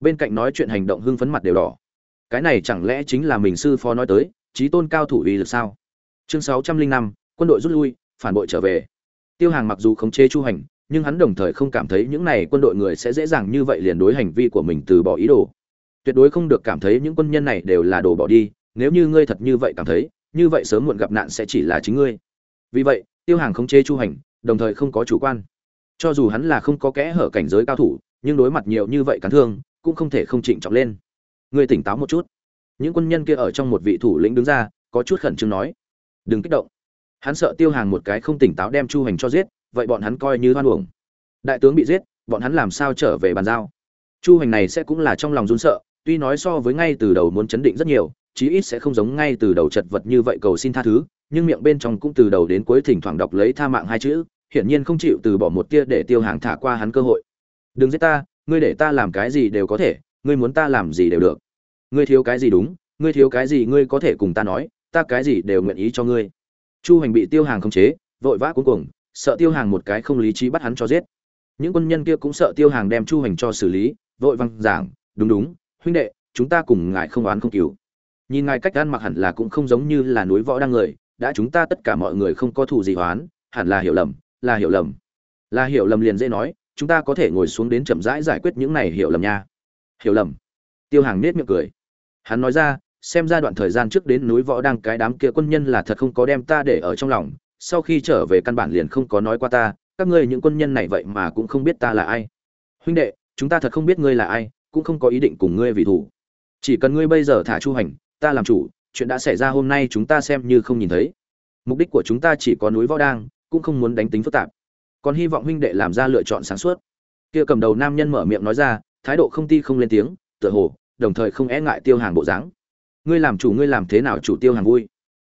bên cạnh nói chuyện hành động hưng phấn mặt đều đỏ. Cái này chẳng lẽ chính là mình sư phó nói tới trí tôn cao thủ uy lực sao? Chương sáu trăm linh năm, quân đội rút lui, phản bội trở về. Tiêu hàng mặc dù khống chế chu hành, nhưng hắn đồng thời không cảm thấy những này quân đội người sẽ dễ dàng như vậy liền đối hành vi của mình từ bỏ ý đồ. Tuyệt đối không được cảm thấy những quân nhân này đều là đồ bỏ đi, nếu như ngươi thật như vậy cảm thấy, như vậy sớm muộn gặp nạn sẽ chỉ là chính ngươi. Vì vậy, tiêu hàng khống chế chu hành, đồng thời không có chủ quan. Cho dù hắn là không có kẽ hở cảnh giới cao thủ, nhưng đối mặt nhiều như vậy cắn thương cũng không thể không trịnh trọng lên. Ngươi tỉnh táo một chút. Những quân nhân kia ở trong một vị thủ lĩnh đứng ra, có chút khẩn trương nói. Đừng kích động. Hắn sợ tiêu hàng một cái không tỉnh táo đem chu hành cho giết, vậy bọn hắn coi như hoan uổng. Đại tướng bị giết, bọn hắn làm sao trở về bàn giao? Chu hành này sẽ cũng là trong lòng run sợ, tuy nói so với ngay từ đầu muốn chấn định rất nhiều, chí ít sẽ không giống ngay từ đầu chật vật như vậy cầu xin tha thứ, nhưng miệng bên trong cũng từ đầu đến cuối thỉnh thoảng đọc lấy tha mạng hai chữ, hiển nhiên không chịu từ bỏ một tia để tiêu hàng thả qua hắn cơ hội. Đừng giết ta ngươi để ta làm cái gì đều có thể, ngươi muốn ta làm gì đều được. Ngươi thiếu cái gì đúng, ngươi thiếu cái gì ngươi có thể cùng ta nói, ta cái gì đều nguyện ý cho ngươi. Chu hành bị tiêu hàng khống chế, vội vã cuối cùng sợ tiêu hàng một cái không lý trí bắt hắn cho giết. Những quân nhân kia cũng sợ tiêu hàng đem chu hành cho xử lý, vội văng giảng, đúng đúng, huynh đệ, chúng ta cùng ngài không oán không cứu nhìn ngài cách ăn mặc hẳn là cũng không giống như là núi võ đang người, đã chúng ta tất cả mọi người không có thù gì oán, hẳn là hiểu lầm, là hiểu lầm. Là hiểu lầm liền dễ nói chúng ta có thể ngồi xuống đến chậm rãi giải quyết những này hiểu lầm nha. Hiểu lầm? Tiêu hàng nết miệng cười. Hắn nói ra, xem ra đoạn thời gian trước đến núi võ đang cái đám kia quân nhân là thật không có đem ta để ở trong lòng, sau khi trở về căn bản liền không có nói qua ta, các ngươi những quân nhân này vậy mà cũng không biết ta là ai. Huynh đệ, chúng ta thật không biết ngươi là ai, cũng không có ý định cùng ngươi vì thủ. Chỉ cần ngươi bây giờ thả chu hành, ta làm chủ, chuyện đã xảy ra hôm nay chúng ta xem như không nhìn thấy. Mục đích của chúng ta chỉ có núi võ đang cũng không muốn đánh tính phức tạp còn hy vọng huynh đệ làm ra lựa chọn sáng suốt. Kia cầm đầu nam nhân mở miệng nói ra, thái độ không ti không lên tiếng, tựa hồ, đồng thời không e ngại tiêu hàng bộ dáng. Ngươi làm chủ, ngươi làm thế nào chủ tiêu hàng vui?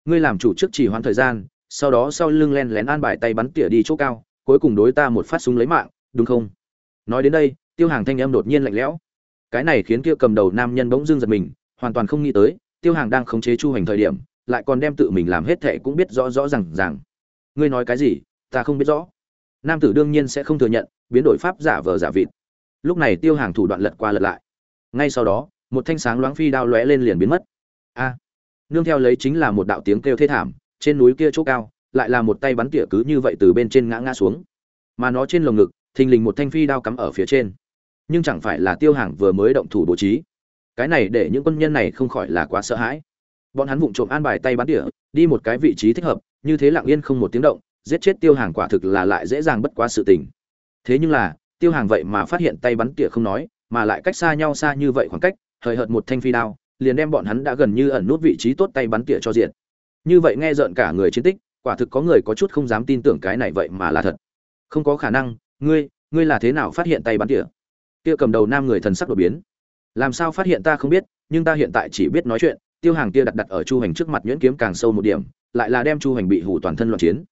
Ngươi làm chủ trước chỉ hoãn thời gian, sau đó sau lưng len lén an bài tay bắn tỉa đi chỗ cao, cuối cùng đối ta một phát súng lấy mạng, đúng không? Nói đến đây, tiêu hàng thanh âm đột nhiên lạnh lẽo. Cái này khiến kia cầm đầu nam nhân bỗng dưng giật mình, hoàn toàn không nghĩ tới, tiêu hàng đang khống chế chu hành thời điểm, lại còn đem tự mình làm hết thệ cũng biết rõ rõ rằng rằng ngươi nói cái gì, ta không biết rõ nam tử đương nhiên sẽ không thừa nhận, biến đổi pháp giả vờ giả vịt. Lúc này tiêu hàng thủ đoạn lật qua lật lại. Ngay sau đó, một thanh sáng loáng phi đao lóe lên liền biến mất. A! Nương theo lấy chính là một đạo tiếng kêu thê thảm, trên núi kia chỗ cao, lại là một tay bắn tỉa cứ như vậy từ bên trên ngã ngã xuống. Mà nó trên lồng ngực, thình lình một thanh phi đao cắm ở phía trên. Nhưng chẳng phải là tiêu hàng vừa mới động thủ bố trí. Cái này để những quân nhân này không khỏi là quá sợ hãi. Bọn hắn vụng trộm an bài tay bắn tỉa, đi một cái vị trí thích hợp, như thế lặng yên không một tiếng động giết chết tiêu hàng quả thực là lại dễ dàng bất quá sự tình. Thế nhưng là, tiêu hàng vậy mà phát hiện tay bắn tỉa không nói, mà lại cách xa nhau xa như vậy khoảng cách, hời hợt một thanh phi đao, liền đem bọn hắn đã gần như ẩn nút vị trí tốt tay bắn tỉa cho diện như vậy nghe rợn cả người chiến tích, quả thực có người có chút không dám tin tưởng cái này vậy mà là thật. Không có khả năng, ngươi ngươi là thế nào phát hiện tay bắn tỉa? Kia cầm đầu nam người thần sắc đột biến. Làm sao phát hiện ta không biết, nhưng ta hiện tại chỉ biết nói chuyện, tiêu hàng kia đặt đặt ở chu hành trước mặt nhuyễn kiếm càng sâu một điểm, lại là đem chu hành bị hủ toàn thân loạn chiến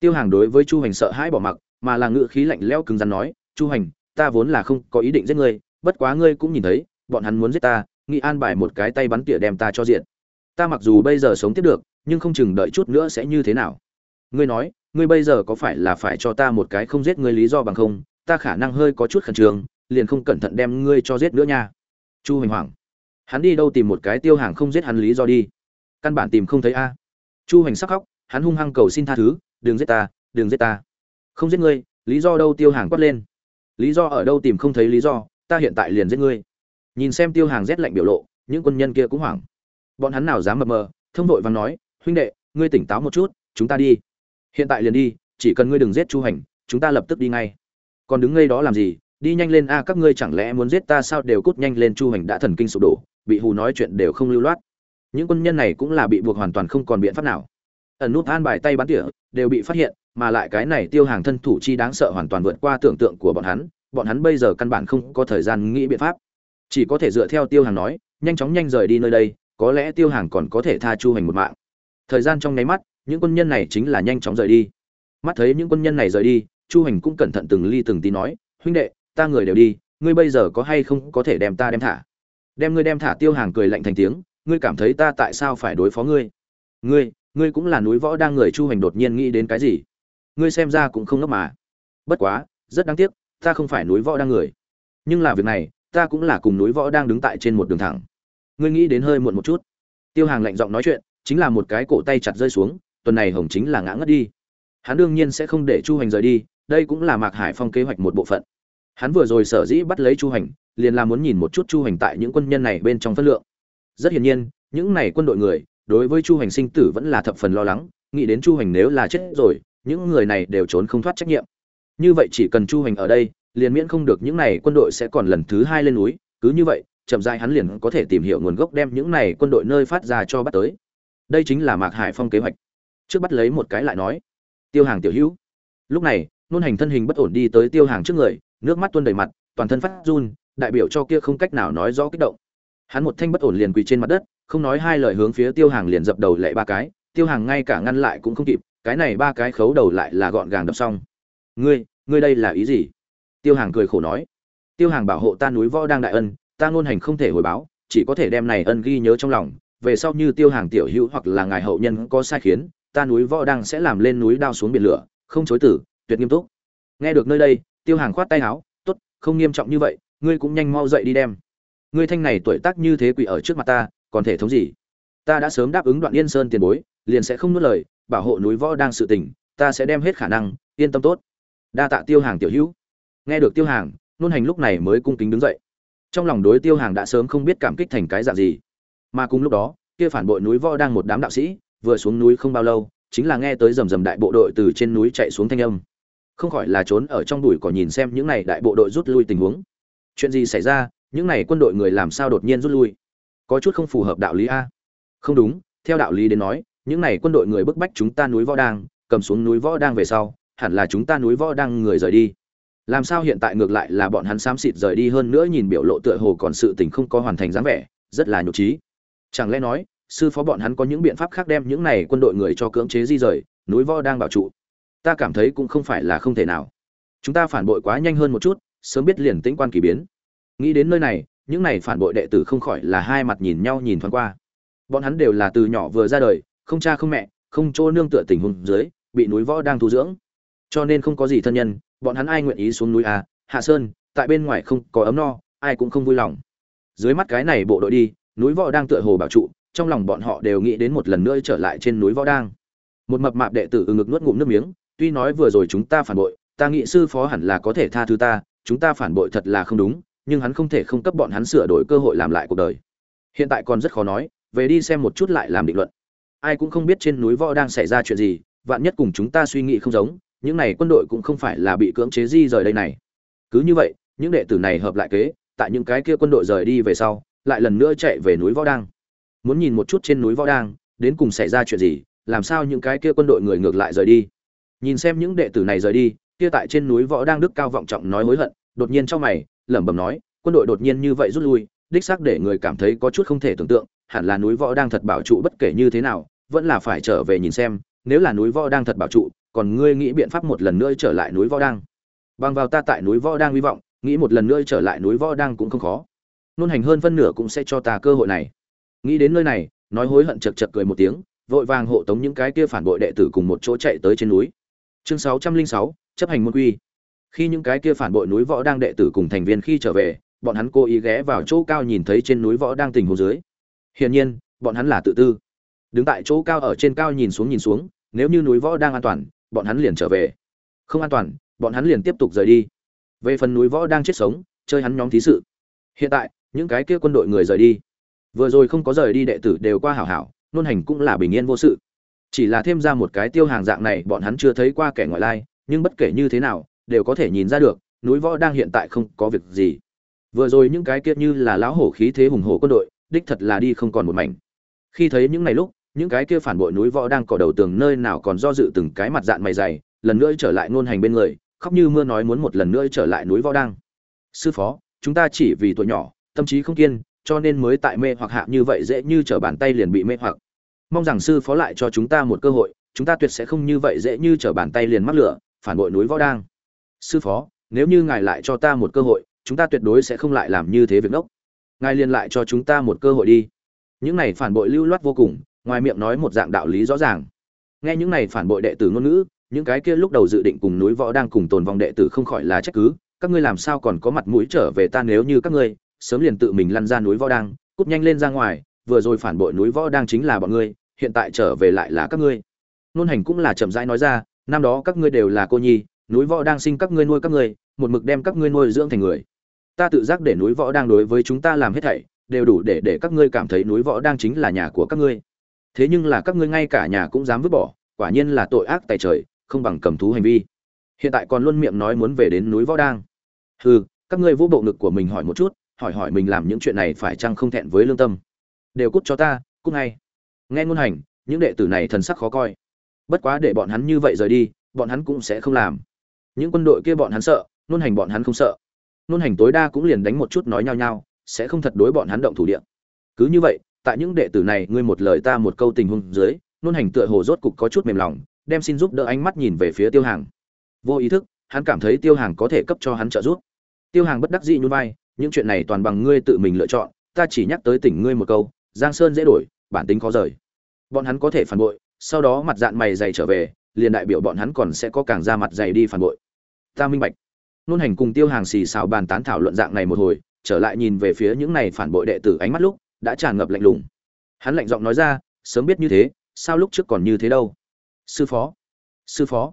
tiêu hàng đối với chu hành sợ hãi bỏ mặc, mà là ngự khí lạnh lẽo cứng rắn nói, chu hành ta vốn là không có ý định giết ngươi, bất quá ngươi cũng nhìn thấy, bọn hắn muốn giết ta, nghĩ an bài một cái tay bắn tỉa đem ta cho diện. Ta mặc dù bây giờ sống tiếp được, nhưng không chừng đợi chút nữa sẽ như thế nào. Ngươi nói, ngươi bây giờ có phải là phải cho ta một cái không giết ngươi lý do bằng không? Ta khả năng hơi có chút khẩn trương, liền không cẩn thận đem ngươi cho giết nữa nha. Chu Hành hoảng. Hắn đi đâu tìm một cái tiêu hàng không giết hắn lý do đi? Căn bản tìm không thấy a. Chu Hành sắc khóc, hắn hung hăng cầu xin tha thứ đừng giết ta, đừng giết ta. Không giết ngươi, lý do đâu tiêu hàng quát lên. Lý do ở đâu tìm không thấy lý do, ta hiện tại liền giết ngươi. Nhìn xem tiêu hàng rét lạnh biểu lộ, những quân nhân kia cũng hoảng. Bọn hắn nào dám mập mờ, thông đội và nói, huynh đệ, ngươi tỉnh táo một chút, chúng ta đi. Hiện tại liền đi, chỉ cần ngươi đừng giết chu hành, chúng ta lập tức đi ngay. Còn đứng ngay đó làm gì? Đi nhanh lên a, các ngươi chẳng lẽ muốn giết ta sao? Đều cút nhanh lên, chu hành đã thần kinh sụp đổ, bị hù nói chuyện đều không lưu loát. Những quân nhân này cũng là bị buộc hoàn toàn không còn biện pháp nào ẩn nút an bài tay bắn tỉa, đều bị phát hiện, mà lại cái này tiêu hàng thân thủ chi đáng sợ hoàn toàn vượt qua tưởng tượng của bọn hắn bọn hắn bây giờ căn bản không có thời gian nghĩ biện pháp. Chỉ có thể dựa theo tiêu hàng nói, nhanh chóng nhanh rời đi nơi đây, có lẽ tiêu hàng còn có thể tha chu hành một mạng. Thời gian trong nháy mắt, những quân nhân này chính là nhanh chóng rời đi. Mắt thấy những quân nhân này rời đi, chu hành cũng cẩn thận từng ly từng tí nói, huynh đệ, ta người đều đi, ngươi bây giờ có hay không có thể đem ta đem thả? Đem ngươi đem thả? Tiêu hàng cười lạnh thành tiếng, ngươi cảm thấy ta tại sao phải đối phó ngươi? Ngươi ngươi cũng là núi võ đang người chu hành đột nhiên nghĩ đến cái gì? Ngươi xem ra cũng không ngốc mà. Bất quá, rất đáng tiếc, ta không phải núi võ đang người. Nhưng là việc này, ta cũng là cùng núi võ đang đứng tại trên một đường thẳng. Ngươi nghĩ đến hơi muộn một chút. Tiêu hàng lạnh giọng nói chuyện, chính là một cái cổ tay chặt rơi xuống, tuần này hồng chính là ngã ngất đi. Hắn đương nhiên sẽ không để chu hành rời đi, đây cũng là mạc hải phong kế hoạch một bộ phận. Hắn vừa rồi sở dĩ bắt lấy chu hành liền là muốn nhìn một chút chu hành tại những quân nhân này bên trong phân lượng. Rất hiển nhiên, những này quân đội người đối với chu hành sinh tử vẫn là thập phần lo lắng, nghĩ đến chu hành nếu là chết rồi, những người này đều trốn không thoát trách nhiệm. Như vậy chỉ cần chu hành ở đây, liền miễn không được những này quân đội sẽ còn lần thứ hai lên núi, cứ như vậy, chậm rãi hắn liền có thể tìm hiểu nguồn gốc đem những này quân đội nơi phát ra cho bắt tới. Đây chính là mạc hải phong kế hoạch. Trước bắt lấy một cái lại nói, tiêu hàng tiểu hữu. Lúc này, nôn hành thân hình bất ổn đi tới tiêu hàng trước người, nước mắt tuôn đầy mặt, toàn thân phát run, đại biểu cho kia không cách nào nói rõ kích động hắn một thanh bất ổn liền quỳ trên mặt đất, không nói hai lời hướng phía tiêu hàng liền dập đầu lệ ba cái. Tiêu hàng ngay cả ngăn lại cũng không kịp, cái này ba cái khấu đầu lại là gọn gàng đập xong. Ngươi ngươi đây là ý gì? Tiêu hàng cười khổ nói. Tiêu hàng bảo hộ ta núi võ đang đại ân, ta ngôn hành không thể hồi báo, chỉ có thể đem này ân ghi nhớ trong lòng. Về sau như tiêu hàng tiểu hữu hoặc là ngài hậu nhân có sai khiến, ta núi võ đang sẽ làm lên núi đao xuống biển lửa, không chối tử, tuyệt nghiêm túc. Nghe được nơi đây, tiêu hàng khoát tay áo, tốt, không nghiêm trọng như vậy, ngươi cũng nhanh mau dậy đi đem ngươi thanh này tuổi tác như thế quỷ ở trước mặt ta, còn thể thống gì? Ta đã sớm đáp ứng đoạn yên sơn tiền bối, liền sẽ không nuốt lời, bảo hộ núi võ đang sự tình, ta sẽ đem hết khả năng, yên tâm tốt. Đa tạ tiêu hàng tiểu hữu. Nghe được tiêu hàng, nôn hành lúc này mới cung kính đứng dậy. Trong lòng đối tiêu hàng đã sớm không biết cảm kích thành cái dạng gì. Mà cùng lúc đó, kia phản bội núi võ đang một đám đạo sĩ, vừa xuống núi không bao lâu, chính là nghe tới rầm rầm đại bộ đội từ trên núi chạy xuống thanh âm. Không khỏi là trốn ở trong bụi cỏ nhìn xem những này đại bộ đội rút lui tình huống. Chuyện gì xảy ra những này quân đội người làm sao đột nhiên rút lui? Có chút không phù hợp đạo lý a. Không đúng, theo đạo lý đến nói, những này quân đội người bức bách chúng ta núi võ đang, cầm xuống núi võ đang về sau, hẳn là chúng ta núi võ đang người rời đi. Làm sao hiện tại ngược lại là bọn hắn xám xịt rời đi hơn nữa nhìn biểu lộ tựa hồ còn sự tình không có hoàn thành dáng vẻ, rất là nhục trí. Chẳng lẽ nói, sư phó bọn hắn có những biện pháp khác đem những này quân đội người cho cưỡng chế di rời, núi võ đang bảo trụ? Ta cảm thấy cũng không phải là không thể nào. Chúng ta phản bội quá nhanh hơn một chút, sớm biết liền tĩnh quan kỳ biến nghĩ đến nơi này, những này phản bội đệ tử không khỏi là hai mặt nhìn nhau nhìn thoáng qua. Bọn hắn đều là từ nhỏ vừa ra đời, không cha không mẹ, không chỗ nương tựa tình hùng dưới, bị núi võ đang thu dưỡng. Cho nên không có gì thân nhân, bọn hắn ai nguyện ý xuống núi à? Hạ sơn, tại bên ngoài không có ấm no, ai cũng không vui lòng. Dưới mắt cái này bộ đội đi, núi võ đang tựa hồ bảo trụ, trong lòng bọn họ đều nghĩ đến một lần nữa trở lại trên núi võ đang. Một mập mạp đệ tử ừ ngực nuốt ngụm nước miếng, tuy nói vừa rồi chúng ta phản bội, ta nghĩ sư phó hẳn là có thể tha thứ ta, chúng ta phản bội thật là không đúng nhưng hắn không thể không cấp bọn hắn sửa đổi cơ hội làm lại cuộc đời. Hiện tại còn rất khó nói, về đi xem một chút lại làm định luận. Ai cũng không biết trên núi võ đang xảy ra chuyện gì, vạn nhất cùng chúng ta suy nghĩ không giống, những này quân đội cũng không phải là bị cưỡng chế di rời đây này. Cứ như vậy, những đệ tử này hợp lại kế, tại những cái kia quân đội rời đi về sau, lại lần nữa chạy về núi võ đang. Muốn nhìn một chút trên núi võ đang, đến cùng xảy ra chuyện gì, làm sao những cái kia quân đội người ngược lại rời đi. Nhìn xem những đệ tử này rời đi, kia tại trên núi võ đang đức cao vọng trọng nói hối hận, đột nhiên trong mày lẩm bẩm nói, quân đội đột nhiên như vậy rút lui, đích xác để người cảm thấy có chút không thể tưởng tượng, hẳn là núi võ đang thật bảo trụ bất kể như thế nào, vẫn là phải trở về nhìn xem, nếu là núi võ đang thật bảo trụ, còn ngươi nghĩ biện pháp một lần nữa trở lại núi võ đang? Bằng vào ta tại núi võ đang hy vọng, nghĩ một lần nữa trở lại núi võ đang cũng không khó. Nôn hành hơn phân nửa cũng sẽ cho ta cơ hội này. Nghĩ đến nơi này, nói hối hận chật chật cười một tiếng, vội vàng hộ tống những cái kia phản bội đệ tử cùng một chỗ chạy tới trên núi. Chương sáu trăm linh sáu, chấp hành môn quy khi những cái kia phản bội núi võ đang đệ tử cùng thành viên khi trở về, bọn hắn cố ý ghé vào chỗ cao nhìn thấy trên núi võ đang tình hồ dưới. Hiển nhiên, bọn hắn là tự tư. Đứng tại chỗ cao ở trên cao nhìn xuống nhìn xuống, nếu như núi võ đang an toàn, bọn hắn liền trở về. Không an toàn, bọn hắn liền tiếp tục rời đi. Về phần núi võ đang chết sống, chơi hắn nhóm thí sự. Hiện tại, những cái kia quân đội người rời đi. Vừa rồi không có rời đi đệ tử đều qua hảo hảo, nôn hành cũng là bình yên vô sự. Chỉ là thêm ra một cái tiêu hàng dạng này, bọn hắn chưa thấy qua kẻ ngoại lai, nhưng bất kể như thế nào đều có thể nhìn ra được, núi võ đang hiện tại không có việc gì. Vừa rồi những cái kia như là lão hổ khí thế hùng hổ quân đội, đích thật là đi không còn một mảnh. Khi thấy những ngày lúc, những cái kia phản bội núi võ đang cỏ đầu tường nơi nào còn do dự từng cái mặt dạng mày dày, lần nữa trở lại ngôn hành bên người, khóc như mưa nói muốn một lần nữa trở lại núi võ đang. Sư phó, chúng ta chỉ vì tuổi nhỏ, tâm trí không kiên, cho nên mới tại mê hoặc hạ như vậy dễ như trở bàn tay liền bị mê hoặc. Mong rằng sư phó lại cho chúng ta một cơ hội, chúng ta tuyệt sẽ không như vậy dễ như trở bàn tay liền mắc lửa, phản bội núi võ đang sư phó, nếu như ngài lại cho ta một cơ hội, chúng ta tuyệt đối sẽ không lại làm như thế việc ngốc. Ngài liền lại cho chúng ta một cơ hội đi. Những này phản bội lưu loát vô cùng, ngoài miệng nói một dạng đạo lý rõ ràng. Nghe những này phản bội đệ tử ngôn ngữ, những cái kia lúc đầu dự định cùng núi võ đang cùng tồn vong đệ tử không khỏi là trách cứ, các ngươi làm sao còn có mặt mũi trở về ta nếu như các ngươi, sớm liền tự mình lăn ra núi võ đang, cút nhanh lên ra ngoài, vừa rồi phản bội núi võ đang chính là bọn ngươi, hiện tại trở về lại là các ngươi. Nôn hành cũng là chậm rãi nói ra, năm đó các ngươi đều là cô nhi núi võ đang sinh các ngươi nuôi các ngươi, một mực đem các ngươi nuôi dưỡng thành người. Ta tự giác để núi võ đang đối với chúng ta làm hết thảy, đều đủ để để các ngươi cảm thấy núi võ đang chính là nhà của các ngươi. Thế nhưng là các ngươi ngay cả nhà cũng dám vứt bỏ, quả nhiên là tội ác tại trời, không bằng cầm thú hành vi. Hiện tại còn luôn miệng nói muốn về đến núi võ đang. Hừ, các ngươi vô bộ ngực của mình hỏi một chút, hỏi hỏi mình làm những chuyện này phải chăng không thẹn với lương tâm. Đều cút cho ta, cút ngay. Nghe ngôn hành, những đệ tử này thần sắc khó coi. Bất quá để bọn hắn như vậy rời đi, bọn hắn cũng sẽ không làm những quân đội kia bọn hắn sợ nôn hành bọn hắn không sợ. Nôn hành tối đa cũng liền đánh một chút nói nhao nhao, sẽ không thật đối bọn hắn động thủ điện cứ như vậy tại những đệ tử này ngươi một lời ta một câu tình huống dưới nôn hành tựa hồ rốt cục có chút mềm lòng đem xin giúp đỡ ánh mắt nhìn về phía tiêu hàng. Vô ý thức hắn cảm thấy tiêu hàng có thể cấp cho hắn trợ giúp. Tiêu hàng bất đắc dĩ nhún vai những chuyện này toàn bằng ngươi tự mình lựa chọn ta chỉ nhắc tới tỉnh ngươi một câu giang sơn dễ đổi bản tính khó rời. Bọn hắn có thể phản bội sau đó mặt dạng mày dày trở về liền đại biểu bọn hắn còn sẽ có càng ra mặt dày đi phản bội ta minh bạch. Nôn hành cùng tiêu hàng xì xào bàn tán thảo luận dạng này một hồi, trở lại nhìn về phía những này phản bội đệ tử ánh mắt lúc, đã tràn ngập lạnh lùng. Hắn lạnh giọng nói ra, sớm biết như thế, sao lúc trước còn như thế đâu? Sư phó sư phó,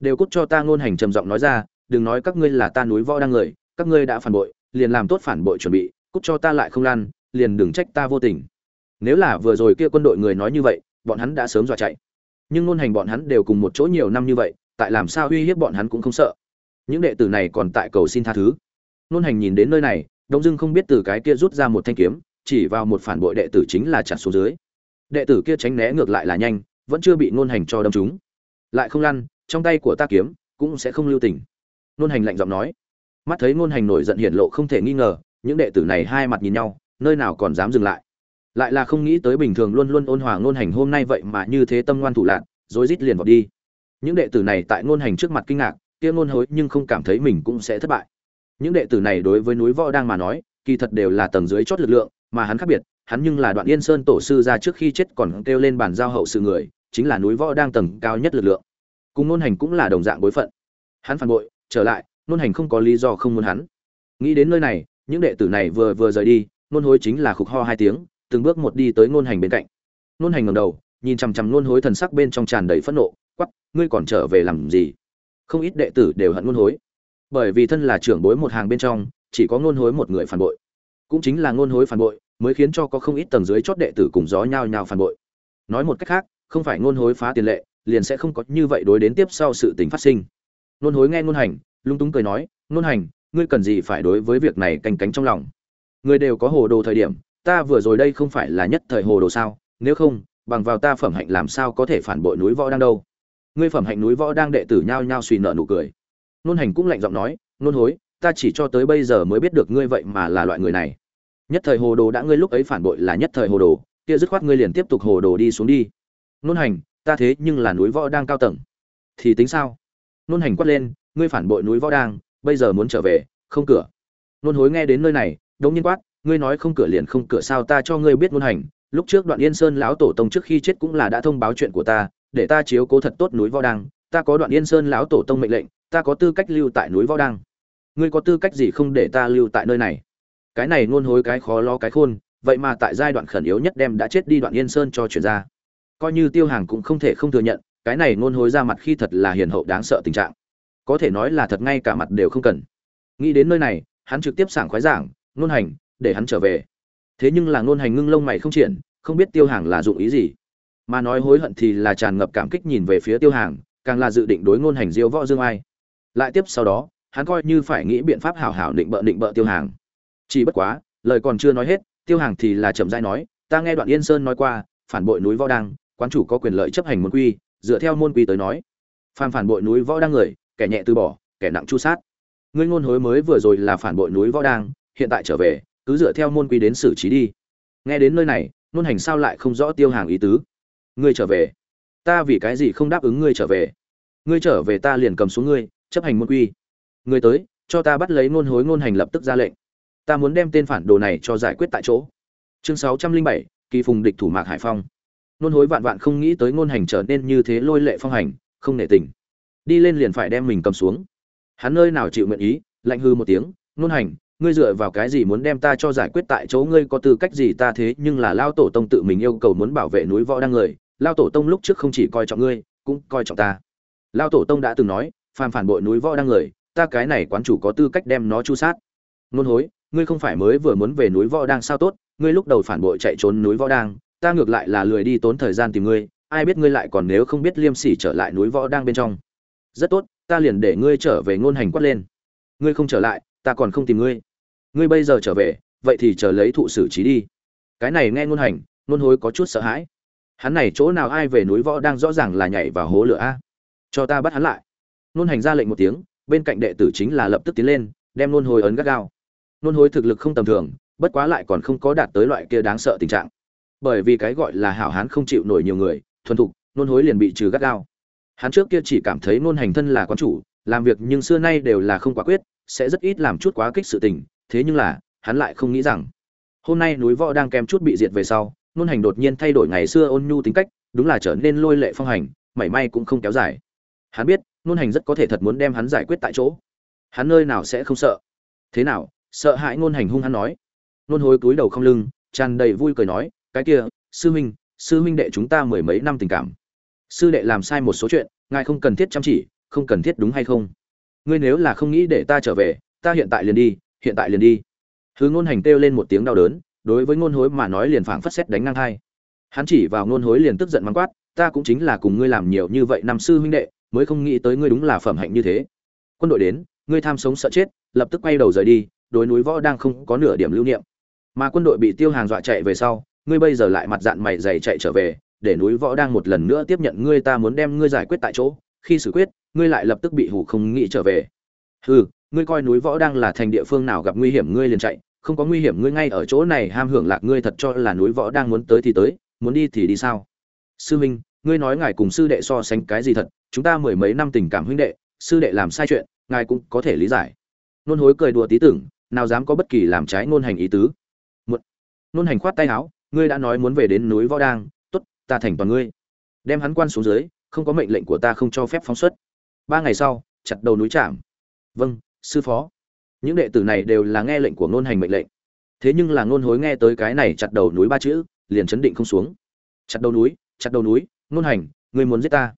đều cút cho ta. Ngôn hành trầm giọng nói ra, đừng nói các ngươi là ta núi võ đang người, các ngươi đã phản bội, liền làm tốt phản bội chuẩn bị, cút cho ta lại không lan liền đừng trách ta vô tình. Nếu là vừa rồi kia quân đội người nói như vậy, bọn hắn đã sớm dọa chạy. Nhưng ngôn hành bọn hắn đều cùng một chỗ nhiều năm như vậy, tại làm sao uy hiếp bọn hắn cũng không sợ những đệ tử này còn tại cầu xin tha thứ. Nôn hành nhìn đến nơi này, đông dưng không biết từ cái kia rút ra một thanh kiếm, chỉ vào một phản bội đệ tử chính là chặt xuống dưới. Đệ tử kia tránh né ngược lại là nhanh, vẫn chưa bị nôn hành cho đâm trúng. Lại không lăn, trong tay của ta kiếm cũng sẽ không lưu tình. Nôn hành lạnh giọng nói. Mắt thấy nôn hành nổi giận hiển lộ không thể nghi ngờ, những đệ tử này hai mặt nhìn nhau, nơi nào còn dám dừng lại. Lại là không nghĩ tới bình thường luôn luôn ôn hòa nôn hành hôm nay vậy mà như thế tâm ngoan thủ lạc rối rít liền vào đi. Những đệ tử này tại nôn hành trước mặt kinh ngạc kia ngôn hối nhưng không cảm thấy mình cũng sẽ thất bại. Những đệ tử này đối với núi võ đang mà nói, kỳ thật đều là tầng dưới chót lực lượng, mà hắn khác biệt, hắn nhưng là đoạn yên sơn tổ sư ra trước khi chết còn kêu lên bàn giao hậu sự người, chính là núi võ đang tầng cao nhất lực lượng. Cùng nôn hành cũng là đồng dạng bối phận. Hắn phản bội, trở lại nôn hành không có lý do không muốn hắn. Nghĩ đến nơi này, những đệ tử này vừa vừa rời đi nôn hối chính là khục ho hai tiếng, từng bước một đi tới nôn hành bên cạnh. Nôn hành ngầm đầu, nhìn chằm chằm nôn hối thần sắc bên trong tràn đầy phẫn nộ quắp ngươi còn trở về làm gì? Không ít đệ tử đều hận ngôn hối. Bởi vì thân là trưởng bối một hàng bên trong, chỉ có ngôn hối một người phản bội. Cũng chính là ngôn hối phản bội, mới khiến cho có không ít tầng dưới chót đệ tử cùng gió nhao nhao phản bội. Nói một cách khác, không phải ngôn hối phá tiền lệ, liền sẽ không có như vậy đối đến tiếp sau sự tình phát sinh. Ngôn hối nghe ngôn hành, lung túng cười nói, ngôn hành, ngươi cần gì phải đối với việc này canh cánh trong lòng? Người đều có hồ đồ thời điểm, ta vừa rồi đây không phải là nhất thời hồ đồ sao? Nếu không, bằng vào ta phẩm hạnh làm sao có thể phản bội núi võ đang đâu? Ngươi phẩm hạnh núi võ đang đệ tử nhao nhao suy nợ nụ cười. Nôn hành cũng lạnh giọng nói, nôn hối, ta chỉ cho tới bây giờ mới biết được ngươi vậy mà là loại người này. Nhất thời hồ đồ đã ngươi lúc ấy phản bội là nhất thời hồ đồ, kia dứt khoát ngươi liền tiếp tục hồ đồ đi xuống đi. Nôn hành, ta thế nhưng là núi võ đang cao tầng. Thì tính sao? Nôn hành quát lên, ngươi phản bội núi võ đang, bây giờ muốn trở về, không cửa. Nôn hối nghe đến nơi này, đống nhiên quát, ngươi nói không cửa liền không cửa sao ta cho ngươi biết nôn hành, lúc trước đoạn yên sơn lão tổ tông trước khi chết cũng là đã thông báo chuyện của ta để ta chiếu cố thật tốt núi võ đăng, ta có đoạn yên sơn lão tổ tông mệnh lệnh ta có tư cách lưu tại núi võ đăng. ngươi có tư cách gì không để ta lưu tại nơi này? Cái này ngôn hối cái khó lo cái khôn vậy mà tại giai đoạn khẩn yếu nhất đem đã chết đi đoạn yên sơn cho chuyển ra. Coi như tiêu hàng cũng không thể không thừa nhận cái này ngôn hối ra mặt khi thật là hiền hậu đáng sợ tình trạng. Có thể nói là thật ngay cả mặt đều không cần. Nghĩ đến nơi này hắn trực tiếp sảng khoái giảng ngôn hành để hắn trở về. Thế nhưng là ngôn hành ngưng lông mày không triển không biết tiêu hàng là dụng ý gì mà nói hối hận thì là tràn ngập cảm kích nhìn về phía tiêu hàng, càng là dự định đối ngôn hành diêu võ dương ai. Lại tiếp sau đó, hắn coi như phải nghĩ biện pháp hảo hảo định bợ định bợ tiêu hàng. Chỉ bất quá, lời còn chưa nói hết, tiêu hàng thì là chậm rãi nói, ta nghe đoạn yên sơn nói qua, phản bội núi võ đăng, quán chủ có quyền lợi chấp hành môn quy, dựa theo môn quy tới nói. Phàm phản bội núi võ đăng người, kẻ nhẹ từ bỏ, kẻ nặng chu sát. Ngươi ngôn hối mới vừa rồi là phản bội núi võ đăng, hiện tại trở về, cứ dựa theo môn quy đến xử trí đi. Nghe đến nơi này, ngôn hành sao lại không rõ tiêu hàng ý tứ? Ngươi trở về. Ta vì cái gì không đáp ứng ngươi trở về? Ngươi trở về ta liền cầm xuống ngươi, chấp hành môn quy. Ngươi tới, cho ta bắt lấy ngôn hối ngôn hành lập tức ra lệnh. Ta muốn đem tên phản đồ này cho giải quyết tại chỗ. Chương sáu trăm linh bảy, kỳ phùng địch thủ mạc hải phong. Nôn hối vạn vạn không nghĩ tới ngôn hành trở nên như thế lôi lệ phong hành, không nể tình. Đi lên liền phải đem mình cầm xuống. Hắn nơi nào chịu nguyện ý, lạnh hư một tiếng nôn hành ngươi dựa vào cái gì muốn đem ta cho giải quyết tại chỗ? Ngươi có tư cách gì ta thế? Nhưng là lao tổ tông tự mình yêu cầu muốn bảo vệ núi võ đang người. Lao tổ tông lúc trước không chỉ coi trọng ngươi, cũng coi trọng ta. Lao tổ tông đã từng nói, phàm phản bội núi võ đang người, ta cái này quán chủ có tư cách đem nó chu sát. Ngôn hối, ngươi không phải mới vừa muốn về núi võ đang sao? Tốt, ngươi lúc đầu phản bội chạy trốn núi võ đang ta ngược lại là lười đi tốn thời gian tìm ngươi. Ai biết ngươi lại còn nếu không biết liêm sỉ trở lại núi võ đang bên trong. Rất tốt, ta liền để ngươi trở về ngôn hành quát lên. Ngươi không trở lại, ta còn không tìm ngươi ngươi bây giờ trở về, vậy thì chờ lấy thụ xử trí đi. Cái này nghe ngôn hành, ngôn hối có chút sợ hãi. Hắn này chỗ nào ai về núi võ đang rõ ràng là nhảy vào hố lửa a? Cho ta bắt hắn lại. Ngôn hành ra lệnh một tiếng, bên cạnh đệ tử chính là lập tức tiến lên, đem ngôn hối ấn gắt gao. Ngôn hối thực lực không tầm thường, bất quá lại còn không có đạt tới loại kia đáng sợ tình trạng. Bởi vì cái gọi là hảo hán không chịu nổi nhiều người, thuần thục, ngôn hối liền bị trừ gắt gao. Hắn trước kia chỉ cảm thấy ngôn hành thân là quán chủ, làm việc nhưng xưa nay đều là không quả quyết, sẽ rất ít làm chút quá kích sự tình thế nhưng là, hắn lại không nghĩ rằng, hôm nay núi võ đang kém chút bị diệt về sau nôn hành đột nhiên thay đổi ngày xưa ôn nhu tính cách, đúng là trở nên lôi lệ phong hành, mảy may cũng không kéo dài. Hắn biết nôn hành rất có thể thật muốn đem hắn giải quyết tại chỗ. Hắn nơi nào sẽ không sợ? Thế nào? Sợ hãi nôn hành hung hắn nói. Nôn hối cúi đầu không lưng, tràn đầy vui cười nói, cái kia, sư huynh sư huynh đệ chúng ta mười mấy năm tình cảm. Sư đệ làm sai một số chuyện, ngài không cần thiết chăm chỉ, không cần thiết đúng hay không? Ngươi nếu là không nghĩ để ta trở về, ta hiện tại liền đi hiện tại liền đi. Hứa ngôn hành kêu lên một tiếng đau đớn, đối với ngôn hối mà nói liền phảng phất xét đánh ngang hai hắn chỉ vào ngôn hối liền tức giận mắng quát, ta cũng chính là cùng ngươi làm nhiều như vậy năm sư huynh đệ, mới không nghĩ tới ngươi đúng là phẩm hạnh như thế. Quân đội đến, ngươi tham sống sợ chết, lập tức quay đầu rời đi, đối núi võ đang không có nửa điểm lưu niệm. Mà quân đội bị tiêu hàng dọa chạy về sau, ngươi bây giờ lại mặt dạng mày dày chạy trở về, để núi võ đang một lần nữa tiếp nhận ngươi, ta muốn đem ngươi giải quyết tại chỗ, khi xử quyết, ngươi lại lập tức bị hủ không nghĩ trở về. Hừ ngươi coi núi võ đang là thành địa phương nào gặp nguy hiểm ngươi liền chạy không có nguy hiểm ngươi ngay ở chỗ này ham hưởng lạc ngươi thật cho là núi võ đang muốn tới thì tới muốn đi thì đi sao? Sư Minh, ngươi nói ngài cùng sư đệ so sánh cái gì thật chúng ta mười mấy năm tình cảm huynh đệ sư đệ làm sai chuyện ngài cũng có thể lý giải. Nôn hối cười đùa tí tưởng nào dám có bất kỳ làm trái nôn hành ý tứ. Một nôn hành khoát tay áo ngươi đã nói muốn về đến núi võ đang tốt ta thành toàn ngươi. Đem hắn quan xuống dưới không có mệnh lệnh của ta không cho phép phóng xuất. Ba ngày sau chặt đầu núi trạm vâng sư phó. Những đệ tử này đều là nghe lệnh của ngôn hành mệnh lệnh. Thế nhưng là ngôn hối nghe tới cái này chặt đầu núi ba chữ, liền chấn định không xuống. Chặt đầu núi, chặt đầu núi, ngôn hành, ngươi muốn giết ta.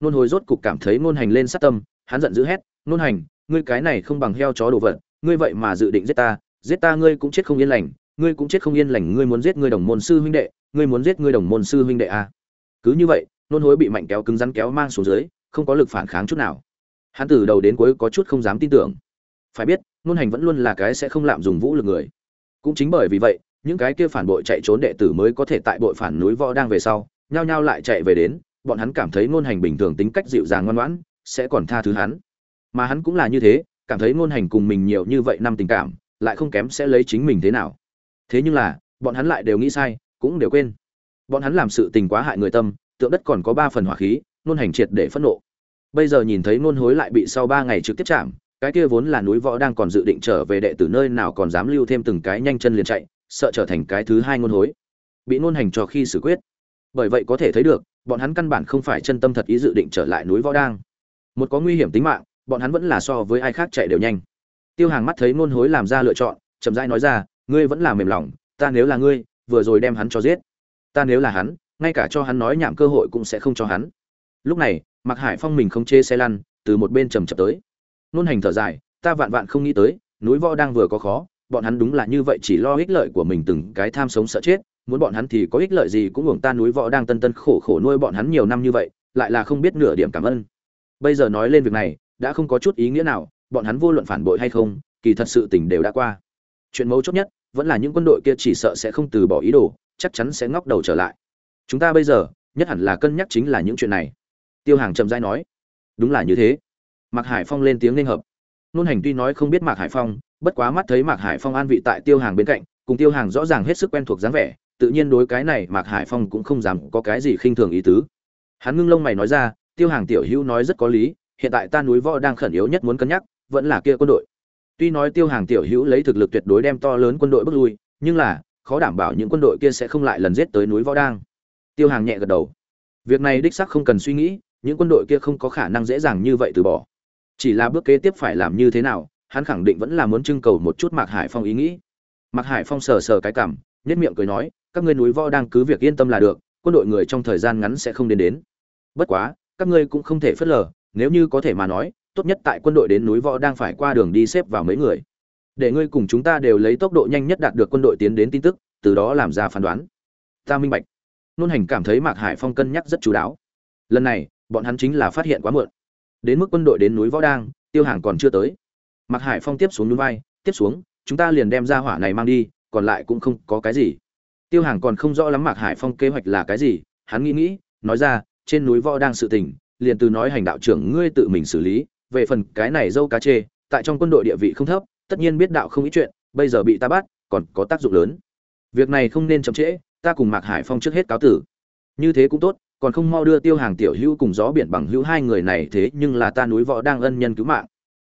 Ngôn hối rốt cục cảm thấy ngôn hành lên sát tâm, hắn giận dữ hét, ngôn hành, ngươi cái này không bằng heo chó đồ vật, ngươi vậy mà dự định giết ta giết ta ngươi cũng chết không yên lành, ngươi cũng chết không yên lành, ngươi muốn giết ngươi đồng môn sư huynh đệ, ngươi muốn giết ngươi đồng môn sư huynh đệ à. cứ như vậy nôn hối bị mạnh kéo cứng rắn kéo mang xuống dưới, không có lực phản kháng chút nào. Hắn từ đầu đến cuối có chút không dám tin tưởng phải biết nôn hành vẫn luôn là cái sẽ không lạm dùng vũ lực người. Cũng chính bởi vì vậy, những cái kia phản bội chạy trốn đệ tử mới có thể tại bội phản núi võ đang về sau, nhao nhao lại chạy về đến, bọn hắn cảm thấy nôn hành bình thường tính cách dịu dàng ngoan ngoãn, sẽ còn tha thứ hắn. Mà hắn cũng là như thế, cảm thấy nôn hành cùng mình nhiều như vậy năm tình cảm, lại không kém sẽ lấy chính mình thế nào. Thế nhưng là, bọn hắn lại đều nghĩ sai, cũng đều quên. Bọn hắn làm sự tình quá hại người tâm, tượng đất còn có ba phần hỏa khí nôn hành triệt để phẫn nộ. Bây giờ nhìn thấy nôn hối lại bị sau ba ngày trực tiếp chạm cái kia vốn là núi võ đang còn dự định trở về đệ tử nơi nào còn dám lưu thêm từng cái nhanh chân liền chạy, sợ trở thành cái thứ hai ngôn hối. Bị nôn hành cho khi xử quyết. Bởi vậy có thể thấy được, bọn hắn căn bản không phải chân tâm thật ý dự định trở lại núi võ đang. Một có nguy hiểm tính mạng, bọn hắn vẫn là so với ai khác chạy đều nhanh. Tiêu hàng mắt thấy nôn hối làm ra lựa chọn, chậm rãi nói ra, ngươi vẫn là mềm lòng, ta nếu là ngươi, vừa rồi đem hắn cho giết. Ta nếu là hắn, ngay cả cho hắn nói nhảm cơ hội cũng sẽ không cho hắn. Lúc này mặc hải phong mình không chê xe lăn, từ một bên trầm chập tới nôn hành thở dài, ta vạn vạn không nghĩ tới, núi võ đang vừa có khó, bọn hắn đúng là như vậy chỉ lo ích lợi của mình từng cái tham sống sợ chết, muốn bọn hắn thì có ích lợi gì cũng hưởng ta núi võ đang tân tân khổ khổ nuôi bọn hắn nhiều năm như vậy, lại là không biết nửa điểm cảm ơn. Bây giờ nói lên việc này, đã không có chút ý nghĩa nào, bọn hắn vô luận phản bội hay không, kỳ thật sự tình đều đã qua. Chuyện mấu chốt nhất, vẫn là những quân đội kia chỉ sợ sẽ không từ bỏ ý đồ, chắc chắn sẽ ngóc đầu trở lại. Chúng ta bây giờ, nhất hẳn là cân nhắc chính là những chuyện này. Tiêu hàng trầm dai nói, đúng là như thế mạc hải phong lên tiếng nên hợp. Nôn hành tuy nói không biết mạc hải phong, bất quá mắt thấy mạc hải phong an vị tại tiêu hàng bên cạnh, cùng tiêu hàng rõ ràng hết sức quen thuộc dáng vẻ, tự nhiên đối cái này mạc hải phong cũng không dám có cái gì khinh thường ý tứ. Hắn ngưng lông mày nói ra, tiêu hàng tiểu hữu nói rất có lý, hiện tại ta núi võ đang khẩn yếu nhất muốn cân nhắc, vẫn là kia quân đội. Tuy nói tiêu hàng tiểu hữu lấy thực lực tuyệt đối đem to lớn quân đội bước lui, nhưng là, khó đảm bảo những quân đội kia sẽ không lại lần giết tới núi võ đang. Tiêu hàng nhẹ gật đầu. Việc này đích xác không cần suy nghĩ, những quân đội kia không có khả năng dễ dàng như vậy từ bỏ chỉ là bước kế tiếp phải làm như thế nào, hắn khẳng định vẫn là muốn trưng cầu một chút mạc hải phong ý nghĩ. Mạc hải phong sờ sờ cái cảm nhất miệng cười nói, các ngươi núi võ đang cứ việc yên tâm là được, quân đội người trong thời gian ngắn sẽ không đến đến. Bất quá, các ngươi cũng không thể phớt lờ, nếu như có thể mà nói, tốt nhất tại quân đội đến núi võ đang phải qua đường đi xếp vào mấy người. Để ngươi cùng chúng ta đều lấy tốc độ nhanh nhất đạt được quân đội tiến đến tin tức, từ đó làm ra phán đoán. Ta minh bạch. Nôn hành cảm thấy mạc hải phong cân nhắc rất chú đáo. Lần này, bọn hắn chính là phát hiện quá muộn đến mức quân đội đến núi võ đang, tiêu hàng còn chưa tới. Mặc hải phong tiếp xuống núi vai, tiếp xuống, chúng ta liền đem ra hỏa này mang đi, còn lại cũng không có cái gì. Tiêu hàng còn không rõ lắm mạc hải phong kế hoạch là cái gì, hắn nghĩ nghĩ, nói ra, trên núi võ đang sự tình, liền từ nói hành đạo trưởng ngươi tự mình xử lý, về phần cái này dâu cá chê, tại trong quân đội địa vị không thấp, tất nhiên biết đạo không ít chuyện, bây giờ bị ta bắt, còn có tác dụng lớn. Việc này không nên chậm trễ, ta cùng mạc hải phong trước hết cáo tử. Như thế cũng tốt còn không mau đưa tiêu hàng tiểu hữu cùng gió biển bằng hữu hai người này thế nhưng là ta núi võ đang ân nhân cứu mạng.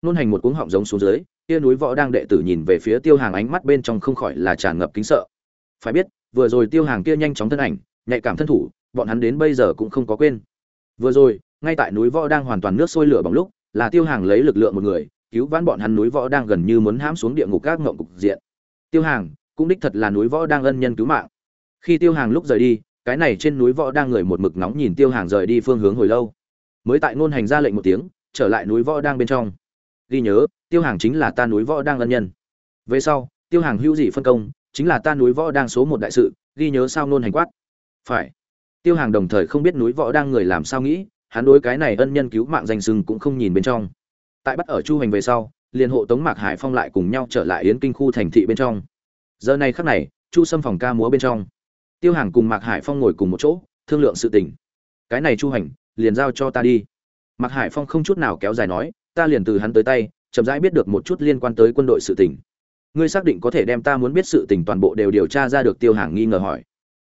Nôn hành một cuống họng giống xuống dưới, kia núi võ đang đệ tử nhìn về phía tiêu hàng ánh mắt bên trong không khỏi là tràn ngập kính sợ. Phải biết, vừa rồi tiêu hàng kia nhanh chóng thân ảnh, nhạy cảm thân thủ, bọn hắn đến bây giờ cũng không có quên. Vừa rồi, ngay tại núi võ đang hoàn toàn nước sôi lửa bỏng lúc, là tiêu hàng lấy lực lượng một người, cứu vãn bọn hắn núi võ đang gần như muốn hãm xuống địa ngục các ngộng cục diện. Tiêu hàng, cũng đích thật là núi võ đang ân nhân cứu mạng. Khi tiêu hàng lúc rời đi cái này trên núi võ đang người một mực nóng nhìn tiêu hàng rời đi phương hướng hồi lâu. Mới tại ngôn hành ra lệnh một tiếng, trở lại núi võ đang bên trong. Ghi nhớ, tiêu hàng chính là ta núi võ đang ân nhân. Về sau, tiêu hàng hữu dị phân công, chính là ta núi võ đang số một đại sự, ghi nhớ sao ngôn hành quát. Phải. Tiêu hàng đồng thời không biết núi võ đang người làm sao nghĩ, hắn đối cái này ân nhân cứu mạng danh sừng cũng không nhìn bên trong. Tại bắt ở chu hành về sau, liền hộ tống mạc hải phong lại cùng nhau trở lại yến kinh khu thành thị bên trong. Giờ này khắc này, chu xâm phòng ca múa bên trong tiêu hàng cùng mạc hải phong ngồi cùng một chỗ, thương lượng sự tình. Cái này chu hành, liền giao cho ta đi. Mạc hải phong không chút nào kéo dài nói, ta liền từ hắn tới tay, chậm rãi biết được một chút liên quan tới quân đội sự tình. Ngươi xác định có thể đem ta muốn biết sự tình toàn bộ đều điều tra ra được, tiêu hàng nghi ngờ hỏi.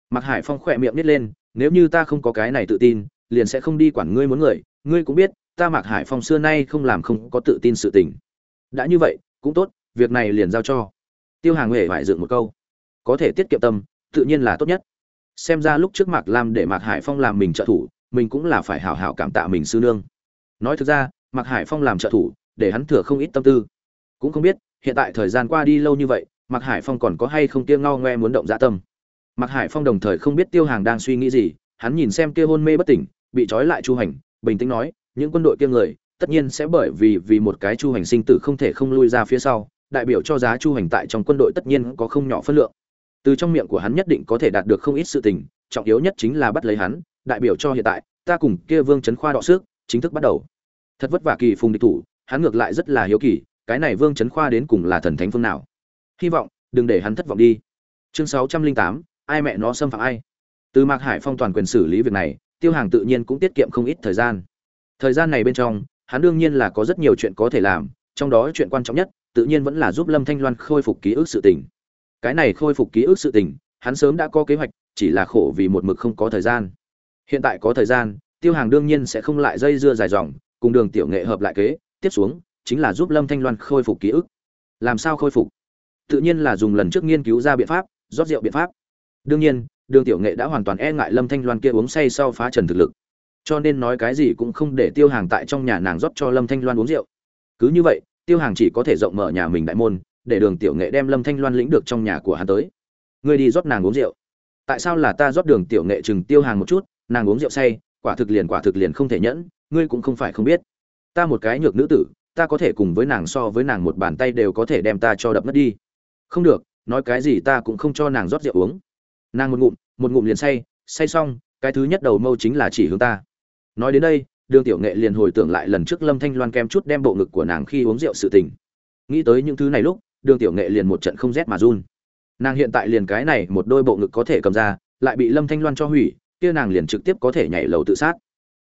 Mạc hải phong khỏe miệng nít lên, nếu như ta không có cái này tự tin, liền sẽ không đi quản ngươi muốn người. Ngươi cũng biết, ta mạc hải phong xưa nay không làm không có tự tin sự tình. Đã như vậy, cũng tốt, việc này liền giao cho. Tiêu hàng huệ vải dựng một câu. Có thể tiết kiệm tâm tự nhiên là tốt nhất. Xem ra lúc trước mạc lam để mạc hải phong làm mình trợ thủ, mình cũng là phải hào hào cảm tạ mình sư nương. Nói thực ra, mạc hải phong làm trợ thủ, để hắn thừa không ít tâm tư. Cũng không biết, hiện tại thời gian qua đi lâu như vậy, mạc hải phong còn có hay không kia ngao ngoe muốn động dạ tâm. Mạc hải phong đồng thời không biết tiêu hàng đang suy nghĩ gì, hắn nhìn xem kia hôn mê bất tỉnh, bị trói lại chu hành, bình tĩnh nói, những quân đội kia người, tất nhiên sẽ bởi vì vì một cái chu hành sinh tử không thể không lui ra phía sau. Đại biểu cho giá chu hành tại trong quân đội tất nhiên có không nhỏ phân lượng từ trong miệng của hắn nhất định có thể đạt được không ít sự tình, trọng yếu nhất chính là bắt lấy hắn, đại biểu cho hiện tại, ta cùng kia vương trấn khoa đọ sức chính thức bắt đầu. Thật vất vả kỳ phùng địch thủ, hắn ngược lại rất là hiếu kỳ, cái này vương trấn khoa đến cùng là thần thánh phương nào. Hy vọng, đừng để hắn thất vọng đi. Chương sáu trăm linh tám, ai mẹ nó xâm phạm ai? Từ mạc hải phong toàn quyền xử lý việc này, tiêu hàng tự nhiên cũng tiết kiệm không ít thời gian. Thời gian này bên trong, hắn đương nhiên là có rất nhiều chuyện có thể làm, trong đó chuyện quan trọng nhất, tự nhiên vẫn là giúp lâm thanh loan khôi phục ký ức sự tình cái này khôi phục ký ức sự tình, hắn sớm đã có kế hoạch, chỉ là khổ vì một mực không có thời gian. Hiện tại có thời gian, tiêu hàng đương nhiên sẽ không lại dây dưa dài dòng, cùng đường tiểu nghệ hợp lại kế, tiếp xuống, chính là giúp lâm thanh loan khôi phục ký ức. Làm sao khôi phục? Tự nhiên là dùng lần trước nghiên cứu ra biện pháp, rót rượu biện pháp. Đương nhiên, đường tiểu nghệ đã hoàn toàn e ngại lâm thanh loan kia uống say sau phá trần thực lực. Cho nên nói cái gì cũng không để tiêu hàng tại trong nhà nàng rót cho lâm thanh loan uống rượu. Cứ như vậy, tiêu hàng chỉ có thể rộng mở nhà mình đại môn để đường tiểu nghệ đem lâm thanh loan lĩnh được trong nhà của hắn tới. Ngươi đi rót nàng uống rượu. Tại sao là ta rót đường tiểu nghệ chừng tiêu hàng một chút, nàng uống rượu say, quả thực liền quả thực liền không thể nhẫn, ngươi cũng không phải không biết. Ta một cái nhược nữ tử, ta có thể cùng với nàng so với nàng một bàn tay đều có thể đem ta cho đập mất đi. Không được, nói cái gì ta cũng không cho nàng rót rượu uống. Nàng một ngụm một ngụm liền say say xong, cái thứ nhất đầu mâu chính là chỉ hướng ta. Nói đến đây, đường tiểu nghệ liền hồi tưởng lại lần trước lâm thanh loan kem chút đem bộ ngực của nàng khi uống rượu sự tình. Nghĩ tới những thứ này lúc đường tiểu nghệ liền một trận không rét mà run. Nàng hiện tại liền cái này một đôi bộ ngực có thể cầm ra, lại bị lâm thanh loan cho hủy, kia nàng liền trực tiếp có thể nhảy lầu tự sát.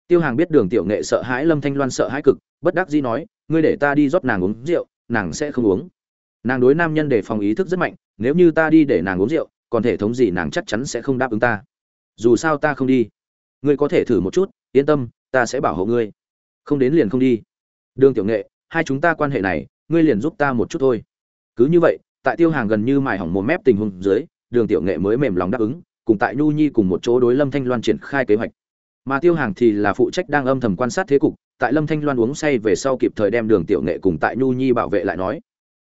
Tiêu hàng biết đường tiểu nghệ sợ hãi, lâm thanh loan sợ hãi cực, bất đắc dĩ nói, ngươi để ta đi rót nàng uống rượu, nàng sẽ không uống. Nàng đối nam nhân đề phòng ý thức rất mạnh, nếu như ta đi để nàng uống rượu, còn thể thống gì nàng chắc chắn sẽ không đáp ứng ta. Dù sao ta không đi. Ngươi có thể thử một chút, yên tâm, ta sẽ bảo hộ ngươi. Không đến liền không đi. Đường tiểu nghệ, hai chúng ta quan hệ này, ngươi liền giúp ta một chút thôi cứ như vậy, tại tiêu hàng gần như mài hỏng một mép tình huống dưới, đường tiểu nghệ mới mềm lòng đáp ứng, cùng tại nhu nhi cùng một chỗ đối lâm thanh loan triển khai kế hoạch. Mà tiêu hàng thì là phụ trách đang âm thầm quan sát thế cục, tại lâm thanh loan uống say về sau kịp thời đem đường tiểu nghệ cùng tại nhu nhi bảo vệ lại nói.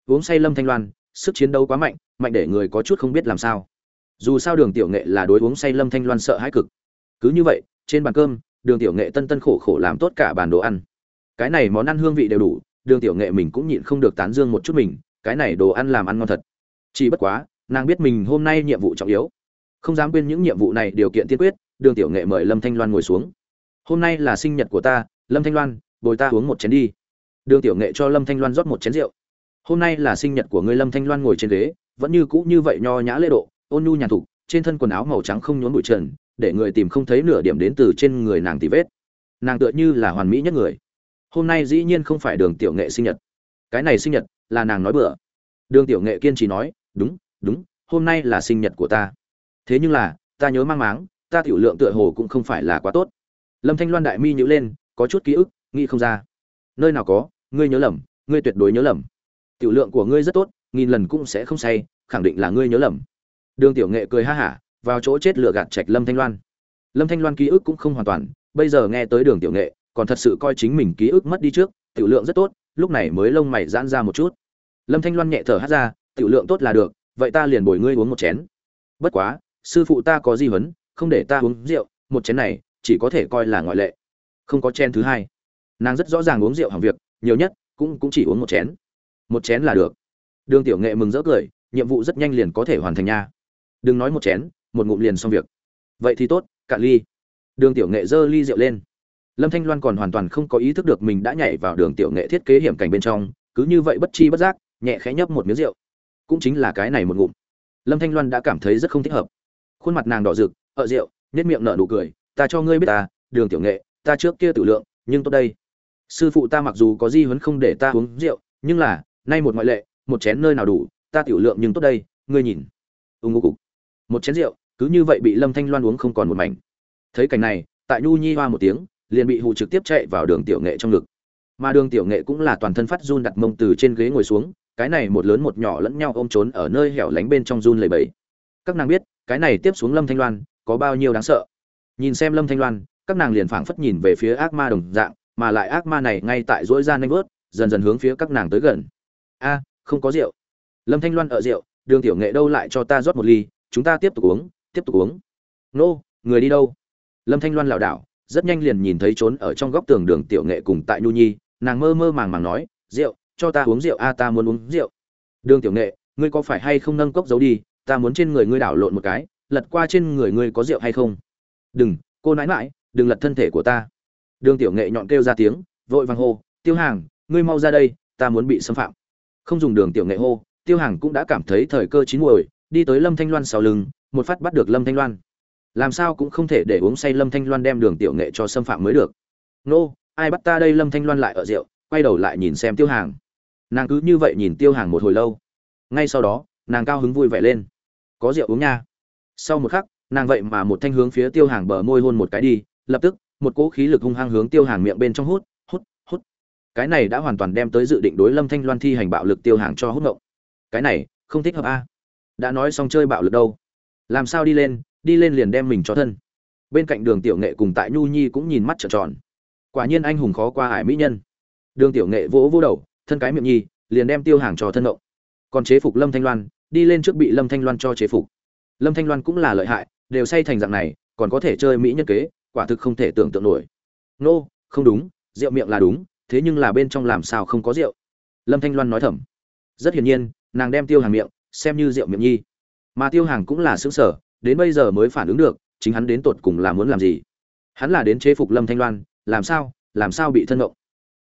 Uống say lâm thanh loan, sức chiến đấu quá mạnh mạnh để người có chút không biết làm sao. Dù sao đường tiểu nghệ là đối uống say lâm thanh loan sợ hãi cực. Cứ như vậy, trên bàn cơm, đường tiểu nghệ tân tân khổ khổ làm tốt cả bàn đồ ăn. Cái này món ăn hương vị đều đủ, đường tiểu nghệ mình cũng nhịn không được tán dương một chút mình cái này đồ ăn làm ăn ngon thật. Chỉ bất quá, nàng biết mình hôm nay nhiệm vụ trọng yếu. Không dám quên những nhiệm vụ này điều kiện tiên quyết, đường tiểu nghệ mời lâm thanh loan ngồi xuống. Hôm nay là sinh nhật của ta, lâm thanh loan, bồi ta uống một chén đi. Đường tiểu nghệ cho lâm thanh loan rót một chén rượu. Hôm nay là sinh nhật của ngươi lâm thanh loan ngồi trên ghế, vẫn như cũ như vậy nho nhã lễ độ, ôn nhu nhàn thục, trên thân quần áo màu trắng không nhốn bụi trần, để người tìm không thấy nửa điểm đến từ trên người nàng tì vết. Nàng tựa như là hoàn mỹ nhất người. Hôm nay dĩ nhiên không phải đường tiểu nghệ sinh nhật. Cái này sinh nhật là nàng nói bừa. Đường tiểu nghệ kiên trì nói, đúng đúng, hôm nay là sinh nhật của ta. Thế nhưng là, ta nhớ mang máng, ta tiểu lượng tựa hồ cũng không phải là quá tốt. Lâm thanh loan đại mi nhữ lên, có chút ký ức, nghĩ không ra. Nơi nào có, ngươi nhớ lầm, ngươi tuyệt đối nhớ lầm. Tiểu lượng của ngươi rất tốt, nghìn lần cũng sẽ không say, khẳng định là ngươi nhớ lầm. Đường tiểu nghệ cười ha hả, vào chỗ chết lựa gạt trạch lâm thanh loan. Lâm thanh loan ký ức cũng không hoàn toàn, bây giờ nghe tới đường tiểu nghệ, còn thật sự coi chính mình ký ức mất đi trước, tiểu lượng rất tốt lúc này mới lông mày giãn ra một chút. Lâm thanh loan nhẹ thở hát ra, tiểu lượng tốt là được, vậy ta liền bồi ngươi uống một chén. Bất quá, sư phụ ta có di huấn, không để ta uống rượu, một chén này chỉ có thể coi là ngoại lệ. Không có chén thứ hai. Nàng rất rõ ràng uống rượu hàng việc, nhiều nhất cũng cũng chỉ uống một chén. Một chén là được. Đường tiểu nghệ mừng rỡ cười, nhiệm vụ rất nhanh liền có thể hoàn thành nha. Đừng nói một chén, một ngụm liền xong việc. Vậy thì tốt, cạn ly. Đường tiểu nghệ giơ ly rượu lên lâm thanh loan còn hoàn toàn không có ý thức được mình đã nhảy vào đường tiểu nghệ thiết kế hiểm cảnh bên trong, cứ như vậy bất chi bất giác, nhẹ khẽ nhấp một miếng rượu. Cũng chính là cái này một ngụm. Lâm thanh loan đã cảm thấy rất không thích hợp. Khuôn mặt nàng đỏ rực, ợ rượu nết miệng nở nụ cười, ta cho ngươi biết ta, đường tiểu nghệ, ta trước kia tử lượng, nhưng tốt đây. Sư phụ ta mặc dù có di huấn không để ta uống rượu, nhưng là, nay một ngoại lệ, một chén nơi nào đủ, ta tiểu lượng nhưng tốt đây, ngươi nhìn. Ưng ngô cục. Một chén rượu, cứ như vậy bị lâm thanh loan uống không còn một mảnh. Thấy cảnh này, tại nhu nhi hoa một tiếng liền bị hù trực tiếp chạy vào đường tiểu nghệ trong ngực. Mà đường tiểu nghệ cũng là toàn thân phát run đặt mông từ trên ghế ngồi xuống, cái này một lớn một nhỏ lẫn nhau ôm trốn ở nơi hẻo lánh bên trong run lầy bẫy các nàng biết, cái này tiếp xuống lâm thanh loan, có bao nhiêu đáng sợ. Nhìn xem lâm thanh loan, các nàng liền phảng phất nhìn về phía ác ma đồng dạng, mà lại ác ma này ngay tại dỗi ra nanh vớt, dần dần hướng phía các nàng tới gần. A, không có rượu. Lâm thanh loan ở rượu, đường tiểu nghệ đâu lại cho ta rót một ly, chúng ta tiếp tục uống, tiếp tục uống. Nô, người đi đâu? Lâm thanh loan lảo đảo rất nhanh liền nhìn thấy trốn ở trong góc tường đường tiểu nghệ cùng tại nhu nhi, nàng mơ mơ màng màng nói, rượu, cho ta uống rượu, a, ta muốn uống rượu. Đường tiểu nghệ, ngươi có phải hay không nâng cốc giấu đi, ta muốn trên người ngươi đảo lộn một cái, lật qua trên người ngươi có rượu hay không? Đừng, cô nãi mãi đừng lật thân thể của ta. Đường tiểu nghệ nhọn kêu ra tiếng, vội vàng hô, tiêu hàng, ngươi mau ra đây, ta muốn bị xâm phạm. Không dùng đường tiểu nghệ hô, tiêu hàng cũng đã cảm thấy thời cơ chín muồi, đi tới lâm thanh loan sau lưng, một phát bắt được lâm thanh loan làm sao cũng không thể để uống say lâm thanh loan đem đường tiểu nghệ cho xâm phạm mới được. Nô, ai bắt ta đây? Lâm thanh loan lại ở rượu, quay đầu lại nhìn xem tiêu hàng. Nàng cứ như vậy nhìn tiêu hàng một hồi lâu. Ngay sau đó, nàng cao hứng vui vẻ lên. Có rượu uống nha. Sau một khắc, nàng vậy mà một thanh hướng phía tiêu hàng bờ môi hôn một cái đi, lập tức, một cỗ khí lực hung hăng hướng tiêu hàng miệng bên trong hút hút hút. Cái này đã hoàn toàn đem tới dự định đối lâm thanh loan thi hành bạo lực tiêu hàng cho hút ngộng. Cái này, không thích hợp a. Đã nói xong chơi bạo lực đâu. Làm sao đi lên đi lên liền đem mình cho thân. Bên cạnh đường tiểu nghệ cùng tại nhu nhi cũng nhìn mắt trợn tròn. Quả nhiên anh hùng khó qua hải mỹ nhân. Đường tiểu nghệ vỗ vỗ đầu thân cái miệng nhi liền đem tiêu hàng cho thân động còn chế phục lâm thanh loan đi lên trước bị lâm thanh loan cho chế phục. Lâm thanh loan cũng là lợi hại đều say thành dạng này còn có thể chơi mỹ nhân kế quả thực không thể tưởng tượng nổi. Nô、no, không đúng rượu miệng là đúng thế nhưng là bên trong làm sao không có rượu? Lâm thanh loan nói thầm. Rất hiển nhiên nàng đem tiêu hàng miệng xem như rượu miệng nhi. Mà tiêu hàng cũng là xứng sở đến bây giờ mới phản ứng được, chính hắn đến tột cùng là muốn làm gì? Hắn là đến chế phục lâm thanh loan, làm sao làm sao bị thân động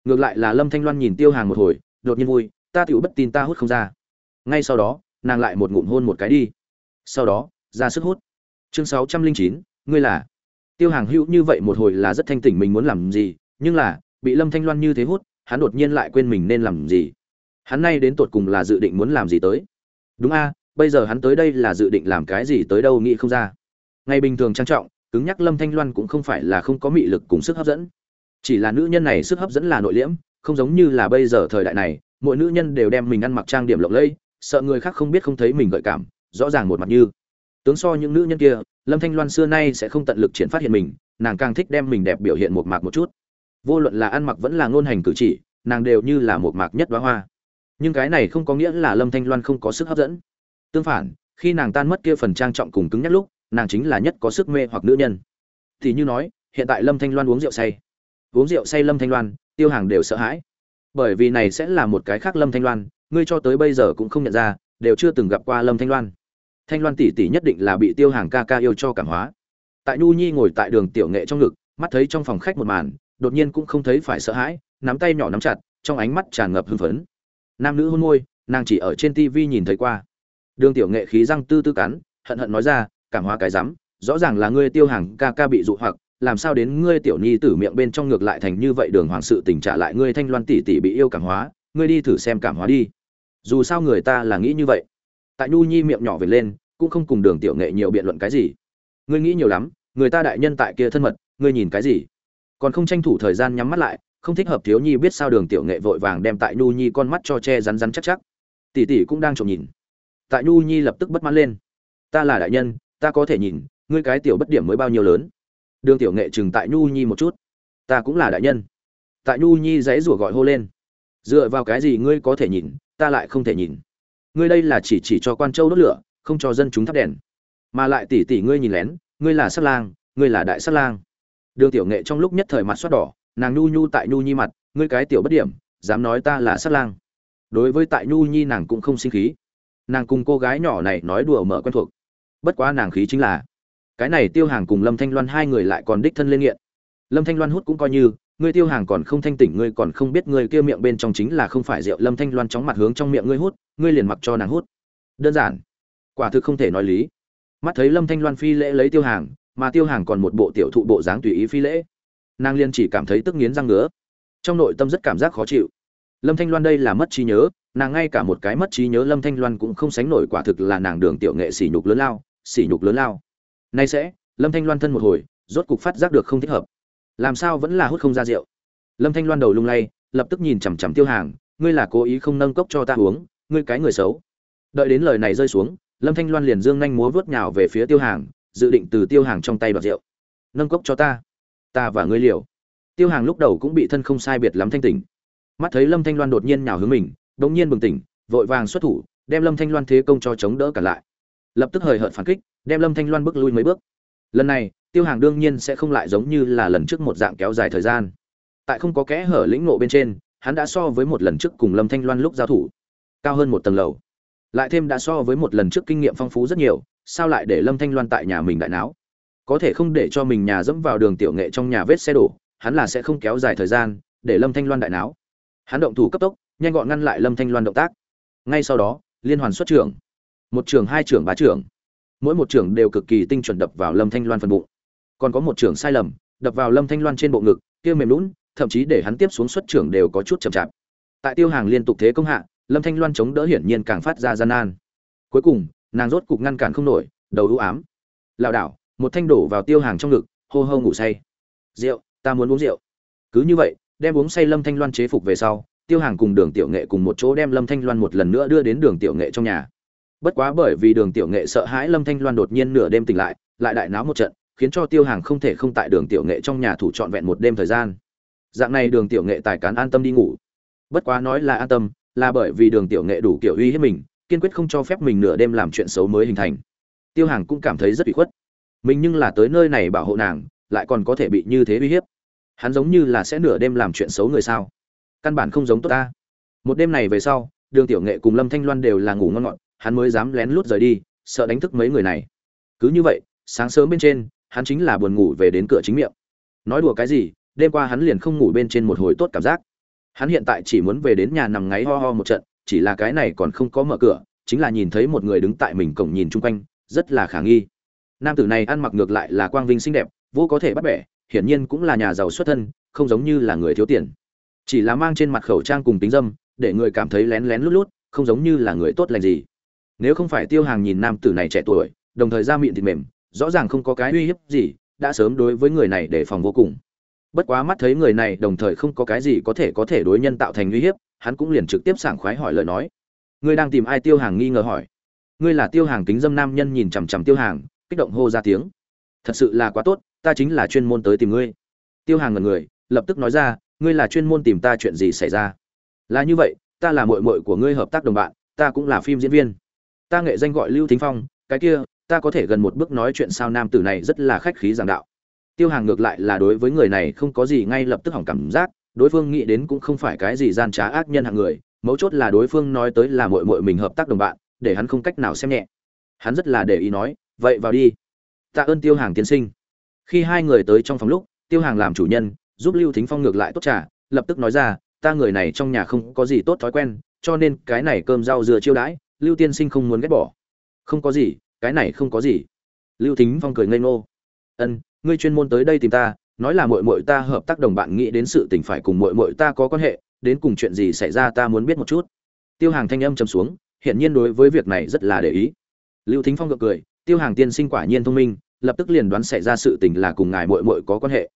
ngược lại là lâm thanh loan nhìn tiêu hàng một hồi, đột nhiên vui, ta tựu bất tin ta hút không ra. Ngay sau đó, nàng lại một ngụm hôn một cái đi. Sau đó, ra sức hút. Chương sáu trăm linh chín, ngươi là. Tiêu hàng hữu như vậy một hồi là rất thanh tỉnh mình muốn làm gì, nhưng là, bị lâm thanh loan như thế hút, hắn đột nhiên lại quên mình nên làm gì. Hắn nay đến tột cùng là dự định muốn làm gì tới. Đúng a bây giờ hắn tới đây là dự định làm cái gì tới đâu nghĩ không ra. Ngày bình thường trang trọng, cứng nhắc lâm thanh loan cũng không phải là không có mị lực cùng sức hấp dẫn. Chỉ là nữ nhân này sức hấp dẫn là nội liễm, không giống như là bây giờ thời đại này, mỗi nữ nhân đều đem mình ăn mặc trang điểm lộng lẫy, sợ người khác không biết không thấy mình gợi cảm, rõ ràng một mặt như. Tướng so những nữ nhân kia, lâm thanh loan xưa nay sẽ không tận lực triển phát hiện mình, nàng càng thích đem mình đẹp biểu hiện một mạc một chút. Vô luận là ăn mặc vẫn là ngôn hành cử chỉ, nàng đều như là một mạc nhất đoá hoa. Nhưng cái này không có nghĩa là lâm thanh loan không có sức hấp dẫn tương phản, khi nàng tan mất kia phần trang trọng cùng cứng nhắc lúc, nàng chính là nhất có sức mê hoặc nữ nhân. Thì như nói, hiện tại lâm thanh loan uống rượu say. Uống rượu say lâm thanh loan, tiêu hàng đều sợ hãi. Bởi vì này sẽ là một cái khác lâm thanh loan, ngươi cho tới bây giờ cũng không nhận ra, đều chưa từng gặp qua lâm thanh loan. Thanh loan tỷ tỷ nhất định là bị tiêu hàng ca ca yêu cho cảm hóa. Tại nhu nhi ngồi tại đường tiểu nghệ trong ngực, mắt thấy trong phòng khách một màn, đột nhiên cũng không thấy phải sợ hãi, nắm tay nhỏ nắm chặt, trong ánh mắt tràn ngập hưng phấn. Nam nữ hôn môi, nàng chỉ ở trên tivi nhìn thấy qua đường tiểu nghệ khí răng tư tư cắn, hận hận nói ra, cảm hóa cái rắm, rõ ràng là ngươi tiêu hàng ca ca bị dụ hoặc, làm sao đến ngươi tiểu nhi tử miệng bên trong ngược lại thành như vậy đường hoàng sự tình trả lại ngươi thanh loan tỷ tỷ bị yêu cảm hóa, ngươi đi thử xem cảm hóa đi. Dù sao người ta là nghĩ như vậy. Tại nhu nhi miệng nhỏ về lên, cũng không cùng đường tiểu nghệ nhiều biện luận cái gì. Ngươi nghĩ nhiều lắm, người ta đại nhân tại kia thân mật, ngươi nhìn cái gì? Còn không tranh thủ thời gian nhắm mắt lại, không thích hợp thiếu nhi biết sao đường tiểu nghệ vội vàng đem tại nhu nhi con mắt cho che rắn rắn chắc chắc. Tỷ tỷ cũng đang trộm nhìn tại nhu nhi lập tức bất mãn lên. Ta là đại nhân, ta có thể nhìn, ngươi cái tiểu bất điểm mới bao nhiêu lớn. Đường tiểu nghệ chừng tại nhu nhi một chút. Ta cũng là đại nhân. Tại nhu nhi dãy rủa gọi hô lên. Dựa vào cái gì ngươi có thể nhìn, ta lại không thể nhìn. Ngươi đây là chỉ chỉ cho quan châu đốt lửa, không cho dân chúng thắp đèn. Mà lại tỉ tỉ ngươi nhìn lén, ngươi là sát lang, ngươi là đại sát lang. Đường tiểu nghệ trong lúc nhất thời mặt xoát đỏ, nàng nhu nhu tại nhu nhi mặt, ngươi cái tiểu bất điểm, dám nói ta là sát lang. Đối với tại nhu nhi nàng cũng không sinh khí nàng cùng cô gái nhỏ này nói đùa mở quen thuộc. Bất quá nàng khí chính là, cái này tiêu hàng cùng lâm thanh loan hai người lại còn đích thân lên nghiện. Lâm thanh loan hút cũng coi như, ngươi tiêu hàng còn không thanh tỉnh, ngươi còn không biết ngươi kia miệng bên trong chính là không phải rượu. Lâm thanh loan chóng mặt hướng trong miệng ngươi hút, ngươi liền mặc cho nàng hút. Đơn giản, quả thực không thể nói lý. Mắt thấy lâm thanh loan phi lễ lấy tiêu hàng, mà tiêu hàng còn một bộ tiểu thụ bộ dáng tùy ý phi lễ. Nàng liên chỉ cảm thấy tức nghiến răng ngứa. Trong nội tâm rất cảm giác khó chịu. Lâm thanh loan đây là mất trí nhớ nàng ngay cả một cái mất trí nhớ lâm thanh loan cũng không sánh nổi quả thực là nàng đường tiểu nghệ sỉ nhục lớn lao, sỉ nhục lớn lao. Nay sẽ, lâm thanh loan thân một hồi, rốt cục phát giác được không thích hợp. Làm sao vẫn là hút không ra rượu? Lâm thanh loan đầu lung lay, lập tức nhìn chằm chằm tiêu hàng, ngươi là cố ý không nâng cốc cho ta uống, ngươi cái người xấu. Đợi đến lời này rơi xuống, lâm thanh loan liền dương nhanh múa vớt nhào về phía tiêu hàng, dự định từ tiêu hàng trong tay đoạt rượu. Nâng cốc cho ta ta và ngươi liều. Tiêu hàng lúc đầu cũng bị thân không sai biệt lắm thanh tỉnh. Mắt thấy lâm thanh loan đột nhiên nhào hướng mình đống nhiên bừng tỉnh, vội vàng xuất thủ, đem lâm thanh loan thế công cho chống đỡ cả lại. Lập tức hời hợt phản kích, đem lâm thanh loan bước lui mấy bước. Lần này, tiêu hàng đương nhiên sẽ không lại giống như là lần trước một dạng kéo dài thời gian. Tại không có kẽ hở lĩnh nộ bên trên, hắn đã so với một lần trước cùng lâm thanh loan lúc giao thủ, cao hơn một tầng lầu. Lại thêm đã so với một lần trước kinh nghiệm phong phú rất nhiều, sao lại để lâm thanh loan tại nhà mình đại não có thể không để cho mình nhà dẫm vào đường tiểu nghệ trong nhà vết xe đổ, hắn là sẽ không kéo dài thời gian, để lâm thanh loan đại não hắn động thủ cấp tốc nhanh gọn ngăn lại lâm thanh loan động tác. Ngay sau đó, liên hoàn xuất trưởng. Một trưởng, hai trưởng bá trưởng. Mỗi một trưởng đều cực kỳ tinh chuẩn đập vào lâm thanh loan phần bụng. Còn có một trưởng sai lầm, đập vào lâm thanh loan trên bộ ngực, kia mềm lún, thậm chí để hắn tiếp xuống xuất trưởng đều có chút chậm chạp. Tại tiêu hàng liên tục thế công hạ, lâm thanh loan chống đỡ hiển nhiên càng phát ra gian nan. Cuối cùng, nàng rốt cục ngăn cản không nổi, đầu ưu ám. Lảo đảo, một thanh đổ vào tiêu hàng trong ngực, hô hô ngủ say. Rượu, ta muốn uống rượu. Cứ như vậy, đem uống say lâm thanh loan chế phục về sau tiêu hàng cùng đường tiểu nghệ cùng một chỗ đem lâm thanh loan một lần nữa đưa đến đường tiểu nghệ trong nhà. Bất quá bởi vì đường tiểu nghệ sợ hãi lâm thanh loan đột nhiên nửa đêm tỉnh lại lại đại náo một trận, khiến cho tiêu hàng không thể không tại đường tiểu nghệ trong nhà thủ trọn vẹn một đêm thời gian. Dạng này đường tiểu nghệ tài cán an tâm đi ngủ. Bất quá nói là an tâm, là bởi vì đường tiểu nghệ đủ kiểu uy hiếp mình, kiên quyết không cho phép mình nửa đêm làm chuyện xấu mới hình thành. Tiêu hàng cũng cảm thấy rất bị khuất. Mình nhưng là tới nơi này bảo hộ nàng, lại còn có thể bị như thế uy hiếp. Hắn giống như là sẽ nửa đêm làm chuyện xấu người sao? Căn bản không giống tốt ta. Một đêm này về sau, đường tiểu nghệ cùng lâm thanh loan đều là ngủ ngon ngọt, hắn mới dám lén lút rời đi, sợ đánh thức mấy người này. Cứ như vậy, sáng sớm bên trên, hắn chính là buồn ngủ về đến cửa chính miệng. Nói đùa cái gì, đêm qua hắn liền không ngủ bên trên một hồi tốt cảm giác. Hắn hiện tại chỉ muốn về đến nhà nằm ngáy ho ho một trận, chỉ là cái này còn không có mở cửa, chính là nhìn thấy một người đứng tại mình cổng nhìn chung quanh, rất là khả nghi. Nam tử này ăn mặc ngược lại là quang vinh xinh đẹp, vô có thể bắt bẻ, hiển nhiên cũng là nhà giàu xuất thân, không giống như là người thiếu tiền chỉ là mang trên mặt khẩu trang cùng tính dâm, để người cảm thấy lén lén lút lút, không giống như là người tốt lành gì. Nếu không phải tiêu hàng nhìn nam tử này trẻ tuổi, đồng thời da miệng thịt mềm, rõ ràng không có cái uy hiếp gì, đã sớm đối với người này đề phòng vô cùng. Bất quá mắt thấy người này đồng thời không có cái gì có thể có thể đối nhân tạo thành uy hiếp, hắn cũng liền trực tiếp sảng khoái hỏi lời nói. Ngươi đang tìm ai? Tiêu hàng nghi ngờ hỏi. Ngươi là tiêu hàng kính dâm nam nhân nhìn chằm chằm tiêu hàng, kích động hô ra tiếng. Thật sự là quá tốt, ta chính là chuyên môn tới tìm ngươi. Tiêu hàng ngần người, lập tức nói ra ngươi là chuyên môn tìm ta chuyện gì xảy ra? Là như vậy, ta là mội mội của ngươi hợp tác đồng bạn, ta cũng là phim diễn viên. Ta nghệ danh gọi lưu thính phong, cái kia, ta có thể gần một bước nói chuyện sao nam tử này rất là khách khí giảng đạo. Tiêu hàng ngược lại là đối với người này không có gì ngay lập tức hỏng cảm giác, đối phương nghĩ đến cũng không phải cái gì gian trá ác nhân hạng người, mấu chốt là đối phương nói tới là mội mội mình hợp tác đồng bạn, để hắn không cách nào xem nhẹ. Hắn rất là để ý nói, vậy vào đi. Tạ ơn tiêu hàng tiên sinh. Khi hai người tới trong phòng lúc, tiêu hàng làm chủ nhân giúp lưu thính phong ngược lại tốt trả lập tức nói ra, ta người này trong nhà không có gì tốt thói quen, cho nên cái này cơm rau dừa chiêu đãi, lưu tiên sinh không muốn ghét bỏ. Không có gì, cái này không có gì. Lưu thính phong cười ngây ngô. Ân, ngươi chuyên môn tới đây tìm ta, nói là mội mội ta hợp tác đồng bạn nghĩ đến sự tình phải cùng mội mội ta có quan hệ, đến cùng chuyện gì xảy ra ta muốn biết một chút. Tiêu hàng thanh âm trầm xuống hiện nhiên đối với việc này rất là để ý. Lưu thính phong gật cười, tiêu hàng tiên sinh quả nhiên thông minh, lập tức liền đoán xảy ra sự tình là cùng ngài mội mội có quan hệ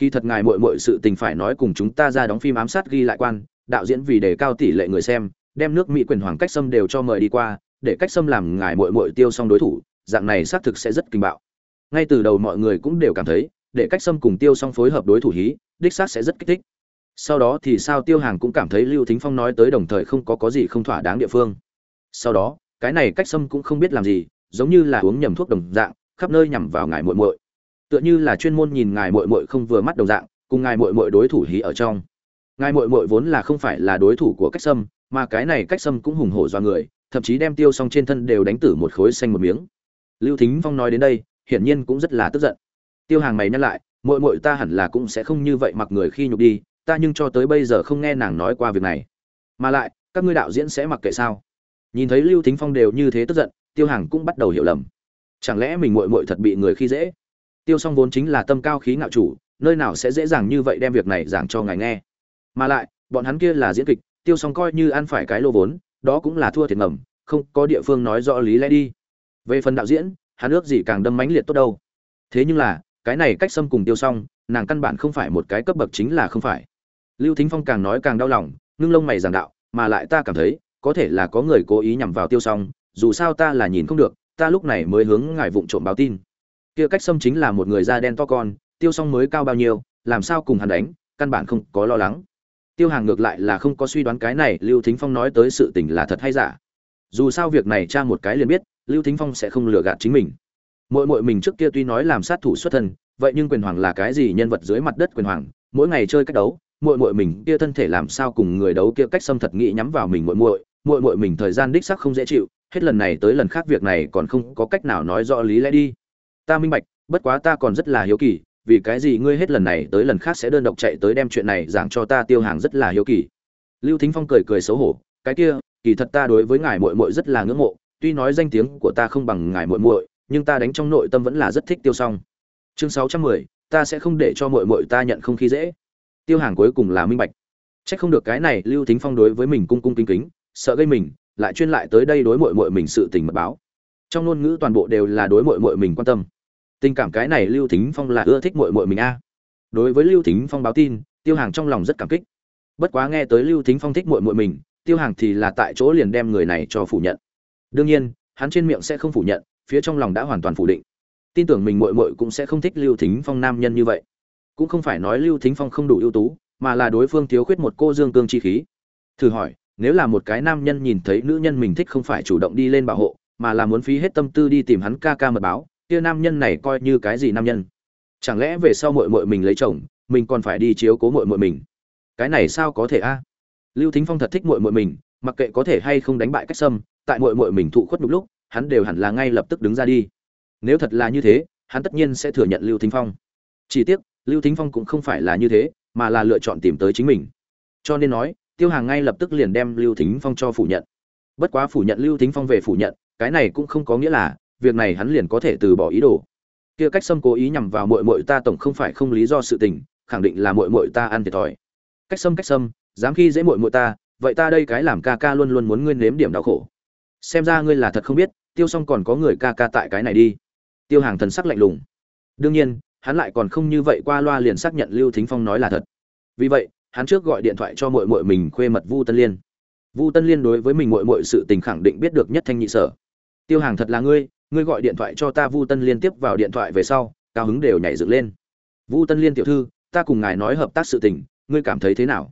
kỳ thật ngài mội mội sự tình phải nói cùng chúng ta ra đóng phim ám sát ghi lại quan, đạo diễn vì đề cao tỷ lệ người xem, đem nước mỹ quyền hoàng cách xâm đều cho mời đi qua, để cách xâm làm ngài mội mội tiêu xong đối thủ, dạng này xác thực sẽ rất kinh bạo. Ngay từ đầu mọi người cũng đều cảm thấy, để cách xâm cùng tiêu xong phối hợp đối thủ hí, đích xác sẽ rất kích thích. Sau đó thì sao tiêu hàng cũng cảm thấy lưu thính phong nói tới đồng thời không có có gì không thỏa đáng địa phương. Sau đó, cái này cách xâm cũng không biết làm gì, giống như là uống nhầm thuốc đồng dạng, khắp nơi nhằm vào ngài muội muội tựa như là chuyên môn nhìn ngài muội muội không vừa mắt đồng dạng, cùng ngài muội muội đối thủ hí ở trong. Ngài muội muội vốn là không phải là đối thủ của cách sâm, mà cái này cách sâm cũng hùng hổ do người, thậm chí đem tiêu xong trên thân đều đánh tử một khối xanh một miếng. Lưu thính phong nói đến đây, hiển nhiên cũng rất là tức giận. Tiêu hàng mày nhắc lại, muội muội ta hẳn là cũng sẽ không như vậy mặc người khi nhục đi, ta nhưng cho tới bây giờ không nghe nàng nói qua việc này. Mà lại, các ngươi đạo diễn sẽ mặc kệ sao? Nhìn thấy lưu thính phong đều như thế tức giận, tiêu hàng cũng bắt đầu hiểu lầm. Chẳng lẽ mình muội muội thật bị người khi dễ? Tiêu s o n g vốn chính là tâm cao khí ngạo chủ, nơi nào sẽ dễ dàng như vậy đem việc này giảng cho ngài nghe. Mà lại, bọn hắn kia là diễn kịch, tiêu s o n g coi như ăn phải cái lô vốn, đó cũng là thua thiệt ngầm, không có địa phương nói rõ lý lẽ đi. Về phần đạo diễn, hắn ước gì càng đâm mãnh liệt tốt đâu. Thế nhưng là, cái này cách xâm cùng tiêu s o n g nàng căn bản không phải một cái cấp bậc chính là không phải. Lưu thính phong càng nói càng đau lòng, ngưng lông mày giảng đạo, mà lại ta cảm thấy, có thể là có người cố ý nhằm vào tiêu s o n g dù sao ta là nhìn không được, ta lúc này mới hướng ngài vụng trộm báo tin kia cách xâm chính là một người da đen to con, tiêu xong mới cao bao nhiêu, làm sao cùng hắn đánh, căn bản không có lo lắng. Tiêu hàng ngược lại là không có suy đoán cái này, lưu thính phong nói tới sự tình là thật hay giả. Dù sao việc này cha một cái liền biết, lưu thính phong sẽ không lừa gạt chính mình. Mỗi mỗi mình trước kia tuy nói làm sát thủ xuất thân, vậy nhưng quyền hoàng là cái gì nhân vật dưới mặt đất quyền hoàng, mỗi ngày chơi cách đấu, muội muội mình kia thân thể làm sao cùng người đấu kia cách xâm thật nghĩ nhắm vào mình muội muội muội muội mình thời gian đích sắc không dễ chịu, hết lần này tới lần khác việc này còn không có cách nào nói rõ lý lẽ đi ta minh bạch, bất quá ta còn rất là hiếu kỳ, vì cái gì ngươi hết lần này tới lần khác sẽ đơn độc chạy tới đem chuyện này giảng cho ta tiêu hàng rất là hiếu kỳ. Lưu thính phong cười cười xấu hổ, cái kia, kỳ thật ta đối với ngài muội muội rất là ngưỡng mộ, tuy nói danh tiếng của ta không bằng ngài muội muội, nhưng ta đánh trong nội tâm vẫn là rất thích tiêu xong chương sáu trăm mười, ta sẽ không để cho muội muội ta nhận không khí dễ. Tiêu hàng cuối cùng là minh bạch. Trách không được cái này, lưu thính phong đối với mình cung cung kính kính, sợ gây mình, lại chuyên lại tới đây đối mội mội mình sự tình mật báo. Trong ngôn ngữ toàn bộ đều là đối mội mội mình quan tâm tình cảm cái này lưu thính phong là ưa thích mội mội mình a. Đối với lưu thính phong báo tin, tiêu hàng trong lòng rất cảm kích. Bất quá nghe tới lưu thính phong thích mội mội mình, tiêu hàng thì là tại chỗ liền đem người này cho phủ nhận. Đương nhiên, hắn trên miệng sẽ không phủ nhận, phía trong lòng đã hoàn toàn phủ định. Tin tưởng mình mội mội cũng sẽ không thích lưu thính phong nam nhân như vậy. Cũng không phải nói lưu thính phong không đủ ưu tú, mà là đối phương thiếu khuyết một cô dương cương chi khí. Thử hỏi, nếu là một cái nam nhân nhìn thấy nữ nhân mình thích không phải chủ động đi lên bảo hộ, mà là muốn phí hết tâm tư đi tìm hắn ca ca mật báo kia nam nhân này coi như cái gì nam nhân? Chẳng lẽ về sau mội mội mình lấy chồng, mình còn phải đi chiếu cố mội mội mình? Cái này sao có thể a? Lưu thính phong thật thích mội mội mình, mặc kệ có thể hay không đánh bại cách sâm, tại mội mội mình thụ khuất nhục lúc, hắn đều hẳn là ngay lập tức đứng ra đi. Nếu thật là như thế, hắn tất nhiên sẽ thừa nhận lưu thính phong. Chỉ tiếc, lưu thính phong cũng không phải là như thế, mà là lựa chọn tìm tới chính mình. Cho nên nói, tiêu hàng ngay lập tức liền đem lưu thính phong cho phủ nhận. Bất quá phủ nhận lưu thính phong về phủ nhận, cái này cũng không có nghĩa là việc này hắn liền có thể từ bỏ ý đồ. Kia cách xâm cố ý nhằm vào mội mội ta tổng không phải không lý do sự tình khẳng định là mội mội ta ăn thiệt thòi. Cách xâm cách xâm dám khi dễ mội mội ta vậy ta đây cái làm ca ca luôn luôn muốn ngươi nếm điểm đau khổ. Xem ra ngươi là thật không biết tiêu xong còn có người ca ca tại cái này đi. Tiêu hàng thần sắc lạnh lùng. Đương nhiên hắn lại còn không như vậy qua loa liền xác nhận lưu thính phong nói là thật. Vì vậy hắn trước gọi điện thoại cho muội muội mình khuê mật Vu Tân Liên. Vu Tân Liên đối với mình muội muội sự tình khẳng định biết được nhất thanh nhị sở. Tiêu Hàng thật là ngươi, ngươi gọi điện thoại cho ta Vu Tân Liên tiếp vào điện thoại về sau, cao hứng đều nhảy dựng lên. Vu tân liên tiểu thư ta cùng ngài nói hợp tác sự tình ngươi cảm thấy thế nào?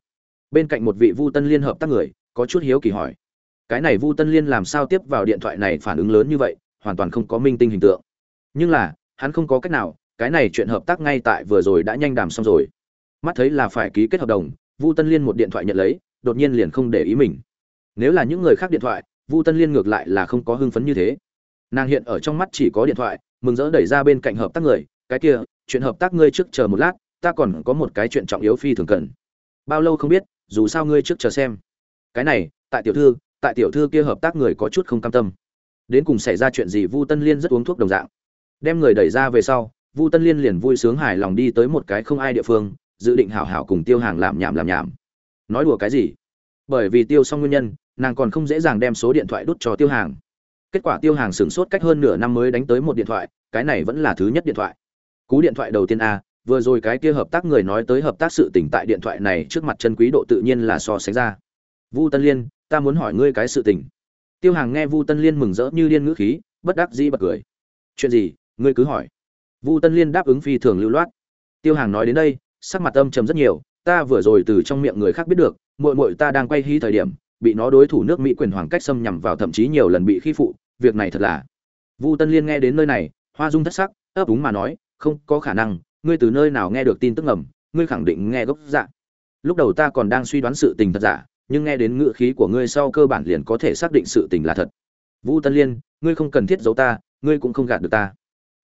Bên cạnh một vị vu tân liên hợp tác người có chút hiếu kỳ hỏi. Cái này vu tân liên làm sao tiếp vào điện thoại này phản ứng lớn như vậy hoàn toàn không có minh tinh hình tượng. Nhưng là hắn không có cách nào cái này chuyện hợp tác ngay tại vừa rồi đã nhanh đàm xong rồi. Mắt thấy là phải ký kết hợp đồng vu tân liên một điện thoại nhận lấy đột nhiên liền không để ý mình. Nếu là những người khác điện thoại vu tân liên ngược lại là không có hưng phấn như thế nàng hiện ở trong mắt chỉ có điện thoại, mừng rỡ đẩy ra bên cạnh hợp tác người, cái kia, chuyện hợp tác ngươi trước chờ một lát, ta còn có một cái chuyện trọng yếu phi thường cần. Bao lâu không biết, dù sao ngươi trước chờ xem. Cái này, tại tiểu thư, tại tiểu thư kia hợp tác người có chút không cam tâm. Đến cùng xảy ra chuyện gì vu tân liên rất uống thuốc đồng dạng. Đem người đẩy ra về sau, vu tân liên liền vui sướng hài lòng đi tới một cái không ai địa phương, dự định hảo hảo cùng tiêu hàng làm nhảm làm nhảm. Nói đùa cái gì? Bởi vì tiêu xong nguyên nhân, nàng còn không dễ dàng đem số điện thoại đút cho tiêu hàng kết quả tiêu hàng sửng sốt cách hơn nửa năm mới đánh tới một điện thoại, cái này vẫn là thứ nhất điện thoại. Cú điện thoại đầu tiên a, vừa rồi cái kia hợp tác người nói tới hợp tác sự tình tại điện thoại này trước mặt chân quý độ tự nhiên là so sánh ra. Vu tân liên, ta muốn hỏi ngươi cái sự tình. Tiêu hàng nghe vu tân liên mừng rỡ như điên ngữ khí, bất đắc dĩ bật cười. Chuyện gì, ngươi cứ hỏi. Vu tân liên đáp ứng phi thường lưu loát. Tiêu hàng nói đến đây, sắc mặt âm trầm rất nhiều, ta vừa rồi từ trong miệng người khác biết được, muội muội ta đang quay hy thời điểm bị nó đối thủ nước mỹ quyền hoàng cách xâm nhằm vào thậm chí nhiều lần bị khi phụ, việc này thật là. Vu tân liên nghe đến nơi này, hoa dung thất sắc, ấp úng mà nói, không có khả năng, ngươi từ nơi nào nghe được tin tức ngầm, ngươi khẳng định nghe gốc dạ. Lúc đầu ta còn đang suy đoán sự tình thật giả, nhưng nghe đến ngữ khí của ngươi sau cơ bản liền có thể xác định sự tình là thật. Vu tân liên, ngươi không cần thiết giấu ta, ngươi cũng không gạt được ta.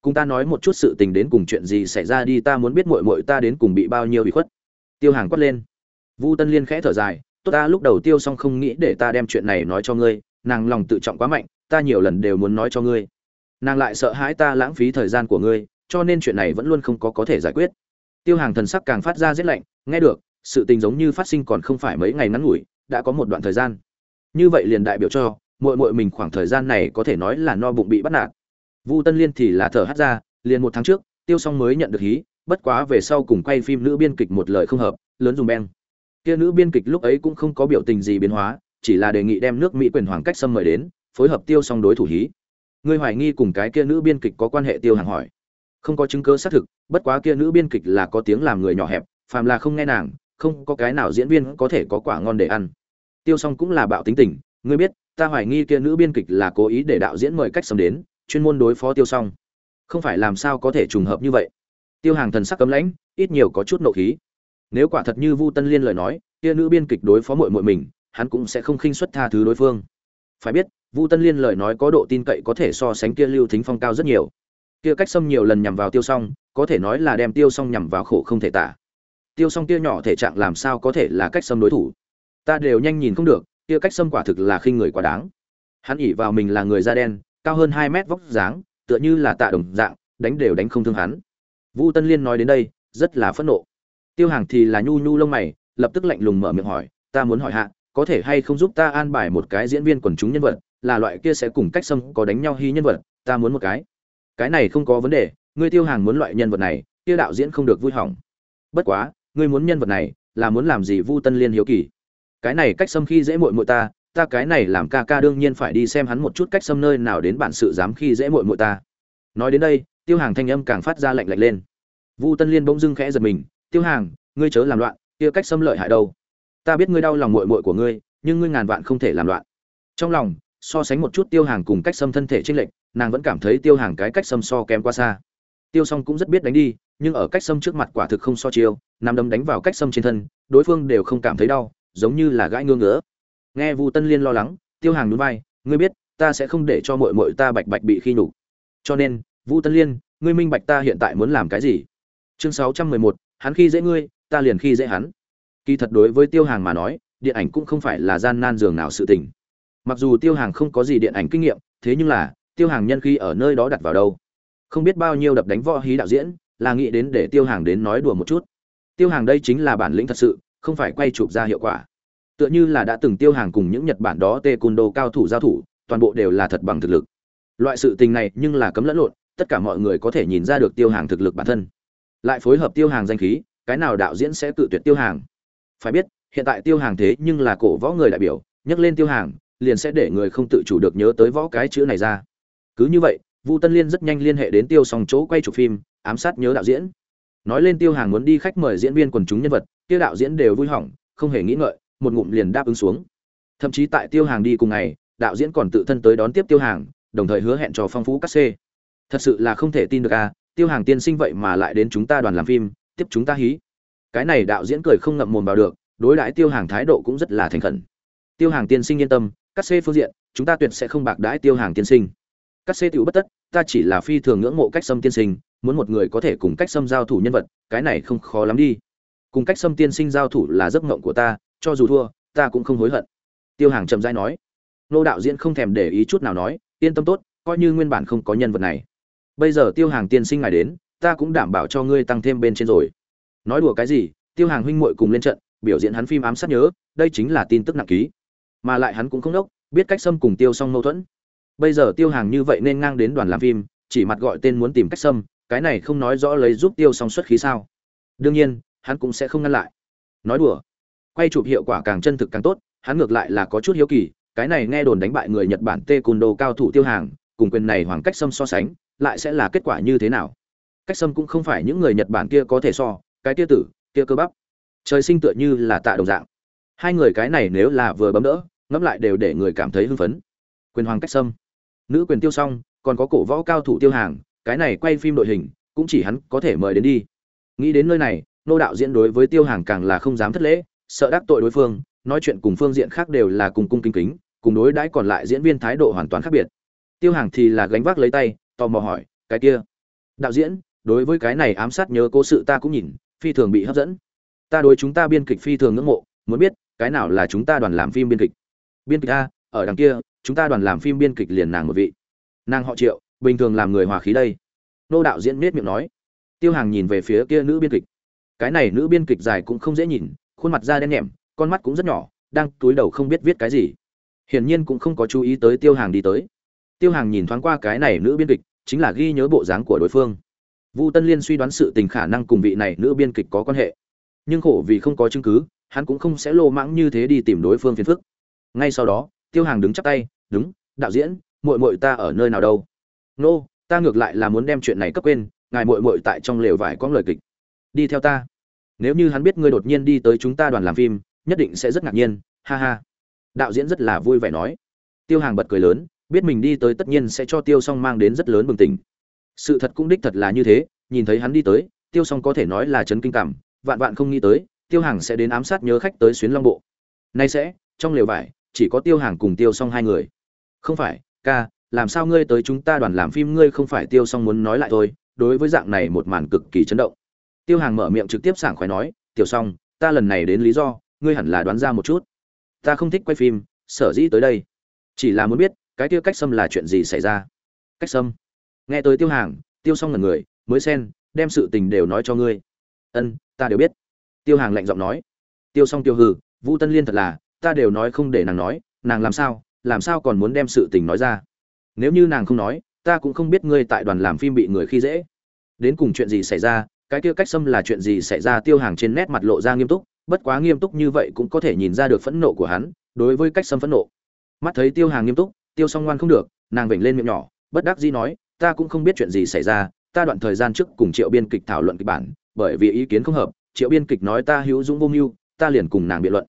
Cùng ta nói một chút sự tình đến cùng chuyện gì xảy ra đi, ta muốn biết muội muội ta đến cùng bị bao nhiêu bị khuất. Tiêu hàng quát lên. Vu tân liên khẽ thở dài tốt ta lúc đầu tiêu xong không nghĩ để ta đem chuyện này nói cho ngươi, nàng lòng tự trọng quá mạnh, ta nhiều lần đều muốn nói cho ngươi. Nàng lại sợ hãi ta lãng phí thời gian của ngươi, cho nên chuyện này vẫn luôn không có có thể giải quyết. Tiêu hàng thần sắc càng phát ra rét lạnh, nghe được, sự tình giống như phát sinh còn không phải mấy ngày ngắn ngủi, đã có một đoạn thời gian. Như vậy liền đại biểu cho, muội muội mình khoảng thời gian này có thể nói là no bụng bị bắt nạt. Vu tân liên thì là thở hắt ra, liền một tháng trước, tiêu s mới nhận được hí, bất quá về sau cùng quay phim nữ biên kịch một lời không hợp, lớn dùng beng kia nữ biên kịch lúc ấy cũng không có biểu tình gì biến hóa, chỉ là đề nghị đem nước mỹ quyền hoàng cách xâm mời đến, phối hợp tiêu xong đối thủ hí. Ngươi hoài nghi cùng cái kia nữ biên kịch có quan hệ tiêu hàng hỏi. Không có chứng cứ xác thực, bất quá kia nữ biên kịch là có tiếng làm người nhỏ hẹp, phàm là không nghe nàng, không có cái nào diễn viên có thể có quả ngon để ăn. Tiêu xong cũng là bạo tính tình, ngươi biết, ta hoài nghi kia nữ biên kịch là cố ý để đạo diễn mời cách xâm đến, chuyên môn đối phó tiêu xong. Không phải làm sao có thể trùng hợp như vậy. Tiêu hàng thần sắc cấm lãnh, ít nhiều có chút nộ khí nếu quả thật như vu tân liên lời nói, kia nữ biên kịch đối phó mội mội mình, hắn cũng sẽ không khinh xuất tha thứ đối phương. Phải biết, vu tân liên lời nói có độ tin cậy có thể so sánh kia lưu thính phong cao rất nhiều. Kia cách xâm nhiều lần nhằm vào tiêu xong có thể nói là đem tiêu xong nhằm vào khổ không thể tả. Tiêu xong kia nhỏ thể trạng làm sao có thể là cách xâm đối thủ? Ta đều nhanh nhìn không được, kia cách xâm quả thực là khinh người quá đáng. Hắn ỉ vào mình là người da đen, cao hơn hai mét vóc dáng, tựa như là tạ đồng dạng, đánh đều đánh không thương hắn. Vu tân liên nói đến đây, rất là phẫn nộ tiêu hàng thì là nhu nhu lông mày, lập tức lạnh lùng mở miệng hỏi, ta muốn hỏi hạ, có thể hay không giúp ta an bài một cái diễn viên quần chúng nhân vật, là loại kia sẽ cùng cách xâm có đánh nhau hy nhân vật, ta muốn một cái. Cái này không có vấn đề, ngươi tiêu hàng muốn loại nhân vật này, kia đạo diễn không được vui hỏng. Bất quá, ngươi muốn nhân vật này, là muốn làm gì vu tân liên hiếu kỳ? Cái này cách xâm khi dễ muội muội ta ta cái này làm ca ca đương nhiên phải đi xem hắn một chút cách xâm nơi nào đến bản sự dám khi dễ muội muội ta. Nói đến đây, tiêu hàng thanh âm càng phát ra lạnh lạnh lên. Vu tân liên bỗng dưng khẽ giật mình tiêu hàng, ngươi chớ làm loạn, kia cách xâm lợi hại đâu. Ta biết ngươi đau lòng muội muội của ngươi, nhưng ngươi ngàn vạn không thể làm loạn. Trong lòng, so sánh một chút tiêu hàng cùng cách xâm thân thể trinh lệnh nàng vẫn cảm thấy tiêu hàng cái cách xâm so kém quá xa. Tiêu song cũng rất biết đánh đi, nhưng ở cách xâm trước mặt quả thực không so chiêu nằm đấm đánh vào cách xâm trên thân, đối phương đều không cảm thấy đau, giống như là gãi ngưỡng ngỡ nghe vu tân liên lo lắng, tiêu hàng núi vai, ngươi biết, ta sẽ không để cho mội mội ta bạch bạch bị khi nhục. Cho nên, vu tân liên, ngươi minh bạch ta hiện tại muốn làm cái gì? Chương sáu trăm mười một hắn khi dễ ngươi, ta liền khi dễ hắn. Kỳ thật đối với tiêu hàng mà nói, điện ảnh cũng không phải là gian nan dường nào sự tình. Mặc dù tiêu hàng không có gì điện ảnh kinh nghiệm, thế nhưng là, tiêu hàng nhân khi ở nơi đó đặt vào đâu? Không biết bao nhiêu đập đánh võ hí đạo diễn, là nghĩ đến để tiêu hàng đến nói đùa một chút. Tiêu hàng đây chính là bản lĩnh thật sự, không phải quay chụp ra hiệu quả. Tựa như là đã từng tiêu hàng cùng những nhật bản đó tê côn đô cao thủ giao thủ, toàn bộ đều là thật bằng thực lực. Loại sự tình này nhưng là cấm lẫn lộn, tất cả mọi người có thể nhìn ra được tiêu hàng thực lực bản thân lại phối hợp tiêu hàng danh khí, cái nào đạo diễn sẽ tự tuyệt tiêu hàng? Phải biết, hiện tại tiêu hàng thế nhưng là cổ võ người đại biểu, nhắc lên tiêu hàng, liền sẽ để người không tự chủ được nhớ tới võ cái chữ này ra. Cứ như vậy, vu tân liên rất nhanh liên hệ đến tiêu xong chỗ quay chụp phim, ám sát nhớ đạo diễn. Nói lên tiêu hàng muốn đi khách mời diễn viên quần chúng nhân vật, tiêu đạo diễn đều vui hỏng, không hề nghĩ ngợi, một ngụm liền đáp ứng xuống. Thậm chí tại tiêu hàng đi cùng ngày, đạo diễn còn tự thân tới đón tiếp tiêu hàng, đồng thời hứa hẹn cho phong phú các c thật sự là không thể tin được à tiêu hàng tiên sinh vậy mà lại đến chúng ta đoàn làm phim, tiếp chúng ta hí. Cái này đạo diễn cười không ngậm mồm vào được, đối đãi tiêu hàng thái độ cũng rất là thành khẩn. Tiêu hàng tiên sinh yên tâm cắt xê phương diện, chúng ta tuyệt sẽ không bạc đãi tiêu hàng tiên sinh. Cắt xê tiểu bất tất, ta chỉ là phi thường ngưỡng mộ cách xâm tiên sinh, muốn một người có thể cùng cách xâm giao thủ nhân vật, cái này không khó lắm đi. Cùng cách xâm tiên sinh giao thủ là giấc mộng của ta, cho dù thua, ta cũng không hối hận. Tiêu hàng chậm rãi nói. Nô đạo diễn không thèm để ý chút nào nói, yên tâm tốt, coi như nguyên bản không có nhân vật này bây giờ tiêu hàng tiên sinh ngài đến, ta cũng đảm bảo cho ngươi tăng thêm bên trên rồi. Nói đùa cái gì, tiêu hàng huynh muội cùng lên trận, biểu diễn hắn phim ám sát nhớ, đây chính là tin tức nặng ký. Mà lại hắn cũng không đốc, biết cách xâm cùng tiêu xong mâu thuẫn. Bây giờ tiêu hàng như vậy nên ngang đến đoàn làm phim, chỉ mặt gọi tên muốn tìm cách xâm, cái này không nói rõ lấy giúp tiêu xong xuất khí sao. Đương nhiên, hắn cũng sẽ không ngăn lại. Nói đùa. Quay chụp hiệu quả càng chân thực càng tốt, hắn ngược lại là có chút hiếu kỳ, cái này nghe đồn đánh bại người nhật bản tê cùn đồ cao thủ tiêu hàng, cùng quyền này hoàng cách xâm so sánh lại sẽ là kết quả như thế nào? Cách xâm cũng không phải những người nhật bản kia có thể so, cái kia tử, kia cơ bắp. Trời sinh tựa như là tạ đồng dạng. Hai người cái này nếu là vừa bấm đỡ, ngẫm lại đều để người cảm thấy hưng phấn. Quyền hoàng cách xâm nữ quyền tiêu xong còn có cổ võ cao thủ tiêu hàng, cái này quay phim đội hình, cũng chỉ hắn có thể mời đến đi. Nghĩ đến nơi này, nô đạo diễn đối với tiêu hàng càng là không dám thất lễ, sợ đắc tội đối phương, nói chuyện cùng phương diện khác đều là cùng cung kính kính, cùng đối đãi còn lại diễn viên thái độ hoàn toàn khác biệt. Tiêu hàng thì là gánh vác lấy tay tò mò hỏi, cái kia, đạo diễn, đối với cái này ám sát nhớ cố sự ta cũng nhìn, phi thường bị hấp dẫn. Ta đối chúng ta biên kịch phi thường ngưỡng mộ, muốn biết, cái nào là chúng ta đoàn làm phim biên kịch? Biên kịch a, ở đằng kia, chúng ta đoàn làm phim biên kịch liền nàng một vị. Nàng họ triệu, bình thường làm người hòa khí đây. Nô đạo diễn nết miệng nói. Tiêu hàng nhìn về phía kia nữ biên kịch. Cái này nữ biên kịch dài cũng không dễ nhìn, khuôn mặt da đen nhẹm, con mắt cũng rất nhỏ, đang túi đầu không biết viết cái gì. Hiển nhiên cũng không có chú ý tới tiêu hàng đi tới tiêu hàng nhìn thoáng qua cái này nữ biên kịch, chính là ghi nhớ bộ dáng của đối phương. Vu tân liên suy đoán sự tình khả năng cùng vị này nữ biên kịch có quan hệ. Nhưng khổ vì không có chứng cứ, hắn cũng không sẽ lô mãng như thế đi tìm đối phương phiền phức. Ngay sau đó, tiêu hàng đứng chắp tay, đúng, đạo diễn, muội muội ta ở nơi nào đâu? Nô, ta ngược lại là muốn đem chuyện này cấp quên, ngài muội muội tại trong lều vải có lời kịch. Đi theo ta. Nếu như hắn biết ngươi đột nhiên đi tới chúng ta đoàn làm phim, nhất định sẽ rất ngạc nhiên. Ha ha. Đạo diễn rất là vui vẻ nói. Tiêu hàng bật cười lớn biết mình đi tới tất nhiên sẽ cho tiêu s o n g mang đến rất lớn bừng tỉnh. Sự thật cũng đích thật là như thế, nhìn thấy hắn đi tới, tiêu s o n g có thể nói là chấn kinh cảm, vạn vạn không nghĩ tới, tiêu hàng sẽ đến ám sát nhớ khách tới xuyến long bộ. Nay sẽ, trong lều vải, chỉ có tiêu hàng cùng tiêu s o n g hai người. Không phải, ca, làm sao ngươi tới chúng ta đoàn làm phim ngươi không phải tiêu s o n g muốn nói lại thôi, đối với dạng này một màn cực kỳ chấn động. Tiêu hàng mở miệng trực tiếp sảng khoái nói, tiểu s o n g ta lần này đến lý do, ngươi hẳn là đoán ra một chút. Ta không thích quay phim, sở dĩ tới đây. Chỉ là muốn biết cái kia cách xâm là chuyện gì xảy ra? Cách xâm nghe tới tiêu hàng, tiêu xong ngần người, mới xen, đem sự tình đều nói cho ngươi. Ân, ta đều biết. Tiêu hàng lạnh giọng nói. Tiêu xong tiêu hừ vũ tân liên thật là, ta đều nói không để nàng nói, nàng làm sao làm sao còn muốn đem sự tình nói ra? Nếu như nàng không nói, ta cũng không biết ngươi tại đoàn làm phim bị người khi dễ. Đến cùng chuyện gì xảy ra, cái kia cách xâm là chuyện gì xảy ra, tiêu hàng trên nét mặt lộ ra nghiêm túc, bất quá nghiêm túc như vậy cũng có thể nhìn ra được phẫn nộ của hắn, đối với cách xâm phẫn nộ. Mắt thấy tiêu hàng nghiêm túc tiêu song ngoan không được, nàng vểnh lên miệng nhỏ, bất đắc dĩ nói, ta cũng không biết chuyện gì xảy ra, ta đoạn thời gian trước cùng triệu biên kịch thảo luận kịch bản, bởi vì ý kiến không hợp, triệu biên kịch nói ta hữu dũng vô mưu, ta liền cùng nàng biện luận.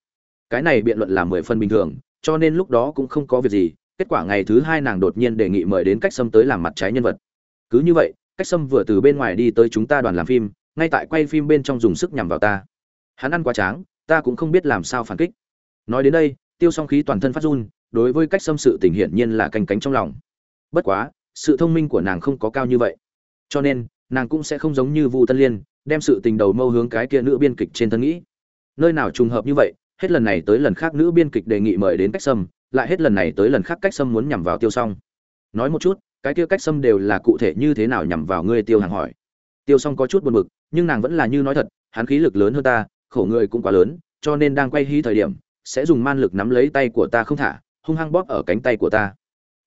Cái này biện luận là mười phân bình thường, cho nên lúc đó cũng không có việc gì, kết quả ngày thứ hai nàng đột nhiên đề nghị mời đến cách sâm tới làm mặt trái nhân vật. Cứ như vậy, cách sâm vừa từ bên ngoài đi tới chúng ta đoàn làm phim, ngay tại quay phim bên trong dùng sức nhằm vào ta. Hắn ăn quá tráng, ta cũng không biết làm sao phản kích. Nói đến đây, tiêu song khí toàn thân phát run đối với cách xâm sự tình hiển nhiên là canh cánh trong lòng. Bất quá sự thông minh của nàng không có cao như vậy. Cho nên nàng cũng sẽ không giống như vu tân liên đem sự tình đầu mâu hướng cái kia nữ biên kịch trên thân nghĩ. Nơi nào trùng hợp như vậy hết lần này tới lần khác nữ biên kịch đề nghị mời đến cách xâm, lại hết lần này tới lần khác cách xâm muốn nhằm vào tiêu xong nói một chút cái kia cách xâm đều là cụ thể như thế nào nhằm vào ngươi tiêu hàng hỏi. Tiêu xong có chút buồn bực nhưng nàng vẫn là như nói thật hắn khí lực lớn hơn ta khổ người cũng quá lớn cho nên đang quay hí thời điểm sẽ dùng man lực nắm lấy tay của ta không thả hung hăng bóp ở cánh tay của ta.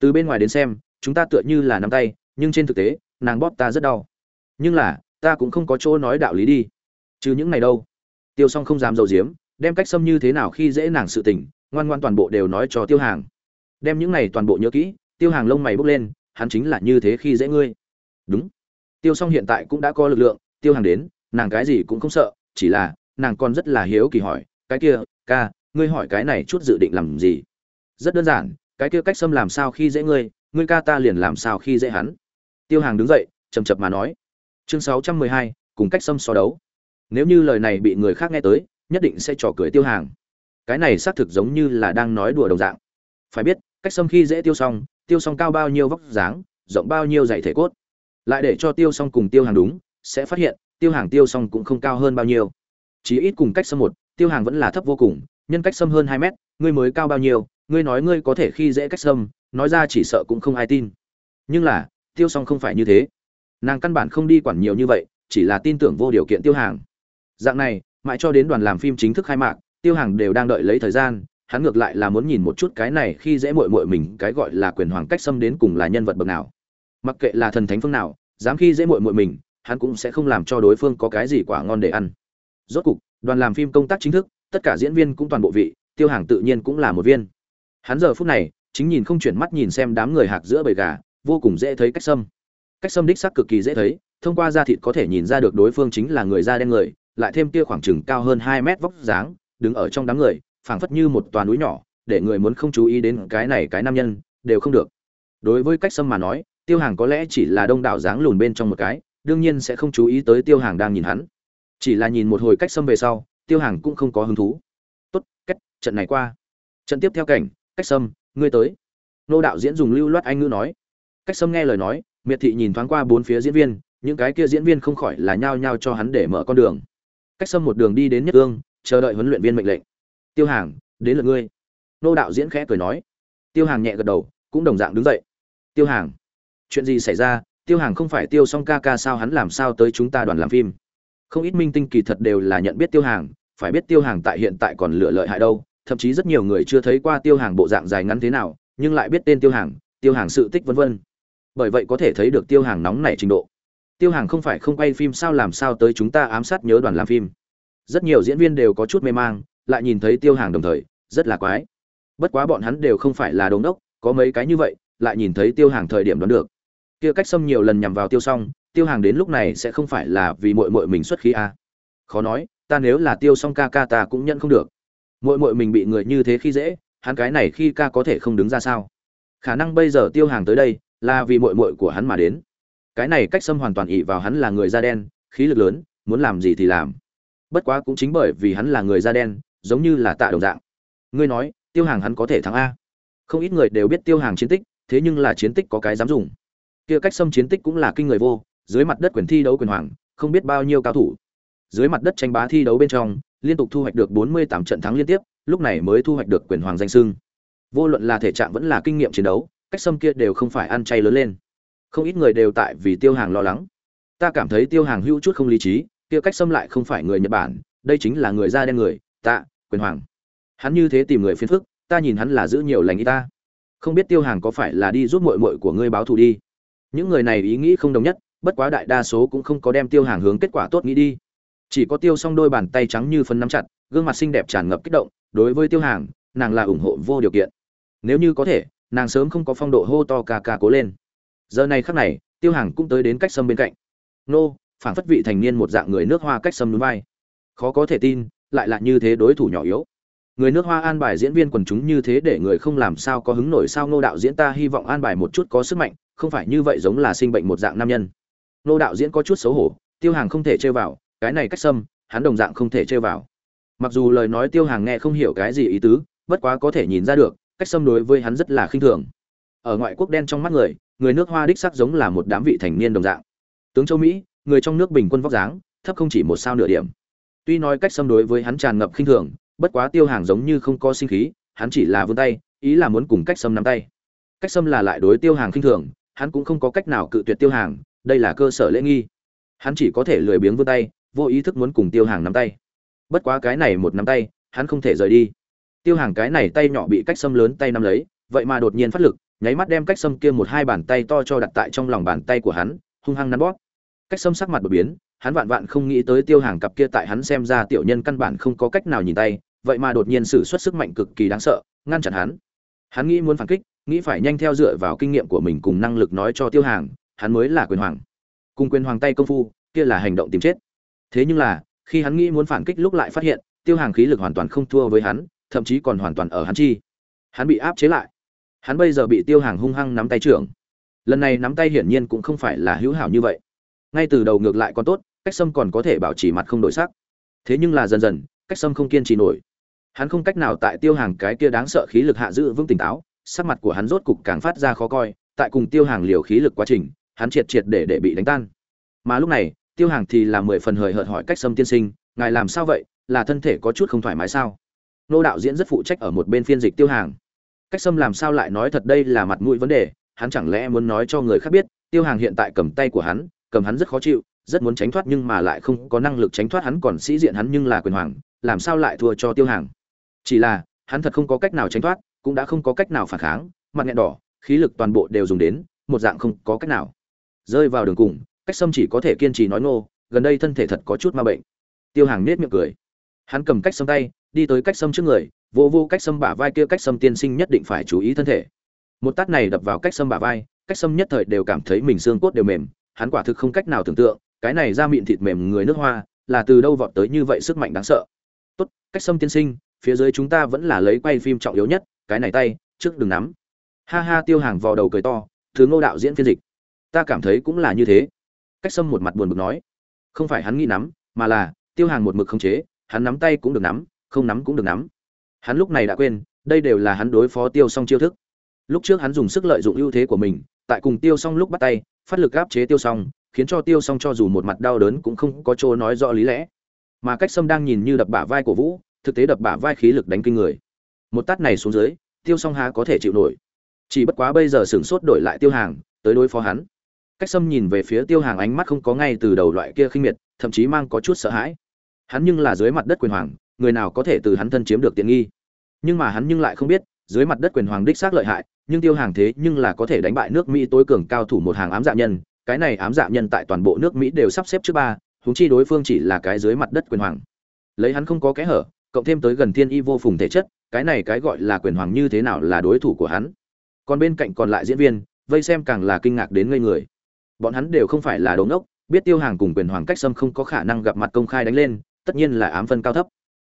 Từ bên ngoài đến xem, chúng ta tựa như là nắm tay, nhưng trên thực tế, nàng bóp ta rất đau. Nhưng là, ta cũng không có chỗ nói đạo lý đi. Chứ những này đâu. Tiêu s o n g không dám dầu diếm, đem cách xâm như thế nào khi dễ nàng sự tình, ngoan ngoan toàn bộ đều nói cho tiêu hàng. Đem những này toàn bộ nhớ kỹ, tiêu hàng lông mày bốc lên, hắn chính là như thế khi dễ ngươi. Đúng. Tiêu s o n g hiện tại cũng đã có lực lượng, tiêu hàng đến, nàng cái gì cũng không sợ, chỉ là, nàng còn rất là hiếu kỳ hỏi, cái kia, ca, ngươi hỏi cái này chút dự định làm gì? Rất đơn giản, cái kia cách xâm làm sao khi dễ ngươi ngươi ca ta liền làm sao khi dễ hắn. Tiêu hàng đứng dậy chầm chập mà nói. Chương sáu trăm mười hai, cùng cách xâm so đấu. Nếu như lời này bị người khác nghe tới, nhất định sẽ trò cười tiêu hàng. Cái này xác thực giống như là đang nói đùa đồng dạng. Phải biết, cách xâm khi dễ tiêu xong tiêu xong cao bao nhiêu vóc dáng, rộng bao nhiêu dày thể cốt. Lại để cho tiêu xong cùng tiêu hàng đúng, sẽ phát hiện, tiêu hàng tiêu xong cũng không cao hơn bao nhiêu. Chỉ ít cùng cách xâm một, tiêu hàng vẫn là thấp vô cùng, nhân cách xâm hơn hai mét, ngươi mới cao bao nhiêu ngươi nói ngươi có thể khi dễ cách xâm nói ra chỉ sợ cũng không ai tin. Nhưng là, tiêu song không phải như thế. Nàng căn bản không đi quản nhiều như vậy, chỉ là tin tưởng vô điều kiện tiêu hàng. Dạng này, mãi cho đến đoàn làm phim chính thức khai mạc, tiêu hàng đều đang đợi lấy thời gian, hắn ngược lại là muốn nhìn một chút cái này khi dễ mội mội mình, cái gọi là quyền hoàng cách xâm đến cùng là nhân vật bậc nào. Mặc kệ là thần thánh phương nào, dám khi dễ mội mội mình, hắn cũng sẽ không làm cho đối phương có cái gì quả ngon để ăn. Rốt cục, đoàn làm phim công tác chính thức, tất cả diễn viên cũng toàn bộ vị, tiêu hàng tự nhiên cũng là một viên hắn giờ phút này, chính nhìn không chuyển mắt nhìn xem đám người hạc giữa bầy gà, vô cùng dễ thấy cách xâm cách xâm đích sắc cực kỳ dễ thấy, thông qua da thịt có thể nhìn ra được đối phương chính là người da đen người, lại thêm kia khoảng chừng cao hơn hai mét vóc dáng, đứng ở trong đám người, phảng phất như một toàn núi nhỏ, để người muốn không chú ý đến cái này cái nam nhân, đều không được. Đối với cách xâm mà nói, tiêu hàng có lẽ chỉ là đông đảo dáng lùn bên trong một cái, đương nhiên sẽ không chú ý tới tiêu hàng đang nhìn hắn. Chỉ là nhìn một hồi cách xâm về sau, tiêu hàng cũng không có hứng thú. Tốt, cách, trận này qua. Trận tiếp theo cảnh cách sâm, ngươi tới. Nô đạo diễn dùng lưu loát anh ngữ nói. Cách sâm nghe lời nói miệt thị nhìn thoáng qua bốn phía diễn viên những cái kia diễn viên không khỏi là nhao nhao cho hắn để mở con đường. Cách sâm một đường đi đến nhất ương chờ đợi huấn luyện viên mệnh lệnh. Tiêu hàng đến lượt ngươi. Nô đạo diễn khẽ cười nói. Tiêu hàng nhẹ gật đầu cũng đồng dạng đứng dậy. Tiêu hàng chuyện gì xảy ra? Tiêu hàng không phải tiêu song ca ca sao? Hắn làm sao tới chúng ta đoàn làm phim? Không ít minh tinh kỳ thật đều là nhận biết tiêu hàng phải biết tiêu hàng tại hiện tại còn lựa lợi hại đâu thậm chí rất nhiều người chưa thấy qua tiêu hàng bộ dạng dài ngắn thế nào, nhưng lại biết tên tiêu hàng tiêu hàng sự tích vân vân. Bởi vậy có thể thấy được tiêu hàng nóng nảy trình độ. Tiêu hàng không phải không quay phim sao làm sao tới chúng ta ám sát nhớ đoàn làm phim. Rất nhiều diễn viên đều có chút mê mang, lại nhìn thấy tiêu hàng đồng thời, rất là quái. Bất quá bọn hắn đều không phải là đống đốc, có mấy cái như vậy, lại nhìn thấy tiêu hàng thời điểm đoán được. Kia cách xâm nhiều lần nhằm vào tiêu xong tiêu hàng đến lúc này sẽ không phải là vì mội mội mình xuất khí à. khó nói, ta nếu là tiêu xong ca ca ta cũng nhận không được mội mội mình bị người như thế khi dễ, hắn cái này khi ca có thể không đứng ra sao? Khả năng bây giờ tiêu hàng tới đây là vì mội mội của hắn mà đến. Cái này cách xâm hoàn toàn ỉ vào hắn là người da đen, khí lực lớn, muốn làm gì thì làm. Bất quá cũng chính bởi vì hắn là người da đen, giống như là tạ đồng dạng. Ngươi nói, tiêu hàng hắn có thể thắng a. Không ít người đều biết tiêu hàng chiến tích, thế nhưng là chiến tích có cái dám dùng. Kia cách xâm chiến tích cũng là kinh người vô, dưới mặt đất quyền thi đấu quyền hoàng, không biết bao nhiêu cao thủ dưới mặt đất tranh bá thi đấu bên trong, liên tục thu hoạch được 48 trận thắng liên tiếp, lúc này mới thu hoạch được quyền hoàng danh xưng. vô luận là thể trạng vẫn là kinh nghiệm chiến đấu, cách xâm kia đều không phải ăn chay lớn lên. Không ít người đều tại vì tiêu hàng lo lắng. Ta cảm thấy tiêu hàng hữu chút không lý trí, kia cách xâm lại không phải người nhật bản, đây chính là người da đen người tạ quyền hoàng. Hắn như thế tìm người phiền phức, ta nhìn hắn là giữ nhiều lành ý ta. Không biết tiêu hàng có phải là đi giúp muội muội của ngươi báo thù đi. Những người này ý nghĩ không đồng nhất, bất quá đại đa số cũng không có đem tiêu hàng hướng kết quả tốt nghĩ đi chỉ có tiêu xong đôi bàn tay trắng như phân nắm chặt, gương mặt xinh đẹp tràn ngập kích động, đối với tiêu hàng, nàng là ủng hộ vô điều kiện. Nếu như có thể, nàng sớm không có phong độ hô to ca ca cố lên. Giờ này khắc này, tiêu hàng cũng tới đến cách sâm bên cạnh. Nô phản phất vị thành niên một dạng người nước hoa cách sâm núi vai. Khó có thể tin, lại là như thế đối thủ nhỏ yếu. Người nước hoa an bài diễn viên quần chúng như thế để người không làm sao có hứng nổi sao? Nô đạo diễn ta hy vọng an bài một chút có sức mạnh, không phải như vậy giống là sinh bệnh một dạng nam nhân. Nô đạo diễn có chút xấu hổ, tiêu hàng không thể chơi vào cái này cách sâm hắn đồng dạng không thể chơi vào. Mặc dù lời nói tiêu hàng nghe không hiểu cái gì ý tứ, bất quá có thể nhìn ra được, cách xâm đối với hắn rất là khinh thường. Ở ngoại quốc đen trong mắt người người nước hoa đích sắc giống là một đám vị thành niên đồng dạng. Tướng châu mỹ, người trong nước bình quân vóc dáng, thấp không chỉ một sao nửa điểm. Tuy nói cách xâm đối với hắn tràn ngập khinh thường, bất quá tiêu hàng giống như không có sinh khí, hắn chỉ là vươn tay, ý là muốn cùng cách xâm nắm tay. Cách xâm là lại đối tiêu hàng khinh thường, hắn cũng không có cách nào cự tuyệt tiêu hàng, đây là cơ sở lễ nghi. Hắn chỉ có thể lười biếng vươn tay vô ý thức muốn cùng tiêu hàng nắm tay. Bất quá cái này một nắm tay, hắn không thể rời đi. Tiêu hàng cái này tay nhỏ bị cách xâm lớn tay nắm lấy, vậy mà đột nhiên phát lực, nháy mắt đem cách xâm kia một hai bàn tay to cho đặt tại trong lòng bàn tay của hắn, hung hăng nắn bóp. Cách xâm sắc mặt đột biến, hắn vạn vạn không nghĩ tới tiêu hàng cặp kia tại hắn xem ra tiểu nhân căn bản không có cách nào nhìn tay, vậy mà đột nhiên sử xuất sức mạnh cực kỳ đáng sợ, ngăn chặn hắn. Hắn nghĩ muốn phản kích, nghĩ phải nhanh theo dựa vào kinh nghiệm của mình cùng năng lực nói cho tiêu hàng, hắn mới là quyền hoàng. Cùng quyền hoàng tay công phu, kia là hành động tìm chết thế nhưng là, khi hắn nghĩ muốn phản kích lúc lại phát hiện, tiêu hàng khí lực hoàn toàn không thua với hắn, thậm chí còn hoàn toàn ở hắn chi. Hắn bị áp chế lại. Hắn bây giờ bị tiêu hàng hung hăng nắm tay trưởng. Lần này nắm tay hiển nhiên cũng không phải là hữu hảo như vậy. Ngay từ đầu ngược lại còn tốt, cách sâm còn có thể bảo trì mặt không đổi sắc. Thế nhưng là dần dần, cách sâm không kiên trì nổi. Hắn không cách nào tại tiêu hàng cái kia đáng sợ khí lực hạ giữ vững tỉnh táo, sắc mặt của hắn rốt cục càng phát ra khó coi, tại cùng tiêu hàng liều khí lực quá trình, hắn triệt triệt để để bị đánh tan. Mà lúc này tiêu hàng thì là mười phần hời hợt hỏi cách sâm tiên sinh, ngài làm sao vậy? Là thân thể có chút không thoải mái sao? Nô đạo diễn rất phụ trách ở một bên phiên dịch tiêu hàng. Cách sâm làm sao lại nói thật đây là mặt mũi vấn đề, hắn chẳng lẽ muốn nói cho người khác biết? Tiêu hàng hiện tại cầm tay của hắn, cầm hắn rất khó chịu, rất muốn tránh thoát nhưng mà lại không có năng lực tránh thoát hắn còn sĩ diện hắn nhưng là quyền hoàng, làm sao lại thua cho tiêu hàng? Chỉ là, hắn thật không có cách nào tránh thoát, cũng đã không có cách nào phản kháng, mặt nghẹn đỏ, khí lực toàn bộ đều dùng đến, một dạng không có cách nào. Rơi vào đường cùng cách sâm chỉ có thể kiên trì nói ngô, gần đây thân thể thật có chút ma bệnh. Tiêu hàng nết miệng cười. Hắn cầm cách sâm tay, đi tới cách sâm trước người, vô vô cách sâm bả vai kia cách sâm tiên sinh nhất định phải chú ý thân thể. Một tát này đập vào cách sâm bả vai, cách sâm nhất thời đều cảm thấy mình xương cốt đều mềm, hắn quả thực không cách nào tưởng tượng, cái này ra miệng thịt mềm người nước hoa, là từ đâu vọt tới như vậy sức mạnh đáng sợ. Tốt, cách sâm tiên sinh, phía dưới chúng ta vẫn là lấy quay phim trọng yếu nhất, cái này tay, trước đừng nắm. Ha ha, tiêu hàng vò đầu cười to, thứ ngô đạo diễn phiên dịch. Ta cảm thấy cũng là như thế cách sâm một mặt buồn bực nói, không phải hắn nghĩ nắm, mà là, tiêu hàng một mực không chế, hắn nắm tay cũng được nắm, không nắm cũng được nắm. Hắn lúc này đã quên, đây đều là hắn đối phó tiêu xong chiêu thức. Lúc trước hắn dùng sức lợi dụng ưu thế của mình, tại cùng tiêu xong lúc bắt tay, phát lực áp chế tiêu xong khiến cho tiêu xong cho dù một mặt đau đớn cũng không có chỗ nói rõ lý lẽ. Mà cách sâm đang nhìn như đập bả vai của vũ, thực tế đập bả vai khí lực đánh kinh người. Một tát này xuống dưới, tiêu xong há có thể chịu nổi. Chỉ bất quá bây giờ sửng sốt đổi lại tiêu hàng, tới đối phó hắn cách sâm nhìn về phía tiêu hàng ánh mắt không có ngay từ đầu loại kia khinh miệt, thậm chí mang có chút sợ hãi. Hắn nhưng là dưới mặt đất quyền hoàng, người nào có thể từ hắn thân chiếm được tiện nghi? Nhưng mà hắn nhưng lại không biết, dưới mặt đất quyền hoàng đích xác lợi hại, nhưng tiêu hàng thế nhưng là có thể đánh bại nước mỹ tối cường cao thủ một hàng ám dạ nhân, cái này ám dạ nhân tại toàn bộ nước mỹ đều sắp xếp trước ba húng chi đối phương chỉ là cái dưới mặt đất quyền hoàng. Lấy hắn không có kẽ hở, cộng thêm tới gần thiên y vô phùng thể chất, cái này cái gọi là quyền hoàng như thế nào là đối thủ của hắn? Còn bên cạnh còn lại diễn viên, vây xem càng là kinh ngạc đến ngây người bọn hắn đều không phải là đống ốc biết tiêu hàng cùng quyền hoàng cách sâm không có khả năng gặp mặt công khai đánh lên, tất nhiên là ám phân cao thấp.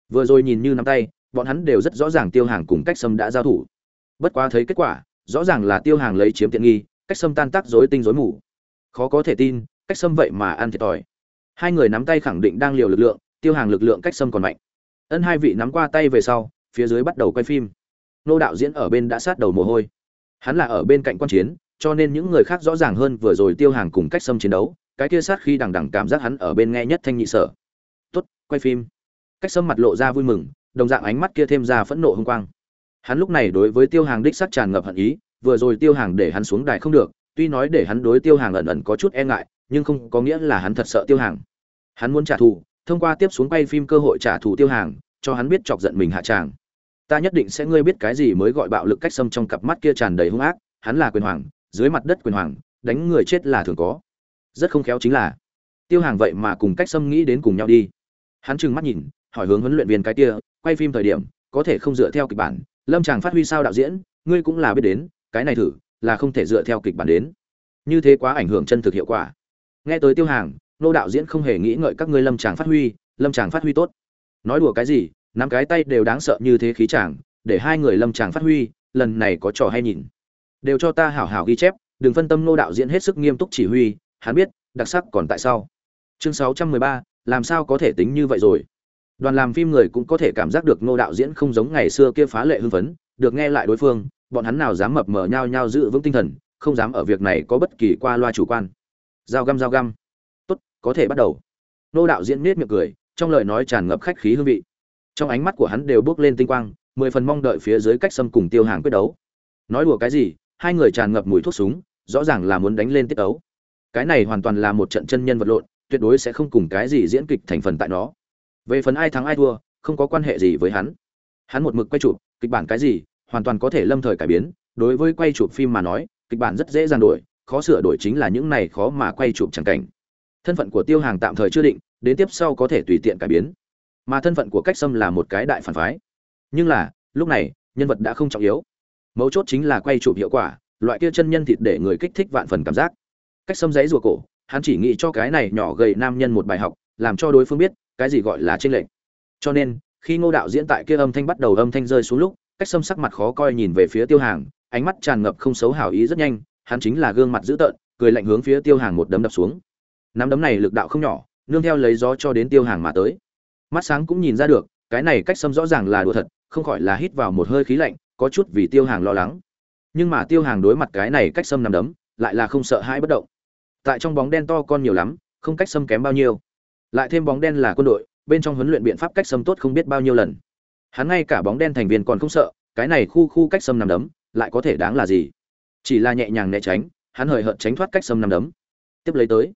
Vừa rồi nhìn như nắm tay, bọn hắn đều rất rõ ràng tiêu hàng cùng cách sâm đã giao thủ. Bất quá thấy kết quả, rõ ràng là tiêu hàng lấy chiếm tiện nghi, cách sâm tan tác dối tinh dối mù. Khó có thể tin, cách sâm vậy mà ăn thiệt thòi. Hai người nắm tay khẳng định đang liều lực lượng, tiêu hàng lực lượng cách sâm còn mạnh. Ân hai vị nắm qua tay về sau, phía dưới bắt đầu quay phim. Nô đạo diễn ở bên đã sát đầu mồ hôi. Hắn là ở bên cạnh quan chiến cho nên những người khác rõ ràng hơn vừa rồi tiêu hàng cùng cách xâm chiến đấu, cái kia sát khi đằng đằng cảm giác hắn ở bên nghe nhất thanh nhị sở. Tốt, quay phim. Cách xâm mặt lộ ra vui mừng, đồng dạng ánh mắt kia thêm ra phẫn nộ hung quang. Hắn lúc này đối với tiêu hàng đích sắc tràn ngập hận ý, vừa rồi tiêu hàng để hắn xuống đài không được, tuy nói để hắn đối tiêu hàng ẩn ẩn có chút e ngại, nhưng không có nghĩa là hắn thật sợ tiêu hàng. Hắn muốn trả thù, thông qua tiếp xuống quay phim cơ hội trả thù tiêu hàng, cho hắn biết chọc giận mình hạ tràng. Ta nhất định sẽ ngươi biết cái gì mới gọi bạo lực cách xâm trong cặp mắt kia tràn đầy hung ác, hắn là quyền hoàng dưới mặt đất quyền hoàng, đánh người chết là thường có. Rất không khéo chính là, tiêu hàng vậy mà cùng cách xâm nghĩ đến cùng nhau đi. Hắn trừng mắt nhìn, hỏi hướng huấn luyện viên cái kia, quay phim thời điểm, có thể không dựa theo kịch bản, lâm chàng phát huy sao đạo diễn, ngươi cũng là biết đến, cái này thử, là không thể dựa theo kịch bản đến. Như thế quá ảnh hưởng chân thực hiệu quả. Nghe tới tiêu hàng, nô đạo diễn không hề nghĩ ngợi các ngươi lâm chàng phát huy, lâm chàng phát huy tốt. Nói đùa cái gì, nắm cái tay đều đáng sợ như thế khí chàng, để hai người lâm chàng phát huy, lần này có trò hay nhìn đều cho ta hảo hảo ghi chép đừng phân tâm nô đạo diễn hết sức nghiêm túc chỉ huy hắn biết đặc sắc còn tại sao. Chương 613, làm sao có thể tính như vậy rồi? Đoàn làm phim người cũng có thể cảm giác được nô đạo diễn không giống ngày xưa kia phá lệ hưng phấn được nghe lại đối phương bọn hắn nào dám mập mờ nhau nhau giữ vững tinh thần không dám ở việc này có bất kỳ qua loa chủ quan. Dao găm dao găm. Tốt có thể bắt đầu. Nô đạo diễn nết miệng cười trong lời nói tràn ngập khách khí hương vị. Trong ánh mắt của hắn đều bước lên tinh quang mười phần mong đợi phía dưới cách xâm cùng tiêu hàng quyết đấu. Nói đùa cái gì hai người tràn ngập mùi thuốc súng, rõ ràng là muốn đánh lên tiết ấu. cái này hoàn toàn là một trận chân nhân vật lộn, tuyệt đối sẽ không cùng cái gì diễn kịch thành phần tại nó. Về phần ai thắng ai thua, không có quan hệ gì với hắn. Hắn một mực quay chụp, kịch bản cái gì, hoàn toàn có thể lâm thời cải biến. Đối với quay chụp phim mà nói, kịch bản rất dễ dàng đổi, khó sửa đổi chính là những này khó mà quay chụp chẳng cảnh. Thân phận của tiêu hàng tạm thời chưa định, đến tiếp sau có thể tùy tiện cải biến. Mà thân phận của cách sâm là một cái đại phản phái. Nhưng là, lúc này, nhân vật đã không trọng yếu mấu chốt chính là quay chụp hiệu quả, loại kia chân nhân thịt để người kích thích vạn phần cảm giác. Cách xâm giấy rùa cổ, hắn chỉ nghĩ cho cái này nhỏ gầy nam nhân một bài học, làm cho đối phương biết cái gì gọi là tranh lệch. Cho nên, khi ngô đạo diễn tại kia âm thanh bắt đầu âm thanh rơi xuống lúc, cách xâm sắc mặt khó coi nhìn về phía tiêu hàng, ánh mắt tràn ngập không xấu hảo ý rất nhanh, hắn chính là gương mặt dữ tợn, cười lạnh hướng phía tiêu hàng một đấm đập xuống. Nắm đấm này lực đạo không nhỏ, nương theo lấy gió cho đến tiêu hàng mà tới. Mắt sáng cũng nhìn ra được, cái này cách xâm rõ ràng là đùa thật, không khỏi là hít vào một hơi khí lạnh có chút vì tiêu hàng lo lắng. Nhưng mà tiêu hàng đối mặt cái này cách xâm nằm đấm, lại là không sợ hãi bất động. Tại trong bóng đen to con nhiều lắm, không cách xâm kém bao nhiêu. Lại thêm bóng đen là quân đội, bên trong huấn luyện biện pháp cách xâm tốt không biết bao nhiêu lần. Hắn ngay cả bóng đen thành viên còn không sợ, cái này khu khu cách xâm nằm đấm, lại có thể đáng là gì? Chỉ là nhẹ nhàng né tránh, hắn hời hợt tránh thoát cách xâm nằm đấm. Tiếp lấy tới.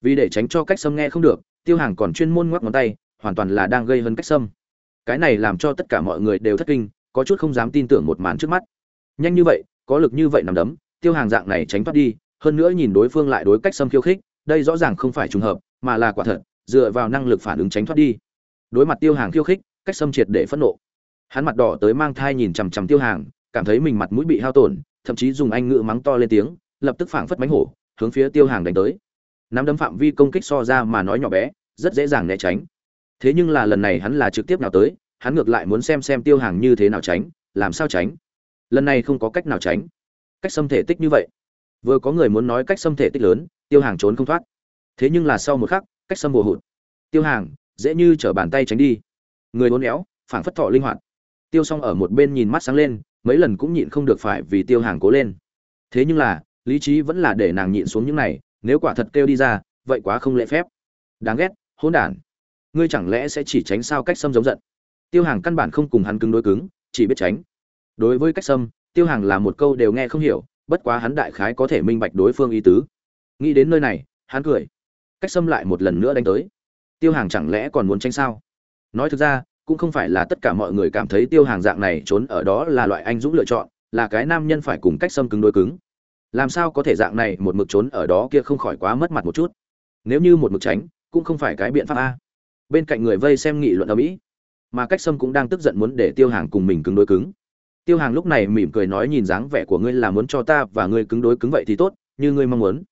Vì để tránh cho cách xâm nghe không được, tiêu hàng còn chuyên môn ngoắc ngón tay, hoàn toàn là đang gây hơn cách xâm cái này làm cho tất cả mọi người đều thất kinh có chút không dám tin tưởng một màn trước mắt. Nhanh như vậy, có lực như vậy nằm đấm, tiêu hàng dạng này tránh thoát đi, hơn nữa nhìn đối phương lại đối cách xâm khiêu khích, đây rõ ràng không phải trùng hợp, mà là quả thật, dựa vào năng lực phản ứng tránh thoát đi. Đối mặt tiêu hàng khiêu khích, cách xâm triệt để phẫn nộ. Hắn mặt đỏ tới mang thai nhìn chằm chằm tiêu hàng, cảm thấy mình mặt mũi bị hao tổn, thậm chí dùng anh ngữ mắng to lên tiếng, lập tức phảng phất bánh hổ, hướng phía tiêu hàng đánh tới. Nắm đấm phạm vi công kích so ra mà nói nhỏ bé, rất dễ dàng né tránh. Thế nhưng là lần này hắn là trực tiếp nào tới hắn ngược lại muốn xem xem tiêu hàng như thế nào tránh, làm sao tránh. Lần này không có cách nào tránh. Cách xâm thể tích như vậy. Vừa có người muốn nói cách xâm thể tích lớn, tiêu hàng trốn không thoát. Thế nhưng là sau một khắc, cách xâm bùa hụt. Tiêu hàng, dễ như t bàn tay tránh đi. Người bốn éo, phảng phất thọ linh hoạt. Tiêu xong ở một bên nhìn mắt sáng lên, mấy lần cũng nhịn không được phải vì tiêu hàng cố lên. Thế nhưng là, lý trí vẫn là để nàng nhịn xuống những này, nếu quả thật kêu đi ra, vậy quá không lễ phép. Đáng ghét, hỗn đản. Ngươi chẳng lẽ sẽ chỉ tránh sao cách xâm giống giận? Tiêu hàng căn bản không cùng hắn cứng đối cứng, chỉ biết tránh. Đối với cách xâm, tiêu hàng là một câu đều nghe không hiểu, bất quá hắn đại khái có thể minh bạch đối phương ý tứ. Nghĩ đến nơi này, hắn cười. Cách xâm lại một lần nữa đánh tới. Tiêu hàng chẳng lẽ còn muốn tranh sao? Nói thực ra, cũng không phải là tất cả mọi người cảm thấy tiêu hàng dạng này trốn ở đó là loại anh dũng lựa chọn, là cái nam nhân phải cùng cách xâm cứng đối cứng. Làm sao có thể dạng này một mực trốn ở đó kia không khỏi quá mất mặt một chút? Nếu như một mực tránh, cũng không phải cái biện pháp a. Bên cạnh người vây xem nghị luận ở mỹ mà cách sâm cũng đang tức giận muốn để tiêu hàng cùng mình cứng đối cứng. Tiêu hàng lúc này mỉm cười nói nhìn dáng vẻ của ngươi là muốn cho ta và ngươi cứng đối cứng vậy thì tốt, như ngươi mong muốn.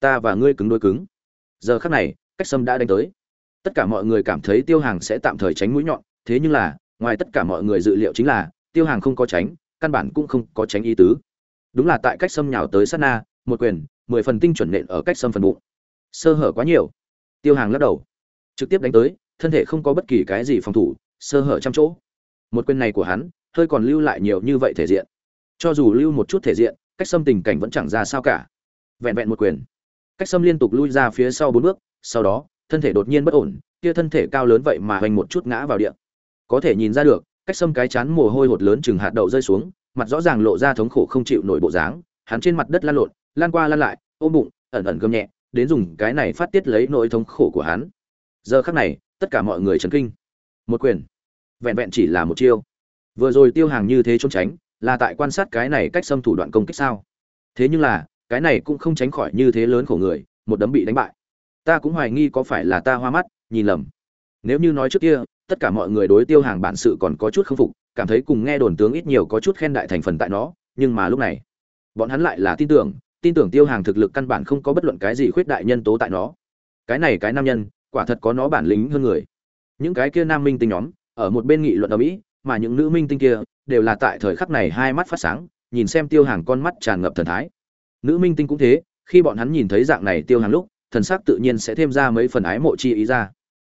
Ta và ngươi cứng đối cứng. Giờ khắc này, cách sâm đã đánh tới. Tất cả mọi người cảm thấy tiêu hàng sẽ tạm thời tránh mũi nhọn, thế nhưng là, ngoài tất cả mọi người dự liệu chính là, tiêu hàng không có tránh, căn bản cũng không có tránh ý tứ. Đúng là tại cách sâm nhào tới sát na, một quyền, mười phần tinh chuẩn nện ở cách sâm phần bụng. Sơ hở quá nhiều. Tiêu hàng lắc đầu. Trực tiếp đánh tới, thân thể không có bất kỳ cái gì phòng thủ sơ hở trăm chỗ. Một quyền này của hắn, hơi còn lưu lại nhiều như vậy thể diện. Cho dù lưu một chút thể diện, cách xâm tình cảnh vẫn chẳng ra sao cả. Vẹn vẹn một quyền. Cách xâm liên tục lui ra phía sau bốn bước, sau đó, thân thể đột nhiên bất ổn, kia thân thể cao lớn vậy mà hoành một chút ngã vào địa. Có thể nhìn ra được, cách xâm cái chán mồ hôi hột lớn chừng hạt đậu rơi xuống, mặt rõ ràng lộ ra thống khổ không chịu nổi bộ dáng, hắn trên mặt đất lan lộn, lan qua lan lại, ôm bụng, ẩn ẩn gầm nhẹ, đến dùng cái này phát tiết lấy nỗi thống khổ của hắn. Giờ khắc này, tất cả mọi người chấn kinh một quyền. Vẹn vẹn chỉ là một chiêu. Vừa rồi tiêu hàng như thế trốn tránh, là tại quan sát cái này cách xâm thủ đoạn công kích sao? Thế nhưng là, cái này cũng không tránh khỏi như thế lớn khổ người, một đấm bị đánh bại. Ta cũng hoài nghi có phải là ta hoa mắt, nhìn lầm. Nếu như nói trước kia, tất cả mọi người đối tiêu hàng bản sự còn có chút k phục, cảm thấy cùng nghe đồn tướng ít nhiều có chút khen đại thành phần tại nó, nhưng mà lúc này, bọn hắn lại là tin tưởng tin tưởng tiêu hàng thực lực căn bản không có bất luận cái gì khuyết đại nhân tố tại nó. Cái này cái nam nhân, quả thật có nó bản lĩnh hơn người những cái kia nam minh tinh nhóm, ở một bên nghị luận ở mỹ, mà những nữ minh tinh kia đều là tại thời khắc này hai mắt phát sáng, nhìn xem tiêu hàng con mắt tràn ngập thần thái. Nữ minh tinh cũng thế, khi bọn hắn nhìn thấy dạng này tiêu hàng lúc, thần sắc tự nhiên sẽ thêm ra mấy phần ái mộ chi ý ra.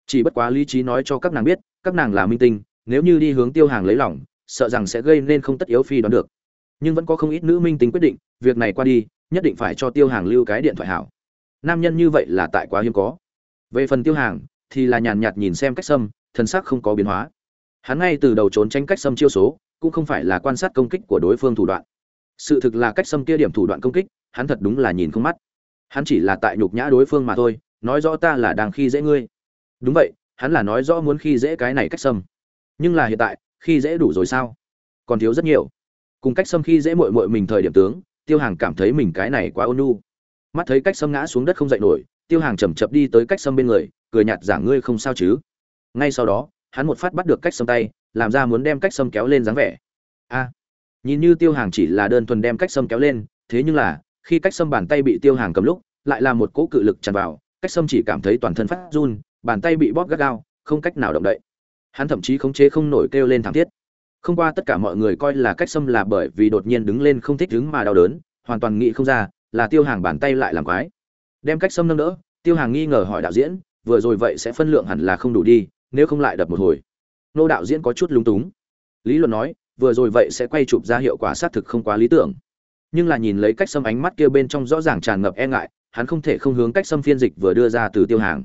Chỉ bất quá lý trí nói cho các nàng biết, các nàng là minh tinh, nếu như đi hướng tiêu hàng lấy lòng, sợ rằng sẽ gây nên không tất yếu phi đoán được. Nhưng vẫn có không ít nữ minh tinh quyết định, việc này qua đi, nhất định phải cho tiêu hàng lưu cái điện thoại hảo. Nam nhân như vậy là tại quá hiếm có. Về phần tiêu hàng thì là nhàn nhạt nhìn xem cách sâm thân xác không có biến hóa. Hắn ngay từ đầu trốn tránh cách sâm chiêu số, cũng không phải là quan sát công kích của đối phương thủ đoạn. Sự thực là cách sâm kia điểm thủ đoạn công kích, hắn thật đúng là nhìn không mắt. Hắn chỉ là tại nhục nhã đối phương mà thôi, nói rõ ta là đang khi dễ ngươi. Đúng vậy, hắn là nói rõ muốn khi dễ cái này cách sâm. Nhưng là hiện tại, khi dễ đủ rồi sao? Còn thiếu rất nhiều. Cùng cách sâm khi dễ mội mội mình thời điểm tướng, tiêu hàng cảm thấy mình cái này quá ôn nhu. Mắt thấy cách sâm ngã xuống đất không dậy nổi, tiêu hàng chầm chập đi tới cách sâm bên người cười nhạt giảng ngươi không sao chứ? Ngay sau đó, hắn một phát bắt được cách sâm tay, làm ra muốn đem cách sâm kéo lên dáng vẻ. A, nhìn như tiêu hàng chỉ là đơn thuần đem cách sâm kéo lên, thế nhưng là, khi cách sâm bàn tay bị tiêu hàng cầm lúc, lại là một cỗ cự lực tràn vào, cách sâm chỉ cảm thấy toàn thân phát run, bàn tay bị bóp gắt gao, không cách nào động đậy. Hắn thậm chí khống chế không nổi kêu lên thảm thiết. Không qua tất cả mọi người coi là cách sâm là bởi vì đột nhiên đứng lên không thích đứng mà đau đớn, hoàn toàn nghĩ không ra là tiêu hàng bàn tay lại làm quái. Đem cách sâm nâng đỡ, tiêu hàng nghi ngờ hỏi đạo diễn vừa rồi vậy sẽ phân lượng hẳn là không đủ đi, nếu không lại đập một hồi. Nô đạo diễn có chút lúng túng. Lý luận nói, vừa rồi vậy sẽ quay chụp ra hiệu quả xác thực không quá lý tưởng. Nhưng là nhìn lấy cách xâm ánh mắt kia bên trong rõ ràng tràn ngập e ngại, hắn không thể không hướng cách xâm phiên dịch vừa đưa ra từ tiêu hàng.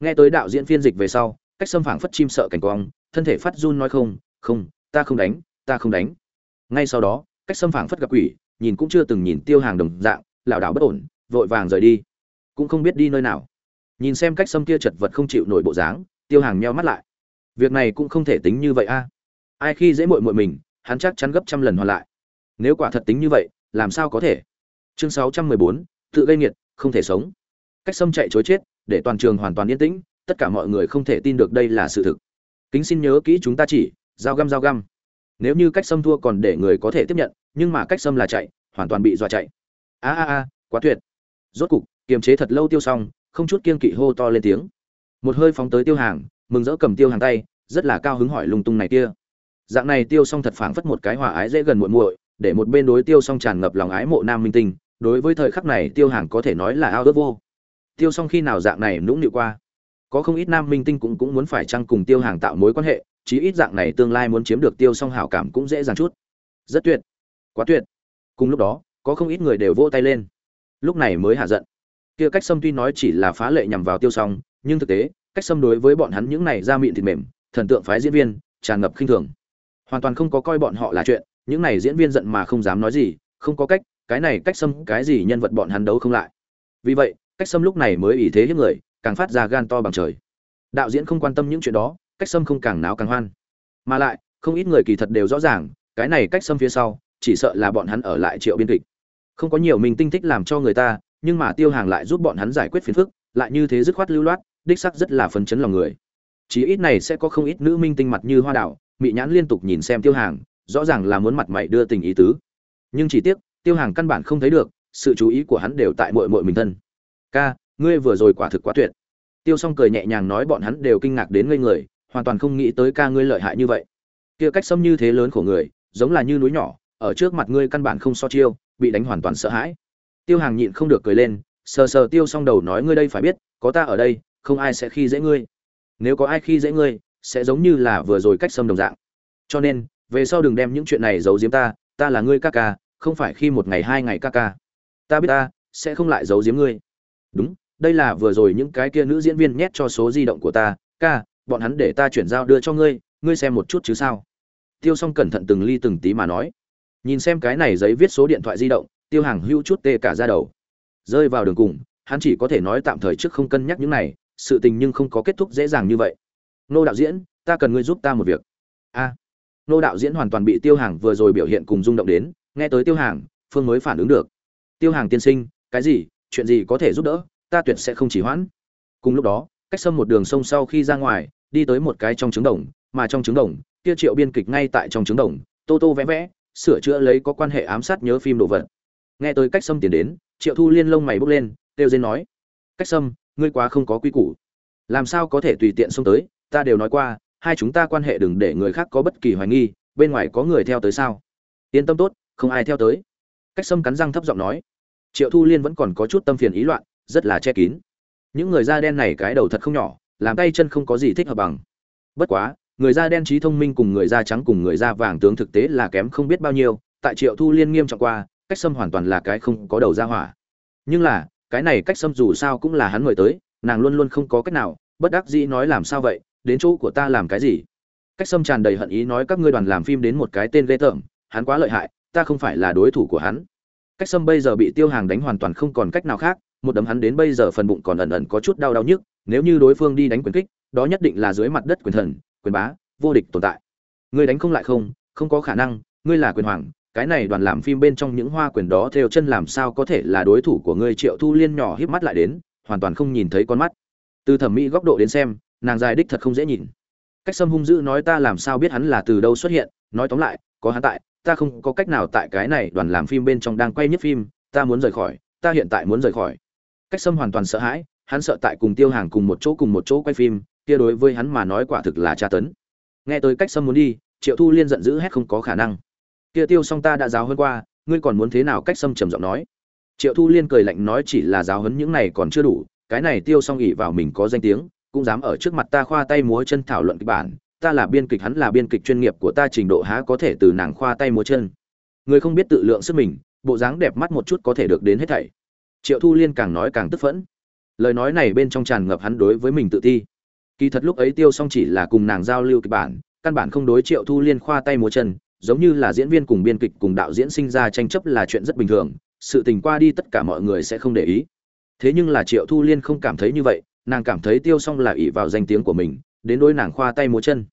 Nghe tới đạo diễn phiên dịch về sau, cách xâm phảng phất chim sợ cảnh quang, thân thể phát run nói không không, ta không đánh, ta không đánh. Ngay sau đó, cách xâm phảng phất gặp quỷ, nhìn cũng chưa từng nhìn tiêu hàng đồng dạng, lảo đảo bất ổn, vội vàng rời đi. Cũng không biết đi nơi nào nhìn xem cách xâm kia chật vật không chịu nổi bộ dáng, tiêu hàng meo mắt lại. Việc này cũng không thể tính như vậy a. Ai khi dễ mội mội mình, hắn chắc chắn gấp trăm lần hoàn lại. Nếu quả thật tính như vậy, làm sao có thể? Chương sáu trăm mười bốn, tự gây nghiệt, không thể sống. Cách xâm chạy chối chết, để toàn trường hoàn toàn yên tĩnh, tất cả mọi người không thể tin được đây là sự thực. Kính xin nhớ kỹ chúng ta chỉ dao găm dao găm. Nếu như cách xâm thua còn để người có thể tiếp nhận, nhưng mà cách xâm là chạy, hoàn toàn bị dọa chạy. A a a, quá tuyệt. Rốt cục, kiềm chế thật lâu tiêu xong không chút kiên kỵ hô to lên tiếng. Một hơi phóng tới tiêu hàng, mừng rỡ cầm tiêu hàng tay, rất là cao hứng hỏi lung tung này kia. Dạng này tiêu xong thật phảng phất một cái hòa ái dễ gần muội muội, để một bên đối tiêu xong tràn ngập lòng ái mộ nam minh tinh, đối với thời khắc này tiêu hàng có thể nói là ao ước vô. Tiêu xong khi nào dạng này nũng nịu qua? Có không ít nam minh tinh cũng cũng muốn phải chăng cùng tiêu hàng tạo mối quan hệ, chí ít dạng này tương lai muốn chiếm được tiêu xong hảo cảm cũng dễ dàng chút. Rất tuyệt. Quá tuyệt. Cùng lúc đó, có không ít người đều vỗ tay lên. Lúc này mới hạ giận kia cách xâm tuy nói chỉ là phá lệ nhằm vào tiêu song, nhưng thực tế, cách xâm đối với bọn hắn những này ra miệng thịt mềm, thần tượng phái diễn viên, tràn ngập khinh thường. Hoàn toàn không có coi bọn họ là chuyện, những này diễn viên giận mà không dám nói gì, không có cách, cái này cách xâm cái gì nhân vật bọn hắn đấu không lại. Vì vậy, cách xâm lúc này mới ý thế hiếp người, càng phát ra gan to bằng trời. Đạo diễn không quan tâm những chuyện đó, cách xâm không càng náo càng hoan. Mà lại, không ít người kỳ thật đều rõ ràng, cái này cách xâm phía sau, chỉ sợ là bọn hắn ở lại triệu biên kịch. Không có nhiều mình tinh thích làm cho người ta nhưng mà tiêu hàng lại giúp bọn hắn giải quyết phiền phức, lại như thế dứt khoát lưu loát, đích sắc rất là phấn chấn lòng người. Chỉ ít này sẽ có không ít nữ minh tinh mặt như hoa đảo mị nhãn liên tục nhìn xem tiêu hàng, rõ ràng là muốn mặt mày đưa tình ý tứ. Nhưng chỉ tiếc, tiêu hàng căn bản không thấy được, sự chú ý của hắn đều tại mội mội mình thân. Ca, ngươi vừa rồi quả thực quá tuyệt. Tiêu s o n g cười nhẹ nhàng nói bọn hắn đều kinh ngạc đến ngây người, hoàn toàn không nghĩ tới ca ngươi lợi hại như vậy. Kia cách xâm như thế lớn của người, giống là như núi nhỏ, ở trước mặt ngươi căn bản không so chiêu, bị đánh hoàn toàn sợ hãi tiêu hàng nhịn không được cười lên, sờ sờ tiêu xong đầu nói ngươi đây phải biết, có ta ở đây, không ai sẽ khi dễ ngươi. Nếu có ai khi dễ ngươi, sẽ giống như là vừa rồi cách xâm đồng dạng. Cho nên, về sau đừng đem những chuyện này giấu giếm ta ta là ngươi ca ca, không phải khi một ngày hai ngày ca ca. Ta biết ta sẽ không lại giấu giếm ngươi. Đúng, đây là vừa rồi những cái kia nữ diễn viên nhét cho số di động của ta, ca, bọn hắn để ta chuyển giao đưa cho ngươi ngươi xem một chút chứ sao? Tiêu s o n g cẩn thận từng ly từng tí mà nói. Nhìn xem cái này giấy viết số điện thoại di động tiêu hàng hưu chút tê cả ra đầu. Rơi vào đường cùng, hắn chỉ có thể nói tạm thời trước không cân nhắc những này, sự tình nhưng không có kết thúc dễ dàng như vậy. Nô đạo diễn, ta cần ngươi giúp ta một việc. A. Nô đạo diễn hoàn toàn bị tiêu hàng vừa rồi biểu hiện cùng rung động đến, nghe tới tiêu hàng, phương mới phản ứng được. Tiêu hàng tiên sinh, cái gì, chuyện gì có thể giúp đỡ, ta tuyệt sẽ không chỉ hoãn. Cùng lúc đó, cách xâm một đường sông sau khi ra ngoài, đi tới một cái trong trứng đồng, mà trong trứng đồng, kia triệu biên kịch ngay tại trong trứng đồng, tô tô vẽ vẽ, sửa chữa lấy có quan hệ ám sát nhớ phim đồ vật nghe tới cách sâm tiến đến triệu thu liên lông mày bốc lên kêu dên nói cách sâm, ngươi quá không có quy củ. Làm sao có thể tùy tiện xông tới? Ta đều nói qua hai chúng ta quan hệ đừng để người khác có bất kỳ hoài nghi bên ngoài có người theo tới sao? Yên tâm tốt không ai theo tới. Cách sâm cắn răng thấp giọng nói. Triệu thu liên vẫn còn có chút tâm phiền ý loạn rất là che kín. Những người da đen này cái đầu thật không nhỏ làm tay chân không có gì thích hợp bằng. Bất quá người da đen trí thông minh cùng người da trắng cùng người da vàng tướng thực tế là kém không biết bao nhiêu tại triệu thu liên nghiêm trọng qua cách sâm hoàn toàn là cái không có đầu ra hỏa. Nhưng là, cái này cách sâm dù sao cũng là hắn mời tới, nàng luôn luôn không có cách nào, bất đắc dĩ nói làm sao vậy, đến chỗ của ta làm cái gì? Cách sâm tràn đầy hận ý nói các ngươi đoàn làm phim đến một cái tên ghê tởm, hắn quá lợi hại, ta không phải là đối thủ của hắn. Cách sâm bây giờ bị tiêu hàng đánh hoàn toàn không còn cách nào khác, một đấm hắn đến bây giờ phần bụng còn ẩn ẩn có chút đau đau nhức, nếu như đối phương đi đánh quyền kích, đó nhất định là dưới mặt đất quyền thần, quyền bá, vô địch tồn tại. Ngươi đánh không lại không không có khả năng, ngươi là quyền hoàng cái này đoàn làm phim bên trong những hoa quyền đó theo chân làm sao có thể là đối thủ của ngươi triệu thu liên nhỏ híp mắt lại đến, hoàn toàn không nhìn thấy con mắt. Từ thẩm mỹ góc độ đến xem, nàng dài đích thật không dễ nhìn. Cách sâm hung dữ nói ta làm sao biết hắn là từ đâu xuất hiện, nói tóm lại, có hắn tại, ta không có cách nào tại cái này đoàn làm phim bên trong đang quay nhất phim, ta muốn rời khỏi, ta hiện tại muốn rời khỏi. Cách sâm hoàn toàn sợ hãi, hắn sợ tại cùng tiêu hàng cùng một chỗ cùng một chỗ quay phim, kia đối với hắn mà nói quả thực là tra tấn. Nghe tới cách sâm muốn đi, triệu thu liên giận dữ hét không có khả năng kia tiêu xong ta đã giáo hơn qua, ngươi còn muốn thế nào cách xâm trầm giọng nói? Triệu thu liên cười lạnh nói chỉ là giáo hấn những này còn chưa đủ, cái này tiêu xong ỉ vào mình có danh tiếng, cũng dám ở trước mặt ta khoa tay múa chân thảo luận kịch bản, ta là biên kịch, hắn là biên kịch chuyên nghiệp của ta trình độ há có thể từ nàng khoa tay múa chân. Người không biết tự lượng sức mình, bộ dáng đẹp mắt một chút có thể được đến hết thảy. Triệu thu liên càng nói càng tức phẫn. Lời nói này bên trong tràn ngập hắn đối với mình tự ti. Kỳ thật lúc ấy tiêu xong chỉ là cùng nàng giao lưu kịch bản, căn bản không đối triệu thu liên khoa tay múa chân giống như là diễn viên cùng biên kịch cùng đạo diễn sinh ra tranh chấp là chuyện rất bình thường, sự tình qua đi tất cả mọi người sẽ không để ý. Thế nhưng là triệu thu liên không cảm thấy như vậy, nàng cảm thấy tiêu s o n g là ỷ vào danh tiếng của mình, đến đôi nàng khoa tay múa chân.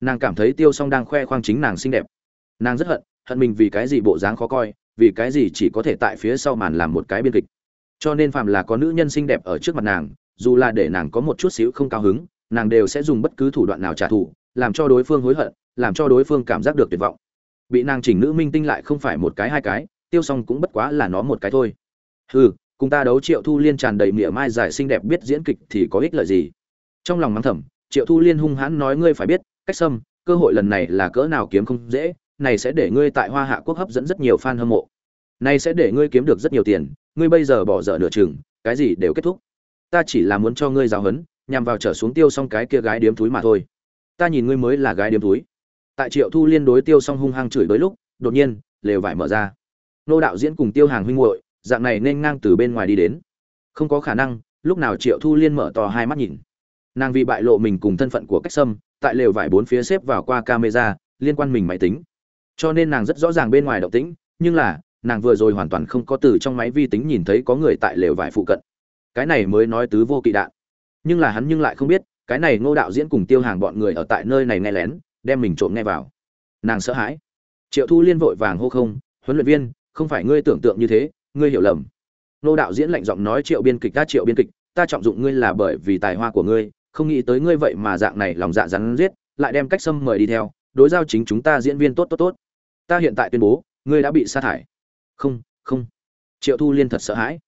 Nàng cảm thấy tiêu s o n g đang khoe khoang chính nàng xinh đẹp. Nàng rất hận hận mình vì cái gì bộ dáng khó coi, vì cái gì chỉ có thể tại phía sau màn làm một cái biên kịch. Cho nên phạm là có nữ nhân xinh đẹp ở trước mặt nàng, dù là để nàng có một chút xíu không cao hứng, nàng đều sẽ dùng bất cứ thủ đoạn nào trả thù, làm cho đối phương hối hận, làm cho đối phương cảm giác được tuyệt vọng bị nàng chỉnh nữ minh tinh lại không phải một cái hai cái, tiêu xong cũng bất quá là nó một cái thôi. Hừ, cùng ta đấu triệu thu liên tràn đầy mỉa mai giải xinh đẹp biết diễn kịch thì có ích lợi gì? Trong lòng mắng thầm, triệu thu liên hung hãn nói ngươi phải biết, cách xâm cơ hội lần này là cỡ nào kiếm không dễ, này sẽ để ngươi tại hoa hạ quốc hấp dẫn rất nhiều fan hâm mộ. Này sẽ để ngươi kiếm được rất nhiều tiền, ngươi bây giờ bỏ dở nửa chừng, cái gì đều kết thúc. Ta chỉ là muốn cho ngươi giáo hấn nhằm vào trở xuống tiêu xong cái kia gái điếm túi mà thôi. Ta nhìn ngươi mới là gái điếm túi tại triệu thu liên đối tiêu xong hung hăng chửi đối lúc, đột nhiên, lều vải mở ra. Nô đạo diễn cùng tiêu hàng huynh hội dạng này nên ngang từ bên ngoài đi đến. Không có khả năng, lúc nào triệu thu liên mở to hai mắt nhìn. Nàng vì bại lộ mình cùng thân phận của cách sâm, tại lều vải bốn phía xếp vào qua camera, liên quan mình máy tính. Cho nên nàng rất rõ ràng bên ngoài động tĩnh, nhưng là, nàng vừa rồi hoàn toàn không có từ trong máy vi tính nhìn thấy có người tại lều vải phụ cận. Cái này mới nói tứ vô kỵ đạn. Nhưng là hắn nhưng lại không biết, cái này ngô đạo diễn cùng tiêu hàng bọn người ở tại nơi này nghe lén đem mình trộm nghe vào. Nàng sợ hãi. Triệu thu liên vội vàng hô không, huấn luyện viên, không phải ngươi tưởng tượng như thế, ngươi hiểu lầm. Nô đạo diễn lạnh giọng nói, triệu biên kịch ta triệu biên kịch, ta trọng dụng ngươi là bởi vì tài hoa của ngươi, không nghĩ tới ngươi vậy mà dạng này lòng dạ rắn giết, lại đem cách xâm mời đi theo, đối giao chính chúng ta diễn viên tốt tốt tốt. Ta hiện tại tuyên bố, ngươi đã bị sa thải. Không không. Triệu thu liên thật sợ hãi.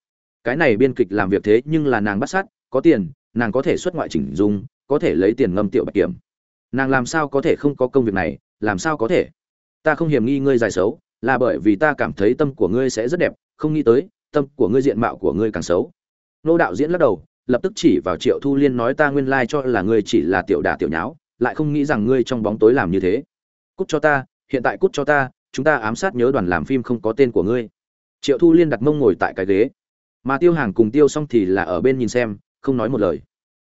Cái này biên kịch làm việc thế nhưng là nàng bắt sát, có tiền, nàng có thể xuất ngoại chỉnh dung, có thể lấy tiền ngâm tiểu bạch kiểm nàng làm sao có thể không có công việc này, làm sao có thể? Ta không hiểm nghi ngươi dài xấu, là bởi vì ta cảm thấy tâm của ngươi sẽ rất đẹp, không nghĩ tới, tâm của ngươi diện mạo của ngươi càng xấu. Nô đạo diễn lắc đầu, lập tức chỉ vào triệu thu liên nói ta nguyên lai cho là ngươi chỉ là tiểu đả tiểu nháo, lại không nghĩ rằng ngươi trong bóng tối làm như thế. Cút cho ta, hiện tại cút cho ta, chúng ta ám sát nhớ đoàn làm phim không có tên của ngươi. Triệu thu liên đặt mông ngồi tại cái ghế. Mà tiêu hàng cùng tiêu xong thì là ở bên nhìn xem, không nói một lời.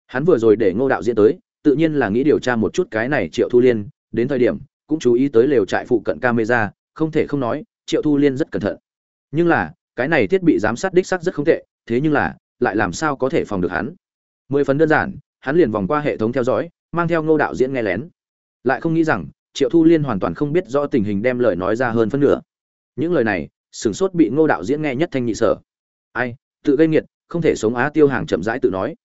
Hắn vừa rồi để ngô đạo diễn tới tự nhiên là nghĩ điều tra một chút cái này triệu thu liên, đến thời điểm, cũng chú ý tới lều trại phụ cận camera, không thể không nói, triệu thu liên rất cẩn thận. Nhưng là, cái này thiết bị giám sát đích xác rất không tệ, thế nhưng là, lại làm sao có thể phòng được hắn? Mười phần đơn giản, hắn liền vòng qua hệ thống theo dõi, mang theo ngô đạo diễn nghe lén. Lại không nghĩ rằng, triệu thu liên hoàn toàn không biết rõ tình hình đem lời nói ra hơn phân nửa. Những lời này, sửng sốt bị ngô đạo diễn nghe nhất thanh nhị sở. Ai, tự gây nghiệt, không thể sống á tiêu hàng chậm rãi tự nói.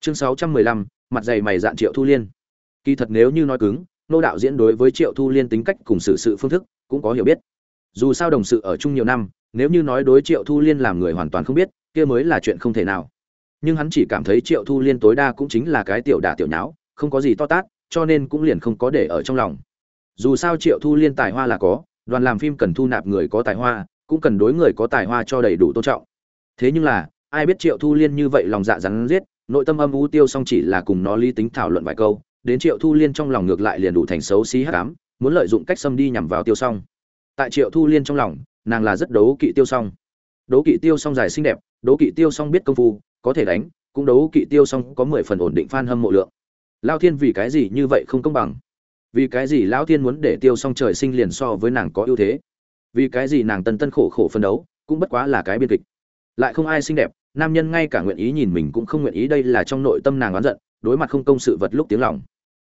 Chương sáu trăm mười lăm mặt dày mày dạn triệu thu liên. Kỳ thật nếu như nói cứng, nô đạo diễn đối với triệu thu liên tính cách cùng xử sự phương thức cũng có hiểu biết. Dù sao đồng sự ở chung nhiều năm, nếu như nói đối triệu thu liên làm người hoàn toàn không biết, kia mới là chuyện không thể nào. Nhưng hắn chỉ cảm thấy triệu thu liên tối đa cũng chính là cái tiểu đả tiểu nháo, không có gì to tát, cho nên cũng liền không có để ở trong lòng. Dù sao triệu thu liên tài hoa là có, đoàn làm phim cần thu nạp người có tài hoa, cũng cần đối người có tài hoa cho đầy đủ tôn trọng. Thế nhưng là, ai biết triệu thu liên như vậy lòng dạ rắn giết nội tâm âm u tiêu xong chỉ là cùng nó lý tính thảo luận vài câu, đến triệu thu liên trong lòng ngược lại liền đủ thành xấu xí hát cám muốn lợi dụng cách xâm đi nhằm vào tiêu xong tại triệu thu liên trong lòng, nàng là rất đấu kỵ tiêu xong đấu kỵ tiêu xong dài xinh đẹp, đấu kỵ tiêu xong biết công phu, có thể đánh, cũng đấu kỵ tiêu xong có mười phần ổn định f hâm mộ lượng. Lao thiên vì cái gì như vậy không công bằng? Vì cái gì lão thiên muốn để tiêu xong trời sinh liền so với nàng có ưu thế? Vì cái gì nàng tân tân khổ khổ phân đấu, cũng bất quá là cái biên kịch. Lại không ai xinh đẹp nam nhân ngay cả nguyện ý nhìn mình cũng không nguyện ý, đây là trong nội tâm nàng oán giận, đối mặt không công sự vật lúc tiếng lòng.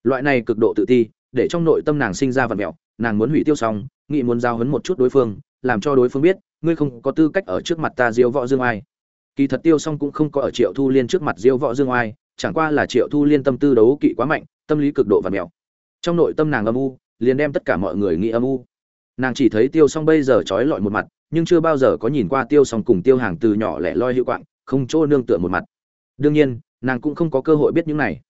Loại này cực độ tự ti, để trong nội tâm nàng sinh ra vật mẹo, nàng muốn hủy tiêu xong nghị muốn giao hấn một chút đối phương, làm cho đối phương biết, ngươi không có tư cách ở trước mặt ta diêu võ dương ai. Kỳ thật tiêu xong cũng không có ở triệu thu liên trước mặt diêu võ dương ai, chẳng qua là triệu thu liên tâm tư đấu kỵ quá mạnh, tâm lý cực độ và mèo trong nội tâm nàng âm u, liền đem tất cả mọi người nghĩ âm u. Nàng chỉ thấy tiêu xong bây giờ trói lọi một mặt nhưng chưa bao giờ có nhìn qua tiêu xong cùng tiêu hàng từ nhỏ lẻ loi hiệu quạng, không chỗ nương tựa một mặt. Đương nhiên, nàng cũng không có cơ hội biết những này.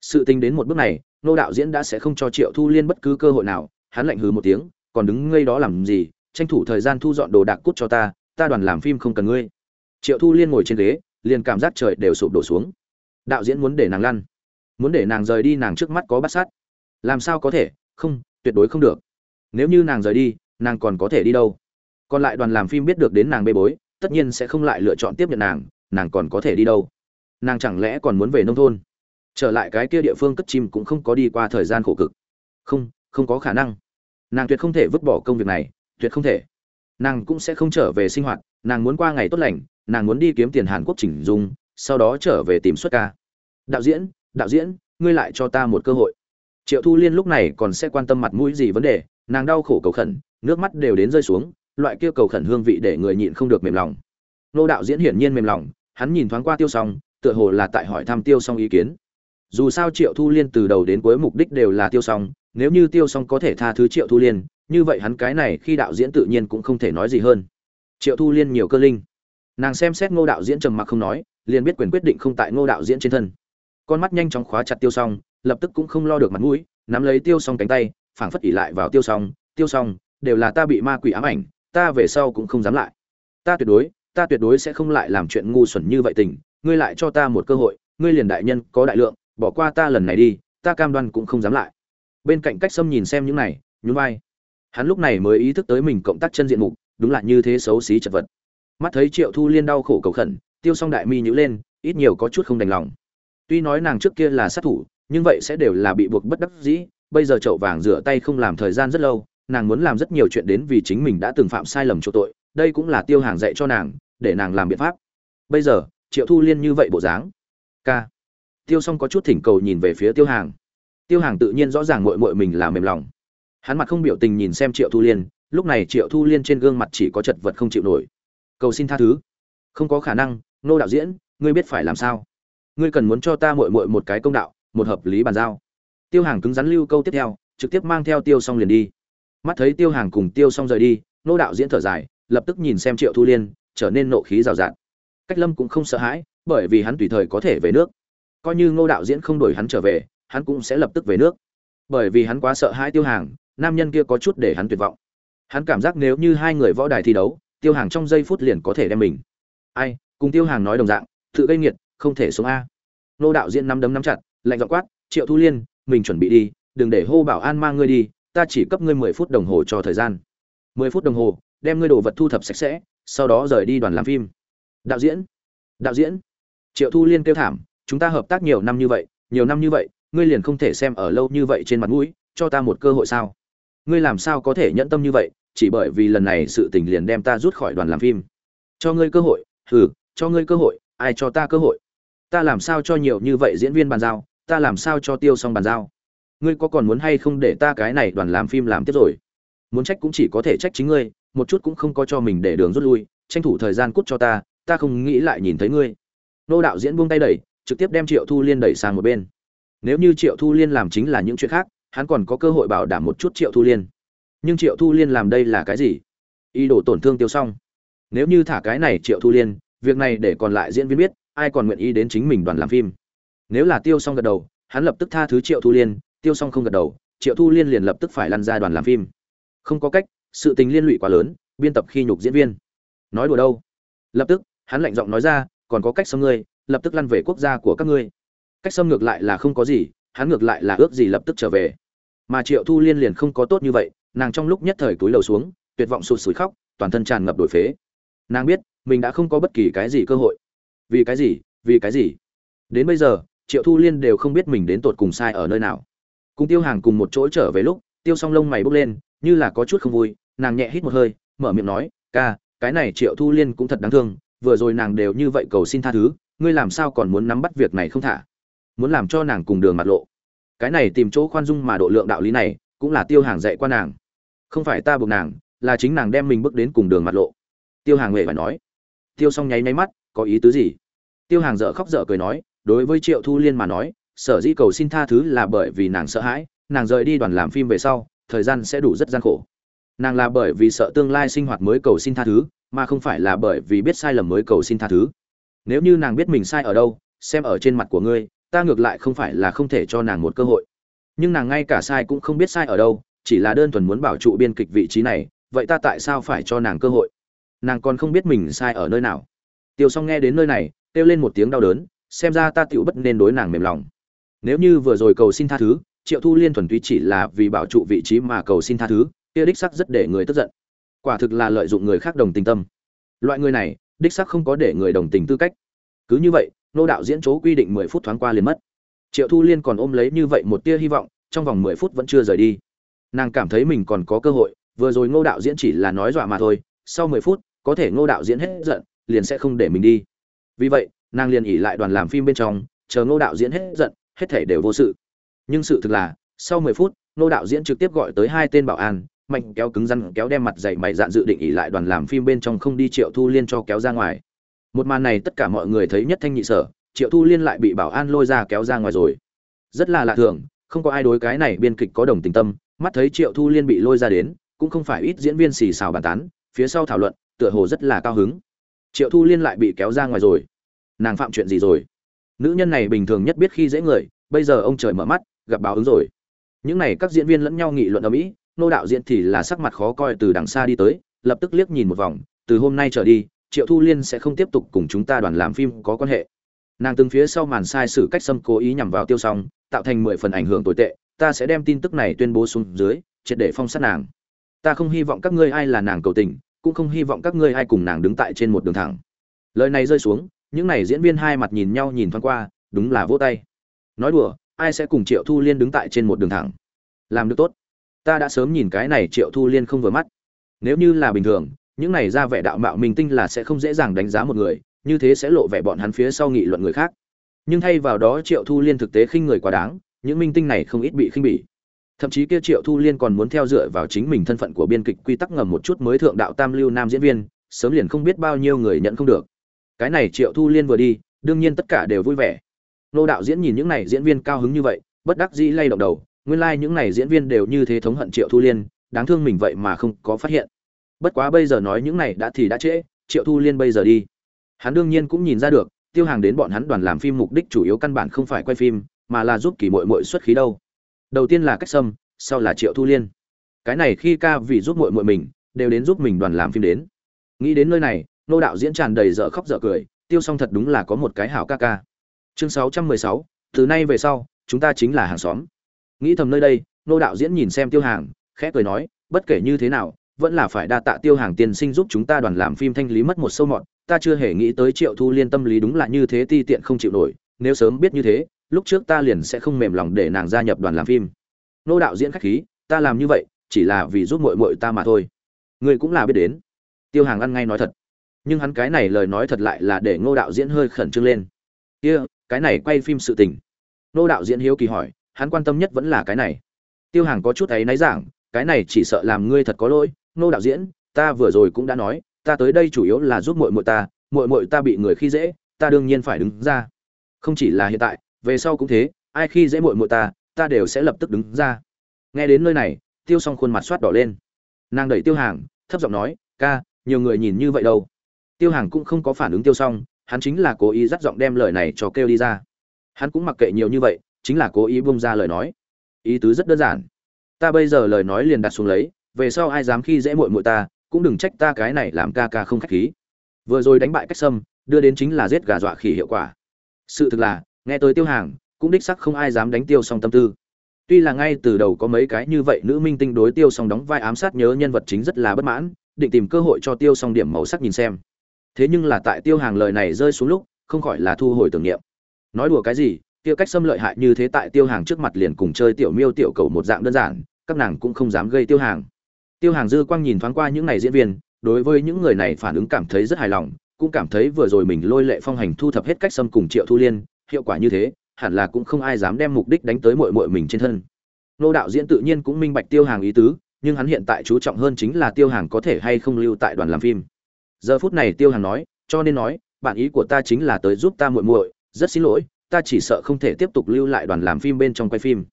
Sự tình đến một bước này, nô đạo diễn đã sẽ không cho triệu thu liên bất cứ cơ hội nào, hắn lạnh hừ một tiếng, còn đứng ngây đó làm gì? Tranh thủ thời gian thu dọn đồ đạc cút cho ta ta đoàn làm phim không cần ngươi. Triệu thu liên ngồi trên ghế, liền cảm giác trời đều sụp đổ xuống. Đạo diễn muốn để nàng lăn, muốn để nàng rời đi nàng trước mắt có bắt sát. Làm sao có thể? Không, tuyệt đối không được. Nếu như nàng rời đi, nàng còn có thể đi đâu? Còn lại đoàn làm phim biết được đến nàng bê bối, tất nhiên sẽ không lại lựa chọn tiếp nhận nàng nàng còn có thể đi đâu? Nàng chẳng lẽ còn muốn về nông thôn? Trở lại cái kia địa phương cất chim cũng không có đi qua thời gian khổ cực. Không không có khả năng. Nàng tuyệt không thể vứt bỏ công việc này, tuyệt không thể. Nàng cũng sẽ không trở về sinh hoạt, nàng muốn qua ngày tốt lành, nàng muốn đi kiếm tiền hàn quốc chỉnh dung, sau đó trở về tìm xuất ca. Đạo diễn đạo diễn, ngươi lại cho ta một cơ hội. Triệu thu liên lúc này còn sẽ quan tâm mặt mũi gì vấn đề, nàng đau khổ cầu khẩn, nước mắt đều đến rơi xuống loại kia cầu khẩn hương vị để người nhịn không được mềm lòng nô đạo diễn hiển nhiên mềm lòng hắn nhìn thoáng qua tiêu song, tựa hồ là tại hỏi thăm tiêu song ý kiến dù sao triệu thu liên từ đầu đến cuối mục đích đều là tiêu song. nếu như tiêu song có thể tha thứ triệu thu liên như vậy hắn cái này khi đạo diễn tự nhiên cũng không thể nói gì hơn triệu thu liên nhiều cơ linh nàng xem xét ngô đạo diễn trầm mặc không nói liền biết quyền quyết định không tại ngô đạo diễn trên thân con mắt nhanh chóng khóa chặt tiêu song, lập tức cũng không lo được mặt mũi nắm lấy tiêu song cánh tay phảng phất ỉ lại vào tiêu song. tiêu song, đều là ta bị ma quỷ ám ảnh ta về sau cũng không dám lại. Ta tuyệt đối, ta tuyệt đối sẽ không lại làm chuyện ngu xuẩn như vậy tình, ngươi lại cho ta một cơ hội, ngươi liền đại nhân có đại lượng, bỏ qua ta lần này đi, ta cam đoan cũng không dám lại. Bên cạnh cách sâm nhìn xem những này, nhún vai. Hắn lúc này mới ý thức tới mình cộng tác chân diện mục, đúng là như thế xấu xí chật vật. Mắt thấy triệu thu liên đau khổ cầu khẩn, tiêu s o n g đại mi nhữ lên, ít nhiều có chút không đành lòng. Tuy nói nàng trước kia là sát thủ, nhưng vậy sẽ đều là bị buộc bất đắc dĩ, bây giờ chậu vàng rửa tay không làm thời gian rất lâu nàng muốn làm rất nhiều chuyện đến vì chính mình đã từng phạm sai lầm chỗ tội, đây cũng là tiêu hàng dạy cho nàng, để nàng làm biện pháp. Bây giờ, triệu thu liên như vậy bộ dáng. K tiêu s o n g có chút thỉnh cầu nhìn về phía tiêu hàng. Tiêu hàng tự nhiên rõ ràng mội mội mình là mềm lòng. Hắn mặt không biểu tình nhìn xem triệu thu liên, lúc này triệu thu liên trên gương mặt chỉ có chật vật không chịu nổi. Cầu xin tha thứ. Không có khả năng, nô đạo diễn, ngươi biết phải làm sao? Ngươi cần muốn cho ta mội mội một cái công đạo, một hợp lý bàn giao. Tiêu hàng cứng rắn lưu câu tiếp theo, trực tiếp mang theo tiêu s o n g liền đi mắt thấy tiêu hàng cùng tiêu xong rời đi, nô đạo diễn thở dài, lập tức nhìn xem triệu thu liên, trở nên nộ khí rào rạt. Cách lâm cũng không sợ hãi, bởi vì hắn tùy thời có thể về nước. Coi như ngô đạo diễn không đổi hắn trở về, hắn cũng sẽ lập tức về nước. Bởi vì hắn quá sợ hãi tiêu hàng, nam nhân kia có chút để hắn tuyệt vọng. Hắn cảm giác nếu như hai người võ đài thi đấu, tiêu hàng trong giây phút liền có thể đem mình. Ai, cùng tiêu hàng nói đồng dạng, tự gây nghiệt, không thể sống a. Ngô đạo diễn nắm đấm nắm chặt, lạnh dọ quát, triệu thu liên, mình chuẩn bị đi, đừng để hô bảo an mang ngươi đi ta chỉ cấp ngươi mười phút đồng hồ cho thời gian. mười phút đồng hồ, đem ngươi đồ vật thu thập sạch sẽ, sau đó rời đi đoàn làm phim. Đạo diễn. Đạo diễn. Triệu thu liên kêu thảm, chúng ta hợp tác nhiều năm như vậy, nhiều năm như vậy, ngươi liền không thể xem ở lâu như vậy trên mặt mũi, cho ta một cơ hội sao? Ngươi làm sao có thể nhẫn tâm như vậy, chỉ bởi vì lần này sự tình liền đem ta rút khỏi đoàn làm phim. Cho ngươi cơ hội, hừ, cho ngươi cơ hội, ai cho ta cơ hội? Ta làm sao cho nhiều như vậy diễn viên bàn giao, ta làm sao cho tiêu xong bàn giao? Ngươi có còn muốn hay không để ta cái này đoàn làm phim làm tiếp rồi? Muốn trách cũng chỉ có thể trách chính ngươi, một chút cũng không có cho mình để đường rút lui, tranh thủ thời gian cút cho ta ta không nghĩ lại nhìn thấy ngươi. Nô đạo diễn buông tay đẩy, trực tiếp đem triệu thu liên đẩy sang một bên. Nếu như triệu thu liên làm chính là những chuyện khác, hắn còn có cơ hội bảo đảm một chút triệu thu liên. Nhưng triệu thu liên làm đây là cái gì? Ý đồ tổn thương tiêu xong. Nếu như thả cái này triệu thu liên, việc này để còn lại diễn viên biết, ai còn nguyện ý đến chính mình đoàn làm phim. Nếu là tiêu xong gật đầu, hắn lập tức tha thứ triệu thu liên tiêu xong không gật đầu, triệu thu liên liền lập tức phải lăn ra đoàn làm phim. Không có cách, sự tình liên lụy quá lớn, biên tập khi nhục diễn viên. Nói đùa đâu? Lập tức, hắn lạnh giọng nói ra, còn có cách xâm ngươi, lập tức lăn về quốc gia của các ngươi. Cách xâm ngược lại là không có gì, hắn ngược lại là ước gì lập tức trở về. Mà triệu thu liên liền không có tốt như vậy, nàng trong lúc nhất thời túi lầu xuống, tuyệt vọng sụt sùi khóc, toàn thân tràn ngập đổi phế. Nàng biết, mình đã không có bất kỳ cái gì cơ hội. Vì cái gì? Vì cái gì? Đến bây giờ, triệu thu liên đều không biết mình đến tột cùng sai ở nơi nào cùng tiêu hàng cùng một chỗ trở về lúc, tiêu song lông mày bốc lên, như là có chút không vui, nàng nhẹ hít một hơi, mở miệng nói, ca, cái này triệu thu liên cũng thật đáng thương, vừa rồi nàng đều như vậy cầu xin tha thứ, ngươi làm sao còn muốn nắm bắt việc này không thả? Muốn làm cho nàng cùng đường mặt lộ. Cái này tìm chỗ khoan dung mà độ lượng đạo lý này, cũng là tiêu hàng dạy qua nàng. Không phải ta buộc nàng, là chính nàng đem mình bước đến cùng đường mặt lộ. Tiêu hàng huệ phải nói. Tiêu xong nháy nháy mắt, có ý tứ gì? Tiêu hàng dở khóc dở cười nói, đối với triệu thu liên mà nói sở dĩ cầu xin tha thứ là bởi vì nàng sợ hãi, nàng rời đi đoàn làm phim về sau, thời gian sẽ đủ rất gian khổ. Nàng là bởi vì sợ tương lai sinh hoạt mới cầu xin tha thứ, mà không phải là bởi vì biết sai lầm mới cầu xin tha thứ. Nếu như nàng biết mình sai ở đâu, xem ở trên mặt của ngươi, ta ngược lại không phải là không thể cho nàng một cơ hội. Nhưng nàng ngay cả sai cũng không biết sai ở đâu, chỉ là đơn thuần muốn bảo trụ biên kịch vị trí này, vậy ta tại sao phải cho nàng cơ hội? Nàng còn không biết mình sai ở nơi nào. Tiêu s o n g nghe đến nơi này, kêu lên một tiếng đau đớn, xem ra ta tựu bất nên đối nàng mềm lòng nếu như vừa rồi cầu xin tha thứ, triệu thu liên thuần túy chỉ là vì bảo trụ vị trí mà cầu xin tha thứ, kia đích sắc rất để người tức giận. Quả thực là lợi dụng người khác đồng tình tâm. Loại người này, đích sắc không có để người đồng tình tư cách. Cứ như vậy, nô đạo diễn chỗ quy định mười phút thoáng qua liền mất. Triệu thu liên còn ôm lấy như vậy một tia hy vọng, trong vòng mười phút vẫn chưa rời đi. Nàng cảm thấy mình còn có cơ hội, vừa rồi ngô đạo diễn chỉ là nói dọa mà thôi, sau mười phút, có thể ngô đạo diễn hết giận, liền sẽ không để mình đi. Vì vậy, nàng liền ỉ lại đoàn làm phim bên trong, chờ ngô đạo diễn hết giận hết thể đều vô sự. Nhưng sự thực là, sau mười phút, nô đạo diễn trực tiếp gọi tới hai tên bảo an, mạnh kéo cứng răng kéo đem mặt dày mày dạn dự định ỉ lại đoàn làm phim bên trong không đi triệu thu liên cho kéo ra ngoài. Một màn này tất cả mọi người thấy nhất thanh nhị sở, triệu thu liên lại bị bảo an lôi ra kéo ra ngoài rồi. Rất là lạ thường, không có ai đối cái này biên kịch có đồng tình tâm, mắt thấy triệu thu liên bị lôi ra đến, cũng không phải ít diễn viên xì xào bàn tán, phía sau thảo luận, tựa hồ rất là cao hứng. Triệu thu liên lại bị kéo ra ngoài rồi. Nàng phạm chuyện gì rồi? Nữ nhân này bình thường nhất biết khi dễ người, bây giờ ông trời mở mắt, gặp báo ứng rồi. Những này các diễn viên lẫn nhau nghị luận ở mỹ nô đạo diễn thì là sắc mặt khó coi từ đằng xa đi tới, lập tức liếc nhìn một vòng, từ hôm nay trở đi, triệu thu liên sẽ không tiếp tục cùng chúng ta đoàn làm phim có quan hệ. Nàng từng phía sau màn sai sử cách xâm cố ý nhằm vào tiêu song, tạo thành mười phần ảnh hưởng tồi tệ, ta sẽ đem tin tức này tuyên bố xuống dưới, triệt để phong sát nàng. Ta không hy vọng các ngươi ai là nàng cầu tình, cũng không hy vọng các ngươi ai cùng nàng đứng tại trên một đường thẳng. Lời này rơi xuống những này diễn viên hai mặt nhìn nhau nhìn thoáng qua, đúng là vỗ tay. Nói đùa, ai sẽ cùng triệu thu liên đứng tại trên một đường thẳng? Làm được tốt. Ta đã sớm nhìn cái này triệu thu liên không vừa mắt. Nếu như là bình thường, những này ra vẻ đạo mạo minh tinh là sẽ không dễ dàng đánh giá một người, như thế sẽ lộ vẻ bọn hắn phía sau nghị luận người khác. Nhưng thay vào đó triệu thu liên thực tế khinh người quá đáng, những minh tinh này không ít bị khinh bỉ. Thậm chí kia triệu thu liên còn muốn theo dựa vào chính mình thân phận của biên kịch quy tắc ngầm một chút mới thượng đạo tam lưu nam diễn viên, sớm liền không biết bao nhiêu người nhận không được cái này triệu thu liên vừa đi, đương nhiên tất cả đều vui vẻ. Nô đạo diễn nhìn những này diễn viên cao hứng như vậy, bất đắc dĩ lay động đầu, nguyên lai like những này diễn viên đều như thế thống hận triệu thu liên, đáng thương mình vậy mà không có phát hiện. Bất quá bây giờ nói những này đã thì đã trễ, triệu thu liên bây giờ đi. Hắn đương nhiên cũng nhìn ra được, tiêu hàng đến bọn hắn đoàn làm phim mục đích chủ yếu căn bản không phải quay phim, mà là giúp kỳ mội mội xuất khí đâu. Đầu tiên là cách sâm, sau là triệu thu liên. Cái này khi ca vì giúp mội mội mình, đều đến giúp mình đoàn làm phim đến. Nghĩ đến nơi này nô đạo diễn tràn đầy dở khóc dở cười, tiêu s o n g thật đúng là có một cái hảo ca ca. Chương sáu trăm mười sáu, từ nay về sau, chúng ta chính là hàng xóm. Nghĩ thầm nơi đây, nô đạo diễn nhìn xem tiêu hàng, khẽ cười nói, bất kể như thế nào, vẫn là phải đa tạ tiêu hàng tiên sinh giúp chúng ta đoàn làm phim thanh lý mất một sâu mọt, ta chưa hề nghĩ tới triệu thu liên tâm lý đúng là như thế ti tiện không chịu nổi, nếu sớm biết như thế, lúc trước ta liền sẽ không mềm lòng để nàng gia nhập đoàn làm phim. Nô đạo diễn khách khí, ta làm như vậy, chỉ là vì giúp mội mội ta mà thôi. Ngươi cũng là biết đến. Tiêu hàng ăn ngay nói thật nhưng hắn cái này lời nói thật lại là để ngô đạo diễn hơi khẩn trương lên. Kia、yeah, cái này quay phim sự tình. Ngô đạo diễn hiếu kỳ hỏi hắn quan tâm nhất vẫn là cái này. Tiêu hàng có chút ấy náy giảng cái này chỉ sợ làm ngươi thật có lỗi ngô đạo diễn ta vừa rồi cũng đã nói ta tới đây chủ yếu là giúp mội mội ta mội mội ta bị người khi dễ ta đương nhiên phải đứng ra. Không chỉ là hiện tại về sau cũng thế ai khi dễ mội mội ta ta đều sẽ lập tức đứng ra. Nghe đến nơi này tiêu s o n g khuôn mặt soát đỏ lên. Nàng đẩy tiêu hàng thấp giọng nói ca nhiều người nhìn như vậy đâu? Tiêu hàng cũng không có phản ứng tiêu xong hắn chính là cố ý dắt giọng đem lời này cho kêu đi ra. Hắn cũng mặc kệ nhiều như vậy, chính là cố ý bung ra lời nói. Ý tứ rất đơn giản. Ta bây giờ lời nói liền đặt xuống lấy, về sau ai dám khi dễ mội mội ta, cũng đừng trách ta cái này làm ca ca không k h á c h khí. Vừa rồi đánh bại cách sâm, đưa đến chính là giết gà dọa khỉ hiệu quả. Sự thực là, nghe tới tiêu hàng, cũng đích sắc không ai dám đánh tiêu song tâm tư. Tuy là ngay từ đầu có mấy cái như vậy nữ minh tinh đối tiêu song đóng vai ám sát nhớ nhân vật chính rất là bất mãn, định tìm cơ hội cho tiêu song điểm màu sắc nhìn xem thế nhưng là tại tiêu hàng lời này rơi xuống lúc, không khỏi là thu hồi tưởng niệm. Nói đùa cái gì tiêu cách xâm lợi hại như thế tại tiêu hàng trước mặt liền cùng chơi tiểu miêu tiểu cầu một dạng đơn giản, các nàng cũng không dám gây tiêu hàng. Tiêu hàng dư quang nhìn thoáng qua những này diễn viên, đối với những người này phản ứng cảm thấy rất hài lòng, cũng cảm thấy vừa rồi mình lôi lệ phong hành thu thập hết cách xâm cùng triệu thu liên, hiệu quả như thế, hẳn là cũng không ai dám đem mục đích đánh tới muội muội mình trên thân. Nô đạo diễn tự nhiên cũng minh bạch tiêu hàng ý tứ, nhưng hắn hiện tại chú trọng hơn chính là tiêu hàng có thể hay không lưu tại đoàn làm phim giờ phút này tiêu hàng nói, cho nên nói bản ý của ta chính là tới giúp ta muội muội, rất xin lỗi, ta chỉ sợ không thể tiếp tục lưu lại đoàn làm phim bên trong quay phim.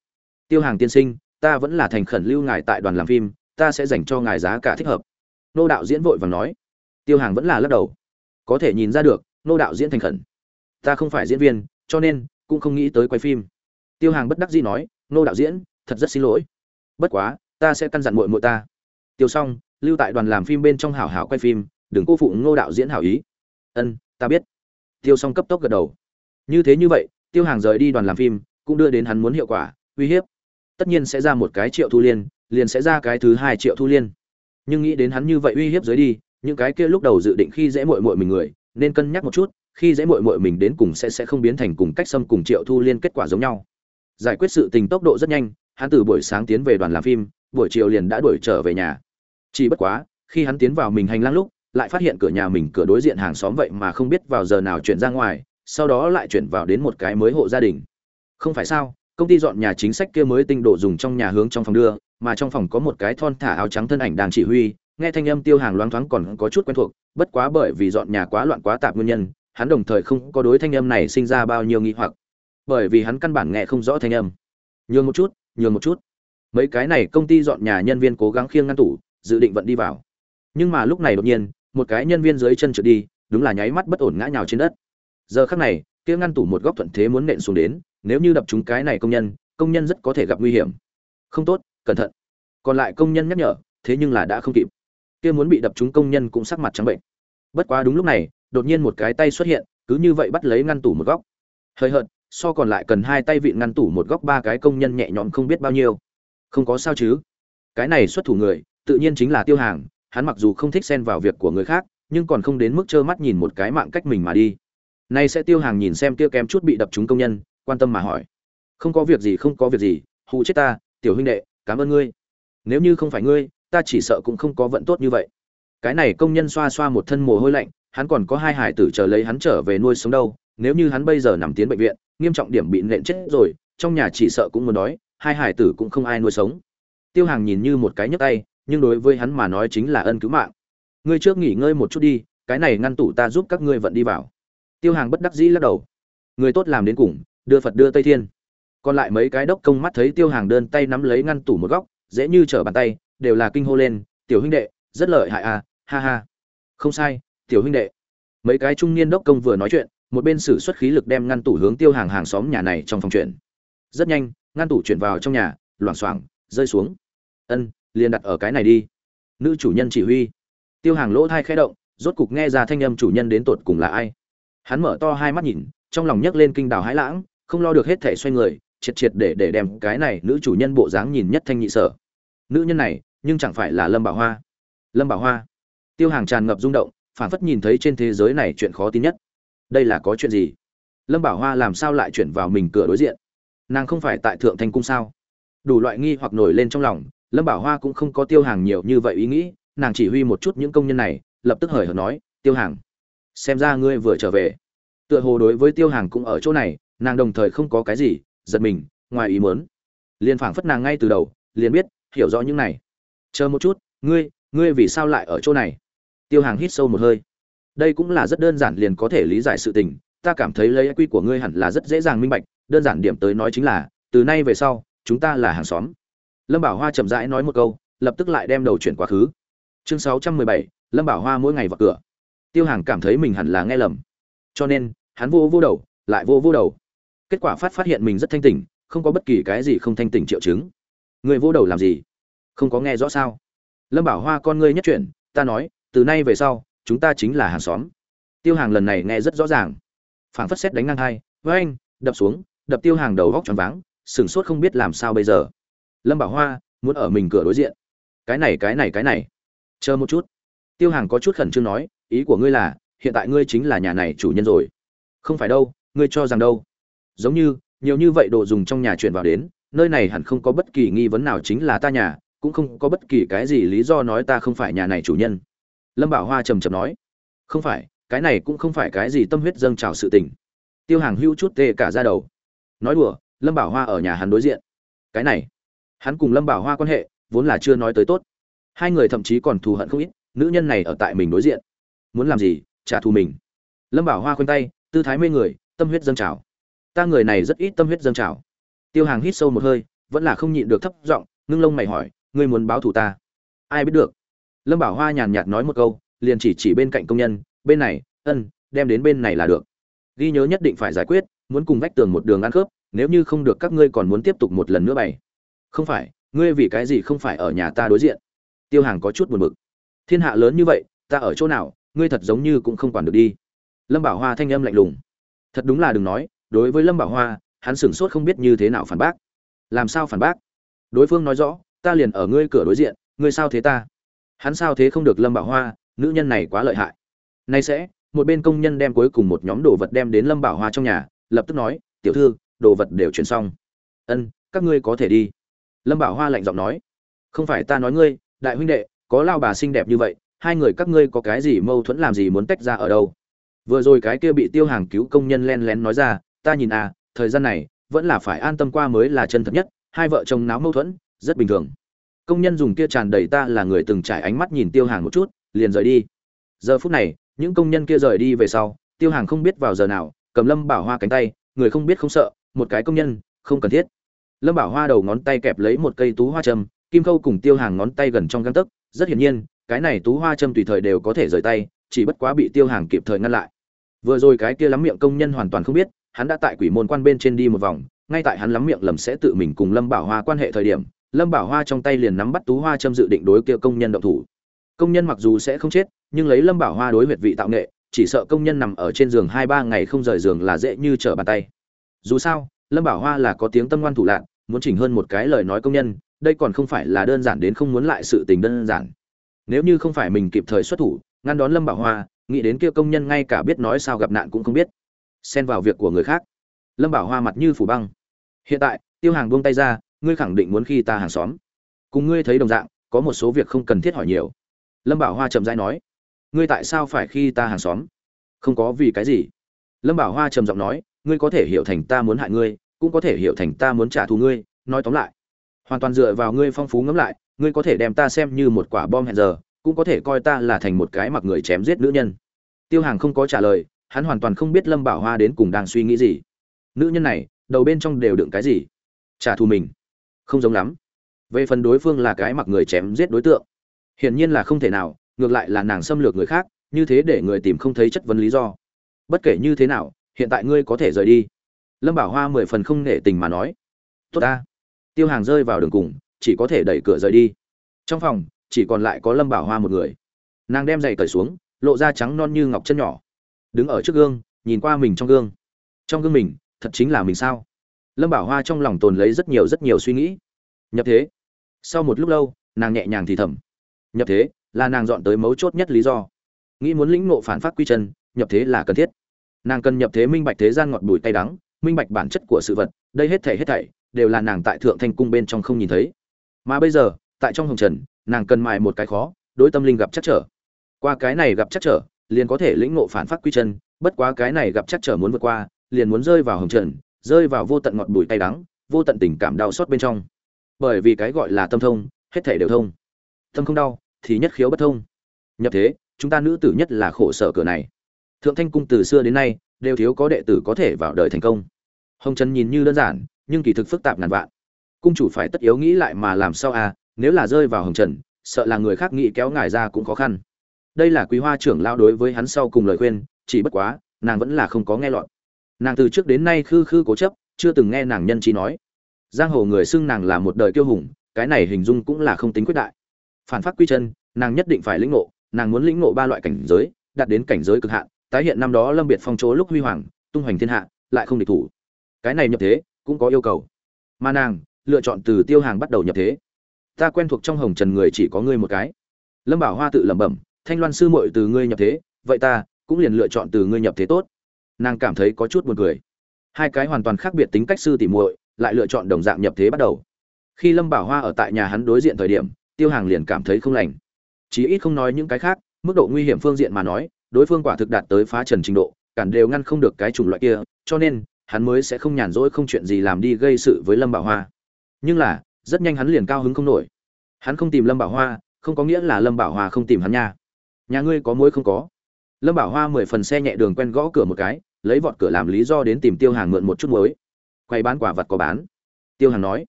Tiêu hàng tiên sinh, ta vẫn là thành khẩn lưu ngài tại đoàn làm phim, ta sẽ dành cho ngài giá cả thích hợp. Nô đạo diễn vội vàng nói. Tiêu hàng vẫn là lắc đầu. Có thể nhìn ra được, nô đạo diễn thành khẩn. Ta không phải diễn viên, cho nên, cũng không nghĩ tới quay phim. Tiêu hàng bất đắc dĩ nói, nô đạo diễn, thật rất xin lỗi. Bất quá, ta sẽ căn dặn muội muội ta. Tiêu xong, lưu tại đoàn làm phim bên trong hảo hảo quay phim đừng cô phụ ngô đạo diễn hảo ý. Ân, ta biết. Tiêu xong cấp tốc gật đầu. Như thế như vậy, tiêu hàng rời đi đoàn làm phim, cũng đưa đến hắn muốn hiệu quả, uy hiếp. Tất nhiên sẽ ra một cái triệu thu liên, liền sẽ ra cái thứ hai triệu thu liên. Nhưng nghĩ đến hắn như vậy uy hiếp dưới đi, những cái kia lúc đầu dự định khi dễ mội mội mình người, nên cân nhắc một chút, khi dễ mội mội mình đến cùng sẽ sẽ không biến thành cùng cách xâm cùng triệu thu liên kết quả giống nhau. Giải quyết sự tình tốc độ rất nhanh, hắn từ buổi sáng tiến về đoàn làm phim, buổi chiều liền đã đuổi trở về nhà. Chỉ bất quá, khi hắn tiến vào mình hành lang lúc lại phát hiện cửa nhà mình cửa đối diện hàng xóm vậy mà không biết vào giờ nào chuyển ra ngoài, sau đó lại chuyển vào đến một cái mới hộ gia đình. Không phải sao, công ty dọn nhà chính sách kia mới tinh độ dùng trong nhà hướng trong phòng đưa, mà trong phòng có một cái thon thả áo trắng thân ảnh đang chỉ huy, nghe thanh âm tiêu hàng loáng thoáng còn có chút quen thuộc, bất quá bởi vì dọn nhà quá loạn quá tạp nguyên nhân, hắn đồng thời không có đối thanh âm này sinh ra bao nhiêu nghi hoặc. Bởi vì hắn căn bản nghe không rõ thanh âm. Nhường một chút, nhường một chút. Mấy cái này công ty dọn nhà nhân viên cố gắng khiêng ngăn tủ, dự định vận đi vào. Nhưng mà lúc này đột nhiên một cái nhân viên dưới chân trượt đi, đúng là nháy mắt bất ổn ngã nhào trên đất. Giờ khắc này, kia ngăn tủ một góc thuận thế muốn nện xuống đến, nếu như đập trúng cái này công nhân công nhân rất có thể gặp nguy hiểm. Không tốt, cẩn thận. Còn lại công nhân nhắc nhở, thế nhưng là đã không kịp. Kia muốn bị đập trúng công nhân cũng sắc mặt trắng bệnh. Bất quá đúng lúc này, đột nhiên một cái tay xuất hiện, cứ như vậy bắt lấy ngăn tủ một góc. Hơi hợt, so còn lại cần hai tay vịn ngăn tủ một góc ba cái công nhân nhẹ nhõm không biết bao nhiêu. Không có sao chứ. Cái này xuất thủ người, tự nhiên chính là tiêu hàng hắn mặc dù không thích xen vào việc của người khác, nhưng còn không đến mức trơ mắt nhìn một cái mạng cách mình mà đi. Nay sẽ tiêu hàng nhìn xem kia kém chút bị đập trúng công nhân, quan tâm mà hỏi. Không có việc gì, không có việc gì hụ chết ta, tiểu huynh đệ, cảm ơn ngươi. Nếu như không phải ngươi, ta chỉ sợ cũng không có vận tốt như vậy. Cái này công nhân xoa xoa một thân mồ hôi lạnh, hắn còn có hai hải tử chờ lấy hắn trở về nuôi sống đâu, nếu như hắn bây giờ nằm tiến bệnh viện, nghiêm trọng điểm bị nện chết rồi, trong nhà chỉ sợ cũng muốn đói, hai hải tử cũng không ai nuôi sống. Tiêu hàng nhìn như một cái nhấc tay nhưng đối với hắn mà nói chính là ân cứu mạng. Ngươi trước nghỉ ngơi một chút đi, cái này ngăn tủ ta giúp các ngươi vận đi vào. Tiêu hàng bất đắc dĩ lắc đầu. Người tốt làm đến cùng, đưa phật đưa tây thiên. Còn lại mấy cái đốc công mắt thấy tiêu hàng đơn tay nắm lấy ngăn tủ một góc, dễ như trở bàn tay, đều là kinh hô lên, tiểu huynh đệ, rất lợi hại à ha ha. Không sai, tiểu huynh đệ. Mấy cái trung niên đốc công vừa nói chuyện, một bên sử xuất khí lực đem ngăn tủ hướng tiêu hàng hàng xóm nhà này trong phòng chuyện. rất nhanh, ngăn tủ chuyển vào trong nhà, loảng xoảng, rơi xuống. Ân liền đặt ở cái này đi. Nữ chủ nhân chỉ huy. Tiêu hàng lỗ thai khẽ động, rốt cục nghe ra thanh âm chủ nhân đến tột cùng là ai. Hắn mở to hai mắt nhìn, trong lòng nhấc lên kinh đào hãi lãng, không lo được hết thể xoay người, triệt triệt để để đem cái này nữ chủ nhân bộ dáng nhìn nhất thanh nhị sở. Nữ nhân này, nhưng chẳng phải là lâm bảo hoa. Lâm bảo hoa. Tiêu hàng tràn ngập rung động phản phất nhìn thấy trên thế giới này chuyện khó tin nhất. Đây là có chuyện gì? Lâm bảo hoa làm sao lại chuyển vào mình cửa đối diện? Nàng không phải tại thượng thanh cung sao? Đủ loại nghi hoặc nổi lên trong lòng lâm bảo hoa cũng không có tiêu hàng nhiều như vậy ý nghĩ, nàng chỉ huy một chút những công nhân này, lập tức hời hợt nói, tiêu hàng, xem ra ngươi vừa trở về. Tựa hồ đối với tiêu hàng cũng ở chỗ này, nàng đồng thời không có cái gì, giật mình, ngoài ý mớn liền phảng phất nàng ngay từ đầu, liền biết, hiểu rõ những này. Chờ một chút, ngươi ngươi vì sao lại ở chỗ này? Tiêu hàng hít sâu một hơi. Đây cũng là rất đơn giản liền có thể lý giải sự tình, ta cảm thấy lấy quy của ngươi hẳn là rất dễ dàng minh bạch, đơn giản điểm tới nói chính là, từ nay về sau, chúng ta là hàng xóm lâm bảo hoa chậm rãi nói một câu, lập tức lại đem đầu chuyển quá khứ. Chương sáu trăm mười bảy, lâm bảo hoa mỗi ngày vào cửa. Tiêu hàng cảm thấy mình hẳn là nghe lầm. Cho nên, hắn vô vô đầu, lại vô vô đầu. Kết quả phát phát hiện mình rất thanh tỉnh, không có bất kỳ cái gì không thanh tỉnh triệu chứng. Người vô đầu làm gì? Không có nghe rõ sao? Lâm bảo hoa con ngươi nhất chuyển, ta nói, từ nay về sau, chúng ta chính là hàng xóm. Tiêu hàng lần này nghe rất rõ ràng. Phảng phất xét đánh ngang hai với anh đập xuống, đập tiêu hàng đầu góc tròn váng, sửng sốt không biết làm sao bây giờ lâm bảo hoa muốn ở mình cửa đối diện. Cái này cái này cái này. Chờ một chút. Tiêu hàng có chút khẩn trương nói, ý của ngươi là, hiện tại ngươi chính là nhà này chủ nhân rồi. Không phải đâu, ngươi cho rằng đâu. Giống như, nhiều như vậy đồ dùng trong nhà chuyển vào đến, nơi này hẳn không có bất kỳ nghi vấn nào chính là ta nhà, cũng không có bất kỳ cái gì lý do nói ta không phải nhà này chủ nhân. Lâm bảo hoa trầm trầm nói, không phải, cái này cũng không phải cái gì tâm huyết dâng trào sự tình. Tiêu hàng hưu chút tê cả ra đầu. Nói đùa, lâm bảo hoa ở nhà hắn đối diện. Cái này hắn cùng lâm bảo hoa quan hệ vốn là chưa nói tới tốt. Hai người thậm chí còn thù hận không ít, nữ nhân này ở tại mình đối diện. Muốn làm gì? Trả thù mình. Lâm bảo hoa khoanh tay, tư thái mê người, tâm huyết dâng trào. Ta người này rất ít tâm huyết dâng trào. Tiêu hàng hít sâu một hơi, vẫn là không nhịn được thấp giọng, ngưng lông mày hỏi, ngươi muốn báo thù ta? Ai biết được. Lâm bảo hoa nhàn nhạt nói một câu, liền chỉ chỉ bên cạnh công nhân, bên này, ân, đem đến bên này là được. Ghi nhớ nhất định phải giải quyết, muốn cùng vách tường một đường ăn khớp, nếu như không được các ngươi còn muốn tiếp tục một lần nữa bày không phải, ngươi vì cái gì không phải ở nhà ta đối diện? Tiêu hàng có chút buồn bực. Thiên hạ lớn như vậy, ta ở chỗ nào, ngươi thật giống như cũng không quản được đi. Lâm bảo hoa thanh âm lạnh lùng. Thật đúng là đừng nói, đối với lâm bảo hoa, hắn sửng sốt không biết như thế nào phản bác. Làm sao phản bác? Đối phương nói rõ, ta liền ở ngươi cửa đối diện, ngươi sao thế ta? Hắn sao thế không được lâm bảo hoa, nữ nhân này quá lợi hại. Nay sẽ, một bên công nhân đem cuối cùng một nhóm đồ vật đem đến lâm bảo hoa trong nhà, lập tức nói, tiểu thư, đồ vật đều chuyển xong. Ân, các ngươi có thể đi lâm bảo hoa lạnh giọng nói, không phải ta nói ngươi, đại huynh đệ, có lao bà xinh đẹp như vậy, hai người các ngươi có cái gì mâu thuẫn làm gì muốn tách ra ở đâu? Vừa rồi cái kia bị tiêu hàng cứu công nhân len lén nói ra, ta nhìn à thời gian này, vẫn là phải an tâm qua mới là chân thật nhất, hai vợ chồng náo mâu thuẫn, rất bình thường. Công nhân dùng kia tràn đầy ta là người từng trải ánh mắt nhìn tiêu hàng một chút, liền rời đi. Giờ phút này, những công nhân kia rời đi về sau, tiêu hàng không biết vào giờ nào, cầm lâm bảo hoa cánh tay, người không biết không sợ, một cái công nhân, không cần thiết lâm bảo hoa đầu ngón tay kẹp lấy một cây tú hoa châm, kim khâu cùng tiêu hàng ngón tay gần trong găng tấc, rất hiển nhiên, cái này tú hoa châm tùy thời đều có thể rời tay, chỉ bất quá bị tiêu hàng kịp thời ngăn lại. Vừa rồi cái kia lắm miệng công nhân hoàn toàn không biết, hắn đã tại quỷ môn quan bên trên đi một vòng, ngay tại hắn lắm miệng lầm sẽ tự mình cùng lâm bảo hoa quan hệ thời điểm, lâm bảo hoa trong tay liền nắm bắt tú hoa châm dự định đối kia công nhân động thủ. Công nhân mặc dù sẽ không chết, nhưng lấy lâm bảo hoa đối huyệt vị tạo nghệ, chỉ sợ công nhân nằm ở trên giường hai ba ngày không rời giường là dễ như trở bàn tay. Dù sao, lâm bảo hoa là có tiếng tâm ngoan thủ lạc muốn chỉnh hơn một cái lời nói công nhân, đây còn không phải là đơn giản đến không muốn lại sự tình đơn giản. Nếu như không phải mình kịp thời xuất thủ, ngăn đón lâm bảo hoa, nghĩ đến kia công nhân ngay cả biết nói sao gặp nạn cũng không biết. Xen vào việc của người khác. Lâm bảo hoa mặt như phủ băng. Hiện tại, tiêu hàng buông tay ra, ngươi khẳng định muốn khi ta hàng xóm. Cùng ngươi thấy đồng dạng, có một số việc không cần thiết hỏi nhiều. Lâm bảo hoa chậm rãi nói, ngươi tại sao phải khi ta hàng xóm? Không có vì cái gì. Lâm bảo hoa trầm giọng nói, ngươi có thể hiểu thành ta muốn hại ngươi cũng có thể hiểu thành ta muốn trả thù ngươi, nói tóm lại, hoàn toàn dựa vào ngươi phong phú ngẫm lại, ngươi có thể đem ta xem như một quả bom hẹn giờ, cũng có thể coi ta là thành một cái mặc người chém giết nữ nhân. Tiêu hàng không có trả lời, hắn hoàn toàn không biết lâm bảo hoa đến cùng đang suy nghĩ gì. Nữ nhân này, đầu bên trong đều đựng cái gì? Trả thù mình. Không giống lắm. Về phần đối phương là cái mặc người chém giết đối tượng, hiển nhiên là không thể nào, ngược lại là nàng xâm lược người khác, như thế để người tìm không thấy chất vấn lý do. Bất kể như thế nào, hiện tại ngươi có thể rời đi lâm bảo hoa mười phần không nể tình mà nói, tốt ta, tiêu hàng rơi vào đường cùng, chỉ có thể đẩy cửa rời đi. Trong phòng, chỉ còn lại có lâm bảo hoa một người. Nàng đem giày cởi xuống, lộ ra trắng non như ngọc chân nhỏ. Đứng ở trước gương, nhìn qua mình trong gương. Trong gương mình, thật chính là mình sao? Lâm bảo hoa trong lòng tồn lấy rất nhiều rất nhiều suy nghĩ. Nhập thế. Sau một lúc lâu, nàng nhẹ nhàng thì thầm. Nhập thế, là nàng dọn tới mấu chốt nhất lý do. Nghĩ muốn lĩnh ngộ phản phát quy chân, nhập thế là cần thiết. Nàng cần nhập thế minh bạch thế gian ngọt bùi tay đắng minh bạch bản chất của sự vật, đây hết thảy hết thảy đều là nàng tại thượng thanh cung bên trong không nhìn thấy. Mà bây giờ, tại trong hồng trần, nàng cần mài một cái khó, đối tâm linh gặp chắc trở. Qua cái này gặp chắc trở, liền có thể lĩnh ngộ phản phát quy chân, bất quá cái này gặp chắc trở muốn vượt qua, liền muốn rơi vào hồng trần, rơi vào vô tận ngọt bùi tay đắng, vô tận tình cảm đau xót bên trong. Bởi vì cái gọi là tâm thông, hết thể đều thông. Tâm không đau, thì nhất khiếu bất thông. Nhập thế, chúng ta nữ tử nhất là khổ sở cửa này. Thượng thanh cung từ xưa đến nay, đều thiếu có đệ tử có thể vào đời thành công hồng trần nhìn như đơn giản, nhưng kỳ thực phức tạp ngàn vạn. Cung chủ phải tất yếu nghĩ lại mà làm sao à nếu là rơi vào hồng trần, sợ là người khác nghĩ kéo ngài ra cũng khó khăn. Đây là quý hoa trưởng lao đối với hắn sau cùng lời khuyên, chỉ bất quá, nàng vẫn là không có nghe lọt. Nàng từ trước đến nay khư khư cố chấp, chưa từng nghe nàng nhân trí nói. Giang hồ người xưng nàng là một đời kiêu hùng, cái này hình dung cũng là không tính quyết đại. Phản phát quy chân, nàng nhất định phải lĩnh ngộ, nàng muốn lĩnh ngộ ba loại cảnh giới, đạt đến cảnh giới cực hạn, tái hiện năm đó lâm biệt phong chỗ lúc huy hoàng, tung hoành thiên hạ, lại không địch thủ cái này nhập thế, cũng có yêu cầu. Mà nàng, lựa chọn từ tiêu hàng bắt đầu nhập thế. Ta quen thuộc trong hồng trần người chỉ có ngươi một cái. Lâm bảo hoa tự lẩm bẩm, thanh loan sư muội từ ngươi nhập thế, vậy ta cũng liền lựa chọn từ ngươi nhập thế tốt. Nàng cảm thấy có chút buồn cười. Hai cái hoàn toàn khác biệt tính cách sư tỉ muội, lại lựa chọn đồng dạng nhập thế bắt đầu. Khi lâm bảo hoa ở tại nhà hắn đối diện thời điểm, tiêu hàng liền cảm thấy không lành. Chí ít không nói những cái khác, mức độ nguy hiểm phương diện mà nói, đối phương quả thực đạt tới phá trần trình độ, cản đều ngăn không được cái chủng loại kia, cho nên hắn mới sẽ không nhàn rỗi không chuyện gì làm đi gây sự với lâm bảo hoa. Nhưng là, rất nhanh hắn liền cao hứng không nổi. Hắn không tìm lâm bảo hoa, không có nghĩa là lâm bảo hoa không tìm hắn nha. Nhà ngươi có muối không có? Lâm bảo hoa mười phần xe nhẹ đường quen gõ cửa một cái, lấy vọt cửa làm lý do đến tìm tiêu hàng mượn một chút muối. Quay bán quả vật có bán. Tiêu hàng nói,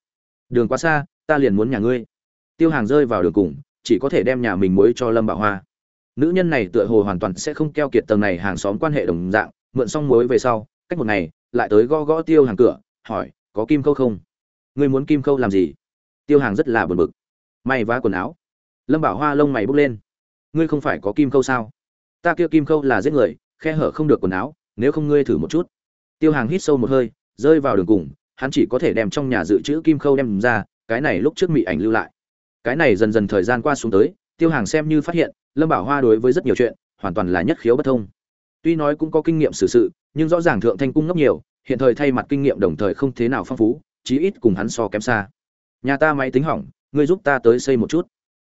đường quá xa, ta liền muốn nhà ngươi. Tiêu hàng rơi vào đường cùng, chỉ có thể đem nhà mình muối cho lâm bảo hoa. Nữ nhân này tựa hồ hoàn toàn sẽ không keo kiệt tầng này hàng xóm quan hệ đồng dạng, mượn xong muối về sau, cách một ngày lại tới gõ gõ tiêu hàng cửa, hỏi, có kim khâu không? Ngươi muốn kim khâu làm gì? Tiêu hàng rất là buồn bực. May vá quần áo. Lâm bảo hoa lông mày bốc lên. Ngươi không phải có kim khâu sao? Ta kia kim khâu là giết người, khe hở không được quần áo, nếu không ngươi thử một chút. Tiêu hàng hít sâu một hơi, rơi vào đường cùng, hắn chỉ có thể đem trong nhà dự trữ kim khâu đem ra, cái này lúc trước mị ảnh lưu lại. Cái này dần dần thời gian qua xuống tới, tiêu hàng xem như phát hiện, lâm bảo hoa đối với rất nhiều chuyện, hoàn toàn là nhất khiếu bất thông tuy nói cũng có kinh nghiệm xử sự, nhưng rõ ràng thượng thanh cung ngốc nhiều, hiện thời thay mặt kinh nghiệm đồng thời không thế nào phong phú, chí ít cùng hắn so kém xa. Nhà ta máy tính hỏng, ngươi giúp ta tới xây một chút.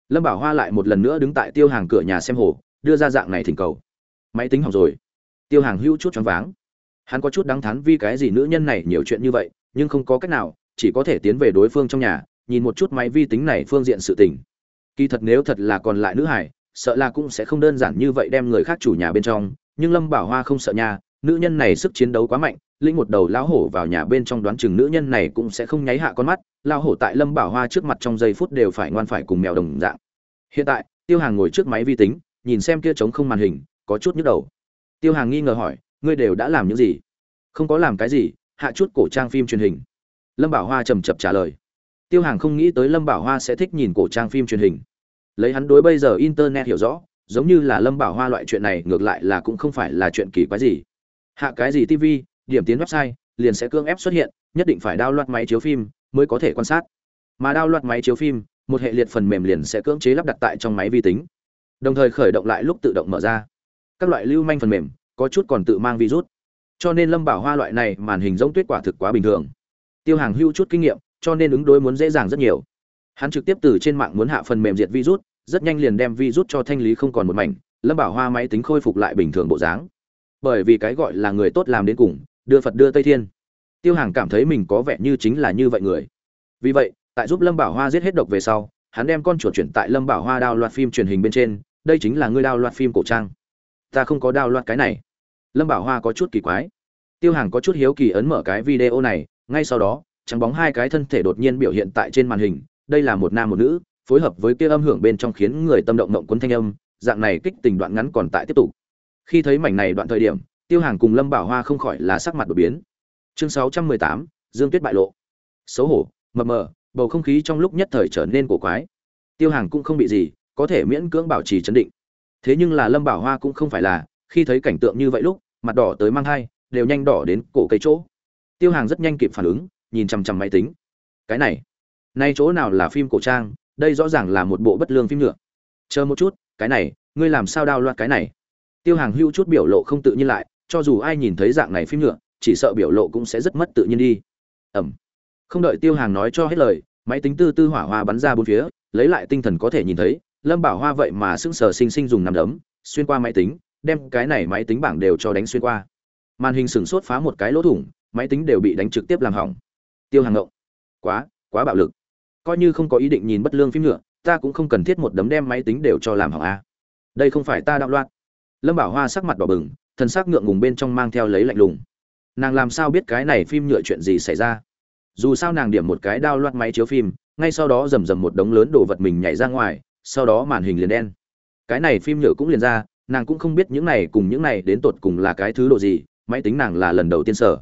Lâm bảo hoa lại một lần nữa đứng tại tiêu hàng cửa nhà xem hồ, đưa ra dạng này thỉnh cầu. Máy tính hỏng rồi. Tiêu hàng hữu chút choáng váng. Hắn có chút đắng thán vì cái gì nữ nhân này nhiều chuyện như vậy, nhưng không có cách nào, chỉ có thể tiến về đối phương trong nhà, nhìn một chút máy vi tính này phương diện sự tình. Kỳ thật nếu thật là còn lại nữ hải, sợ là cũng sẽ không đơn giản như vậy đem người khác chủ nhà bên trong nhưng lâm bảo hoa không sợ nhà nữ nhân này sức chiến đấu quá mạnh linh một đầu lão hổ vào nhà bên trong đoán chừng nữ nhân này cũng sẽ không nháy hạ con mắt, lão hổ tại lâm bảo hoa trước mặt trong giây phút đều phải ngoan phải cùng mèo đồng dạng. Hiện tại, tiêu hàng ngồi trước máy vi tính, nhìn xem kia trống không màn hình, có chút nhức đầu. Tiêu hàng nghi ngờ hỏi, ngươi đều đã làm những gì? Không có làm cái gì, hạ chút cổ trang phim truyền hình. Lâm bảo hoa trầm chập trả lời. Tiêu hàng không nghĩ tới lâm bảo hoa sẽ thích nhìn cổ trang phim truyền hình. Lấy hắn đối bây giờ internet hiểu rõ giống như là lâm bảo hoa loại chuyện này, ngược lại là cũng không phải là chuyện kỳ quái gì. Hạ cái gì tv điểm tiến website, liền sẽ cưỡng ép xuất hiện, nhất định phải đao loạt máy chiếu phim mới có thể quan sát. Mà đao loạt máy chiếu phim, một hệ liệt phần mềm liền sẽ cưỡng chế lắp đặt tại trong máy vi tính. Đồng thời khởi động lại lúc tự động mở ra. Các loại lưu manh phần mềm, có chút còn tự mang virus. Cho nên lâm bảo hoa loại này màn hình giống tuyết quả thực quá bình thường. Tiêu hàng hưu chút kinh nghiệm, cho nên ứng đối muốn dễ dàng rất nhiều. Hắn trực tiếp từ trên mạng muốn hạ phần mềm diệt virus rất nhanh liền đem virus cho thanh lý không còn một mảnh, lâm bảo hoa máy tính khôi phục lại bình thường bộ dáng. Bởi vì cái gọi là người tốt làm đến cùng, đưa phật đưa tây thiên. Tiêu hàng cảm thấy mình có vẻ như chính là như vậy người. Vì vậy, tại giúp lâm bảo hoa giết hết độc về sau, hắn đem con chuột chuyển tại lâm bảo hoa đao loạt phim truyền hình bên trên, đây chính là ngươi đao loạt phim cổ trang. Ta không có đao loạt cái này. Lâm bảo hoa có chút kỳ quái. Tiêu hàng có chút hiếu kỳ ấn mở cái video này, ngay sau đó, trắng bóng hai cái thân thể đột nhiên biểu hiện tại trên màn hình, đây là một nam một nữ phối hợp với kia âm hưởng bên trong khiến người tâm động động cuốn thanh âm, dạng này kích tình đoạn ngắn còn tại tiếp tục. Khi thấy mảnh này đoạn thời điểm, tiêu hàng cùng lâm bảo hoa không khỏi là sắc mặt đổi biến. Chương sáu trăm mười tám, dương tuyết bại lộ. Xấu hổ mờ mờ, bầu không khí trong lúc nhất thời trở nên cổ quái. Tiêu hàng cũng không bị gì, có thể miễn cưỡng bảo trì trấn định. Thế nhưng là lâm bảo hoa cũng không phải là, khi thấy cảnh tượng như vậy lúc, mặt đỏ tới mang hai đều nhanh đỏ đến cổ cây chỗ. Tiêu hàng rất nhanh kịp phản ứng, nhìn chằm chằm máy tính. Cái này, nay chỗ nào là phim cổ trang đây rõ ràng là một bộ bất lương phim nữa. Chờ một chút, cái này, ngươi làm sao đao loạt cái này? Tiêu hàng hưu chút biểu lộ không tự nhiên lại, cho dù ai nhìn thấy dạng này phim nữa, chỉ sợ biểu lộ cũng sẽ rất mất tự nhiên đi. Ẩm. Không đợi tiêu hàng nói cho hết lời, máy tính tư tư hỏa hoa bắn ra bốn phía, lấy lại tinh thần có thể nhìn thấy, lâm bảo hoa vậy mà sững sờ sinh sinh dùng nằm đấm, xuyên qua máy tính, đem cái này máy tính bảng đều cho đánh xuyên qua. Màn hình sửng sốt phá một cái lỗ thủng, máy tính đều bị đánh trực tiếp làm hỏng. Tiêu hàng ngộng. Quá quá bạo lực coi như không có ý định nhìn bất lương phim nữa, ta cũng không cần thiết một đấm đem máy tính đều cho làm hỏng a. Đây không phải ta đạo loạn. Lâm bảo hoa sắc mặt đỏ bừng thân xác ngượng ngùng bên trong mang theo lấy lạnh lùng. Nàng làm sao biết cái này phim nhựa chuyện gì xảy ra? Dù sao nàng điểm một cái đao loạt máy chiếu phim, ngay sau đó rầm rầm một đống lớn đồ vật mình nhảy ra ngoài, sau đó màn hình liền đen. Cái này phim nhựa cũng liền ra, nàng cũng không biết những này cùng những này đến tột cùng là cái thứ độ gì, máy tính nàng là lần đầu tiên sở.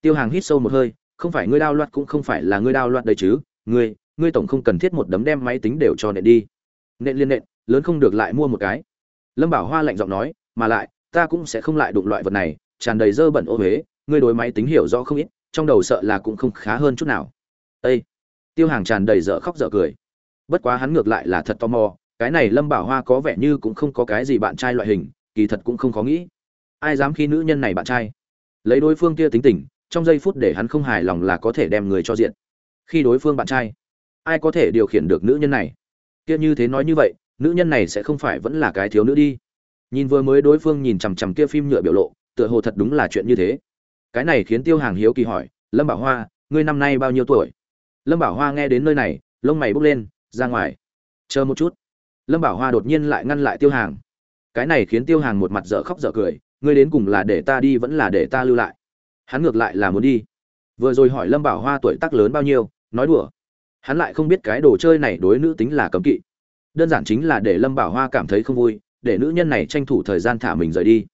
Tiêu hàng hít sâu một hơi, không phải ngươi đao loạt cũng không phải là ngươi đao loạt đấy chứ, ngươi ngươi tổng không cần thiết một đấm đem máy tính đều cho nện đi. Nện liên nện, lớn không được lại mua một cái. Lâm bảo hoa lạnh giọng nói, mà lại, ta cũng sẽ không lại đụng loại vật này, tràn đầy dơ bẩn ô huế ngươi đối máy tính hiểu rõ không ít, trong đầu sợ là cũng không khá hơn chút nào. Ây tiêu hàng tràn đầy dở khóc dở cười. Bất quá hắn ngược lại là thật tò mò, cái này lâm bảo hoa có vẻ như cũng không có cái gì bạn trai loại hình, kỳ thật cũng không khó nghĩ. Ai dám khi nữ nhân này bạn trai? Lấy đối phương kia tính tình, trong giây phút để hắn không hài lòng là có thể đem người cho diện. Khi đối phương bạn trai ai có thể điều khiển được nữ nhân này? Kia như thế nói như vậy, nữ nhân này sẽ không phải vẫn là cái thiếu nữ đi. Nhìn vừa mới đối phương nhìn chằm chằm kia phim nhựa biểu lộ, tựa hồ thật đúng là chuyện như thế. Cái này khiến tiêu hàng hiếu kỳ hỏi, lâm bảo hoa, ngươi năm nay bao nhiêu tuổi? Lâm bảo hoa nghe đến nơi này, lông mày bốc lên, ra ngoài. Chờ một chút. Lâm bảo hoa đột nhiên lại ngăn lại tiêu hàng. Cái này khiến tiêu hàng một mặt dở khóc dở cười, ngươi đến cùng là để ta đi vẫn là để ta lưu lại? Hắn ngược lại là muốn đi. Vừa rồi hỏi lâm bảo hoa tuổi tác lớn bao nhiêu, nói đùa hắn lại không biết cái đồ chơi này đối nữ tính là cấm kỵ. Đơn giản chính là để lâm bảo hoa cảm thấy không vui, để nữ nhân này tranh thủ thời gian thả mình rời đi.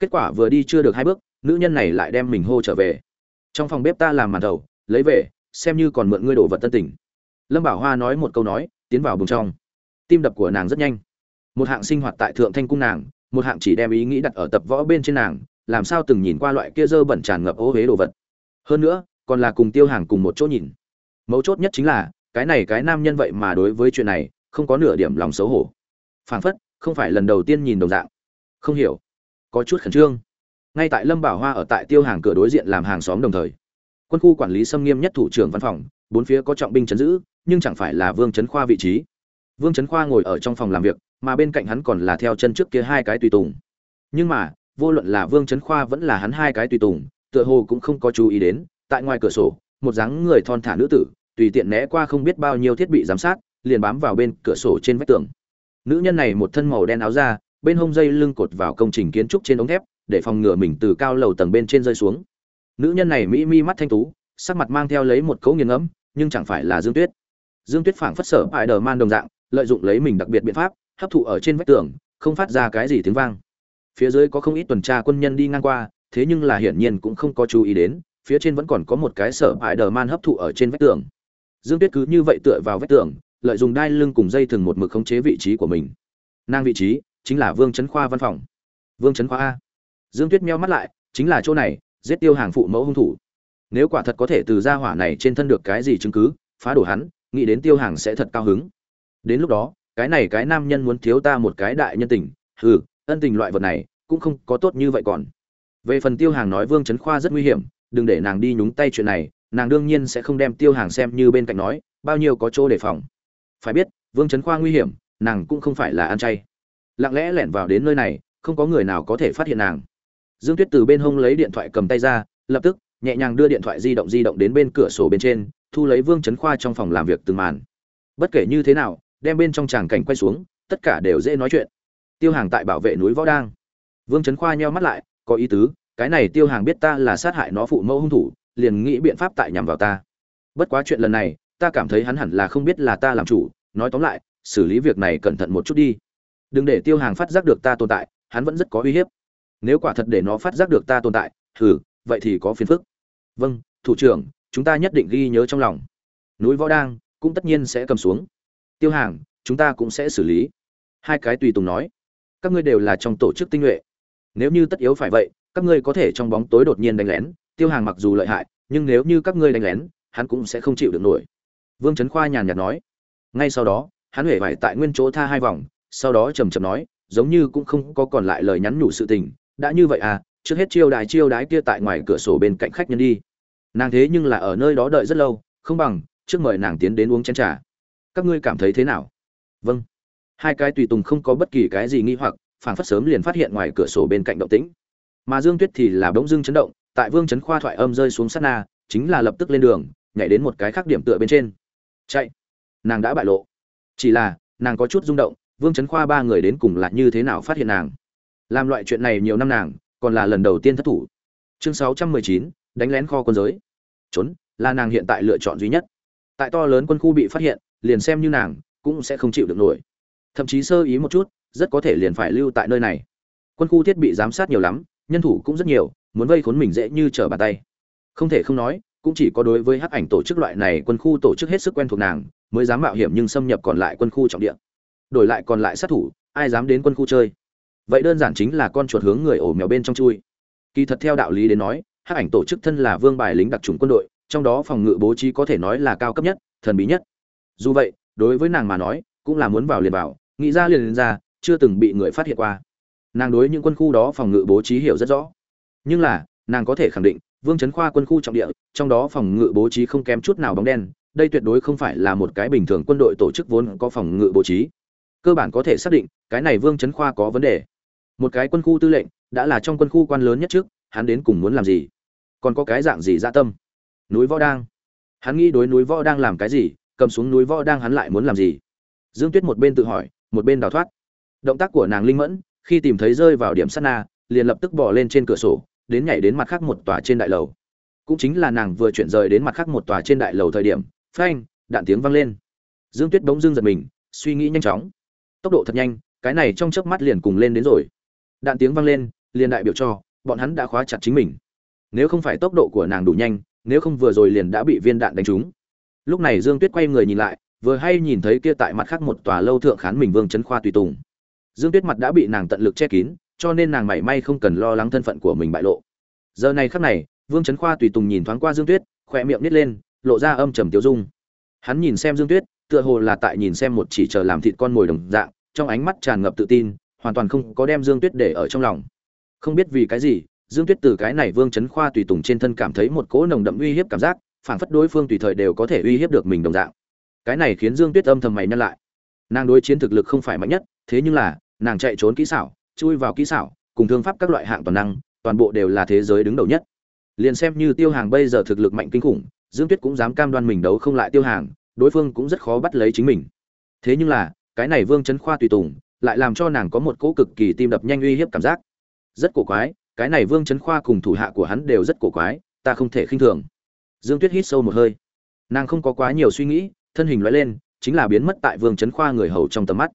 Kết quả vừa đi chưa được hai bước, nữ nhân này lại đem mình hô trở về. Trong phòng bếp ta làm màn thầu lấy về, xem như còn mượn ngươi đồ vật tân tình. Lâm bảo hoa nói một câu nói, tiến vào bùng trong. Tim đập của nàng rất nhanh. Một hạng sinh hoạt tại thượng thanh cung nàng, một hạng chỉ đem ý nghĩ đặt ở tập võ bên trên nàng, làm sao từng nhìn qua loại kia dơ bẩn tràn ngập ô huế đồ vật. Hơn nữa, còn là cùng tiêu hàng cùng một chỗ nhìn mấu chốt nhất chính là, cái này cái nam nhân vậy mà đối với chuyện này, không có nửa điểm lòng xấu hổ. Phảng phất, không phải lần đầu tiên nhìn đồng dạng. Không hiểu. Có chút khẩn trương. Ngay tại lâm bảo hoa ở tại tiêu hàng cửa đối diện làm hàng xóm đồng thời, quân khu quản lý xâm nghiêm nhất thủ trưởng văn phòng, bốn phía có trọng binh chấn giữ, nhưng chẳng phải là vương chấn khoa vị trí. Vương chấn khoa ngồi ở trong phòng làm việc, mà bên cạnh hắn còn là theo chân trước kia hai cái tùy tùng. Nhưng mà, vô luận là vương chấn khoa vẫn là hắn hai cái tùy tùng, tựa hồ cũng không có chú ý đến, tại ngoài cửa sổ một dáng người thon thả nữ tử, tùy tiện né qua không biết bao nhiêu thiết bị giám sát, liền bám vào bên cửa sổ trên vách tường. Nữ nhân này một thân màu đen áo da, bên hông dây lưng cột vào công trình kiến trúc trên ống thép, để phòng ngừa mình từ cao lầu tầng bên trên rơi xuống. Nữ nhân này mỹ mi mắt thanh tú, sắc mặt mang theo lấy một cấu nghiền ngẫm, nhưng chẳng phải là dương tuyết. Dương tuyết phảng phất sở bại đờ man đồng dạng, lợi dụng lấy mình đặc biệt biện pháp, hấp thụ ở trên vách tường, không phát ra cái gì tiếng vang. Phía dưới có không ít tuần tra quân nhân đi ngang qua, thế nhưng là hiển nhiên cũng không có chú ý đến phía trên vẫn còn có một cái sở hại đờ man hấp thụ ở trên vách tường. Dương tuyết cứ như vậy tựa vào vách tường, lợi dụng đai lưng cùng dây thừng một mực khống chế vị trí của mình. Nàng vị trí chính là vương trấn khoa văn phòng. Vương trấn khoa a. Dương tuyết meo mắt lại, chính là chỗ này, giết tiêu hàng phụ mẫu hung thủ. Nếu quả thật có thể từ gia hỏa này trên thân được cái gì chứng cứ, phá đổ hắn, nghĩ đến tiêu hàng sẽ thật cao hứng. Đến lúc đó, cái này cái nam nhân muốn thiếu ta một cái đại nhân tình, hừ, ân tình loại vật này cũng không có tốt như vậy còn. Về phần tiêu hàng nói vương trấn khoa rất nguy hiểm đừng để nàng đi nhúng tay chuyện này, nàng đương nhiên sẽ không đem tiêu hàng xem như bên cạnh nói, bao nhiêu có chỗ đề phòng. Phải biết, vương trấn khoa nguy hiểm, nàng cũng không phải là ăn chay. Lặng lẽ lẻn vào đến nơi này, không có người nào có thể phát hiện nàng. Dương tuyết từ bên hông lấy điện thoại cầm tay ra, lập tức, nhẹ nhàng đưa điện thoại di động di động đến bên cửa sổ bên trên, thu lấy vương trấn khoa trong phòng làm việc từng màn. Bất kể như thế nào, đem bên trong tràng cảnh quay xuống, tất cả đều dễ nói chuyện. Tiêu hàng tại bảo vệ núi võ đang. Vương trấn khoa nheo mắt lại, có ý tứ cái này tiêu hàng biết ta là sát hại nó phụ mẫu hung thủ, liền nghĩ biện pháp tại nhằm vào ta. Bất quá chuyện lần này, ta cảm thấy hắn hẳn là không biết là ta làm chủ, nói tóm lại, xử lý việc này cẩn thận một chút đi. Đừng để tiêu hàng phát giác được ta tồn tại, hắn vẫn rất có uy hiếp. Nếu quả thật để nó phát giác được ta tồn tại thử vậy thì có phiền phức. Vâng thủ trưởng, chúng ta nhất định ghi nhớ trong lòng. Núi võ đang cũng tất nhiên sẽ cầm xuống. Tiêu hàng, chúng ta cũng sẽ xử lý. Hai cái tùy tùng nói. Các ngươi đều là trong tổ chức tinh nhuệ. Nếu như tất yếu phải vậy các ngươi có thể trong bóng tối đột nhiên đánh lén, tiêu hàng mặc dù lợi hại, nhưng nếu như các ngươi đánh lén, hắn cũng sẽ không chịu được nổi. Vương trấn khoa nhàn nhạt nói. Ngay sau đó, hắn huệ vải tại nguyên chỗ tha hai vòng, sau đó trầm trầm nói, giống như cũng không có còn lại lời nhắn nhủ sự tình, đã như vậy à trước hết chiêu đài chiêu đái kia tại ngoài cửa sổ bên cạnh khách nhân đi. Nàng thế nhưng là ở nơi đó đợi rất lâu, không bằng trước mời nàng tiến đến uống chén trà. Các ngươi cảm thấy thế nào? Vâng. Hai cái tùy tùng không có bất kỳ cái gì nghi hoặc phản phất sớm liền phát hiện ngoài cửa sổ bên cạnh động tĩnh mà dương tuyết thì là bỗng dưng chấn động, tại vương chấn khoa thoại âm rơi xuống sát na, chính là lập tức lên đường, nhảy đến một cái khác điểm tựa bên trên. Chạy! Nàng đã bại lộ. Chỉ là, nàng có chút rung động, vương chấn khoa ba người đến cùng là như thế nào phát hiện nàng? Làm loại chuyện này nhiều năm nàng, còn là lần đầu tiên thất thủ. Chương sáu trăm mười chín, đánh lén kho quân giới. Trốn, là nàng hiện tại lựa chọn duy nhất. Tại to lớn quân khu bị phát hiện, liền xem như nàng, cũng sẽ không chịu được nổi. Thậm chí sơ ý một chút, rất có thể liền phải lưu tại nơi này. Quân khu thiết bị giám sát nhiều lắm nhân thủ cũng rất nhiều, muốn vây khốn mình dễ như trở bàn tay. Không thể không nói, cũng chỉ có đối với hắc ảnh tổ chức loại này quân khu tổ chức hết sức quen thuộc nàng, mới dám mạo hiểm nhưng xâm nhập còn lại quân khu trọng địa. Đổi lại còn lại sát thủ, ai dám đến quân khu chơi? Vậy đơn giản chính là con chuột hướng người ổ mèo bên trong chui. Kỳ thật theo đạo lý đến nói, hắc ảnh tổ chức thân là vương bài lính đặc trùng quân đội, trong đó phòng ngự bố trí có thể nói là cao cấp nhất, thần bí nhất. Dù vậy, đối với nàng mà nói, cũng là muốn vào liền vào, nghĩ ra liền lên ra, chưa từng bị người phát hiện qua nàng đối những quân khu đó phòng ngự bố trí hiểu rất rõ. Nhưng là, nàng có thể khẳng định, vương trấn khoa quân khu trọng địa, trong đó phòng ngự bố trí không kém chút nào bóng đen, đây tuyệt đối không phải là một cái bình thường quân đội tổ chức vốn có phòng ngự bố trí. Cơ bản có thể xác định, cái này vương trấn khoa có vấn đề. Một cái quân khu tư lệnh, đã là trong quân khu quan lớn nhất trước, hắn đến cùng muốn làm gì? Còn có cái dạng gì dạ tâm? Núi võ đang. Hắn nghĩ đối núi võ đang làm cái gì, cầm xuống núi võ đang hắn lại muốn làm gì? Dương tuyết một bên tự hỏi, một bên đào thoát. Động tác của nàng linh mẫn khi tìm thấy rơi vào điểm sát na, liền lập tức bỏ lên trên cửa sổ, đến nhảy đến mặt khác một tòa trên đại lầu. Cũng chính là nàng vừa chuyển rời đến mặt khác một tòa trên đại lầu thời điểm, phanh, đạn tiếng vang lên. Dương tuyết bỗng dưng giật mình, suy nghĩ nhanh chóng. Tốc độ thật nhanh, cái này trong chớp mắt liền cùng lên đến rồi. Đạn tiếng vang lên, liền đại biểu cho, bọn hắn đã khóa chặt chính mình. Nếu không phải tốc độ của nàng đủ nhanh, nếu không vừa rồi liền đã bị viên đạn đánh trúng. Lúc này dương tuyết quay người nhìn lại, vừa hay nhìn thấy kia tại mặt khác một tòa lâu thượng khán mình vương trấn khoa tùy tùng dương tuyết mặt đã bị nàng tận lực che kín, cho nên nàng mảy may không cần lo lắng thân phận của mình bại lộ. Giờ này khắc này, vương chấn khoa tùy tùng nhìn thoáng qua dương tuyết, khỏe miệng nít lên, lộ ra âm trầm tiêu dung. Hắn nhìn xem dương tuyết, tựa hồ là tại nhìn xem một chỉ chờ làm thịt con mồi đồng dạng, trong ánh mắt tràn ngập tự tin, hoàn toàn không có đem dương tuyết để ở trong lòng. Không biết vì cái gì, dương tuyết từ cái này vương chấn khoa tùy tùng trên thân cảm thấy một cỗ nồng đậm uy hiếp cảm giác phản phất đối phương tùy thời đều có thể uy hiếp được mình đồng dạng. Cái này khiến dương tuyết âm thầm mày nhăn lại. Nàng đối chiến thực lực không phải mạnh nhất thế nhưng là, nàng chạy trốn kỹ xảo, chui vào kỹ xảo, cùng thương pháp các loại hạng toàn năng, toàn bộ đều là thế giới đứng đầu nhất. Liền xem như tiêu hàng bây giờ thực lực mạnh kinh khủng, dương tuyết cũng dám cam đoan mình đấu không lại tiêu hàng, đối phương cũng rất khó bắt lấy chính mình. Thế nhưng là, cái này vương chấn khoa tùy tùng, lại làm cho nàng có một cỗ cực kỳ tim đập nhanh uy hiếp cảm giác. Rất cổ quái, cái này vương chấn khoa cùng thủ hạ của hắn đều rất cổ quái, ta không thể khinh thường. Dương tuyết hít sâu một hơi. Nàng không có quá nhiều suy nghĩ, thân hình loại lên, chính là biến mất tại vương chấn khoa người hầu trong tầm mắt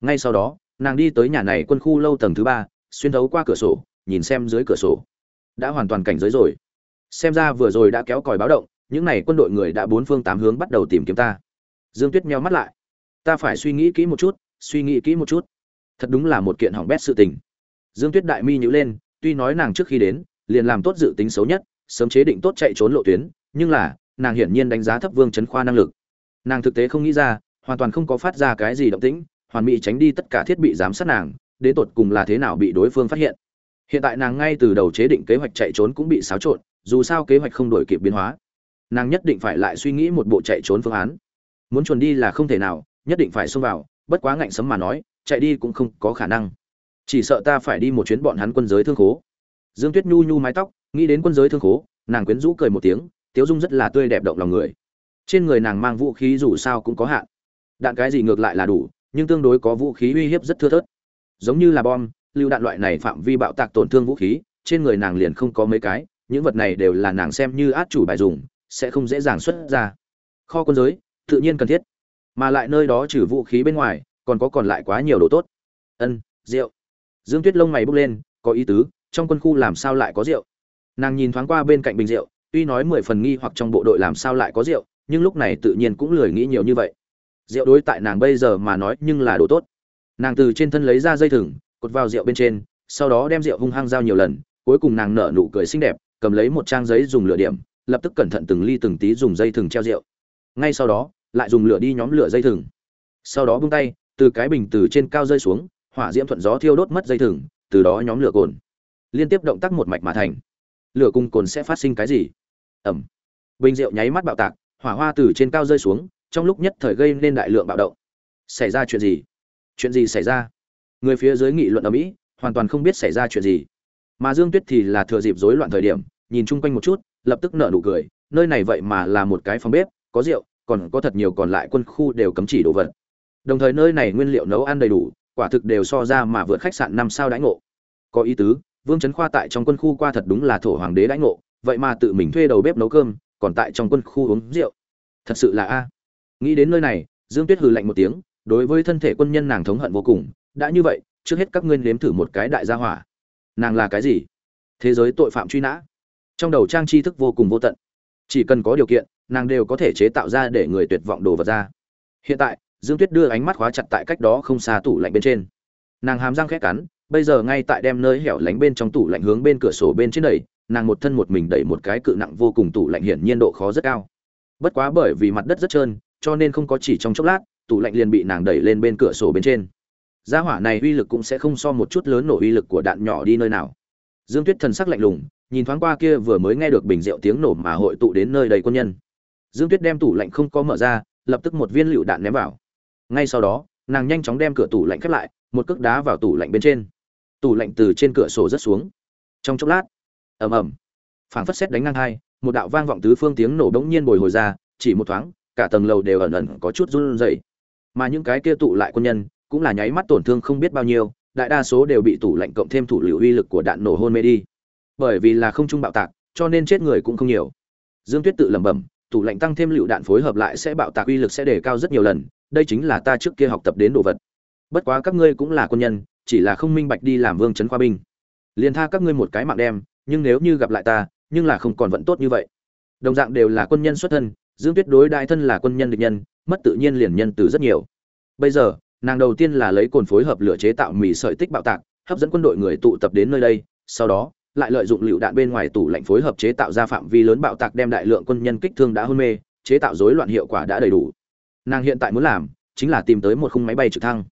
ngay sau đó, nàng đi tới nhà này quân khu lâu tầng thứ ba, xuyên thấu qua cửa sổ, nhìn xem dưới cửa sổ. Đã hoàn toàn cảnh giới rồi. Xem ra vừa rồi đã kéo còi báo động, những n à y quân đội người đã bốn phương tám hướng bắt đầu tìm kiếm ta. Dương tuyết meo mắt lại. Ta phải suy nghĩ kỹ một chút, suy nghĩ kỹ một chút. Thật đúng là một kiện hỏng bét sự tình. Dương tuyết đại mi nhữ lên, tuy nói nàng trước khi đến, liền làm tốt dự tính xấu nhất, sớm chế định tốt chạy trốn lộ tuyến, nhưng là, nàng hiển nhiên đánh giá thấp vương chấn khoa năng lực. Nàng thực tế không nghĩ ra, hoàn toàn không có phát ra cái gì động tĩnh hoàn mỹ tránh đi tất cả thiết bị giám sát nàng, đến tột cùng là thế nào bị đối phương phát hiện. Hiện tại nàng ngay từ đầu chế định kế hoạch chạy trốn cũng bị xáo trộn, dù sao kế hoạch không đổi kịp biến hóa. Nàng nhất định phải lại suy nghĩ một bộ chạy trốn phương án. Muốn chuồn đi là không thể nào, nhất định phải xông vào, bất quá ngạnh sấm mà nói, chạy đi cũng không có khả năng. Chỉ sợ ta phải đi một chuyến bọn hắn quân giới thương khố. Dương tuyết nhu nhu mái tóc, nghĩ đến quân giới thương khố, nàng quyến rũ cười một tiếng, tiếu dung rất là tươi đẹp động lòng người. Trên người nàng mang vũ khí dù sao cũng có hạn. Đạn cái gì ngược lại là đủ nhưng tương đối có vũ khí uy hiếp rất thưa thớt. Giống như là bom, lưu đạn loại này phạm vi bạo tạc tổn thương vũ khí, trên người nàng liền không có mấy cái, những vật này đều là nàng xem như át chủ bài dùng, sẽ không dễ dàng xuất ra. Kho quân giới, tự nhiên cần thiết. Mà lại nơi đó trừ vũ khí bên ngoài, còn có còn lại quá nhiều đồ tốt. Ân, rượu. Dương tuyết lông mày bốc lên, có ý tứ, trong quân khu làm sao lại có rượu? Nàng nhìn thoáng qua bên cạnh bình rượu, tuy nói mười phần nghi hoặc trong bộ đội làm sao lại có rượu, nhưng lúc này tự nhiên cũng lười nghĩ nhiều như vậy rượu đối tại nàng bây giờ mà nói nhưng là đồ tốt. Nàng từ trên thân lấy ra dây thừng, cột vào rượu bên trên, sau đó đem rượu hung hăng giao nhiều lần, cuối cùng nàng nở nụ cười xinh đẹp, cầm lấy một trang giấy dùng lửa điểm, lập tức cẩn thận từng ly từng tí dùng dây thừng treo rượu. Ngay sau đó, lại dùng lửa đi nhóm lửa dây thừng. Sau đó bung tay, từ cái bình từ trên cao rơi xuống, hỏa diễm thuận gió thiêu đốt mất dây thừng, từ đó nhóm lửa cồn. Liên tiếp động tác một mạch mà thành. Lửa cùng cồn sẽ phát sinh cái gì? Ẩm. Bình rượu nháy mắt bạo tạc, hỏa hoa từ trên cao rơi xuống trong lúc nhất thời gây nên đại lượng bạo động. Xảy ra chuyện gì? Chuyện gì xảy ra? Người phía dưới nghị luận ở mỹ, hoàn toàn không biết xảy ra chuyện gì. Mà dương tuyết thì là thừa dịp rối loạn thời điểm, nhìn chung quanh một chút, lập tức nở nụ cười, nơi này vậy mà là một cái phòng bếp, có rượu, còn có thật nhiều còn lại quân khu đều cấm chỉ đồ vật. Đồng thời nơi này nguyên liệu nấu ăn đầy đủ, quả thực đều so ra mà vượt khách sạn năm sao đãi ngộ. Có ý tứ, vương trấn khoa tại trong quân khu qua thật đúng là thổ hoàng đế đãi ngộ, vậy mà tự mình thuê đầu bếp nấu cơm, còn tại trong quân khu uống rượu. Thật sự là a nghĩ đến nơi này, dương tuyết hừ lạnh một tiếng, đối với thân thể quân nhân nàng thống hận vô cùng, đã như vậy, trước hết các ngươi nếm thử một cái đại gia hỏa. Nàng là cái gì? Thế giới tội phạm truy nã. Trong đầu trang tri thức vô cùng vô tận. Chỉ cần có điều kiện, nàng đều có thể chế tạo ra để người tuyệt vọng đồ vật ra. Hiện tại, dương tuyết đưa ánh mắt khóa chặt tại cách đó không xa tủ lạnh bên trên. Nàng hàm răng khét cắn, bây giờ ngay tại đem nơi hẻo lánh bên trong tủ lạnh hướng bên cửa sổ bên trên đẩy, nàng một thân một mình đẩy một cái cự nặng vô cùng tủ lạnh hiển nhiên độ khó rất cao. Bất quá bởi vì mặt đất rất trơn cho nên không có chỉ trong chốc lát, tủ lạnh liền bị nàng đẩy lên bên cửa sổ bên trên. Gia hỏa này uy lực cũng sẽ không so một chút lớn nổ uy lực của đạn nhỏ đi nơi nào. Dương tuyết thần sắc lạnh lùng, nhìn thoáng qua kia vừa mới nghe được bình rượu tiếng nổ mà hội tụ đến nơi đầy quân nhân. Dương tuyết đem tủ lạnh không có mở ra, lập tức một viên lựu đạn ném vào. Ngay sau đó, nàng nhanh chóng đem cửa tủ lạnh khép lại, một cước đá vào tủ lạnh bên trên. Tủ lạnh từ trên cửa sổ rớt xuống. Trong chốc lát, ầm ầm, phảng phất xét đánh ngang hai, một đạo vang vọng tứ phương tiếng nổ bỗng nhiên bồi hồi ra, chỉ một thoáng cả tầng lầu đều ẩn ẩn có chút run rẩy. Mà những cái kia tụ lại quân nhân, cũng là nháy mắt tổn thương không biết bao nhiêu, đại đa số đều bị tủ lạnh cộng thêm thủ liệu uy lực của đạn nổ hôn mê đi. Bởi vì là không trung bạo tạc, cho nên chết người cũng không nhiều. Dương tuyết tự lẩm bẩm, tủ lạnh tăng thêm lưu đạn phối hợp lại sẽ bạo tạc uy lực sẽ đề cao rất nhiều lần, đây chính là ta trước kia học tập đến đồ vật. Bất quá các ngươi cũng là quân nhân, chỉ là không minh bạch đi làm vương trấn khoa binh. Liền tha các ngươi một cái mạng đem, nhưng nếu như gặp lại ta, nhưng là không còn vẫn tốt như vậy. Đồng dạng đều là quân nhân xuất thân dương tuyết đối đại thân là quân nhân địch nhân, mất tự nhiên liền nhân từ rất nhiều. Bây giờ, nàng đầu tiên là lấy cồn phối hợp lửa chế tạo mì sợi tích bạo tạc, hấp dẫn quân đội người tụ tập đến nơi đây, sau đó, lại lợi dụng lựu đạn bên ngoài tủ lạnh phối hợp chế tạo ra phạm vi lớn bạo tạc đem đại lượng quân nhân kích thương đã hôn mê, chế tạo rối loạn hiệu quả đã đầy đủ. Nàng hiện tại muốn làm chính là tìm tới một khung máy bay trực thăng.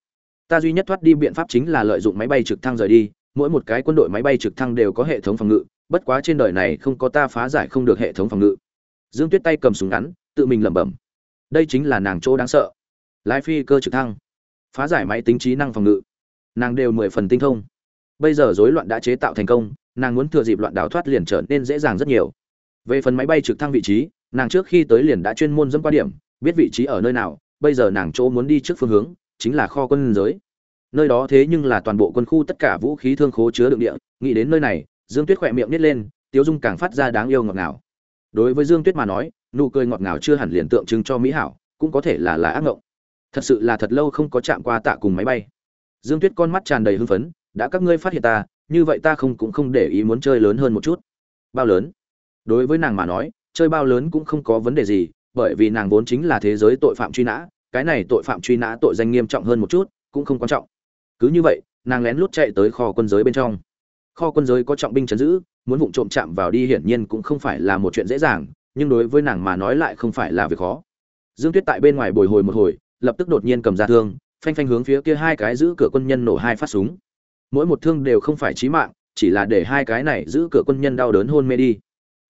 Ta duy nhất thoát đi biện pháp chính là lợi dụng máy bay trực thăng rời đi, mỗi một cái quân đội máy bay trực thăng đều có hệ thống phòng ngự, bất quá trên đời này không có ta phá giải không được hệ thống phòng ngự dương tuyết tay cầm súng ngắn, tự mình lẩm bẩm. Đây chính là nàng chỗ đáng sợ. Lái phi cơ trực thăng. Phá giải máy tính trí năng phòng ngự. Nàng đều mười phần tinh thông. Bây giờ rối loạn đã chế tạo thành công, nàng muốn thừa dịp loạn đào thoát liền trở nên dễ dàng rất nhiều. Về phần máy bay trực thăng vị trí, nàng trước khi tới liền đã chuyên môn dẫm qua điểm, biết vị trí ở nơi nào, bây giờ nàng chỗ muốn đi trước phương hướng, chính là kho quân giới. Nơi đó thế nhưng là toàn bộ quân khu tất cả vũ khí thương khố chứa đựng địa, nghĩ đến nơi này, dương tuyết khỏe miệng nít lên, tiếu dung càng phát ra đáng yêu ngọt ngào đối với dương tuyết mà nói, nụ cười ngọt ngào chưa hẳn liền tượng trưng cho mỹ hảo, cũng có thể là là ác ngộng. Thật sự là thật lâu không có chạm qua tạ cùng máy bay. Dương tuyết con mắt tràn đầy hưng phấn, đã các ngươi phát hiện ta, như vậy ta không cũng không để ý muốn chơi lớn hơn một chút. Bao lớn? Đối với nàng mà nói, chơi bao lớn cũng không có vấn đề gì, bởi vì nàng vốn chính là thế giới tội phạm truy nã, cái này tội phạm truy nã tội danh nghiêm trọng hơn một chút, cũng không quan trọng. Cứ như vậy, nàng lén lút chạy tới kho quân giới bên trong kho quân giới có trọng binh chấn giữ, muốn vụng trộm chạm vào đi hiển nhiên cũng không phải là một chuyện dễ dàng, nhưng đối với nàng mà nói lại không phải là việc khó. Dương tuyết tại bên ngoài bồi hồi một hồi, lập tức đột nhiên cầm ra thương, phanh phanh hướng phía kia hai cái giữ cửa quân nhân nổ hai phát súng. Mỗi một thương đều không phải chí mạng, chỉ là để hai cái này giữ cửa quân nhân đau đớn hôn mê đi.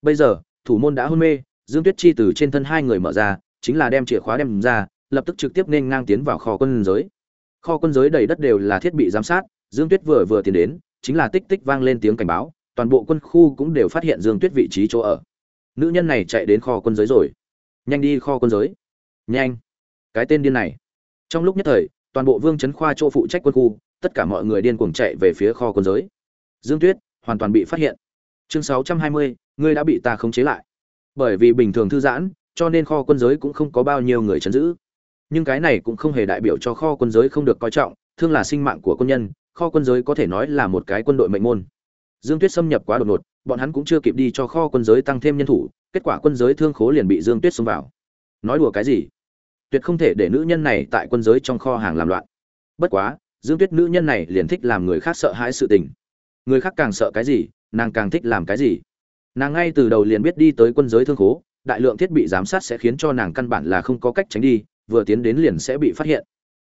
Bây giờ, thủ môn đã hôn mê, dương tuyết chi từ trên thân hai người mở ra, chính là đem chìa khóa đem ra, lập tức trực tiếp nên ngang tiến vào kho quân giới. Kho quân giới đầy đất đều là thiết bị giám sát, dương tuyết vừa vừa tiến đến chính là tích tích vang lên tiếng cảnh báo toàn bộ quân khu cũng đều phát hiện dương tuyết vị trí chỗ ở. Nữ nhân này chạy đến kho quân giới rồi. Nhanh đi kho quân giới. Nhanh. Cái tên điên này. Trong lúc nhất thời toàn bộ vương chấn khoa chỗ phụ trách quân khu tất cả mọi người điên cuồng chạy về phía kho quân giới. Dương tuyết hoàn toàn bị phát hiện. Chương 620, ngươi đã bị ta khống chế lại. Bởi vì bình thường thư giãn cho nên kho quân giới cũng không có bao nhiêu người chấn giữ. Nhưng cái này cũng không hề đại biểu cho kho quân giới không được coi trọng thương là sinh mạng của quân nhân kho quân giới có thể nói là một cái quân đội mệnh môn. Dương tuyết xâm nhập quá đột ngột, bọn hắn cũng chưa kịp đi cho kho quân giới tăng thêm nhân thủ, kết quả quân giới thương khố liền bị dương tuyết xông vào. Nói đùa cái gì? Tuyệt không thể để nữ nhân này tại quân giới trong kho hàng làm loạn. Bất quá, dương tuyết nữ nhân này liền thích làm người khác sợ hãi sự tình. Người khác càng sợ cái gì, nàng càng thích làm cái gì? Nàng ngay từ đầu liền biết đi tới quân giới thương khố, đại lượng thiết bị giám sát sẽ khiến cho nàng căn bản là không có cách tránh đi, vừa tiến đến liền sẽ bị phát hiện.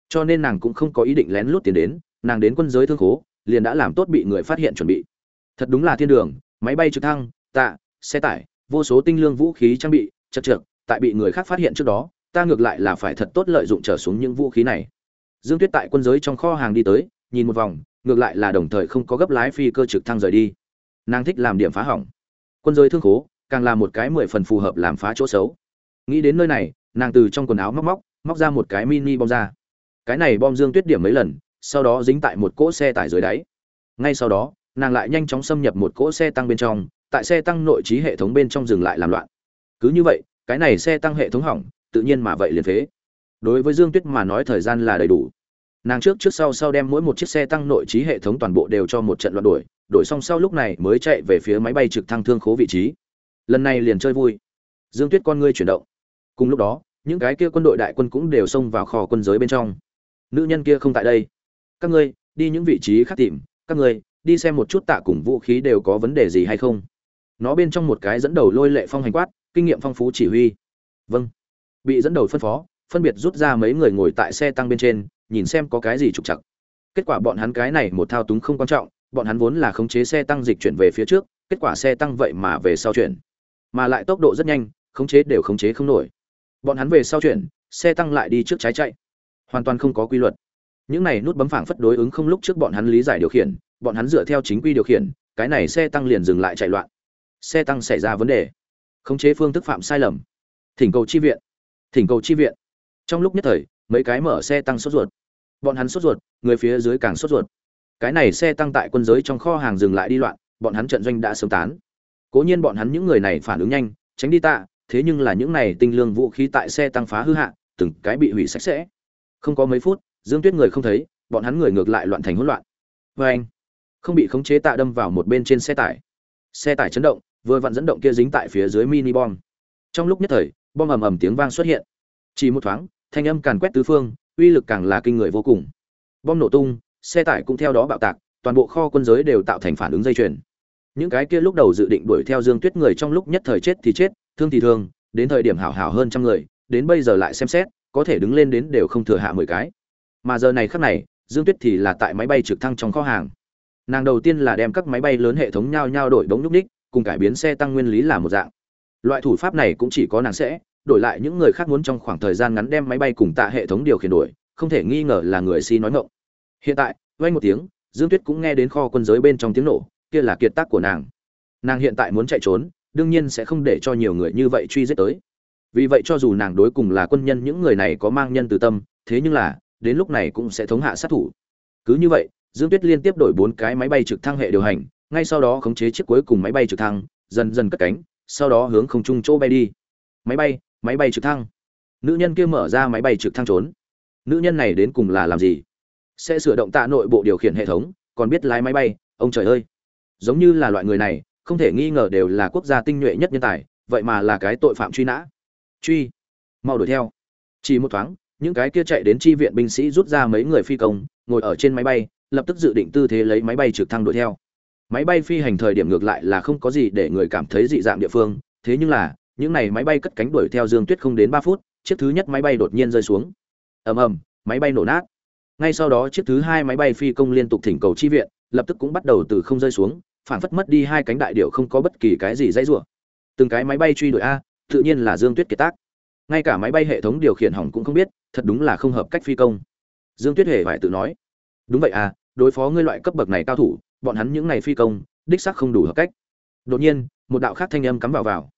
Cho nên nàng cũng không có ý định lén lút tiến đến nàng đến quân giới thương khố, liền đã làm tốt bị người phát hiện chuẩn bị. Thật đúng là thiên đường, máy bay trực thăng, tạ, xe tải, vô số tinh lương vũ khí trang bị, chật trượt, tại bị người khác phát hiện trước đó, ta ngược lại là phải thật tốt lợi dụng trở xuống những vũ khí này. Dương tuyết tại quân giới trong kho hàng đi tới, nhìn một vòng, ngược lại là đồng thời không có gấp lái phi cơ trực thăng rời đi. Nàng thích làm điểm phá hỏng. Quân giới thương khố, càng là một cái mười phần phù hợp làm phá chỗ xấu. Nghĩ đến nơi này, nàng từ trong quần áo móc móc móc ra một cái mini bom ra. Cái này bom dương tuyết điểm mấy lần sau đó dính tại một cỗ xe tải dưới đáy. Ngay sau đó, nàng lại nhanh chóng xâm nhập một cỗ xe tăng bên trong, tại xe tăng nội trí hệ thống bên trong dừng lại làm loạn. Cứ như vậy, cái này xe tăng hệ thống hỏng, tự nhiên mà vậy liền phế. Đối với dương tuyết mà nói thời gian là đầy đủ. Nàng trước trước sau sau đem mỗi một chiếc xe tăng nội trí hệ thống toàn bộ đều cho một trận loạn đổi đổi xong sau lúc này mới chạy về phía máy bay trực thăng thương khố vị trí. Lần này liền chơi vui. Dương tuyết con ngươi chuyển động. Cùng lúc đó, những cái kia quân đội đại quân cũng đều xông vào kho quân giới bên trong. Nữ nhân kia không tại đây các ngươi, đi những vị trí khác tìm, các ngươi, đi xem một chút tạ cùng vũ khí đều có vấn đề gì hay không. Nó bên trong một cái dẫn đầu lôi lệ phong hành quát, kinh nghiệm phong phú chỉ huy. Vâng. Bị dẫn đầu phân phó, phân biệt rút ra mấy người ngồi tại xe tăng bên trên, nhìn xem có cái gì trục chặt kết quả bọn hắn cái này một thao túng không quan trọng, bọn hắn vốn là khống chế xe tăng dịch chuyển về phía trước, kết quả xe tăng vậy mà về sau chuyển. Mà lại tốc độ rất nhanh, khống chế đều khống chế không nổi. Bọn hắn về sau chuyển, xe tăng lại đi trước trái chạy. Hoàn toàn không có quy luật những này nút bấm phảng phất đối ứng không lúc trước bọn hắn lý giải điều khiển, bọn hắn dựa theo chính quy điều khiển, cái này xe tăng liền dừng lại chạy loạn. Xe tăng xảy ra vấn đề. Khống chế phương thức phạm sai lầm. Thỉnh cầu chi viện. Thỉnh cầu chi viện. Trong lúc nhất thời, mấy cái mở xe tăng sốt ruột. Bọn hắn sốt ruột, người phía dưới càng sốt ruột. Cái này xe tăng tại quân giới trong kho hàng dừng lại đi loạn, bọn hắn trận doanh đã sớm tán. Cố nhiên bọn hắn những người này phản ứng nhanh, tránh đi tạ, thế nhưng là những này tinh lương vũ khí tại xe tăng phá hư hạ, từng cái bị hủy sạch sẽ. Không có mấy phút dương tuyết người không thấy, bọn hắn người ngược lại loạn thành hỗn loạn. Vê anh, không bị khống chế tạ đâm vào một bên trên xe tải. Xe tải chấn động, vừa vặn dẫn động kia dính tại phía dưới mini bom. Trong lúc nhất thời, bom ầm ầm tiếng vang xuất hiện. Chỉ một thoáng, thanh âm càn quét tứ phương, uy lực càng là kinh người vô cùng. Bom nổ tung, xe tải cũng theo đó bạo tạc, toàn bộ kho quân giới đều tạo thành phản ứng dây chuyền. Những cái kia lúc đầu dự định đuổi theo dương tuyết người trong lúc nhất thời chết thì chết, thương thì thương, đến thời điểm hảo hảo hơn trăm người, đến bây giờ lại xem xét, có thể đứng lên đến đều không thừa hạ mười cái mà giờ này khắc này, dương tuyết thì là tại máy bay trực thăng trong kho hàng. Nàng đầu tiên là đem các máy bay lớn hệ thống nhau nhau đổi bóng nhúc ních, cùng cải biến xe tăng nguyên lý là một dạng. Loại thủ pháp này cũng chỉ có nàng sẽ đổi lại những người khác muốn trong khoảng thời gian ngắn đem máy bay cùng tạ hệ thống điều khiển đổi, không thể nghi ngờ là người si nói ngộng hiện tại vay một tiếng, dương tuyết cũng nghe đến kho quân giới bên trong tiếng nổ, kia là kiệt tác của nàng. Nàng hiện tại muốn chạy trốn, đương nhiên sẽ không để cho nhiều người như vậy truy giết tới. Vì vậy cho dù nàng đối cùng là quân nhân, những người này có mang nhân từ tâm, thế nhưng là đến lúc này cũng sẽ thống hạ sát thủ. Cứ như vậy, dương tuyết liên tiếp đổi bốn cái máy bay trực thăng hệ điều hành, ngay sau đó khống chế chiếc cuối cùng máy bay trực thăng, dần dần cất cánh, sau đó hướng không trung chỗ bay đi. Máy bay máy bay trực thăng. Nữ nhân kia mở ra máy bay trực thăng trốn. Nữ nhân này đến cùng là làm gì? Sẽ sửa động tạ nội bộ điều khiển hệ thống, còn biết lái máy bay, ông trời ơi. Giống như là loại người này, không thể nghi ngờ đều là quốc gia tinh nhuệ nhất nhân tài, vậy mà là cái tội phạm truy nã. Truy. Mau đuổi theo. Chỉ một thoáng những cái kia chạy đến chi viện binh sĩ rút ra mấy người phi công, ngồi ở trên máy bay, lập tức dự định tư thế lấy máy bay trực thăng đuổi theo. Máy bay phi hành thời điểm ngược lại là không có gì để người cảm thấy dị dạng địa phương, thế nhưng là, những này máy bay cất cánh đuổi theo dương tuyết không đến ba phút, chiếc thứ nhất máy bay đột nhiên rơi xuống. Ầm ầm, máy bay nổ nát. Ngay sau đó chiếc thứ hai máy bay phi công liên tục thỉnh cầu chi viện, lập tức cũng bắt đầu từ không rơi xuống phản phất mất đi hai cánh đại điệu không có bất kỳ cái gì dãy rủa. Từng cái máy bay truy đuổi a, tự nhiên là dương tuyết kiệt tác ngay cả máy bay hệ thống điều khiển hỏng cũng không biết, thật đúng là không hợp cách phi công. Dương tuyết hề phải tự nói. Đúng vậy à đối phó ngươi loại cấp bậc này cao thủ, bọn hắn những này phi công, đích xác không đủ hợp cách. Đột nhiên, một đạo khác thanh âm cắm vào vào.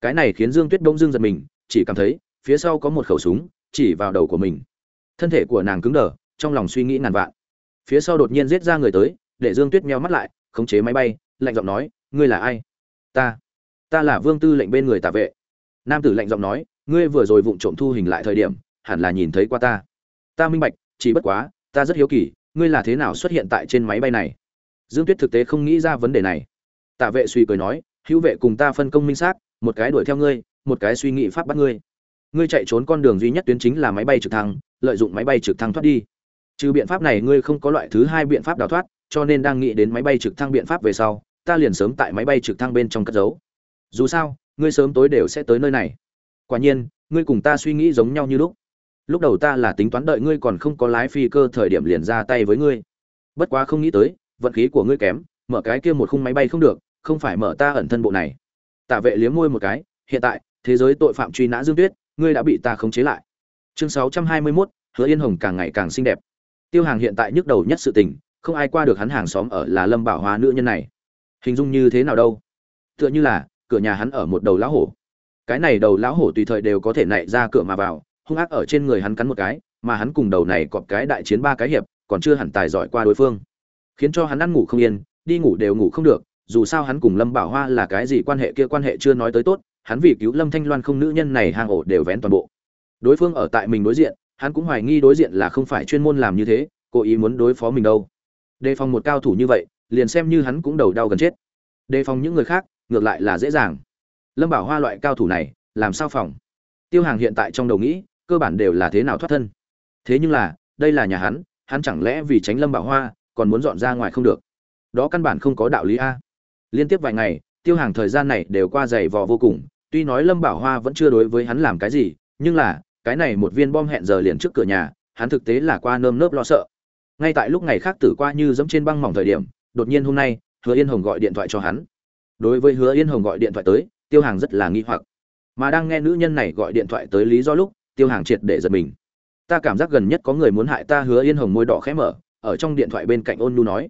Cái này khiến dương tuyết Đông Dương giật mình, chỉ cảm thấy, phía sau có một khẩu súng, chỉ vào đầu của mình. Thân thể của nàng cứng đờ, trong lòng suy nghĩ ngàn vạn. Phía sau đột nhiên giết ra người tới, để dương tuyết meo mắt lại, khống chế máy bay, lạnh giọng nói, ngươi là ai? Ta ta là vương tư lệnh bên người tạ vệ. Nam tử lạnh giọng nói ngươi vừa rồi vụng trộm thu hình lại thời điểm, hẳn là nhìn thấy qua ta. Ta minh bạch, chỉ bất quá, ta rất hiếu kỳ, ngươi là thế nào xuất hiện tại trên máy bay này? Dương tuyết thực tế không nghĩ ra vấn đề này. Tạ vệ suy cười nói, hữu vệ cùng ta phân công minh xác, một cái đuổi theo ngươi, một cái suy nghĩ pháp bắt ngươi. Ngươi chạy trốn con đường duy nhất tuyến chính là máy bay trực thăng, lợi dụng máy bay trực thăng thoát đi. Trừ biện pháp này ngươi không có loại thứ hai biện pháp đào thoát, cho nên đang nghĩ đến máy bay trực thăng biện pháp về sau, ta liền sớm tại máy bay trực thăng bên trong cất giấu. Dù sao, ngươi sớm tối đều sẽ tới nơi này quả nhiên ngươi cùng ta suy nghĩ giống nhau như lúc. Lúc đầu ta là tính toán đợi ngươi còn không có lái phi cơ thời điểm liền ra tay với ngươi. Bất quá không nghĩ tới vận khí của ngươi kém mở cái kia một khung máy bay không được không phải mở ta ẩn thân bộ này. Tạ vệ liếm môi một cái hiện tại thế giới tội phạm truy nã dương tuyết ngươi đã bị ta khống chế lại. Chương 621, hứa yên hồng càng ngày càng xinh đẹp. Tiêu hàng hiện tại nhức đầu nhất sự tình không ai qua được hắn hàng xóm ở là lâm bảo hoa nữ nhân này. Hình dung như thế nào đâu? Tựa như là cửa nhà hắn ở một đầu lão hổ cái này đầu lão hổ tùy thời đều có thể nảy ra cửa mà vào, hung ác ở trên người hắn cắn một cái, mà hắn cùng đầu này cọp cái đại chiến ba cái hiệp, còn chưa hẳn tài giỏi qua đối phương. Khiến cho hắn ăn ngủ không yên, đi ngủ đều ngủ không được, dù sao hắn cùng lâm bảo hoa là cái gì quan hệ kia quan hệ chưa nói tới tốt, hắn vì cứu lâm thanh loan không nữ nhân này hang ổ đều vén toàn bộ. Đối phương ở tại mình đối diện, hắn cũng hoài nghi đối diện là không phải chuyên môn làm như thế, cố ý muốn đối phó mình đâu. Đề phòng một cao thủ như vậy, liền xem như hắn cũng đầu đau gần chết. Đề phòng những người khác, ngược lại là dễ dàng lâm bảo hoa loại cao thủ này, làm sao phòng? Tiêu hàng hiện tại trong đầu nghĩ, cơ bản đều là thế nào thoát thân. Thế nhưng là, đây là nhà hắn hắn chẳng lẽ vì tránh lâm bảo hoa, còn muốn dọn ra ngoài không được? Đó căn bản không có đạo lý a. Liên tiếp vài ngày, tiêu hàng thời gian này đều qua dày vò vô cùng, tuy nói lâm bảo hoa vẫn chưa đối với hắn làm cái gì, nhưng là, cái này một viên bom hẹn giờ liền trước cửa nhà, hắn thực tế là qua nơm nớp lo sợ. Ngay tại lúc ngày khác tử qua như dẫm trên băng mỏng thời điểm, đột nhiên hôm nay, hứa yên hồng gọi điện thoại cho hắn. Đối với hứa yên hồng gọi điện thoại tới tiêu hàng rất là nghi hoặc. Mà đang nghe nữ nhân này gọi điện thoại tới lý do lúc, tiêu hàng triệt để giật mình. Ta cảm giác gần nhất có người muốn hại ta hứa yên hồng môi đỏ khẽ mở, ở trong điện thoại bên cạnh ôn nu nói.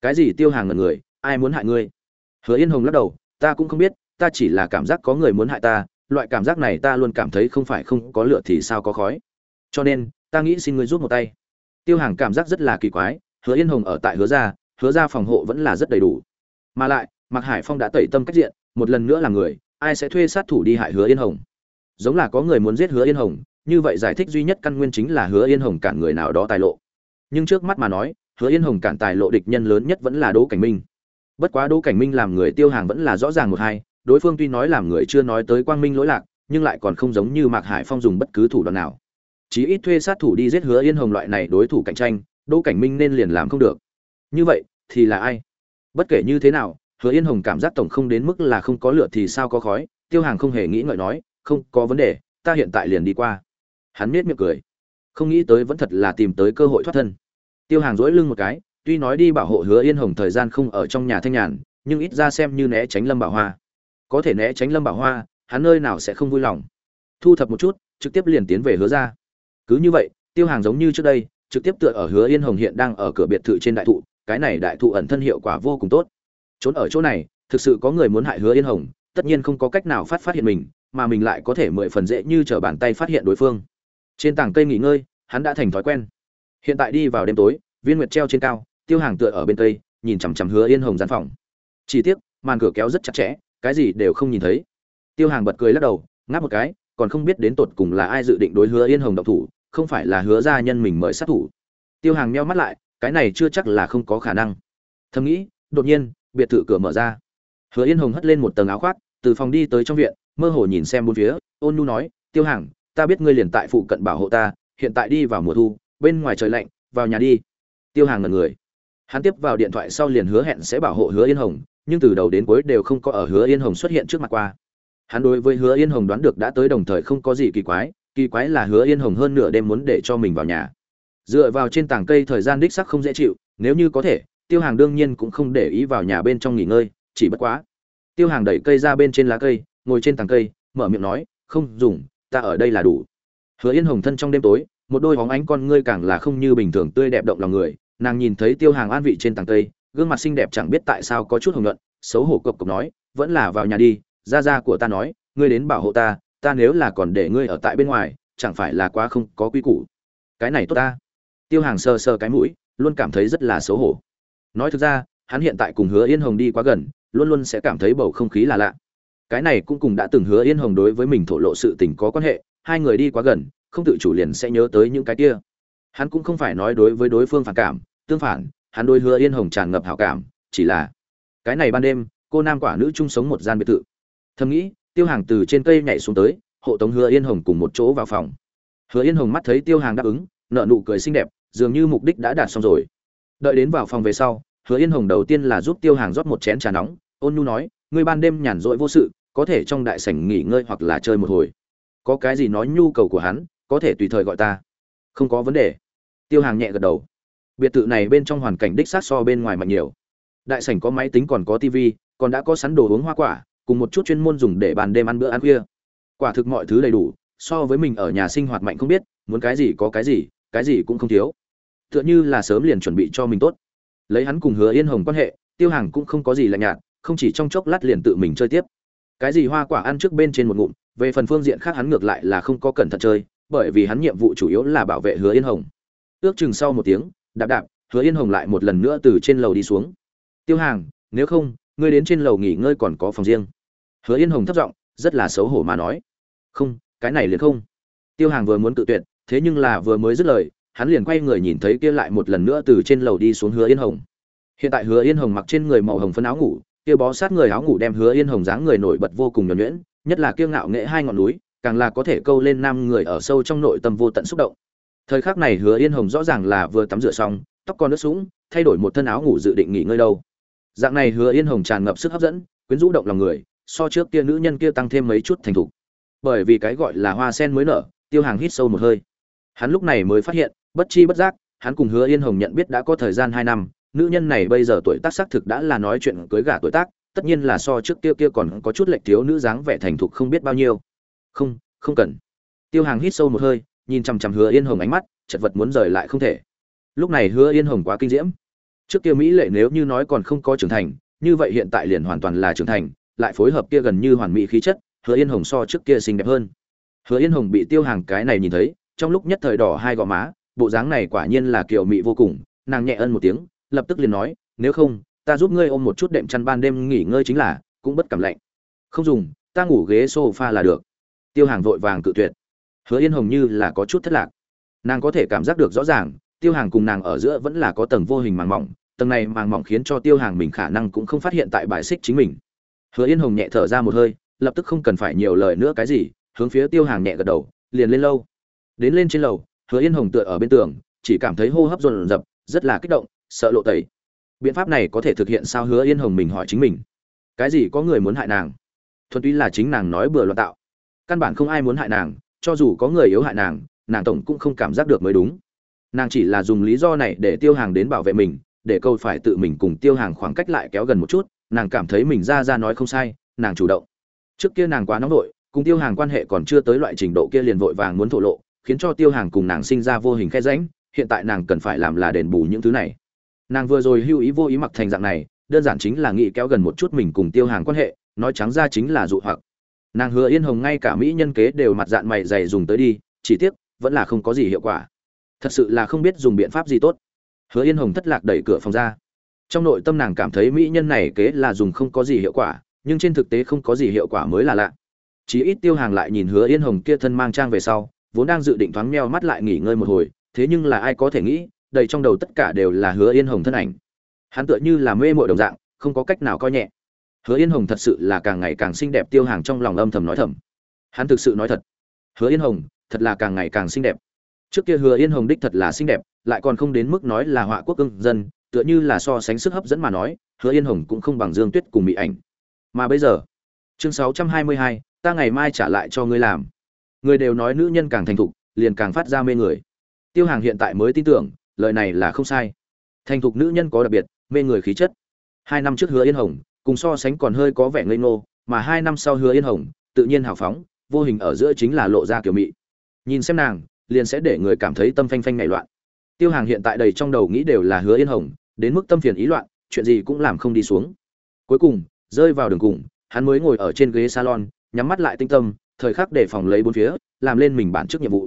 Cái gì tiêu hàng ngần người, ai muốn hại ngươi? Hứa yên hồng lắc đầu, ta cũng không biết, ta chỉ là cảm giác có người muốn hại ta, loại cảm giác này ta luôn cảm thấy không phải không có lửa thì sao có khói. Cho nên, ta nghĩ xin ngươi rút một tay. Tiêu hàng cảm giác rất là kỳ quái, hứa yên hồng ở tại hứa gia hứa gia phòng hộ vẫn là rất đầy đủ. Mà lại, mạc hải phong đã tẩy tâm cách diện một lần nữa là người, ai sẽ thuê sát thủ đi hại hứa yên hồng? Giống là có người muốn giết hứa yên hồng, như vậy giải thích duy nhất căn nguyên chính là hứa yên hồng cản người nào đó tài lộ. Nhưng trước mắt mà nói, hứa yên hồng cản tài lộ địch nhân lớn nhất vẫn là đỗ cảnh minh. Bất quá đỗ cảnh minh làm người tiêu hàng vẫn là rõ ràng một hai, đối phương tuy nói làm người chưa nói tới quang minh lỗi lạc, nhưng lại còn không giống như mạc hải phong dùng bất cứ thủ đoạn nào. Chí ít thuê sát thủ đi giết hứa yên hồng loại này đối thủ cạnh tranh, đỗ cảnh minh nên liền làm không được. Như vậy, thì là ai? Bất kể như thế nào hứa yên hồng cảm giác tổng không đến mức là không có lửa thì sao có khói, tiêu hàng không hề nghĩ ngợi nói, không có vấn đề, ta hiện tại liền đi qua. Hắn miết miệng cười. Không nghĩ tới vẫn thật là tìm tới cơ hội thoát thân. Tiêu hàng duỗi lưng một cái, tuy nói đi bảo hộ hứa yên hồng thời gian không ở trong nhà thanh nhàn, nhưng ít ra xem như né tránh lâm bảo hoa. Có thể né tránh lâm bảo hoa, hắn nơi nào sẽ không vui lòng. Thu thập một chút, trực tiếp liền tiến về hứa ra cứ như vậy, tiêu hàng giống như trước đây, trực tiếp tựa ở hứa yên hồng hiện đang ở cửa biệt thự trên đại thụ, cái này đại thụ ẩn thân hiệu quả vô cùng tốt trốn ở chỗ này, thực sự có người muốn hại hứa yên hồng, tất nhiên không có cách nào phát phát hiện mình, mà mình lại có thể mười phần dễ như t r ở bàn tay phát hiện đối phương. Trên tảng cây nghỉ ngơi, hắn đã thành thói quen. Hiện tại đi vào đêm tối, viên nguyệt treo trên cao, tiêu hàng tựa ở bên cây, nhìn chằm chằm hứa yên hồng gian phòng. Chỉ tiếc, màn cửa kéo rất chặt chẽ, cái gì đều không nhìn thấy. Tiêu hàng bật cười lắc đầu, ngáp một cái, còn không biết đến tột cùng là ai dự định đối hứa yên hồng động thủ, không phải là hứa gia nhân mình mời sát thủ. Tiêu hàng meo mắt lại, cái này chưa chắc là không có khả năng. Thầm nghĩ, đột nhiên biệt thự cửa mở ra. Hứa yên hồng hất lên một tầng áo khoác, từ phòng đi tới trong viện, mơ hồ nhìn xem bốn phía, ôn nu nói, tiêu hàng ta biết ngươi liền tại phụ cận bảo hộ ta, hiện tại đi vào mùa thu, bên ngoài trời lạnh, vào nhà đi. Tiêu hàng ngần người. Hắn tiếp vào điện thoại sau liền hứa hẹn sẽ bảo hộ hứa yên hồng, nhưng từ đầu đến cuối đều không có ở hứa yên hồng xuất hiện trước mặt qua. Hắn đối với hứa yên hồng đoán được đã tới đồng thời không có gì kỳ quái kỳ quái là hứa yên hồng hơn nửa đêm muốn để cho mình vào nhà. Dựa vào trên tảng cây thời gian đích sắc không dễ chịu, nếu như có thể tiêu hàng đương nhiên cũng không để ý vào nhà bên trong nghỉ ngơi, chỉ bất quá. Tiêu hàng đẩy cây ra bên trên lá cây, ngồi trên tảng cây, mở miệng nói, không dùng, ta ở đây là đủ. Hứa yên hồng thân trong đêm tối, một đôi hóng ánh con ngươi càng là không như bình thường tươi đẹp động lòng người, nàng nhìn thấy tiêu hàng an vị trên tảng cây, gương mặt xinh đẹp chẳng biết tại sao có chút hồng nhuận, xấu hổ cộc cộc nói, vẫn là vào nhà đi, gia gia của ta nói, ngươi đến bảo hộ ta ta nếu là còn để ngươi ở tại bên ngoài, chẳng phải là quá không có quy củ. Cái này tốt ta. Tiêu hàng sờ sờ cái mũi, luôn cảm thấy rất là xấu hổ nói thực ra, hắn hiện tại cùng hứa yên hồng đi quá gần, luôn luôn sẽ cảm thấy bầu không khí là lạ. Cái này cũng cùng đã từng hứa yên hồng đối với mình thổ lộ sự tình có quan hệ, hai người đi quá gần, không tự chủ liền sẽ nhớ tới những cái kia. Hắn cũng không phải nói đối với đối phương phản cảm, tương phản, hắn đôi hứa yên hồng tràn ngập hảo cảm, chỉ là cái này ban đêm, cô nam quả nữ chung sống một gian biệt thự. Thầm nghĩ, tiêu hàng từ trên cây nhảy xuống tới, hộ tống hứa yên hồng cùng một chỗ vào phòng. Hứa yên hồng mắt thấy tiêu hàng đáp ứng nợ nụ cười xinh đẹp, dường như mục đích đã đạt xong rồi. Đợi đến vào phòng về sau hứa yên hồng đầu tiên là giúp tiêu hàng rót một chén trà nóng, ôn nhu nói, ngươi ban đêm nhàn rỗi vô sự, có thể trong đại sảnh nghỉ ngơi hoặc là chơi một hồi. Có cái gì nói nhu cầu của hắn, có thể tùy thời gọi ta. Không có vấn đề. Tiêu hàng nhẹ gật đầu. Biệt thự này bên trong hoàn cảnh đích xác so bên ngoài mạnh nhiều. Đại sảnh có máy tính còn có tivi còn đã có sẵn đồ uống hoa quả, cùng một chút chuyên môn dùng để bàn đêm ăn bữa ăn khuya. Quả thực mọi thứ đầy đủ, so với mình ở nhà sinh hoạt mạnh không biết, muốn cái gì có cái gì cái gì cũng không thiếu. Tựa như là sớm liền chuẩn bị cho mình tốt lấy hắn cùng hứa yên hồng quan hệ, tiêu hàng cũng không có gì lạnh nhạt, không chỉ trong chốc lát liền tự mình chơi tiếp. Cái gì hoa quả ăn trước bên trên một ngụm, về phần phương diện khác hắn ngược lại là không có cẩn thận chơi, bởi vì hắn nhiệm vụ chủ yếu là bảo vệ hứa yên hồng. Ước chừng sau một tiếng, đạp đạp, hứa yên hồng lại một lần nữa từ trên lầu đi xuống. Tiêu hàng, nếu không, ngươi đến trên lầu nghỉ ngơi còn có phòng riêng. Hứa yên hồng thấp giọng, rất là xấu hổ mà nói. Không, cái này liền không. Tiêu hàng vừa muốn tự tuyệt, thế nhưng là vừa mới dứt lời hắn liền quay người nhìn thấy kia lại một lần nữa từ trên lầu đi xuống hứa yên hồng. Hiện tại hứa yên hồng mặc trên người màu hồng phân áo ngủ, kia bó sát người áo ngủ đem hứa yên hồng dáng người nổi bật vô cùng nhuẩn nhuyễn, nhất là kia ngạo nghệ hai ngọn núi, càng là có thể câu lên nam người ở sâu trong nội tâm vô tận xúc động. Thời khắc này hứa yên hồng rõ ràng là vừa tắm rửa xong, tóc còn nước sũng, thay đổi một thân áo ngủ dự định nghỉ ngơi đâu. Dạng này hứa yên hồng tràn ngập sức hấp dẫn, quyến rũ động lòng người, so trước kia nữ nhân kia tăng thêm mấy chút thành thục. Bởi vì cái gọi là hoa sen mới nở, tiêu hàng hít sâu một hơi. Hắn lúc này mới phát hiện bất chi bất giác, hắn cùng hứa yên hồng nhận biết đã có thời gian hai năm, nữ nhân này bây giờ tuổi tác xác thực đã là nói chuyện cưới gả tuổi tác, tất nhiên là so trước kia kia còn có chút lệch thiếu nữ dáng vẻ thành thục không biết bao nhiêu. Không không cần. Tiêu hàng hít sâu một hơi, nhìn chằm chằm hứa yên hồng ánh mắt, chật vật muốn rời lại không thể. Lúc này hứa yên hồng quá kinh diễm. Trước kia mỹ lệ nếu như nói còn không có trưởng thành, như vậy hiện tại liền hoàn toàn là trưởng thành, lại phối hợp kia gần như hoàn mỹ khí chất, hứa yên hồng so trước kia xinh đẹp hơn. Hứa yên hồng bị tiêu hàng cái này nhìn thấy, trong lúc nhất thời đỏ hai gò má bộ dáng này quả nhiên là kiểu mỹ vô cùng, nàng nhẹ ân một tiếng, lập tức liền nói, nếu không, ta giúp ngươi ôm một chút đệm chăn ban đêm nghỉ ngơi chính là, cũng bất cảm lạnh. Không dùng, ta ngủ ghế sofa là được. Tiêu hàng vội vàng cự tuyệt. Hứa yên hồng như là có chút thất lạc. Nàng có thể cảm giác được rõ ràng, tiêu hàng cùng nàng ở giữa vẫn là có tầng vô hình màng mỏng, tầng này màng mỏng khiến cho tiêu hàng mình khả năng cũng không phát hiện tại bài xích chính mình. Hứa yên hồng nhẹ thở ra một hơi, lập tức không cần phải nhiều lời nữa cái gì, hướng phía tiêu hàng nhẹ gật đầu, liền lên lâu đến lên trên lầu hứa yên hồng tựa ở bên tường chỉ cảm thấy hô hấp dồn dập rất là kích động sợ lộ tẩy. Biện pháp này có thể thực hiện sao hứa yên hồng mình hỏi chính mình? Cái gì có người muốn hại nàng? Thuần túy là chính nàng nói bừa loạn tạo. Căn bản không ai muốn hại nàng cho dù có người yếu hại nàng nàng tổng cũng không cảm giác được mới đúng. Nàng chỉ là dùng lý do này để tiêu hàng đến bảo vệ mình để câu phải tự mình cùng tiêu hàng khoảng cách lại kéo gần một chút nàng cảm thấy mình ra ra nói không sai nàng chủ động. Trước kia nàng quá nóng nội, cùng tiêu hàng quan hệ còn chưa tới loại trình độ kia liền vội vàng muốn thổ lộ khiến cho tiêu hàng cùng nàng sinh ra vô hình khe ránh hiện tại nàng cần phải làm là đền bù những thứ này. Nàng vừa rồi hưu ý vô ý mặc thành dạng này, đơn giản chính là nghĩ kéo gần một chút mình cùng tiêu hàng quan hệ, nói trắng ra chính là dụ hoặc. Nàng hứa yên hồng ngay cả mỹ nhân kế đều mặt dạng mày dày dùng tới đi, chỉ tiếc, vẫn là không có gì hiệu quả. Thật sự là không biết dùng biện pháp gì tốt. Hứa yên hồng thất lạc đẩy cửa phòng ra. Trong nội tâm nàng cảm thấy mỹ nhân này kế là dùng không có gì hiệu quả, nhưng trên thực tế không có gì hiệu quả mới là lạ. Chí ít tiêu hàng lại nhìn hứa yên hồng kia thân mang trang về sau vốn đang dự định thoáng meo mắt lại nghỉ ngơi một hồi, thế nhưng là ai có thể nghĩ, đầy trong đầu tất cả đều là hứa yên hồng thân ảnh. Hắn tựa như là mê mội đồng dạng, không có cách nào coi nhẹ. Hứa yên hồng thật sự là càng ngày càng xinh đẹp tiêu hàng trong lòng âm thầm nói thầm. Hắn thực sự nói thật. Hứa yên hồng, thật là càng ngày càng xinh đẹp. Trước kia hứa yên hồng đích thật là xinh đẹp, lại còn không đến mức nói là họa quốc cưng dân, tựa như là so sánh sức hấp dẫn mà nói, hứa yên hồng cũng không bằng dương tuyết cùng mỹ ảnh. Mà bây giờ, chương sáu trăm hai mươi hai, ta ngày mai trả lại cho ngươi làm người đều nói nữ nhân càng thành thục, liền càng phát ra mê người. Tiêu hàng hiện tại mới tin tưởng, lời này là không sai. Thành thục nữ nhân có đặc biệt, mê người khí chất. Hai năm trước hứa yên hồng, cùng so sánh còn hơi có vẻ ngây ngô, mà hai năm sau hứa yên hồng, tự nhiên hào phóng, vô hình ở giữa chính là lộ ra kiểu mị. Nhìn xem nàng, liền sẽ để người cảm thấy tâm phanh phanh nảy loạn. Tiêu hàng hiện tại đầy trong đầu nghĩ đều là hứa yên hồng, đến mức tâm phiền ý loạn, chuyện gì cũng làm không đi xuống. Cuối cùng, rơi vào đường cùng, hắn mới ngồi ở trên ghế salon, nhắm mắt lại tinh tâm thời khắc để phòng lấy bốn phía, làm lên mình bản trước nhiệm vụ.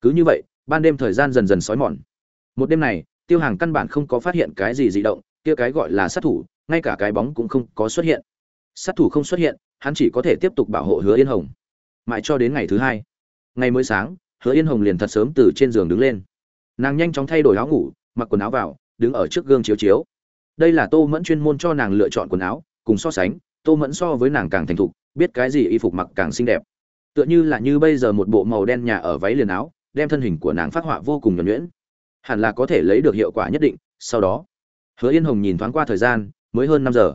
Cứ như vậy, ban đêm thời gian dần dần sói mòn. Một đêm này, tiêu hàng căn bản không có phát hiện cái gì dị động, kia cái gọi là sát thủ, ngay cả cái bóng cũng không có xuất hiện. Sát thủ không xuất hiện, hắn chỉ có thể tiếp tục bảo hộ hứa yên hồng. Mãi cho đến ngày thứ hai, ngày mới sáng, hứa yên hồng liền thật sớm từ trên giường đứng lên. Nàng nhanh chóng thay đổi áo ngủ, mặc quần áo vào, đứng ở trước gương chiếu chiếu. Đây là tô mẫn chuyên môn cho nàng lựa chọn quần áo, cùng so sánh, tô mẫn so với nàng càng thành thục, biết cái gì y phục mặc càng xinh đẹp tựa như là như bây giờ một bộ màu đen nhà ở váy liền áo, đem thân hình của nàng phát họa vô cùng nhuẩn nhuyễn. Hẳn là có thể lấy được hiệu quả nhất định, sau đó, hứa yên hồng nhìn thoáng qua thời gian, mới hơn năm giờ.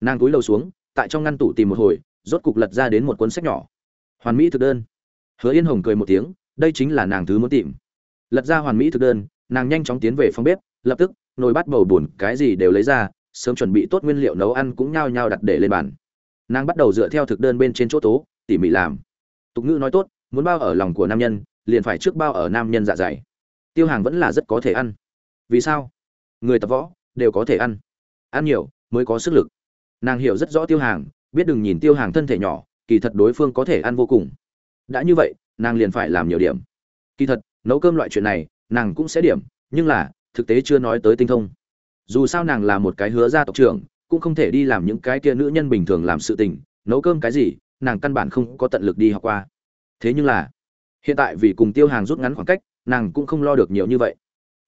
Nàng cúi đầu xuống, tại trong ngăn tủ tìm một hồi, rốt cục lật ra đến một cuốn sách nhỏ. Hoàn mỹ thực đơn. Hứa yên hồng cười một tiếng, đây chính là nàng thứ muốn tìm. Lật ra hoàn mỹ thực đơn, nàng nhanh chóng tiến về phòng bếp, lập tức, nồi bát bầu bùn cái gì đều lấy ra, sớm chuẩn bị tốt nguyên liệu nấu ăn cũng nhao nhao đặt để lên bàn. Nàng bắt đầu dựa theo thực đơn bên trên chỗ tố, tỉ mỉ làm tục ngữ nói tốt, muốn bao ở lòng của nam nhân, liền phải trước bao ở nam nhân dạ dày. Tiêu hàng vẫn là rất có thể ăn. Vì sao? Người tập võ đều có thể ăn. Ăn nhiều mới có sức lực. Nàng hiểu rất rõ tiêu hàng, biết đừng nhìn tiêu hàng thân thể nhỏ, kỳ thật đối phương có thể ăn vô cùng. Đã như vậy, nàng liền phải làm nhiều điểm. Kỳ thật, nấu cơm loại chuyện này, nàng cũng sẽ điểm, nhưng là, thực tế chưa nói tới tinh thông. Dù sao nàng là một cái hứa gia tộc trưởng, cũng không thể đi làm những cái kia nữ nhân bình thường làm sự tình, nấu cơm cái gì nàng căn bản không có tận lực đi học qua. Thế nhưng là, hiện tại vì cùng tiêu hàng rút ngắn khoảng cách, nàng cũng không lo được nhiều như vậy.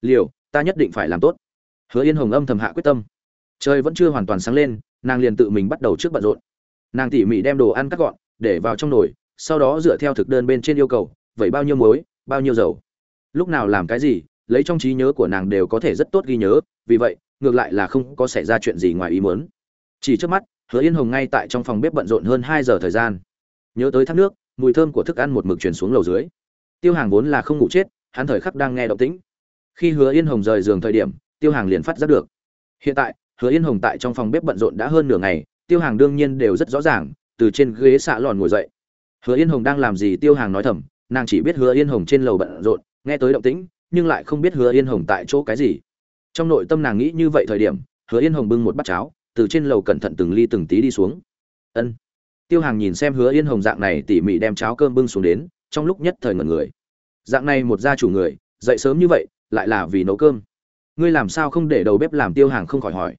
Liều, ta nhất định phải làm tốt. Hứa yên hồng âm thầm hạ quyết tâm. Trời vẫn chưa hoàn toàn sáng lên, nàng liền tự mình bắt đầu trước bận rộn. Nàng tỉ mỉ đem đồ ăn cắt gọn, để vào trong nồi, sau đó dựa theo thực đơn bên trên yêu cầu vậy bao nhiêu muối, bao nhiêu dầu. Lúc nào làm cái gì, lấy trong trí nhớ của nàng đều có thể rất tốt ghi nhớ, vì vậy, ngược lại là không có xảy ra chuyện gì ngoài ý muốn. Chỉ trước mắt hứa yên hồng ngay tại trong phòng bếp bận rộn hơn hai giờ thời gian. Nhớ tới thác nước, mùi thơm của thức ăn một mực truyền xuống lầu dưới. Tiêu hàng vốn là không ngủ chết, hắn thời khắc đang nghe động tĩnh. Khi hứa yên hồng rời giường thời điểm, tiêu hàng liền phát giác được. Hiện tại, hứa yên hồng tại trong phòng bếp bận rộn đã hơn nửa ngày, tiêu hàng đương nhiên đều rất rõ ràng, từ trên ghế xạ lòn ngồi dậy. Hứa yên hồng đang làm gì tiêu hàng nói thầm, nàng chỉ biết hứa yên hồng trên lầu bận rộn, nghe tới động tĩnh, nhưng lại không biết hứa yên hồng tại chỗ cái gì. Trong nội tâm nàng nghĩ như vậy thời điểm, hứa yên hồng bưng một bát cháo từ trên lầu cẩn thận từng ly từng tí đi xuống. Ân. Tiêu hàng nhìn xem hứa yên hồng dạng này tỉ mỉ đem cháo cơm bưng xuống đến, trong lúc nhất thời ngẩn người. Dạng này một gia chủ người, dậy sớm như vậy, lại là vì nấu cơm. Ngươi làm sao không để đầu bếp làm tiêu hàng không khỏi hỏi.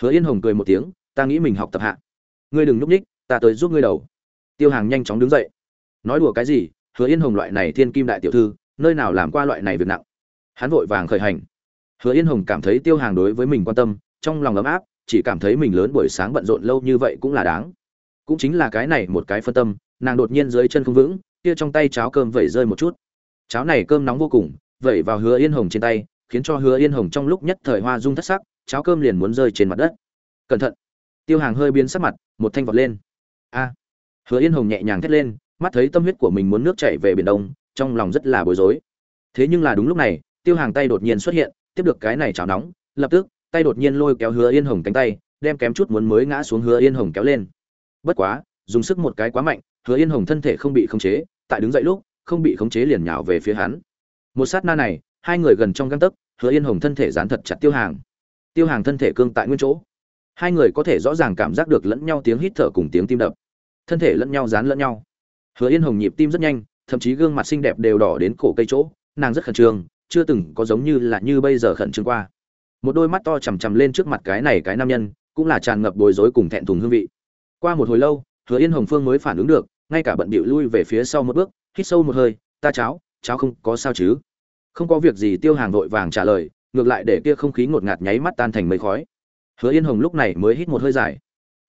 Hứa yên hồng cười một tiếng, ta nghĩ mình học tập hạ. Ngươi đừng núp ních ta tới giúp ngươi đầu. Tiêu hàng nhanh chóng đứng dậy. Nói đùa cái gì, hứa yên hồng loại này thiên kim đại tiểu thư, nơi nào làm qua loại này việc nặng. Hắn vội vàng khởi hành. Hứa yên hồng cảm thấy tiêu hàng đối với mình quan tâm, trong lòng ấm áp chỉ cảm thấy mình lớn buổi sáng bận rộn lâu như vậy cũng là đáng. Cũng chính là cái này một cái phân tâm, nàng đột nhiên dưới chân không vững, kia trong tay cháo cơm vẩy rơi một chút. Cháo này cơm nóng vô cùng, vẩy vào hứa yên hồng trên tay, khiến cho hứa yên hồng trong lúc nhất thời hoa dung thất sắc, cháo cơm liền muốn rơi trên mặt đất. Cẩn thận. Tiêu hàng hơi biến sắc mặt, một thanh vọt lên. A. Hứa yên hồng nhẹ nhàng thét lên, mắt thấy tâm huyết của mình muốn nước chảy về biển đông, trong lòng rất là bối rối. Thế nhưng là đúng lúc này, tiêu hàng tay đột nhiên xuất hiện, tiếp được cái này chảo nóng, lập tức tay đột nhiên lôi kéo hứa yên hồng cánh tay, đem kém chút muốn mới ngã xuống hứa yên hồng kéo lên. Bất quá, dùng sức một cái quá mạnh, hứa yên hồng thân thể không bị khống chế, tại đứng dậy lúc, không bị khống chế liền nhào về phía hắn. Một sát na này, hai người gần trong gang tấc, hứa yên hồng thân thể dán thật chặt tiêu hàng. Tiêu hàng thân thể cương tại nguyên chỗ. Hai người có thể rõ ràng cảm giác được lẫn nhau tiếng hít thở cùng tiếng tim đập. Thân thể lẫn nhau dán lẫn nhau. Hứa yên hồng nhịp tim rất nhanh, thậm chí gương mặt xinh đẹp đều đỏ đến cổ cây chỗ, nàng rất khẩn trương, chưa từng có giống như là như bây giờ khẩn trương qua một đôi mắt to chằm chằm lên trước mặt cái này cái nam nhân, cũng là tràn ngập bối rối cùng thẹn thùng hương vị. Qua một hồi lâu, hứa yên hồng phương mới phản ứng được, ngay cả bận bịu lui về phía sau một bước, hít sâu một hơi, ta cháo cháo không có sao chứ? Không có việc gì tiêu hàng vội vàng trả lời, ngược lại để kia không khí ngột ngạt nháy mắt tan thành mây khói. Hứa yên hồng lúc này mới hít một hơi dài.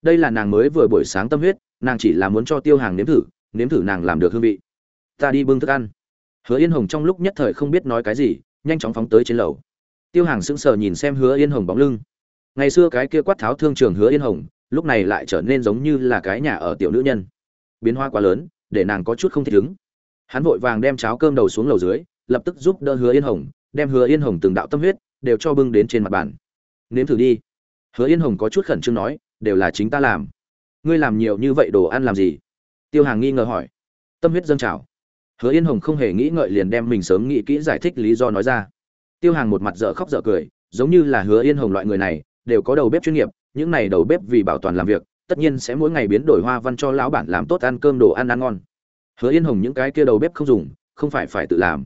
Đây là nàng mới vừa buổi sáng tâm huyết, nàng chỉ là muốn cho tiêu hàng nếm thử nếm thử nàng làm được hương vị. Ta đi bưng thức ăn. Hứa yên hồng trong lúc nhất thời không biết nói cái gì, nhanh chóng phóng tới trên lầu tiêu hàng sững sờ nhìn xem hứa yên hồng bóng lưng. Ngày xưa cái kia quát tháo thương trường hứa yên hồng, lúc này lại trở nên giống như là cái nhà ở tiểu nữ nhân. Biến hoa quá lớn, để nàng có chút không thể đứng hắn vội vàng đem cháo cơm đầu xuống lầu dưới, lập tức giúp đỡ hứa yên hồng, đem hứa yên hồng từng đạo tâm huyết đều cho bưng đến trên mặt bàn. Nếm thử đi. Hứa yên hồng có chút khẩn trương nói, đều là chính ta làm. Ngươi làm nhiều như vậy đồ ăn làm gì? Tiêu hàng nghi ngờ hỏi. Tâm huyết dâng trào. Hứa yên hồng không hề nghĩ ngợi liền đem mình sớm nghĩ kỹ giải thích lý do nói ra tiêu hàng một mặt dở khóc dở cười, giống như là hứa yên hồng loại người này, đều có đầu bếp chuyên nghiệp, những này đầu bếp vì bảo toàn làm việc, tất nhiên sẽ mỗi ngày biến đổi hoa văn cho lão bản làm tốt ăn cơm đồ ăn ăn ngon. Hứa yên hồng những cái kia đầu bếp không dùng, không phải phải tự làm.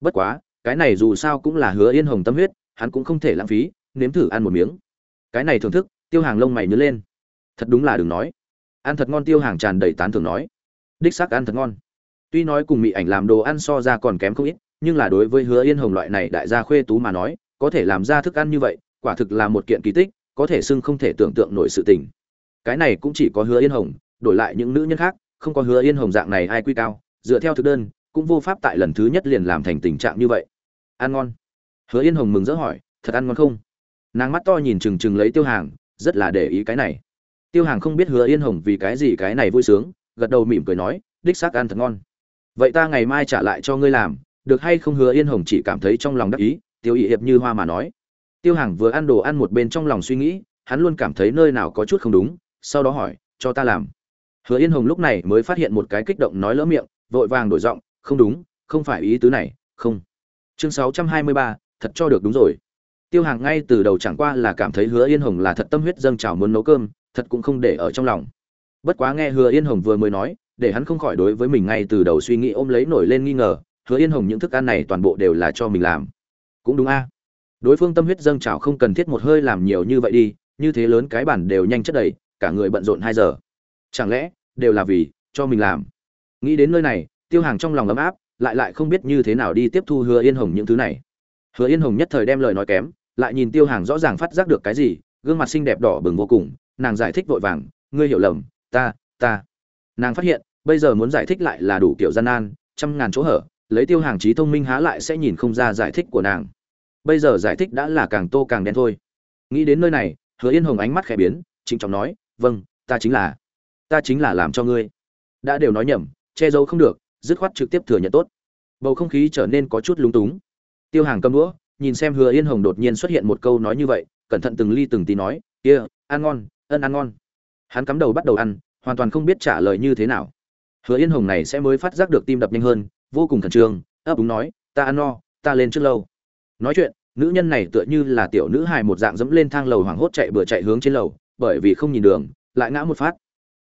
Bất quá, cái này dù sao cũng là hứa yên hồng tâm huyết, hắn cũng không thể lãng phí, nếm thử ăn một miếng. Cái này thưởng thức, tiêu hàng lông mày nhớ lên. Thật đúng là đừng nói. Ăn thật ngon, tiêu hàng tràn đầy tán thưởng nói. Đích xác ăn thật ngon. Tuy nói cùng Mị ảnh làm đồ ăn so ra còn kém không ít nhưng là đối với hứa yên hồng loại này đại gia khuê tú mà nói, có thể làm ra thức ăn như vậy, quả thực là một kiện kỳ tích, có thể xưng không thể tưởng tượng nổi sự tình. Cái này cũng chỉ có hứa yên hồng, đổi lại những nữ nhân khác, không có hứa yên hồng dạng này ai quy cao, dựa theo thực đơn, cũng vô pháp tại lần thứ nhất liền làm thành tình trạng như vậy. Ăn ngon. Hứa yên hồng mừng rỡ hỏi, thật ăn ngon không? Nàng mắt to nhìn chừng chừng lấy tiêu hàng, rất là để ý cái này. Tiêu hàng không biết hứa yên hồng vì cái gì cái này vui sướng, gật đầu mỉm cười nói, đích xác ăn thật ngon. Vậy ta ngày mai trả lại cho ngươi làm được hay không hứa yên hồng chỉ cảm thấy trong lòng đắc ý, tiêu ý hiệp như hoa mà nói. Tiêu hàng vừa ăn đồ ăn một bên trong lòng suy nghĩ, hắn luôn cảm thấy nơi nào có chút không đúng, sau đó hỏi, cho ta làm. Hứa yên hồng lúc này mới phát hiện một cái kích động nói lỡ miệng, vội vàng đổi giọng, không đúng, không phải ý tứ này, không. Chương sáu trăm hai mươi ba, thật cho được đúng rồi. Tiêu hàng ngay từ đầu chẳng qua là cảm thấy hứa yên hồng là thật tâm huyết dâng trào muốn nấu cơm, thật cũng không để ở trong lòng. Bất quá nghe hứa yên hồng vừa mới nói, để hắn không khỏi đối với mình ngay từ đầu suy nghĩ ôm lấy nổi lên nghi ngờ hứa yên hồng những thức ăn này toàn bộ đều là cho mình làm. Cũng đúng a. Đối phương tâm huyết dâng trào không cần thiết một hơi làm nhiều như vậy đi, như thế lớn cái bản đều nhanh chất đầy, cả người bận rộn hai giờ. Chẳng lẽ, đều là vì, cho mình làm? Nghĩ đến nơi này, tiêu hàng trong lòng ấm áp, lại lại không biết như thế nào đi tiếp thu hứa yên hồng những thứ này. Hứa yên hồng nhất thời đem lời nói kém, lại nhìn tiêu hàng rõ ràng phát giác được cái gì, gương mặt xinh đẹp đỏ bừng vô cùng, nàng giải thích vội vàng, ngươi hiểu lầm, ta ta. Nàng phát hiện, bây giờ muốn giải thích lại là đủ kiểu gian nan, trăm ngàn chỗ hở lấy tiêu hàng trí thông minh há lại sẽ nhìn không ra giải thích của nàng. Bây giờ giải thích đã là càng tô càng đen thôi. Nghĩ đến nơi này, hứa yên hồng ánh mắt khẽ biến, trịnh trọng nói vâng ta chính là, ta chính là làm cho ngươi. Đã đều nói nhầm, che giấu không được, dứt khoát trực tiếp thừa nhận tốt. Bầu không khí trở nên có chút lúng túng. Tiêu hàng cầm đũa, nhìn xem hứa yên hồng đột nhiên xuất hiện một câu nói như vậy, cẩn thận từng ly từng tí nói, kia, ăn ngon, ân ăn ngon. Hắn cắm đầu bắt đầu ăn, hoàn toàn không biết trả lời như thế nào. Hứa yên hồng này sẽ mới phát giác được tim đập nhanh hơn vô cùng khẩn trương, ấp úng nói, ta ăn no, ta lên trước lâu nói chuyện, nữ nhân này tựa như là tiểu nữ hài một dạng dẫm lên thang lầu hoảng hốt chạy bừa chạy hướng trên lầu, bởi vì không nhìn đường, lại ngã một phát.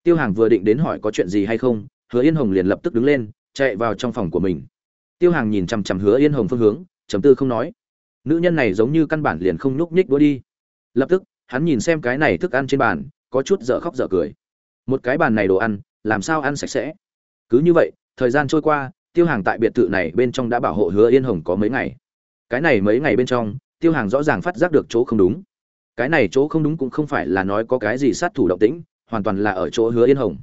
Tiêu hàng vừa định đến hỏi có chuyện gì hay không, hứa yên hồng liền lập tức đứng lên, chạy vào trong phòng của mình. Tiêu hàng nhìn chằm chằm hứa yên hồng phương hướng chấm tư không nói. Nữ nhân này giống như căn bản liền không nhúc nhích đũa đi. Lập tức, hắn nhìn xem cái này thức ăn trên bàn, có chút dở khóc dở cười. Một cái bàn này đồ ăn, làm sao ăn sạch sẽ? Cứ như vậy, thời gian trôi qua tiêu hàng tại biệt thự này bên trong đã bảo hộ hứa yên hồng có mấy ngày. Cái này mấy ngày bên trong, tiêu hàng rõ ràng phát giác được chỗ không đúng. Cái này chỗ không đúng cũng không phải là nói có cái gì sát thủ động tĩnh, hoàn toàn là ở chỗ hứa yên hồng.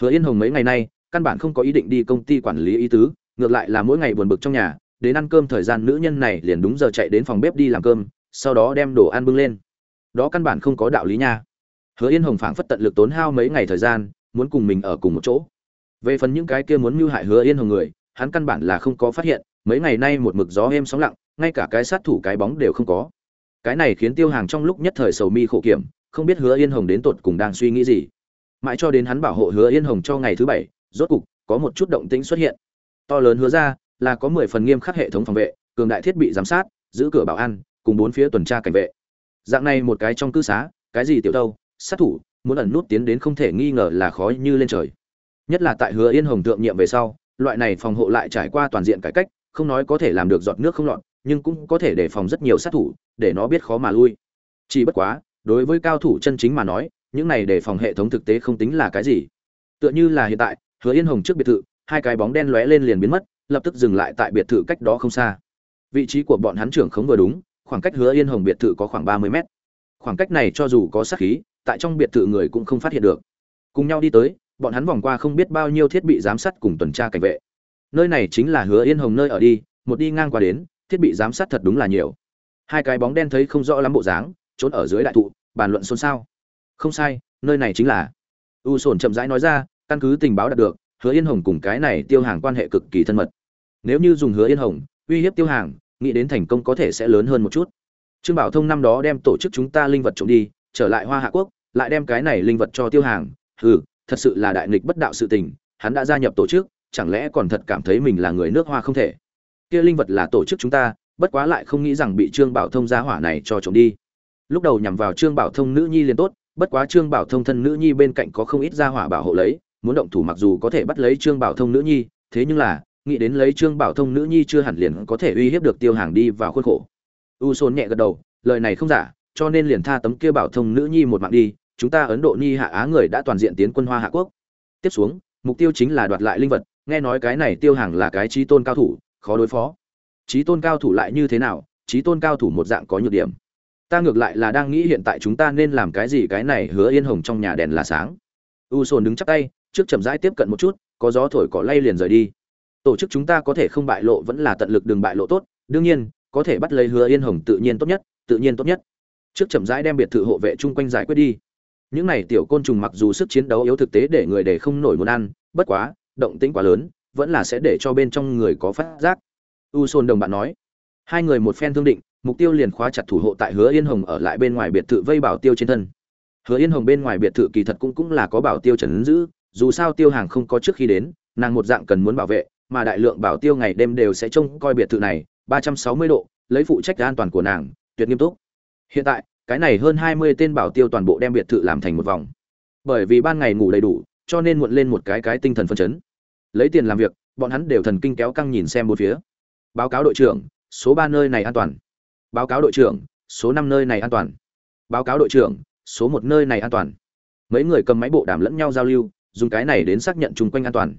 Hứa yên hồng mấy ngày nay, căn bản không có ý định đi công ty quản lý ý tứ, ngược lại là mỗi ngày buồn bực trong nhà, đến ăn cơm thời gian nữ nhân này liền đúng giờ chạy đến phòng bếp đi làm cơm, sau đó đem đồ ăn bưng lên. Đó căn bản không có đạo lý nha. Hứa yên hồng phảng phất tận lực tốn hao mấy ngày thời gian, muốn cùng mình ở cùng một chỗ. Về phần những cái kia muốn mưu hại hứa yên hồng người hắn căn bản là không có phát hiện, mấy ngày nay một mực gió êm sóng lặng, ngay cả cái sát thủ cái bóng đều không có. Cái này khiến tiêu hàng trong lúc nhất thời sầu mi khổ kiểm, không biết hứa yên hồng đến tột cùng đang suy nghĩ gì. Mãi cho đến hắn bảo hộ hứa yên hồng cho ngày thứ bảy, rốt cục, có một chút động tĩnh xuất hiện. To lớn hứa ra, là có mười phần nghiêm khắc hệ thống phòng vệ, cường đại thiết bị giám sát, giữ cửa bảo an, cùng bốn phía tuần tra cảnh vệ. Dạng này một cái trong cư xá, cái gì tiểu đâu sát thủ, muốn ẩn nút tiến đến không thể nghi ngờ là khó như lên trời. Nhất là tại hứa yên hồng thượng nhiệm về sau loại này phòng hộ lại trải qua toàn diện cải cách, không nói có thể làm được giọt nước không lọt, nhưng cũng có thể đề phòng rất nhiều sát thủ, để nó biết khó mà lui. Chỉ bất quá, đối với cao thủ chân chính mà nói, những này đề phòng hệ thống thực tế không tính là cái gì. Tựa như là hiện tại, hứa yên hồng trước biệt thự, hai cái bóng đen lóe lên liền biến mất, lập tức dừng lại tại biệt thự cách đó không xa. Vị trí của bọn hắn trưởng không vừa đúng, khoảng cách hứa yên hồng biệt thự có khoảng ba mươi mét. Khoảng cách này cho dù có sát khí, tại trong biệt thự người cũng không phát hiện được. Cùng nhau đi tới bọn hắn vòng qua không biết bao nhiêu thiết bị giám sát cùng tuần tra cảnh vệ. Nơi này chính là hứa yên hồng nơi ở đi, một đi ngang qua đến, thiết bị giám sát thật đúng là nhiều. Hai cái bóng đen thấy không rõ lắm bộ dáng, trốn ở dưới đại thụ, bàn luận xôn xao. Không sai, nơi này chính là. U sồn chậm rãi nói ra, căn cứ tình báo đạt được, hứa yên hồng cùng cái này tiêu hàng quan hệ cực kỳ thân mật. Nếu như dùng hứa yên hồng, uy hiếp tiêu hàng, nghĩ đến thành công có thể sẽ lớn hơn một chút. Trương bảo thông năm đó đem tổ chức chúng ta linh vật trộm đi, trở lại hoa hạ quốc, lại đem cái này linh vật cho tiêu hàng. Ừ thật sự là đại nghịch bất đạo sự tình, hắn đã gia nhập tổ chức, chẳng lẽ còn thật cảm thấy mình là người nước hoa không thể? Kia linh vật là tổ chức chúng ta, bất quá lại không nghĩ rằng bị trương bảo thông gia hỏa này cho trộm đi. Lúc đầu nhằm vào trương bảo thông nữ nhi liền tốt, bất quá trương bảo thông thân nữ nhi bên cạnh có không ít gia hỏa bảo hộ lấy, muốn động thủ mặc dù có thể bắt lấy trương bảo thông nữ nhi, thế nhưng là, nghĩ đến lấy trương bảo thông nữ nhi chưa hẳn liền có thể uy hiếp được tiêu hàng đi vào khuôn khổ. U sôn nhẹ gật đầu, lời này không giả, cho nên liền tha tấm kia bảo thông nữ nhi một mạng đi chúng ta ấn độ ni hạ á người đã toàn diện tiến quân hoa hạ quốc. Tiếp xuống, mục tiêu chính là đoạt lại linh vật. Nghe nói cái này tiêu hàng là cái trí tôn cao thủ, khó đối phó. Trí tôn cao thủ lại như thế nào? Trí tôn cao thủ một dạng có nhược điểm. Ta ngược lại là đang nghĩ hiện tại chúng ta nên làm cái gì, cái này hứa yên hồng trong nhà đèn là sáng. U sồn đứng chắc tay, trước chậm rãi tiếp cận một chút, có gió thổi cỏ lay liền rời đi. Tổ chức chúng ta có thể không bại lộ vẫn là tận lực đường bại lộ tốt, đương nhiên, có thể bắt lấy hứa yên hồng tự nhiên tốt nhất, tự nhiên tốt nhất. Trước chậm rãi đem biệt thự hộ vệ chung quanh giải quyết đi những này tiểu côn trùng mặc dù sức chiến đấu yếu thực tế để người để không nổi muốn ăn, bất quá, động tĩnh quá lớn, vẫn là sẽ để cho bên trong người có phát giác. U sồn đồng bạn nói, hai người một phen thương định, mục tiêu liền khóa chặt thủ hộ tại hứa yên hồng ở lại bên ngoài biệt thự vây bảo tiêu trên thân. Hứa yên hồng bên ngoài biệt thự kỳ thật cũng cũng là có bảo tiêu trần giữ, dù sao tiêu hàng không có trước khi đến, nàng một dạng cần muốn bảo vệ, mà đại lượng bảo tiêu ngày đêm đều sẽ trông coi biệt thự này, ba trăm sáu mươi độ, lấy phụ trách an toàn của nàng, tuyệt nghiêm túc. Hiện tại cái này hơn hai mươi tên bảo tiêu toàn bộ đem biệt thự làm thành một vòng. Bởi vì ban ngày ngủ đầy đủ, cho nên muộn lên một cái cái tinh thần phấn chấn. Lấy tiền làm việc, bọn hắn đều thần kinh kéo căng nhìn xem bốn phía. Báo cáo đội trưởng, số ba nơi này an toàn. Báo cáo đội trưởng, số năm nơi này an toàn. Báo cáo đội trưởng, số một nơi này an toàn. Mấy người cầm máy bộ đàm lẫn nhau giao lưu, dùng cái này đến xác nhận chung quanh an toàn.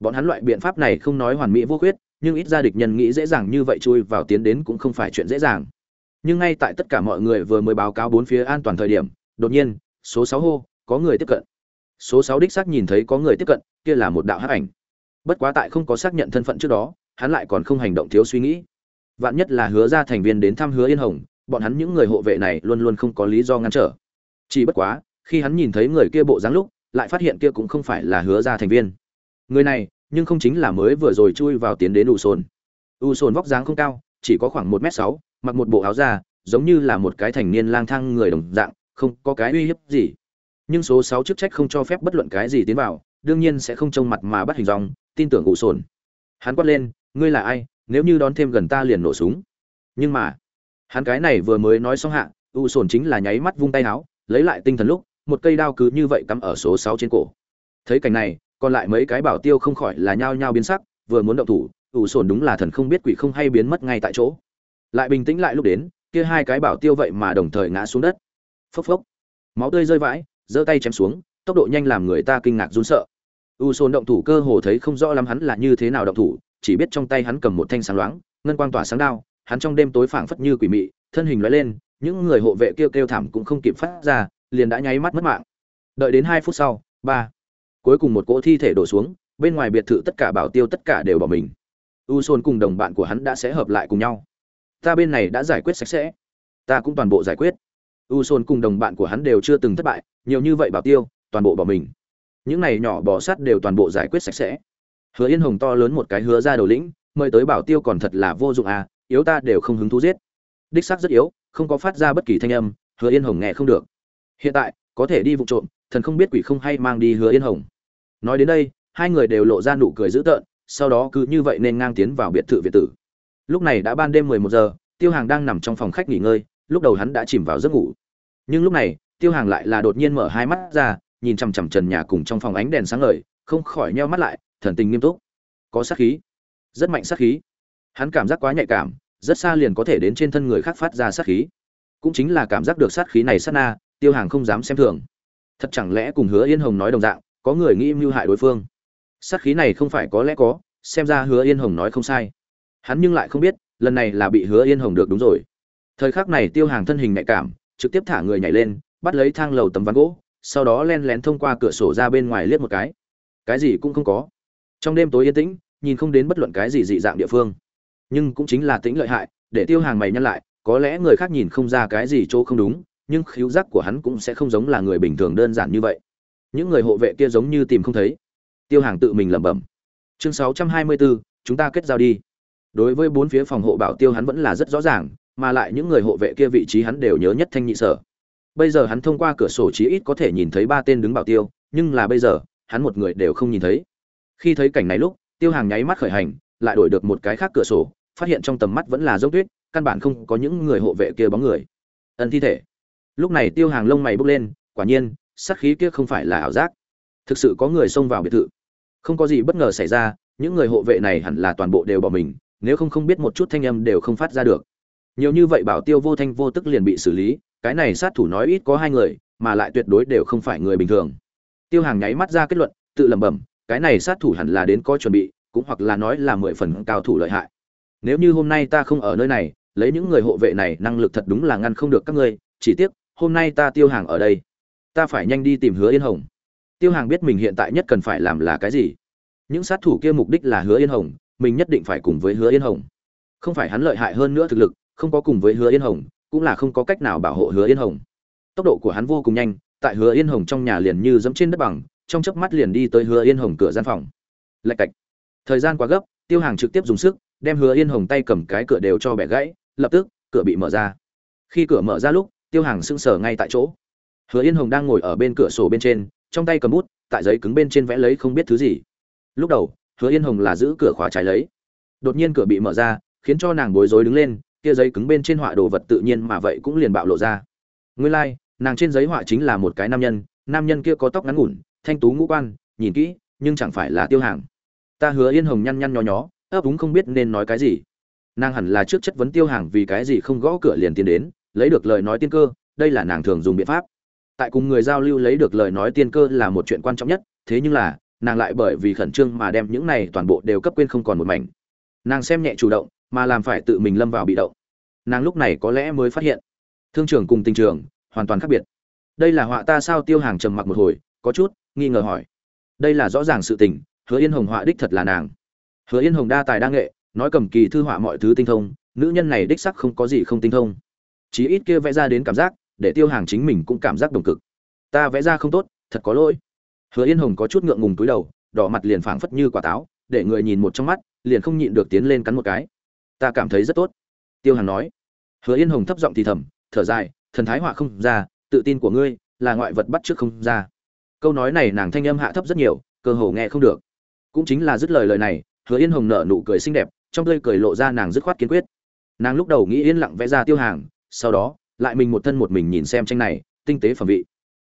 Bọn hắn loại biện pháp này không nói hoàn mỹ vô khuyết, nhưng ít ra địch nhân nghĩ dễ dàng như vậy chui vào tiến đến cũng không phải chuyện dễ dàng nhưng ngay tại tất cả mọi người vừa mới báo cáo bốn phía an toàn thời điểm, đột nhiên, số sáu hô, có người tiếp cận. Số sáu đích xác nhìn thấy có người tiếp cận, kia là một đạo hắc ảnh. Bất quá tại không có xác nhận thân phận trước đó, hắn lại còn không hành động thiếu suy nghĩ. Vạn nhất là hứa ra thành viên đến thăm hứa yên hồng, bọn hắn những người hộ vệ này luôn luôn không có lý do ngăn trở. Chỉ bất quá, khi hắn nhìn thấy người kia bộ dáng lúc, lại phát hiện kia cũng không phải là hứa ra thành viên. Người này, nhưng không chính là mới vừa rồi chui vào tiến đến u sồn. U sồn vóc dáng không cao, chỉ có khoảng một m sáu mặc một bộ áo da, giống như là một cái thành niên lang thang người đồng dạng, không có cái uy hiếp gì. Nhưng số sáu chức trách không cho phép bất luận cái gì tiến vào, đương nhiên sẽ không trông mặt mà bắt hình dòng tin tưởng u sồn. Hắn quát lên, ngươi là ai? Nếu như đón thêm gần ta liền nổ súng. Nhưng mà, hắn cái này vừa mới nói xong hạ u sồn chính là nháy mắt vung tay áo lấy lại tinh thần lúc, một cây đao cứ như vậy cắm ở số sáu trên cổ. Thấy cảnh này, còn lại mấy cái bảo tiêu không khỏi là nhao nhao biến sắc, vừa muốn động thủ u sồn đúng là thần không biết quỷ không hay biến mất ngay tại chỗ lại bình tĩnh lại lúc đến, kia hai cái bảo tiêu vậy mà đồng thời ngã xuống đất. Phốc phốc. Máu tươi rơi vãi, giơ tay chém xuống, tốc độ nhanh làm người ta kinh ngạc run sợ. U sồn động thủ cơ hồ thấy không rõ lắm hắn là như thế nào động thủ, chỉ biết trong tay hắn cầm một thanh sáng loáng, ngân quang tỏa sáng đao, hắn trong đêm tối phảng phất như quỷ mị, thân hình lóe lên, những người hộ vệ kêu kêu thảm cũng không kịp phát ra, liền đã nháy mắt mất mạng. Đợi đến hai phút sau, ba. Cuối cùng một cỗ thi thể đổ xuống, bên ngoài biệt thự tất cả bảo tiêu tất cả đều bỏ mình. U sôn cùng đồng bạn của hắn đã sẽ hợp lại cùng nhau ta bên này đã giải quyết sạch sẽ. Ta cũng toàn bộ giải quyết. U sôn cùng đồng bạn của hắn đều chưa từng thất bại, nhiều như vậy bảo tiêu, toàn bộ bỏ mình. Những này nhỏ bò sát đều toàn bộ giải quyết sạch sẽ. Hứa yên hồng to lớn một cái hứa ra đầu lĩnh, mời tới bảo tiêu còn thật là vô dụng à yếu ta đều không hứng thú giết. Đích xác rất yếu, không có phát ra bất kỳ thanh âm, hứa yên hồng nghe không được. Hiện tại, có thể đi vụ trộm, thần không biết quỷ không hay mang đi hứa yên hồng. Nói đến đây, hai người đều lộ ra nụ cười dữ tợn, sau đó cứ như vậy nên ngang tiến vào biệt thự việt tử lúc này đã ban đêm mười một giờ, tiêu hàng đang nằm trong phòng khách nghỉ ngơi, lúc đầu hắn đã chìm vào giấc ngủ. Nhưng lúc này, tiêu hàng lại là đột nhiên mở hai mắt ra, nhìn chằm chằm trần nhà cùng trong phòng ánh đèn sáng ngời, không khỏi nheo mắt lại, thần tình nghiêm túc. Có sát khí. Rất mạnh sát khí. Hắn cảm giác quá nhạy cảm, rất xa liền có thể đến trên thân người khác phát ra sát khí. Cũng chính là cảm giác được sát khí này sát na, tiêu hàng không dám xem thường. Thật chẳng lẽ cùng hứa yên hồng nói đồng dạng, có người nghĩ mưu hại đối phương? Sát khí này không phải có lẽ có, xem ra hứa yên hồng nói không sai hắn nhưng lại không biết lần này là bị hứa yên hồng được đúng rồi. Thời khắc này tiêu hàng thân hình nhạy cảm trực tiếp thả người nhảy lên bắt lấy thang lầu tấm ván gỗ sau đó len lén thông qua cửa sổ ra bên ngoài liếc một cái. Cái gì cũng không có. Trong đêm tối yên tĩnh nhìn không đến bất luận cái gì dị dạng địa phương. Nhưng cũng chính là tính lợi hại để tiêu hàng mày nhăn lại có lẽ người khác nhìn không ra cái gì chỗ không đúng nhưng khiếu giác của hắn cũng sẽ không giống là người bình thường đơn giản như vậy. Những người hộ vệ kia giống như tìm không thấy. Tiêu hàng tự mình lẩm bẩm. Chương 624, chúng ta kết giao đi đối với bốn phía phòng hộ bảo tiêu hắn vẫn là rất rõ ràng, mà lại những người hộ vệ kia vị trí hắn đều nhớ nhất thanh nhị sở. Bây giờ hắn thông qua cửa sổ chí ít có thể nhìn thấy ba tên đứng bảo tiêu, nhưng là bây giờ, hắn một người đều không nhìn thấy. Khi thấy cảnh này lúc, tiêu hàng nháy mắt khởi hành, lại đổi được một cái khác cửa sổ, phát hiện trong tầm mắt vẫn là dốc tuyết, căn bản không có những người hộ vệ kia bóng người. Ẩn thi thể. Lúc này tiêu hàng lông mày bốc lên, quả nhiên, sát khí kia không phải là ảo giác. Thực sự có người xông vào biệt thự. Không có gì bất ngờ xảy ra, những người hộ vệ này hẳn là toàn bộ đều bỏ mình nếu không không biết một chút thanh âm đều không phát ra được. Nhiều như vậy bảo tiêu vô thanh vô tức liền bị xử lý, cái này sát thủ nói ít có hai người, mà lại tuyệt đối đều không phải người bình thường. Tiêu hàng nháy mắt ra kết luận, tự lẩm bẩm, cái này sát thủ hẳn là đến có chuẩn bị, cũng hoặc là nói là mười phần cao thủ lợi hại. Nếu như hôm nay ta không ở nơi này, lấy những người hộ vệ này năng lực thật đúng là ngăn không được các ngươi, chỉ tiếc, hôm nay ta tiêu hàng ở đây. Ta phải nhanh đi tìm hứa yên hồng. Tiêu hàng biết mình hiện tại nhất cần phải làm là cái gì. Những sát thủ kia mục đích là hứa yên hồng mình nhất định phải cùng với hứa yên hồng. Không phải hắn lợi hại hơn nữa thực lực, không có cùng với hứa yên hồng, cũng là không có cách nào bảo hộ hứa yên hồng. Tốc độ của hắn vô cùng nhanh, tại hứa yên hồng trong nhà liền như dẫm trên đất bằng, trong chớp mắt liền đi tới hứa yên hồng cửa gian phòng. Lạch cạch. Thời gian quá gấp, tiêu hàng trực tiếp dùng sức, đem hứa yên hồng tay cầm cái cửa đều cho bẻ gãy, lập tức, cửa bị mở ra. Khi cửa mở ra lúc, tiêu hàng sững sờ ngay tại chỗ. Hứa yên hồng đang ngồi ở bên cửa sổ bên trên, trong tay cầm bút, tại giấy cứng bên trên vẽ lấy không biết thứ gì. Lúc đầu hứa yên hồng là giữ cửa khóa trái lấy. Đột nhiên cửa bị mở ra khiến cho nàng bối rối đứng lên kia giấy cứng bên trên họa đồ vật tự nhiên mà vậy cũng liền bạo lộ ra. Nguyên lai、like, nàng trên giấy họa chính là một cái nam nhân nam nhân kia có tóc ngắn ngủn thanh tú ngũ quan nhìn kỹ nhưng chẳng phải là tiêu hàng. Ta hứa yên hồng nhăn nhăn nho nhó ấp úng không biết nên nói cái gì. Nàng hẳn là trước chất vấn tiêu hàng vì cái gì không gõ cửa liền tiến đến lấy được lời nói tiên cơ đây là nàng thường dùng biện pháp. Tại cùng người giao lưu lấy được lời nói tiên cơ là một chuyện quan trọng nhất thế nhưng là nàng lại bởi vì khẩn trương mà đem những này toàn bộ đều cấp quên không còn một mảnh. Nàng xem nhẹ chủ động, mà làm phải tự mình lâm vào bị động. Nàng lúc này có lẽ mới phát hiện, thương trường cùng tình trường hoàn toàn khác biệt. Đây là họa ta sao tiêu hàng trầm mặc một hồi, có chút nghi ngờ hỏi. Đây là rõ ràng sự tình, hứa yên hồng họa đích thật là nàng. Hứa yên hồng đa tài đa nghệ, nói cầm kỳ thư họa mọi thứ tinh thông, nữ nhân này đích sắc không có gì không tinh thông. Chí ít kia vẽ ra đến cảm giác, để tiêu hàng chính mình cũng cảm giác đồng cực. Ta vẽ ra không tốt, thật có lỗi hứa yên hồng có chút ngượng ngùng túi đầu, đỏ mặt liền phảng phất như quả táo, để người nhìn một trong mắt, liền không nhịn được tiến lên cắn một cái. Ta cảm thấy rất tốt, tiêu Hằng nói. Hứa yên hồng thấp giọng thì thầm, thở dài, thần thái họa không ra, tự tin của ngươi là ngoại vật bắt trước không ra. Câu nói này nàng thanh âm hạ thấp rất nhiều, cơ hồ nghe không được. Cũng chính là dứt lời lời này, hứa yên hồng nở nụ cười xinh đẹp, trong tươi cười lộ ra nàng dứt khoát kiên quyết. Nàng lúc đầu nghĩ yên lặng vẽ ra tiêu hàng sau đó, lại mình một thân một mình nhìn xem tranh này, tinh tế phẩm vị.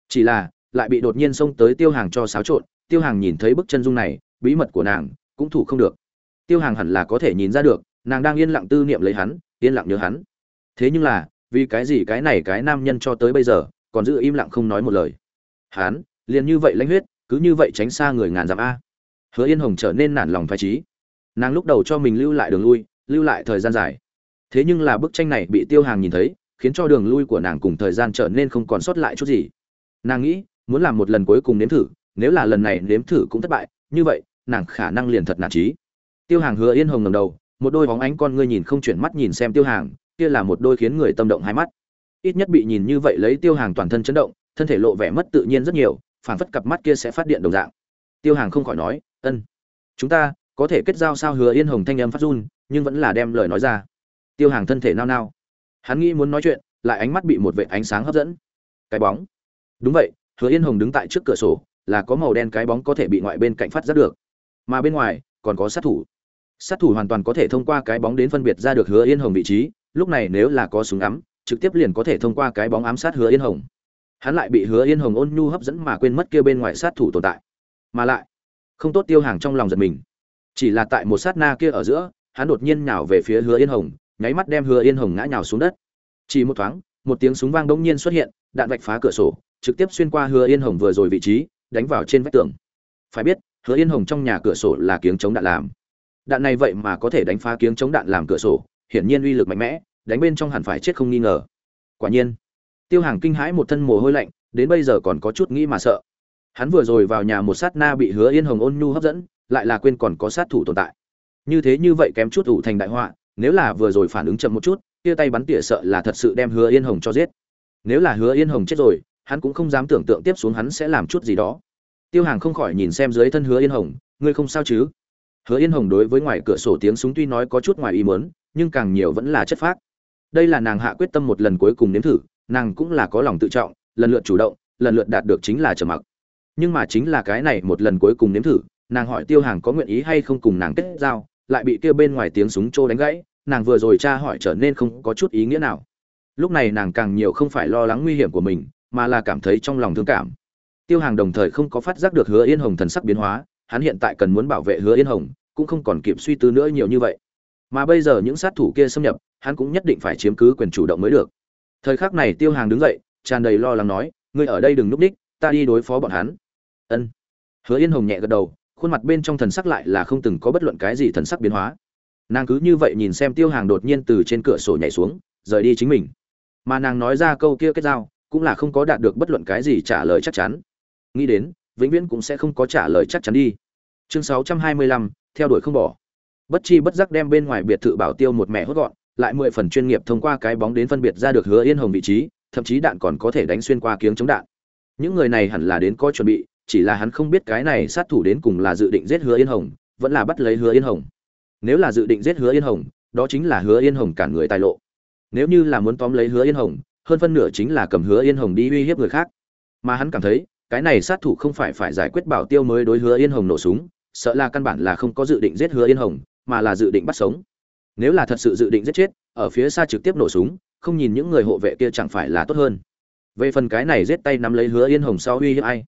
Chỉ là lại bị đột nhiên xông tới tiêu hàng cho xáo trộn. Tiêu hàng nhìn thấy bức chân dung này, bí mật của nàng cũng thủ không được. Tiêu hàng hẳn là có thể nhìn ra được, nàng đang yên lặng tư niệm lấy hắn, yên lặng nhớ hắn. Thế nhưng là, vì cái gì cái này cái nam nhân cho tới bây giờ còn giữ im lặng không nói một lời? Hắn, liền như vậy lãnh huyết, cứ như vậy tránh xa người ngàn dặm a. Hứa yên hồng trở nên nản lòng phải trí. Nàng lúc đầu cho mình lưu lại đường lui, lưu lại thời gian dài. Thế nhưng là bức tranh này bị tiêu hàng nhìn thấy, khiến cho đường lui của nàng cùng thời gian trở nên không còn sót lại chút gì. Nàng nghĩ muốn làm một lần cuối cùng nếm thử, nếu là lần này nếm thử cũng thất bại, như vậy, nàng khả năng liền thật nản trí. Tiêu hàng hứa yên hồng ngầm đầu, một đôi bóng ánh con ngươi nhìn không chuyển mắt nhìn xem tiêu hàng, kia là một đôi khiến người tâm động hai mắt. Ít nhất bị nhìn như vậy lấy tiêu hàng toàn thân chấn động, thân thể lộ vẻ mất tự nhiên rất nhiều phản phất cặp mắt kia sẽ phát điện đồng dạng. Tiêu hàng không khỏi nói, ân, chúng ta có thể kết giao sao? Hứa yên hồng thanh âm phát run, nhưng vẫn là đem lời nói ra. Tiêu hàng thân thể nao nao. Hắn nghĩ muốn nói chuyện, lại ánh mắt bị một vệ ánh sáng hấp dẫn. Cái bóng. Đúng vậy hứa yên hồng đứng tại trước cửa sổ, là có màu đen cái bóng có thể bị ngoại bên cạnh phát giác được. Mà bên ngoài, còn có sát thủ. Sát thủ hoàn toàn có thể thông qua cái bóng đến phân biệt ra được hứa yên hồng vị trí, lúc này nếu là có súng ngắm, trực tiếp liền có thể thông qua cái bóng ám sát hứa yên hồng. Hắn lại bị hứa yên hồng ôn nhu hấp dẫn mà quên mất kia bên ngoài sát thủ tồn tại. Mà lại, không tốt tiêu hàng trong lòng giật mình. Chỉ là tại một sát na kia ở giữa, hắn đột nhiên nhào về phía hứa yên hồng, nháy mắt đem hứa yên hồng ngã nhào xuống đất. Chỉ một thoáng, một tiếng súng vang bỗng nhiên xuất hiện, đạn vạch phá cửa sổ trực tiếp xuyên qua hứa yên hồng vừa rồi vị trí, đánh vào trên vách tường. Phải biết, hứa yên hồng trong nhà cửa sổ là kiếng chống đạn làm. Đạn này vậy mà có thể đánh phá kiếng chống đạn làm cửa sổ, hiển nhiên uy lực mạnh mẽ, đánh bên trong hẳn phải chết không nghi ngờ. Quả nhiên, tiêu hàng kinh hãi một thân mồ hôi lạnh, đến bây giờ còn có chút nghĩ mà sợ. Hắn vừa rồi vào nhà một sát na bị hứa yên hồng ôn nhu hấp dẫn, lại là quên còn có sát thủ tồn tại. Như thế như vậy kém chút ủ thành đại họa, nếu là vừa rồi phản ứng chậm một chút, kia tay bắn tỉa sợ là thật sự đem hứa yên hồng cho giết. Nếu là hứa yên hồng chết rồi hắn cũng không dám tưởng tượng tiếp xuống hắn sẽ làm chút gì đó. Tiêu hàng không khỏi nhìn xem dưới thân hứa yên hồng, ngươi không sao chứ? Hứa yên hồng đối với ngoài cửa sổ tiếng súng tuy nói có chút ngoài ý mớn nhưng càng nhiều vẫn là chất phác. Đây là nàng hạ quyết tâm một lần cuối cùng nếm thử, nàng cũng là có lòng tự trọng, lần lượt chủ động, lần lượt đạt được chính là trầm mặc. Nhưng mà chính là cái này một lần cuối cùng nếm thử, nàng hỏi tiêu hàng có nguyện ý hay không cùng nàng kết giao, lại bị kêu bên ngoài tiếng súng trô đánh gãy, nàng vừa rồi tra hỏi trở nên không có chút ý nghĩa nào. Lúc này nàng càng nhiều không phải lo lắng nguy hiểm của mình mà là cảm thấy trong lòng thương cảm. Tiêu hàng đồng thời không có phát giác được hứa yên hồng thần sắc biến hóa, hắn hiện tại cần muốn bảo vệ hứa yên hồng, cũng không còn kịp suy tư nữa nhiều như vậy. Mà bây giờ những sát thủ kia xâm nhập, hắn cũng nhất định phải chiếm cứ quyền chủ động mới được. Thời khắc này tiêu hàng đứng dậy, tràn đầy lo lắng nói, ngươi ở đây đừng núp đích, ta đi đối phó bọn hắn. Ân. Hứa yên hồng nhẹ gật đầu, khuôn mặt bên trong thần sắc lại là không từng có bất luận cái gì thần sắc biến hóa. Nàng cứ như vậy nhìn xem tiêu hàng đột nhiên từ trên cửa sổ nhảy xuống, rời đi chính mình. Mà nàng nói ra câu kia kết giao cũng là không có đạt được bất luận cái gì trả lời chắc chắn. Nghĩ đến, vĩnh viễn cũng sẽ không có trả lời chắc chắn đi. Chương sáu trăm hai mươi lăm, theo đuổi không bỏ. Bất chi bất giác đem bên ngoài biệt thự bảo tiêu một mẹ hốt gọn, lại mười phần chuyên nghiệp thông qua cái bóng đến phân biệt ra được hứa yên hồng vị trí, thậm chí đạn còn có thể đánh xuyên qua kiếng chống đạn. Những người này hẳn là đến có chuẩn bị, chỉ là hắn không biết cái này sát thủ đến cùng là dự định giết hứa yên hồng, vẫn là bắt lấy hứa yên hồng. Nếu là dự định giết hứa yên hồng, đó chính là hứa yên hồng cản người tài lộ. Nếu như là muốn tóm lấy hứa yên hồng hơn phân nửa chính là cầm hứa yên hồng đi uy hiếp người khác. Mà hắn cảm thấy, cái này sát thủ không phải phải giải quyết bảo tiêu mới đối hứa yên hồng nổ súng, sợ là căn bản là không có dự định giết hứa yên hồng, mà là dự định bắt sống. Nếu là thật sự dự định giết chết, ở phía xa trực tiếp nổ súng, không nhìn những người hộ vệ kia chẳng phải là tốt hơn. Về phần cái này giết tay nắm lấy hứa yên hồng sau uy hiếp ai?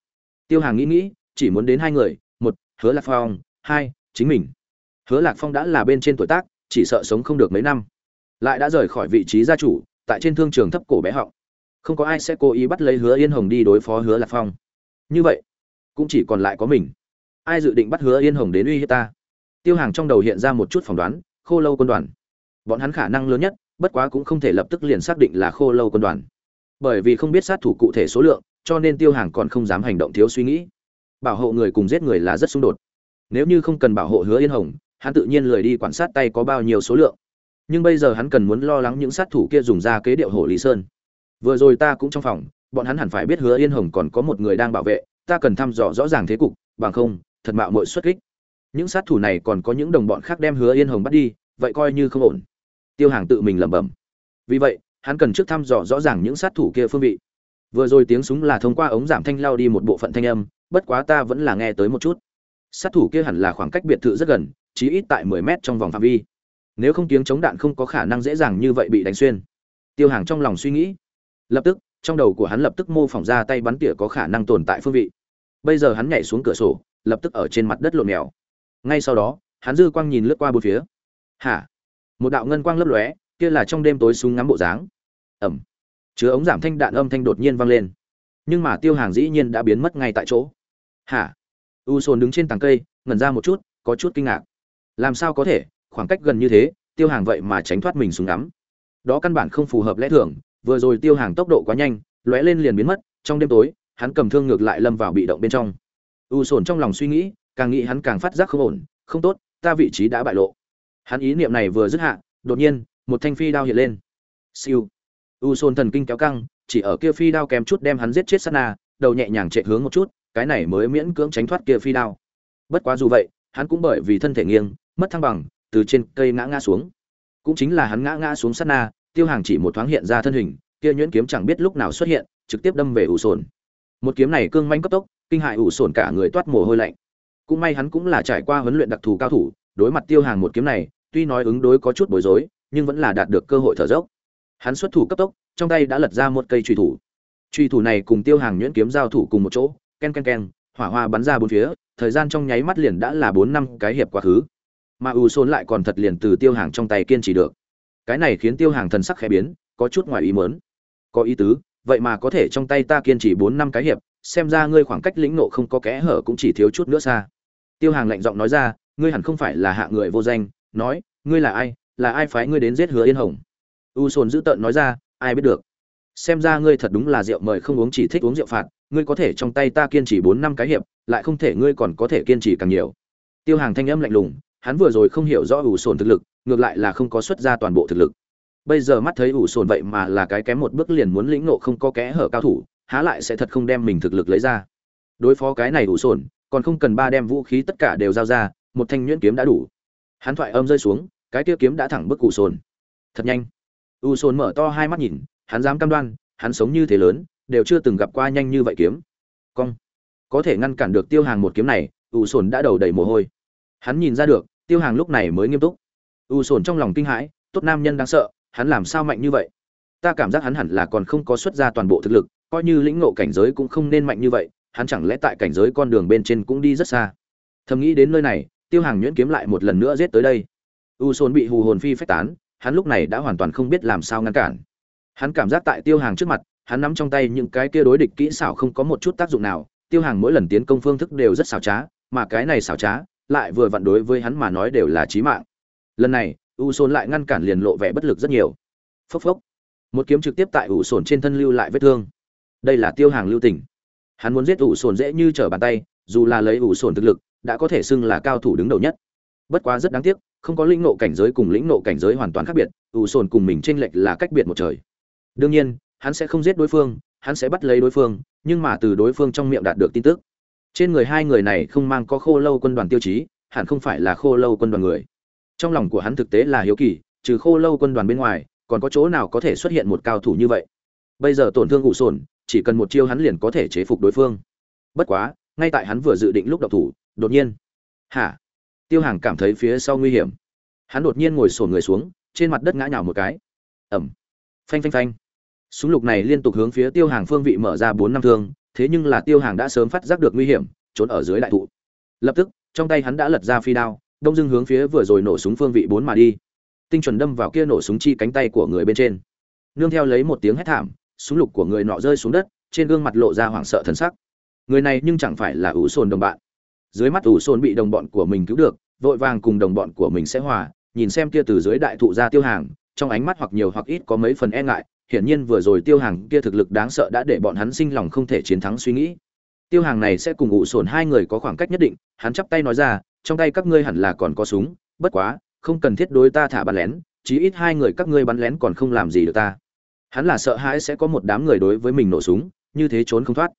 Tiêu hàng nghĩ nghĩ, chỉ muốn đến hai người, một, hứa lạc phong, hai, chính mình. Hứa lạc phong đã là bên trên tuổi tác, chỉ sợ sống không được mấy năm. Lại đã rời khỏi vị trí gia chủ tại trên thương trường thấp cổ bé họng. Không có ai sẽ cố ý bắt lấy hứa yên hồng đi đối phó hứa lạc phong. Như vậy, cũng chỉ còn lại có mình. Ai dự định bắt hứa yên hồng đến uy hiếp ta? Tiêu hàng trong đầu hiện ra một chút phỏng đoán, khô lâu quân đoàn. Bọn hắn khả năng lớn nhất, bất quá cũng không thể lập tức liền xác định là khô lâu quân đoàn. Bởi vì không biết sát thủ cụ thể số lượng, cho nên tiêu hàng còn không dám hành động thiếu suy nghĩ. Bảo hộ người cùng giết người là rất xung đột. Nếu như không cần bảo hộ hứa yên hồng, hắn tự nhiên lười đi quan sát tay có bao nhiêu số lượng nhưng bây giờ hắn cần muốn lo lắng những sát thủ kia dùng ra kế điệu hồ lý sơn. Vừa rồi ta cũng trong phòng, bọn hắn hẳn phải biết hứa yên hồng còn có một người đang bảo vệ, ta cần thăm dò rõ ràng thế cục, bằng không, thật mạo mội xuất kích. Những sát thủ này còn có những đồng bọn khác đem hứa yên hồng bắt đi, vậy coi như không ổn. Tiêu hàng tự mình lẩm bẩm. Vì vậy, hắn cần trước thăm dò rõ ràng những sát thủ kia phương vị. Vừa rồi tiếng súng là thông qua ống giảm thanh lao đi một bộ phận thanh âm, bất quá ta vẫn là nghe tới một chút. Sát thủ kia hẳn là khoảng cách biệt thự rất gần, chí ít tại mười mét trong vòng phạm vi nếu không tiếng chống đạn không có khả năng dễ dàng như vậy bị đánh xuyên. Tiêu hàng trong lòng suy nghĩ. Lập tức, trong đầu của hắn lập tức mô phỏng ra tay bắn tỉa có khả năng tồn tại phương vị. Bây giờ hắn nhảy xuống cửa sổ, lập tức ở trên mặt đất lộn mèo ngay sau đó, hắn dư quang nhìn lướt qua bốn phía. Hả? Một đạo ngân quang lấp lóe, kia là trong đêm tối súng ngắm bộ dáng. Ẩm. Chứa ống giảm thanh đạn âm thanh đột nhiên vang lên. Nhưng mà tiêu hàng dĩ nhiên đã biến mất ngay tại chỗ. Hả? U sồn đứng trên tàng cây, ngẩn ra một chút, có chút kinh ngạc. Làm sao có thể? Khoảng cách gần như thế, tiêu hàng vậy mà tránh thoát mình súng ngắm. Đó căn bản không phù hợp lẽ thường, vừa rồi tiêu hàng tốc độ quá nhanh, lóe lên liền biến mất, trong đêm tối, hắn cầm thương ngược lại lâm vào bị động bên trong. U sồn trong lòng suy nghĩ, càng nghĩ hắn càng phát giác không ổn, không tốt, ta vị trí đã bại lộ. Hắn ý niệm này vừa dứt hạ, đột nhiên, một thanh phi đao hiện lên. Siêu. U sồn thần kinh kéo căng, chỉ ở kia phi đao kèm chút đem hắn giết chết sát na, đầu nhẹ nhàng chạy hướng một chút, cái này mới miễn cưỡng tránh thoát kia phi đao. Bất quá dù vậy, hắn cũng bởi vì thân thể nghiêng, mất thăng bằng từ trên cây ngã ngã xuống. Cũng chính là hắn ngã ngã xuống sát na, tiêu hàng chỉ một thoáng hiện ra thân hình, kia nhuyễn kiếm chẳng biết lúc nào xuất hiện, trực tiếp đâm về ủ sồn. Một kiếm này cương manh cấp tốc, kinh hại ủ sồn cả người toát mồ hôi lạnh. Cũng may hắn cũng là trải qua huấn luyện đặc thù cao thủ, đối mặt tiêu hàng một kiếm này, tuy nói ứng đối có chút bối rối, nhưng vẫn là đạt được cơ hội thở dốc. Hắn xuất thủ cấp tốc, trong tay đã lật ra một cây truy thủ. Truy thủ này cùng tiêu hàng nhuyễn kiếm giao thủ cùng một chỗ, ken ken ken, hỏa hoa bắn ra bốn phía, thời gian trong nháy mắt liền đã là bốn năm cái hiệp quá khứ mà U sồn lại còn thật liền từ tiêu hàng trong tay kiên trì được. Cái này khiến tiêu hàng thần sắc khẽ biến, có chút ngoài ý mớn có ý tứ, vậy mà có thể trong tay ta kiên trì bốn năm cái hiệp, xem ra ngươi khoảng cách lĩnh nộ không có kẽ hở cũng chỉ thiếu chút nữa xa. Tiêu hàng lạnh giọng nói ra, ngươi hẳn không phải là hạ người vô danh, nói, ngươi là ai là ai phái ngươi đến giết hứa yên hồng? U sồn dữ tợn nói ra, ai biết được. Xem ra ngươi thật đúng là rượu mời không uống chỉ thích uống rượu phạt, ngươi có thể trong tay ta kiên trì bốn năm cái hiệp, lại không thể ngươi còn có thể kiên trì càng nhiều. Tiêu hàng thanh âm lạnh lùng hắn vừa rồi không hiểu rõ ủ sồn thực lực, ngược lại là không có xuất ra toàn bộ thực lực. Bây giờ mắt thấy ủ sồn vậy mà là cái kém một bước liền muốn lĩnh nộ không có kẽ hở cao thủ, há lại sẽ thật không đem mình thực lực lấy ra. Đối phó cái này ủ sồn, còn không cần ba đem vũ khí tất cả đều giao ra, một thanh nhuyễn kiếm đã đủ. Hắn thoại âm rơi xuống, cái kia kiếm đã thẳng bức ủ sồn. Thật nhanh. Ủ sồn mở to hai mắt nhìn, hắn dám cam đoan, hắn sống như thế lớn, đều chưa từng gặp qua nhanh như vậy kiếm. Cong. Có thể ngăn cản được tiêu hàng một kiếm này, ủ sồn đã đầu đầy mồ hôi. Hắn nhìn ra được tiêu hàng lúc này mới nghiêm túc. U sồn trong lòng kinh hãi, tốt nam nhân đáng sợ, hắn làm sao mạnh như vậy? Ta cảm giác hắn hẳn là còn không có xuất ra toàn bộ thực lực, coi như lĩnh ngộ cảnh giới cũng không nên mạnh như vậy, hắn chẳng lẽ tại cảnh giới con đường bên trên cũng đi rất xa? Thầm nghĩ đến nơi này, tiêu hàng nhuyễn kiếm lại một lần nữa giết tới đây. U sồn bị hù hồn phi phách tán, hắn lúc này đã hoàn toàn không biết làm sao ngăn cản. Hắn cảm giác tại tiêu hàng trước mặt, hắn nắm trong tay những cái kia đối địch kỹ xảo không có một chút tác dụng nào, tiêu hàng mỗi lần tiến công phương thức đều rất xảo trá, mà cái này xảo trá lại vừa vặn đối với hắn mà nói đều là chí mạng. Lần này u sồn lại ngăn cản liền lộ vẻ bất lực rất nhiều. Phốc phốc. Một kiếm trực tiếp tại u sồn trên thân lưu lại vết thương. Đây là tiêu hàng lưu tình. Hắn muốn giết u sồn dễ như trở bàn tay, dù là lấy u sồn thực lực, đã có thể xưng là cao thủ đứng đầu nhất. Bất quá rất đáng tiếc, không có lĩnh nộ cảnh giới cùng lĩnh nộ cảnh giới hoàn toàn khác biệt u sồn cùng mình chênh lệch là cách biệt một trời. Đương nhiên, hắn sẽ không giết đối phương, hắn sẽ bắt lấy đối phương, nhưng mà từ đối phương trong miệng đạt được tin tức trên người hai người này không mang có khô lâu quân đoàn tiêu chí, hẳn không phải là khô lâu quân đoàn người. Trong lòng của hắn thực tế là hiếu kỳ, trừ khô lâu quân đoàn bên ngoài, còn có chỗ nào có thể xuất hiện một cao thủ như vậy? Bây giờ tổn thương ủ sồn, chỉ cần một chiêu hắn liền có thể chế phục đối phương. Bất quá, ngay tại hắn vừa dự định lúc đọc thủ, đột nhiên, hả? Tiêu hàng cảm thấy phía sau nguy hiểm. Hắn đột nhiên ngồi sổn người xuống, trên mặt đất ngã nhào một cái. Ẩm. Phanh phanh phanh. Súng lục này liên tục hướng phía tiêu hàng phương vị mở ra bốn năm thương thế nhưng là tiêu hàng đã sớm phát giác được nguy hiểm, trốn ở dưới đại thụ. Lập tức, trong tay hắn đã lật ra phi đao, đông dưng hướng phía vừa rồi nổ súng phương vị bốn mà đi. Tinh chuẩn đâm vào kia nổ súng chi cánh tay của người bên trên. Nương theo lấy một tiếng hét thảm, súng lục của người nọ rơi xuống đất, trên gương mặt lộ ra hoảng sợ thần sắc. Người này nhưng chẳng phải là ủ sồn đồng bạn. Dưới mắt ủ sồn bị đồng bọn của mình cứu được, vội vàng cùng đồng bọn của mình sẽ hòa, nhìn xem kia từ dưới đại thụ ra tiêu hàng, trong ánh mắt hoặc nhiều hoặc ít có mấy phần e ngại hiển nhiên vừa rồi tiêu hàng kia thực lực đáng sợ đã để bọn hắn sinh lòng không thể chiến thắng suy nghĩ. Tiêu hàng này sẽ cùng ủ sổn hai người có khoảng cách nhất định, hắn chắp tay nói ra, trong tay các ngươi hẳn là còn có súng, bất quá, không cần thiết đối ta thả bắn lén, chí ít hai người các ngươi bắn lén còn không làm gì được ta. Hắn là sợ hãi sẽ có một đám người đối với mình nổ súng, như thế trốn không thoát.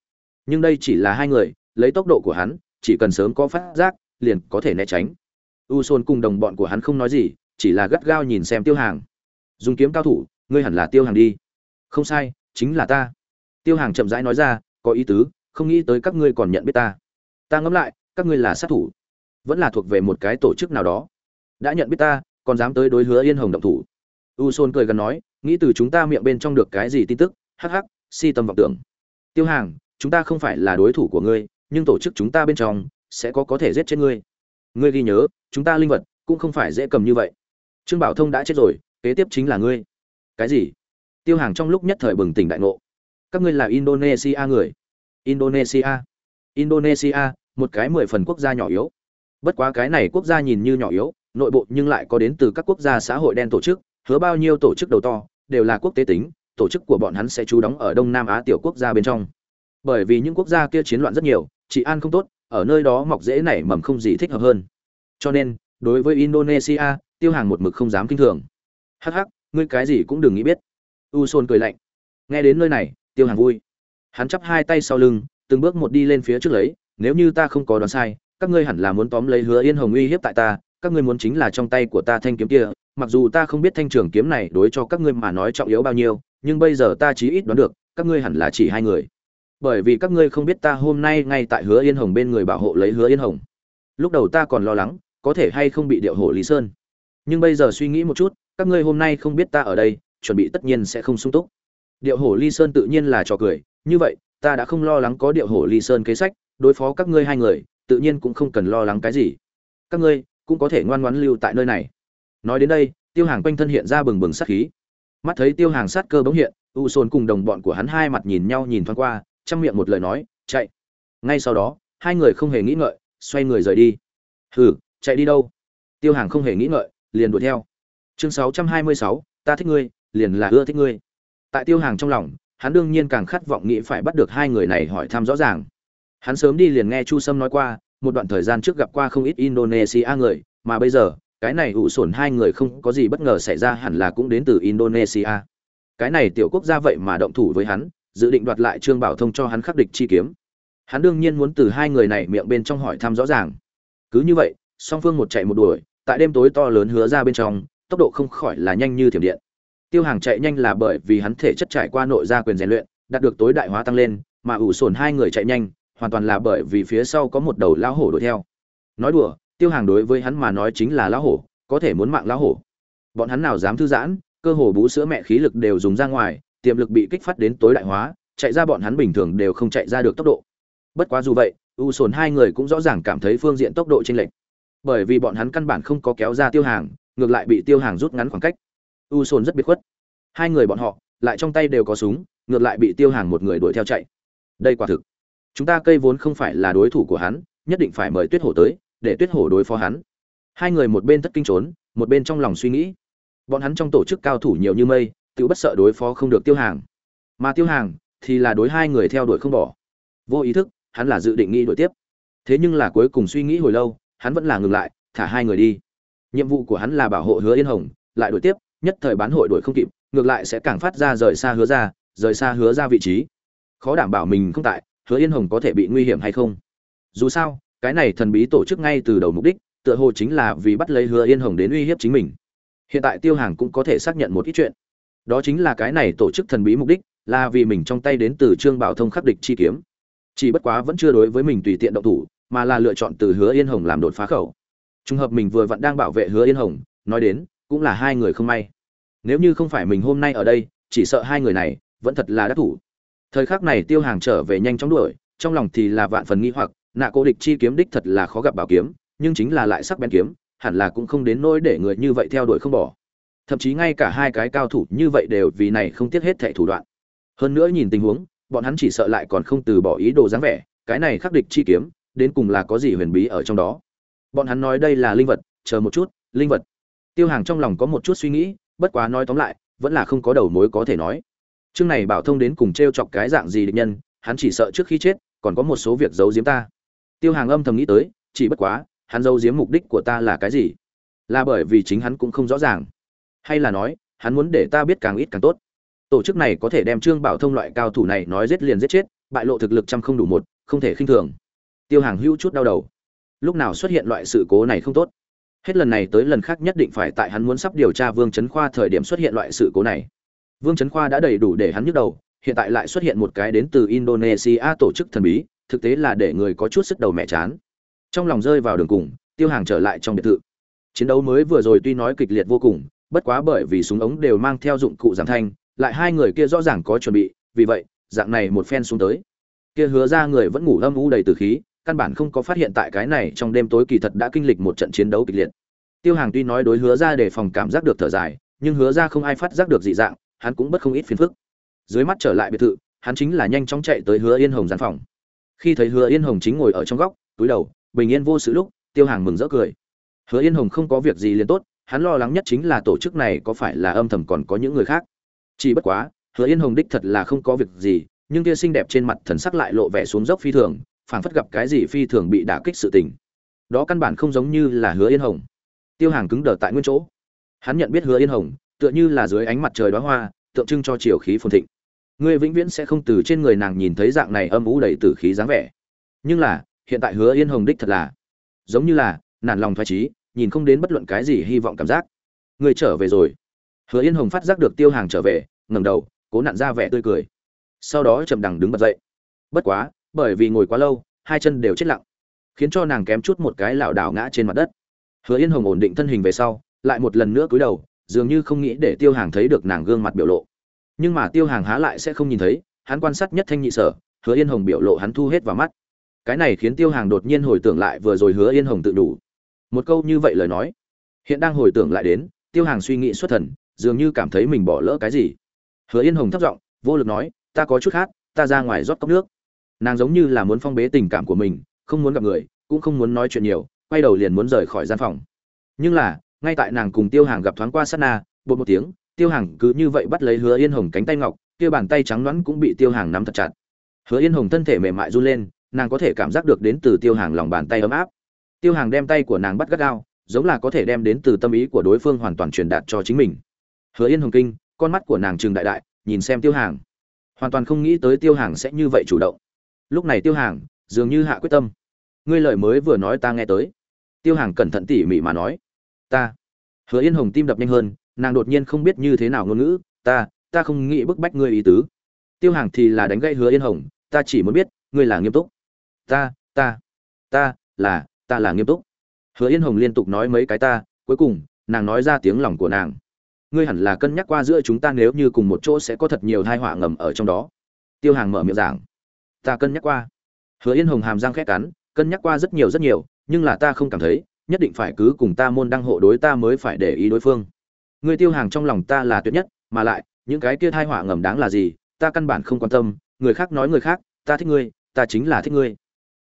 Nhưng đây chỉ là hai người, lấy tốc độ của hắn, chỉ cần sớm có phát giác, liền có thể né tránh. U sôn cùng đồng bọn của hắn không nói gì, chỉ là gắt gao nhìn xem tiêu hàng. Dùng kiếm cao thủ ngươi hẳn là tiêu hàng đi. Không sai, chính là ta. Tiêu hàng chậm rãi nói ra, có ý tứ, không nghĩ tới các ngươi còn nhận biết ta. Ta ngẫm lại, các ngươi là sát thủ. Vẫn là thuộc về một cái tổ chức nào đó. Đã nhận biết ta, còn dám tới đối hứa yên hồng động thủ. U sôn cười gần nói, nghĩ từ chúng ta miệng bên trong được cái gì tin tức, hắc hắc, si tâm vọng tưởng. Tiêu hàng, chúng ta không phải là đối thủ của ngươi, nhưng tổ chức chúng ta bên trong, sẽ có có thể giết chết ngươi. Ngươi ghi nhớ, chúng ta linh vật, cũng không phải dễ cầm như vậy. Trương bảo thông đã chết rồi, kế tiếp chính là ngươi cái gì? Tiêu hàng trong lúc nhất thời bừng tỉnh đại ngộ. Các ngươi là indonesia người. Indonesia. Indonesia, một cái mười phần quốc gia nhỏ yếu. Bất quá cái này quốc gia nhìn như nhỏ yếu, nội bộ nhưng lại có đến từ các quốc gia xã hội đen tổ chức, hứa bao nhiêu tổ chức đầu to, đều là quốc tế tính, tổ chức của bọn hắn sẽ trú đóng ở đông nam á tiểu quốc gia bên trong. Bởi vì những quốc gia kia chiến loạn rất nhiều, trị an không tốt, ở nơi đó mọc dễ nảy mầm không gì thích hợp hơn. Cho nên, đối với indonesia, tiêu hàng một mực không dám kinh thường. Hắc hắc ngươi cái gì cũng đừng nghĩ biết. U sôn cười lạnh. Nghe đến nơi này, tiêu hàng vui. Hắn chắp hai tay sau lưng, từng bước một đi lên phía trước lấy, nếu như ta không có đoán sai, các ngươi hẳn là muốn tóm lấy hứa yên hồng uy hiếp tại ta, các ngươi muốn chính là trong tay của ta thanh kiếm kia, mặc dù ta không biết thanh trường kiếm này đối cho các ngươi mà nói trọng yếu bao nhiêu, nhưng bây giờ ta chí ít đoán được, các ngươi hẳn là chỉ hai người. Bởi vì các ngươi không biết ta hôm nay ngay tại hứa yên hồng bên người bảo hộ lấy hứa yên hồng. Lúc đầu ta còn lo lắng, có thể hay không bị điệu hổ lý sơn. Nhưng bây giờ suy nghĩ một chút các ngươi hôm nay không biết ta ở đây, chuẩn bị tất nhiên sẽ không sung túc. Điệu hổ ly sơn tự nhiên là trò cười, như vậy, ta đã không lo lắng có điệu hổ ly sơn kế sách, đối phó các ngươi hai người, tự nhiên cũng không cần lo lắng cái gì. Các ngươi cũng có thể ngoan ngoãn lưu tại nơi này. Nói đến đây, tiêu hàng quanh thân hiện ra bừng bừng sát khí. Mắt thấy tiêu hàng sát cơ bỗng hiện, u sồn cùng đồng bọn của hắn hai mặt nhìn nhau nhìn thoáng qua, trong miệng một lời nói, chạy. Ngay sau đó, hai người không hề nghĩ ngợi, xoay người rời đi. Hừ, chạy đi đâu? Tiêu hàng không hề nghĩ ngợi, liền đuổi theo chương 626, ta thích ngươi liền là ưa thích ngươi. Tại tiêu hàng trong lòng hắn đương nhiên càng khát vọng nghĩ phải bắt được hai người này hỏi thăm rõ ràng. Hắn sớm đi liền nghe chu sâm nói qua một đoạn thời gian trước gặp qua không ít indonesia người mà bây giờ cái này ủ sổn hai người không có gì bất ngờ xảy ra hẳn là cũng đến từ indonesia. Cái này tiểu quốc gia vậy mà động thủ với hắn dự định đoạt lại trương bảo thông cho hắn khắc địch chi kiếm. Hắn đương nhiên muốn từ hai người này miệng bên trong hỏi thăm rõ ràng. Cứ như vậy song phương một chạy một đuổi tại đêm tối to lớn hứa ra bên trong tốc độ không khỏi là nhanh như thiểm điện. Tiêu hàng chạy nhanh là bởi vì hắn thể chất trải qua nội gia quyền rèn luyện, đạt được tối đại hóa tăng lên, mà ủ sổn hai người chạy nhanh, hoàn toàn là bởi vì phía sau có một đầu lão hổ đuổi theo. Nói đùa, tiêu hàng đối với hắn mà nói chính là lão hổ, có thể muốn mạng lão hổ. Bọn hắn nào dám thư giãn, cơ hồ bú sữa mẹ khí lực đều dùng ra ngoài, tiềm lực bị kích phát đến tối đại hóa, chạy ra bọn hắn bình thường đều không chạy ra được tốc độ. Bất quá dù vậy u sồn hai người cũng rõ ràng cảm thấy phương diện tốc độ chênh lệch. Bởi vì bọn hắn căn bản không có kéo ra tiêu hàng ngược lại bị tiêu hàng rút ngắn khoảng cách. U sồn rất biệt khuất. Hai người bọn họ, lại trong tay đều có súng, ngược lại bị tiêu hàng một người đuổi theo chạy. Đây quả thực. Chúng ta cây vốn không phải là đối thủ của hắn, nhất định phải mời tuyết hổ tới, để tuyết hổ đối phó hắn. Hai người một bên thất kinh trốn, một bên trong lòng suy nghĩ. Bọn hắn trong tổ chức cao thủ nhiều như mây tự bất sợ đối phó không được tiêu hàng. Mà tiêu hàng thì là đối hai người theo đuổi không bỏ. Vô ý thức, hắn là dự định nghĩ đuổi tiếp. Thế nhưng là cuối cùng suy nghĩ hồi lâu, hắn vẫn là ngừng lại, thả hai người đi nhiệm vụ của hắn là bảo hộ hứa yên hồng, lại đổi tiếp, nhất thời bán hội đuổi không kịp, ngược lại sẽ càng phát ra rời xa hứa ra, rời xa hứa ra vị trí. Khó đảm bảo mình không tại, hứa yên hồng có thể bị nguy hiểm hay không? Dù sao, cái này thần bí tổ chức ngay từ đầu mục đích, tựa hồ chính là vì bắt lấy hứa yên hồng đến uy hiếp chính mình. Hiện tại tiêu hàng cũng có thể xác nhận một ít chuyện. Đó chính là cái này tổ chức thần bí mục đích, là vì mình trong tay đến từ trương bảo thông khắc địch chi kiếm. Chỉ bất quá vẫn chưa đối với mình tùy tiện động thủ, mà là lựa chọn từ hứa yên hồng làm đột phá khẩu trùng hợp mình vừa vặn đang bảo vệ hứa yên hồng, nói đến, cũng là hai người không may. Nếu như không phải mình hôm nay ở đây, chỉ sợ hai người này vẫn thật là đắc thủ. Thời khắc này tiêu hàng trở về nhanh chóng đuổi, trong lòng thì là vạn phần nghi hoặc, nạ cô địch chi kiếm đích thật là khó gặp bảo kiếm, nhưng chính là lại sắc bén kiếm, hẳn là cũng không đến nỗi để người như vậy theo đuổi không bỏ. Thậm chí ngay cả hai cái cao thủ như vậy đều vì này không tiếc hết thẻ thủ đoạn. Hơn nữa nhìn tình huống, bọn hắn chỉ sợ lại còn không từ bỏ ý đồ dáng vẻ, cái này khắc địch chi kiếm, đến cùng là có gì huyền bí ở trong đó bọn hắn nói đây là linh vật, chờ một chút, linh vật. Tiêu hàng trong lòng có một chút suy nghĩ, bất quá nói tóm lại, vẫn là không có đầu mối có thể nói. Chương này bảo thông đến cùng t r e o chọc cái dạng gì địch nhân, hắn chỉ sợ trước khi chết, còn có một số việc giấu giếm ta. Tiêu hàng âm thầm nghĩ tới, chỉ bất quá, hắn giấu giếm mục đích của ta là cái gì? Là bởi vì chính hắn cũng không rõ ràng. Hay là nói, hắn muốn để ta biết càng ít càng tốt. Tổ chức này có thể đem trương bảo thông loại cao thủ này nói giết liền giết chết, bại lộ thực lực trăm không đủ một, không thể khinh thường. Tiêu hàng hữu chút đau đầu lúc nào xuất hiện loại sự cố này không tốt. Hết lần này tới lần khác nhất định phải tại hắn muốn sắp điều tra vương trấn khoa thời điểm xuất hiện loại sự cố này. Vương trấn khoa đã đầy đủ để hắn nhức đầu, hiện tại lại xuất hiện một cái đến từ indonesia tổ chức thần bí, thực tế là để người có chút sức đầu mẹ chán. Trong lòng rơi vào đường cùng, tiêu hàng trở lại trong biệt thự. Chiến đấu mới vừa rồi tuy nói kịch liệt vô cùng, bất quá bởi vì súng ống đều mang theo dụng cụ giảm thanh, lại hai người kia rõ ràng có chuẩn bị, vì vậy, dạng này một phen xuống tới. Kia hứa ra người vẫn ngủ âm u đầy từ khí căn bản không có phát hiện tại cái này trong đêm tối kỳ thật đã kinh lịch một trận chiến đấu kịch liệt. Tiêu hàng tuy nói đối hứa ra để phòng cảm giác được thở dài, nhưng hứa ra không ai phát giác được dị dạng, hắn cũng bất không ít phiền phức. Dưới mắt trở lại biệt thự, hắn chính là nhanh chóng chạy tới hứa yên hồng gian phòng. Khi thấy hứa yên hồng chính ngồi ở trong góc, túi đầu, bình yên vô sự lúc, tiêu hàng mừng rỡ cười. Hứa yên hồng không có việc gì liền tốt, hắn lo lắng nhất chính là tổ chức này có phải là âm thầm còn có những người khác. Chỉ bất quá, hứa yên hồng đích thật là không có việc gì, nhưng kia xinh đẹp trên mặt thần sắc lại lộ vẻ xuống dốc phi thường phảng phất gặp cái gì phi thường bị đả kích sự tình. Đó căn bản không giống như là hứa yên hồng. Tiêu hàng cứng đờ tại nguyên chỗ. Hắn nhận biết hứa yên hồng, tựa như là dưới ánh mặt trời đóa hoa, tượng trưng cho chiều khí phồn thịnh. Ngươi vĩnh viễn sẽ không từ trên người nàng nhìn thấy dạng này âm u đầy tử khí dáng vẻ. Nhưng là, hiện tại hứa yên hồng đích thật là, giống như là, nản lòng thoái trí nhìn không đến bất luận cái gì hy vọng cảm giác. Ngươi trở về rồi. Hứa yên hồng phát giác được tiêu hàng trở về, ngẩng đầu, cố nặn ra vẻ tươi cười. Sau đó chậm đằng đứng bật dậy. Bất quá bởi vì ngồi quá lâu, hai chân đều chết lặng, khiến cho nàng kém chút một cái lảo đảo ngã trên mặt đất. Hứa yên hồng ổn định thân hình về sau, lại một lần nữa cúi đầu, dường như không nghĩ để tiêu hàng thấy được nàng gương mặt biểu lộ. Nhưng mà tiêu hàng há lại sẽ không nhìn thấy, hắn quan sát nhất thanh nhị sở, hứa yên hồng biểu lộ hắn thu hết vào mắt. Cái này khiến tiêu hàng đột nhiên hồi tưởng lại vừa rồi hứa yên hồng tự đủ. Một câu như vậy lời nói, hiện đang hồi tưởng lại đến, tiêu hàng suy nghĩ xuất thần, dường như cảm thấy mình bỏ lỡ cái gì. Hứa yên hồng thấp giọng, vô lực nói, ta có chút khát ta ra ngoài rót cốc nước nàng giống như là muốn phong bế tình cảm của mình, không muốn gặp người, cũng không muốn nói chuyện nhiều, quay đầu liền muốn rời khỏi gian phòng. Nhưng là, ngay tại nàng cùng tiêu hàng gặp thoáng qua sát na, bột một tiếng, tiêu hàng cứ như vậy bắt lấy hứa yên hồng cánh tay ngọc, kia bàn tay trắng loãng cũng bị tiêu hàng nắm thật chặt. Hứa yên hồng thân thể mềm mại run lên, nàng có thể cảm giác được đến từ tiêu hàng lòng bàn tay ấm áp. Tiêu hàng đem tay của nàng bắt gắt gao, giống là có thể đem đến từ tâm ý của đối phương hoàn toàn truyền đạt cho chính mình. Hứa yên hồng kinh, con mắt của nàng trừng đại đại, nhìn xem tiêu hàng. Hoàn toàn không nghĩ tới tiêu hàng sẽ như vậy chủ động lúc này tiêu hàng dường như hạ quyết tâm. Ngươi lời mới vừa nói ta nghe tới. Tiêu hàng cẩn thận tỉ mỉ mà nói. Ta. Hứa yên hồng tim đập nhanh hơn, nàng đột nhiên không biết như thế nào ngôn ngữ. Ta ta không nghĩ bức bách ngươi ý tứ. Tiêu hàng thì là đánh gây hứa yên hồng. Ta chỉ muốn biết, ngươi là nghiêm túc. Ta ta ta là ta là nghiêm túc. Hứa yên hồng liên tục nói mấy cái ta, cuối cùng, nàng nói ra tiếng lòng của nàng. Ngươi hẳn là cân nhắc qua giữa chúng ta nếu như cùng một chỗ sẽ có thật nhiều thai họa ngầm ở trong đó. Tiêu hàng mở miệng giảng ta cân nhắc qua. Hứa yên hồng hàm răng khét cắn, cân nhắc qua rất nhiều rất nhiều, nhưng là ta không cảm thấy, nhất định phải cứ cùng ta môn đăng hộ đối ta mới phải để ý đối phương. Người tiêu hàng trong lòng ta là tuyệt nhất, mà lại, những cái kia thai họa ngầm đáng là gì, ta căn bản không quan tâm, người khác nói người khác, ta thích ngươi, ta chính là thích ngươi.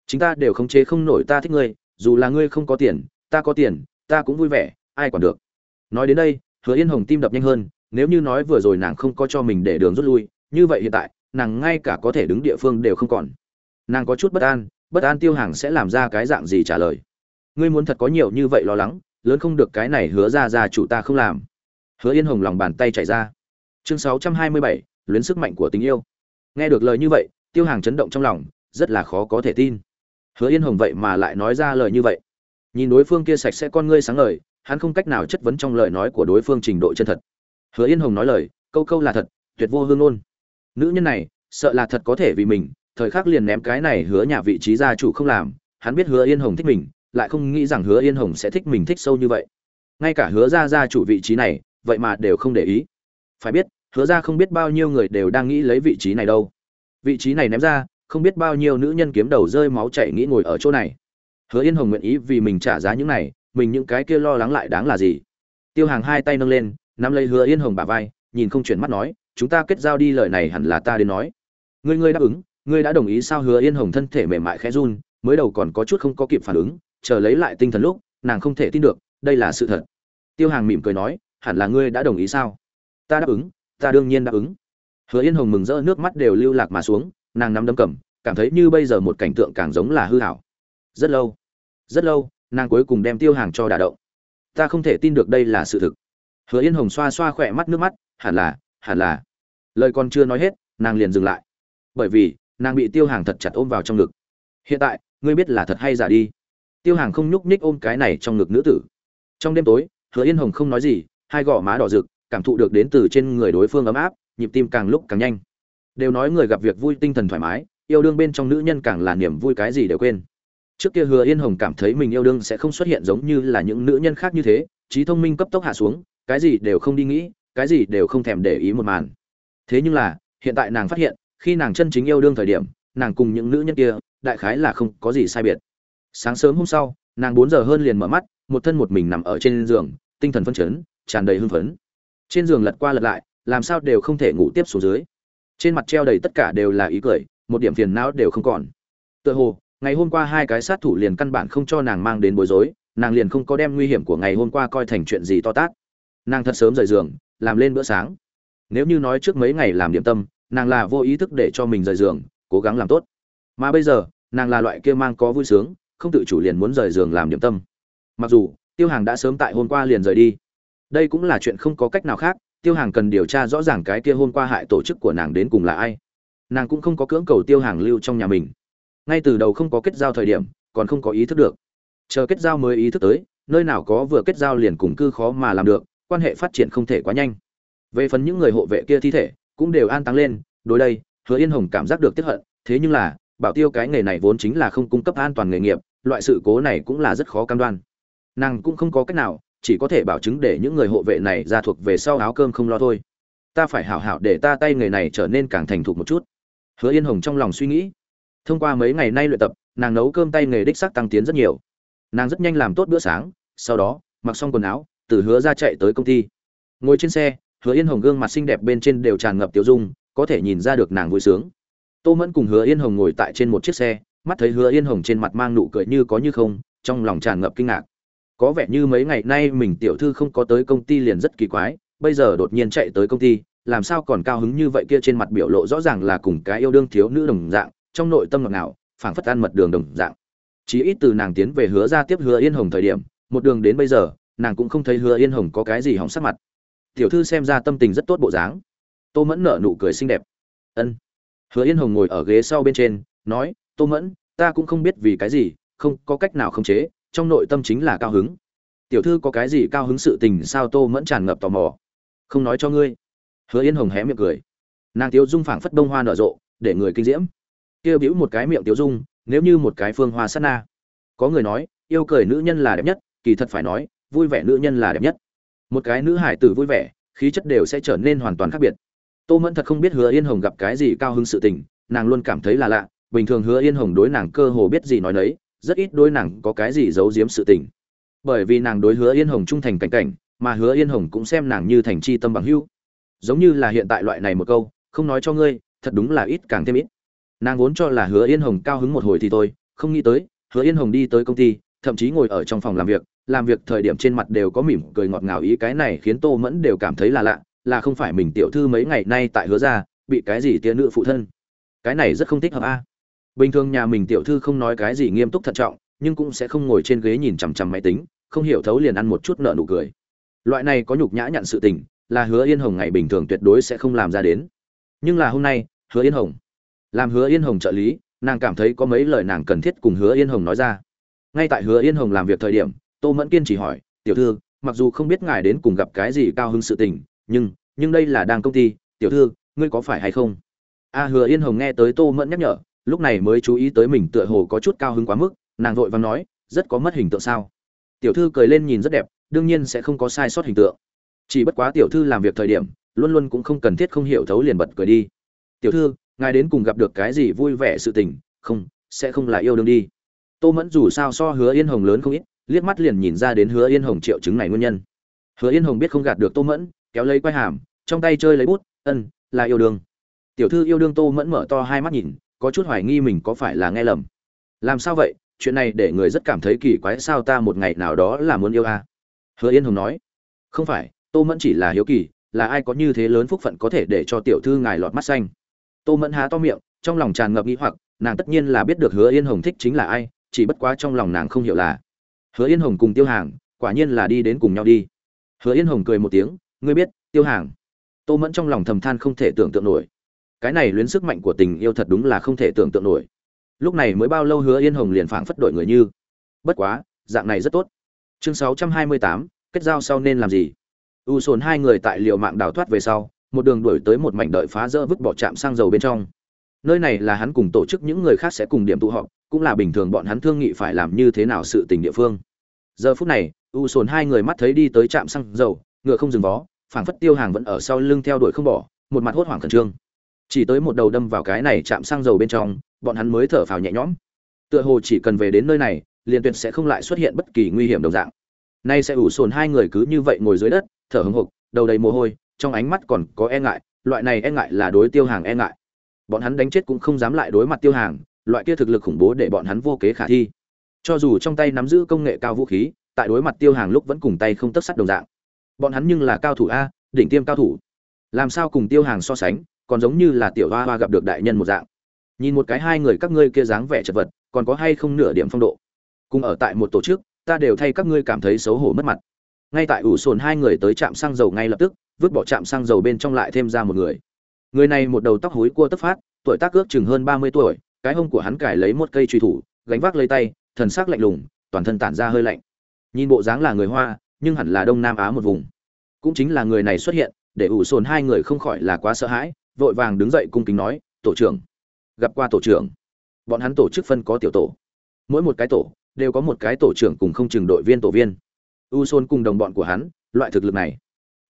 Chính ta đều khống chế không nổi ta thích ngươi, dù là ngươi không có tiền, ta có tiền, ta cũng vui vẻ, ai còn được. Nói đến đây, hứa yên hồng tim đập nhanh hơn, nếu như nói vừa rồi nàng không có cho mình để đường rút lui, như vậy hiện tại nàng ngay cả có thể đứng địa phương đều không còn. Nàng có chút bất an bất an tiêu hàng sẽ làm ra cái dạng gì trả lời? Ngươi muốn thật có nhiều như vậy lo lắng, lớn không được cái này hứa ra ra chủ ta không làm. Hứa yên hồng lòng bàn tay chảy ra. Chương sáu trăm hai mươi bảy, luyến sức mạnh của tình yêu. Nghe được lời như vậy, tiêu hàng chấn động trong lòng, rất là khó có thể tin. Hứa yên hồng vậy mà lại nói ra lời như vậy. Nhìn đối phương kia sạch sẽ con ngươi sáng lời hắn không cách nào chất vấn trong lời nói của đối phương trình độ chân thật. Hứa yên hồng nói lời, câu câu là thật, tuyệt vô hương ôn nữ nhân này, sợ là thật có thể vì mình, thời khắc liền ném cái này hứa nhà vị trí gia chủ không làm, hắn biết hứa yên hồng thích mình, lại không nghĩ rằng hứa yên hồng sẽ thích mình thích sâu như vậy. Ngay cả hứa ra gia chủ vị trí này, vậy mà đều không để ý. Phải biết, hứa ra không biết bao nhiêu người đều đang nghĩ lấy vị trí này đâu. Vị trí này ném ra, không biết bao nhiêu nữ nhân kiếm đầu rơi máu chảy nghĩ ngồi ở chỗ này. Hứa yên hồng nguyện ý vì mình trả giá những này, mình những cái kia lo lắng lại đáng là gì? Tiêu hàng hai tay nâng lên, nắm lấy hứa yên hồng bả vai, nhìn không chuyển mắt nói chúng ta kết giao đi lời này hẳn là ta đến nói. Ngươi ngươi đáp ứng, ngươi đã đồng ý sao hứa yên hồng thân thể mềm mại khẽ run, mới đầu còn có chút không có kịp phản ứng, chờ lấy lại tinh thần lúc, nàng không thể tin được, đây là sự thật. Tiêu hàng mỉm cười nói, hẳn là ngươi đã đồng ý sao? Ta đáp ứng, ta đương nhiên đáp ứng. Hứa yên hồng mừng rỡ nước mắt đều lưu lạc mà xuống, nàng nắm đấm cầm, cảm thấy như bây giờ một cảnh tượng càng giống là hư hảo. Rất lâu rất lâu, nàng cuối cùng đem tiêu hàng cho đả động. Ta không thể tin được đây là sự thực. Hứa yên hồng xoa xoa khỏe mắt nước mắt, hẳn là hẳn là lời còn chưa nói hết, nàng liền dừng lại. Bởi vì, nàng bị tiêu hàng thật chặt ôm vào trong ngực. Hiện tại, ngươi biết là thật hay giả đi. Tiêu hàng không nhúc nhích ôm cái này trong ngực nữ tử. Trong đêm tối, hứa yên hồng không nói gì, hai gò má đỏ rực, cảm thụ được đến từ trên người đối phương ấm áp, nhịp tim càng lúc càng nhanh. Đều nói người gặp việc vui tinh thần thoải mái, yêu đương bên trong nữ nhân càng là niềm vui cái gì đều quên. Trước kia hứa yên hồng cảm thấy mình yêu đương sẽ không xuất hiện giống như là những nữ nhân khác như thế, trí thông minh cấp tốc hạ xuống, cái gì đều không đi nghĩ, cái gì đều không thèm để ý một màn thế nhưng là, hiện tại nàng phát hiện, khi nàng chân chính yêu đương thời điểm, nàng cùng những nữ nhân kia, đại khái là không có gì sai biệt. Sáng sớm hôm sau, nàng bốn giờ hơn liền mở mắt, một thân một mình nằm ở trên giường, tinh thần phân chấn, tràn đầy hưng phấn. Trên giường lật qua lật lại, làm sao đều không thể ngủ tiếp xuống dưới. Trên mặt treo đầy tất cả đều là ý cười, một điểm phiền não đều không còn. Tựa hồ, ngày hôm qua hai cái sát thủ liền căn bản không cho nàng mang đến bối rối, nàng liền không có đem nguy hiểm của ngày hôm qua coi thành chuyện gì to tát. Nàng thật sớm rời giường, làm lên bữa sáng nếu như nói trước mấy ngày làm điểm tâm, nàng là vô ý thức để cho mình rời giường, cố gắng làm tốt. Mà bây giờ, nàng là loại kia mang có vui sướng, không tự chủ liền muốn rời giường làm điểm tâm. Mặc dù, tiêu hàng đã sớm tại hôm qua liền rời đi. Đây cũng là chuyện không có cách nào khác, tiêu hàng cần điều tra rõ ràng cái kia hôm qua hại tổ chức của nàng đến cùng là ai. Nàng cũng không có cưỡng cầu tiêu hàng lưu trong nhà mình. Ngay từ đầu không có kết giao thời điểm, còn không có ý thức được. Chờ kết giao mới ý thức tới, nơi nào có vừa kết giao liền cùng cư khó mà làm được, quan hệ phát triển không thể quá nhanh về phần những người hộ vệ kia thi thể, cũng đều an táng lên, đối đây, hứa yên hồng cảm giác được tiếp hận, thế nhưng là, bảo tiêu cái nghề này vốn chính là không cung cấp an toàn nghề nghiệp, loại sự cố này cũng là rất khó cam đoan. Nàng cũng không có cách nào, chỉ có thể bảo chứng để những người hộ vệ này ra thuộc về sau áo cơm không lo thôi. Ta phải hảo hảo để ta tay nghề này trở nên càng thành thục một chút. Hứa yên hồng trong lòng suy nghĩ. Thông qua mấy ngày nay luyện tập, nàng nấu cơm tay nghề đích sắc tăng tiến rất nhiều. Nàng rất nhanh làm tốt bữa sáng, sau đó, mặc xong quần áo, từ hứa ra chạy tới công ty. Ngồi trên xe hứa yên hồng gương mặt xinh đẹp bên trên đều tràn ngập tiêu dung, có thể nhìn ra được nàng vui sướng. Tô mẫn cùng hứa yên hồng ngồi tại trên một chiếc xe, mắt thấy hứa yên hồng trên mặt mang nụ cười như có như không, trong lòng tràn ngập kinh ngạc. Có vẻ như mấy ngày nay mình tiểu thư không có tới công ty liền rất kỳ quái, bây giờ đột nhiên chạy tới công ty, làm sao còn cao hứng như vậy kia trên mặt biểu lộ rõ ràng là cùng cái yêu đương thiếu nữ đồng dạng, trong nội tâm ngọt ngào, phảng phất ăn mật đường đồng dạng. Chỉ ít từ nàng tiến về hứa ra tiếp hứa yên hồng thời điểm, một đường đến bây giờ, nàng cũng không thấy hứa yên hồng có cái gì hỏng sắc mặt tiểu thư xem ra tâm tình rất tốt bộ dáng. Tô mẫn nở nụ cười xinh đẹp. Ân. Hứa yên hồng ngồi ở ghế sau bên trên, nói, tô mẫn, ta cũng không biết vì cái gì, không có cách nào khống chế, trong nội tâm chính là cao hứng. Tiểu thư có cái gì cao hứng sự tình sao? Tô mẫn tràn ngập tò mò. Không nói cho ngươi. Hứa yên hồng hé miệng cười. Nàng tiếu dung phảng phất đông hoa nở rộ, để người kinh diễm. Kia bĩu một cái miệng tiếu dung, nếu như một cái phương hoa sát na. Có người nói, yêu cười nữ nhân là đẹp nhất, kỳ thật phải nói, vui vẻ nữ nhân là đẹp nhất một cái nữ hải tử vui vẻ, khí chất đều sẽ trở nên hoàn toàn khác biệt. Tô mẫn thật không biết hứa yên hồng gặp cái gì cao hứng sự tình, nàng luôn cảm thấy là lạ, bình thường hứa yên hồng đối nàng cơ hồ biết gì nói nấy, rất ít đối nàng có cái gì giấu giếm sự tình. Bởi vì nàng đối hứa yên hồng trung thành cảnh cảnh, mà hứa yên hồng cũng xem nàng như thành chi tâm bằng hữu. Giống như là hiện tại loại này một câu, không nói cho ngươi, thật đúng là ít càng thêm ít. Nàng vốn cho là hứa yên hồng cao hứng một hồi thì thôi, không nghĩ tới, hứa yên hồng đi tới công ty thậm chí ngồi ở trong phòng làm việc làm việc thời điểm trên mặt đều có mỉm cười ngọt ngào, ý cái này khiến tô mẫn đều cảm thấy là lạ, là không phải mình tiểu thư mấy ngày nay tại hứa ra, bị cái gì tia nữ phụ thân. Cái này rất không thích hợp a. Bình thường nhà mình tiểu thư không nói cái gì nghiêm túc thận trọng, nhưng cũng sẽ không ngồi trên ghế nhìn chằm chằm máy tính, không hiểu thấu liền ăn một chút nợ nụ cười. Loại này có nhục nhã nhận sự tình, là hứa yên hồng ngày bình thường tuyệt đối sẽ không làm ra đến. Nhưng là hôm nay, hứa yên hồng, làm hứa yên hồng trợ lý, nàng cảm thấy có mấy lời nàng cần thiết cùng hứa yên hồng nói ra ngay tại hứa yên hồng làm việc thời điểm, tô mẫn kiên chỉ hỏi, tiểu thư, mặc dù không biết ngài đến cùng gặp cái gì cao hứng sự tình, nhưng nhưng đây là đang công ty, tiểu thư, ngươi có phải hay không? A hứa yên hồng nghe tới tô mẫn nhắc nhở, lúc này mới chú ý tới mình tựa hồ có chút cao hứng quá mức, nàng vội vàng nói, rất có mất hình tượng sao? Tiểu thư cười lên nhìn rất đẹp, đương nhiên sẽ không có sai sót hình tượng. Chỉ bất quá tiểu thư làm việc thời điểm, luôn luôn cũng không cần thiết không hiểu thấu liền bật cười đi. Tiểu thư, ngài đến cùng gặp được cái gì vui vẻ sự tình, không, sẽ không là yêu đương đi tô mẫn dù sao so hứa yên hồng lớn không ít, liếc mắt liền nhìn ra đến hứa yên hồng triệu chứng này nguyên nhân. Hứa yên hồng biết không gạt được tô mẫn, kéo lấy quai hàm, trong tay chơi lấy bút, ân, là yêu đương. Tiểu thư yêu đương tô mẫn mở to hai mắt nhìn, có chút hoài nghi mình có phải là nghe lầm. Làm sao vậy? Chuyện này để người rất cảm thấy kỳ quái, sao ta một ngày nào đó là muốn yêu a? À? hứa yên hồng nói. Không phải, tô mẫn chỉ là hiếu kỳ, là ai có như thế lớn phúc phận có thể để cho tiểu thư ngài lọt mắt xanh? Tô mẫn há to miệng, trong lòng tràn ngập nghĩ hoặc, nàng tất nhiên là biết được hứa yên hồng thích chính là ai chỉ bất quá trong lòng nàng không hiểu là, hứa yên hồng cùng tiêu hàng, quả nhiên là đi đến cùng nhau đi. Hứa yên hồng cười một tiếng, ngươi biết, tiêu hàng, tô mẫn trong lòng thầm than không thể tưởng tượng nổi. Cái này luyến sức mạnh của tình yêu thật đúng là không thể tưởng tượng nổi. Lúc này mới bao lâu hứa yên hồng liền phảng phất đổi người như, bất quá, dạng này rất tốt. Chương sáu trăm hai mươi tám, kết giao sau nên làm gì? U sồn hai người tại liều mạng đào thoát về sau, một đường đuổi tới một mảnh đợi phá rỡ vứt bỏ trạm xăng dầu bên trong. Nơi này là hắn cùng tổ chức, những người khác sẽ cùng điểm tụ họp cũng là bình thường bọn hắn thương nghị phải làm như thế nào sự tình địa phương. Giờ phút này, u sồn hai người mắt thấy đi tới trạm xăng dầu, ngựa không dừng vó, phảng phất tiêu hàng vẫn ở sau lưng theo đuổi không bỏ, một mặt hốt hoảng khẩn trương. Chỉ tới một đầu đâm vào cái này chạm xăng dầu bên trong, bọn hắn mới thở phào nhẹ nhõm. Tựa hồ chỉ cần về đến nơi này, liền tuyệt sẽ không lại xuất hiện bất kỳ nguy hiểm đồng dạng. Nay sẽ ủ sồn hai người cứ như vậy ngồi dưới đất, thở hững hục đầu đầy mồ hôi, trong ánh mắt còn có e ngại, loại này e ngại là đối tiêu hàng e ngại. Bọn hắn đánh chết cũng không dám lại đối mặt tiêu hàng loại kia thực lực khủng bố để bọn hắn vô kế khả thi. Cho dù trong tay nắm giữ công nghệ cao vũ khí, tại đối mặt tiêu hàng lúc vẫn cùng tay không tất sắt đồng dạng. Bọn hắn nhưng là cao thủ a, đỉnh tiêm cao thủ. Làm sao cùng tiêu hàng so sánh, còn giống như là tiểu hoa hoa gặp được đại nhân một dạng. Nhìn một cái hai người các ngươi kia dáng vẻ chật vật, còn có hay không nửa điểm phong độ. Cùng ở tại một tổ chức, ta đều thay các ngươi cảm thấy xấu hổ mất mặt. Ngay tại ủ sồn hai người tới trạm xăng dầu ngay lập tức, vứt bỏ trạm xăng dầu bên trong lại thêm ra một người. Người này một đầu tóc hối cua tấp phát, tuổi tác ước chừng hơn ba mươi tuổi cái hông của hắn cài lấy một cây truy thủ, gánh vác lấy tay, thần sắc lạnh lùng, toàn thân tản ra hơi lạnh. Nhìn bộ dáng là người hoa, nhưng hẳn là đông nam á một vùng. Cũng chính là người này xuất hiện, để ủ sồn hai người không khỏi là quá sợ hãi, vội vàng đứng dậy cung kính nói, tổ trưởng, gặp qua tổ trưởng. Bọn hắn tổ chức phân có tiểu tổ. Mỗi một cái tổ, đều có một cái tổ trưởng cùng không chừng đội viên tổ viên. U sôn cùng đồng bọn của hắn, loại thực lực này.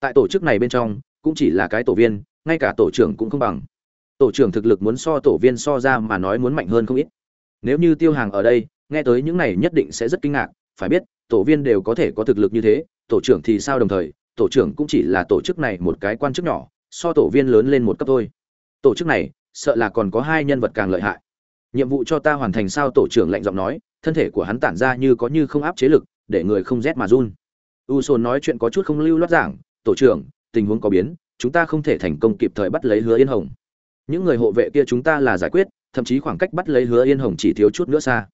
Tại tổ chức này bên trong, cũng chỉ là cái tổ viên, ngay cả tổ trưởng cũng không bằng tổ trưởng thực lực muốn so tổ viên so ra mà nói muốn mạnh hơn không ít. Nếu như tiêu hàng ở đây, nghe tới những này nhất định sẽ rất kinh ngạc, phải biết, tổ viên đều có thể có thực lực như thế, tổ trưởng thì sao đồng thời, tổ trưởng cũng chỉ là tổ chức này một cái quan chức nhỏ, so tổ viên lớn lên một cấp thôi. Tổ chức này, sợ là còn có hai nhân vật càng lợi hại. Nhiệm vụ cho ta hoàn thành sao tổ trưởng lạnh giọng nói, thân thể của hắn tản ra như có như không áp chế lực, để người không rét mà run. U sồn nói chuyện có chút không lưu loát giảng, tổ trưởng, tình huống có biến, chúng ta không thể thành công kịp thời bắt lấy hứa yên hồng những người hộ vệ kia chúng ta là giải quyết, thậm chí khoảng cách bắt lấy hứa yên hồng chỉ thiếu chút nữa xa.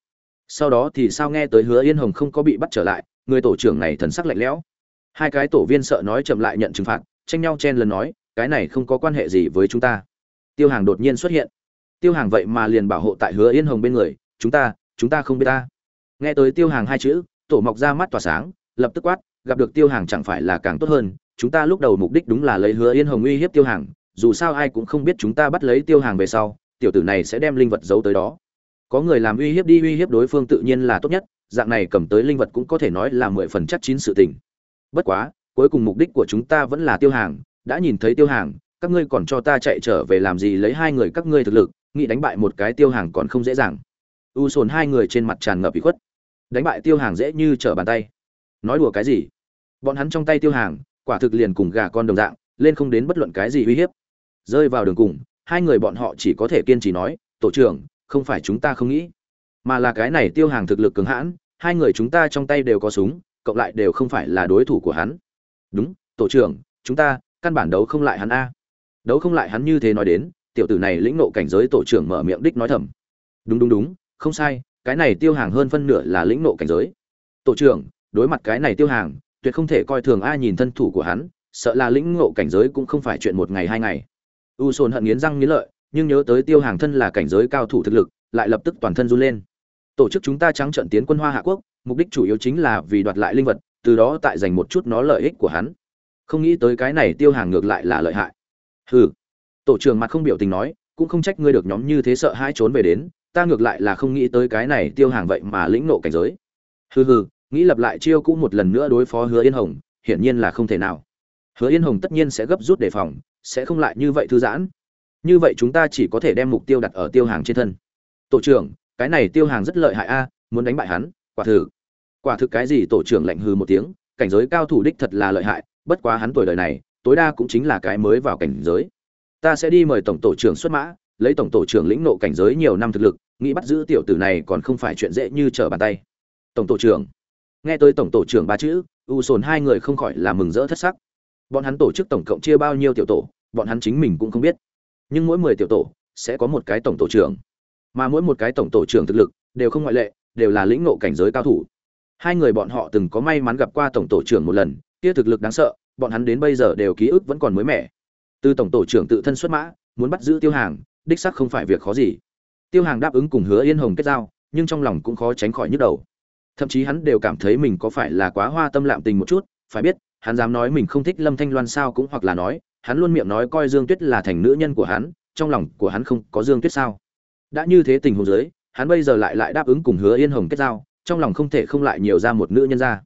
Sau đó thì sao nghe tới hứa yên hồng không có bị bắt trở lại, người tổ trưởng này thần sắc lạnh lẽo. Hai cái tổ viên sợ nói chậm lại nhận trừng phạt, tranh nhau chen lần nói, cái này không có quan hệ gì với chúng ta. Tiêu hàng đột nhiên xuất hiện. Tiêu hàng vậy mà liền bảo hộ tại hứa yên hồng bên người, chúng ta chúng ta không biết ta. Nghe tới tiêu hàng hai chữ, tổ mọc ra mắt tỏa sáng, lập tức quát, gặp được tiêu hàng chẳng phải là càng tốt hơn, chúng ta lúc đầu mục đích đúng là lấy hứa yên hồng uy hiếp tiêu hàng dù sao ai cũng không biết chúng ta bắt lấy tiêu hàng về sau, tiểu tử này sẽ đem linh vật giấu tới đó. Có người làm uy hiếp đi, uy hiếp đối phương tự nhiên là tốt nhất, dạng này cầm tới linh vật cũng có thể nói là mười phần chắc chín sự tình. Bất quá, cuối cùng mục đích của chúng ta vẫn là tiêu hàng, đã nhìn thấy tiêu hàng, các ngươi còn cho ta chạy trở về làm gì lấy hai người các ngươi thực lực, nghĩ đánh bại một cái tiêu hàng còn không dễ dàng. U sồn hai người trên mặt tràn ngập bị khuất. Đánh bại tiêu hàng dễ như trở bàn tay. Nói đùa cái gì? Bọn hắn trong tay tiêu hàng, quả thực liền cùng gà con đồng dạng, lên không đến bất luận cái gì uy hiếp rơi vào đường cùng, hai người bọn họ chỉ có thể kiên trì nói, tổ trưởng, không phải chúng ta không nghĩ, mà là cái này tiêu hàng thực lực cứng hãn, hai người chúng ta trong tay đều có súng, cộng lại đều không phải là đối thủ của hắn. Đúng, tổ trưởng, chúng ta, căn bản đấu không lại hắn a. Đấu không lại hắn như thế nói đến, tiểu tử này lĩnh nộ cảnh giới tổ trưởng mở miệng đích nói thầm. Đúng đúng đúng, không sai, cái này tiêu hàng hơn phân nửa là lĩnh nộ cảnh giới. Tổ trưởng, đối mặt cái này tiêu hàng, tuyệt không thể coi thường ai nhìn thân thủ của hắn, sợ là lĩnh ngộ cảnh giới cũng không phải chuyện một ngày hai ngày u sồn hận nghiến răng nghiến lợi, nhưng nhớ tới tiêu hàng thân là cảnh giới cao thủ thực lực, lại lập tức toàn thân run lên. Tổ chức chúng ta trắng trận tiến quân hoa hạ quốc, mục đích chủ yếu chính là vì đoạt lại linh vật, từ đó tại giành một chút nó lợi ích của hắn. Không nghĩ tới cái này tiêu hàng ngược lại là lợi hại. Hừ. Tổ trưởng mặt không biểu tình nói, cũng không trách ngươi được nhóm như thế sợ hai trốn về đến, ta ngược lại là không nghĩ tới cái này tiêu hàng vậy mà lĩnh nộ cảnh giới. Hừ hừ, nghĩ lập lại chiêu cũ một lần nữa đối phó hứa yên hồng, hiển nhiên là không thể nào. Hứa yên hồng tất nhiên sẽ gấp rút đề phòng sẽ không lại như vậy thư giãn. Như vậy chúng ta chỉ có thể đem mục tiêu đặt ở tiêu hàng trên thân. Tổ trưởng, cái này tiêu hàng rất lợi hại a, muốn đánh bại hắn, quả thực. Quả thực cái gì tổ trưởng lạnh hư một tiếng, cảnh giới cao thủ đích thật là lợi hại, bất quá hắn tuổi đời này, tối đa cũng chính là cái mới vào cảnh giới. Ta sẽ đi mời tổng tổ trưởng xuất mã, lấy tổng tổ trưởng lĩnh nộ cảnh giới nhiều năm thực lực, nghĩ bắt giữ tiểu tử này còn không phải chuyện dễ như trở bàn tay. Tổng tổ trưởng. Nghe tới tổng tổ trưởng ba chữ, u sồn hai người không khỏi là mừng rỡ thất sắc bọn hắn tổ chức tổng cộng chia bao nhiêu tiểu tổ, bọn hắn chính mình cũng không biết. Nhưng mỗi mười tiểu tổ sẽ có một cái tổng tổ trưởng. Mà mỗi một cái tổng tổ trưởng thực lực đều không ngoại lệ, đều là lĩnh ngộ cảnh giới cao thủ. Hai người bọn họ từng có may mắn gặp qua tổng tổ trưởng một lần, kia thực lực đáng sợ, bọn hắn đến bây giờ đều ký ức vẫn còn mới mẻ. Từ tổng tổ trưởng tự thân xuất mã, muốn bắt giữ tiêu hàng, đích sắc không phải việc khó gì. Tiêu hàng đáp ứng cùng hứa yên hồng kết giao, nhưng trong lòng cũng khó tránh khỏi nhức đầu. Thậm chí hắn đều cảm thấy mình có phải là quá hoa tâm lạm tình một chút, phải biết hắn dám nói mình không thích lâm thanh loan sao cũng hoặc là nói, hắn luôn miệng nói coi dương tuyết là thành nữ nhân của hắn, trong lòng của hắn không có dương tuyết sao. Đã như thế tình huống giới hắn bây giờ lại lại đáp ứng cùng hứa yên hồng kết giao, trong lòng không thể không lại nhiều ra một nữ nhân ra.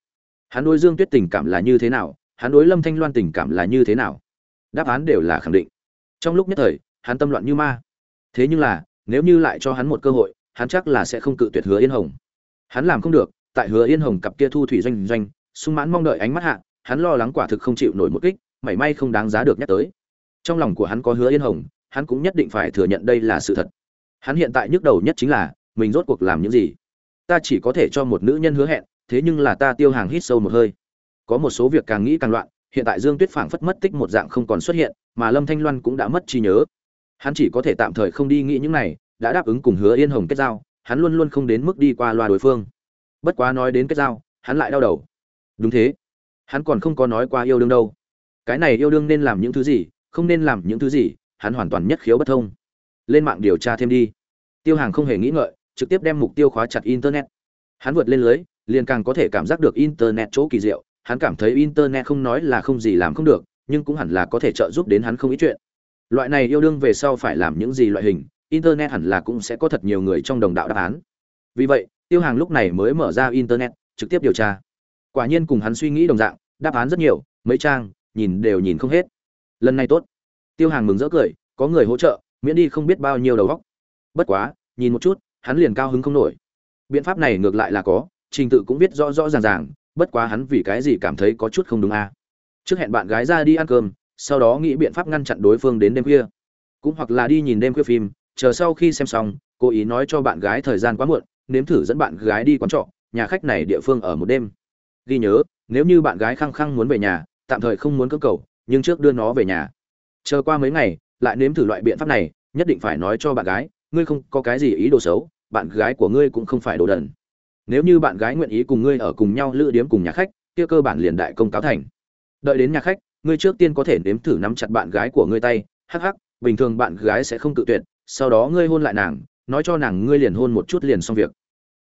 Hắn đối dương tuyết tình cảm là như thế nào, hắn đối lâm thanh loan tình cảm là như thế nào? Đáp án đều là khẳng định. Trong lúc nhất thời, hắn tâm loạn như ma. Thế nhưng là, nếu như lại cho hắn một cơ hội, hắn chắc là sẽ không cự tuyệt hứa yên hồng. Hắn làm không được, tại hứa yên hồng cặp kia thu thủy doanh doanh, sung mãn mong đợi ánh mắt hạ hắn lo lắng quả thực không chịu nổi một kích, mảy may không đáng giá được nhắc tới. Trong lòng của hắn có hứa yên hồng, hắn cũng nhất định phải thừa nhận đây là sự thật. Hắn hiện tại nhức đầu nhất chính là, mình rốt cuộc làm những gì? Ta chỉ có thể cho một nữ nhân hứa hẹn, thế nhưng là ta tiêu hàng hít sâu một hơi. Có một số việc càng nghĩ càng loạn, hiện tại dương tuyết phảng phất mất tích một dạng không còn xuất hiện, mà lâm thanh loan cũng đã mất trí nhớ. Hắn chỉ có thể tạm thời không đi nghĩ những này, đã đáp ứng cùng hứa yên hồng kết giao, hắn luôn luôn không đến mức đi qua loa đối phương. Bất quá nói đến kết giao, hắn lại đau đầu. Đúng thế hắn còn không có nói qua yêu đương đâu. Cái này yêu đương nên làm những thứ gì, không nên làm những thứ gì, hắn hoàn toàn nhất khiếu bất thông. Lên mạng điều tra thêm đi. Tiêu hàng không hề nghĩ ngợi, trực tiếp đem mục tiêu khóa chặt internet. Hắn vượt lên lưới, liền càng có thể cảm giác được internet chỗ kỳ diệu. Hắn cảm thấy internet không nói là không gì làm không được, nhưng cũng hẳn là có thể trợ giúp đến hắn không ít chuyện. Loại này yêu đương về sau phải làm những gì loại hình, internet hẳn là cũng sẽ có thật nhiều người trong đồng đạo đáp án. Vì vậy, tiêu hàng lúc này mới mở ra internet, trực tiếp điều tra quả nhiên cùng hắn suy nghĩ đồng dạng, đáp án rất nhiều, mấy trang, nhìn đều nhìn không hết. Lần này tốt. Tiêu hàng mừng rỡ cười, có người hỗ trợ, miễn đi không biết bao nhiêu đầu góc bất quá, nhìn một chút, hắn liền cao hứng không nổi. Biện pháp này ngược lại là có, trình tự cũng viết rõ rõ ràng ràng, bất quá hắn vì cái gì cảm thấy có chút không đúng à. trước hẹn bạn gái ra đi ăn cơm, sau đó nghĩ biện pháp ngăn chặn đối phương đến đêm khuya. Cũng hoặc là đi nhìn đêm khuya phim, chờ sau khi xem xong, cố ý nói cho bạn gái thời gian quá muộn, nếm thử dẫn bạn gái đi quán trọ, nhà khách này địa phương ở một đêm ghi nhớ, nếu như bạn gái khăng khăng muốn về nhà, tạm thời không muốn cưỡng cầu, nhưng trước đưa nó về nhà. Chờ qua mấy ngày, lại nếm thử loại biện pháp này, nhất định phải nói cho bạn gái, ngươi không có cái gì ý đồ xấu, bạn gái của ngươi cũng không phải đồ đần. Nếu như bạn gái nguyện ý cùng ngươi ở cùng nhau lữ điếm cùng nhà khách, kia cơ bản liền đại công cáo thành. Đợi đến nhà khách, ngươi trước tiên có thể nếm thử nắm chặt bạn gái của ngươi tay, hắc hắc, bình thường bạn gái sẽ không tự tuyệt, sau đó ngươi hôn lại nàng, nói cho nàng ngươi liền hôn một chút liền xong việc.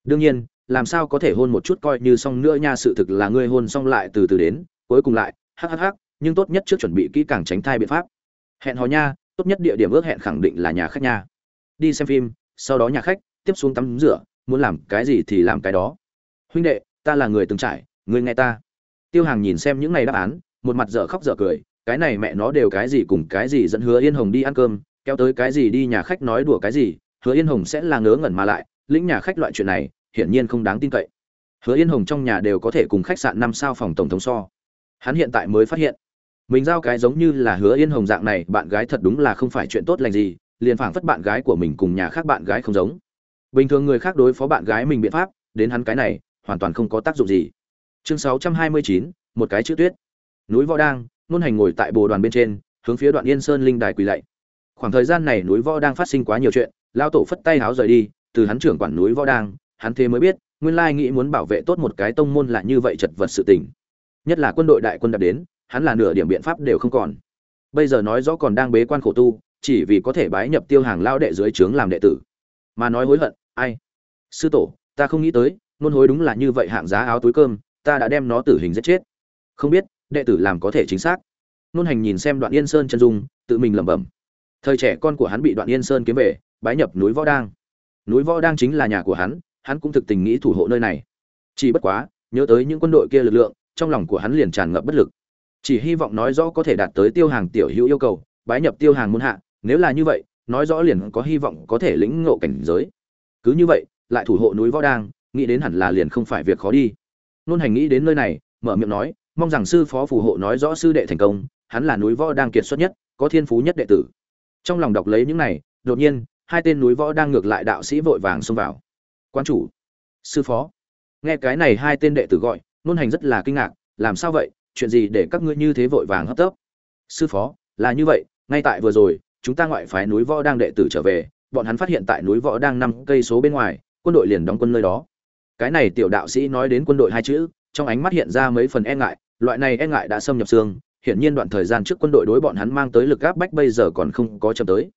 Đương nhiên làm sao có thể hôn một chút coi như xong nữa nha, sự thực là ngươi hôn xong lại từ từ đến, cuối cùng lại, hắc hắc hắc, nhưng tốt nhất trước chuẩn bị kỹ càng tránh thai biện pháp. Hẹn hò nha, tốt nhất địa điểm ước hẹn khẳng định là nhà khách nha. Đi xem phim, sau đó nhà khách, tiếp xuống tắm rửa, muốn làm cái gì thì làm cái đó. Huynh đệ, ta là người từng trải, ngươi nghe ta. Tiêu hàng nhìn xem những này đáp án, một mặt dở khóc dở cười, cái này mẹ nó đều cái gì cùng cái gì dẫn hứa yên hồng đi ăn cơm, kéo tới cái gì đi nhà khách nói đùa cái gì, hứa yên hồng sẽ là ngớ ngẩn mà lại, lĩnh nhà khách loại chuyện này hiển nhiên không đáng tin cậy. Hứa yên hồng trong nhà đều có thể cùng khách sạn năm sao phòng tổng thống so. Hắn hiện tại mới phát hiện mình giao cái giống như là hứa yên hồng dạng này bạn gái thật đúng là không phải chuyện tốt lành gì liền phảng phất bạn gái của mình cùng nhà khác bạn gái không giống. Bình thường người khác đối phó bạn gái mình biện pháp đến hắn cái này hoàn toàn không có tác dụng gì. Chương 629, một cái chữ tuyết. Núi võ đang nôn hành ngồi tại bồ đoàn bên trên hướng phía đoạn yên sơn linh đài quỳ lạy. Khoảng thời gian này núi võ đang phát sinh quá nhiều chuyện lao tổ phất tay háo rời đi từ hắn trưởng quản núi võ đang hắn thế mới biết, nguyên lai nghĩ muốn bảo vệ tốt một cái tông môn là như vậy chật vật sự tình. Nhất là quân đội đại quân đập đến, hắn là nửa điểm biện pháp đều không còn. Bây giờ nói rõ còn đang bế quan khổ tu, chỉ vì có thể bái nhập tiêu hàng lao đệ dưới trướng làm đệ tử. Mà nói hối hận, ai? Sư tổ, ta không nghĩ tới, nôn hối đúng là như vậy hạng giá áo túi cơm, ta đã đem nó tử hình giết chết. Không biết, đệ tử làm có thể chính xác. Nôn hành nhìn xem đoạn yên sơn chân dung, tự mình lẩm bẩm. Thời trẻ con của hắn bị đoạn yên sơn kiếm về, bái nhập núi võ đang. Núi võ đang chính là nhà của hắn hắn cũng thực tình nghĩ thủ hộ nơi này. Chỉ bất quá, nhớ tới những quân đội kia lực lượng, trong lòng của hắn liền tràn ngập bất lực. Chỉ hy vọng nói rõ có thể đạt tới tiêu hàng tiểu hữu yêu cầu, bái nhập tiêu hàng muôn hạ, nếu là như vậy, nói rõ liền có hy vọng có thể lĩnh ngộ cảnh giới. Cứ như vậy, lại thủ hộ núi võ đang, nghĩ đến hẳn là liền không phải việc khó đi. Nôn hành nghĩ đến nơi này, mở miệng nói, mong rằng sư phó phù hộ nói rõ sư đệ thành công, hắn là núi võ đang kiệt xuất nhất, có thiên phú nhất đệ tử. Trong lòng đọc lấy những này, đột nhiên, hai tên núi võ đang ngược lại đạo sĩ vội vàng xông vào quan chủ. Sư phó. Nghe cái này hai tên đệ tử gọi, nôn hành rất là kinh ngạc, làm sao vậy? Chuyện gì để các ngươi như thế vội vàng hấp tấp? Sư phó, là như vậy, ngay tại vừa rồi, chúng ta ngoại phái núi võ đang đệ tử trở về, bọn hắn phát hiện tại núi võ đang năm cây số bên ngoài, quân đội liền đóng quân nơi đó. Cái này tiểu đạo sĩ nói đến quân đội hai chữ, trong ánh mắt hiện ra mấy phần e ngại, loại này e ngại đã xâm nhập xương, hiển nhiên đoạn thời gian trước quân đội đối bọn hắn mang tới lực áp bách bây giờ còn không có chậm tới.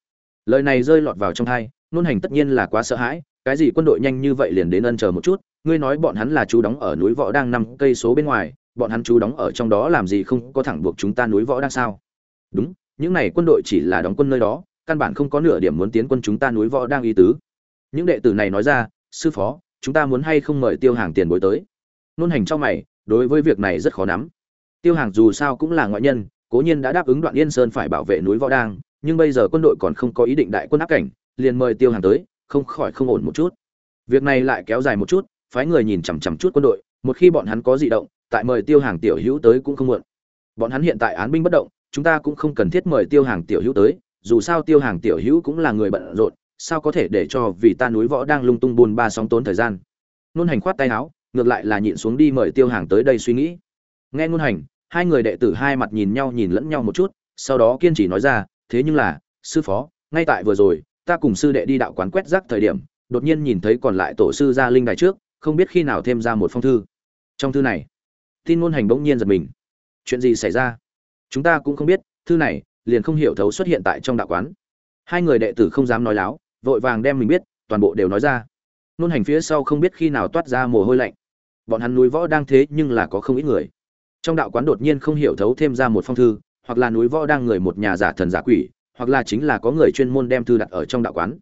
Lời này rơi lọt vào trong thai nôn hành tất nhiên là quá sợ hãi cái gì quân đội nhanh như vậy liền đến ân chờ một chút, ngươi nói bọn hắn là chú đóng ở núi võ đang năm cây số bên ngoài, bọn hắn chú đóng ở trong đó làm gì không có thẳng buộc chúng ta núi võ đang sao? Đúng, những này quân đội chỉ là đóng quân nơi đó, căn bản không có nửa điểm muốn tiến quân chúng ta núi võ đang ý tứ. Những đệ tử này nói ra, sư phó, chúng ta muốn hay không mời tiêu hàng tiền bối tới? Nôn hành trong mày, đối với việc này rất khó nắm. Tiêu hàng dù sao cũng là ngoại nhân, cố nhiên đã đáp ứng đoạn yên sơn phải bảo vệ núi võ đang, nhưng bây giờ quân đội còn không có ý định đại quân áp cảnh, liền mời tiêu hàng tới không khỏi không ổn một chút. Việc này lại kéo dài một chút, phái người nhìn chằm chằm chút quân đội, một khi bọn hắn có dị động, tại mời tiêu hàng tiểu hữu tới cũng không muộn. Bọn hắn hiện tại án binh bất động, chúng ta cũng không cần thiết mời tiêu hàng tiểu hữu tới, dù sao tiêu hàng tiểu hữu cũng là người bận rộn, sao có thể để cho vì ta núi võ đang lung tung buôn ba sóng tốn thời gian. Nôn hành khoát tay áo, ngược lại là nhịn xuống đi mời tiêu hàng tới đây suy nghĩ. Nghe nôn hành, hai người đệ tử hai mặt nhìn nhau nhìn lẫn nhau một chút, sau đó kiên trì nói ra, thế nhưng là, sư phó, ngay tại vừa rồi ta cùng sư đệ đi đạo quán quét rác thời điểm, đột nhiên nhìn thấy còn lại tổ sư gia linh đài trước, không biết khi nào thêm ra một phong thư. Trong thư này, tin ngôn hành bỗng nhiên giật mình. Chuyện gì xảy ra? Chúng ta cũng không biết, thư này liền không hiểu thấu xuất hiện tại trong đạo quán. Hai người đệ tử không dám nói láo, vội vàng đem mình biết, toàn bộ đều nói ra. Nôn hành phía sau không biết khi nào toát ra mồ hôi lạnh. Bọn hắn núi võ đang thế nhưng là có không ít người. Trong đạo quán đột nhiên không hiểu thấu thêm ra một phong thư, hoặc là núi võ đang người một nhà giả thần giả quỷ hoặc là chính là có người chuyên môn đem thư đặt ở trong đạo quán.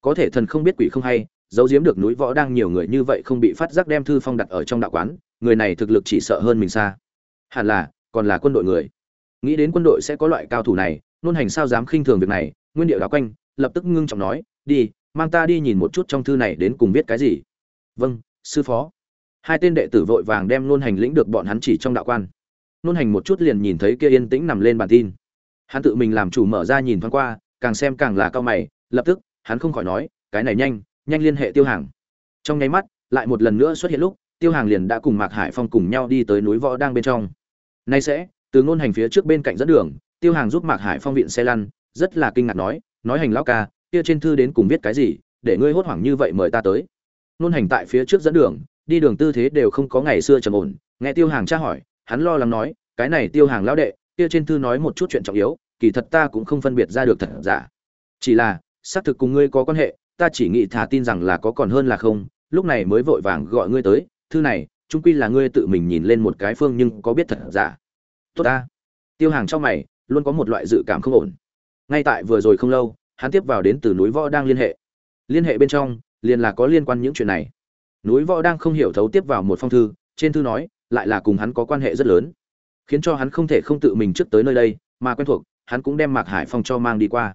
Có thể thần không biết quỷ không hay, giấu giếm được núi võ đang nhiều người như vậy không bị phát giác đem thư phong đặt ở trong đạo quán, người này thực lực chỉ sợ hơn mình xa. Hẳn là, còn là quân đội người. Nghĩ đến quân đội sẽ có loại cao thủ này, nôn hành sao dám khinh thường việc này, nguyên điệu đảo quanh, lập tức ngưng trọng nói, đi, mang ta đi nhìn một chút trong thư này đến cùng viết cái gì. Vâng sư phó. Hai tên đệ tử vội vàng đem nôn hành lĩnh được bọn hắn chỉ trong đạo quan. Nôn hành một chút liền nhìn thấy kia yên tĩnh nằm lên bản tin hắn tự mình làm chủ mở ra nhìn thoáng qua, càng xem càng là cao mày, lập tức, hắn không khỏi nói, cái này nhanh nhanh liên hệ tiêu hàng. Trong nháy mắt, lại một lần nữa xuất hiện lúc, tiêu hàng liền đã cùng mạc hải phong cùng nhau đi tới núi võ đang bên trong. Nay sẽ, từ ngôn hành phía trước bên cạnh dẫn đường, tiêu hàng giúp mạc hải phong viện xe lăn, rất là kinh ngạc nói nói hành lão ca, kia trên thư đến cùng viết cái gì, để ngươi hốt hoảng như vậy mời ta tới. Ngôn hành tại phía trước dẫn đường, đi đường tư thế đều không có ngày xưa trầm ổn, nghe tiêu hàng tra hỏi, hắn lo lắng nói, cái này tiêu hàng lão đệ kia trên thư nói một chút chuyện trọng yếu, kỳ thật ta cũng không phân biệt ra được thật giả. Chỉ là, xác thực cùng ngươi có quan hệ, ta chỉ nghĩ thả tin rằng là có còn hơn là không, lúc này mới vội vàng gọi ngươi tới, thư này trung quy là ngươi tự mình nhìn lên một cái phương nhưng có biết thật giả. Tốt ta. Tiêu hàng trong mày, luôn có một loại dự cảm không ổn. Ngay tại vừa rồi không lâu, hắn tiếp vào đến từ núi võ đang liên hệ. Liên hệ bên trong, liền là có liên quan những chuyện này. Núi võ đang không hiểu thấu tiếp vào một phong thư, trên thư nói, lại là cùng hắn có quan hệ rất lớn khiến cho hắn không thể không tự mình trước tới nơi đây, mà quen thuộc, hắn cũng đem mạc hải phong cho mang đi qua.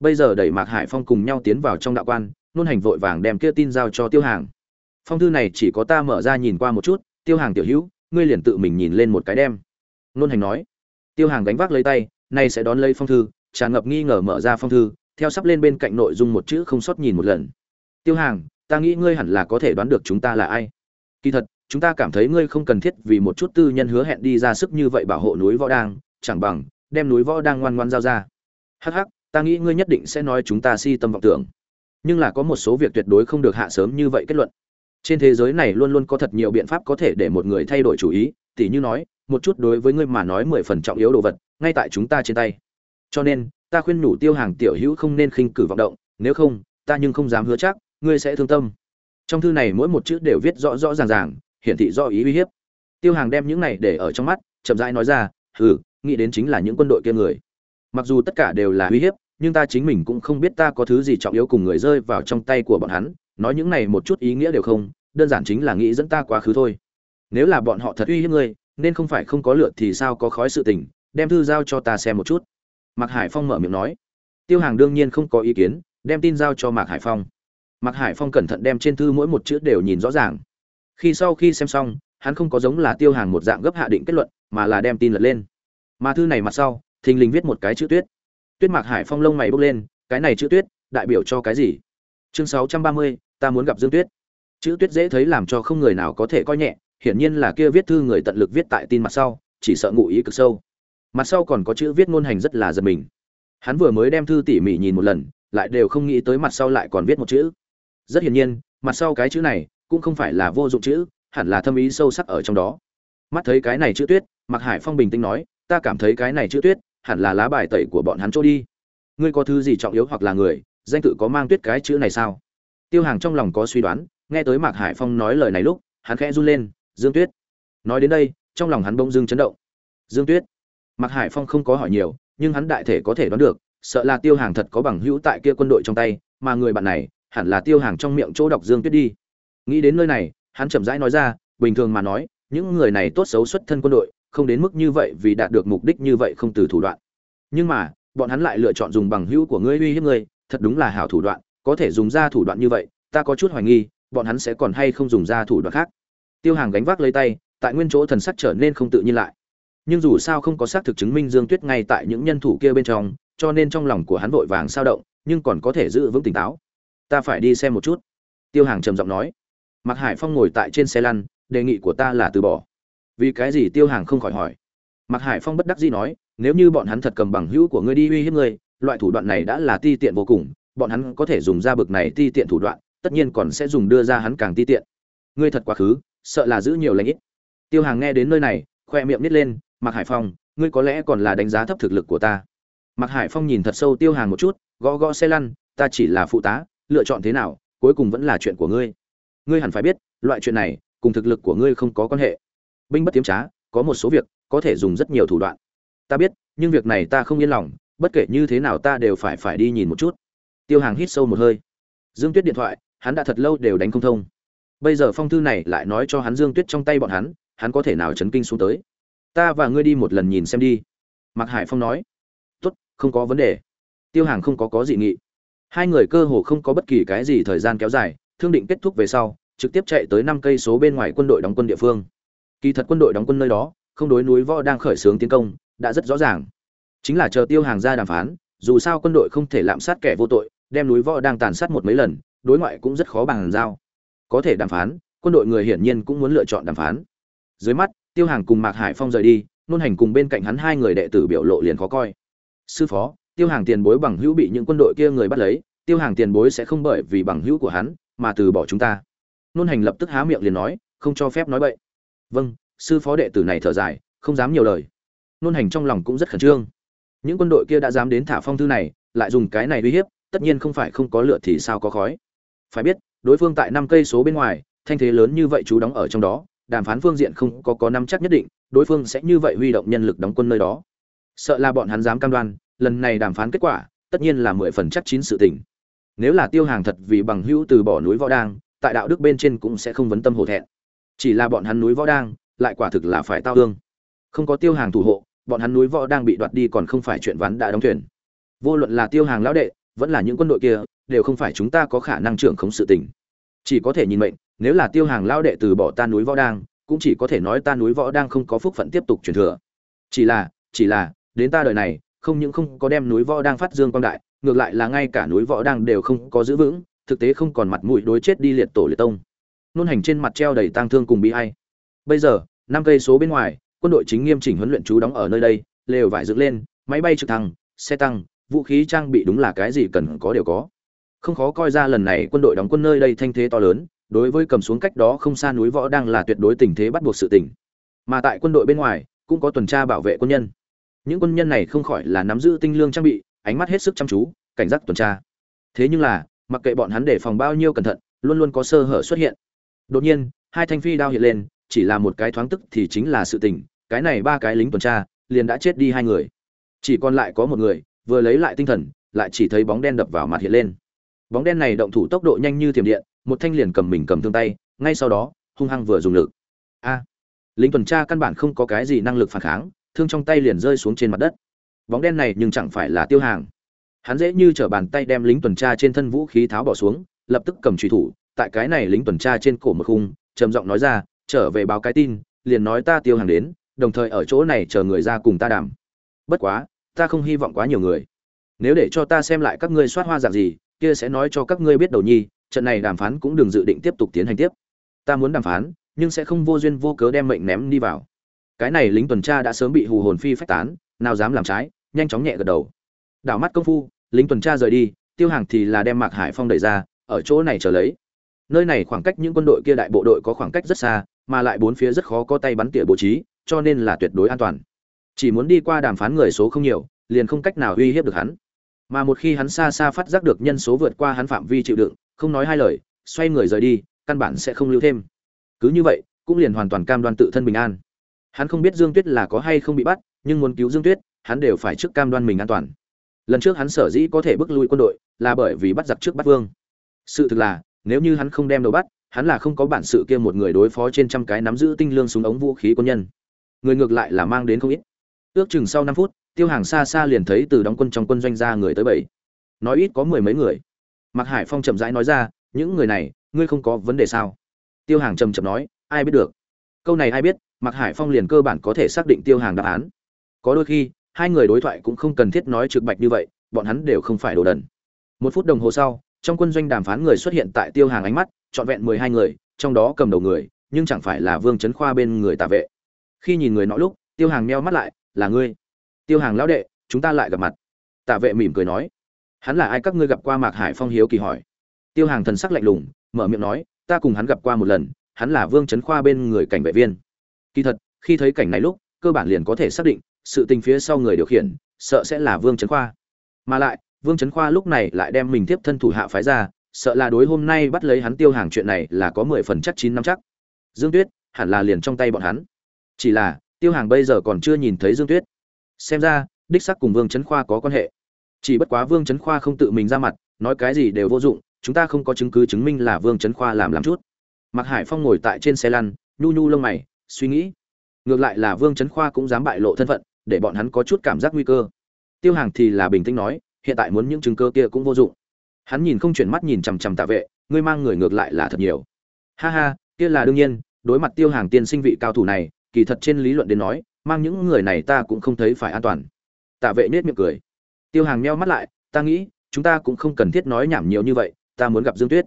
Bây giờ đẩy mạc hải phong cùng nhau tiến vào trong đạo quan, nôn hành vội vàng đem kia tin giao cho tiêu hàng. Phong thư này chỉ có ta mở ra nhìn qua một chút, tiêu hàng tiểu hữu, ngươi liền tự mình nhìn lên một cái đem. Nôn hành nói. Tiêu hàng gánh vác lấy tay, nay sẽ đón lấy phong thư, tràn ngập nghi ngờ mở ra phong thư, theo sắp lên bên cạnh nội dung một chữ không sót nhìn một lần. Tiêu hàng, ta nghĩ ngươi hẳn là có thể đoán được chúng ta là ai. Kỳ thật chúng ta cảm thấy ngươi không cần thiết vì một chút tư nhân hứa hẹn đi ra sức như vậy bảo hộ núi võ đang, chẳng bằng, đem núi võ đang ngoan ngoan giao ra. Hắc hắc, ta nghĩ ngươi nhất định sẽ nói chúng ta si tâm vọng tưởng. Nhưng là có một số việc tuyệt đối không được hạ sớm như vậy kết luận. Trên thế giới này luôn luôn có thật nhiều biện pháp có thể để một người thay đổi chủ ý, tỉ như nói, một chút đối với ngươi mà nói mười phần trọng yếu đồ vật, ngay tại chúng ta trên tay. Cho nên, ta khuyên nhủ tiêu hàng tiểu hữu không nên khinh cử vọng động, nếu không, ta nhưng không dám hứa chắc, ngươi sẽ thương tâm. Trong thư này mỗi một chữ đều viết rõ rõ ràng ràng hiển thị do ý uy hiếp. Tiêu hàng đem những này để ở trong mắt, chậm rãi nói ra ừ nghĩ đến chính là những quân đội kia người. Mặc dù tất cả đều là uy hiếp, nhưng ta chính mình cũng không biết ta có thứ gì trọng yếu cùng người rơi vào trong tay của bọn hắn. Nói những này một chút ý nghĩa đều không, đơn giản chính là nghĩ dẫn ta quá khứ thôi. Nếu là bọn họ thật uy hiếp ngươi, nên không phải không có lượt thì sao có khói sự tình, đem thư giao cho ta xem một chút. Mạc hải phong mở miệng nói. Tiêu hàng đương nhiên không có ý kiến, đem tin giao cho mạc hải phong. Mạc hải phong cẩn thận đem trên thư mỗi một chữ đều nhìn rõ ràng khi sau khi xem xong, hắn không có giống là tiêu hàng một dạng gấp hạ định kết luận, mà là đem tin lật lên. Mà thư này mặt sau, thình lình viết một cái chữ tuyết. Tuyết mạc hải phong lông mày bốc lên, cái này chữ tuyết, đại biểu cho cái gì? Chương sáu trăm ba mươi, ta muốn gặp dương tuyết. Chữ tuyết dễ thấy làm cho không người nào có thể coi nhẹ, hiển nhiên là kia viết thư người tận lực viết tại tin mặt sau, chỉ sợ ngụ ý cực sâu. Mặt sau còn có chữ viết ngôn hành rất là giật mình. Hắn vừa mới đem thư tỉ mỉ nhìn một lần, lại đều không nghĩ tới mặt sau lại còn viết một chữ. Rất hiển nhiên, mặt sau cái chữ này cũng không phải là vô dụng chữ, hẳn là thâm ý sâu sắc ở trong đó. Mắt thấy cái này chữ tuyết mặc hải phong bình tĩnh nói, ta cảm thấy cái này chữ tuyết, hẳn là lá bài tẩy của bọn hắn trôi đi. Ngươi có thứ gì trọng yếu hoặc là người, danh tự có mang tuyết cái chữ này sao? Tiêu hàng trong lòng có suy đoán, nghe tới mạc hải phong nói lời này lúc, hắn khẽ run lên, dương tuyết. Nói đến đây, trong lòng hắn bỗng dưng chấn động. Dương tuyết. Mạc hải phong không có hỏi nhiều, nhưng hắn đại thể có thể đoán được, sợ là tiêu hàng thật có bằng hữu tại kia quân đội trong tay, mà người bạn này, hẳn là tiêu hàng trong miệng chỗ đọc dương tuyết đi nghĩ đến nơi này, hắn chậm rãi nói ra, bình thường mà nói, những người này tốt xấu xuất thân quân đội, không đến mức như vậy vì đạt được mục đích như vậy không từ thủ đoạn. Nhưng mà, bọn hắn lại lựa chọn dùng bằng hữu của ngươi uy hiếp ngươi, thật đúng là hảo thủ đoạn, có thể dùng ra thủ đoạn như vậy, ta có chút hoài nghi, bọn hắn sẽ còn hay không dùng ra thủ đoạn khác. Tiêu hàng gánh vác lấy tay, tại nguyên chỗ thần sắc trở nên không tự nhiên lại. Nhưng dù sao không có xác thực chứng minh dương tuyết ngay tại những nhân thủ kia bên trong, cho nên trong lòng của hắn vội vàng sao động, nhưng còn có thể giữ vững tỉnh táo. Ta phải đi xem một chút. Tiêu hàng trầm giọng nói mạc hải phong ngồi tại trên xe lăn đề nghị của ta là từ bỏ vì cái gì tiêu hàng không khỏi hỏi Mạc Hải Phong bất đắc dĩ nói, nếu như bọn hắn thật cầm bằng hữu của ngươi đi uy hiếp ngươi, loại thủ đoạn này đã là ti tiện vô cùng, bọn hắn có thể dùng ra bực này ti tiện thủ đoạn, tất nhiên còn sẽ dùng đưa ra hắn càng ti tiện. Ngươi thật quá khứ, sợ là giữ nhiều lãnh ít. Tiêu Hàng nghe đến nơi này, khoe miệng nít lên, Mạc Hải Phong, ngươi có lẽ còn là đánh giá thấp thực lực của ta. Mạc Hải Phong nhìn thật sâu Tiêu Hàng một chút, gõ gõ xe lăn, ta chỉ là phụ tá, lựa chọn thế nào, cuối cùng vẫn là chuyện của ngươi. Ngươi hẳn phải biết, loại chuyện này cùng thực lực của ngươi không có quan hệ. Binh bất tiếm trá, có một số việc có thể dùng rất nhiều thủ đoạn. Ta biết nhưng việc này ta không yên lòng bất kể như thế nào ta đều phải phải đi nhìn một chút. Tiêu hàng hít sâu một hơi. Dương tuyết điện thoại hắn đã thật lâu đều đánh không thông. Bây giờ phong thư này lại nói cho hắn dương tuyết trong tay bọn hắn hắn có thể nào chấn kinh xuống tới? Ta và ngươi đi một lần nhìn xem đi. Mạc hải phong nói. Tốt không có vấn đề. Tiêu hàng không có có gì nghị. Hai người cơ hồ không có bất kỳ cái gì thời gian kéo dài thương định kết thúc về sau, trực tiếp chạy tới năm cây số bên ngoài quân đội đóng quân địa phương. Kỳ thật quân đội đóng quân nơi đó, không đối núi võ đang khởi xướng tiến công, đã rất rõ ràng. Chính là chờ tiêu hàng ra đàm phán, dù sao quân đội không thể lạm sát kẻ vô tội, đem núi võ đang tàn sát một mấy lần, đối ngoại cũng rất khó bằng giao. Có thể đàm phán, quân đội người hiển nhiên cũng muốn lựa chọn đàm phán. Dưới mắt, tiêu hàng cùng mạc hải phong rời đi, nôn hành cùng bên cạnh hắn hai người đệ tử biểu lộ liền khó coi. Sư phó, tiêu hàng tiền bối bằng hữu bị những quân đội kia người bắt lấy, tiêu hàng tiền bối sẽ không bởi vì bằng hữu của hắn mà từ bỏ chúng ta. Nôn hành lập tức há miệng liền nói, không cho phép nói bậy. Vâng sư phó đệ tử này thở dài, không dám nhiều lời. Nôn hành trong lòng cũng rất khẩn trương. Những quân đội kia đã dám đến thả phong thư này, lại dùng cái này uy hiếp, tất nhiên không phải không có lửa thì sao có khói. Phải biết, đối phương tại năm cây số bên ngoài, thanh thế lớn như vậy chú đóng ở trong đó, đàm phán phương diện không có có năm chắc nhất định, đối phương sẽ như vậy huy động nhân lực đóng quân nơi đó. Sợ là bọn hắn dám cam đoan, lần này đàm phán kết quả, tất nhiên là mười phần chắc chín sự tình nếu là tiêu hàng thật vì bằng hữu từ bỏ núi võ đang, tại đạo đức bên trên cũng sẽ không vấn tâm hổ thẹn. Chỉ là bọn hắn núi võ đang, lại quả thực là phải tao hương. Không có tiêu hàng thủ hộ, bọn hắn núi võ đang bị đoạt đi còn không phải chuyện ván đã đóng thuyền. Vô luận là tiêu hàng lão đệ, vẫn là những quân đội kia, đều không phải chúng ta có khả năng trưởng khống sự tình. Chỉ có thể nhìn mệnh, nếu là tiêu hàng lão đệ từ bỏ ta núi võ đang, cũng chỉ có thể nói ta núi võ đang không có phúc phận tiếp tục truyền thừa. Chỉ là chỉ là, đến ta đời này, không những không có đem núi võ đang phát dương quang đại ngược lại là ngay cả núi võ đang đều không có giữ vững, thực tế không còn mặt mũi đối chết đi liệt tổ liệt tông. Nôn hành trên mặt treo đầy tang thương cùng bị hay bây giờ, năm cây số bên ngoài, quân đội chính nghiêm chỉnh huấn luyện chú đóng ở nơi đây, lều vải dựng lên, máy bay trực thăng, xe tăng, vũ khí trang bị đúng là cái gì cần có đều có. Không khó coi ra lần này quân đội đóng quân nơi đây thanh thế to lớn, đối với cầm xuống cách đó không xa núi võ đang là tuyệt đối tình thế bắt buộc sự tỉnh mà tại quân đội bên ngoài, cũng có tuần tra bảo vệ quân nhân. Những quân nhân này không khỏi là nắm giữ tinh lương trang bị ánh mắt hết sức chăm chú cảnh giác tuần tra thế nhưng là mặc kệ bọn hắn để phòng bao nhiêu cẩn thận luôn luôn có sơ hở xuất hiện đột nhiên hai thanh phi đao hiện lên chỉ là một cái thoáng tức thì chính là sự tình, cái này ba cái lính tuần tra liền đã chết đi hai người. Chỉ còn lại có một người, vừa lấy lại tinh thần, lại chỉ thấy bóng đen đập vào mặt hiện lên. Bóng đen này động thủ tốc độ nhanh như thiểm điện, một thanh liền cầm mình cầm thương tay, ngay sau đó, hung hăng vừa dùng lực. A! lính tuần tra căn bản không có cái gì năng lực phản kháng, thương trong tay liền rơi xuống trên mặt đất. Bóng đen này nhưng chẳng phải là Tiêu Hàng. Hắn dễ như trở bàn tay đem lính tuần tra trên thân vũ khí tháo bỏ xuống, lập tức cầm trùy thủ, tại cái này lính tuần tra trên cổ một khung, trầm giọng nói ra, trở về báo cái tin liền nói ta tiêu hàng đến đồng thời ở chỗ này chờ người ra cùng ta đàm. Bất quá ta không hy vọng quá nhiều người. Nếu để cho ta xem lại các ngươi soát hoa dạng gì kia sẽ nói cho các ngươi biết đầu nhi trận này đàm phán cũng đừng dự định tiếp tục tiến hành tiếp. Ta muốn đàm phán nhưng sẽ không vô duyên vô cớ đem mệnh ném đi vào. Cái này lính tuần tra đã sớm bị hù hồn phi phách tán nào dám làm trái nhanh chóng nhẹ gật đầu. Đảo mắt công phu, lính tuần tra rời đi, tiêu hàng thì là đem mạc hải phong đẩy ra, ở chỗ này chờ lấy. Nơi này khoảng cách những quân đội kia đại bộ đội có khoảng cách rất xa, mà lại bốn phía rất khó có tay bắn tỉa bố trí, cho nên là tuyệt đối an toàn. Chỉ muốn đi qua đàm phán người số không nhiều, liền không cách nào uy hiếp được hắn. Mà một khi hắn xa xa phát giác được nhân số vượt qua hắn phạm vi chịu đựng, không nói hai lời, xoay người rời đi, căn bản sẽ không lưu thêm. Cứ như vậy, cũng liền hoàn toàn cam đoan tự thân bình an. Hắn không biết dương tuyết là có hay không bị bắt, nhưng muốn cứu dương tuyết hắn đều phải trước cam đoan mình an toàn. Lần trước hắn sở dĩ có thể bước lui quân đội là bởi vì bắt giặc trước bắt vương. Sự thực là, nếu như hắn không đem đầu bắt, hắn là không có bản sự kia một người đối phó trên trăm cái nắm giữ tinh lương súng ống vũ khí quân nhân. Người ngược lại là mang đến không ít. Ước chừng sau năm phút, tiêu hàng xa xa liền thấy từ đóng quân trong quân doanh ra người tới bảy. Nói ít có mười mấy người. Mạc hải phong chậm rãi nói ra, những người này, ngươi không có vấn đề sao? Tiêu hàng trầm chậm nói, ai biết được? Câu này ai biết, mạc hải phong liền cơ bản có thể xác định tiêu hàng đáp án. Có đôi khi hai người đối thoại cũng không cần thiết nói trực bạch như vậy, bọn hắn đều không phải đồ đần. Một phút đồng hồ sau, trong quân doanh đàm phán người xuất hiện tại tiêu hàng ánh mắt, trọn vẹn mười hai người, trong đó cầm đầu người, nhưng chẳng phải là vương trấn khoa bên người tạ vệ. Khi nhìn người nọ lúc, tiêu hàng meo mắt lại, là ngươi. Tiêu hàng lão đệ, chúng ta lại gặp mặt. Tạ vệ mỉm cười nói. Hắn là ai các ngươi gặp qua mạc hải phong hiếu kỳ hỏi? Tiêu hàng thần sắc lạnh lùng, mở miệng nói, ta cùng hắn gặp qua một lần, hắn là vương trấn khoa bên người cảnh vệ viên. Kỳ thật, khi thấy cảnh này lúc, cơ bản liền có thể xác định sự tình phía sau người điều khiển sợ sẽ là vương trấn khoa. Mà lại vương trấn khoa lúc này lại đem mình tiếp thân thủ hạ phái ra sợ là đối hôm nay bắt lấy hắn tiêu hàng chuyện này là có mười phần chắc chín năm chắc. Dương tuyết hẳn là liền trong tay bọn hắn. Chỉ là tiêu hàng bây giờ còn chưa nhìn thấy dương tuyết. Xem ra đích sắc cùng vương trấn khoa có quan hệ. Chỉ bất quá vương trấn khoa không tự mình ra mặt nói cái gì đều vô dụng chúng ta không có chứng cứ chứng minh là vương trấn khoa làm làm chút. Mạc Hải Phong ngồi tại trên xe lăn, nhu nhu lông mày, suy nghĩ. Ngược lại là Vương Chấn Khoa cũng dám bại lộ thân phận, để bọn hắn có chút cảm giác nguy cơ. Tiêu Hàng thì là bình tĩnh nói, hiện tại muốn những chứng cơ kia cũng vô dụng. Hắn nhìn không chuyển mắt nhìn chằm chằm Tạ Vệ, ngươi mang người ngược lại là thật nhiều. Ha ha, kia là đương nhiên, đối mặt Tiêu Hàng tiên sinh vị cao thủ này, kỳ thật trên lý luận đến nói, mang những người này ta cũng không thấy phải an toàn. Tạ Vệ nhếch miệng cười. Tiêu Hàng nheo mắt lại, ta nghĩ, chúng ta cũng không cần thiết nói nhảm nhiều như vậy, ta muốn gặp Dương Tuyết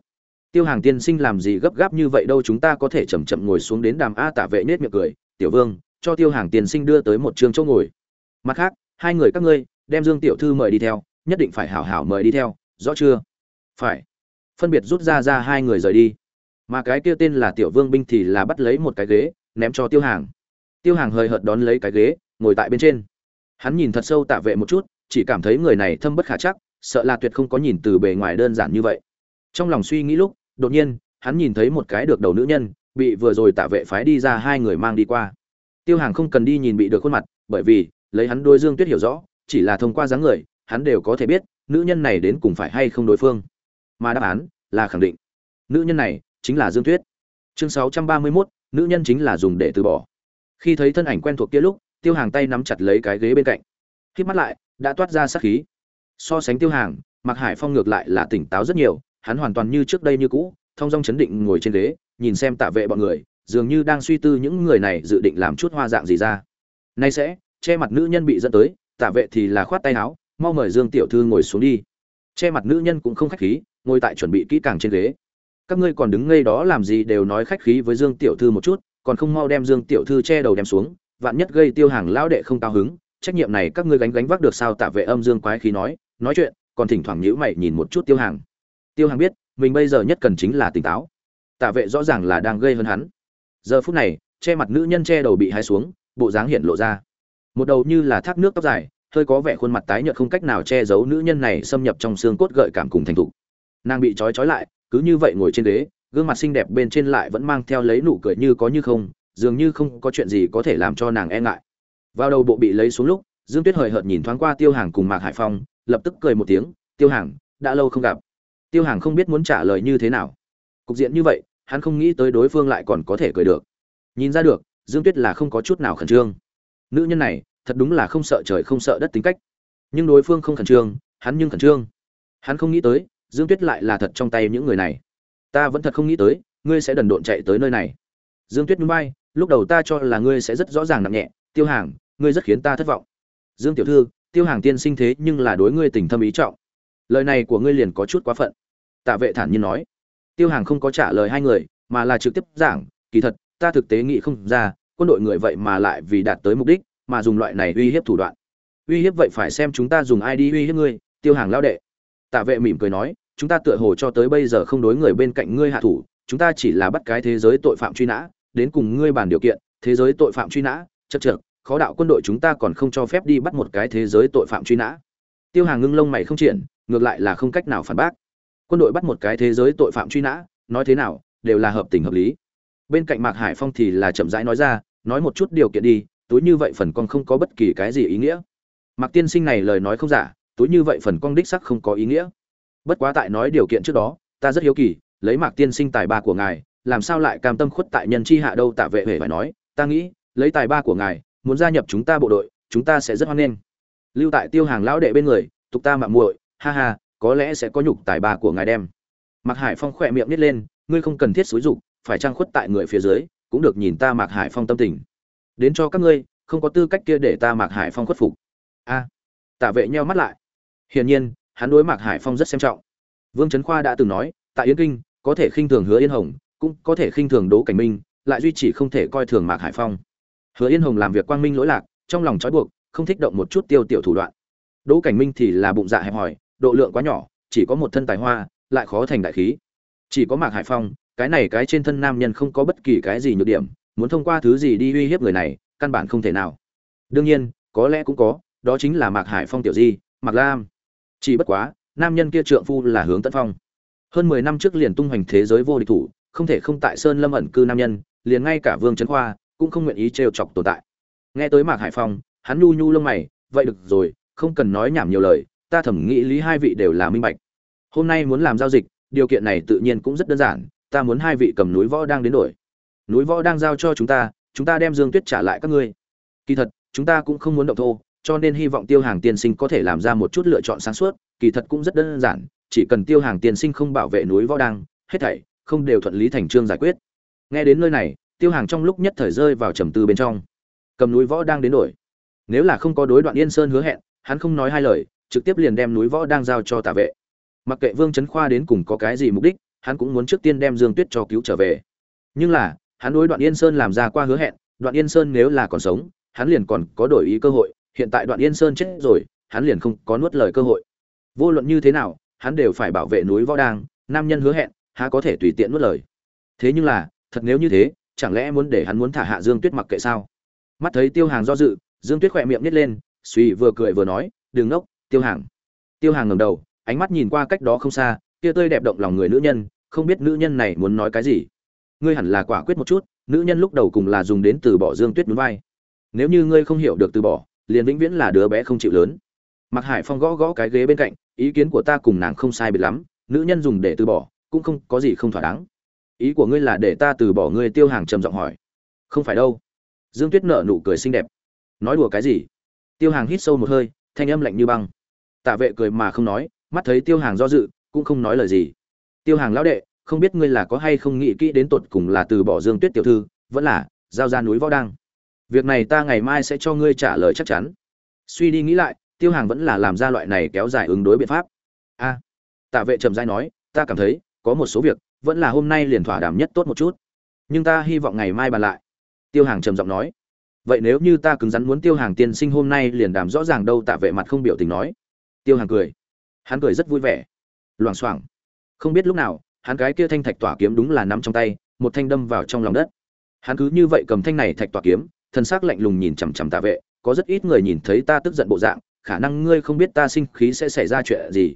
tiêu hàng tiên sinh làm gì gấp gáp như vậy đâu chúng ta có thể chậm chậm ngồi xuống đến đàm a tạ vệ nết miệng cười tiểu vương cho tiêu hàng tiền sinh đưa tới một trường chỗ ngồi. Mặt khác, hai người các ngươi, đem dương tiểu thư mời đi theo, nhất định phải hảo hảo mời đi theo, rõ chưa? Phải. Phân biệt rút ra ra hai người rời đi. Mà cái kia tên là tiểu vương binh thì là bắt lấy một cái ghế, ném cho tiêu hàng. Tiêu hàng hơi hợt đón lấy cái ghế, ngồi tại bên trên. Hắn nhìn thật sâu tạ vệ một chút, chỉ cảm thấy người này thâm bất khả chắc, sợ là tuyệt không có nhìn từ bề ngoài đơn giản như vậy. Trong lòng suy nghĩ lúc, đột nhiên, hắn nhìn thấy một cái được đầu nữ nhân, bị vừa rồi tạ vệ phái đi ra hai người mang đi qua tiêu hàng không cần đi nhìn bị được khuôn mặt bởi vì lấy hắn đôi dương tuyết hiểu rõ chỉ là thông qua dáng người hắn đều có thể biết nữ nhân này đến cùng phải hay không đối phương. Mà đáp án là khẳng định. Nữ nhân này chính là dương tuyết. Chương sáu trăm ba mươi 631, nữ nhân chính là dùng để từ bỏ. Khi thấy thân ảnh quen thuộc kia lúc tiêu hàng tay nắm chặt lấy cái ghế bên cạnh. Khép mắt lại đã toát ra sát khí. So sánh tiêu hàng mặc hải phong ngược lại là tỉnh táo rất nhiều hắn hoàn toàn như trước đây như cũ thông dong chấn định ngồi trên ghế nhìn xem tạ vệ bọn người dường như đang suy tư những người này dự định làm chút hoa dạng gì ra. Nay sẽ, che mặt nữ nhân bị dẫn tới, tạ vệ thì là khoát tay áo, mau mời dương tiểu thư ngồi xuống đi. Che mặt nữ nhân cũng không khách khí, ngồi tại chuẩn bị kỹ càng trên ghế. Các ngươi còn đứng ngây đó làm gì đều nói khách khí với dương tiểu thư một chút, còn không mau đem dương tiểu thư che đầu đem xuống, vạn nhất gây tiêu hàng lão đệ không cao hứng, trách nhiệm này các ngươi gánh gánh vác được sao tạ vệ âm dương quái khí nói nói chuyện, còn thỉnh thoảng nhíu mày nhìn một chút tiêu hàng. Tiêu hàng biết, mình bây giờ nhất cần chính là tỉnh táo. Tạ vệ rõ ràng là đang gây hơn hắn giờ phút này, che mặt nữ nhân che đầu bị hai xuống, bộ dáng hiện lộ ra. Một đầu như là thác nước tóc dài, hơi có vẻ khuôn mặt tái nhợt không cách nào che giấu nữ nhân này xâm nhập trong xương cốt gợi cảm cùng thành thục. Nàng bị trói trói lại, cứ như vậy ngồi trên ghế, gương mặt xinh đẹp bên trên lại vẫn mang theo lấy nụ cười như có như không, dường như không có chuyện gì có thể làm cho nàng e ngại. Vào đầu bộ bị lấy xuống lúc, dương tuyết hời hợt nhìn thoáng qua tiêu hàng cùng mạc hải phong, lập tức cười một tiếng, tiêu hàng, đã lâu không gặp. Tiêu hàng không biết muốn trả lời như thế nào. Cục diện như vậy hắn không nghĩ tới đối phương lại còn có thể cười được. Nhìn ra được, dương tuyết là không có chút nào khẩn trương. Nữ nhân này, thật đúng là không sợ trời không sợ đất tính cách. Nhưng đối phương không khẩn trương, hắn nhưng khẩn trương. Hắn không nghĩ tới, dương tuyết lại là thật trong tay những người này. Ta vẫn thật không nghĩ tới, ngươi sẽ đần độn chạy tới nơi này. Dương tuyết núi bay lúc đầu ta cho là ngươi sẽ rất rõ ràng nặng nhẹ, tiêu hàng, ngươi rất khiến ta thất vọng. Dương tiểu thư, tiêu hàng tiên sinh thế nhưng là đối ngươi tình thâm ý trọng. Lời này của ngươi liền có chút quá phận. Tạ vệ thản nhiên nói tiêu hàng không có trả lời hai người mà là trực tiếp giảng kỳ thật ta thực tế nghĩ không ra quân đội người vậy mà lại vì đạt tới mục đích mà dùng loại này uy hiếp thủ đoạn. Uy hiếp vậy phải xem chúng ta dùng ai đi uy hiếp ngươi tiêu hàng lao đệ. Tạ vệ mỉm cười nói chúng ta tựa hồ cho tới bây giờ không đối người bên cạnh ngươi hạ thủ chúng ta chỉ là bắt cái thế giới tội phạm truy nã đến cùng ngươi bàn điều kiện thế giới tội phạm truy nã chật trưởng, khó đạo quân đội chúng ta còn không cho phép đi bắt một cái thế giới tội phạm truy nã. Tiêu hàng ngưng lông mày không triển ngược lại là không cách nào phản bác quân đội bắt một cái thế giới tội phạm truy nã, nói thế nào, đều là hợp tình hợp lý. Bên cạnh mạc hải phong thì là chậm rãi nói ra, nói một chút điều kiện đi, túi như vậy phần con không có bất kỳ cái gì ý nghĩa. Mạc tiên sinh này lời nói không giả, túi như vậy phần con đích sắc không có ý nghĩa. Bất quá tại nói điều kiện trước đó, ta rất hiếu kỳ, lấy mạc tiên sinh tài ba của ngài, làm sao lại cam tâm khuất tại nhân chi hạ đâu tạ vệ hề phải nói, ta nghĩ, lấy tài ba của ngài, muốn gia nhập chúng ta bộ đội, chúng ta sẽ rất hoan nghênh. Lưu tại tiêu hàng lão đệ bên người, tục ta mạng muội, ha ha có lẽ sẽ có nhục tài ba của ngài đem. Mạc hải phong khỏe miệng nít lên ngươi không cần thiết xúi dục phải trang khuất tại người phía dưới cũng được nhìn ta mạc hải phong tâm tình. Đến cho các ngươi không có tư cách kia để ta mạc hải phong khuất phục. A. À, tả vệ nheo mắt lại. Hiển nhiên hắn đối mạc hải phong rất xem trọng. Vương trấn khoa đã từng nói tại yến kinh có thể khinh thường hứa yên hồng cũng có thể khinh thường đỗ cảnh minh lại duy chỉ không thể coi thường mạc hải phong. Hứa yên hồng làm việc quang minh lỗi lạc trong lòng trói buộc không thích động một chút tiêu tiểu thủ đoạn. Đỗ cảnh minh thì là bụng dạ hẹp hòi độ lượng quá nhỏ, chỉ có một thân tài hoa, lại khó thành đại khí. Chỉ có mạc hải phong, cái này cái trên thân nam nhân không có bất kỳ cái gì nhược điểm, muốn thông qua thứ gì đi uy hiếp người này, căn bản không thể nào. Đương nhiên, có lẽ cũng có, đó chính là mạc hải phong tiểu di, mạc lam. Chỉ bất quá, nam nhân kia trượng phu là hướng tấn phong. Hơn mười năm trước liền tung hoành thế giới vô địch thủ, không thể không tại sơn lâm ẩn cư nam nhân, liền ngay cả vương trấn khoa cũng không nguyện ý trêu chọc tồn tại. Nghe tới mạc hải phong, hắn nhu nhu lông mày, vậy được rồi, không cần nói nhảm nhiều lời ta thẩm nghĩ lý hai vị đều là minh bạch. Hôm nay muốn làm giao dịch, điều kiện này tự nhiên cũng rất đơn giản, ta muốn hai vị cầm núi võ đang đến đổi. Núi võ đang giao cho chúng ta chúng ta đem dương tuyết trả lại các ngươi. Kỳ thật, chúng ta cũng không muốn động thô, cho nên hy vọng tiêu hàng tiên sinh có thể làm ra một chút lựa chọn sáng suốt, kỳ thật cũng rất đơn giản, chỉ cần tiêu hàng tiên sinh không bảo vệ núi võ đang, hết thảy không đều thuận lý thành trương giải quyết. Nghe đến nơi này, tiêu hàng trong lúc nhất thời rơi vào trầm tư bên trong. Cầm núi võ đang đến đổi. Nếu là không có đối đoạn yên sơn hứa hẹn, hắn không nói hai lời trực tiếp liền đem núi võ đang giao cho tả vệ. Mặc kệ vương trấn khoa đến cùng có cái gì mục đích, hắn cũng muốn trước tiên đem dương tuyết cho cứu trở về. Nhưng là, hắn đối đoạn yên sơn làm ra qua hứa hẹn, đoạn yên sơn nếu là còn sống, hắn liền còn có đổi ý cơ hội, hiện tại đoạn yên sơn chết rồi, hắn liền không có nuốt lời cơ hội. Vô luận như thế nào, hắn đều phải bảo vệ núi võ đang, nam nhân hứa hẹn, há có thể tùy tiện nuốt lời. Thế nhưng là, thật nếu như thế, chẳng lẽ muốn để hắn muốn thả hạ dương tuyết mặc kệ sao? Mắt thấy tiêu hàng do dự, dương tuyết khỏe miệng nhét lên, suy vừa cười vừa nói, đừng nốc tiêu hàng. Tiêu hàng ngầm đầu, ánh mắt nhìn qua cách đó không xa, kia tươi đẹp động lòng người nữ nhân, không biết nữ nhân này muốn nói cái gì. Ngươi hẳn là quả quyết một chút, nữ nhân lúc đầu cùng là dùng đến từ bỏ dương tuyết núi vai. Nếu như ngươi không hiểu được từ bỏ, liền vĩnh viễn là đứa bé không chịu lớn. Mặc hải phong gõ gõ cái ghế bên cạnh, ý kiến của ta cùng nàng không sai biệt lắm, nữ nhân dùng để từ bỏ, cũng không có gì không thỏa đáng. Ý của ngươi là để ta từ bỏ ngươi, tiêu hàng trầm giọng hỏi. Không phải đâu. Dương tuyết nở nụ cười xinh đẹp. Nói đùa cái gì? Tiêu hàng hít sâu một hơi, thanh âm lạnh như băng tạ vệ cười mà không nói, mắt thấy tiêu hàng do dự, cũng không nói lời gì. Tiêu hàng lão đệ, không biết ngươi là có hay không nghĩ kỹ đến tột cùng là từ bỏ dương tuyết tiểu thư, vẫn là giao ra núi võ đăng. Việc này ta ngày mai sẽ cho ngươi trả lời chắc chắn. Suy đi nghĩ lại, tiêu hàng vẫn là làm ra loại này kéo dài ứng đối biện pháp. A. Tạ vệ trầm dai nói, ta cảm thấy, có một số việc, vẫn là hôm nay liền thỏa đàm nhất tốt một chút. Nhưng ta hy vọng ngày mai bàn lại. Tiêu hàng trầm giọng nói. Vậy nếu như ta cứng rắn muốn tiêu hàng tiên sinh hôm nay liền đàm rõ ràng đâu, tạ vệ mặt không biểu tình nói tiêu hàng cười. Hắn cười rất vui vẻ. Loảng xoảng. Không biết lúc nào, hắn cái kia thanh thạch tỏa kiếm đúng là nắm trong tay, một thanh đâm vào trong lòng đất. Hắn cứ như vậy cầm thanh này thạch tỏa kiếm, thân xác lạnh lùng nhìn chằm chằm tạ vệ, có rất ít người nhìn thấy ta tức giận bộ dạng, khả năng ngươi không biết ta sinh khí sẽ xảy ra chuyện gì.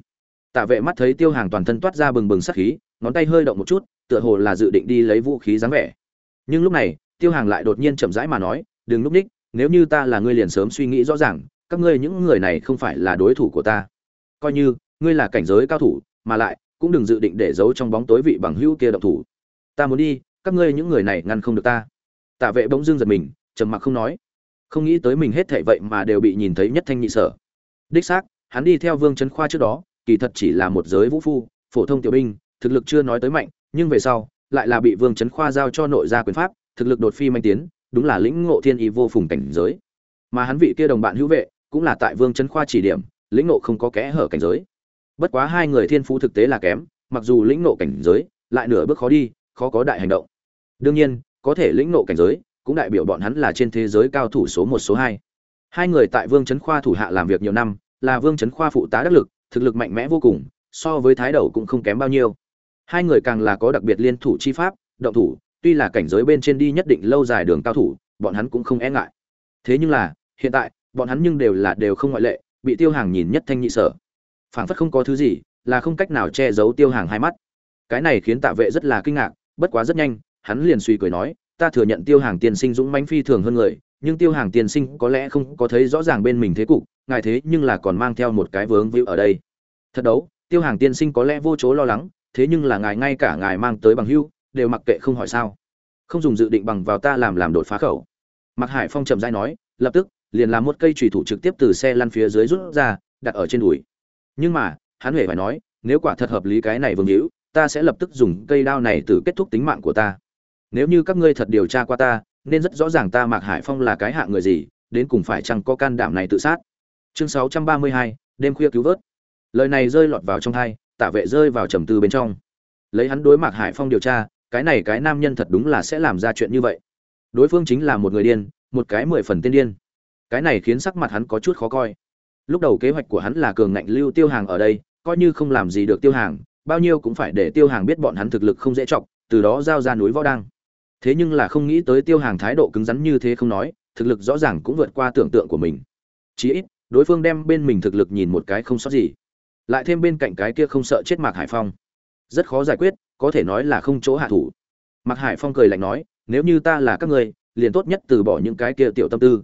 Tạ vệ mắt thấy tiêu hàng toàn thân toát ra bừng bừng sát khí, ngón tay hơi động một chút, tựa hồ là dự định đi lấy vũ khí dáng vẻ. Nhưng lúc này, tiêu hàng lại đột nhiên chậm rãi mà nói, đừng núp ních, nếu như ta là ngươi liền sớm suy nghĩ rõ ràng các ngươi những người này không phải là đối thủ của ta. Coi như, ngươi là cảnh giới cao thủ, mà lại, cũng đừng dự định để giấu trong bóng tối vị bằng hữu kia động thủ. Ta muốn đi, các ngươi những người này ngăn không được ta. Tạ vệ bỗng dưng giật mình, trầm mặc không nói. Không nghĩ tới mình hết thảy vậy mà đều bị nhìn thấy nhất thanh nhị sở. Đích xác, hắn đi theo vương trấn khoa trước đó, kỳ thật chỉ là một giới vũ phu, phổ thông tiểu binh, thực lực chưa nói tới mạnh, nhưng về sau, lại là bị vương trấn khoa giao cho nội gia quyền pháp, thực lực đột phi manh tiến, đúng là lĩnh ngộ thiên ý vô phùng cảnh giới. Mà hắn vị kia đồng bạn hữu vệ cũng là tại vương Chấn khoa chỉ điểm, lĩnh ngộ không có kẽ hở cảnh giới. Bất quá hai người thiên phú thực tế là kém, mặc dù lĩnh ngộ cảnh giới, lại nửa bước khó đi, khó có đại hành động. Đương nhiên, có thể lĩnh ngộ cảnh giới, cũng đại biểu bọn hắn là trên thế giới cao thủ số một, số hai. Hai người tại vương Chấn khoa thủ hạ làm việc nhiều năm, là vương Chấn khoa phụ tá đắc lực, thực lực mạnh mẽ vô cùng, so với thái đầu cũng không kém bao nhiêu. Hai người càng là có đặc biệt liên thủ chi pháp, động thủ, tuy là cảnh giới bên trên đi nhất định lâu dài đường cao thủ, bọn hắn cũng không e ngại. Thế nhưng là, hiện tại bọn hắn nhưng đều là đều không ngoại lệ, bị tiêu hàng nhìn nhất thanh nhị sở. Phảng phất không có thứ gì, là không cách nào che giấu tiêu hàng hai mắt. Cái này khiến tạ vệ rất là kinh ngạc, bất quá rất nhanh, hắn liền suy cười nói, ta thừa nhận tiêu hàng tiên sinh dũng mãnh phi thường hơn người, nhưng tiêu hàng tiên sinh có lẽ không có thấy rõ ràng bên mình thế cục, ngài thế nhưng là còn mang theo một cái vướng víu ở đây. Thật đấu, tiêu hàng tiên sinh có lẽ vô chỗ lo lắng, thế nhưng là ngài ngay cả ngài mang tới bằng hưu, đều mặc kệ không hỏi sao. Không dùng dự định bằng vào ta làm làm đột phá khẩu. Mặc hải phong trầm dai nói, lập tức liền làm một cây trùy thủ trực tiếp từ xe lăn phía dưới rút ra đặt ở trên đùi. Nhưng mà hắn huệ phải nói nếu quả thật hợp lý cái này vương hữu ta sẽ lập tức dùng cây đao này từ kết thúc tính mạng của ta. Nếu như các ngươi thật điều tra qua ta nên rất rõ ràng ta mạc hải phong là cái hạng người gì đến cùng phải chăng có can đảm này tự sát. Chương 632, đêm khuya cứu vớt. Lời này rơi lọt vào trong thai tạ vệ rơi vào trầm tư bên trong. Lấy hắn đối mạc hải phong điều tra cái này cái nam nhân thật đúng là sẽ làm ra chuyện như vậy. Đối phương chính là một người điên một cái mười phần tiên điên cái này khiến sắc mặt hắn có chút khó coi. Lúc đầu kế hoạch của hắn là cường ngạnh lưu tiêu hàng ở đây, coi như không làm gì được tiêu hàng, bao nhiêu cũng phải để tiêu hàng biết bọn hắn thực lực không dễ chọc, từ đó giao ra núi võ đăng. Thế nhưng là không nghĩ tới tiêu hàng thái độ cứng rắn như thế không nói, thực lực rõ ràng cũng vượt qua tưởng tượng của mình. Chí ít, đối phương đem bên mình thực lực nhìn một cái không sót gì. Lại thêm bên cạnh cái kia không sợ chết mạc hải phong. Rất khó giải quyết, có thể nói là không chỗ hạ thủ. Mạc hải phong cười lạnh nói, nếu như ta là các ngươi, liền tốt nhất từ bỏ những cái kia tiểu tâm tư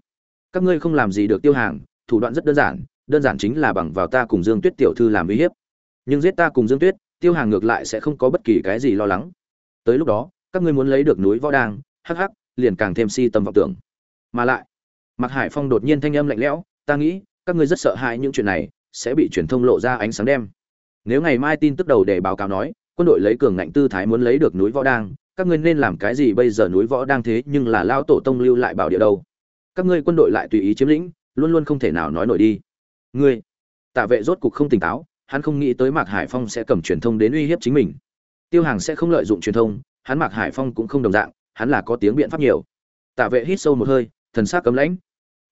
các ngươi không làm gì được tiêu hàng, thủ đoạn rất đơn giản đơn giản chính là bằng vào ta cùng dương tuyết tiểu thư làm uy hiếp. Nhưng giết ta cùng dương tuyết, tiêu hàng ngược lại sẽ không có bất kỳ cái gì lo lắng. Tới lúc đó, các ngươi muốn lấy được núi võ đang hắc hắc, liền càng thêm si tâm vọng tưởng. Mà lại mặc hải phong đột nhiên thanh âm lạnh lẽo, ta nghĩ, các ngươi rất sợ hãi những chuyện này, sẽ bị truyền thông lộ ra ánh sáng đêm. Nếu ngày mai tin tức đầu để báo cáo nói, quân đội lấy cường ngạnh tư thái muốn lấy được núi võ đang các ngươi nên làm cái gì bây giờ? Núi võ đang thế nhưng là lao tổ tông lưu lại bảo địa đâu? Các ngươi quân đội lại tùy ý chiếm lĩnh, luôn luôn không thể nào nói nổi đi. Ngươi tạ vệ rốt cục không tỉnh táo, hắn không nghĩ tới mạc hải phong sẽ cầm truyền thông đến uy hiếp chính mình. Tiêu hàng sẽ không lợi dụng truyền thông, hắn mạc hải phong cũng không đồng dạng, hắn là có tiếng biện pháp nhiều. Tạ vệ hít sâu một hơi, thần sắc cấm lãnh.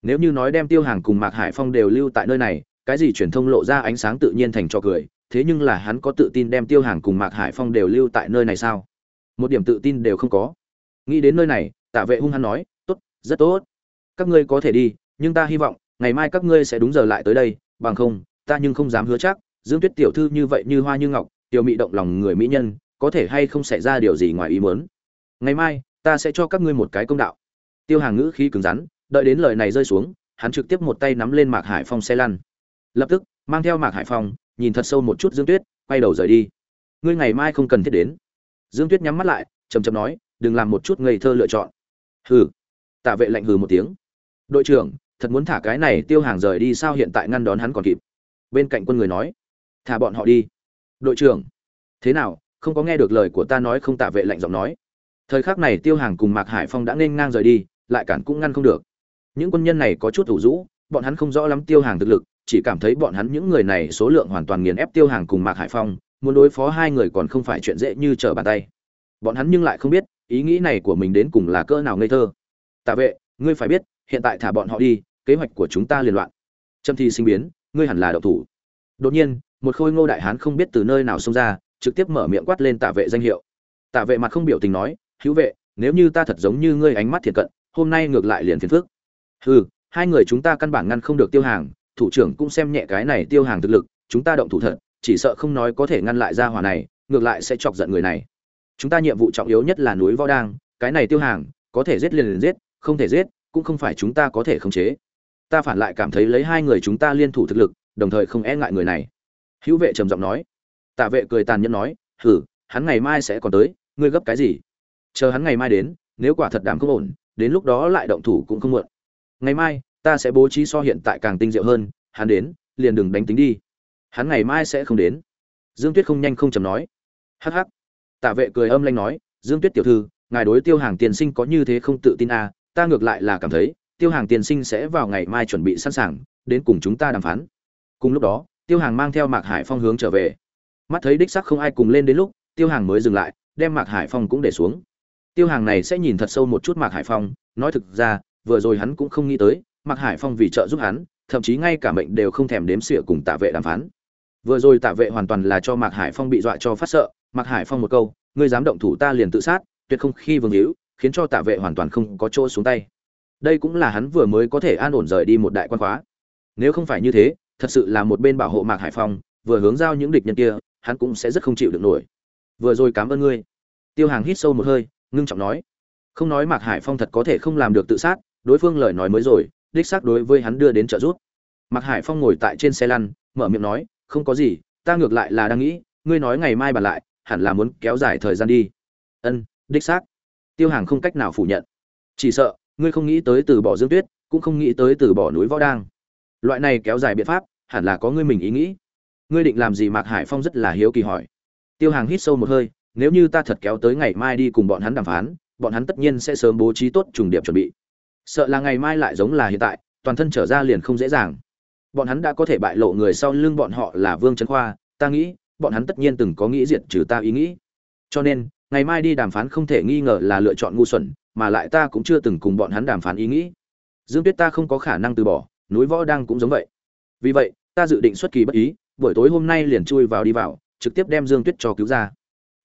Nếu như nói đem tiêu hàng cùng mạc hải phong đều lưu tại nơi này, cái gì truyền thông lộ ra ánh sáng tự nhiên thành cho cười, thế nhưng là hắn có tự tin đem tiêu hàng cùng mạc hải phong đều lưu tại nơi này sao? Một điểm tự tin đều không có. Nghĩ đến nơi này tạ vệ hung hăng nói, tốt, rất tốt các ngươi có thể đi, nhưng ta hy vọng, ngày mai các ngươi sẽ đúng giờ lại tới đây, bằng không, ta nhưng không dám hứa chắc, dương tuyết tiểu thư như vậy như hoa như ngọc, tiểu mị động lòng người mỹ nhân, có thể hay không xảy ra điều gì ngoài ý muốn. Ngày mai, ta sẽ cho các ngươi một cái công đạo. Tiêu hàng ngữ khí cứng rắn, đợi đến lời này rơi xuống, hắn trực tiếp một tay nắm lên mạc hải phong xe lăn. Lập tức, mang theo mạc hải phong, nhìn thật sâu một chút dương tuyết, quay đầu rời đi. Ngươi ngày mai không cần thiết đến. Dương tuyết nhắm mắt lại chầm chầm nói, đừng làm một chút ngây thơ lựa chọn. Hừ. Tạ vệ lạnh hừ một tiếng đội trưởng, thật muốn thả cái này tiêu hàng rời đi sao hiện tại ngăn đón hắn còn kịp? Bên cạnh quân người nói, thả bọn họ đi. Đội trưởng. Thế nào, không có nghe được lời của ta nói không tạ vệ lạnh giọng nói? Thời khắc này tiêu hàng cùng mạc hải phong đã nên ngang rời đi, lại cản cũng ngăn không được. Những quân nhân này có chút thủ rũ, bọn hắn không rõ lắm tiêu hàng thực lực, chỉ cảm thấy bọn hắn những người này số lượng hoàn toàn nghiền ép tiêu hàng cùng mạc hải phong, muốn đối phó hai người còn không phải chuyện dễ như trở bàn tay. Bọn hắn nhưng lại không biết, ý nghĩ này của mình đến cùng là cỡ nào ngây thơ. Tạ vệ, ngươi phải biết hiện tại thả bọn họ đi, kế hoạch của chúng ta liên loạn. Trâm thi sinh biến, ngươi hẳn là đậu thủ. Đột nhiên, một khôi ngô đại hán không biết từ nơi nào xông ra, trực tiếp mở miệng quát lên tạ vệ danh hiệu. Tạ vệ mặt không biểu tình nói, hữu vệ, nếu như ta thật giống như ngươi ánh mắt thiệt cận, hôm nay ngược lại liền phiền phước hừ, hai người chúng ta căn bản ngăn không được tiêu hàng, thủ trưởng cũng xem nhẹ cái này tiêu hàng thực lực, chúng ta động thủ thật, chỉ sợ không nói có thể ngăn lại ra hỏa này, ngược lại sẽ chọc giận người này. Chúng ta nhiệm vụ trọng yếu nhất là núi võ đang, cái này tiêu hàng, có thể giết liền liền giết, không thể giết cũng không phải chúng ta có thể khống chế. Ta phản lại cảm thấy lấy hai người chúng ta liên thủ thực lực đồng thời không e ngại người này. Hữu vệ trầm giọng nói. Tạ vệ cười tàn nhẫn nói hử hắn ngày mai sẽ còn tới ngươi gấp cái gì? Chờ hắn ngày mai đến nếu quả thật đảm không ổn đến lúc đó lại động thủ cũng không muộn. Ngày mai ta sẽ bố trí so hiện tại càng tinh diệu hơn hắn đến liền đừng đánh tính đi. Hắn ngày mai sẽ không đến. Dương tuyết không nhanh không chầm nói. Hắc hắc. Tạ vệ cười âm lanh nói dương tuyết tiểu thư ngài đối tiêu hàng tiền sinh có như thế không tự tin à, ta ngược lại là cảm thấy, tiêu hàng tiền sinh sẽ vào ngày mai chuẩn bị sẵn sàng, đến cùng chúng ta đàm phán. Cùng lúc đó, tiêu hàng mang theo mạc hải phong hướng trở về. Mắt thấy đích sắc không ai cùng lên đến lúc, tiêu hàng mới dừng lại, đem mạc hải phong cũng để xuống. Tiêu hàng này sẽ nhìn thật sâu một chút mạc hải phong, nói thực ra, vừa rồi hắn cũng không nghĩ tới, mạc hải phong vì trợ giúp hắn, thậm chí ngay cả mệnh đều không thèm đếm xỉa cùng tạ vệ đàm phán. Vừa rồi tạ vệ hoàn toàn là cho mạc hải phong bị dọa cho phát sợ, mạc hải phong một câu, ngươi dám động thủ ta liền tự sát, tuyệt không khi vương hữu khiến cho tạ vệ hoàn toàn không có chỗ xuống tay. Đây cũng là hắn vừa mới có thể an ổn rời đi một đại quan khóa. Nếu không phải như thế, thật sự là một bên bảo hộ mạc hải phong, vừa hướng giao những địch nhân kia, hắn cũng sẽ rất không chịu được nổi. Vừa rồi cảm ơn ngươi. Tiêu hàng hít sâu một hơi, ngưng trọng nói. Không nói mạc hải phong thật có thể không làm được tự sát, đối phương lời nói mới rồi, đích xác đối với hắn đưa đến trợ giúp. Mạc hải phong ngồi tại trên xe lăn, mở miệng nói, không có gì, ta ngược lại là đang nghĩ, ngươi nói ngày mai bàn lại, hẳn là muốn kéo dài thời gian đi. Ân, đích xác tiêu hàng không cách nào phủ nhận. Chỉ sợ, ngươi không nghĩ tới từ bỏ dương tuyết, cũng không nghĩ tới từ bỏ núi võ đang. Loại này kéo dài biện pháp, hẳn là có ngươi mình ý nghĩ. Ngươi định làm gì mạc hải phong rất là hiếu kỳ hỏi. Tiêu hàng hít sâu một hơi, nếu như ta thật kéo tới ngày mai đi cùng bọn hắn đàm phán, bọn hắn tất nhiên sẽ sớm bố trí tốt trùng điệp chuẩn bị. Sợ là ngày mai lại giống là hiện tại, toàn thân trở ra liền không dễ dàng. Bọn hắn đã có thể bại lộ người sau lưng bọn họ là vương trấn khoa, ta nghĩ, bọn hắn tất nhiên từng có nghĩ diệt trừ ta ý nghĩ. Cho nên ngày mai đi đàm phán không thể nghi ngờ là lựa chọn ngu xuẩn mà lại ta cũng chưa từng cùng bọn hắn đàm phán ý nghĩ dương tuyết ta không có khả năng từ bỏ núi võ đang cũng giống vậy vì vậy ta dự định xuất kỳ bất ý buổi tối hôm nay liền chui vào đi vào trực tiếp đem dương tuyết cho cứu ra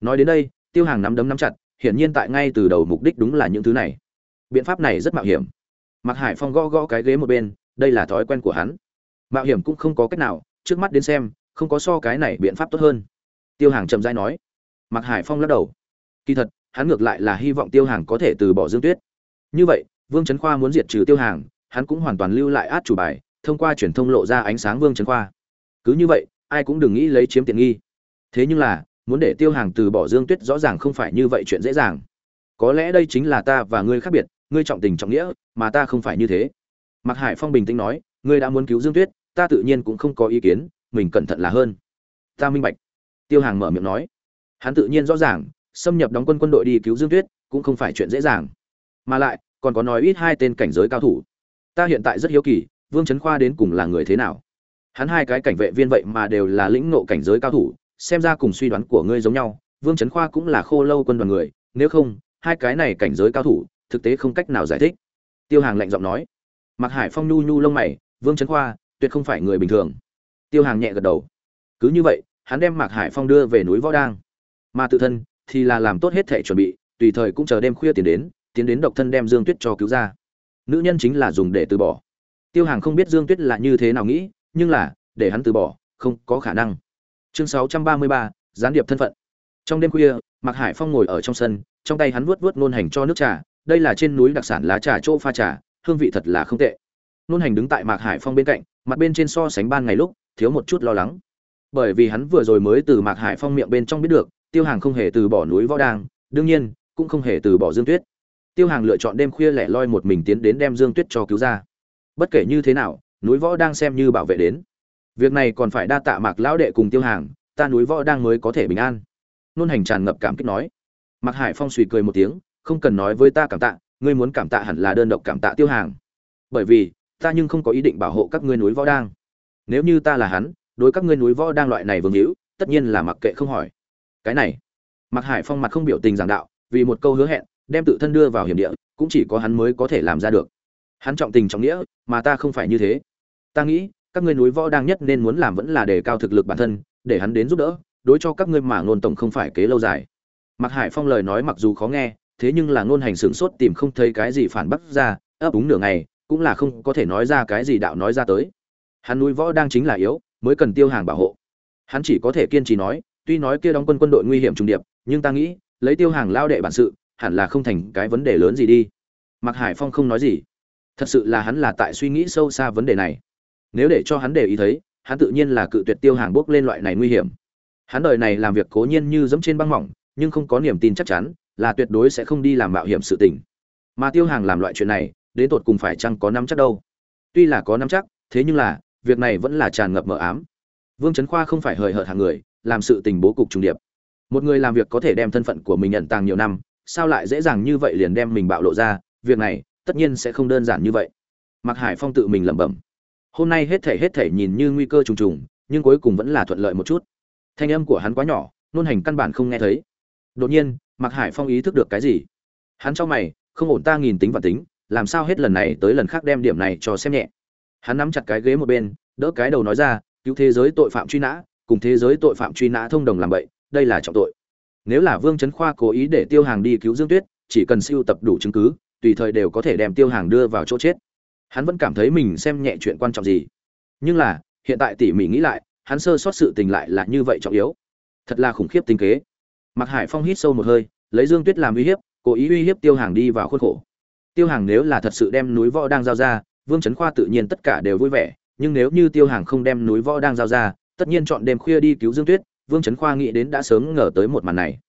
nói đến đây tiêu hàng nắm đấm nắm chặt hiển nhiên tại ngay từ đầu mục đích đúng là những thứ này biện pháp này rất mạo hiểm Mặc Hải Phong gõ gõ cái ghế một bên, đây là thói quen của hắn. Mạo hiểm cũng không có cách nào, trước mắt đến xem, không có so cái này biện pháp tốt hơn. Tiêu Hàng chậm rãi nói. Mặc Hải Phong lắc đầu. Kỳ thật, hắn ngược lại là hy vọng Tiêu Hàng có thể từ bỏ Dương Tuyết. Như vậy, Vương Chấn Khoa muốn diệt trừ Tiêu Hàng, hắn cũng hoàn toàn lưu lại át chủ bài, thông qua truyền thông lộ ra ánh sáng Vương Chấn Khoa. Cứ như vậy, ai cũng đừng nghĩ lấy chiếm tiện nghi. Thế nhưng là, muốn để Tiêu Hàng từ bỏ Dương Tuyết rõ ràng không phải như vậy chuyện dễ dàng. Có lẽ đây chính là ta và ngươi khác biệt, ngươi trọng tình trọng nghĩa mà ta không phải như thế mạc hải phong bình tĩnh nói ngươi đã muốn cứu dương tuyết ta tự nhiên cũng không có ý kiến mình cẩn thận là hơn ta minh bạch tiêu hàng mở miệng nói hắn tự nhiên rõ ràng xâm nhập đóng quân quân đội đi cứu dương tuyết cũng không phải chuyện dễ dàng. Mà lại, còn có nói ít hai tên cảnh giới cao thủ. Ta hiện tại rất hiếu kỳ, vương trấn khoa đến cùng là người thế nào? Hắn hai cái cảnh vệ viên vậy mà đều là lĩnh ngộ cảnh giới cao thủ, xem ra cùng suy đoán của ngươi giống nhau, vương trấn khoa cũng là khô lâu quân đoàn người, nếu không, hai cái này cảnh giới cao thủ, thực tế không cách nào giải thích. Tiêu hàng lạnh giọng nói. Mặc hải phong nhu nhu lông mày, vương trấn khoa, tuyệt không phải người bình thường. Tiêu hàng nhẹ gật đầu. Cứ như vậy, hắn đem mạc hải phong đưa về núi võ đang. Mà tự thân thì là làm tốt hết thể chuẩn bị, tùy thời cũng chờ đêm khuya tiến đến tiến đến độc thân đem dương tuyết cho cứu ra. Nữ nhân chính là dùng để từ bỏ. Tiêu hàng không biết dương tuyết là như thế nào nghĩ, nhưng là, để hắn từ bỏ, không có khả năng. Chương sáu trăm ba mươi ba, gián điệp thân phận. Trong đêm khuya, mạc hải phong ngồi ở trong sân, trong tay hắn vuốt vuốt nôn hành cho nước trà, đây là trên núi đặc sản lá trà chỗ pha trà, hương vị thật là không tệ. Nôn hành đứng tại mạc hải phong bên cạnh, mặt bên trên so sánh ban ngày lúc, thiếu một chút lo lắng. Bởi vì hắn vừa rồi mới từ mạc hải phong miệng bên trong biết được tiêu hàng không hề từ bỏ núi võ đang đương nhiên, cũng không hề từ bỏ dương tuyết. Tiêu hàng lựa chọn đêm khuya lẻ loi một mình tiến đến đem dương tuyết cho cứu ra. Bất kể như thế nào, núi võ đang xem như bảo vệ đến. Việc này còn phải đa tạ mạc lão đệ cùng tiêu hàng, ta núi võ đang mới có thể bình an. Nôn hành tràn ngập cảm kích nói. Mạc hải phong suy cười một tiếng, không cần nói với ta cảm tạ, ngươi muốn cảm tạ hẳn là đơn độc cảm tạ tiêu hàng. Bởi vì, ta nhưng không có ý định bảo hộ các ngươi núi võ đang nếu như ta là hắn, đối các ngươi núi võ đang loại này vương hữu, tất nhiên là mặc kệ không hỏi cái này. Mặc hải phong mặt không biểu tình giảng đạo, vì một câu hứa hẹn, đem tự thân đưa vào hiểm địa, cũng chỉ có hắn mới có thể làm ra được. Hắn trọng tình trọng nghĩa, mà ta không phải như thế. Ta nghĩ, các ngươi núi võ đang nhất nên muốn làm vẫn là đề cao thực lực bản thân, để hắn đến giúp đỡ, đối cho các ngươi mà ngôn tổng không phải kế lâu dài. Mặc hải phong lời nói mặc dù khó nghe, thế nhưng là ngôn hành sửng sốt tìm không thấy cái gì phản bác ra, ấp úng nửa ngày, cũng là không có thể nói ra cái gì đạo nói ra tới. Hắn núi võ đang chính là yếu, mới cần tiêu hàng bảo hộ. Hắn chỉ có thể kiên trì nói tuy nói kia đóng quân quân đội nguy hiểm trùng điệp, nhưng ta nghĩ, lấy tiêu hàng lao đệ bản sự, hẳn là không thành cái vấn đề lớn gì đi. Mặc hải phong không nói gì. Thật sự là hắn là tại suy nghĩ sâu xa vấn đề này. Nếu để cho hắn để ý thấy, hắn tự nhiên là cự tuyệt tiêu hàng bước lên loại này nguy hiểm. Hắn đời này làm việc cố nhiên như dẫm trên băng mỏng, nhưng không có niềm tin chắc chắn, là tuyệt đối sẽ không đi làm mạo hiểm sự tình. Mà tiêu hàng làm loại chuyện này, đến tột cùng phải chăng có nắm chắc đâu? Tuy là có nắm chắc, thế nhưng là, việc này vẫn là tràn ngập mờ ám vương trấn khoa không phải hời hợt hàng người làm sự tình bố cục trùng điệp. Một người làm việc có thể đem thân phận của mình nhận tàng nhiều năm sao lại dễ dàng như vậy liền đem mình bạo lộ ra việc này tất nhiên sẽ không đơn giản như vậy. Mạc hải phong tự mình lẩm bẩm. Hôm nay hết thể hết thể nhìn như nguy cơ trùng trùng nhưng cuối cùng vẫn là thuận lợi một chút. Thanh âm của hắn quá nhỏ nôn hành căn bản không nghe thấy. Đột nhiên Mạc Hải Phong ý thức được cái gì? Hắn cho mày, không ổn ta nghìn tính và tính, làm sao hết lần này tới lần khác đem điểm này cho xem nhẹ. Hắn nắm chặt cái ghế một bên, đỡ cái đầu nói ra, cứu thế giới tội phạm truy nã, cùng thế giới tội phạm truy nã thông đồng làm vậy, đây là trọng tội. Nếu là Vương Chấn Khoa cố ý để Tiêu Hàng đi cứu Dương Tuyết, chỉ cần siêu tập đủ chứng cứ, tùy thời đều có thể đem Tiêu Hàng đưa vào chỗ chết. Hắn vẫn cảm thấy mình xem nhẹ chuyện quan trọng gì. Nhưng là, hiện tại tỉ mỉ nghĩ lại, hắn sơ sót sự tình lại là như vậy trọng yếu. Thật là khủng khiếp tinh kế. mặc Hải Phong hít sâu một hơi, lấy Dương Tuyết làm uy hiếp, cố ý uy hiếp Tiêu Hàng đi vào khuôn khổ. Tiêu Hàng nếu là thật sự đem núi võ đang giao ra, Vương Chấn Khoa tự nhiên tất cả đều vui vẻ, nhưng nếu như Tiêu Hàng không đem núi võ đang giao ra, tất nhiên chọn đêm khuya đi cứu Dương Tuyết, Vương Chấn Khoa nghĩ đến đã sớm ngờ tới một màn này.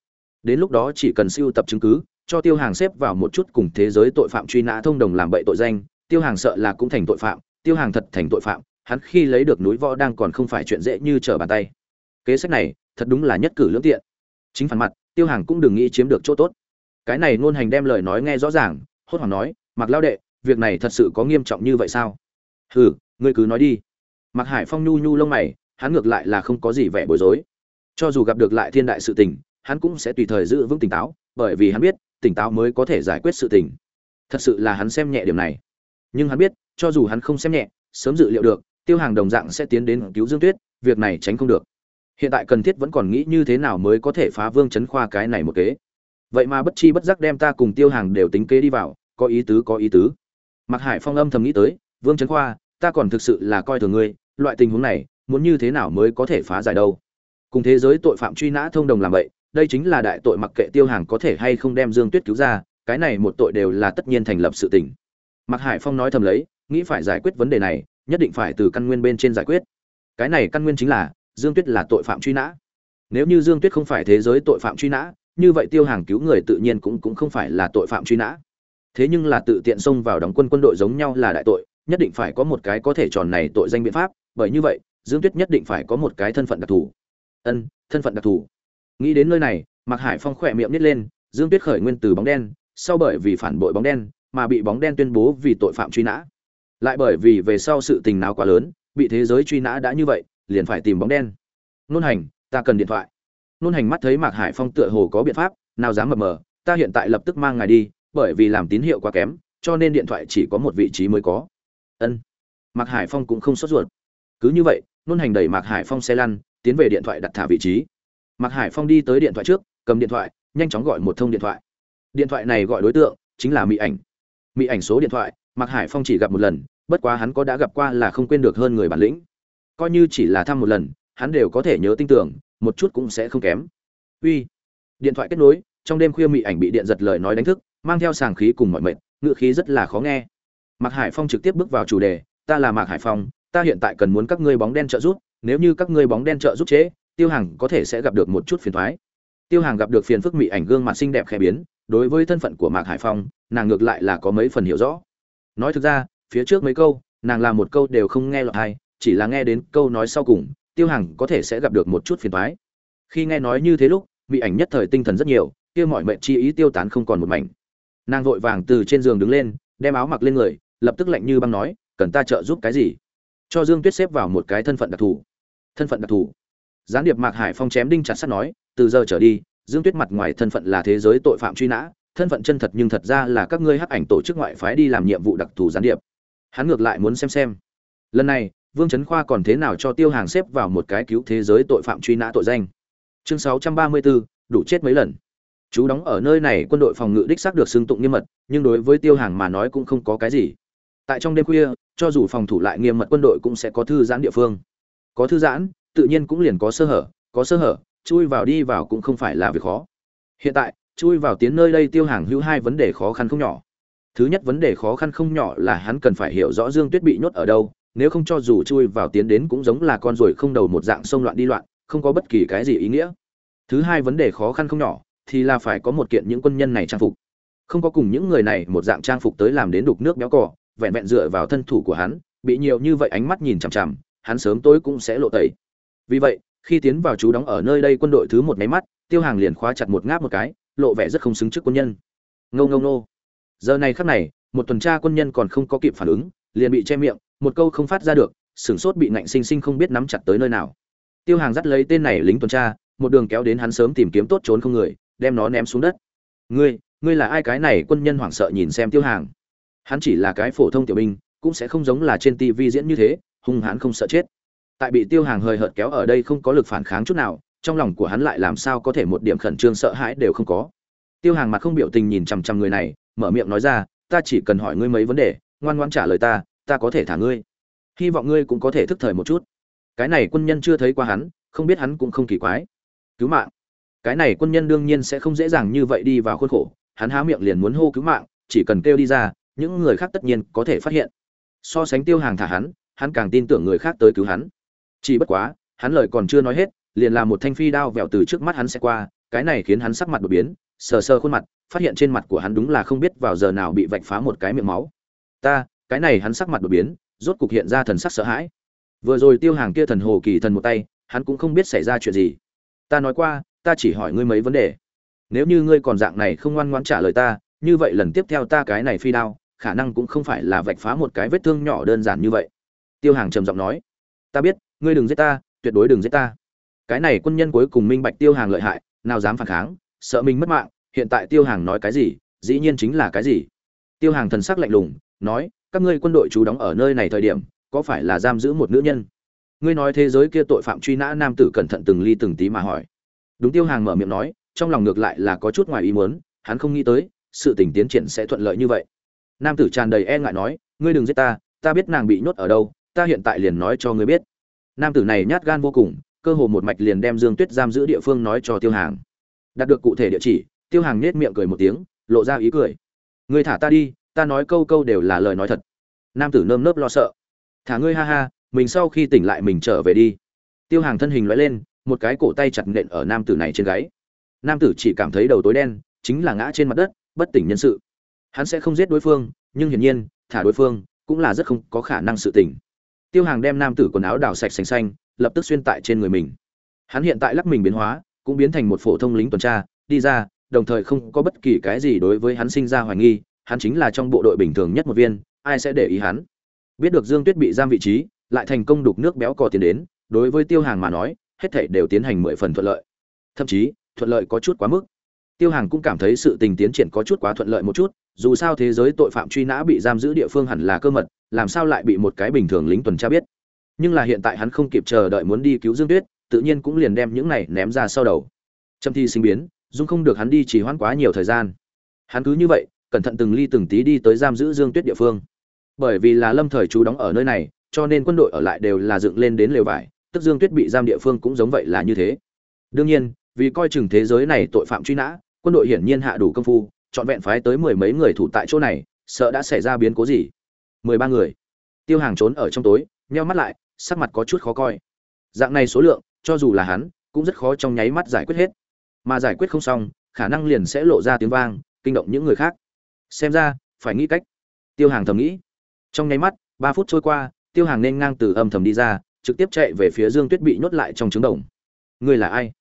Đến lúc đó chỉ cần siêu tập chứng cứ, cho Tiêu Hàng xếp vào một chút cùng thế giới tội phạm truy nã thông đồng làm bậy tội danh, Tiêu Hàng sợ là cũng thành tội phạm, Tiêu Hàng thật thành tội phạm, hắn khi lấy được núi võ đang còn không phải chuyện dễ như trở bàn tay. Kế sách này, thật đúng là nhất cử lưỡng tiện chính phản mặt tiêu hàng cũng đừng nghĩ chiếm được chỗ tốt cái này ngôn hành đem lời nói nghe rõ ràng hốt hoảng nói mặc lao đệ việc này thật sự có nghiêm trọng như vậy sao hừ ngươi cứ nói đi. Mặc hải phong nhu nhu lông mày, hắn ngược lại là không có gì vẻ bối rối. Cho dù gặp được lại thiên đại sự tình, hắn cũng sẽ tùy thời giữ vững tỉnh táo, bởi vì hắn biết, tỉnh táo mới có thể giải quyết sự tình. Thật sự là hắn xem nhẹ điểm này. Nhưng hắn biết, cho dù hắn không xem nhẹ, sớm dự liệu được, tiêu hàng đồng dạng sẽ tiến đến cứu dương tuyết, việc này tránh không được. Hiện tại cần thiết vẫn còn nghĩ như thế nào mới có thể phá vương chấn khoa cái này một kế. Vậy mà bất chi bất giác đem ta cùng tiêu hàng đều tính kế đi vào, có ý tứ, có ý tứ. Mặc hải phong âm thầm nghĩ tới, vương chấn khoa ta còn thực sự là coi thường ngươi, loại tình huống này, muốn như thế nào mới có thể phá giải đâu? Cùng thế giới tội phạm truy nã thông đồng làm vậy, đây chính là đại tội mặc kệ tiêu hàng có thể hay không đem dương tuyết cứu ra, cái này một tội đều là tất nhiên thành lập sự tình. Mặc hải phong nói thầm lấy, nghĩ phải giải quyết vấn đề này, nhất định phải từ căn nguyên bên trên giải quyết. Cái này căn nguyên chính là, dương tuyết là tội phạm truy nã. Nếu như dương tuyết không phải thế giới tội phạm truy nã, như vậy tiêu hàng cứu người tự nhiên cũng cũng không phải là tội phạm truy nã. Thế nhưng là tự tiện xông vào đóng quân quân đội giống nhau là đại tội nhất định phải có một cái có thể tròn này tội danh biện pháp, bởi như vậy, dương tuyết nhất định phải có một cái thân phận đặc thù. Ân, thân phận đặc thù. Nghĩ đến nơi này, mạc hải phong khỏe miệng nít lên, dương tuyết khởi nguyên từ bóng đen, sau bởi vì phản bội bóng đen, mà bị bóng đen tuyên bố vì tội phạm truy nã. Lại bởi vì về sau sự tình nào quá lớn, bị thế giới truy nã đã như vậy, liền phải tìm bóng đen. Nôn hành, ta cần điện thoại. Nôn hành mắt thấy mạc hải phong tựa hồ có biện pháp, nào dám mờ mờ, ta hiện tại lập tức mang ngài đi, bởi vì làm tín hiệu quá kém, cho nên điện thoại chỉ có một vị trí mới có ân. Mạc hải phong cũng không sốt ruột. Cứ như vậy, nôn hành đẩy mạc hải phong xe lăn, tiến về điện thoại đặt thả vị trí. Mạc hải phong đi tới điện thoại trước, cầm điện thoại, nhanh chóng gọi một thông điện thoại. Điện thoại này gọi đối tượng chính là mỹ ảnh. Mỹ ảnh số điện thoại, mạc hải phong chỉ gặp một lần, bất quá hắn có đã gặp qua là không quên được hơn người bản lĩnh. Coi như chỉ là thăm một lần, hắn đều có thể nhớ tin tưởng, một chút cũng sẽ không kém. Uy. Điện thoại kết nối, trong đêm khuya mỹ ảnh bị điện giật lời nói đánh thức, mang theo sàng khí cùng mọi mệnh ngựa khí rất là khó nghe mạc hải phong trực tiếp bước vào chủ đề, ta là mạc hải phong, ta hiện tại cần muốn các ngươi bóng đen trợ giúp, nếu như các ngươi bóng đen trợ giúp chế, tiêu hàng có thể sẽ gặp được một chút phiền toái. tiêu hàng gặp được phiền phức mỹ ảnh gương mặt xinh đẹp khẽ biến, đối với thân phận của mạc hải phong, nàng ngược lại là có mấy phần hiểu rõ nói thực ra, phía trước mấy câu, nàng làm một câu đều không nghe lọt hay chỉ là nghe đến câu nói sau cùng, tiêu hàng có thể sẽ gặp được một chút phiền toái. khi nghe nói như thế lúc mỹ ảnh nhất thời tinh thần rất nhiều, kia mọi mệnh chi ý tiêu tán không còn một mảnh nàng vội vàng từ trên giường đứng lên, đem áo mặc lên người lập tức lạnh như băng nói cần ta trợ giúp cái gì? Cho dương tuyết xếp vào một cái thân phận đặc thù. Thân phận đặc thù. Gián điệp mạc hải phong chém đinh chặt sắt nói từ giờ trở đi dương tuyết mặt ngoài thân phận là thế giới tội phạm truy nã thân phận chân thật nhưng thật ra là các ngươi hắc ảnh tổ chức ngoại phái đi làm nhiệm vụ đặc thù gián điệp. Hắn ngược lại muốn xem xem. Lần này vương trấn khoa còn thế nào cho tiêu hàng xếp vào một cái cứu thế giới tội phạm truy nã tội danh? Chương 634, đủ chết mấy lần. Chú đóng ở nơi này quân đội phòng ngự đích xác được xưng tụng nghiêm mật nhưng đối với tiêu hàng mà nói cũng không có cái gì tại trong đêm khuya, cho dù phòng thủ lại nghiêm mật quân đội cũng sẽ có thư giãn địa phương. Có thư giãn, tự nhiên cũng liền có sơ hở, có sơ hở, chui vào đi vào cũng không phải là việc khó. Hiện tại, chui vào tiến nơi đây tiêu hàng hữu hai vấn đề khó khăn không nhỏ. Thứ nhất vấn đề khó khăn không nhỏ là hắn cần phải hiểu rõ dương tuyết bị nhốt ở đâu, nếu không cho dù chui vào tiến đến cũng giống là con ruồi không đầu một dạng sông loạn đi loạn, không có bất kỳ cái gì ý nghĩa. Thứ hai vấn đề khó khăn không nhỏ thì là phải có một kiện những quân nhân này trang phục. Không có cùng những người này một dạng trang phục tới làm đến đục nước béo cỏ vẹn vẹn dựa vào thân thủ của hắn, bị nhiều như vậy ánh mắt nhìn chằm chằm, hắn sớm tối cũng sẽ lộ tẩy. Vì vậy, khi tiến vào chú đóng ở nơi đây quân đội thứ một máy mắt, tiêu hàng liền khóa chặt một ngáp một cái, lộ vẻ rất không xứng trước quân nhân. Ngô ngô ngô. Giờ này khắc này, một tuần tra quân nhân còn không có kịp phản ứng, liền bị che miệng, một câu không phát ra được, sửng sốt bị ngạnh sinh sinh không biết nắm chặt tới nơi nào. Tiêu hàng dắt lấy tên này lính tuần tra, một đường kéo đến hắn sớm tìm kiếm tốt trốn không người, đem nó ném xuống đất. Ngươi ngươi là ai? Cái này quân nhân hoảng sợ nhìn xem tiêu hàng hắn chỉ là cái phổ thông tiểu binh, cũng sẽ không giống là trên tivi diễn như thế, hung hãn không sợ chết. Tại bị tiêu hàng hời hợt kéo ở đây không có lực phản kháng chút nào, trong lòng của hắn lại làm sao có thể một điểm khẩn trương sợ hãi đều không có. Tiêu hàng mặt không biểu tình nhìn chằm chằm người này, mở miệng nói ra, ta chỉ cần hỏi ngươi mấy vấn đề, ngoan ngoãn trả lời ta ta có thể thả ngươi. Hy vọng ngươi cũng có thể thức thời một chút. Cái này quân nhân chưa thấy qua hắn, không biết hắn cũng không kỳ quái. Cứu mạng. Cái này quân nhân đương nhiên sẽ không dễ dàng như vậy đi vào khuôn khổ, hắn há miệng liền muốn hô cứu mạng, chỉ cần kêu đi ra những người khác tất nhiên có thể phát hiện. So sánh tiêu hàng thả hắn hắn càng tin tưởng người khác tới cứu hắn. Chỉ bất quá, hắn lời còn chưa nói hết, liền làm một thanh phi đao vẹo từ trước mắt hắn sẽ qua, cái này khiến hắn sắc mặt đột biến, sờ sờ khuôn mặt, phát hiện trên mặt của hắn đúng là không biết vào giờ nào bị vạch phá một cái miệng máu. Ta, cái này hắn sắc mặt đột biến, rốt cục hiện ra thần sắc sợ hãi. Vừa rồi tiêu hàng kia thần hồ kỳ thần một tay, hắn cũng không biết xảy ra chuyện gì. Ta nói qua, ta chỉ hỏi ngươi mấy vấn đề. Nếu như ngươi còn dạng này không ngoan ngoãn trả lời ta, như vậy lần tiếp theo ta cái này phi đao khả năng cũng không phải là vạch phá một cái vết thương nhỏ đơn giản như vậy. Tiêu hàng trầm giọng nói, ta biết, ngươi đừng giết ta, tuyệt đối đừng giết ta. Cái này quân nhân cuối cùng minh bạch tiêu hàng lợi hại, nào dám phản kháng, sợ mình mất mạng, hiện tại tiêu hàng nói cái gì, dĩ nhiên chính là cái gì. Tiêu hàng thần sắc lạnh lùng, nói, các ngươi quân đội trú đóng ở nơi này thời điểm, có phải là giam giữ một nữ nhân? Ngươi nói thế giới kia tội phạm truy nã nam tử cẩn thận từng ly từng tí mà hỏi. Đúng tiêu hàng mở miệng nói, trong lòng ngược lại là có chút ngoài ý muốn, hắn không nghĩ tới, sự tình tiến triển sẽ thuận lợi như vậy nam tử tràn đầy e ngại nói, ngươi đừng giết ta ta biết nàng bị nhốt ở đâu, ta hiện tại liền nói cho ngươi biết. Nam tử này nhát gan vô cùng, cơ hồ một mạch liền đem dương tuyết giam giữ địa phương nói cho tiêu hàng. Đạt được cụ thể địa chỉ, tiêu hàng nết miệng cười một tiếng, lộ ra ý cười. Ngươi thả ta đi, ta nói câu câu đều là lời nói thật. Nam tử nơm nớp lo sợ. Thả ngươi ha ha, mình sau khi tỉnh lại mình trở về đi. Tiêu hàng thân hình loại lên, một cái cổ tay chặt nện ở nam tử này trên gáy. Nam tử chỉ cảm thấy đầu tối đen, chính là ngã trên mặt đất, bất tỉnh nhân sự hắn sẽ không giết đối phương, nhưng hiển nhiên, thả đối phương cũng là rất không có khả năng sự tỉnh tiêu hàng đem nam tử quần áo đào sạch sành xanh, lập tức xuyên tại trên người mình. Hắn hiện tại lắc mình biến hóa, cũng biến thành một phổ thông lính tuần tra, đi ra, đồng thời không có bất kỳ cái gì đối với hắn sinh ra hoài nghi, hắn chính là trong bộ đội bình thường nhất một viên, ai sẽ để ý hắn? Biết được dương tuyết bị giam vị trí, lại thành công đục nước béo cò tiến đến, đối với tiêu hàng mà nói, hết thảy đều tiến hành mười phần thuận lợi. Thậm chí, thuận lợi có chút quá mức. Tiêu hàng cũng cảm thấy sự tình tiến triển có chút quá thuận lợi một chút dù sao thế giới tội phạm truy nã bị giam giữ địa phương hẳn là cơ mật, làm sao lại bị một cái bình thường lính tuần tra biết? Nhưng là hiện tại hắn không kịp chờ đợi muốn đi cứu dương tuyết, tự nhiên cũng liền đem những này ném ra sau đầu. Trâm thi sinh biến, dung không được hắn đi chỉ hoãn quá nhiều thời gian. Hắn cứ như vậy, cẩn thận từng ly từng tí đi tới giam giữ dương tuyết địa phương. Bởi vì là lâm thời chú đóng ở nơi này, cho nên quân đội ở lại đều là dựng lên đến lều vải, tức dương tuyết bị giam địa phương cũng giống vậy là như thế. Đương nhiên, vì coi chừng thế giới này tội phạm truy nã, quân đội hiển nhiên hạ đủ công phu trọn vẹn phái tới mười mấy người thủ tại chỗ này, sợ đã xảy ra biến cố gì? Mười ba người. Tiêu hàng trốn ở trong tối, nheo mắt lại, sắc mặt có chút khó coi. Dạng này số lượng, cho dù là hắn, cũng rất khó trong nháy mắt giải quyết hết. Mà giải quyết không xong, khả năng liền sẽ lộ ra tiếng vang, kinh động những người khác. Xem ra, phải nghĩ cách. Tiêu hàng thầm nghĩ. Trong nháy mắt, ba phút trôi qua, tiêu hàng nên ngang từ âm thầm đi ra, trực tiếp chạy về phía dương tuyết bị nhốt lại trong trứng đồng. Người là ai?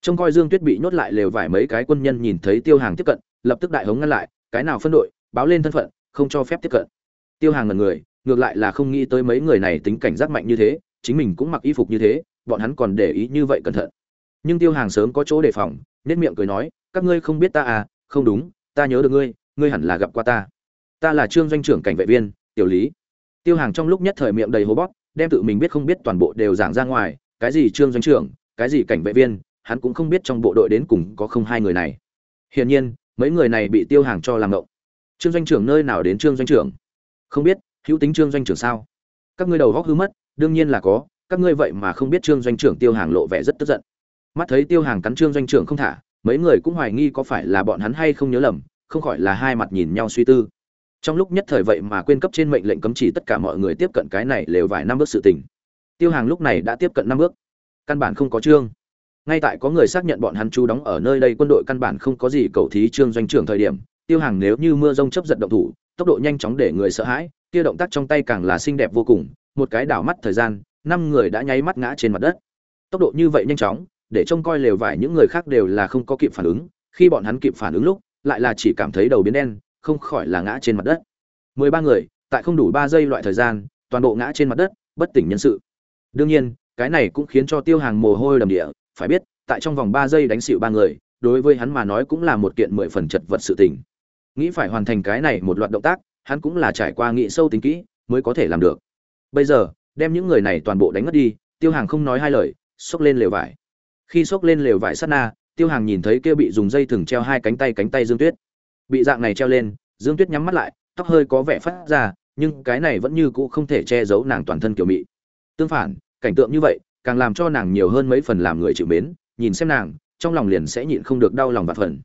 Trông coi dương tuyết bị nhốt lại lều vải mấy cái quân nhân nhìn thấy tiêu hàng tiếp cận lập tức đại hống ngăn lại, cái nào phân đội, báo lên thân phận, không cho phép tiếp cận. Tiêu hàng ngần người, ngược lại là không nghĩ tới mấy người này tính cảnh giác mạnh như thế, chính mình cũng mặc y phục như thế, bọn hắn còn để ý như vậy cẩn thận. Nhưng tiêu hàng sớm có chỗ đề phòng nết miệng cười nói, các ngươi không biết ta à không đúng, ta nhớ được ngươi ngươi hẳn là gặp qua ta. Ta là trương doanh trưởng cảnh vệ viên, tiểu lý. Tiêu hàng trong lúc nhất thời miệng đầy hố bóp, đem tự mình biết không biết toàn bộ đều giảng ra ngoài, cái gì trương doanh trưởng, cái gì cảnh vệ viên, hắn cũng không biết trong bộ đội đến cùng có không hai người này. Hiển nhiên mấy người này bị tiêu hàng cho làm ngộng. Trương doanh trưởng nơi nào đến trương doanh trưởng? Không biết, hữu tính trương doanh trưởng sao? Các ngươi đầu góc hư mất, đương nhiên là có, các ngươi vậy mà không biết trương doanh trưởng tiêu hàng lộ vẻ rất tức giận. Mắt thấy tiêu hàng cắn trương doanh trưởng không thả, mấy người cũng hoài nghi có phải là bọn hắn hay không nhớ lầm, không khỏi là hai mặt nhìn nhau suy tư. Trong lúc nhất thời vậy mà quên cấp trên mệnh lệnh cấm chỉ tất cả mọi người tiếp cận cái này lều vài năm bước sự tình. Tiêu hàng lúc này đã tiếp cận năm bước. Căn bản không có trương ngay tại có người xác nhận bọn hắn chú đóng ở nơi đây, quân đội căn bản không có gì cầu thí trương doanh trưởng thời điểm, tiêu hàng nếu như mưa rông chấp giật động thủ, tốc độ nhanh chóng để người sợ hãi, kia động tác trong tay càng là xinh đẹp vô cùng, một cái đảo mắt thời gian, năm người đã nháy mắt ngã trên mặt đất. Tốc độ như vậy nhanh chóng, để trông coi lều vải những người khác đều là không có kịp phản ứng, khi bọn hắn kịp phản ứng lúc, lại là chỉ cảm thấy đầu biến đen, không khỏi là ngã trên mặt đất. Mười ba người, tại không đủ ba giây loại thời gian, toàn bộ ngã trên mặt đất, bất tỉnh nhân sự. Đương nhiên, cái này cũng khiến cho tiêu hàng mồ hôi đầm địa phải biết, tại trong vòng ba giây đánh xịu ba người, đối với hắn mà nói cũng là một kiện mười phần chật vật sự tình. Nghĩ phải hoàn thành cái này một loạt động tác, hắn cũng là trải qua nghị sâu tính kỹ mới có thể làm được. Bây giờ, đem những người này toàn bộ đánh ngất đi, tiêu hàng không nói hai lời, xốc lên lều vải. Khi xốc lên lều vải sát na, tiêu hàng nhìn thấy kia bị dùng dây thừng treo hai cánh tay cánh tay dương tuyết. Bị dạng này treo lên, dương tuyết nhắm mắt lại, tóc hơi có vẻ phát ra, nhưng cái này vẫn như cũ không thể che giấu nàng toàn thân kiểu mị. Tương phản, cảnh tượng như vậy càng làm cho nàng nhiều hơn mấy phần làm người chịu mến, nhìn xem nàng, trong lòng liền sẽ nhịn không được đau lòng và phần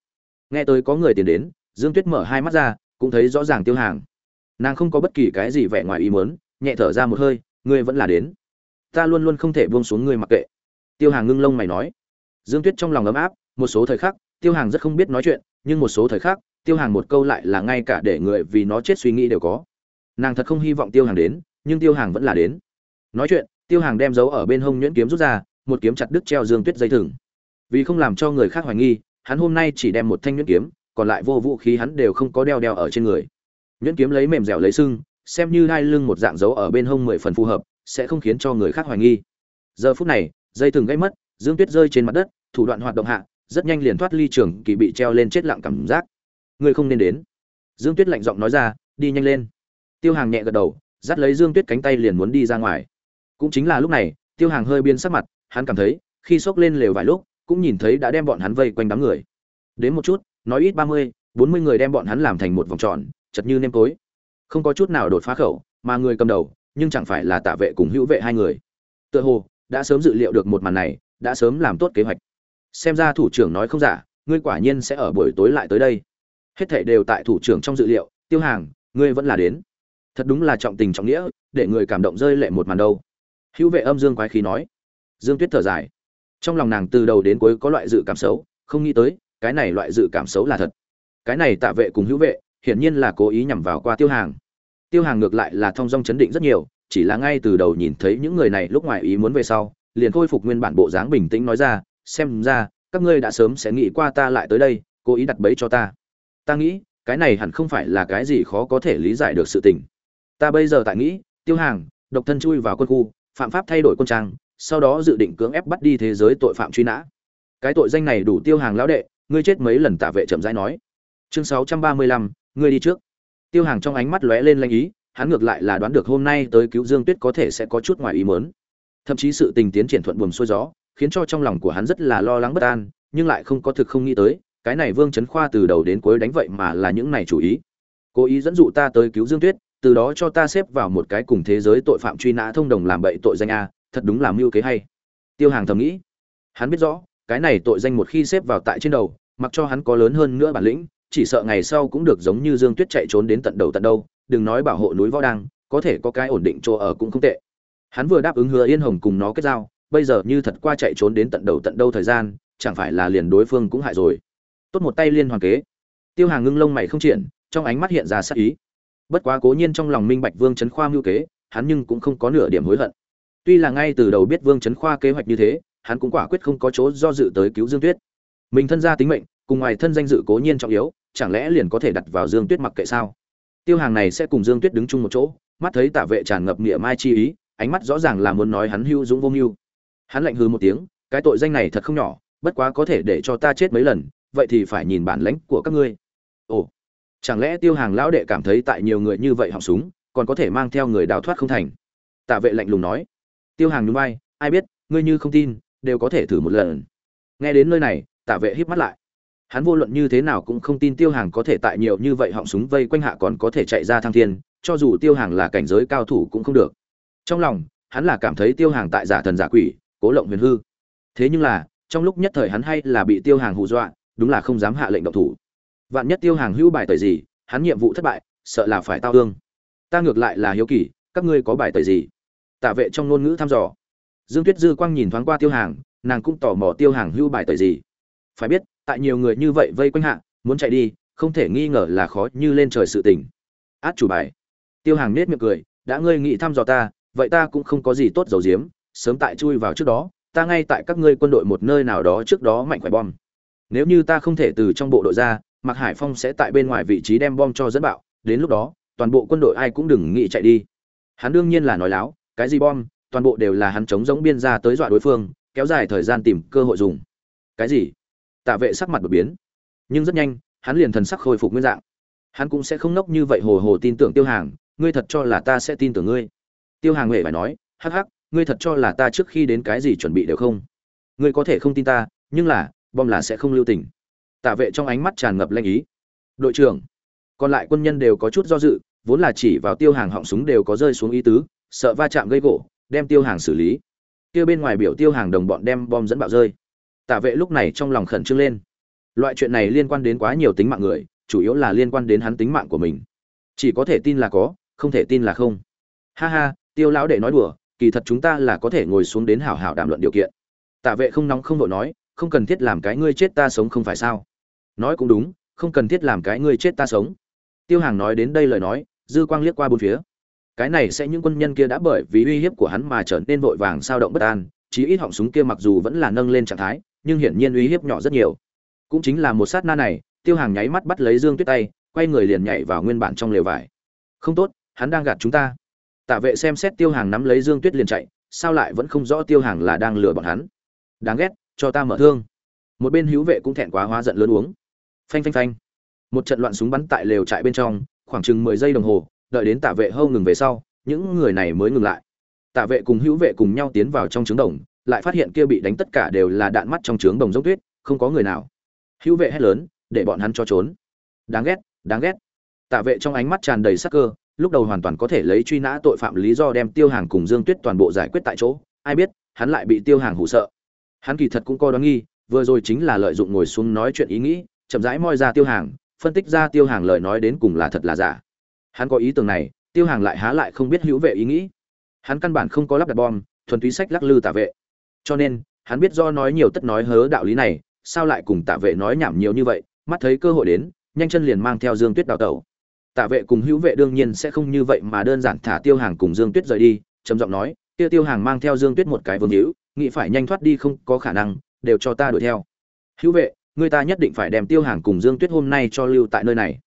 nghe tới có người tiến đến, dương tuyết mở hai mắt ra, cũng thấy rõ ràng tiêu hàng. Nàng không có bất kỳ cái gì vẻ ngoài ý muốn, nhẹ thở ra một hơi, ngươi vẫn là đến. Ta luôn luôn không thể buông xuống ngươi mặc kệ. Tiêu hàng ngưng lông mày nói. Dương tuyết trong lòng ấm áp, một số thời khắc, tiêu hàng rất không biết nói chuyện, nhưng một số thời khắc, tiêu hàng một câu lại là ngay cả để người vì nó chết suy nghĩ đều có. Nàng thật không hy vọng tiêu hàng đến, nhưng tiêu hàng vẫn là đến. Nói chuyện tiêu hàng đem dấu ở bên hông nhuyễn kiếm rút ra, một kiếm chặt đứt treo dương tuyết dây thừng. Vì không làm cho người khác hoài nghi, hắn hôm nay chỉ đem một thanh nhuyễn kiếm, còn lại vô vũ khí hắn đều không có đeo đeo ở trên người. Nhuyễn kiếm lấy mềm dẻo lấy sưng, xem như đai lưng một dạng dấu ở bên hông mười phần phù hợp, sẽ không khiến cho người khác hoài nghi. Giờ phút này, dây thừng gãy mất, dương tuyết rơi trên mặt đất, thủ đoạn hoạt động hạ, rất nhanh liền thoát ly trường kỳ bị treo lên chết lặng cảm giác. Ngươi không nên đến. Dương tuyết lạnh giọng nói ra, đi nhanh lên. Tiêu hàng nhẹ gật đầu, dắt lấy dương tuyết cánh tay liền muốn đi ra ngoài cũng chính là lúc này, tiêu hàng hơi biên sắc mặt, hắn cảm thấy, khi xốc lên lều vài lúc, cũng nhìn thấy đã đem bọn hắn vây quanh đám người. Đến một chút, nói ít ba mươi, bốn mươi người đem bọn hắn làm thành một vòng tròn, chật như nêm tối. Không có chút nào đột phá khẩu, mà người cầm đầu, nhưng chẳng phải là tạ vệ cùng hữu vệ hai người. Tựa hồ, đã sớm dự liệu được một màn này, đã sớm làm tốt kế hoạch. Xem ra thủ trưởng nói không giả, ngươi quả nhiên sẽ ở buổi tối lại tới đây. Hết thảy đều tại thủ trưởng trong dự liệu, tiêu hàng, ngươi vẫn là đến. Thật đúng là trọng tình trọng nghĩa, để người cảm động rơi lệ một màn đâu hữu vệ âm dương quái khí nói. Dương tuyết thở dài. Trong lòng nàng từ đầu đến cuối có loại dự cảm xấu, không nghĩ tới, cái này loại dự cảm xấu là thật. Cái này tạ vệ cùng hữu vệ, hiển nhiên là cố ý nhằm vào qua tiêu hàng. Tiêu hàng ngược lại là thong dong chấn định rất nhiều, chỉ là ngay từ đầu nhìn thấy những người này lúc ngoài ý muốn về sau, liền khôi phục nguyên bản bộ dáng bình tĩnh nói ra, xem ra, các ngươi đã sớm sẽ nghĩ qua ta lại tới đây, cố ý đặt bẫy cho ta. Ta nghĩ, cái này hẳn không phải là cái gì khó có thể lý giải được sự tình. Ta bây giờ tại nghĩ, tiêu hàng, độc thân chui vào quân khu phạm pháp thay đổi quân trang, sau đó dự định cưỡng ép bắt đi thế giới tội phạm truy nã. Cái tội danh này đủ tiêu hàng lão đệ, ngươi chết mấy lần tả vệ chậm rãi nói. Chương sáu trăm ba mươi lăm, ngươi đi trước. Tiêu hàng trong ánh mắt lóe lên lanh ý, hắn ngược lại là đoán được hôm nay tới cứu dương tuyết có thể sẽ có chút ngoài ý mớn thậm chí sự tình tiến triển thuận buồm xuôi gió, khiến cho trong lòng của hắn rất là lo lắng bất an, nhưng lại không có thực không nghĩ tới, cái này vương trấn khoa từ đầu đến cuối đánh vậy mà là những này chủ ý. Cố ý dẫn dụ ta tới cứu dương tuyết từ đó cho ta xếp vào một cái cùng thế giới tội phạm truy nã thông đồng làm bậy tội danh a, thật đúng là mưu kế hay. Tiêu hàng thầm nghĩ. Hắn biết rõ, cái này tội danh một khi xếp vào tại trên đầu, mặc cho hắn có lớn hơn nữa bản lĩnh, chỉ sợ ngày sau cũng được giống như dương tuyết chạy trốn đến tận đầu tận đâu, đừng nói bảo hộ núi võ đăng, có thể có cái ổn định chỗ ở cũng không tệ. Hắn vừa đáp ứng hứa yên hồng cùng nó kết giao, bây giờ như thật qua chạy trốn đến tận đầu tận đâu thời gian, chẳng phải là liền đối phương cũng hại rồi. Tốt một tay liên hoàn kế. Tiêu hàng ngưng lông mày không triển, trong ánh mắt hiện ra sắc ý bất quá cố nhiên trong lòng minh bạch vương trấn khoa mưu kế, hắn nhưng cũng không có nửa điểm hối hận. Tuy là ngay từ đầu biết vương trấn khoa kế hoạch như thế, hắn cũng quả quyết không có chỗ do dự tới cứu dương tuyết. Mình thân ra tính mệnh, cùng ngoài thân danh dự cố nhiên trọng yếu, chẳng lẽ liền có thể đặt vào dương tuyết mặc kệ sao? Tiêu hàng này sẽ cùng dương tuyết đứng chung một chỗ, mắt thấy tả vệ tràn ngập nghĩa mai chi ý, ánh mắt rõ ràng là muốn nói hắn hưu dũng vô mưu. Hắn lạnh hư một tiếng, cái tội danh này thật không nhỏ, bất quá có thể để cho ta chết mấy lần, vậy thì phải nhìn bản lãnh của các ngươi. Ồ chẳng lẽ tiêu hàng lão đệ cảm thấy tại nhiều người như vậy họng súng, còn có thể mang theo người đào thoát không thành? Tạ vệ lạnh lùng nói. Tiêu hàng núi bay ai biết, ngươi như không tin, đều có thể thử một lần. Nghe đến nơi này, tạ vệ híp mắt lại. Hắn vô luận như thế nào cũng không tin tiêu hàng có thể tại nhiều như vậy họng súng vây quanh hạ còn có thể chạy ra thăng thiên, cho dù tiêu hàng là cảnh giới cao thủ cũng không được. Trong lòng, hắn là cảm thấy tiêu hàng tại giả thần giả quỷ, cố lộng huyền hư. Thế nhưng là, trong lúc nhất thời hắn hay là bị tiêu hàng hù dọa, đúng là không dám hạ lệnh động thủ vạn nhất tiêu hàng hữu bài tẩy gì, hắn nhiệm vụ thất bại, sợ là phải tao hương ta ngược lại là hiếu kỳ, các ngươi có bài tẩy gì? Tả vệ trong ngôn ngữ thăm dò. Dương tuyết dư quang nhìn thoáng qua tiêu hàng, nàng cũng tò mò tiêu hàng hữu bài tẩy gì. Phải biết, tại nhiều người như vậy vây quanh hạ, muốn chạy đi, không thể nghi ngờ là khó như lên trời sự tình. Át chủ bài. Tiêu hàng nết miệng cười, đã ngươi nghĩ thăm dò ta, vậy ta cũng không có gì tốt dầu diếm sớm tại chui vào trước đó, ta ngay tại các ngươi quân đội một nơi nào đó trước đó mạnh khỏe bom. Nếu như ta không thể từ trong bộ đội ra mạc hải phong sẽ tại bên ngoài vị trí đem bom cho dẫn bạo, đến lúc đó, toàn bộ quân đội ai cũng đừng nghĩ chạy đi. Hắn đương nhiên là nói láo, cái gì bom, toàn bộ đều là hắn chống giống biên ra tới dọa đối phương, kéo dài thời gian tìm cơ hội dùng. Cái gì? Tạ vệ sắc mặt đột biến. Nhưng rất nhanh, hắn liền thần sắc khôi phục nguyên dạng. Hắn cũng sẽ không nốc như vậy hồ hồ tin tưởng tiêu hàng, ngươi thật cho là ta sẽ tin tưởng ngươi. Tiêu hàng huệ phải nói, hắc hắc, ngươi thật cho là ta trước khi đến cái gì chuẩn bị đều không? Ngươi có thể không tin ta, nhưng là, bom là sẽ không lưu tình tạ vệ trong ánh mắt tràn ngập lanh ý. Đội trưởng, còn lại quân nhân đều có chút do dự, vốn là chỉ vào tiêu hàng họng súng đều có rơi xuống ý tứ, sợ va chạm gây gỗ, đem tiêu hàng xử lý. Kia bên ngoài biểu tiêu hàng đồng bọn đem bom dẫn bạo rơi. Tạ vệ lúc này trong lòng khẩn trương lên. Loại chuyện này liên quan đến quá nhiều tính mạng người, chủ yếu là liên quan đến hắn tính mạng của mình. Chỉ có thể tin là có, không thể tin là không. Ha ha, tiêu lão đệ nói đùa, kỳ thật chúng ta là có thể ngồi xuống đến hảo hảo đàm luận điều kiện. Tạ vệ không nóng không đội nói, không cần thiết làm cái ngươi chết ta sống không phải sao? Nói cũng đúng, không cần thiết làm cái ngươi chết ta sống. Tiêu hàng nói đến đây lời nói, dư quang liếc qua bốn phía. Cái này sẽ những quân nhân kia đã bởi vì uy hiếp của hắn mà trở nên vội vàng sao động bất an, chí ít họng súng kia mặc dù vẫn là nâng lên trạng thái, nhưng hiển nhiên uy hiếp nhỏ rất nhiều. Cũng chính là một sát na này, tiêu hàng nháy mắt bắt lấy dương tuyết tay, quay người liền nhảy vào nguyên bản trong lều vải. Không tốt, hắn đang gạt chúng ta. Tạ vệ xem xét tiêu hàng nắm lấy dương tuyết liền chạy, sao lại vẫn không rõ tiêu hàng là đang lừa bọn hắn. Đáng ghét, cho ta mở thương. Một bên hữu vệ cũng thẹn quá hóa giận lớn uống phanh phanh phanh. Một trận loạn súng bắn tại lều trại bên trong, khoảng chừng mười giây đồng hồ, đợi đến tả vệ hâu ngừng về sau, những người này mới ngừng lại. Tả vệ cùng hữu vệ cùng nhau tiến vào trong trướng đồng, lại phát hiện kia bị đánh tất cả đều là đạn mắt trong trướng đồng dốc tuyết, không có người nào. Hữu vệ hét lớn, để bọn hắn cho trốn. Đáng ghét đáng ghét. Tả vệ trong ánh mắt tràn đầy sắc cơ, lúc đầu hoàn toàn có thể lấy truy nã tội phạm lý do đem tiêu hàng cùng dương tuyết toàn bộ giải quyết tại chỗ. Ai biết, hắn lại bị tiêu hàng hụ sợ. Hắn kỳ thật cũng coi đoán nghi, vừa rồi chính là lợi dụng ngồi xuống nói chuyện ý nghĩ chậm rãi moi ra tiêu hàng, phân tích ra tiêu hàng lời nói đến cùng là thật là giả. Hắn có ý tưởng này, tiêu hàng lại há lại không biết hữu vệ ý nghĩ. Hắn căn bản không có lắp đặt bom, thuần túy sách lắc lư tả vệ. Cho nên, hắn biết do nói nhiều tất nói hớ đạo lý này, sao lại cùng tả vệ nói nhảm nhiều như vậy, mắt thấy cơ hội đến, nhanh chân liền mang theo dương tuyết đào tẩu. Tả vệ cùng hữu vệ đương nhiên sẽ không như vậy mà đơn giản thả tiêu hàng cùng dương tuyết rời đi, trầm giọng nói, kia tiêu hàng mang theo dương tuyết một cái vương hữu, nghĩ phải nhanh thoát đi không có khả năng, đều cho ta đuổi theo. Hữu vệ người ta nhất định phải đem tiêu hàng cùng dương tuyết hôm nay cho lưu tại nơi này.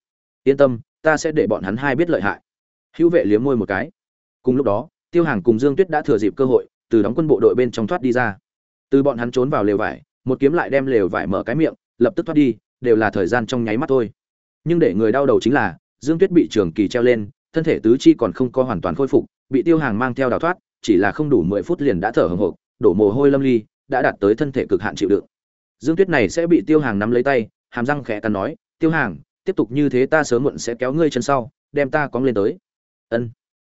Yên tâm, ta sẽ để bọn hắn hai biết lợi hại. Hữu vệ liếm môi một cái. Cùng lúc đó, tiêu hàng cùng dương tuyết đã thừa dịp cơ hội, từ đóng quân bộ đội bên trong thoát đi ra. Từ bọn hắn trốn vào lều vải, một kiếm lại đem lều vải mở cái miệng, lập tức thoát đi, đều là thời gian trong nháy mắt thôi. Nhưng để người đau đầu chính là, dương tuyết bị trường kỳ treo lên, thân thể tứ chi còn không có hoàn toàn khôi phục, bị tiêu hàng mang theo đào thoát, chỉ là không đủ mười phút liền đã thở hồng hộc, đổ mồ hôi lâm ly, đã đạt tới thân thể cực hạn chịu đựng dương tuyết này sẽ bị tiêu hàng nắm lấy tay, hàm răng khẽ cắn nói, tiêu hàng, tiếp tục như thế ta sớm muộn sẽ kéo ngươi chân sau, đem ta cóng lên tới. Ân.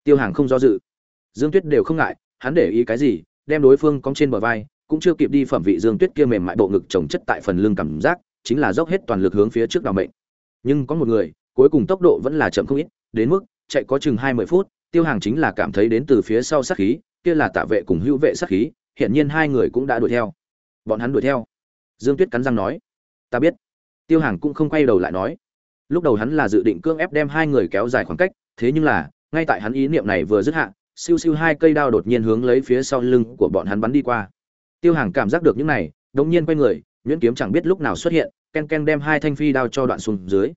Tiêu hàng không do dự. Dương tuyết đều không ngại, hắn để ý cái gì, đem đối phương cóng trên bờ vai, cũng chưa kịp đi phẩm vị dương tuyết kia mềm mại bộ ngực trồng chất tại phần lưng cảm giác, chính là dốc hết toàn lực hướng phía trước đào mệnh. Nhưng có một người, cuối cùng tốc độ vẫn là chậm không ít, đến mức chạy có chừng hai mươi phút, tiêu hàng chính là cảm thấy đến từ phía sau sát khí, kia là tạ vệ cùng hữu vệ sát khí hiện nhiên hai người cũng đã đuổi theo. Bọn hắn đuổi theo dương tuyết cắn răng nói, ta biết. Tiêu hàng cũng không quay đầu lại nói, lúc đầu hắn là dự định cưỡng ép đem hai người kéo dài khoảng cách, thế nhưng là, ngay tại hắn ý niệm này vừa dứt hạ, siêu siêu hai cây đao đột nhiên hướng lấy phía sau lưng của bọn hắn bắn đi qua. Tiêu hàng cảm giác được những này, đột nhiên quay người, nhuyễn kiếm chẳng biết lúc nào xuất hiện, ken ken đem hai thanh phi đao cho đoạn xuống dưới.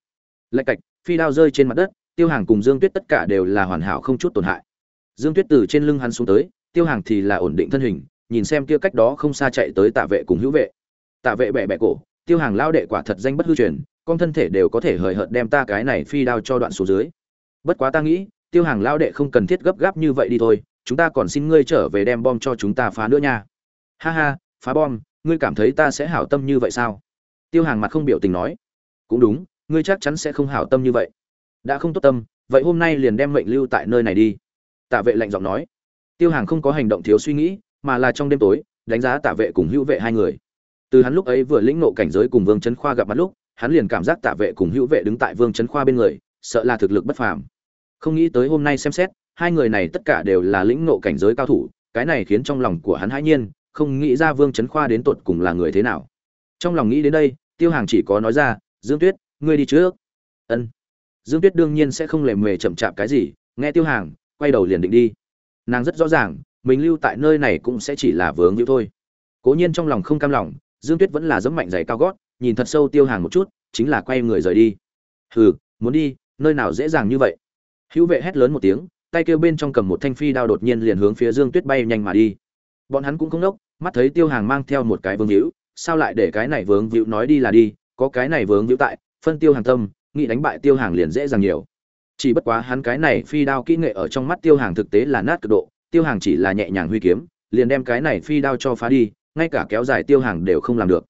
Lạch cạch, phi đao rơi trên mặt đất, tiêu hàng cùng dương tuyết tất cả đều là hoàn hảo không chút tổn hại. Dương tuyết từ trên lưng hắn xuống tới, tiêu hàng thì là ổn định thân hình, nhìn xem kia cách đó không xa chạy tới tạ vệ cùng hữu vệ tạ vệ bẻ bẻ cổ, tiêu hàng lao đệ quả thật danh bất hư truyền, con thân thể đều có thể hời hợt đem ta cái này phi đao cho đoạn số dưới. Bất quá ta nghĩ, tiêu hàng lao đệ không cần thiết gấp gáp như vậy đi thôi, chúng ta còn xin ngươi trở về đem bom cho chúng ta phá nữa nha. Ha ha, phá bom, ngươi cảm thấy ta sẽ hảo tâm như vậy sao? Tiêu hàng mặt không biểu tình nói. Cũng đúng, ngươi chắc chắn sẽ không hảo tâm như vậy. Đã không tốt tâm, vậy hôm nay liền đem mệnh lưu tại nơi này đi. Tạ vệ lạnh giọng nói. Tiêu hàng không có hành động thiếu suy nghĩ, mà là trong đêm tối, đánh giá tạ vệ cùng hữu vệ hai người từ hắn lúc ấy vừa lĩnh nộ cảnh giới cùng vương trấn khoa gặp mặt lúc, hắn liền cảm giác tạ vệ cùng hữu vệ đứng tại vương trấn khoa bên người, sợ là thực lực bất phàm. Không nghĩ tới hôm nay xem xét, hai người này tất cả đều là lĩnh nộ cảnh giới cao thủ, cái này khiến trong lòng của hắn hãi nhiên, không nghĩ ra vương trấn khoa đến tột cùng là người thế nào. Trong lòng nghĩ đến đây, tiêu hàng chỉ có nói ra, dương tuyết, ngươi đi trước. Ân. Dương tuyết đương nhiên sẽ không lề mề chậm chạp cái gì, nghe tiêu hàng, quay đầu liền định đi. Nàng rất rõ ràng, mình lưu tại nơi này cũng sẽ chỉ là vướng hữu thôi. Cố nhiên trong lòng không cam lòng dương tuyết vẫn là dẫm mạnh giày cao gót, nhìn thật sâu tiêu hàng một chút, chính là quay người rời đi. Hừ, muốn đi, nơi nào dễ dàng như vậy? Hữu vệ hét lớn một tiếng, tay kêu bên trong cầm một thanh phi đao đột nhiên liền hướng phía dương tuyết bay nhanh mà đi. Bọn hắn cũng không nốc, mắt thấy tiêu hàng mang theo một cái vương hữu, sao lại để cái này vướng hữu nói đi là đi, có cái này vướng hữu tại, phân tiêu hàng tâm, nghĩ đánh bại tiêu hàng liền dễ dàng nhiều. Chỉ bất quá hắn cái này phi đao kỹ nghệ ở trong mắt tiêu hàng thực tế là nát cực độ, tiêu hàng chỉ là nhẹ nhàng huy kiếm, liền đem cái này phi đao cho phá đi ngay cả kéo dài tiêu hàng đều không làm được.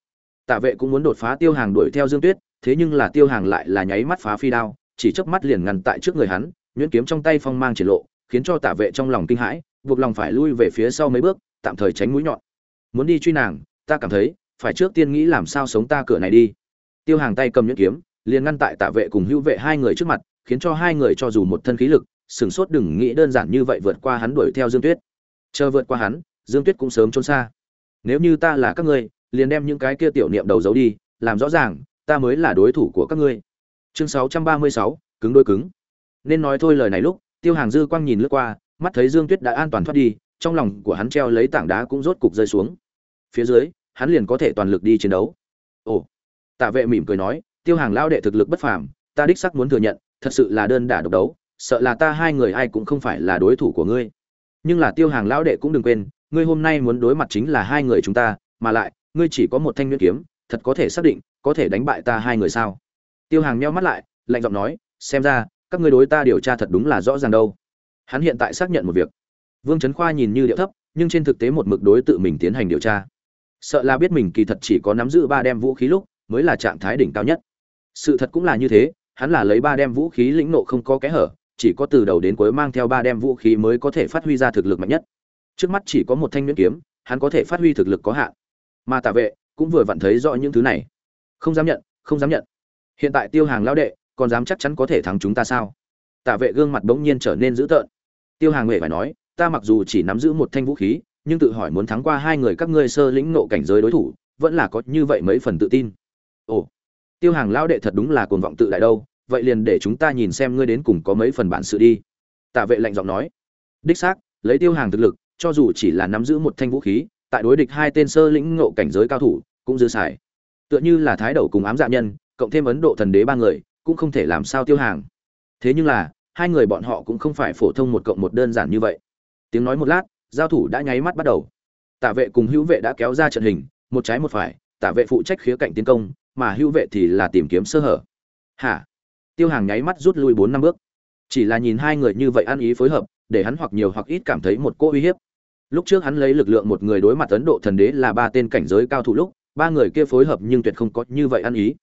Tạ vệ cũng muốn đột phá tiêu hàng đuổi theo dương tuyết, thế nhưng là tiêu hàng lại là nháy mắt phá phi đao, chỉ chớp mắt liền ngăn tại trước người hắn, nhuyễn kiếm trong tay phong mang triển lộ, khiến cho tạ vệ trong lòng kinh hãi, buộc lòng phải lui về phía sau mấy bước, tạm thời tránh mũi nhọn. Muốn đi truy nàng, ta cảm thấy, phải trước tiên nghĩ làm sao sống ta cửa này đi. Tiêu hàng tay cầm nhuyễn kiếm, liền ngăn tại tạ vệ cùng hữu vệ hai người trước mặt, khiến cho hai người cho dù một thân khí lực sửng sốt đừng nghĩ đơn giản như vậy vượt qua hắn đuổi theo dương tuyết. Chờ vượt qua hắn, dương tuyết cũng sớm trốn xa nếu như ta là các ngươi liền đem những cái kia tiểu niệm đầu giấu đi làm rõ ràng ta mới là đối thủ của các ngươi. Chương 636, cứng đôi cứng. Nên nói thôi lời này lúc tiêu hàng dư quang nhìn lướt qua mắt thấy dương tuyết đã an toàn thoát đi trong lòng của hắn treo lấy tảng đá cũng rốt cục rơi xuống. Phía dưới hắn liền có thể toàn lực đi chiến đấu. Ồ tạ vệ mỉm cười nói tiêu hàng lao đệ thực lực bất phàm ta đích sắc muốn thừa nhận thật sự là đơn đả độc đấu sợ là ta hai người ai cũng không phải là đối thủ của ngươi. Nhưng là tiêu hàng lão đệ cũng đừng quên ngươi hôm nay muốn đối mặt chính là hai người chúng ta, mà lại, ngươi chỉ có một thanh nguyên kiếm, thật có thể xác định, có thể đánh bại ta hai người sao? Tiêu hàng meo mắt lại, lạnh giọng nói, xem ra, các ngươi đối ta điều tra thật đúng là rõ ràng đâu. Hắn hiện tại xác nhận một việc. Vương trấn khoa nhìn như điệu thấp, nhưng trên thực tế một mực đối tự mình tiến hành điều tra. Sợ là biết mình kỳ thật chỉ có nắm giữ ba đem vũ khí lúc, mới là trạng thái đỉnh cao nhất. Sự thật cũng là như thế, hắn là lấy ba đem vũ khí lĩnh nộ không có kẽ hở, chỉ có từ đầu đến cuối mang theo ba đem vũ khí mới có thể phát huy ra thực lực mạnh nhất trước mắt chỉ có một thanh nhuyễn kiếm, hắn có thể phát huy thực lực có hạn. Mà tạ vệ cũng vừa vặn thấy rõ những thứ này. Không dám nhận, không dám nhận. Hiện tại tiêu hàng lao đệ còn dám chắc chắn có thể thắng chúng ta sao? Tạ vệ gương mặt bỗng nhiên trở nên dữ tợn. Tiêu hàng huệ phải nói, ta mặc dù chỉ nắm giữ một thanh vũ khí, nhưng tự hỏi muốn thắng qua hai người các ngươi sơ lĩnh nộ cảnh giới đối thủ, vẫn là có như vậy mấy phần tự tin. Ồ, tiêu hàng lao đệ thật đúng là cuồng vọng tự đại đâu, vậy liền để chúng ta nhìn xem ngươi đến cùng có mấy phần bản sự đi. Tạ vệ lạnh giọng nói. Đích xác, lấy tiêu hàng thực lực cho dù chỉ là nắm giữ một thanh vũ khí, tại đối địch hai tên sơ lĩnh ngộ cảnh giới cao thủ, cũng dư xài. Tựa như là thái đầu cùng ám dạ nhân, cộng thêm ấn độ thần đế ba người, cũng không thể làm sao tiêu hàng. Thế nhưng là, hai người bọn họ cũng không phải phổ thông một cộng một đơn giản như vậy. Tiếng nói một lát, giao thủ đã nháy mắt bắt đầu. Tả vệ cùng hữu vệ đã kéo ra trận hình, một trái một phải, tả vệ phụ trách khía cạnh tiến công, mà hữu vệ thì là tìm kiếm sơ hở. Hả? Tiêu hàng nháy mắt rút lui bốn năm bước. Chỉ là nhìn hai người như vậy ăn ý phối hợp, để hắn hoặc nhiều hoặc ít cảm thấy một cô uy hiếp lúc trước hắn lấy lực lượng một người đối mặt ấn độ thần đế là ba tên cảnh giới cao thủ lúc, ba người kia phối hợp nhưng tuyệt không có như vậy ăn ý.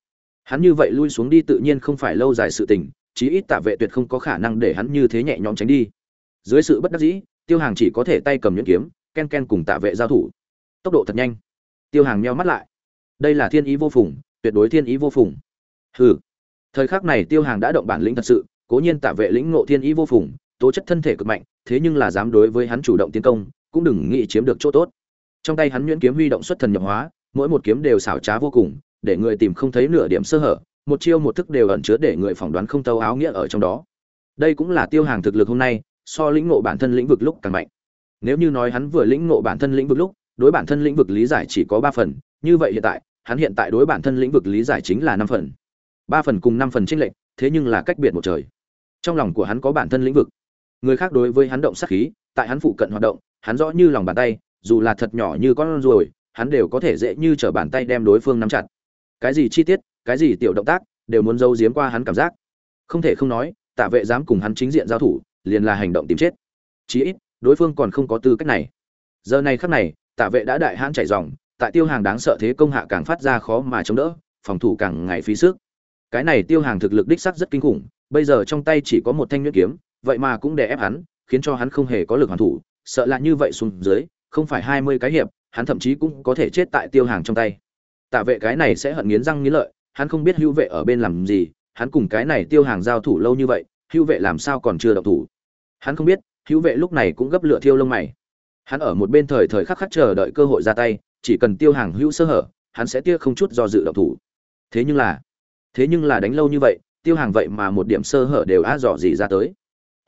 Hắn như vậy lui xuống đi tự nhiên không phải lâu dài sự tình, chí ít tạ vệ tuyệt không có khả năng để hắn như thế nhẹ nhõm tránh đi. Dưới sự bất đắc dĩ, tiêu hàng chỉ có thể tay cầm nhuyễn kiếm, ken ken cùng tạ vệ giao thủ. Tốc độ thật nhanh. Tiêu hàng meo mắt lại. Đây là thiên ý vô phùng, tuyệt đối thiên ý vô phùng. Hừ. Thời khắc này tiêu hàng đã động bản lĩnh thật sự, cố nhiên tạ vệ lĩnh ngộ thiên ý vô phùng, tố chất thân thể cực mạnh, thế nhưng là dám đối với hắn chủ động tiến công cũng đừng nghĩ chiếm được chỗ tốt. Trong tay hắn nhuyễn kiếm huy động xuất thần nhập hóa, mỗi một kiếm đều xảo trá vô cùng, để người tìm không thấy nửa điểm sơ hở, một chiêu một thức đều ẩn chứa để người phỏng đoán không tâu áo nghĩa ở trong đó. Đây cũng là tiêu hàng thực lực hôm nay, so lĩnh ngộ bản thân lĩnh vực lúc càng mạnh. Nếu như nói hắn vừa lĩnh ngộ bản thân lĩnh vực lúc, đối bản thân lĩnh vực lý giải chỉ có ba phần, như vậy hiện tại, hắn hiện tại đối bản thân lĩnh vực lý giải chính là năm phần. Ba phần cùng năm phần chênh lệch, thế nhưng là cách biệt một trời. Trong lòng của hắn có bản thân lĩnh vực người khác đối với hắn động sát khí, tại hắn phụ cận hoạt động, hắn rõ như lòng bàn tay, dù là thật nhỏ như con ruồi, hắn đều có thể dễ như trở bàn tay đem đối phương nắm chặt. Cái gì chi tiết, cái gì tiểu động tác, đều muốn giấu giếm qua hắn cảm giác. Không thể không nói, tạ vệ dám cùng hắn chính diện giao thủ, liền là hành động tìm chết. Chí ít, đối phương còn không có tư cách này. Giờ này khắc này, tạ vệ đã đại hãn chảy dòng, tại tiêu hàng đáng sợ thế công hạ càng phát ra khó mà chống đỡ, phòng thủ càng ngày phí sức. Cái này tiêu hàng thực lực đích sắc rất kinh khủng, bây giờ trong tay chỉ có một thanh nhuyễn kiếm vậy mà cũng để ép hắn, khiến cho hắn không hề có lực hoàn thủ, sợ là như vậy xuống dưới, không phải hai mươi cái hiệp, hắn thậm chí cũng có thể chết tại tiêu hàng trong tay. Tạ vệ cái này sẽ hận nghiến răng nghiến lợi, hắn không biết hữu vệ ở bên làm gì, hắn cùng cái này tiêu hàng giao thủ lâu như vậy, hữu vệ làm sao còn chưa động thủ. Hắn không biết, hữu vệ lúc này cũng gấp lửa thiêu lông mày. Hắn ở một bên thời thời khắc khắc chờ đợi cơ hội ra tay, chỉ cần tiêu hàng hữu sơ hở, hắn sẽ tia không chút do dự động thủ. Thế nhưng là, thế nhưng là đánh lâu như vậy, tiêu hàng vậy mà một điểm sơ hở đều á dò gì ra tới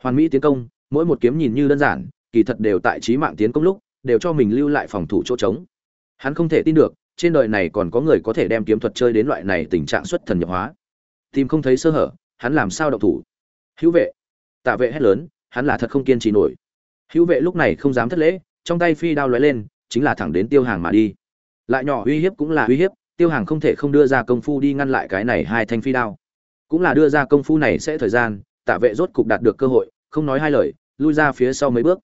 hoàn mỹ tiến công, mỗi một kiếm nhìn như đơn giản, kỳ thật đều tại trí mạng tiến công lúc, đều cho mình lưu lại phòng thủ chỗ trống. Hắn không thể tin được, trên đời này còn có người có thể đem kiếm thuật chơi đến loại này tình trạng xuất thần nhập hóa. Tìm không thấy sơ hở, hắn làm sao động thủ? Hữu vệ. Tạ vệ hét lớn, hắn là thật không kiên trì nổi. Hữu vệ lúc này không dám thất lễ, trong tay phi đao lóe lên, chính là thẳng đến tiêu hàng mà đi. Lại nhỏ uy hiếp cũng là uy hiếp, tiêu hàng không thể không đưa ra công phu đi ngăn lại cái này hai thanh phi đao. Cũng là đưa ra công phu này sẽ thời gian tạ vệ rốt cục đạt được cơ hội, không nói hai lời, lui ra phía sau mấy bước.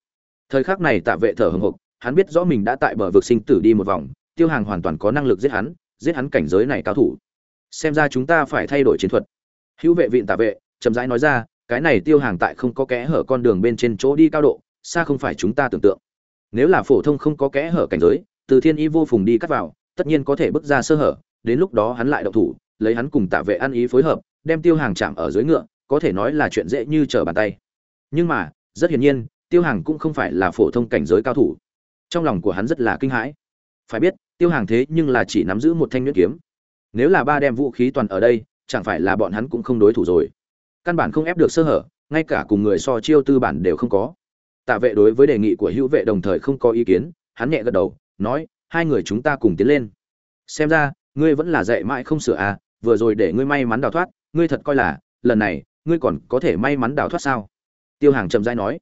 Thời khắc này tạ vệ thở hồng hộc, hắn biết rõ mình đã tại bờ vực sinh tử đi một vòng, tiêu hàng hoàn toàn có năng lực giết hắn giết hắn cảnh giới này cao thủ. Xem ra chúng ta phải thay đổi chiến thuật. Hữu vệ vịn tạ vệ, chậm rãi nói ra, cái này tiêu hàng tại không có kẽ hở con đường bên trên chỗ đi cao độ, xa không phải chúng ta tưởng tượng. Nếu là phổ thông không có kẽ hở cảnh giới, từ thiên y vô phùng đi cắt vào, tất nhiên có thể bước ra sơ hở, đến lúc đó hắn lại động thủ, lấy hắn cùng tạ vệ ăn ý phối hợp, đem tiêu hàng chạm ở dưới ngựa có thể nói là chuyện dễ như trở bàn tay. Nhưng mà, rất hiển nhiên, tiêu hàng cũng không phải là phổ thông cảnh giới cao thủ. Trong lòng của hắn rất là kinh hãi. Phải biết, tiêu hàng thế nhưng là chỉ nắm giữ một thanh nhuyễn kiếm. Nếu là ba đem vũ khí toàn ở đây, chẳng phải là bọn hắn cũng không đối thủ rồi. Căn bản không ép được sơ hở, ngay cả cùng người so chiêu tư bản đều không có. Tạ vệ đối với đề nghị của hữu vệ đồng thời không có ý kiến, hắn nhẹ gật đầu, nói, hai người chúng ta cùng tiến lên. Xem ra, ngươi vẫn là dạy mãi không sửa à vừa rồi để ngươi may mắn đào thoát, ngươi thật coi là, lần này ngươi còn có thể may mắn đào thoát sao? Tiêu hàng chậm rãi nói.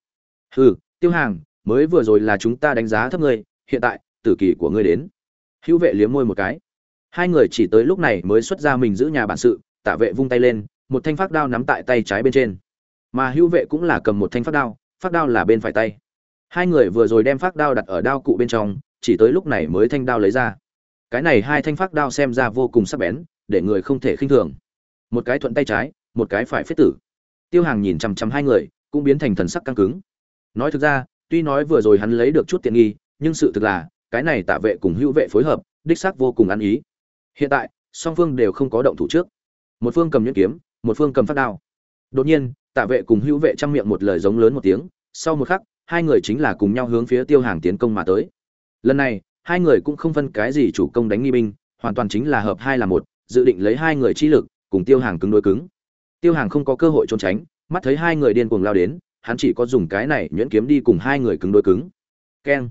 Hừ, tiêu hàng, mới vừa rồi là chúng ta đánh giá thấp ngươi, hiện tại, tử kỳ của ngươi đến. Hữu vệ liếm môi một cái. Hai người chỉ tới lúc này mới xuất ra mình giữ nhà bản sự, tạ vệ vung tay lên, một thanh phát đao nắm tại tay trái bên trên. Mà hữu vệ cũng là cầm một thanh phát đao phát đao là bên phải tay. Hai người vừa rồi đem phát đao đặt ở đao cụ bên trong, chỉ tới lúc này mới thanh đao lấy ra. Cái này hai thanh phát đao xem ra vô cùng sắc bén, để người không thể khinh thường. Một cái thuận tay trái một cái phải phế tử. Tiêu hàng nhìn chằm chằm hai người, cũng biến thành thần sắc căng cứng. Nói thực ra, tuy nói vừa rồi hắn lấy được chút tiện nghi, nhưng sự thực là, cái này tạ vệ cùng hữu vệ phối hợp, đích xác vô cùng ăn ý. Hiện tại, song phương đều không có động thủ trước. Một phương cầm nhuyễn kiếm, một phương cầm phát đao. Đột nhiên, tạ vệ cùng hữu vệ trong miệng một lời giống lớn một tiếng, sau một khắc, hai người chính là cùng nhau hướng phía tiêu hàng tiến công mà tới. Lần này, hai người cũng không phân cái gì chủ công đánh nghi binh, hoàn toàn chính là hợp hai là một, dự định lấy hai người chi lực, cùng tiêu hàng cứng đối cứng tiêu hàng không có cơ hội trốn tránh mắt thấy hai người điên cuồng lao đến hắn chỉ có dùng cái này nhuyễn kiếm đi cùng hai người cứng đối cứng. Keng.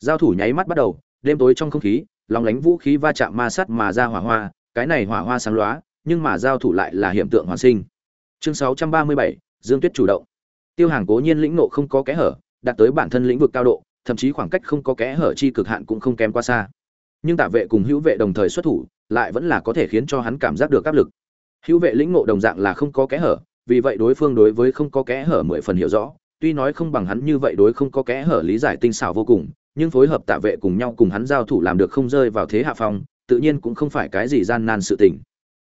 Giao thủ nháy mắt bắt đầu đêm tối trong không khí lòng lánh vũ khí va chạm ma sát mà ra hỏa hoa cái này hỏa hoa sáng lóa nhưng mà giao thủ lại là hiện tượng hoàn sinh. Chương 637, dương tuyết chủ động. Tiêu hàng cố nhiên lĩnh nộ không có kẽ hở đạt tới bản thân lĩnh vực cao độ thậm chí khoảng cách không có kẽ hở chi cực hạn cũng không kém quá xa. Nhưng tạ vệ cùng hữu vệ đồng thời xuất thủ lại vẫn là có thể khiến cho hắn cảm giác được áp lực hữu vệ lĩnh ngộ đồng dạng là không có kẽ hở, vì vậy đối phương đối với không có kẽ hở mười phần hiểu rõ. Tuy nói không bằng hắn như vậy đối không có kẽ hở lý giải tinh xảo vô cùng, nhưng phối hợp tạ vệ cùng nhau cùng hắn giao thủ làm được không rơi vào thế hạ phong, tự nhiên cũng không phải cái gì gian nan sự tình.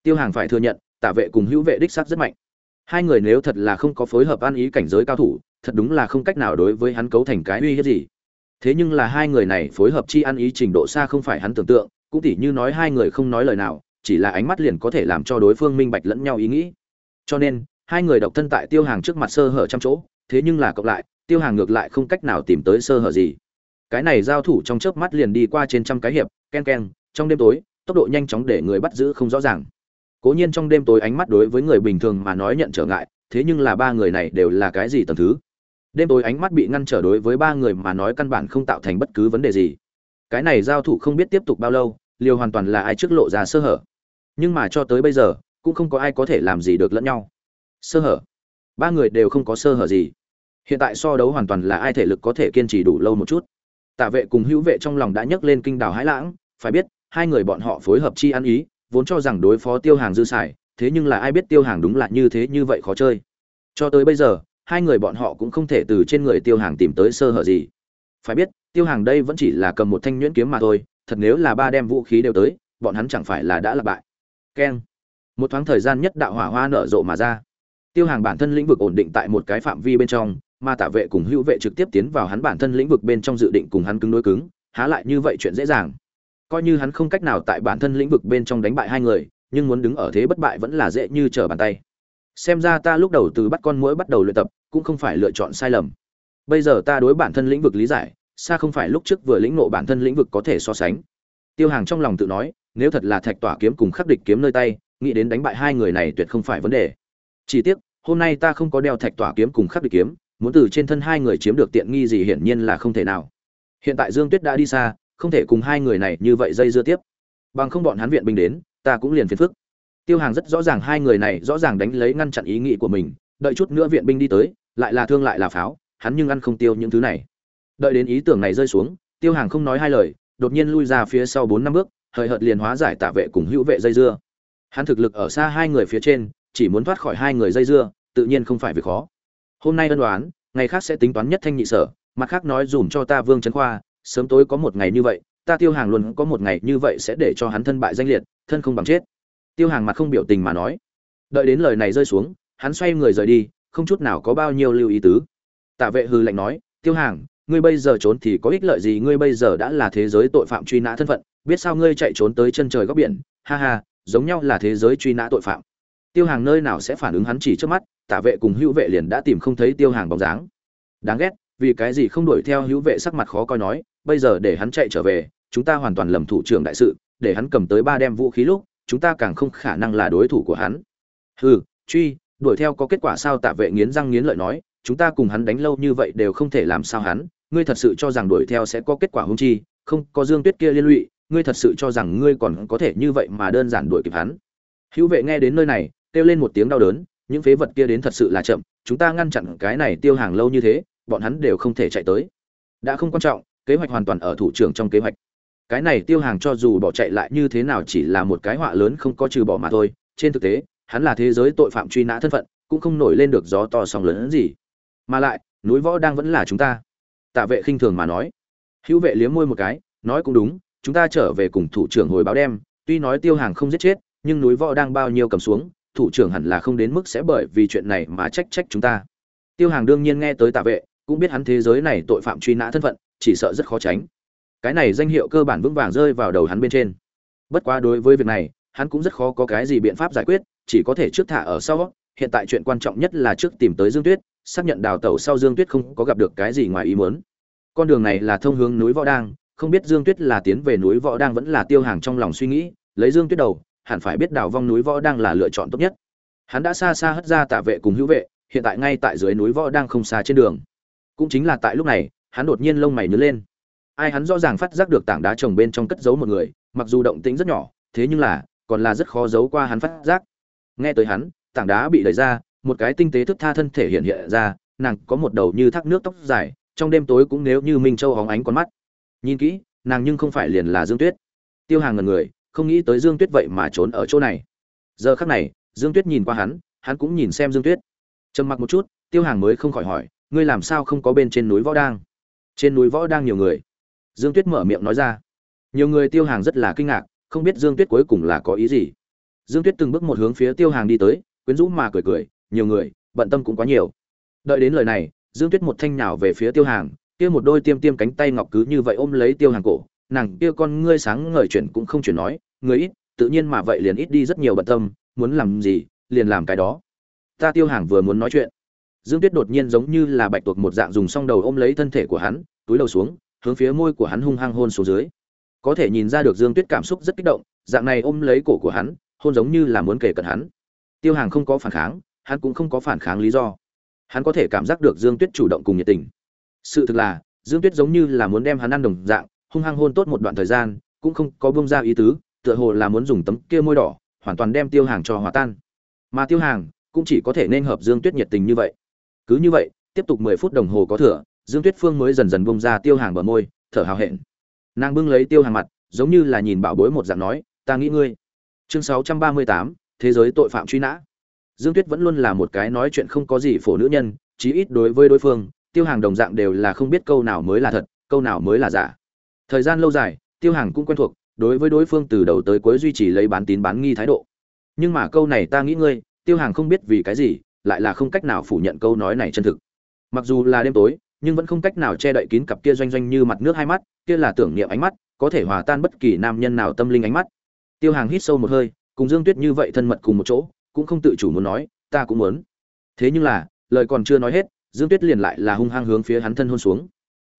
Tiêu hàng phải thừa nhận, tạ vệ cùng hữu vệ đích sắc rất mạnh. Hai người nếu thật là không có phối hợp ăn ý cảnh giới cao thủ, thật đúng là không cách nào đối với hắn cấu thành cái uy hiếp gì. Thế nhưng là hai người này phối hợp chi ăn ý trình độ xa không phải hắn tưởng tượng, cũng tỉ như nói hai người không nói lời nào chỉ là ánh mắt liền có thể làm cho đối phương minh bạch lẫn nhau ý nghĩ. Cho nên, hai người độc thân tại tiêu hàng trước mặt sơ hở trăm chỗ, thế nhưng là cộng lại, tiêu hàng ngược lại không cách nào tìm tới sơ hở gì. Cái này giao thủ trong chớp mắt liền đi qua trên trăm cái hiệp ken ken trong đêm tối, tốc độ nhanh chóng để người bắt giữ không rõ ràng. Cố nhiên trong đêm tối ánh mắt đối với người bình thường mà nói nhận trở ngại, thế nhưng là ba người này đều là cái gì tầm thứ? Đêm tối ánh mắt bị ngăn trở đối với ba người mà nói căn bản không tạo thành bất cứ vấn đề gì. Cái này giao thủ không biết tiếp tục bao lâu liều hoàn toàn là ai trước lộ ra sơ hở? Nhưng mà cho tới bây giờ, cũng không có ai có thể làm gì được lẫn nhau. Sơ hở. Ba người đều không có sơ hở gì. Hiện tại so đấu hoàn toàn là ai thể lực có thể kiên trì đủ lâu một chút. Tạ vệ cùng hữu vệ trong lòng đã nhấc lên kinh đào hãi lãng, phải biết, hai người bọn họ phối hợp chi ăn ý, vốn cho rằng đối phó tiêu hàng dư xài, thế nhưng là ai biết tiêu hàng đúng là như thế như vậy khó chơi. Cho tới bây giờ, hai người bọn họ cũng không thể từ trên người tiêu hàng tìm tới sơ hở gì. Phải biết, tiêu hàng đây vẫn chỉ là cầm một thanh nhuyễn kiếm mà thôi, thật nếu là ba đem vũ khí đều tới, bọn hắn chẳng phải là đã là bại keng. Một thoáng thời gian nhất đạo hỏa hoa nở rộ mà ra. Tiêu hàng bản thân lĩnh vực ổn định tại một cái phạm vi bên trong, mà tả vệ cùng hữu vệ trực tiếp tiến vào hắn bản thân lĩnh vực bên trong dự định cùng hắn cứng đối cứng, há lại như vậy chuyện dễ dàng. Coi như hắn không cách nào tại bản thân lĩnh vực bên trong đánh bại hai người, nhưng muốn đứng ở thế bất bại vẫn là dễ như trở bàn tay. Xem ra ta lúc đầu từ bắt con mũi bắt đầu luyện tập, cũng không phải lựa chọn sai lầm. Bây giờ ta đối bản thân lĩnh vực lý giải, xa không phải lúc trước vừa lĩnh ngộ bản thân lĩnh vực có thể so sánh. Tiêu hàng trong lòng tự nói nếu thật là thạch tỏa kiếm cùng khắc địch kiếm nơi tay, nghĩ đến đánh bại hai người này tuyệt không phải vấn đề. Chỉ tiếc, hôm nay ta không có đeo thạch tỏa kiếm cùng khắc địch kiếm, muốn từ trên thân hai người chiếm được tiện nghi gì hiển nhiên là không thể nào. Hiện tại dương tuyết đã đi xa, không thể cùng hai người này như vậy dây dưa tiếp. Bằng không bọn hắn viện binh đến, ta cũng liền phiền phức. Tiêu hàng rất rõ ràng hai người này rõ ràng đánh lấy ngăn chặn ý nghĩ của mình, đợi chút nữa viện binh đi tới, lại là thương lại là pháo, hắn nhưng ăn không tiêu những thứ này. Đợi đến ý tưởng này rơi xuống, tiêu hàng không nói hai lời, đột nhiên lui ra phía sau bốn năm bước hời hợt liền hóa giải tạ vệ cùng hữu vệ dây dưa. Hắn thực lực ở xa hai người phía trên, chỉ muốn thoát khỏi hai người dây dưa, tự nhiên không phải việc khó. Hôm nay ân đoán ngày khác sẽ tính toán nhất thanh nhị sở, mặt khác nói dùm cho ta vương trấn khoa, sớm tối có một ngày như vậy, ta tiêu hàng luôn có một ngày như vậy sẽ để cho hắn thân bại danh liệt, thân không bằng chết. Tiêu hàng mặt không biểu tình mà nói. Đợi đến lời này rơi xuống, hắn xoay người rời đi, không chút nào có bao nhiêu lưu ý tứ. Tạ vệ hư lạnh nói, tiêu hàng, ngươi bây giờ trốn thì có ích lợi gì? Ngươi bây giờ đã là thế giới tội phạm truy nã thân phận biết sao ngươi chạy trốn tới chân trời góc biển, ha ha, giống nhau là thế giới truy nã tội phạm. Tiêu hàng nơi nào sẽ phản ứng hắn chỉ trước mắt, tả vệ cùng hữu vệ liền đã tìm không thấy tiêu hàng bóng dáng. Đáng ghét, vì cái gì không đuổi theo hữu vệ sắc mặt khó coi nói, bây giờ để hắn chạy trở về, chúng ta hoàn toàn lầm thủ trưởng đại sự, để hắn cầm tới ba đem vũ khí lúc, chúng ta càng không khả năng là đối thủ của hắn. Hừ, truy, đuổi theo có kết quả sao tạ vệ nghiến răng nghiến lợi nói, chúng ta cùng hắn đánh lâu như vậy đều không thể làm sao hắn, ngươi thật sự cho rằng đuổi theo sẽ có kết quả hung chi, không, có dương tuyết kia liên lụy ngươi thật sự cho rằng ngươi còn có thể như vậy mà đơn giản đuổi kịp hắn? Hữu vệ nghe đến nơi này, kêu lên một tiếng đau đớn, những phế vật kia đến thật sự là chậm, chúng ta ngăn chặn cái này tiêu hàng lâu như thế, bọn hắn đều không thể chạy tới. Đã không quan trọng, kế hoạch hoàn toàn ở thủ trưởng trong kế hoạch. Cái này tiêu hàng cho dù bỏ chạy lại như thế nào chỉ là một cái họa lớn không có trừ bỏ mà thôi. Trên thực tế, hắn là thế giới tội phạm truy nã thân phận, cũng không nổi lên được gió to sóng lớn gì. Mà lại, núi võ đang vẫn là chúng ta. Tạ vệ khinh thường mà nói. Hữu vệ liếm môi một cái, nói cũng đúng chúng ta trở về cùng thủ trưởng hồi báo đem, tuy nói tiêu hàng không giết chết, nhưng núi võ đang bao nhiêu cầm xuống, thủ trưởng hẳn là không đến mức sẽ bởi vì chuyện này mà trách trách chúng ta. Tiêu hàng đương nhiên nghe tới tạ vệ, cũng biết hắn thế giới này tội phạm truy nã thân phận, chỉ sợ rất khó tránh. Cái này danh hiệu cơ bản vững vàng rơi vào đầu hắn bên trên. Bất quá đối với việc này, hắn cũng rất khó có cái gì biện pháp giải quyết, chỉ có thể trước thả ở sau. Hiện tại chuyện quan trọng nhất là trước tìm tới dương tuyết, xác nhận đào tẩu sau dương tuyết không có gặp được cái gì ngoài ý muốn. Con đường này là thông hướng núi võ đang không biết dương tuyết là tiến về núi võ đang vẫn là tiêu hàng trong lòng suy nghĩ, lấy dương tuyết đầu, hẳn phải biết đào vong núi võ đang là lựa chọn tốt nhất. Hắn đã xa xa hất ra tạ vệ cùng hữu vệ, hiện tại ngay tại dưới núi võ đang không xa trên đường. Cũng chính là tại lúc này, hắn đột nhiên lông mày nhướng lên. Ai hắn rõ ràng phát giác được tảng đá trồng bên trong cất giấu một người, mặc dù động tĩnh rất nhỏ, thế nhưng là, còn là rất khó giấu qua hắn phát giác. Nghe tới hắn, tảng đá bị đẩy ra, một cái tinh tế thức tha thân thể hiện hiện ra, nàng có một đầu như thác nước tóc dài, trong đêm tối cũng nếu như minh châu hóng ánh con mắt nhìn kỹ, nàng nhưng không phải liền là dương tuyết. Tiêu hàng ngần người, không nghĩ tới dương tuyết vậy mà trốn ở chỗ này. Giờ khắc này, dương tuyết nhìn qua hắn hắn cũng nhìn xem dương tuyết. Trầm mặc một chút, tiêu hàng mới không khỏi hỏi, ngươi làm sao không có bên trên núi võ đang? Trên núi võ đang nhiều người. Dương tuyết mở miệng nói ra. Nhiều người tiêu hàng rất là kinh ngạc, không biết dương tuyết cuối cùng là có ý gì. Dương tuyết từng bước một hướng phía tiêu hàng đi tới, quyến rũ mà cười cười, nhiều người, bận tâm cũng quá nhiều. Đợi đến lời này, dương tuyết một thanh nhào về phía tiêu hàng kia một đôi tiêm tiêm cánh tay ngọc cứ như vậy ôm lấy tiêu hàng cổ, nàng kia con ngươi sáng ngời chuyển cũng không chuyển nói người ít, tự nhiên mà vậy liền ít đi rất nhiều bận tâm, muốn làm gì, liền làm cái đó. Ta tiêu hàng vừa muốn nói chuyện, dương tuyết đột nhiên giống như là bạch tuộc một dạng dùng song đầu ôm lấy thân thể của hắn, túi đầu xuống, hướng phía môi của hắn hung hăng hôn xuống dưới. Có thể nhìn ra được dương tuyết cảm xúc rất kích động, dạng này ôm lấy cổ của hắn, hôn giống như là muốn kể cận hắn. Tiêu hàng không có phản kháng, hắn cũng không có phản kháng lý do. Hắn có thể cảm giác được dương tuyết chủ động cùng nhiệt tình sự thực là, dương tuyết giống như là muốn đem hắn ăn đồng dạng, hung hăng hôn tốt một đoạn thời gian, cũng không có bông ra ý tứ, tựa hồ là muốn dùng tấm kia môi đỏ, hoàn toàn đem tiêu hàng cho hòa tan. Mà tiêu hàng, cũng chỉ có thể nên hợp dương tuyết nhiệt tình như vậy. Cứ như vậy, tiếp tục mười phút đồng hồ có thừa, dương tuyết phương mới dần dần bông ra tiêu hàng bờ môi, thở hào hẹn. Nàng bưng lấy tiêu hàng mặt, giống như là nhìn bảo bối một dạng nói, ta nghĩ ngươi. Chương sáu trăm ba mươi tám, thế giới tội phạm truy nã. Dương tuyết vẫn luôn là một cái nói chuyện không có gì phổ nữ nhân, chí ít đối với đối phương tiêu hàng đồng dạng đều là không biết câu nào mới là thật, câu nào mới là giả. Thời gian lâu dài, tiêu hàng cũng quen thuộc, đối với đối phương từ đầu tới cuối duy trì lấy bán tín bán nghi thái độ. Nhưng mà câu này ta nghĩ ngươi, tiêu hàng không biết vì cái gì, lại là không cách nào phủ nhận câu nói này chân thực. Mặc dù là đêm tối, nhưng vẫn không cách nào che đậy kín cặp kia doanh doanh như mặt nước hai mắt, kia là tưởng niệm ánh mắt, có thể hòa tan bất kỳ nam nhân nào tâm linh ánh mắt. Tiêu hàng hít sâu một hơi, cùng dương tuyết như vậy thân mật cùng một chỗ, cũng không tự chủ muốn nói, ta cũng muốn. Thế nhưng là, lời còn chưa nói hết dương tuyết liền lại là hung hăng hướng phía hắn thân hôn xuống.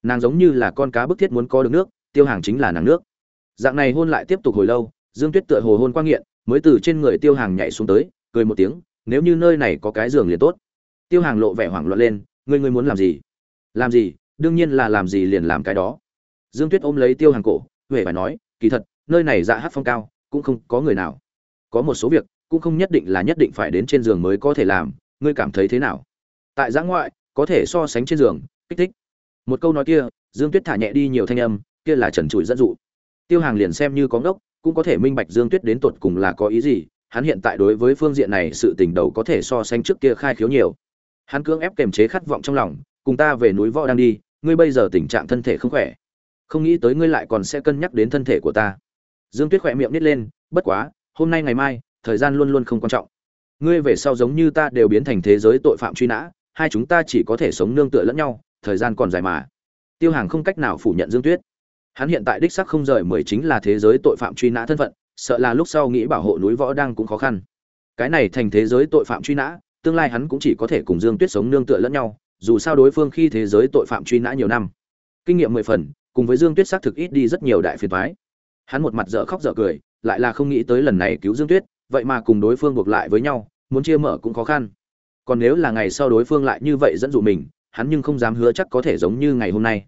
Nàng giống như là con cá bức thiết muốn có được nước, tiêu hàng chính là nàng nước. Dạng này hôn lại tiếp tục hồi lâu, dương tuyết tựa hồ hôn qua nghiện, mới từ trên người tiêu hàng nhảy xuống tới, cười một tiếng, nếu như nơi này có cái giường liền tốt. Tiêu hàng lộ vẻ hoảng loạn lên, ngươi ngươi muốn làm gì? Làm gì? Đương nhiên là làm gì liền làm cái đó. Dương tuyết ôm lấy tiêu hàng cổ, huệ phải nói, kỳ thật, nơi này dạ hát phong cao, cũng không có người nào. Có một số việc, cũng không nhất định là nhất định phải đến trên giường mới có thể làm, ngươi cảm thấy thế nào? Tại giã ngoại có thể so sánh trên giường, kích thích. Một câu nói kia, dương tuyết thả nhẹ đi nhiều thanh âm, kia là trần trụi dẫn dụ. Tiêu hàng liền xem như có ngốc, cũng có thể minh bạch dương tuyết đến tột cùng là có ý gì, hắn hiện tại đối với phương diện này sự tình đầu có thể so sánh trước kia khai khiếu nhiều. Hắn cưỡng ép kềm chế khát vọng trong lòng, cùng ta về núi võ đang đi, ngươi bây giờ tình trạng thân thể không khỏe. Không nghĩ tới ngươi lại còn sẽ cân nhắc đến thân thể của ta. Dương tuyết khỏe miệng nít lên, bất quá, hôm nay ngày mai, thời gian luôn luôn không quan trọng. Ngươi về sau giống như ta đều biến thành thế giới tội phạm truy nã hai chúng ta chỉ có thể sống nương tựa lẫn nhau, thời gian còn dài mà. Tiêu hàng không cách nào phủ nhận dương tuyết. Hắn hiện tại đích sắc không rời mười chính là thế giới tội phạm truy nã thân phận, sợ là lúc sau nghĩ bảo hộ núi võ đang cũng khó khăn. Cái này thành thế giới tội phạm truy nã, tương lai hắn cũng chỉ có thể cùng dương tuyết sống nương tựa lẫn nhau, dù sao đối phương khi thế giới tội phạm truy nã nhiều năm. Kinh nghiệm mười phần, cùng với dương tuyết xác thực ít đi rất nhiều đại phiền thoái hắn một mặt dở khóc dở cười, lại là không nghĩ tới lần này cứu dương tuyết, vậy mà cùng đối phương buộc lại với nhau, muốn chia mở cũng khó khăn còn nếu là ngày sau đối phương lại như vậy dẫn dụ mình, hắn nhưng không dám hứa chắc có thể giống như ngày hôm nay.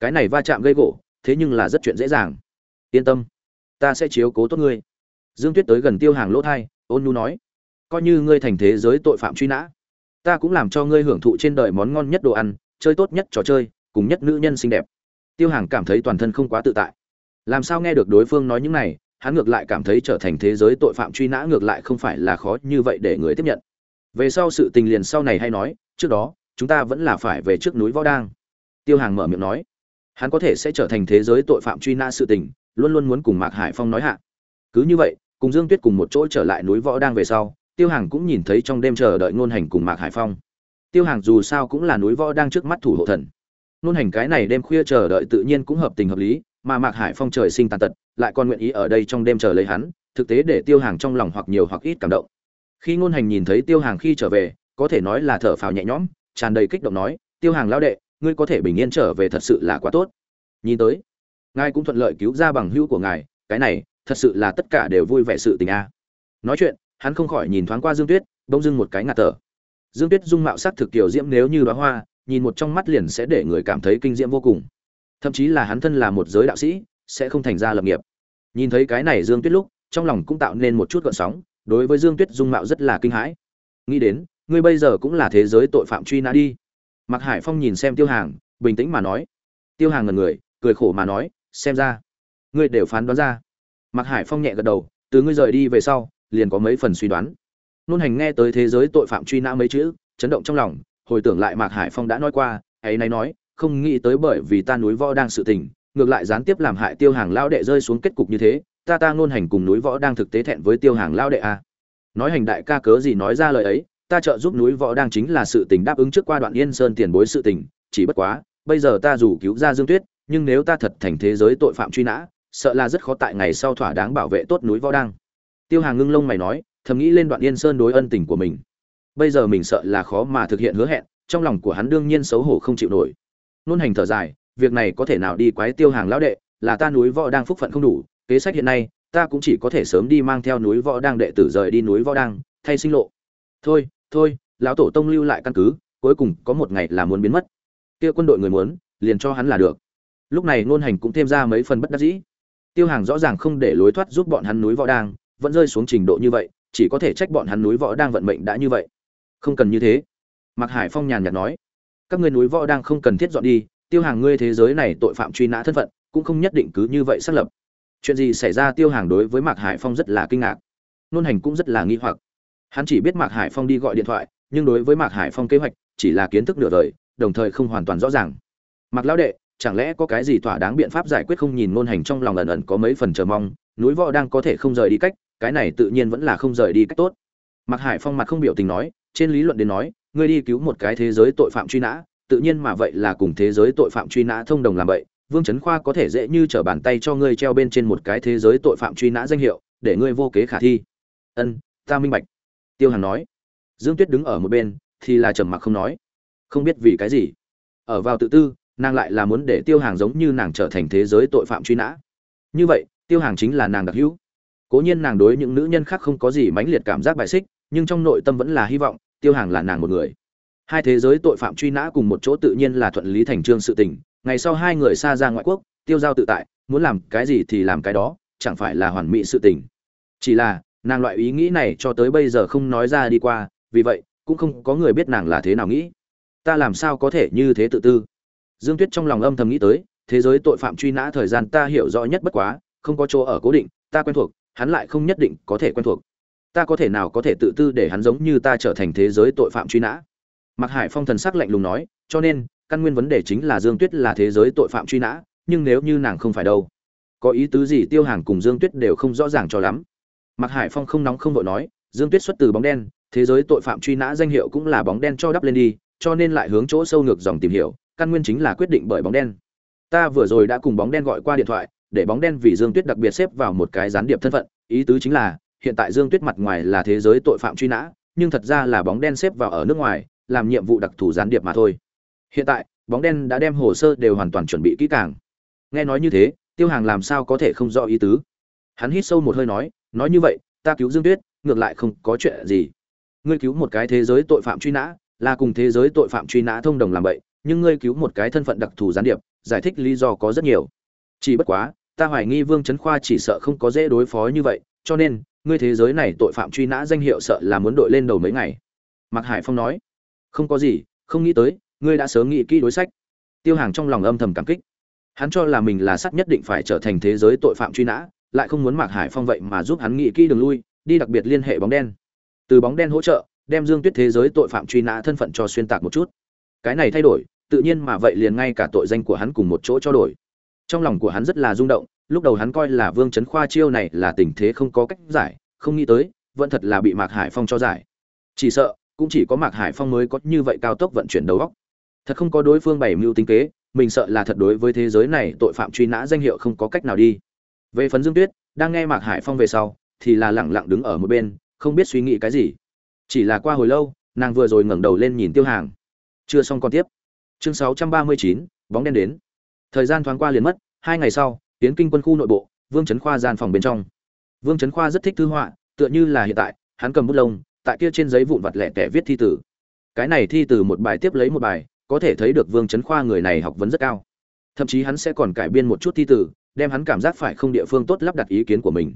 Cái này va chạm gây gỗ, thế nhưng là rất chuyện dễ dàng. Yên tâm, ta sẽ chiếu cố tốt ngươi. Dương tuyết tới gần tiêu hàng lỗ thai ôn nhu nói, coi như ngươi thành thế giới tội phạm truy nã, ta cũng làm cho ngươi hưởng thụ trên đời món ngon nhất đồ ăn, chơi tốt nhất trò chơi, cùng nhất nữ nhân xinh đẹp. Tiêu hàng cảm thấy toàn thân không quá tự tại. Làm sao nghe được đối phương nói những này, hắn ngược lại cảm thấy trở thành thế giới tội phạm truy nã ngược lại không phải là khó như vậy để người tiếp nhận về sau sự tình liền sau này hay nói, trước đó, chúng ta vẫn là phải về trước núi võ đang. Tiêu hàng mở miệng nói. Hắn có thể sẽ trở thành thế giới tội phạm truy nã sự tình, luôn luôn muốn cùng mạc hải phong nói hạ. Cứ như vậy, cùng dương tuyết cùng một chỗ trở lại núi võ đang về sau, tiêu hàng cũng nhìn thấy trong đêm chờ đợi ngôn hành cùng mạc hải phong. Tiêu hàng dù sao cũng là núi võ đang trước mắt thủ hộ thần. Ngôn hành cái này đêm khuya chờ đợi tự nhiên cũng hợp tình hợp lý, mà mạc hải phong trời sinh tàn tật, lại còn nguyện ý ở đây trong đêm chờ lấy hắn, thực tế để tiêu hàng trong lòng hoặc nhiều hoặc ít cảm động khi ngôn hành nhìn thấy tiêu hàng khi trở về, có thể nói là thở phào nhẹ nhõm, tràn đầy kích động nói, tiêu hàng lão đệ, ngươi có thể bình yên trở về thật sự là quá tốt. Nhìn tới, ngài cũng thuận lợi cứu ra bằng hữu của ngài, cái này, thật sự là tất cả đều vui vẻ sự tình a. Nói chuyện, hắn không khỏi nhìn thoáng qua dương tuyết, bỗng dưng một cái ngạt thở. Dương tuyết dung mạo sắc thực tiểu diễm nếu như đóa hoa, nhìn một trong mắt liền sẽ để người cảm thấy kinh diễm vô cùng. Thậm chí là hắn thân là một giới đạo sĩ, sẽ không thành ra lập nghiệp. Nhìn thấy cái này dương tuyết lúc, trong lòng cũng tạo nên một chút gợn sóng đối với dương tuyết dung mạo rất là kinh hãi nghĩ đến ngươi bây giờ cũng là thế giới tội phạm truy nã đi Mạc Hải Phong nhìn xem Tiêu Hàng, bình tĩnh mà nói. Tiêu Hàng ngẩn người, cười khổ mà nói, xem ra, ngươi đều phán đoán ra. Mạc Hải Phong nhẹ gật đầu, từ ngươi rời đi về sau, liền có mấy phần suy đoán. Nôn hành nghe tới thế giới tội phạm truy nã mấy chữ, chấn động trong lòng, hồi tưởng lại Mạc Hải Phong đã nói qua, ấy nay nói, không nghĩ tới bởi vì ta núi võ đang sự tình, ngược lại gián tiếp làm hại Tiêu Hàng lao đệ rơi xuống kết cục như thế, ta ta nôn hành cùng núi võ đang thực tế thẹn với Tiêu Hàng lao đệ a. À. Nói hành đại ca cớ gì nói ra lời ấy, ta trợ giúp núi võ đang chính là sự tình đáp ứng trước qua đoạn yên sơn tiền bối sự tình chỉ bất quá bây giờ ta dù cứu ra dương tuyết nhưng nếu ta thật thành thế giới tội phạm truy nã sợ là rất khó tại ngày sau thỏa đáng bảo vệ tốt núi võ đang tiêu hàng ngưng lông mày nói thầm nghĩ lên đoạn yên sơn đối ân tình của mình bây giờ mình sợ là khó mà thực hiện hứa hẹn trong lòng của hắn đương nhiên xấu hổ không chịu nổi nôn hành thở dài việc này có thể nào đi quái tiêu hàng lão đệ là ta núi võ đang phúc phận không đủ kế sách hiện nay, ta cũng chỉ có thể sớm đi mang theo núi võ đang đệ tử rời đi núi võ đang thay sinh lộ. Thôi thôi, lão tổ tông lưu lại căn cứ, cuối cùng có một ngày là muốn biến mất. Kia quân đội người muốn, liền cho hắn là được. Lúc này ngôn hành cũng thêm ra mấy phần bất đắc dĩ. Tiêu hàng rõ ràng không để lối thoát giúp bọn hắn núi võ đang vẫn rơi xuống trình độ như vậy, chỉ có thể trách bọn hắn núi võ đang vận mệnh đã như vậy. Không cần như thế. Mạc hải phong nhàn nhạt nói. Các ngươi núi võ đang không cần thiết dọn đi, tiêu hàng ngươi thế giới này tội phạm truy nã thân phận, cũng không nhất định cứ như vậy xác lập chuyện gì xảy ra tiêu hàng đối với mạc hải phong rất là kinh ngạc. Nôn hành cũng rất là nghi hoặc. Hắn chỉ biết mạc hải phong đi gọi điện thoại, nhưng đối với mạc hải phong kế hoạch, chỉ là kiến thức nửa đời, đồng thời không hoàn toàn rõ ràng. Mạc lão đệ, chẳng lẽ có cái gì thỏa đáng biện pháp giải quyết không nhìn Nôn hành trong lòng ẩn ẩn có mấy phần chờ mong, núi võ đang có thể không rời đi cách, cái này tự nhiên vẫn là không rời đi cách tốt. Mạc hải phong mặt không biểu tình nói, trên lý luận đến nói, ngươi đi cứu một cái thế giới tội phạm truy nã, tự nhiên mà vậy là cùng thế giới tội phạm truy nã thông đồng làm vậy vương trấn khoa có thể dễ như trở bàn tay cho ngươi treo bên trên một cái thế giới tội phạm truy nã danh hiệu, để ngươi vô kế khả thi. Ân, ta minh bạch. Tiêu hàn nói. Dương tuyết đứng ở một bên, thì là trầm mặc không nói. Không biết vì cái gì. Ở vào tự tư, nàng lại là muốn để tiêu hàng giống như nàng trở thành thế giới tội phạm truy nã. Như vậy, tiêu hàng chính là nàng đặc hữu. Cố nhiên nàng đối những nữ nhân khác không có gì mãnh liệt cảm giác bài xích, nhưng trong nội tâm vẫn là hy vọng tiêu hàng là nàng một người. Hai thế giới tội phạm truy nã cùng một chỗ tự nhiên là thuận lý thành trương sự tình ngày sau hai người xa ra ngoại quốc, tiêu giao tự tại, muốn làm cái gì thì làm cái đó, chẳng phải là hoàn mỹ sự tình. Chỉ là, nàng loại ý nghĩ này cho tới bây giờ không nói ra đi qua, vì vậy, cũng không có người biết nàng là thế nào nghĩ. Ta làm sao có thể như thế tự tư? Dương tuyết trong lòng âm thầm nghĩ tới, thế giới tội phạm truy nã thời gian ta hiểu rõ nhất bất quá, không có chỗ ở cố định, ta quen thuộc, hắn lại không nhất định có thể quen thuộc. Ta có thể nào có thể tự tư để hắn giống như ta trở thành thế giới tội phạm truy nã? Mặc hải phong thần sắc lạnh lùng nói, cho nên căn nguyên vấn đề chính là dương tuyết là thế giới tội phạm truy nã nhưng nếu như nàng không phải đâu có ý tứ gì tiêu hàng cùng dương tuyết đều không rõ ràng cho lắm Mạc Hải Phong không nóng không vội nói, Dương Tuyết xuất từ bóng đen, thế giới tội phạm truy nã danh hiệu cũng là bóng đen cho đắp lên đi, cho nên lại hướng chỗ sâu ngược dòng tìm hiểu, căn nguyên chính là quyết định bởi bóng đen. Ta vừa rồi đã cùng bóng đen gọi qua điện thoại, để bóng đen vì Dương Tuyết đặc biệt xếp vào một cái gián điệp thân phận, ý tứ chính là, hiện tại Dương Tuyết mặt ngoài là thế giới tội phạm truy nã, nhưng thật ra là bóng đen xếp vào ở nước ngoài, làm nhiệm vụ đặc thù gián điệp mà thôi. Hiện tại, bóng đen đã đem hồ sơ đều hoàn toàn chuẩn bị kỹ càng. Nghe nói như thế, Tiêu Hàng làm sao có thể không rõ ý tứ. Hắn hít sâu một hơi nói, nói như vậy ta cứu dương tuyết ngược lại không có chuyện gì ngươi cứu một cái thế giới tội phạm truy nã là cùng thế giới tội phạm truy nã thông đồng làm vậy nhưng ngươi cứu một cái thân phận đặc thù gián điệp giải thích lý do có rất nhiều chỉ bất quá ta hoài nghi vương trấn khoa chỉ sợ không có dễ đối phó như vậy cho nên ngươi thế giới này tội phạm truy nã danh hiệu sợ là muốn đội lên đầu mấy ngày mạc hải phong nói không có gì không nghĩ tới ngươi đã sớm nghĩ kỹ đối sách. Tiêu hàng trong lòng âm thầm cảm kích. Hắn cho là mình là sắt nhất định phải trở thành thế giới tội phạm truy nã lại không muốn Mạc Hải Phong vậy mà giúp hắn nghĩ kỹ đường lui, đi đặc biệt liên hệ bóng đen. Từ bóng đen hỗ trợ, đem dương tuyết thế giới tội phạm truy nã thân phận cho xuyên tạc một chút. Cái này thay đổi tự nhiên mà vậy liền ngay cả tội danh của hắn cùng một chỗ cho đổi. Trong lòng của hắn rất là rung động lúc đầu hắn coi là vương trấn khoa chiêu này là tình thế không có cách giải không nghĩ tới vẫn thật là bị mạc hải phong cho giải. Chỉ sợ cũng chỉ có mạc hải phong mới có như vậy cao tốc vận chuyển đầu góc thật không có đối phương bày mưu tính kế mình sợ là thật đối với thế giới này tội phạm truy nã danh hiệu không có cách nào đi. Về phần dương tuyết đang nghe mạc hải phong về sau thì là lẳng lặng đứng ở một bên không biết suy nghĩ cái gì. Chỉ là qua hồi lâu nàng vừa rồi ngẩng đầu lên nhìn tiêu hàng. Chưa xong còn tiếp. Chương 639, bóng đen đến. Thời gian thoáng qua liền mất hai ngày sau tiến kinh quân khu nội bộ vương trấn khoa gian phòng bên trong. Vương trấn khoa rất thích thư họa tựa như là hiện tại hắn cầm bút lông tại kia trên giấy vụn vặt lẻ tẻ viết thi tử. Cái này thi từ một bài tiếp lấy một bài có thể thấy được vương chấn khoa người này học vấn rất cao. Thậm chí hắn sẽ còn cải biên một chút thi tử đem hắn cảm giác phải không địa phương tốt lắp đặt ý kiến của mình.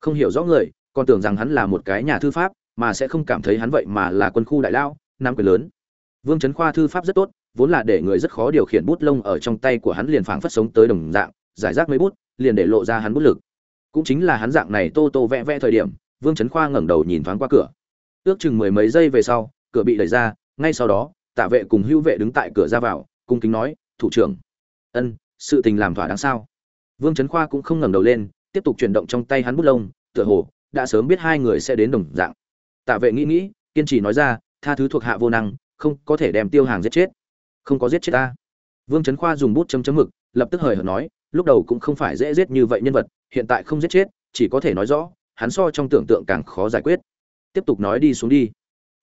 Không hiểu rõ người, còn tưởng rằng hắn là một cái nhà thư pháp, mà sẽ không cảm thấy hắn vậy mà là quân khu đại lao, nam quyền lớn. Vương chấn khoa thư pháp rất tốt, vốn là để người rất khó điều khiển bút lông ở trong tay của hắn liền phảng phất sống tới đồng dạng, giải rác mấy bút, liền để lộ ra hắn bút lực. Cũng chính là hắn dạng này tô tô vẽ vẽ thời điểm, vương chấn khoa ngẩng đầu nhìn thoáng qua cửa. Ước chừng mười mấy giây về sau, cửa bị đẩy ra, ngay sau đó tạ vệ cùng hữu vệ đứng tại cửa ra vào, cung kính nói, thủ trưởng. Ân, sự tình làm thỏa đáng sao? Vương trấn khoa cũng không ngẩng đầu lên, tiếp tục chuyển động trong tay hắn bút lông, tựa hồ đã sớm biết hai người sẽ đến đồng dạng. Tạ vệ nghĩ nghĩ, kiên trì nói ra, tha thứ thuộc hạ vô năng, không có thể đem tiêu hàng giết chết. Không có giết chết ta. Vương trấn khoa dùng bút chấm chấm mực, lập tức hời hợt nói, lúc đầu cũng không phải dễ giết như vậy nhân vật, hiện tại không giết chết, chỉ có thể nói rõ, hắn so trong tưởng tượng càng khó giải quyết. Tiếp tục nói đi xuống đi.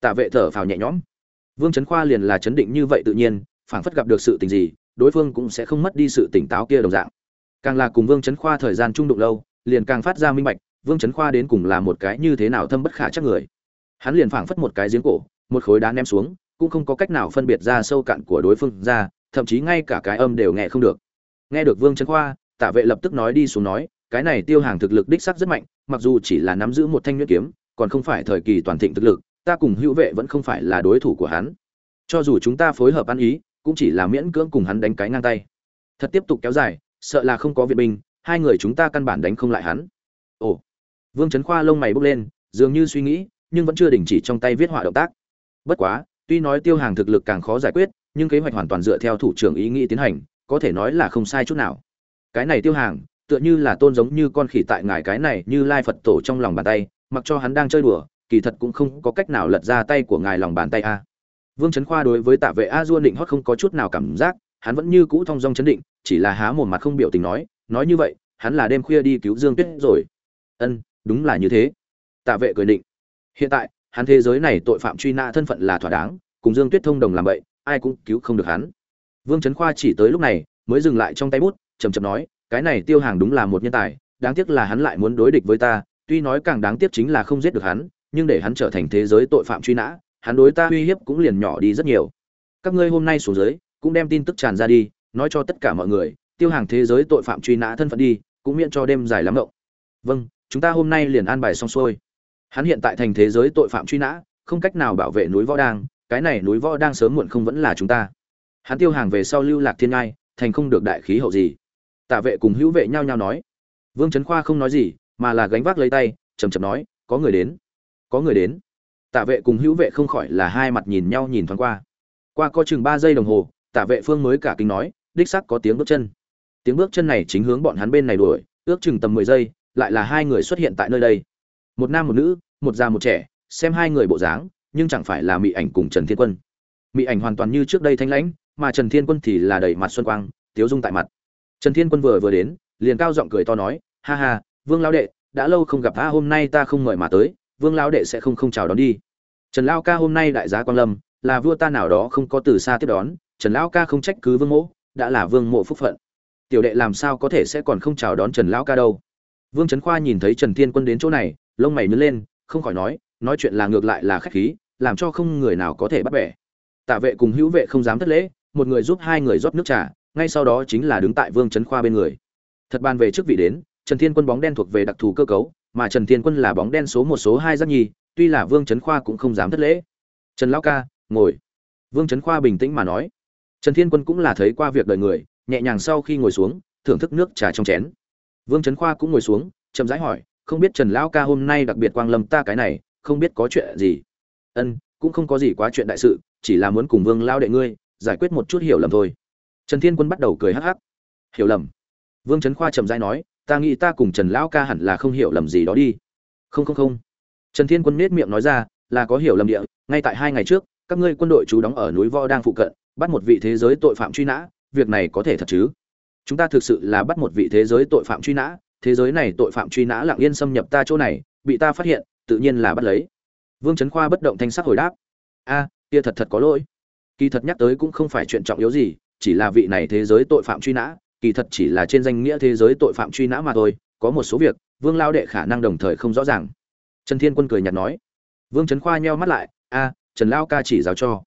Tạ vệ thở phào nhẹ nhõm vương trấn khoa liền là chấn định như vậy tự nhiên, phảng phất gặp được sự tình gì, đối phương cũng sẽ không mất đi sự tỉnh táo kia đồng dạng. Càng là cùng vương trấn khoa thời gian trung đụng lâu, liền càng phát ra minh bạch, vương trấn khoa đến cùng là một cái như thế nào thâm bất khả chắc người. Hắn liền phảng phất một cái giếng cổ, một khối đá ném xuống, cũng không có cách nào phân biệt ra sâu cạn của đối phương ra, thậm chí ngay cả cái âm đều nghe không được. Nghe được vương trấn khoa Tả vệ lập tức nói đi xuống nói, cái này tiêu hàng thực lực đích sắc rất mạnh, mặc dù chỉ là nắm giữ một thanh nhuyễn kiếm, còn không phải thời kỳ toàn thịnh thực lực ta cùng hữu vệ vẫn không phải là đối thủ của hắn. Cho dù chúng ta phối hợp ăn ý, cũng chỉ là miễn cưỡng cùng hắn đánh cái ngang tay. Thật tiếp tục kéo dài, sợ là không có viện binh, hai người chúng ta căn bản đánh không lại hắn. Ồ. Vương trấn khoa lông mày bốc lên, dường như suy nghĩ, nhưng vẫn chưa đình chỉ trong tay viết họa động tác. Bất quá, tuy nói tiêu hàng thực lực càng khó giải quyết, nhưng kế hoạch hoàn toàn dựa theo thủ trưởng ý nghĩ tiến hành, có thể nói là không sai chút nào. Cái này tiêu hàng, tựa như là tôn giống như con khỉ tại ngài cái này như lai phật tổ trong lòng bàn tay, mặc cho hắn đang chơi đùa kỳ thật cũng không có cách nào lật ra tay của ngài lòng bàn tay a. Vương trấn khoa đối với tạ vệ a dua định hót không có chút nào cảm giác, hắn vẫn như cũ thong dong chấn định, chỉ là há một mặt không biểu tình nói nói như vậy, hắn là đêm khuya đi cứu dương tuyết rồi. Ân, đúng là như thế. Tạ vệ cười định hiện tại, hắn thế giới này tội phạm truy nã thân phận là thỏa đáng, cùng dương tuyết thông đồng làm vậy ai cũng cứu không được hắn. Vương trấn khoa chỉ tới lúc này, mới dừng lại trong tay bút chầm chầm nói, cái này tiêu hàng đúng là một nhân tài, đáng tiếc là hắn lại muốn đối địch với ta, tuy nói càng đáng tiếc chính là không giết được hắn nhưng để hắn trở thành thế giới tội phạm truy nã, hắn đối ta uy hiếp cũng liền nhỏ đi rất nhiều. Các ngươi hôm nay xuống dưới, cũng đem tin tức tràn ra đi, nói cho tất cả mọi người, tiêu hàng thế giới tội phạm truy nã thân phận đi, cũng miễn cho đêm dài lắm động vâng chúng ta hôm nay liền an bài xong xuôi. Hắn hiện tại thành thế giới tội phạm truy nã, không cách nào bảo vệ núi võ đang, cái này núi võ đang sớm muộn không vẫn là chúng ta. Hắn tiêu hàng về sau lưu lạc thiên ngai, thành không được đại khí hậu gì. Tả vệ cùng hữu vệ nhau nhau nói. Vương trấn khoa không nói gì, mà là gánh vác lấy tay chầm chầm nói, có người đến có người đến. Tạ vệ cùng hữu vệ không khỏi là hai mặt nhìn nhau nhìn thoáng qua. Qua có chừng ba giây đồng hồ, tạ vệ phương mới cả kinh nói, đích sắc có tiếng bước chân. Tiếng bước chân này chính hướng bọn hắn bên này đuổi, ước chừng tầm mười giây, lại là hai người xuất hiện tại nơi đây. Một nam một nữ, một già một trẻ, xem hai người bộ dáng, nhưng chẳng phải là mỹ ảnh cùng trần thiên quân. Mỹ ảnh hoàn toàn như trước đây thanh lãnh, mà trần thiên quân thì là đầy mặt xuân quang, tiếu dung tại mặt. Trần thiên quân vừa vừa đến, liền cao giọng cười to nói, ha ha, vương lão đệ, đã lâu không gặp ta hôm nay ta không mời mà tới vương lão đệ sẽ không không chào đón đi. Trần lão ca hôm nay đại giá quang lâm, là vua ta nào đó không có từ xa tiếp đón, trần lão ca không trách cứ vương mộ, đã là vương mộ phúc phận. Tiểu đệ làm sao có thể sẽ còn không chào đón trần lão ca đâu. Vương trấn khoa nhìn thấy trần thiên quân đến chỗ này, lông mày nhớ lên, không khỏi nói nói chuyện là ngược lại là khách khí, làm cho không người nào có thể bắt bẻ. Tạ vệ cùng hữu vệ không dám thất lễ, một người giúp hai người rót nước trà, ngay sau đó chính là đứng tại vương trấn khoa bên người. Thật bàn về trước vị đến, trần thiên quân bóng đen thuộc về đặc thù cơ cấu mà trần thiên quân là bóng đen số một số hai giác nhi, tuy là vương trấn khoa cũng không dám thất lễ. Trần lão ca, ngồi. Vương trấn khoa bình tĩnh mà nói. Trần thiên quân cũng là thấy qua việc đời người, nhẹ nhàng sau khi ngồi xuống, thưởng thức nước trà trong chén. Vương trấn khoa cũng ngồi xuống, chậm rãi hỏi, không biết trần lão ca hôm nay đặc biệt quang lâm ta cái này, không biết có chuyện gì? Ân, cũng không có gì quá chuyện đại sự, chỉ là muốn cùng vương Lão đệ ngươi, giải quyết một chút hiểu lầm thôi. Trần thiên quân bắt đầu cười hắc hắc. Hiểu lầm. Vương trấn khoa chậm rãi nói ta nghĩ ta cùng trần lão ca hẳn là không hiểu lầm gì đó đi. Không không không. Trần thiên quân nết miệng nói ra, là có hiểu lầm địa, ngay tại hai ngày trước, các ngươi quân đội trú đóng ở núi vo đang phụ cận, bắt một vị thế giới tội phạm truy nã, việc này có thể thật chứ? Chúng ta thực sự là bắt một vị thế giới tội phạm truy nã, thế giới này tội phạm truy nã lặng yên xâm nhập ta chỗ này, bị ta phát hiện, tự nhiên là bắt lấy. Vương trấn khoa bất động thanh sắc hồi đáp, a, kia thật thật có lỗi. Kỳ thật nhắc tới cũng không phải chuyện trọng yếu gì, chỉ là vị này thế giới tội phạm truy nã kỳ thật chỉ là trên danh nghĩa thế giới tội phạm truy nã mà thôi, có một số việc, vương lao đệ khả năng đồng thời không rõ ràng. Trần thiên quân cười nhạt nói. Vương trấn khoa nheo mắt lại, a, trần lao ca chỉ giáo cho.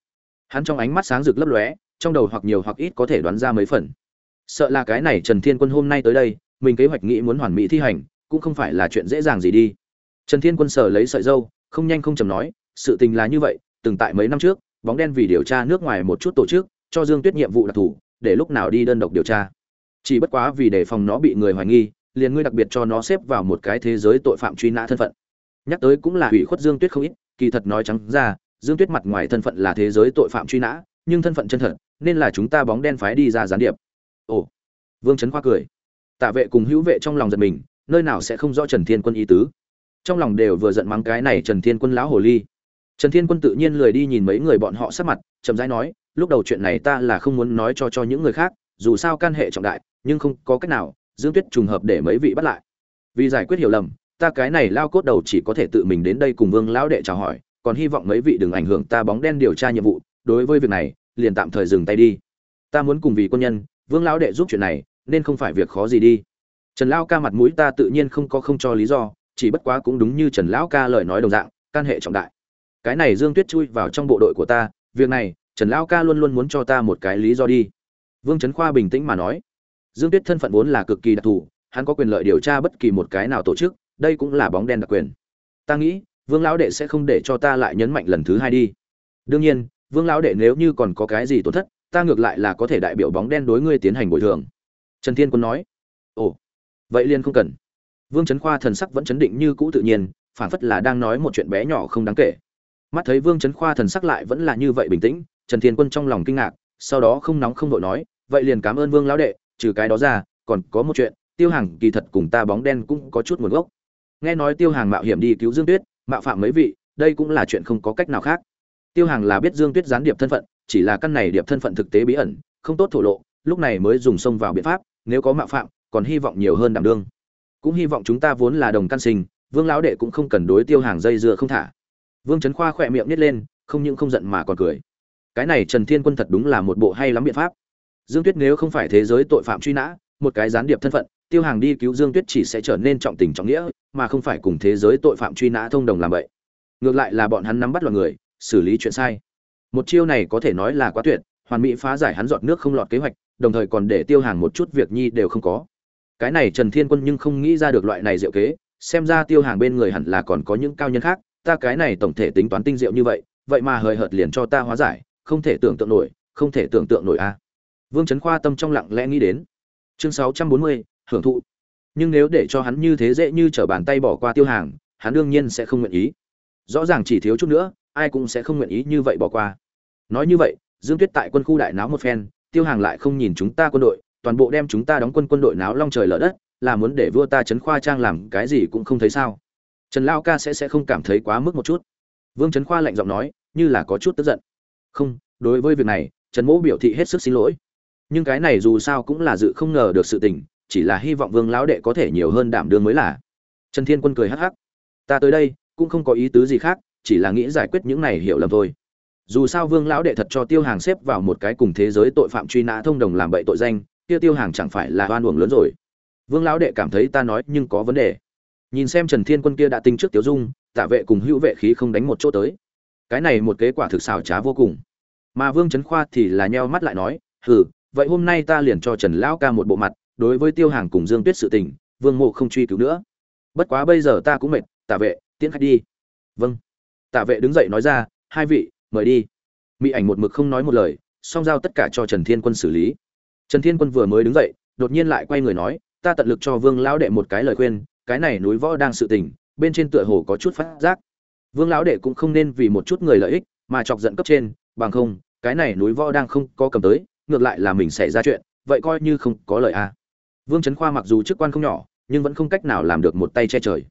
Hắn trong ánh mắt sáng rực lấp lóe, trong đầu hoặc nhiều hoặc ít có thể đoán ra mấy phần. Sợ là cái này trần thiên quân hôm nay tới đây, mình kế hoạch nghĩ muốn hoàn mỹ thi hành, cũng không phải là chuyện dễ dàng gì đi. Trần thiên quân sở lấy sợi dâu, không nhanh không chầm nói, sự tình là như vậy, từng tại mấy năm trước, bóng đen vì điều tra nước ngoài một chút tổ chức, cho dương tuyết nhiệm vụ đặc thù, để lúc nào đi đơn độc điều tra chỉ bất quá vì đề phòng nó bị người hoài nghi, liền ngươi đặc biệt cho nó xếp vào một cái thế giới tội phạm truy nã thân phận. Nhắc tới cũng là hủy khuất dương tuyết không ít, kỳ thật nói trắng ra, dương tuyết mặt ngoài thân phận là thế giới tội phạm truy nã, nhưng thân phận chân thật, nên là chúng ta bóng đen phái đi ra gián điệp. Ồ, vương trấn khoa cười. Tạ vệ cùng hữu vệ trong lòng giật mình, nơi nào sẽ không rõ trần thiên quân ý tứ. Trong lòng đều vừa giận mắng cái này trần thiên quân lão hồ ly. Trần thiên quân tự nhiên lười đi nhìn mấy người bọn họ sắc mặt, chậm rãi nói, lúc đầu chuyện này ta là không muốn nói cho cho những người khác dù sao can hệ trọng đại, nhưng không có cách nào, dương tuyết trùng hợp để mấy vị bắt lại. Vì giải quyết hiểu lầm, ta cái này lao cốt đầu chỉ có thể tự mình đến đây cùng vương lão đệ chào hỏi, còn hy vọng mấy vị đừng ảnh hưởng ta bóng đen điều tra nhiệm vụ, đối với việc này, liền tạm thời dừng tay đi. Ta muốn cùng vì quân nhân, vương lão đệ giúp chuyện này, nên không phải việc khó gì đi. Trần lão ca mặt mũi ta tự nhiên không có không cho lý do, chỉ bất quá cũng đúng như trần lão ca lời nói đồng dạng, can hệ trọng đại. Cái này dương tuyết chui vào trong bộ đội của ta, việc này, trần lão ca luôn luôn muốn cho ta một cái lý do đi vương trấn khoa bình tĩnh mà nói. Dương tuyết thân phận vốn là cực kỳ đặc thù, hắn có quyền lợi điều tra bất kỳ một cái nào tổ chức, đây cũng là bóng đen đặc quyền. Ta nghĩ, vương lão đệ sẽ không để cho ta lại nhấn mạnh lần thứ hai đi. Đương nhiên, vương lão đệ nếu như còn có cái gì tổn thất, ta ngược lại là có thể đại biểu bóng đen đối ngươi tiến hành bồi thường. Trần thiên quân nói. Ồ, vậy liền không cần. Vương trấn khoa thần sắc vẫn chấn định như cũ tự nhiên phản phất là đang nói một chuyện bé nhỏ không đáng kể. Mắt thấy vương trấn khoa thần sắc lại vẫn là như vậy bình tĩnh, trần thiên quân trong lòng kinh ngạc, sau đó không nóng không vội nói vậy liền cảm ơn vương lão đệ, trừ cái đó ra, còn có một chuyện, tiêu hàng kỳ thật cùng ta bóng đen cũng có chút nguồn gốc. Nghe nói tiêu hàng mạo hiểm đi cứu dương tuyết, mạo phạm mấy vị, đây cũng là chuyện không có cách nào khác. Tiêu hàng là biết dương tuyết gián điệp thân phận, chỉ là căn này điệp thân phận thực tế bí ẩn, không tốt thổ lộ, lúc này mới dùng xông vào biện pháp, nếu có mạo phạm, còn hy vọng nhiều hơn đảm đương. Cũng hy vọng chúng ta vốn là đồng căn sinh, vương lão đệ cũng không cần đối tiêu hàng dây dưa không thả. Vương trấn khoa khỏe miệng nít lên, không những không giận mà còn cười. Cái này trần thiên quân thật đúng là một bộ hay lắm biện pháp dương tuyết nếu không phải thế giới tội phạm truy nã, một cái gián điệp thân phận, tiêu hàng đi cứu dương tuyết chỉ sẽ trở nên trọng tình trọng nghĩa, mà không phải cùng thế giới tội phạm truy nã thông đồng làm vậy. Ngược lại là bọn hắn nắm bắt loài người, xử lý chuyện sai. Một chiêu này có thể nói là quá tuyệt, hoàn mỹ phá giải hắn giọt nước không lọt kế hoạch, đồng thời còn để tiêu hàng một chút việc nhi đều không có. Cái này trần thiên quân nhưng không nghĩ ra được loại này diệu kế, xem ra tiêu hàng bên người hẳn là còn có những cao nhân khác, ta cái này tổng thể tính toán tinh diệu như vậy vậy mà hời hợt liền cho ta hóa giải, không thể tưởng tượng nổi, không thể tưởng tượng nổi a vương trấn khoa tâm trong lặng lẽ nghĩ đến. Chương sáu trăm bốn mươi, hưởng thụ. Nhưng nếu để cho hắn như thế dễ như trở bàn tay bỏ qua tiêu hàng, hắn đương nhiên sẽ không nguyện ý. Rõ ràng chỉ thiếu chút nữa, ai cũng sẽ không nguyện ý như vậy bỏ qua. Nói như vậy, dương tuyết tại quân khu đại náo một phen, tiêu hàng lại không nhìn chúng ta quân đội, toàn bộ đem chúng ta đóng quân quân đội náo long trời lở đất, là muốn để vua ta chấn khoa trang làm cái gì cũng không thấy sao. Trần lao ca sẽ sẽ không cảm thấy quá mức một chút. Vương trấn khoa lạnh giọng nói, như là có chút tức giận. Không, đối với việc này, trần mỗ biểu thị hết sức xin lỗi nhưng cái này dù sao cũng là dự không ngờ được sự tình, chỉ là hy vọng vương lão đệ có thể nhiều hơn đảm đương mới là. Trần thiên quân cười hắc hắc. Ta tới đây, cũng không có ý tứ gì khác, chỉ là nghĩ giải quyết những này hiểu lầm thôi. Dù sao vương lão đệ thật cho tiêu hàng xếp vào một cái cùng thế giới tội phạm truy nã thông đồng làm bậy tội danh, kia tiêu hàng chẳng phải là oan uổng lớn rồi. Vương lão đệ cảm thấy ta nói nhưng có vấn đề. Nhìn xem trần thiên quân kia đã tinh trước tiêu dung, tạ vệ cùng hữu vệ khí không đánh một chỗ tới. Cái này một kế quả thực xảo trá vô cùng. Mà vương trấn khoa thì là nheo mắt lại nói, hừ vậy hôm nay ta liền cho trần lão ca một bộ mặt, đối với tiêu hàng cùng dương tuyết sự tình, vương mộ không truy cứu nữa. Bất quá bây giờ ta cũng mệt, tạ vệ, tiễn khách đi. Vâng. Tạ vệ đứng dậy nói ra, hai vị, mời đi. Mỹ ảnh một mực không nói một lời, song giao tất cả cho trần thiên quân xử lý. Trần thiên quân vừa mới đứng dậy, đột nhiên lại quay người nói, ta tận lực cho vương lão đệ một cái lời khuyên, cái này núi võ đang sự tình, bên trên tựa hồ có chút phát giác. Vương lão đệ cũng không nên vì một chút người lợi ích, mà chọc giận cấp trên, bằng không, cái này núi võ đang không có cầm tới ngược lại là mình xảy ra chuyện, vậy coi như không có lợi a. À. vương trấn khoa mặc dù chức quan không nhỏ, nhưng vẫn không cách nào làm được một tay che trời.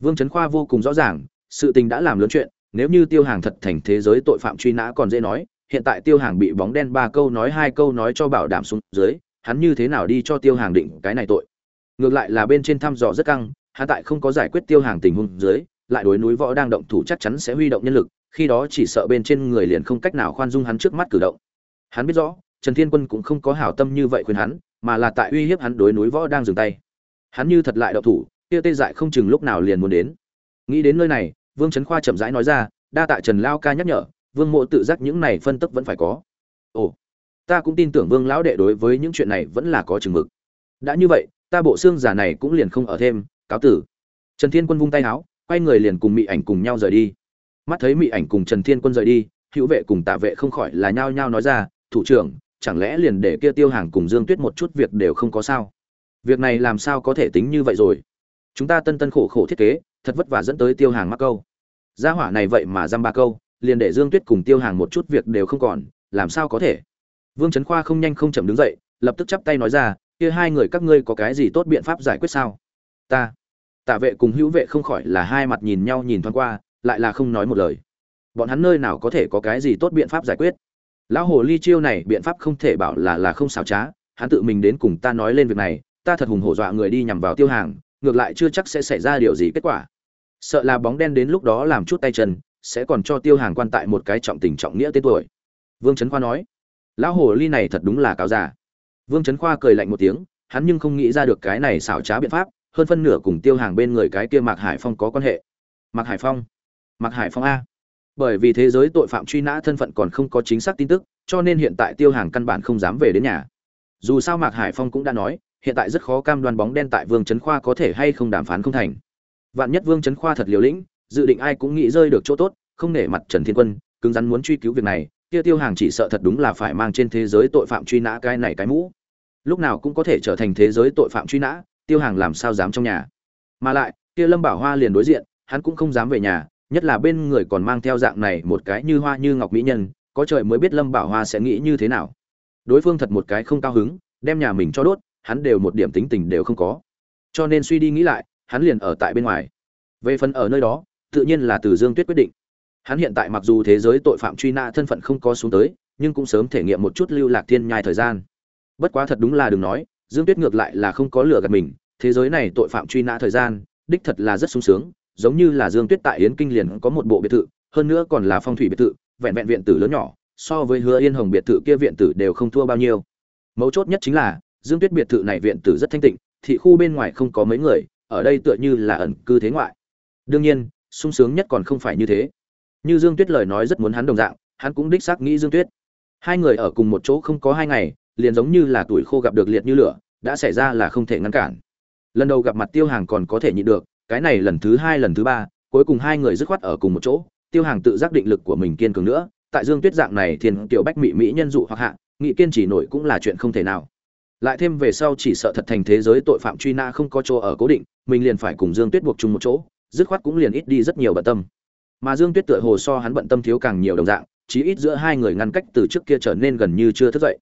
Vương trấn khoa vô cùng rõ ràng, sự tình đã làm lớn chuyện, nếu như tiêu hàng thật thành thế giới tội phạm truy nã còn dễ nói, hiện tại tiêu hàng bị bóng đen ba câu nói, hai câu nói cho bảo đảm xuống dưới, hắn như thế nào đi cho tiêu hàng định cái này tội? Ngược lại là bên trên thăm dò rất căng, hắn tại không có giải quyết tiêu hàng tình huống dưới, lại đối núi võ đang động thủ chắc chắn sẽ huy động nhân lực, khi đó chỉ sợ bên trên người liền không cách nào khoan dung hắn trước mắt cử động. Hắn biết rõ trần thiên quân cũng không có hảo tâm như vậy khuyên hắn, mà là tại uy hiếp hắn đối núi võ đang dừng tay. Hắn như thật lại động thủ, kia tê dại không chừng lúc nào liền muốn đến. Nghĩ đến nơi này, vương trấn khoa chậm rãi nói ra, đa tạ trần lao ca nhắc nhở, vương mộ tự giác những này phân tức vẫn phải có. Ồ, ta cũng tin tưởng vương lão đệ đối với những chuyện này vẫn là có chừng mực. Đã như vậy, ta bộ xương giả này cũng liền không ở thêm, cáo tử. Trần thiên quân vung tay áo quay người liền cùng mị ảnh cùng nhau rời đi. Mắt thấy mị ảnh cùng trần thiên quân rời đi, hữu vệ cùng tạ vệ không khỏi là nhao nhao nói ra, thủ trưởng chẳng lẽ liền để kia tiêu hàng cùng dương tuyết một chút việc đều không có sao? Việc này làm sao có thể tính như vậy rồi? Chúng ta tân tân khổ khổ thiết kế, thật vất vả dẫn tới tiêu hàng mắc câu. Gia hỏa này vậy mà dăm ba câu, liền để dương tuyết cùng tiêu hàng một chút việc đều không còn, làm sao có thể? Vương trấn khoa không nhanh không chậm đứng dậy, lập tức chắp tay nói ra, kia hai người các ngươi có cái gì tốt biện pháp giải quyết sao? Ta. Tạ vệ cùng hữu vệ không khỏi là hai mặt nhìn nhau nhìn thoáng qua, lại là không nói một lời. Bọn hắn nơi nào có thể có cái gì tốt biện pháp giải quyết? Lão hồ ly chiêu này biện pháp không thể bảo là là không xảo trá, hắn tự mình đến cùng ta nói lên việc này, ta thật hùng hổ dọa người đi nhằm vào tiêu hàng, ngược lại chưa chắc sẽ xảy ra điều gì kết quả. Sợ là bóng đen đến lúc đó làm chút tay chân, sẽ còn cho tiêu hàng quan tại một cái trọng tình trọng nghĩa tên tuổi. Vương trấn khoa nói, lão hồ ly này thật đúng là cáo già. Vương trấn khoa cười lạnh một tiếng, hắn nhưng không nghĩ ra được cái này xảo trá biện pháp, hơn phân nửa cùng tiêu hàng bên người cái kia mạc hải phong có quan hệ. Mạc hải phong? Mạc hải phong a bởi vì thế giới tội phạm truy nã thân phận còn không có chính xác tin tức, cho nên hiện tại tiêu hàng căn bản không dám về đến nhà. Dù sao mạc hải phong cũng đã nói, hiện tại rất khó cam đoan bóng đen tại vương trấn khoa có thể hay không đàm phán không thành. Vạn nhất vương trấn khoa thật liều lĩnh, dự định ai cũng nghĩ rơi được chỗ tốt, không nể mặt trần thiên quân, cứng rắn muốn truy cứu việc này, kia tiêu hàng chỉ sợ thật đúng là phải mang trên thế giới tội phạm truy nã cái này cái mũ. Lúc nào cũng có thể trở thành thế giới tội phạm truy nã, tiêu hàng làm sao dám trong nhà. Mà lại, kia lâm bảo hoa liền đối diện, hắn cũng không dám về nhà nhất là bên người còn mang theo dạng này một cái như hoa như ngọc mỹ nhân, có trời mới biết lâm bảo hoa sẽ nghĩ như thế nào. Đối phương thật một cái không cao hứng, đem nhà mình cho đốt, hắn đều một điểm tính tình đều không có. Cho nên suy đi nghĩ lại, hắn liền ở tại bên ngoài. Về phần ở nơi đó, tự nhiên là từ dương tuyết quyết định. Hắn hiện tại mặc dù thế giới tội phạm truy nã thân phận không có xuống tới, nhưng cũng sớm thể nghiệm một chút lưu lạc thiên nhai thời gian. Bất quá thật đúng là đừng nói, dương tuyết ngược lại là không có lửa gạt mình, thế giới này tội phạm truy nã thời gian, đích thật là rất sung sướng giống như là dương tuyết tại yến kinh liền có một bộ biệt thự, hơn nữa còn là phong thủy biệt thự, vẹn vẹn viện tử lớn nhỏ, so với hứa yên hồng biệt thự kia viện tử đều không thua bao nhiêu. Mấu chốt nhất chính là, dương tuyết biệt thự này viện tử rất thanh tịnh, thị khu bên ngoài không có mấy người, ở đây tựa như là ẩn cư thế ngoại. Đương nhiên, sung sướng nhất còn không phải như thế. Như dương tuyết lời nói rất muốn hắn đồng dạng, hắn cũng đích xác nghĩ dương tuyết. Hai người ở cùng một chỗ không có hai ngày, liền giống như là tuổi khô gặp được liệt như lửa, đã xảy ra là không thể ngăn cản. Lần đầu gặp mặt tiêu hàng còn có thể nhịn được cái này lần thứ hai, lần thứ ba, cuối cùng hai người dứt khoát ở cùng một chỗ, tiêu hàng tự giác định lực của mình kiên cường nữa, tại dương tuyết dạng này thiên tiểu bách mỹ mỹ nhân dụ hoặc hạ, nghị kiên trì nổi cũng là chuyện không thể nào. Lại thêm về sau chỉ sợ thật thành thế giới tội phạm truy na không có chỗ ở cố định, mình liền phải cùng dương tuyết buộc chung một chỗ, dứt khoát cũng liền ít đi rất nhiều bận tâm. Mà dương tuyết tựa hồ so hắn bận tâm thiếu càng nhiều đồng dạng, chí ít giữa hai người ngăn cách từ trước kia trở nên gần như chưa thức dậy.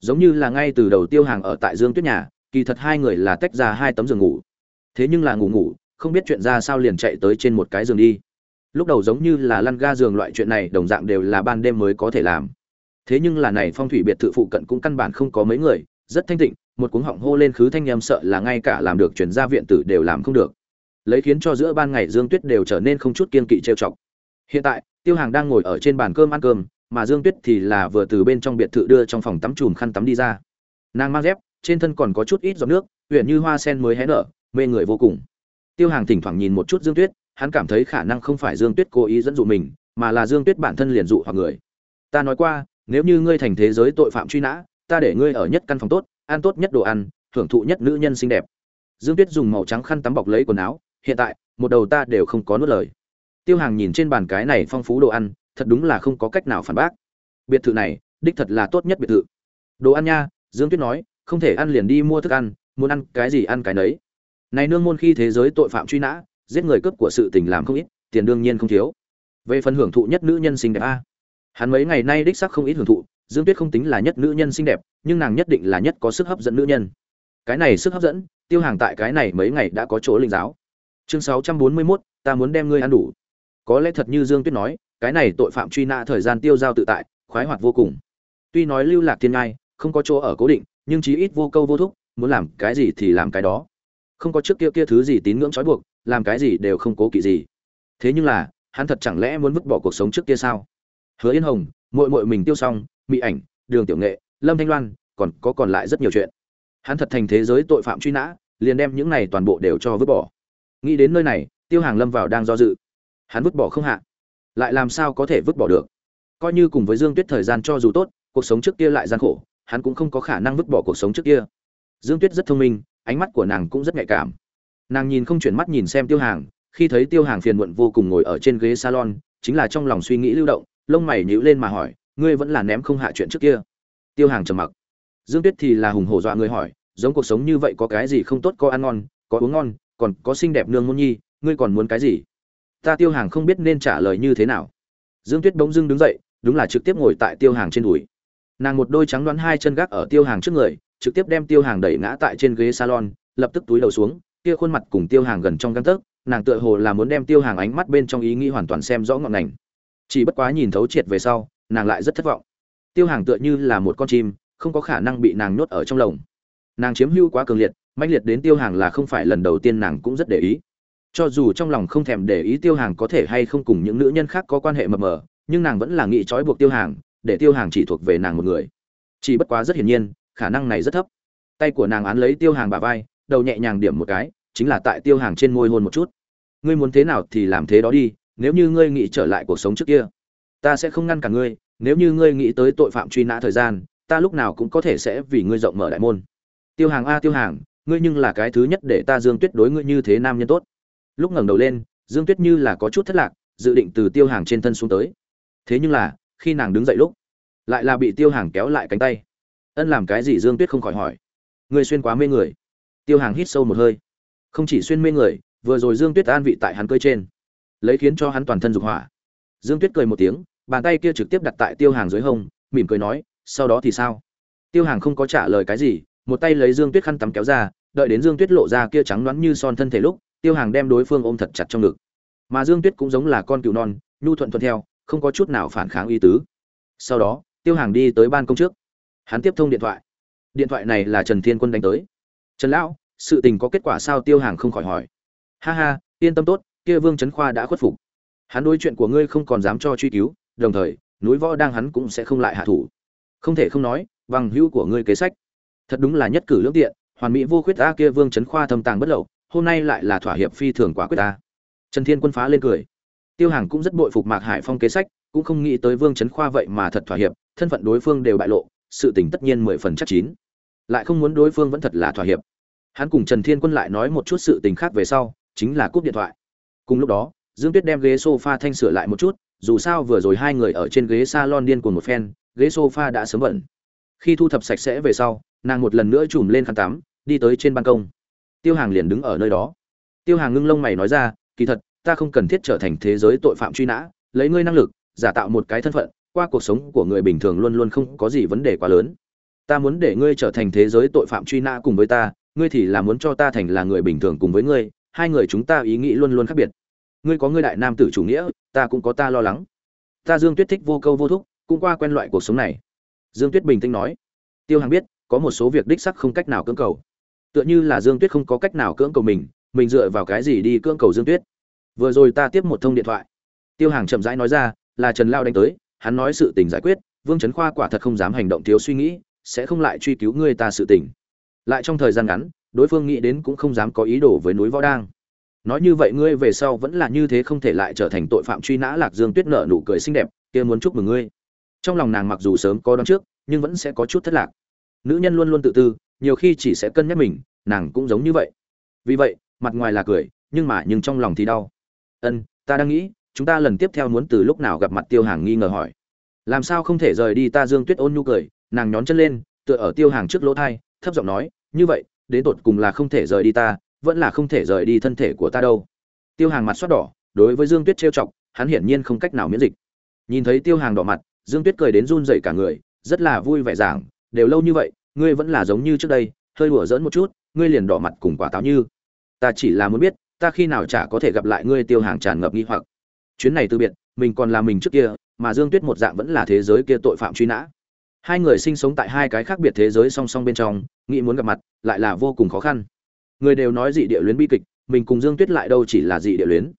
Giống như là ngay từ đầu tiêu hàng ở tại dương tuyết nhà, kỳ thật hai người là tách ra hai tấm giường ngủ. Thế nhưng là ngủ ngủ không biết chuyện ra sao liền chạy tới trên một cái giường đi. Lúc đầu giống như là lăn ga giường loại chuyện này, đồng dạng đều là ban đêm mới có thể làm. Thế nhưng là này phong thủy biệt thự phụ cận cũng căn bản không có mấy người, rất thanh tịnh, một cuống họng hô lên khứ thanh em sợ là ngay cả làm được chuyển gia viện tử đều làm không được. Lấy khiến cho giữa ban ngày dương tuyết đều trở nên không chút kiên kỵ trêu chọc. Hiện tại, tiêu hàng đang ngồi ở trên bàn cơm ăn cơm, mà dương tuyết thì là vừa từ bên trong biệt thự đưa trong phòng tắm chùm khăn tắm đi ra. Nàng mang dép, trên thân còn có chút ít giọt nước huyện như hoa sen mới hé nở, mê người vô cùng tiêu hàng thỉnh thoảng nhìn một chút dương tuyết, hắn cảm thấy khả năng không phải dương tuyết cố ý dẫn dụ mình, mà là dương tuyết bản thân liền dụ hoặc người. Ta nói qua, nếu như ngươi thành thế giới tội phạm truy nã, ta để ngươi ở nhất căn phòng tốt, ăn tốt nhất đồ ăn hưởng thụ nhất nữ nhân xinh đẹp. Dương tuyết dùng màu trắng khăn tắm bọc lấy quần áo, hiện tại, một đầu ta đều không có nuốt lời. Tiêu hàng nhìn trên bàn cái này phong phú đồ ăn, thật đúng là không có cách nào phản bác. Biệt thự này, đích thật là tốt nhất biệt thự. Đồ ăn nha, dương tuyết nói, không thể ăn liền đi mua thức ăn, muốn ăn cái gì ăn cái nấy này nương môn khi thế giới tội phạm truy nã giết người cướp của sự tình làm không ít tiền đương nhiên không thiếu. Về phần hưởng thụ nhất nữ nhân xinh đẹp a. Hắn mấy ngày nay đích sắc không ít hưởng thụ dương tuyết không tính là nhất nữ nhân xinh đẹp nhưng nàng nhất định là nhất có sức hấp dẫn nữ nhân. Cái này sức hấp dẫn tiêu hàng tại cái này mấy ngày đã có chỗ linh giáo. Chương sáu trăm bốn mươi 641, ta muốn đem ngươi ăn đủ. Có lẽ thật như dương tuyết nói cái này tội phạm truy nã thời gian tiêu giao tự tại khoái hoạt vô cùng. Tuy nói lưu lạc thiên ngai không có chỗ ở cố định nhưng chí ít vô câu vô thúc muốn làm cái gì thì làm cái đó không có trước kia kia thứ gì tín ngưỡng trói buộc, làm cái gì đều không cố kỵ gì. Thế nhưng là, hắn thật chẳng lẽ muốn vứt bỏ cuộc sống trước kia sao? Hứa yên hồng, muội muội mình tiêu xong mỹ ảnh, đường tiểu nghệ, lâm thanh loan, còn có còn lại rất nhiều chuyện. Hắn thật thành thế giới tội phạm truy nã, liền đem những này toàn bộ đều cho vứt bỏ. Nghĩ đến nơi này, tiêu hàng lâm vào đang do dự. Hắn vứt bỏ không hạ. Lại làm sao có thể vứt bỏ được? Coi như cùng với dương tuyết thời gian cho dù tốt, cuộc sống trước kia lại gian khổ, hắn cũng không có khả năng vứt bỏ cuộc sống trước kia. Dương tuyết rất thông minh ánh mắt của nàng cũng rất nhạy cảm. Nàng nhìn không chuyển mắt nhìn xem tiêu hàng, khi thấy tiêu hàng phiền muộn vô cùng ngồi ở trên ghế salon, chính là trong lòng suy nghĩ lưu động, lông mày nhíu lên mà hỏi, ngươi vẫn là ném không hạ chuyện trước kia? Tiêu hàng trầm mặc. Dương tuyết thì là hùng hổ dọa người hỏi, giống cuộc sống như vậy có cái gì không tốt, có ăn ngon, có uống ngon, còn có xinh đẹp nương môn nhi, ngươi còn muốn cái gì? Ta tiêu hàng không biết nên trả lời như thế nào. Dương tuyết bỗng dưng đứng dậy, đúng là trực tiếp ngồi tại tiêu hàng trên đùi. Nàng một đôi trắng đoán hai chân gác ở tiêu hàng trước người trực tiếp đem tiêu hàng đẩy ngã tại trên ghế salon, lập tức túi đầu xuống, kia khuôn mặt cùng tiêu hàng gần trong găng tấc, nàng tựa hồ là muốn đem tiêu hàng ánh mắt bên trong ý nghĩ hoàn toàn xem rõ ngọn ngành. Chỉ bất quá nhìn thấu triệt về sau, nàng lại rất thất vọng. Tiêu hàng tựa như là một con chim, không có khả năng bị nàng nhốt ở trong lồng. Nàng chiếm hưu quá cường liệt, mãnh liệt đến tiêu hàng là không phải lần đầu tiên nàng cũng rất để ý. Cho dù trong lòng không thèm để ý tiêu hàng có thể hay không cùng những nữ nhân khác có quan hệ mờ mờ, nhưng nàng vẫn là nghĩ trói buộc tiêu hàng, để tiêu hàng chỉ thuộc về nàng một người. Chỉ bất quá rất hiển nhiên khả năng này rất thấp. Tay của nàng án lấy tiêu hàng bà vai, đầu nhẹ nhàng điểm một cái, chính là tại tiêu hàng trên môi hôn một chút. Ngươi muốn thế nào thì làm thế đó đi, nếu như ngươi nghĩ trở lại cuộc sống trước kia, ta sẽ không ngăn cả ngươi, nếu như ngươi nghĩ tới tội phạm truy nã thời gian, ta lúc nào cũng có thể sẽ vì ngươi rộng mở đại môn. Tiêu hàng a, tiêu hàng, ngươi nhưng là cái thứ nhất để ta dương tuyết đối ngươi như thế nam nhân tốt. Lúc ngẩng đầu lên, dương tuyết như là có chút thất lạc, dự định từ tiêu hàng trên thân xuống tới. Thế nhưng là, khi nàng đứng dậy lúc, lại là bị tiêu hàng kéo lại cánh tay ân làm cái gì dương tuyết không khỏi hỏi. Ngươi xuyên quá mê người. Tiêu hàng hít sâu một hơi. Không chỉ xuyên mê người, vừa rồi dương tuyết an vị tại hắn cơi trên. Lấy khiến cho hắn toàn thân dục hỏa. Dương tuyết cười một tiếng, bàn tay kia trực tiếp đặt tại tiêu hàng dưới hông, mỉm cười nói, sau đó thì sao? Tiêu hàng không có trả lời cái gì, một tay lấy dương tuyết khăn tắm kéo ra, đợi đến dương tuyết lộ ra kia trắng đoán như son thân thể lúc, tiêu hàng đem đối phương ôm thật chặt trong ngực. Mà dương tuyết cũng giống là con cừu non, nhu thuận thuận theo, không có chút nào phản kháng y tứ. Sau đó, tiêu hàng đi tới ban công trước hắn tiếp thông điện thoại. Điện thoại này là trần thiên quân đánh tới. Trần lão, sự tình có kết quả sao tiêu hàng không khỏi hỏi. Ha ha, yên tâm tốt, kia vương trấn khoa đã khuất phục. Hắn đối chuyện của ngươi không còn dám cho truy cứu, đồng thời, núi võ đang hắn cũng sẽ không lại hạ thủ. Không thể không nói, bằng hữu của ngươi kế sách. Thật đúng là nhất cử lưỡng tiện, hoàn mỹ vô khuyết ta kia vương trấn khoa thâm tàng bất lậu, hôm nay lại là thỏa hiệp phi thường quả quyết ta. Trần thiên quân phá lên cười. Tiêu hàng cũng rất bội phục mạc hải phong kế sách, cũng không nghĩ tới vương trấn khoa vậy mà thật thỏa hiệp, thân phận đối phương đều bại lộ sự tình tất nhiên mười phần chắc chín. Lại không muốn đối phương vẫn thật là thỏa hiệp. Hắn cùng trần thiên quân lại nói một chút sự tình khác về sau, chính là cúp điện thoại. Cùng lúc đó, dương tuyết đem ghế sofa thanh sửa lại một chút, dù sao vừa rồi hai người ở trên ghế salon điên cuồng một phen, ghế sofa đã sớm bẩn khi thu thập sạch sẽ về sau, nàng một lần nữa chùm lên khăn tắm, đi tới trên ban công. Tiêu hàng liền đứng ở nơi đó. Tiêu hàng ngưng lông mày nói ra, kỳ thật, ta không cần thiết trở thành thế giới tội phạm truy nã, lấy ngươi năng lực, giả tạo một cái thân phận qua cuộc sống của người bình thường luôn luôn không có gì vấn đề quá lớn. Ta muốn để ngươi trở thành thế giới tội phạm truy nã cùng với ta, ngươi thì là muốn cho ta thành là người bình thường cùng với ngươi, hai người chúng ta ý nghĩ luôn luôn khác biệt. Ngươi có ngươi đại nam tử chủ nghĩa, ta cũng có ta lo lắng. Ta dương tuyết thích vô câu vô thúc, cũng qua quen loại cuộc sống này. Dương tuyết bình tĩnh nói. Tiêu hàng biết, có một số việc đích sắc không cách nào cưỡng cầu. Tựa như là dương tuyết không có cách nào cưỡng cầu mình mình dựa vào cái gì đi cưỡng cầu dương tuyết. Vừa rồi ta tiếp một thông điện thoại. Tiêu hàng chậm rãi nói ra, là trần lao đánh tới hắn nói sự tình giải quyết, vương trấn khoa quả thật không dám hành động thiếu suy nghĩ, sẽ không lại truy cứu người ta sự tình. Lại trong thời gian ngắn, đối phương nghĩ đến cũng không dám có ý đồ với núi võ đang. Nói như vậy ngươi về sau vẫn là như thế không thể lại trở thành tội phạm truy nã lạc dương tuyết nợ nụ cười xinh đẹp, kia muốn chúc mừng ngươi. Trong lòng nàng mặc dù sớm có đón trước, nhưng vẫn sẽ có chút thất lạc. Nữ nhân luôn luôn tự tư, nhiều khi chỉ sẽ cân nhắc mình, nàng cũng giống như vậy. Vì vậy, mặt ngoài là cười, nhưng mà nhưng trong lòng thì đau. Ân, ta đang nghĩ chúng ta lần tiếp theo muốn từ lúc nào gặp mặt tiêu hàng nghi ngờ hỏi. Làm sao không thể rời đi ta dương tuyết ôn nhu cười, nàng nhón chân lên, tựa ở tiêu hàng trước lỗ thai, thấp giọng nói, như vậy, đến tột cùng là không thể rời đi ta, vẫn là không thể rời đi thân thể của ta đâu. Tiêu hàng mặt xoát đỏ, đối với dương tuyết trêu chọc, hắn hiển nhiên không cách nào miễn dịch. Nhìn thấy tiêu hàng đỏ mặt, dương tuyết cười đến run rẩy cả người, rất là vui vẻ giảng, đều lâu như vậy, ngươi vẫn là giống như trước đây, hơi đùa giỡn một chút, ngươi liền đỏ mặt cùng quả táo như. Ta chỉ là muốn biết, ta khi nào chả có thể gặp lại ngươi tiêu hàng tràn ngập nghi hoặc chuyến này từ biệt, mình còn là mình trước kia, mà dương tuyết một dạng vẫn là thế giới kia tội phạm truy nã. Hai người sinh sống tại hai cái khác biệt thế giới song song bên trong, nghĩ muốn gặp mặt, lại là vô cùng khó khăn. Người đều nói dị địa luyến bi kịch, mình cùng dương tuyết lại đâu chỉ là dị địa luyến.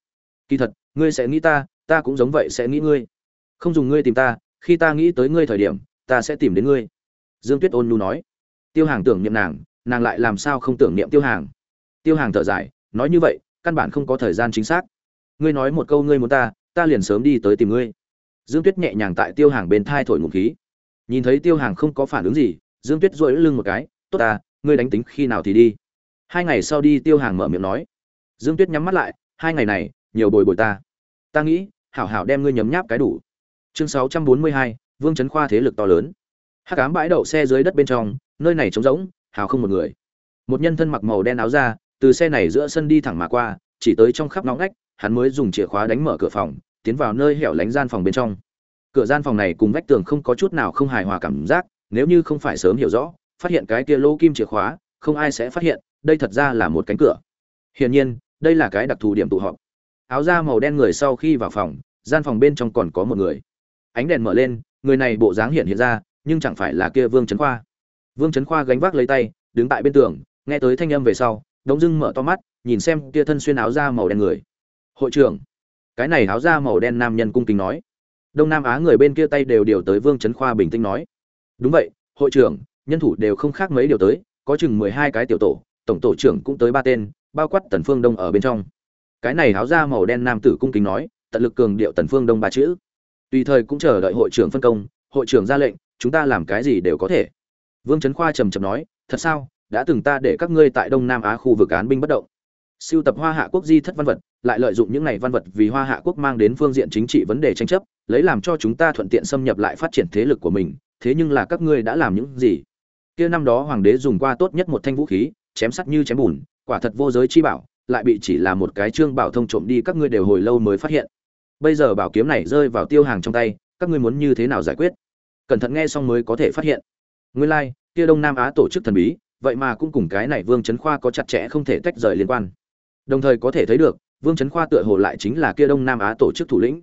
Kỳ thật, ngươi sẽ nghĩ ta ta cũng giống vậy sẽ nghĩ ngươi. Không dùng ngươi tìm ta, khi ta nghĩ tới ngươi thời điểm, ta sẽ tìm đến ngươi. Dương tuyết ôn nhu nói. Tiêu hàng tưởng niệm nàng nàng lại làm sao không tưởng niệm tiêu hàng? Tiêu hàng thở dài, nói như vậy, căn bản không có thời gian chính xác ngươi nói một câu ngươi muốn ta ta liền sớm đi tới tìm ngươi. Dương tuyết nhẹ nhàng tại tiêu hàng bên thai thổi ngụm khí. Nhìn thấy tiêu hàng không có phản ứng gì, dương tuyết dội lưng một cái, tốt ta, ngươi đánh tính khi nào thì đi. Hai ngày sau đi, tiêu hàng mở miệng nói. Dương tuyết nhắm mắt lại, hai ngày này, nhiều bồi bồi ta. Ta nghĩ, hảo hảo đem ngươi nhấm nháp cái đủ. Chương sáu trăm bốn mươi hai, vương trấn khoa thế lực to lớn. Hắc ám bãi đậu xe dưới đất bên trong, nơi này trống rỗng, hào không một người. Một nhân thân mặc màu đen áo ra từ xe này giữa sân đi thẳng mà qua, chỉ tới trong khắp ngõ ngách hắn mới dùng chìa khóa đánh mở cửa phòng, tiến vào nơi hẻo lánh gian phòng bên trong. Cửa gian phòng này cùng vách tường không có chút nào không hài hòa cảm giác, nếu như không phải sớm hiểu rõ, phát hiện cái kia lỗ kim chìa khóa, không ai sẽ phát hiện, đây thật ra là một cánh cửa. Hiển nhiên, đây là cái đặc thù điểm tụ họp. Áo da màu đen người sau khi vào phòng, gian phòng bên trong còn có một người. Ánh đèn mở lên, người này bộ dáng hiện hiện ra, nhưng chẳng phải là kia vương trấn khoa. Vương trấn khoa gánh vác lấy tay, đứng tại bên tường, nghe tới thanh âm về sau, đống dưng mở to mắt, nhìn xem kia thân xuyên áo da màu đen người hội trưởng. Cái này áo da màu đen nam nhân cung kính nói. Đông nam á người bên kia tay đều điều tới vương trấn khoa bình tĩnh nói. Đúng vậy, hội trưởng, nhân thủ đều không khác mấy điều tới, có chừng mười hai cái tiểu tổ, tổng tổ trưởng cũng tới ba tên, bao quát tần phương đông ở bên trong. Cái này áo da màu đen nam tử cung kính nói, tận lực cường điệu tần phương đông ba chữ. Tùy thời cũng chờ đợi hội trưởng phân công, hội trưởng ra lệnh, chúng ta làm cái gì đều có thể. Vương trấn khoa trầm trầm nói, thật sao? Đã từng ta để các ngươi tại đông nam á khu vực án binh bất động siêu tập hoa hạ quốc di thất văn vật lại lợi dụng những này văn vật vì hoa hạ quốc mang đến phương diện chính trị vấn đề tranh chấp lấy làm cho chúng ta thuận tiện xâm nhập lại phát triển thế lực của mình. Thế nhưng là các ngươi đã làm những gì? Kia năm đó hoàng đế dùng qua tốt nhất một thanh vũ khí chém sắt như chém bùn quả thật vô giới chi bảo lại bị chỉ là một cái trương bảo thông trộm đi các ngươi đều hồi lâu mới phát hiện. Bây giờ bảo kiếm này rơi vào tiêu hàng trong tay các ngươi muốn như thế nào giải quyết? Cẩn thận nghe xong mới có thể phát hiện. Nguyên lai、like, kia đông nam á tổ chức thần bí vậy mà cũng cùng cái này vương trấn khoa có chặt chẽ không thể tách rời liên quan đồng thời có thể thấy được, vương trấn khoa tựa hồ lại chính là kia đông nam á tổ chức thủ lĩnh.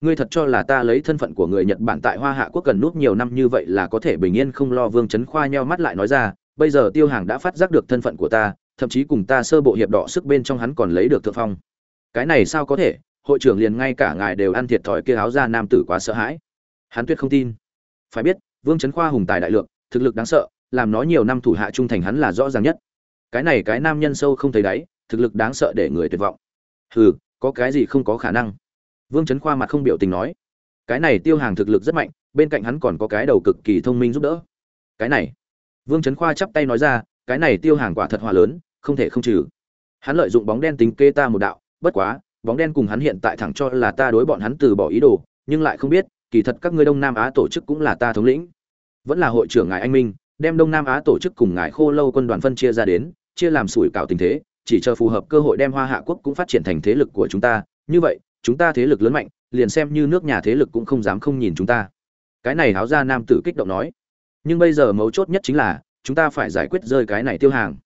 Ngươi thật cho là ta lấy thân phận của người nhật bản tại hoa hạ quốc gần núp nhiều năm như vậy là có thể bình yên không lo vương trấn khoa nheo mắt lại nói ra, bây giờ tiêu hàng đã phát giác được thân phận của ta, thậm chí cùng ta sơ bộ hiệp đỏ sức bên trong hắn còn lấy được thượng phong. Cái này sao có thể, hội trưởng liền ngay cả ngài đều ăn thiệt thòi kia áo ra nam tử quá sợ hãi. Hắn tuyệt không tin. Phải biết, vương trấn khoa hùng tài đại lượng, thực lực đáng sợ, làm nó nhiều năm thủ hạ trung thành hắn là rõ ràng nhất. Cái này cái nam nhân sâu không thấy đáy thực lực đáng sợ để người tuyệt vọng. Hừ, có cái gì không có khả năng? Vương trấn khoa mặt không biểu tình nói. Cái này tiêu hàng thực lực rất mạnh, bên cạnh hắn còn có cái đầu cực kỳ thông minh giúp đỡ. Cái này. Vương trấn khoa chắp tay nói ra, cái này tiêu hàng quả thật hòa lớn, không thể không trừ. Hắn lợi dụng bóng đen tính kê ta một đạo, bất quá, bóng đen cùng hắn hiện tại thẳng cho là ta đối bọn hắn từ bỏ ý đồ, nhưng lại không biết, kỳ thật các ngươi đông nam á tổ chức cũng là ta thống lĩnh. Vẫn là hội trưởng ngài anh minh, đem đông nam á tổ chức cùng ngài khô lâu quân đoàn phân chia ra đến, chia làm sủi cảo tình thế chỉ chờ phù hợp cơ hội đem hoa hạ quốc cũng phát triển thành thế lực của chúng ta. Như vậy, chúng ta thế lực lớn mạnh, liền xem như nước nhà thế lực cũng không dám không nhìn chúng ta. Cái này háo ra nam tử kích động nói. Nhưng bây giờ mấu chốt nhất chính là, chúng ta phải giải quyết rơi cái này tiêu hàng.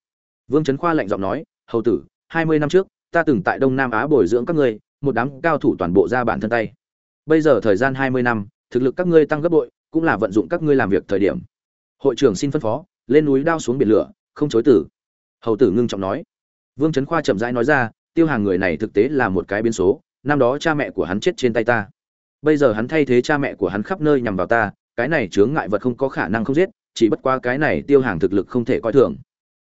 Vương trấn khoa lạnh giọng nói. Hầu tử, hai mươi năm trước, ta từng tại đông nam á bồi dưỡng các ngươi, một đám cao thủ toàn bộ ra bản thân tay. Bây giờ thời gian hai mươi năm, thực lực các ngươi tăng gấp bội, cũng là vận dụng các ngươi làm việc thời điểm. Hội trưởng xin phân phó, lên núi đao xuống biển lửa, không chối từ. Hầu tử ngưng trọng nói vương trấn khoa chậm rãi nói ra, tiêu hàng người này thực tế là một cái biến số, năm đó cha mẹ của hắn chết trên tay ta. Bây giờ hắn thay thế cha mẹ của hắn khắp nơi nhằm vào ta, cái này chướng ngại vật không có khả năng không giết, chỉ bất qua cái này tiêu hàng thực lực không thể coi thường.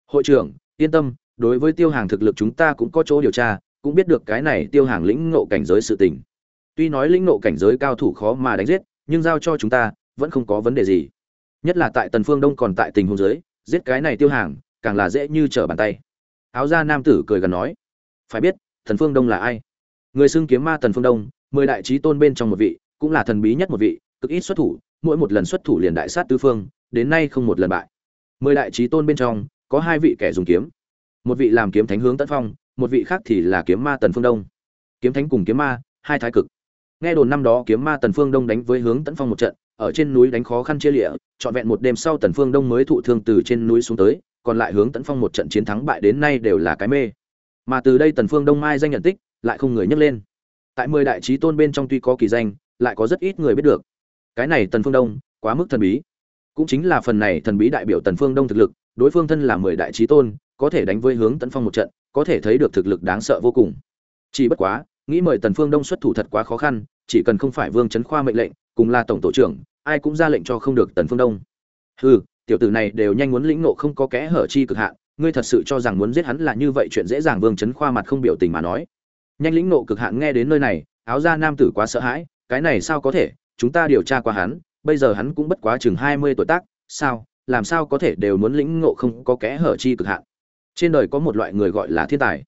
Hội trưởng, yên tâm, đối với tiêu hàng thực lực chúng ta cũng có chỗ điều tra, cũng biết được cái này tiêu hàng lĩnh ngộ cảnh giới sự tình. Tuy nói lĩnh ngộ cảnh giới cao thủ khó mà đánh giết, nhưng giao cho chúng ta, vẫn không có vấn đề gì. Nhất là tại tần phương đông còn tại tình huống giới giết cái này tiêu hàng, càng là dễ như trở bàn tay áo da nam tử cười gần nói, phải biết, thần phương đông là ai? Người xưng kiếm ma Thần phương đông, mười đại trí tôn bên trong một vị, cũng là thần bí nhất một vị, cực ít xuất thủ, mỗi một lần xuất thủ liền đại sát tứ phương, đến nay không một lần bại. Mười đại trí tôn bên trong, có hai vị kẻ dùng kiếm. Một vị làm kiếm thánh hướng tấn phong, một vị khác thì là kiếm ma tần phương đông. Kiếm thánh cùng kiếm ma, hai thái cực. Nghe đồn năm đó kiếm ma tần phương đông đánh với hướng tấn phong một trận, ở trên núi đánh khó khăn chia lịa, trọn vẹn một đêm sau tần phương đông mới thụ thương từ trên núi xuống tới còn lại hướng tấn phong một trận chiến thắng bại đến nay đều là cái mê. Mà từ đây tần phương đông mai danh nhận tích, lại không người nhắc lên. Tại mười đại trí tôn bên trong tuy có kỳ danh, lại có rất ít người biết được. Cái này tần phương đông, quá mức thần bí. Cũng chính là phần này thần bí đại biểu tần phương đông thực lực, đối phương thân là mười đại trí tôn, có thể đánh với hướng tấn phong một trận, có thể thấy được thực lực đáng sợ vô cùng. Chỉ bất quá, nghĩ mời tần phương đông xuất thủ thật quá khó khăn, chỉ cần không phải vương chấn khoa mệnh lệnh, cùng là tổng tổ trưởng, ai cũng ra lệnh cho không được tần phương đông. Hừ tiểu tử này đều nhanh muốn lĩnh ngộ không có kẽ hở chi cực hạn, ngươi thật sự cho rằng muốn giết hắn là như vậy chuyện dễ dàng, vương chấn khoa mặt không biểu tình mà nói. Nhanh lĩnh ngộ cực hạn nghe đến nơi này, áo da nam tử quá sợ hãi, cái này sao có thể, chúng ta điều tra qua hắn, bây giờ hắn cũng bất quá chừng hai mươi tuổi tác, sao, làm sao có thể đều muốn lĩnh ngộ không có kẽ hở chi cực hạn? Trên đời có một loại người gọi là thiên tài.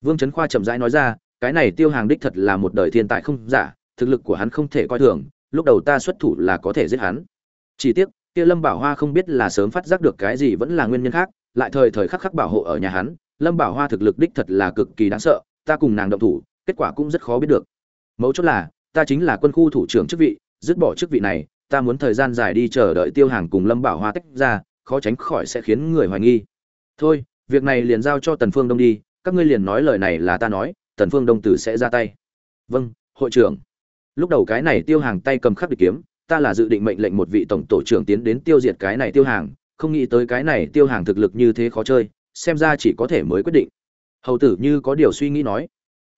Vương trấn khoa chậm rãi nói ra, cái này tiêu hàng đích thật là một đời thiên tài không giả, thực lực của hắn không thể coi thường, lúc đầu ta xuất thủ là có thể giết hắn. Chỉ tiếc kia lâm bảo hoa không biết là sớm phát giác được cái gì vẫn là nguyên nhân khác, lại thời thời khắc khắc bảo hộ ở nhà hắn, lâm bảo hoa thực lực đích thật là cực kỳ đáng sợ, ta cùng nàng động thủ, kết quả cũng rất khó biết được. Mấu chốt là, ta chính là quân khu thủ trưởng chức vị, dứt bỏ chức vị này, ta muốn thời gian dài đi chờ đợi tiêu hàng cùng lâm bảo hoa tách ra, khó tránh khỏi sẽ khiến người hoài nghi. Thôi, việc này liền giao cho tần phương đông đi, các ngươi liền nói lời này là ta nói, tần phương đông tử sẽ ra tay. Vâng hội trưởng. Lúc đầu cái này tiêu hàng tay cầm khắc địch kiếm ta là dự định mệnh lệnh một vị tổng tổ trưởng tiến đến tiêu diệt cái này tiêu hàng, không nghĩ tới cái này tiêu hàng thực lực như thế khó chơi, xem ra chỉ có thể mới quyết định. Hầu tử như có điều suy nghĩ nói.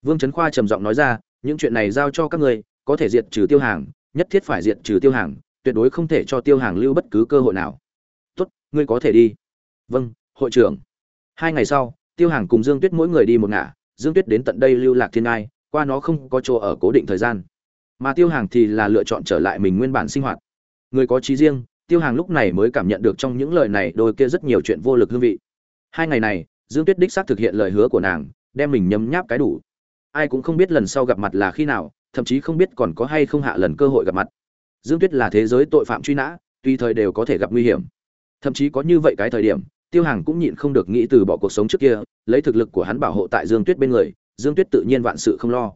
Vương trấn khoa trầm giọng nói ra, những chuyện này giao cho các ngươi, có thể diệt trừ tiêu hàng, nhất thiết phải diệt trừ tiêu hàng, tuyệt đối không thể cho tiêu hàng lưu bất cứ cơ hội nào. Tốt, ngươi có thể đi. Vâng hội trưởng. Hai ngày sau, tiêu hàng cùng dương tuyết mỗi người đi một ngả, dương tuyết đến tận đây lưu lạc thiên ai qua nó không có chỗ ở cố định thời gian mà tiêu hàng thì là lựa chọn trở lại mình nguyên bản sinh hoạt. Người có trí riêng, tiêu hàng lúc này mới cảm nhận được trong những lời này đôi kia rất nhiều chuyện vô lực hương vị. Hai ngày này, dương tuyết đích xác thực hiện lời hứa của nàng, đem mình nhấm nháp cái đủ. Ai cũng không biết lần sau gặp mặt là khi nào, thậm chí không biết còn có hay không hạ lần cơ hội gặp mặt. Dương tuyết là thế giới tội phạm truy nã tùy thời đều có thể gặp nguy hiểm. Thậm chí có như vậy cái thời điểm, tiêu hàng cũng nhịn không được nghĩ từ bỏ cuộc sống trước kia, lấy thực lực của hắn bảo hộ tại dương tuyết bên người, dương tuyết tự nhiên vạn sự không lo.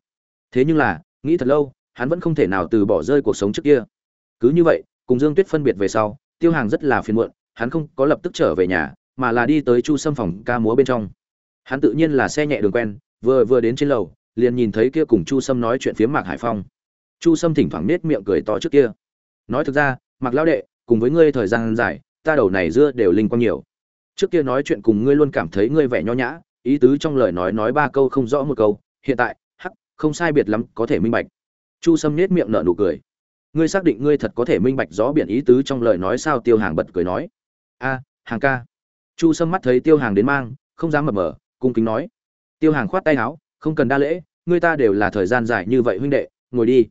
Thế nhưng là, nghĩ thật lâu hắn vẫn không thể nào từ bỏ rơi cuộc sống trước kia. Cứ như vậy, cùng dương tuyết phân biệt về sau, tiêu hàng rất là phiền muộn, hắn không có lập tức trở về nhà, mà là đi tới chu sâm phòng ca múa bên trong. Hắn tự nhiên là xe nhẹ đường quen, vừa vừa đến trên lầu, liền nhìn thấy kia cùng chu sâm nói chuyện phía mạc hải phong. Chu sâm thỉnh thoảng nết miệng cười to trước kia. Nói thực ra, mạc Lão đệ, cùng với ngươi thời gian dài, ta đầu này dưa đều linh quang nhiều. Trước kia nói chuyện cùng ngươi luôn cảm thấy ngươi vẻ nho nhã, ý tứ trong lời nói nói ba câu không rõ một câu, hiện tại, hắc, không sai biệt lắm, có thể minh bạch chu sâm nết miệng nở nụ cười. Ngươi xác định ngươi thật có thể minh bạch rõ biển ý tứ trong lời nói sao? Tiêu hàng bật cười nói. A, hàng ca. Chu sâm mắt thấy tiêu hàng đến mang, không dám mập mờ, cung kính nói. Tiêu hàng khoát tay áo, không cần đa lễ, ngươi ta đều là thời gian dài như vậy huynh đệ, ngồi đi.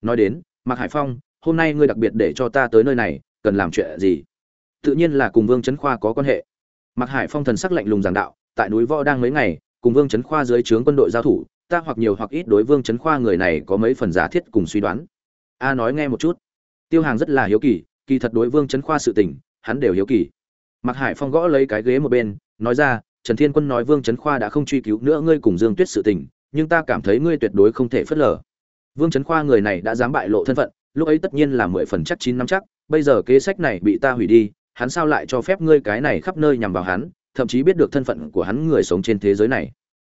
Nói đến, mạc hải phong, hôm nay ngươi đặc biệt để cho ta tới nơi này, cần làm chuyện gì? Tự nhiên là cùng vương trấn khoa có quan hệ. Mạc hải phong thần sắc lạnh lùng giảng đạo, tại núi võ đang mấy ngày, cùng vương trấn khoa dưới trướng quân đội giao thủ ta hoặc nhiều hoặc ít đối vương trấn khoa người này có mấy phần giả thiết cùng suy đoán. A nói nghe một chút. Tiêu hàng rất là hiếu kỳ kỳ thật đối vương trấn khoa sự tình, hắn đều hiếu kỳ. Mạc hải phong gõ lấy cái ghế một bên, nói ra, trần thiên quân nói vương trấn khoa đã không truy cứu nữa, ngươi cùng dương tuyết sự tình, nhưng ta cảm thấy ngươi tuyệt đối không thể phớt lờ. Vương trấn khoa người này đã dám bại lộ thân phận, lúc ấy tất nhiên là mười phần chắc chín năm chắc, bây giờ kế sách này bị ta hủy đi, hắn sao lại cho phép ngươi cái này khắp nơi nhằm vào hắn, thậm chí biết được thân phận của hắn người sống trên thế giới này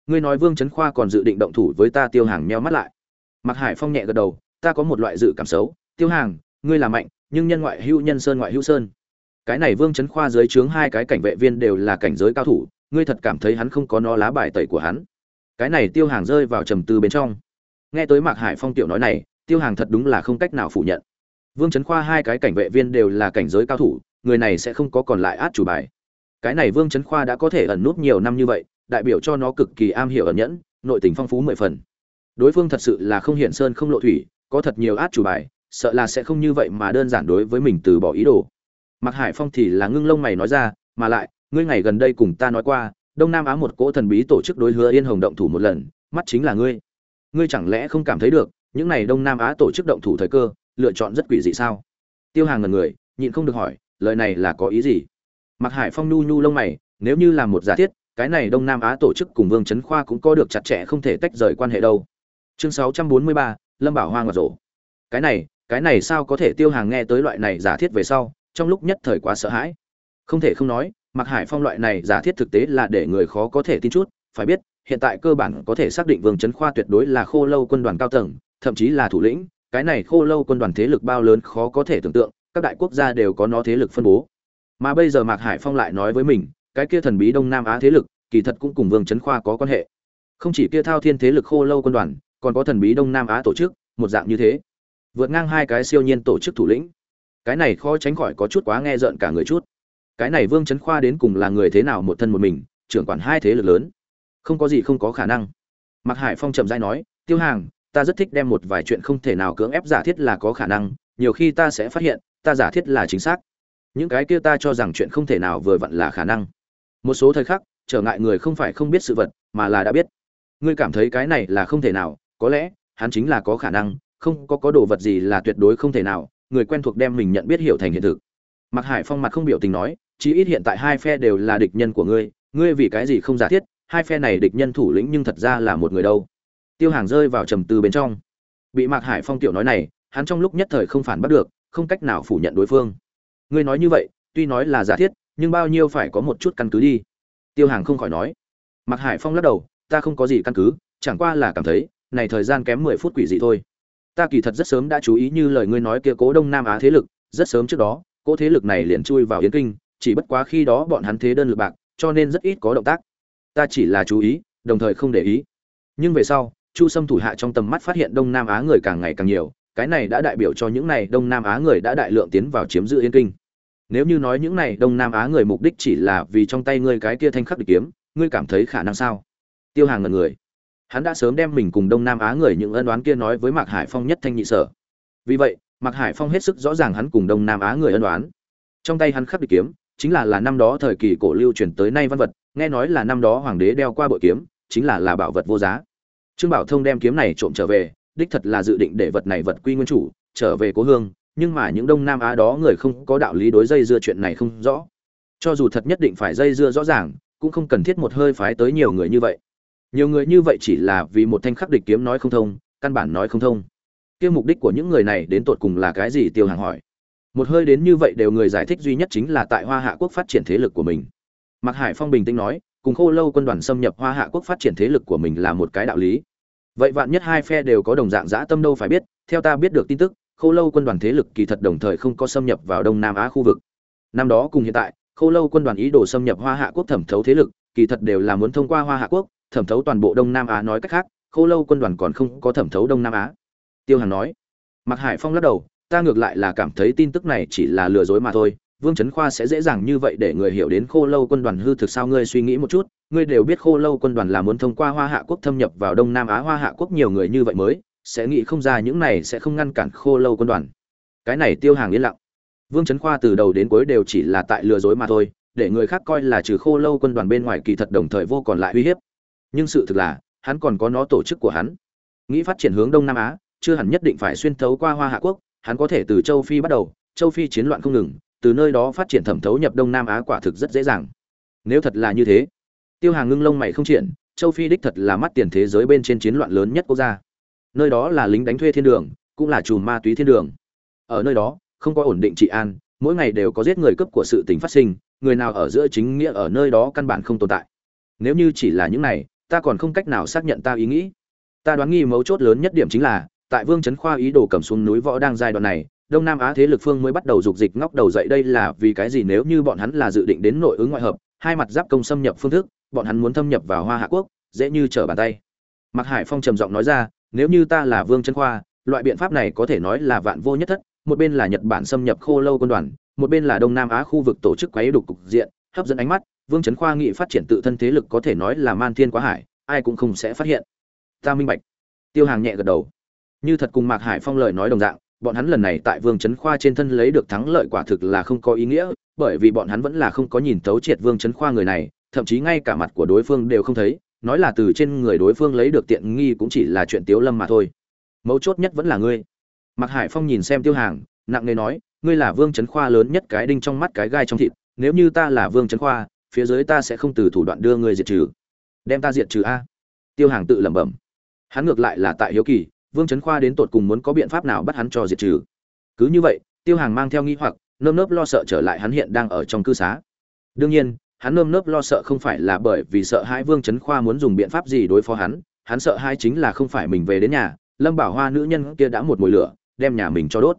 ngươi nói vương trấn khoa còn dự định động thủ với ta tiêu hàng meo mắt lại. Mặc hải phong nhẹ gật đầu, ta có một loại dự cảm xấu, tiêu hàng, ngươi là mạnh, nhưng nhân ngoại hữu nhân sơn ngoại hữu sơn. Cái này vương trấn khoa dưới trướng hai cái cảnh vệ viên đều là cảnh giới cao thủ, ngươi thật cảm thấy hắn không có nó lá bài tẩy của hắn. Cái này tiêu hàng rơi vào trầm tư bên trong. Nghe tới mạc hải phong tiểu nói này, tiêu hàng thật đúng là không cách nào phủ nhận. Vương trấn khoa hai cái cảnh vệ viên đều là cảnh giới cao thủ, người này sẽ không có còn lại át chủ bài. Cái này vương trấn khoa đã có thể ẩn nút nhiều năm như vậy đại biểu cho nó cực kỳ am hiểu ẩn nhẫn, nội tình phong phú mười phần. Đối phương thật sự là không hiện sơn không lộ thủy, có thật nhiều át chủ bài, sợ là sẽ không như vậy mà đơn giản đối với mình từ bỏ ý đồ. Mặc hải phong thì là ngưng lông mày nói ra, mà lại, ngươi ngày gần đây cùng ta nói qua, đông nam á một cỗ thần bí tổ chức đối hứa yên hồng động thủ một lần, mắt chính là ngươi. Ngươi chẳng lẽ không cảm thấy được, những này đông nam á tổ chức động thủ thời cơ, lựa chọn rất quỷ dị sao? Tiêu hàng ngần người, nhịn không được hỏi, lời này là có ý gì? Mặc hải phong nhu nhu lông mày, nếu như là một giả thiết cái này đông nam á tổ chức cùng vương trấn khoa cũng có được chặt chẽ không thể tách rời quan hệ đâu. Chương 643, lâm bảo hoa ngọt rổ cái này cái này sao có thể tiêu hàng nghe tới loại này giả thiết về sau trong lúc nhất thời quá sợ hãi. Không thể không nói mặc hải phong loại này giả thiết thực tế là để người khó có thể tin chút. Phải biết hiện tại cơ bản có thể xác định vương trấn khoa tuyệt đối là khô lâu quân đoàn cao tầng thậm chí là thủ lĩnh. Cái này khô lâu quân đoàn thế lực bao lớn khó có thể tưởng tượng các đại quốc gia đều có nó thế lực phân bố. Mà bây giờ mạc hải phong lại nói với mình cái kia thần bí đông nam á thế lực, kỳ thật cũng cùng vương trấn khoa có quan hệ. Không chỉ kia thao thiên thế lực khô lâu quân đoàn, còn có thần bí đông nam á tổ chức, một dạng như thế. Vượt ngang hai cái siêu nhiên tổ chức thủ lĩnh. Cái này khó tránh khỏi có chút quá nghe rợn cả người chút. Cái này vương trấn khoa đến cùng là người thế nào một thân một mình, trưởng quản hai thế lực lớn? Không có gì không có khả năng. Mạc hải phong trầm dai nói, tiêu hàng, ta rất thích đem một vài chuyện không thể nào cưỡng ép giả thiết là có khả năng, nhiều khi ta sẽ phát hiện, ta giả thiết là chính xác. Những cái kia ta cho rằng chuyện không thể nào vừa vặn là khả năng một số thời khắc, trở ngại người không phải không biết sự vật, mà là đã biết. Ngươi cảm thấy cái này là không thể nào, có lẽ, hắn chính là có khả năng, không có có đồ vật gì là tuyệt đối không thể nào, người quen thuộc đem mình nhận biết hiểu thành hiện thực. Mặc hải phong mặt không biểu tình nói, chí ít hiện tại hai phe đều là địch nhân của ngươi ngươi vì cái gì không giả thiết, hai phe này địch nhân thủ lĩnh nhưng thật ra là một người đâu. Tiêu hàng rơi vào trầm tư bên trong. Bị mạc hải phong tiểu nói này, hắn trong lúc nhất thời không phản bắt được, không cách nào phủ nhận đối phương. Ngươi nói như vậy, tuy nói là giả thiết nhưng bao nhiêu phải có một chút căn cứ đi. Tiêu hàng không khỏi nói. Mặc hải phong lắc đầu, ta không có gì căn cứ, chẳng qua là cảm thấy, này thời gian kém mười phút quỷ dị thôi. Ta kỳ thật rất sớm đã chú ý như lời ngươi nói kia cố đông nam á thế lực, rất sớm trước đó, cố thế lực này liền chui vào yến kinh, chỉ bất quá khi đó bọn hắn thế đơn lực bạc, cho nên rất ít có động tác. Ta chỉ là chú ý, đồng thời không để ý. Nhưng về sau, chu sâm thủ hạ trong tầm mắt phát hiện đông nam á người càng ngày càng nhiều, cái này đã đại biểu cho những này đông nam á người đã đại lượng tiến vào chiếm giữ yên kinh nếu như nói những này đông nam á người mục đích chỉ là vì trong tay ngươi cái kia thanh khắc địch kiếm, ngươi cảm thấy khả năng sao? Tiêu hàng ngần người. Hắn đã sớm đem mình cùng đông nam á người những ân đoán kia nói với mạc hải phong nhất thanh nhị sở. Vì vậy, mạc hải phong hết sức rõ ràng hắn cùng đông nam á người ân đoán trong tay hắn khắc địch kiếm, chính là là năm đó thời kỳ cổ lưu truyền tới nay văn vật, nghe nói là năm đó hoàng đế đeo qua bội kiếm, chính là là bảo vật vô giá. Trương bảo thông đem kiếm này trộm trở về, đích thật là dự định để vật này vật quy nguyên chủ, trở về cố hương nhưng mà những đông nam á đó người không có đạo lý đối dây dưa chuyện này không rõ. Cho dù thật nhất định phải dây dưa rõ ràng, cũng không cần thiết một hơi phái tới nhiều người như vậy. Nhiều người như vậy chỉ là vì một thanh khắc địch kiếm nói không thông, căn bản nói không thông. Kia mục đích của những người này đến tột cùng là cái gì tiêu hàng hỏi. Một hơi đến như vậy đều người giải thích duy nhất chính là tại hoa hạ quốc phát triển thế lực của mình. Mạc hải phong bình tĩnh nói, cùng khô lâu quân đoàn xâm nhập hoa hạ quốc phát triển thế lực của mình là một cái đạo lý. Vậy vạn nhất hai phe đều có đồng dạng dã tâm đâu phải biết, theo ta biết được tin tức khô lâu quân đoàn thế lực kỳ thật đồng thời không có xâm nhập vào đông nam á khu vực. Năm đó cùng hiện tại khô lâu quân đoàn ý đồ xâm nhập hoa hạ quốc thẩm thấu thế lực, kỳ thật đều là muốn thông qua hoa hạ quốc, thẩm thấu toàn bộ đông nam á nói cách khác khô lâu quân đoàn còn không có thẩm thấu đông nam á. Tiêu Hằng nói, mạc hải phong lắc đầu, ta ngược lại là cảm thấy tin tức này chỉ là lừa dối mà thôi, vương trấn khoa sẽ dễ dàng như vậy để người hiểu đến khô lâu quân đoàn hư thực sao ngươi suy nghĩ một chút, ngươi đều biết khô lâu quân đoàn là muốn thông qua hoa hạ quốc thâm nhập vào đông nam á, hoa hạ quốc nhiều người như vậy mới sẽ nghĩ không ra những này sẽ không ngăn cản khô lâu quân đoàn. Cái này tiêu hàng yên lặng. Vương trấn khoa từ đầu đến cuối đều chỉ là tại lừa dối mà thôi, để người khác coi là trừ khô lâu quân đoàn bên ngoài kỳ thật đồng thời vô còn lại uy hiếp. Nhưng sự thực là, hắn còn có nó tổ chức của hắn. Nghĩ phát triển hướng đông nam á, chưa hẳn nhất định phải xuyên thấu qua hoa hạ quốc, hắn có thể từ châu phi bắt đầu, châu phi chiến loạn không ngừng, từ nơi đó phát triển thẩm thấu nhập đông nam á quả thực rất dễ dàng. Nếu thật là như thế, tiêu hàng ngưng lông mày không triển, châu phi đích thật là mắt tiền thế giới bên trên chiến loạn lớn nhất quốc gia nơi đó là lính đánh thuê thiên đường, cũng là chùm ma túy thiên đường. Ở nơi đó, không có ổn định trị an, mỗi ngày đều có giết người cấp của sự tình phát sinh, người nào ở giữa chính nghĩa ở nơi đó căn bản không tồn tại. Nếu như chỉ là những này, ta còn không cách nào xác nhận ta ý nghĩ. Ta đoán nghi mấu chốt lớn nhất điểm chính là, tại vương trấn khoa ý đồ cầm xuống núi võ đang giai đoạn này, đông nam á thế lực phương mới bắt đầu dục dịch ngóc đầu dậy đây là vì cái gì nếu như bọn hắn là dự định đến nội ứng ngoại hợp, hai mặt giáp công xâm nhập phương thức, bọn hắn muốn thâm nhập vào hoa hạ quốc, dễ như trở bàn tay. Mạc hải phong trầm giọng nói ra nếu như ta là vương trấn khoa, loại biện pháp này có thể nói là vạn vô nhất thất. Một bên là nhật bản xâm nhập khô lâu quân đoàn, một bên là đông nam á khu vực tổ chức quấy đục cục diện, hấp dẫn ánh mắt. Vương trấn khoa nghị phát triển tự thân thế lực có thể nói là man thiên quá hải, ai cũng không sẽ phát hiện. Ta minh bạch. Tiêu hàng nhẹ gật đầu. Như thật cùng mạc hải phong lời nói đồng dạng, bọn hắn lần này tại vương trấn khoa trên thân lấy được thắng lợi quả thực là không có ý nghĩa, bởi vì bọn hắn vẫn là không có nhìn thấu triệt vương trấn khoa người này, thậm chí ngay cả mặt của đối phương đều không thấy nói là từ trên người đối phương lấy được tiện nghi cũng chỉ là chuyện tiếu lâm mà thôi. Mấu chốt nhất vẫn là ngươi. Mạc hải phong nhìn xem tiêu hàng, nặng nề nói, ngươi là vương trấn khoa lớn nhất cái đinh trong mắt cái gai trong thịt, nếu như ta là vương trấn khoa, phía dưới ta sẽ không từ thủ đoạn đưa ngươi diệt trừ. Đem ta diệt trừ a. Tiêu hàng tự lẩm bẩm. Hắn ngược lại là tại hiếu kỳ, vương trấn khoa đến tột cùng muốn có biện pháp nào bắt hắn cho diệt trừ. Cứ như vậy, tiêu hàng mang theo nghi hoặc, nơm nớp lo sợ trở lại hắn hiện đang ở trong cư xá. Đương nhiên hắn nơm nớp lo sợ không phải là bởi vì sợ hai vương trấn khoa muốn dùng biện pháp gì đối phó hắn hắn sợ hai chính là không phải mình về đến nhà, lâm bảo hoa nữ nhân kia đã một mồi lửa, đem nhà mình cho đốt.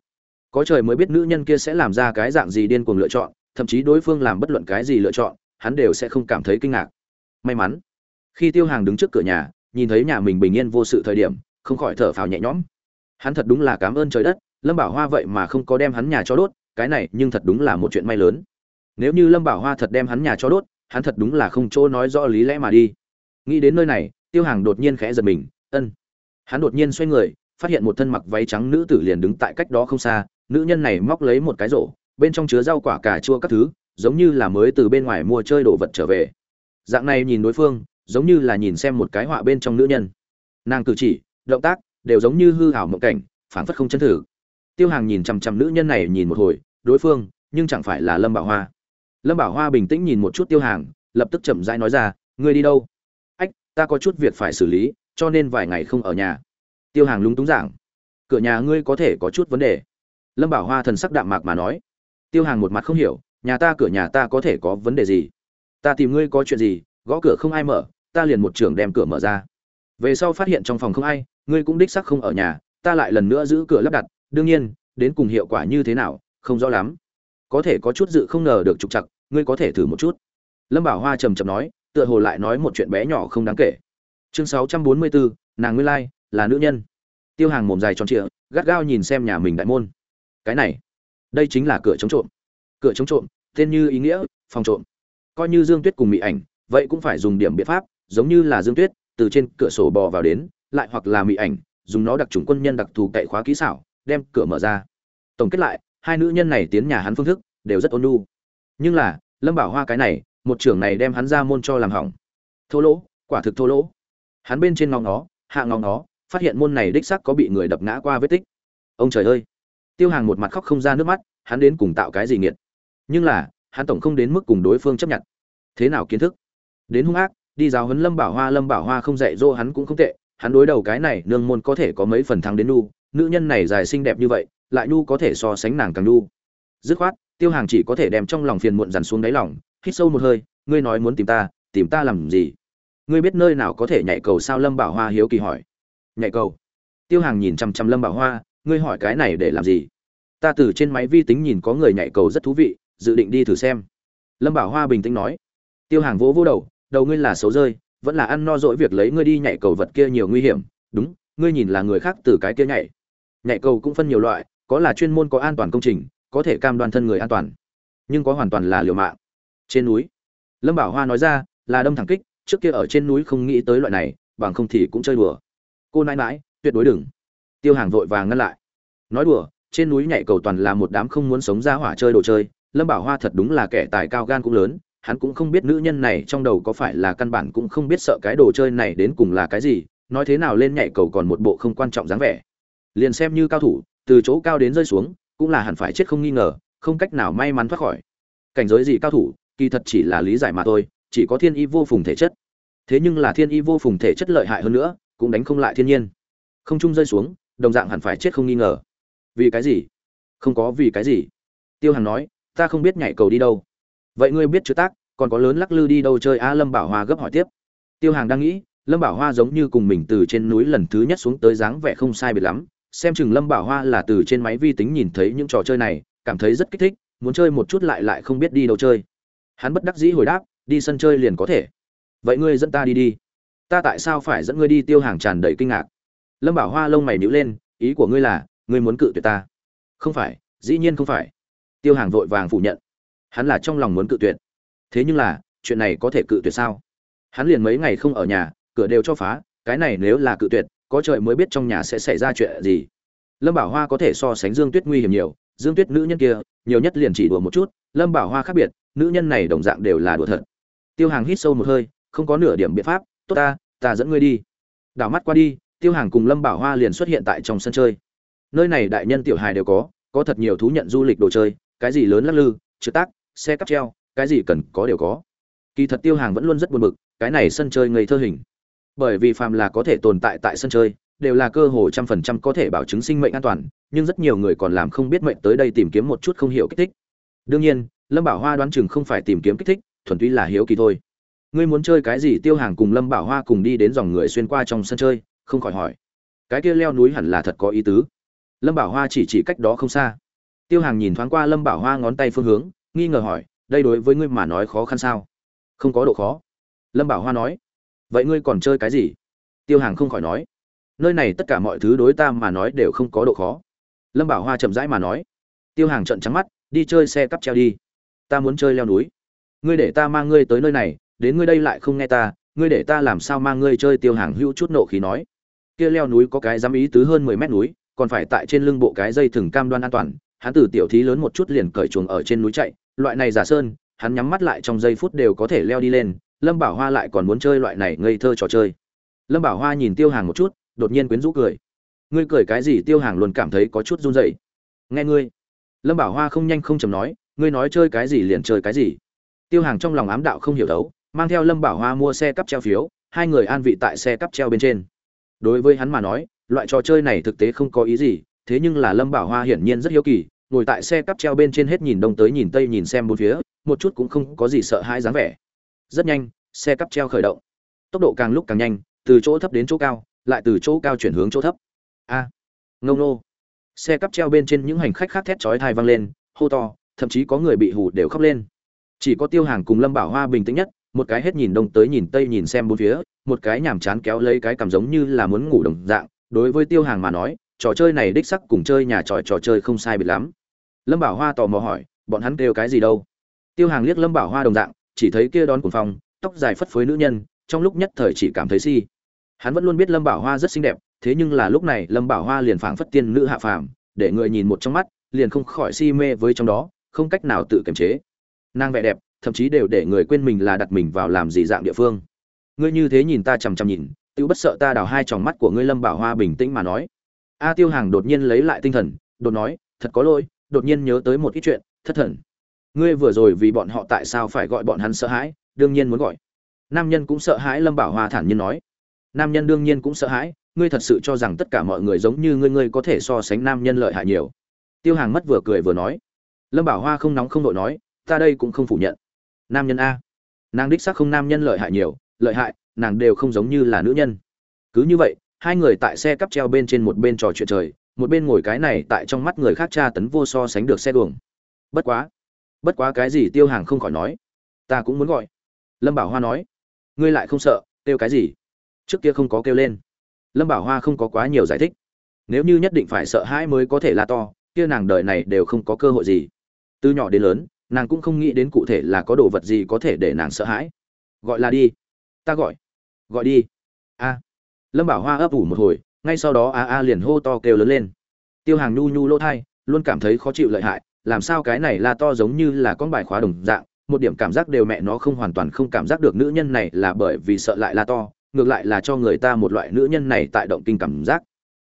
Có trời mới biết nữ nhân kia sẽ làm ra cái dạng gì điên cuồng lựa chọn, thậm chí đối phương làm bất luận cái gì lựa chọn, hắn đều sẽ không cảm thấy kinh ngạc. May mắn, khi tiêu hàng đứng trước cửa nhà, nhìn thấy nhà mình bình yên vô sự thời điểm, không khỏi thở phào nhẹ nhõm. Hắn thật đúng là cảm ơn trời đất, lâm bảo hoa vậy mà không có đem hắn nhà cho đốt, cái này nhưng thật đúng là một chuyện may lớn nếu như lâm bảo hoa thật đem hắn nhà cho đốt, hắn thật đúng là không chỗ nói rõ lý lẽ mà đi. Nghĩ đến nơi này, tiêu hàng đột nhiên khẽ giật mình, ân. Hắn đột nhiên xoay người, phát hiện một thân mặc váy trắng nữ tử liền đứng tại cách đó không xa, nữ nhân này móc lấy một cái rổ, bên trong chứa rau quả cà chua các thứ, giống như là mới từ bên ngoài mua chơi đồ vật trở về. Dạng này nhìn đối phương, giống như là nhìn xem một cái họa bên trong nữ nhân. Nàng cử chỉ, động tác đều giống như hư hảo mộng cảnh, phảng phất không chân thử tiêu hàng nhìn chằm chằm nữ nhân này nhìn một hồi, đối phương, nhưng chẳng phải là lâm bảo hoa lâm bảo hoa bình tĩnh nhìn một chút tiêu hàng, lập tức chậm rãi nói ra, ngươi đi đâu? Ách, ta có chút việc phải xử lý, cho nên vài ngày không ở nhà. Tiêu hàng lúng túng giảng, cửa nhà ngươi có thể có chút vấn đề. Lâm bảo hoa thần sắc đạm mạc mà nói, tiêu hàng một mặt không hiểu, nhà ta cửa nhà ta có thể có vấn đề gì? Ta tìm ngươi có chuyện gì, gõ cửa không ai mở, ta liền một trưởng đem cửa mở ra. Về sau phát hiện trong phòng không ai, ngươi cũng đích sắc không ở nhà, ta lại lần nữa giữ cửa lắp đặt, đương nhiên, đến cùng hiệu quả như thế nào, không rõ lắm. Có thể có chút dự không ngờ được trục chặt ngươi có thể thử một chút. Lâm bảo hoa trầm trầm nói, tựa hồ lại nói một chuyện bé nhỏ không đáng kể. Chương sáu trăm bốn mươi bốn nàng nguyên lai là nữ nhân. Tiêu hàng mồm dài tròn trịa, gắt gao nhìn xem nhà mình đại môn. Cái này, đây chính là cửa chống trộm. Cửa chống trộm, tên như ý nghĩa, phòng trộm. Coi như dương tuyết cùng mỹ ảnh, vậy cũng phải dùng điểm biện pháp, giống như là dương tuyết, từ trên cửa sổ bò vào đến, lại hoặc là mỹ ảnh, dùng nó đặc trùng quân nhân đặc thù cậy khóa kỹ xảo, đem cửa mở ra. Tổng kết lại, hai nữ nhân này tiến nhà hắn phương thức, đều rất ôn nhu nhưng là, lâm bảo hoa cái này, một trưởng này đem hắn ra môn cho làm hỏng. Thô lỗ, quả thực thô lỗ. Hắn bên trên ngóng nó hạ ngóng nó phát hiện môn này đích sắc có bị người đập ngã qua vết tích. Ông trời ơi! Tiêu hàng một mặt khóc không ra nước mắt, hắn đến cùng tạo cái gì nghiệt. Nhưng là, hắn tổng không đến mức cùng đối phương chấp nhận. Thế nào kiến thức? Đến hung ác, đi giáo huấn lâm bảo hoa, lâm bảo hoa không dạy dỗ hắn cũng không tệ. Hắn đối đầu cái này, nương môn có thể có mấy phần thắng đến nu. Nữ nhân này dài xinh đẹp như vậy, lại nu có thể so sánh nàng càng nu. Dứt khoát tiêu hàng chỉ có thể đem trong lòng phiền muộn dằn xuống đáy lòng, hít sâu một hơi, ngươi nói muốn tìm ta tìm ta làm gì? Ngươi biết nơi nào có thể nhảy cầu sao lâm bảo hoa hiếu kỳ hỏi. Nhảy cầu? Tiêu hàng nhìn chăm chăm lâm bảo hoa, ngươi hỏi cái này để làm gì? Ta từ trên máy vi tính nhìn có người nhảy cầu rất thú vị, dự định đi thử xem. Lâm bảo hoa bình tĩnh nói. Tiêu hàng vỗ vỗ đầu đầu ngươi là xấu rơi, vẫn là ăn no dỗi việc lấy ngươi đi nhảy cầu vật kia nhiều nguy hiểm. Đúng, ngươi nhìn là người khác từ cái kia nhảy. Nhảy cầu cũng phân nhiều loại, có là chuyên môn có an toàn công trình có thể cam đoan thân người an toàn, nhưng có hoàn toàn là liều mạng. Trên núi, lâm bảo hoa nói ra, là đâm thẳng kích, trước kia ở trên núi không nghĩ tới loại này, bằng không thì cũng chơi đùa. Cô nãi mãi tuyệt đối đừng. Tiêu hàng vội vàng ngăn lại. Nói đùa, trên núi nhảy cầu toàn là một đám không muốn sống ra hỏa chơi đồ chơi, lâm bảo hoa thật đúng là kẻ tài cao gan cũng lớn, hắn cũng không biết nữ nhân này trong đầu có phải là căn bản cũng không biết sợ cái đồ chơi này đến cùng là cái gì, nói thế nào lên nhảy cầu còn một bộ không quan trọng dáng vẻ. Liền xem như cao thủ, từ chỗ cao đến rơi xuống cũng là hẳn phải chết không nghi ngờ, không cách nào may mắn thoát khỏi. Cảnh giới gì cao thủ, kỳ thật chỉ là lý giải mà thôi, chỉ có thiên y vô phùng thể chất. Thế nhưng là thiên y vô phùng thể chất lợi hại hơn nữa, cũng đánh không lại thiên nhiên. Không trung rơi xuống, đồng dạng hẳn phải chết không nghi ngờ. Vì cái gì? Không có vì cái gì. Tiêu hằng nói, ta không biết nhảy cầu đi đâu. Vậy ngươi biết chữ tác, còn có lớn lắc lư đi đâu chơi a lâm bảo hoa gấp hỏi tiếp. Tiêu hàng đang nghĩ, lâm bảo hoa giống như cùng mình từ trên núi lần thứ nhất xuống tới dáng vẻ không sai biệt lắm xem chừng lâm bảo hoa là từ trên máy vi tính nhìn thấy những trò chơi này, cảm thấy rất kích thích, muốn chơi một chút lại lại không biết đi đâu chơi. Hắn bất đắc dĩ hồi đáp, đi sân chơi liền có thể. Vậy ngươi dẫn ta đi đi. Ta tại sao phải dẫn ngươi đi tiêu hàng tràn đầy kinh ngạc? Lâm bảo hoa lông mày nhíu lên, ý của ngươi là, ngươi muốn cự tuyệt ta? Không phải, dĩ nhiên không phải. Tiêu hàng vội vàng phủ nhận. Hắn là trong lòng muốn cự tuyệt. Thế nhưng là, chuyện này có thể cự tuyệt sao? Hắn liền mấy ngày không ở nhà, cửa đều cho phá, cái này nếu là cự tuyệt có trời mới biết trong nhà sẽ xảy ra chuyện gì. Lâm bảo hoa có thể so sánh dương tuyết nguy hiểm nhiều, dương tuyết nữ nhân kia, nhiều nhất liền chỉ đùa một chút, lâm bảo hoa khác biệt, nữ nhân này đồng dạng đều là đùa thật. Tiêu hàng hít sâu một hơi, không có nửa điểm biện pháp, tốt ta ta dẫn ngươi đi. Đảo mắt qua đi, tiêu hàng cùng lâm bảo hoa liền xuất hiện tại trong sân chơi. Nơi này đại nhân tiểu hài đều có có thật nhiều thú nhận du lịch đồ chơi, cái gì lớn lắc lư chữ tác xe cắp treo, cái gì cần có đều có. Kỳ thật tiêu hàng vẫn luôn rất buồn bực, cái này sân chơi ngây thơ hình bởi vì phàm là có thể tồn tại tại sân chơi, đều là cơ hội trăm phần trăm có thể bảo chứng sinh mệnh an toàn, nhưng rất nhiều người còn làm không biết mệnh tới đây tìm kiếm một chút không hiểu kích thích. Đương nhiên, lâm bảo hoa đoán chừng không phải tìm kiếm kích thích, thuần túy là hiếu kỳ thôi. Ngươi muốn chơi cái gì tiêu hàng cùng lâm bảo hoa cùng đi đến dòng người xuyên qua trong sân chơi, không khỏi hỏi. Cái kia leo núi hẳn là thật có ý tứ. Lâm bảo hoa chỉ chỉ cách đó không xa. Tiêu hàng nhìn thoáng qua lâm bảo hoa ngón tay phương hướng, nghi ngờ hỏi, đây đối với ngươi mà nói khó khăn sao? Không có độ khó. Lâm bảo hoa nói vậy ngươi còn chơi cái gì? Tiêu hàng không khỏi nói. Nơi này tất cả mọi thứ đối ta mà nói đều không có độ khó. Lâm bảo hoa chậm rãi mà nói. Tiêu hàng trận trắng mắt, đi chơi xe cắp treo đi. Ta muốn chơi leo núi. Ngươi để ta mang ngươi tới nơi này, đến ngươi đây lại không nghe ta, ngươi để ta làm sao mang ngươi chơi? Tiêu hàng hữu chút nộ khí nói. Kia leo núi có cái dám ý tứ hơn mười mét núi, còn phải tại trên lưng bộ cái dây thừng cam đoan an toàn. Hắn từ tiểu thí lớn một chút liền cởi chuồng ở trên núi chạy. Loại này giả sơn, hắn nhắm mắt lại trong giây phút đều có thể leo đi lên lâm bảo hoa lại còn muốn chơi loại này ngây thơ trò chơi. Lâm bảo hoa nhìn tiêu hàng một chút, đột nhiên quyến rũ cười. Ngươi cười cái gì? Tiêu hàng luôn cảm thấy có chút run rẩy. Nghe ngươi. Lâm bảo hoa không nhanh không chầm nói, ngươi nói chơi cái gì liền chơi cái gì. Tiêu hàng trong lòng ám đạo không hiểu đấu, mang theo lâm bảo hoa mua xe cắp treo phiếu, hai người an vị tại xe cắp treo bên trên. Đối với hắn mà nói, loại trò chơi này thực tế không có ý gì, thế nhưng là lâm bảo hoa hiển nhiên rất hiếu kỳ, ngồi tại xe cắp treo bên trên hết nhìn đông tới nhìn tây nhìn xem bốn phía, một chút cũng không có gì sợ hãi dáng vẻ rất nhanh xe cắp treo khởi động. Tốc độ càng lúc càng nhanh từ chỗ thấp đến chỗ cao lại từ chỗ cao chuyển hướng chỗ thấp. A à, ngông nô xe cắp treo bên trên những hành khách khác thét chói thai vang lên hô to thậm chí có người bị hù đều khóc lên. Chỉ có tiêu hàng cùng lâm bảo hoa bình tĩnh nhất một cái hết nhìn đông tới nhìn tây nhìn xem bốn phía một cái nhàm chán kéo lấy cái cảm giống như là muốn ngủ đồng dạng. Đối với tiêu hàng mà nói trò chơi này đích sắc cùng chơi nhà tròi trò chơi không sai biệt lắm. Lâm bảo hoa tò mò hỏi bọn hắn kêu cái gì đâu? Tiêu hàng liếc lâm bảo hoa đồng dạng chỉ thấy kia đón cuồng phong, tóc dài phất phới nữ nhân, trong lúc nhất thời chỉ cảm thấy si. Hắn vẫn luôn biết lâm bảo hoa rất xinh đẹp, thế nhưng là lúc này lâm bảo hoa liền phảng phất tiên nữ hạ phàm, để người nhìn một trong mắt, liền không khỏi si mê với trong đó, không cách nào tự kiềm chế. Nàng vẻ đẹp, thậm chí đều để người quên mình là đặt mình vào làm gì dạng địa phương. Ngươi như thế nhìn ta chằm chằm nhìn tự bất sợ ta đào hai tròng mắt của ngươi lâm bảo hoa bình tĩnh mà nói. A tiêu hàng đột nhiên lấy lại tinh thần, đột nói, thật có lỗi, đột nhiên nhớ tới một ít chuyện, thất thần ngươi vừa rồi vì bọn họ tại sao phải gọi bọn hắn sợ hãi, đương nhiên muốn gọi. Nam nhân cũng sợ hãi lâm bảo hoa thản nhiên nói. Nam nhân đương nhiên cũng sợ hãi, ngươi thật sự cho rằng tất cả mọi người giống như ngươi ngươi có thể so sánh nam nhân lợi hại nhiều. Tiêu hàng mất vừa cười vừa nói. Lâm bảo hoa không nóng không đội nói, ta đây cũng không phủ nhận. Nam nhân a. Nàng đích xác không nam nhân lợi hại nhiều, lợi hại, nàng đều không giống như là nữ nhân. Cứ như vậy, hai người tại xe cắp treo bên trên một bên trò chuyện trời, một bên ngồi cái này tại trong mắt người khác tra tấn vô so sánh được xe đường. Bất quá bất quá cái gì tiêu hàng không khỏi nói, ta cũng muốn gọi. Lâm bảo hoa nói, ngươi lại không sợ, kêu cái gì? Trước kia không có kêu lên. Lâm bảo hoa không có quá nhiều giải thích. Nếu như nhất định phải sợ hãi mới có thể là to, kia nàng đời này đều không có cơ hội gì. Từ nhỏ đến lớn, nàng cũng không nghĩ đến cụ thể là có đồ vật gì có thể để nàng sợ hãi. Gọi là đi. Ta gọi. Gọi đi. A. Lâm bảo hoa ấp ủ một hồi, ngay sau đó a a liền hô to kêu lớn lên. Tiêu hàng nhu nhu lỗ thai, luôn cảm thấy khó chịu lợi hại làm sao cái này là to giống như là con bài khóa đồng dạng, một điểm cảm giác đều mẹ nó không hoàn toàn không cảm giác được nữ nhân này là bởi vì sợ lại là to, ngược lại là cho người ta một loại nữ nhân này tại động kinh cảm giác.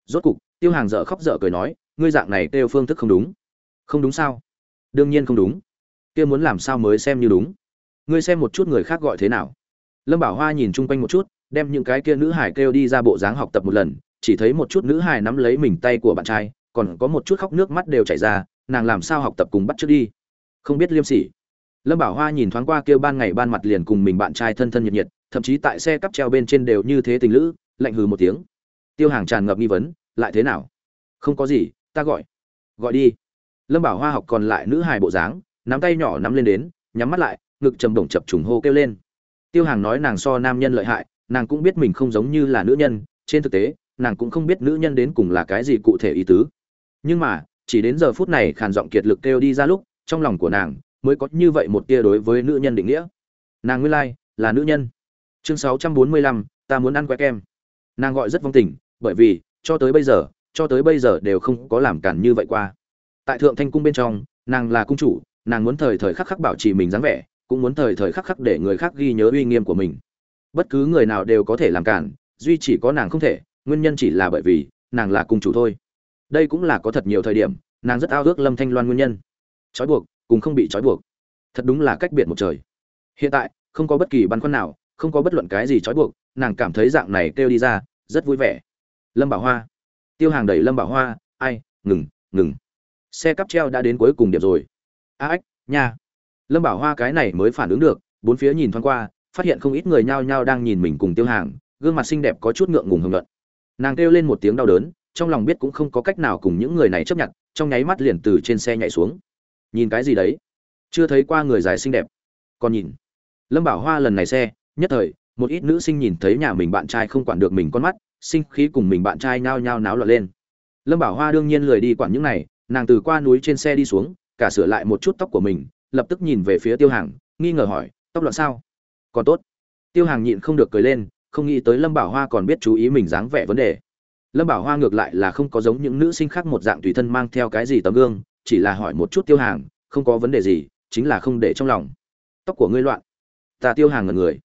Rốt cục, tiêu hàng dở khóc dở cười nói, ngươi dạng này kêu phương thức không đúng. Không đúng sao? Đương nhiên không đúng. Kia muốn làm sao mới xem như đúng? Ngươi xem một chút người khác gọi thế nào. Lâm bảo hoa nhìn chung quanh một chút, đem những cái kia nữ hải kêu đi ra bộ dáng học tập một lần, chỉ thấy một chút nữ hải nắm lấy mình tay của bạn trai, còn có một chút khóc nước mắt đều chảy ra nàng làm sao học tập cùng bắt trước đi? Không biết liêm sỉ. Lâm bảo hoa nhìn thoáng qua kêu ban ngày ban mặt liền cùng mình bạn trai thân thân nhiệt nhiệt, thậm chí tại xe cắp treo bên trên đều như thế tình lữ, lạnh hừ một tiếng. Tiêu hàng tràn ngập nghi vấn, lại thế nào? Không có gì, ta gọi. Gọi đi. Lâm bảo hoa học còn lại nữ hài bộ dáng, nắm tay nhỏ nắm lên đến, nhắm mắt lại, ngực trầm đồng chập trùng hô kêu lên. Tiêu hàng nói nàng so nam nhân lợi hại, nàng cũng biết mình không giống như là nữ nhân, trên thực tế, nàng cũng không biết nữ nhân đến cùng là cái gì cụ thể ý tứ. Nhưng mà chỉ đến giờ phút này khàn giọng kiệt lực kêu đi ra lúc, trong lòng của nàng mới có như vậy một tia đối với nữ nhân định nghĩa. Nàng nguyên lai là nữ nhân. Chương sáu trăm bốn mươi lăm, ta muốn ăn que kem. Nàng gọi rất vong tình, bởi vì, cho tới bây giờ, cho tới bây giờ đều không có làm cản như vậy qua. Tại thượng thanh cung bên trong, nàng là cung chủ, nàng muốn thời thời khắc khắc bảo trì mình dáng vẻ, cũng muốn thời thời khắc khắc để người khác ghi nhớ uy nghiêm của mình. Bất cứ người nào đều có thể làm cản, duy chỉ có nàng không thể, nguyên nhân chỉ là bởi vì nàng là cung chủ thôi đây cũng là có thật nhiều thời điểm, nàng rất ao ước lâm thanh loan nguyên nhân. Trói buộc, cùng không bị trói buộc. Thật đúng là cách biệt một trời. Hiện tại, không có bất kỳ băn khoăn nào, không có bất luận cái gì trói buộc, nàng cảm thấy dạng này kêu đi ra, rất vui vẻ. Lâm bảo hoa. Tiêu hàng đẩy lâm bảo hoa, ai, ngừng ngừng. Xe cắp treo đã đến cuối cùng điểm rồi. A ếch nha. Lâm bảo hoa cái này mới phản ứng được, bốn phía nhìn thoáng qua, phát hiện không ít người nhao nhao đang nhìn mình cùng tiêu hàng, gương mặt xinh đẹp có chút ngượng ngùng hưởng luận nàng kêu lên một tiếng đau đớn trong lòng biết cũng không có cách nào cùng những người này chấp nhận, trong nháy mắt liền từ trên xe nhảy xuống. Nhìn cái gì đấy? Chưa thấy qua người dài xinh đẹp. Còn nhìn. Lâm bảo hoa lần này xe, nhất thời, một ít nữ sinh nhìn thấy nhà mình bạn trai không quản được mình con mắt, sinh khí cùng mình bạn trai nhao nhao náo loạn lên. Lâm bảo hoa đương nhiên lười đi quản những này, nàng từ qua núi trên xe đi xuống, cả sửa lại một chút tóc của mình, lập tức nhìn về phía tiêu hàng, nghi ngờ hỏi, tóc loạn sao? Còn tốt. Tiêu hàng nhịn không được cười lên, không nghĩ tới lâm bảo hoa còn biết chú ý mình dáng vẻ vấn đề lâm bảo hoa ngược lại là không có giống những nữ sinh khác một dạng tùy thân mang theo cái gì tấm gương, chỉ là hỏi một chút tiêu hàng, không có vấn đề gì, chính là không để trong lòng. Tóc của ngươi loạn. Ta tiêu hàng ngần người.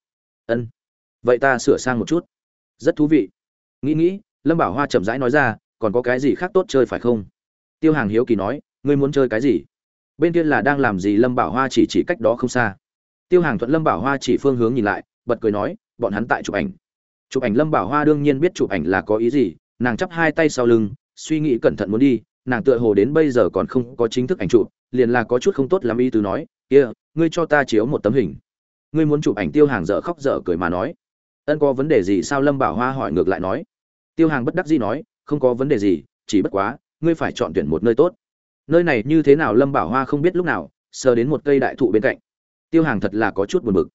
Ân. Vậy ta sửa sang một chút. Rất thú vị. Nghĩ nghĩ, lâm bảo hoa chậm rãi nói ra, còn có cái gì khác tốt chơi phải không? Tiêu hàng hiếu kỳ nói, ngươi muốn chơi cái gì? Bên kia là đang làm gì lâm bảo hoa chỉ chỉ cách đó không xa. Tiêu hàng thuận lâm bảo hoa chỉ phương hướng nhìn lại, bật cười nói, bọn hắn tại chụp ảnh. Chụp ảnh lâm bảo hoa đương nhiên biết chụp ảnh là có ý gì nàng chắp hai tay sau lưng, suy nghĩ cẩn thận muốn đi, nàng tựa hồ đến bây giờ còn không có chính thức ảnh chụp, liền là có chút không tốt lắm ý tứ nói, kia, ngươi cho ta chiếu một tấm hình. Ngươi muốn chụp ảnh tiêu hàng dở khóc dở cười mà nói. Ân có vấn đề gì sao lâm bảo hoa hỏi ngược lại nói. Tiêu hàng bất đắc dĩ nói, không có vấn đề gì, chỉ bất quá, ngươi phải chọn tuyển một nơi tốt. Nơi này như thế nào lâm bảo hoa không biết lúc nào, sờ đến một cây đại thụ bên cạnh. Tiêu hàng thật là có chút buồn bực.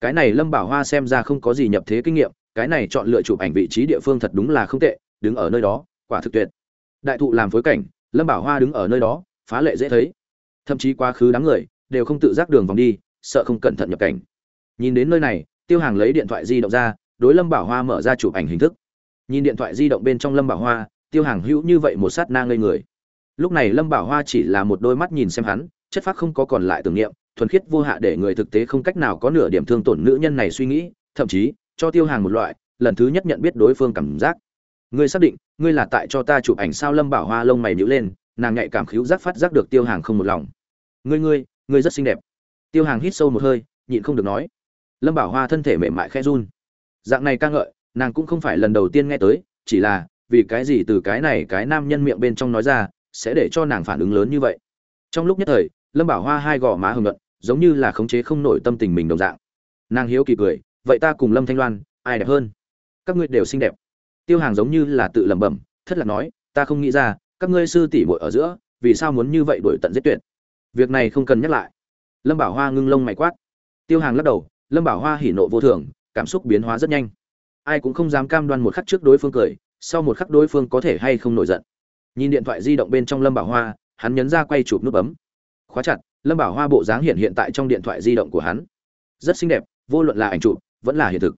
Cái này lâm bảo hoa xem ra không có gì nhập thế kinh nghiệm, cái này chọn lựa chụp ảnh vị trí địa phương thật đúng là không tệ đứng ở nơi đó, quả thực tuyệt. Đại thụ làm phối cảnh, lâm bảo hoa đứng ở nơi đó, phá lệ dễ thấy. Thậm chí quá khứ đám người, đều không tự giác đường vòng đi, sợ không cẩn thận nhập cảnh. Nhìn đến nơi này, tiêu hàng lấy điện thoại di động ra, đối lâm bảo hoa mở ra chụp ảnh hình thức. Nhìn điện thoại di động bên trong lâm bảo hoa, tiêu hàng hữu như vậy một sát na ngây người. Lúc này lâm bảo hoa chỉ là một đôi mắt nhìn xem hắn, chất phác không có còn lại tưởng niệm, thuần khiết vô hạ để người thực tế không cách nào có nửa điểm thương tổn nữ nhân này suy nghĩ, thậm chí, cho tiêu hàng một loại, lần thứ nhất nhận biết đối phương cảm giác ngươi xác định, ngươi là tại cho ta chụp ảnh sao lâm bảo hoa lông mày nhíu lên, nàng nhạy cảm khíu giác phát giác được tiêu hàng không một lòng. Ngươi ngươi ngươi rất xinh đẹp. Tiêu hàng hít sâu một hơi, nhịn không được nói. Lâm bảo hoa thân thể mềm mại khẽ run. Dạng này ca ngợi, nàng cũng không phải lần đầu tiên nghe tới, chỉ là, vì cái gì từ cái này cái nam nhân miệng bên trong nói ra, sẽ để cho nàng phản ứng lớn như vậy. Trong lúc nhất thời, lâm bảo hoa hai gò má hưởng luận giống như là khống chế không nổi tâm tình mình đồng dạng. Nàng hiếu kỳ cười, vậy ta cùng lâm thanh loan, ai đẹp hơn? Các ngươi đều xinh đẹp tiêu hàng giống như là tự lẩm bẩm, thất lạc nói, ta không nghĩ ra, các ngươi sư tỷ muội ở giữa, vì sao muốn như vậy đổi tận giết tuyệt? Việc này không cần nhắc lại. Lâm bảo hoa ngưng lông mày quát. Tiêu hàng lắc đầu, lâm bảo hoa hỉ nộ vô thường, cảm xúc biến hóa rất nhanh. Ai cũng không dám cam đoan một khắc trước đối phương cười, sau một khắc đối phương có thể hay không nổi giận. Nhìn điện thoại di động bên trong lâm bảo hoa, hắn nhấn ra quay chụp nút bấm. Khóa chặt, lâm bảo hoa bộ dáng hiện hiện tại trong điện thoại di động của hắn. Rất xinh đẹp, vô luận là ảnh chụp, vẫn là hiện thực.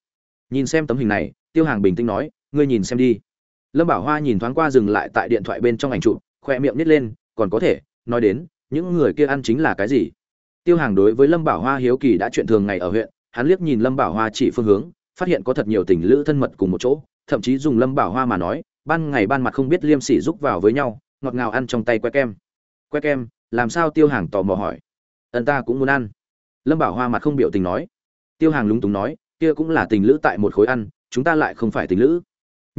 Nhìn xem tấm hình này, tiêu hàng bình tĩnh nói ngươi nhìn xem đi. Lâm bảo hoa nhìn thoáng qua dừng lại tại điện thoại bên trong ảnh chụp, khoe miệng nít lên, còn có thể, nói đến, những người kia ăn chính là cái gì? Tiêu hàng đối với lâm bảo hoa hiếu kỳ đã chuyện thường ngày ở huyện, hắn liếc nhìn lâm bảo hoa chỉ phương hướng, phát hiện có thật nhiều tình lữ thân mật cùng một chỗ, thậm chí dùng lâm bảo hoa mà nói, ban ngày ban mặt không biết liêm sỉ rúc vào với nhau, ngọt ngào ăn trong tay que kem. Que kem, làm sao tiêu hàng tò mò hỏi. Ân ta cũng muốn ăn. Lâm bảo hoa mặt không biểu tình nói. Tiêu hàng lúng túng nói, kia cũng là tình lữ tại một khối ăn, chúng ta lại không phải tình lữ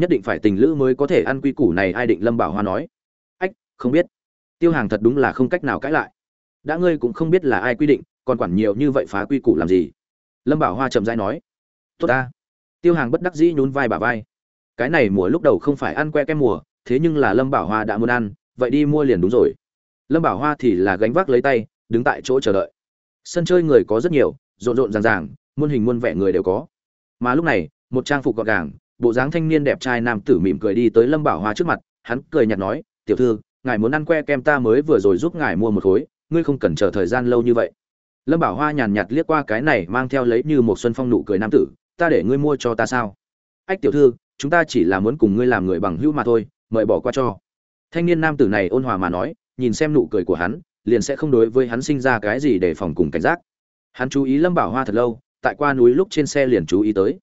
nhất định phải tình lữ mới có thể ăn quy củ này, ai định lâm bảo hoa nói. Ách, không biết. Tiêu hàng thật đúng là không cách nào cãi lại. Đã ngươi cũng không biết là ai quy định, còn quản nhiều như vậy phá quy củ làm gì? Lâm bảo hoa chậm rãi nói. Tốt ta. Tiêu hàng bất đắc dĩ nhún vai bà vai. Cái này mùa lúc đầu không phải ăn que kem mùa, thế nhưng là lâm bảo hoa đã muốn ăn, vậy đi mua liền đúng rồi. Lâm bảo hoa thì là gánh vác lấy tay, đứng tại chỗ chờ đợi. Sân chơi người có rất nhiều, rộn rộn ràng ràng, muôn hình muôn vẻ người đều có. Mà lúc này, một trang phục gọn gàng bộ dáng thanh niên đẹp trai nam tử mỉm cười đi tới lâm bảo hoa trước mặt, hắn cười nhạt nói, tiểu thư, ngài muốn ăn que kem ta mới vừa rồi giúp ngài mua một khối, ngươi không cần chờ thời gian lâu như vậy. Lâm bảo hoa nhàn nhạt liếc qua cái này mang theo lấy như một xuân phong nụ cười nam tử, ta để ngươi mua cho ta sao? Ách tiểu thư, chúng ta chỉ là muốn cùng ngươi làm người bằng hữu mà thôi, mời bỏ qua cho. Thanh niên nam tử này ôn hòa mà nói, nhìn xem nụ cười của hắn, liền sẽ không đối với hắn sinh ra cái gì để phòng cùng cảnh giác. Hắn chú ý lâm bảo hoa thật lâu, tại qua núi lúc trên xe liền chú ý tới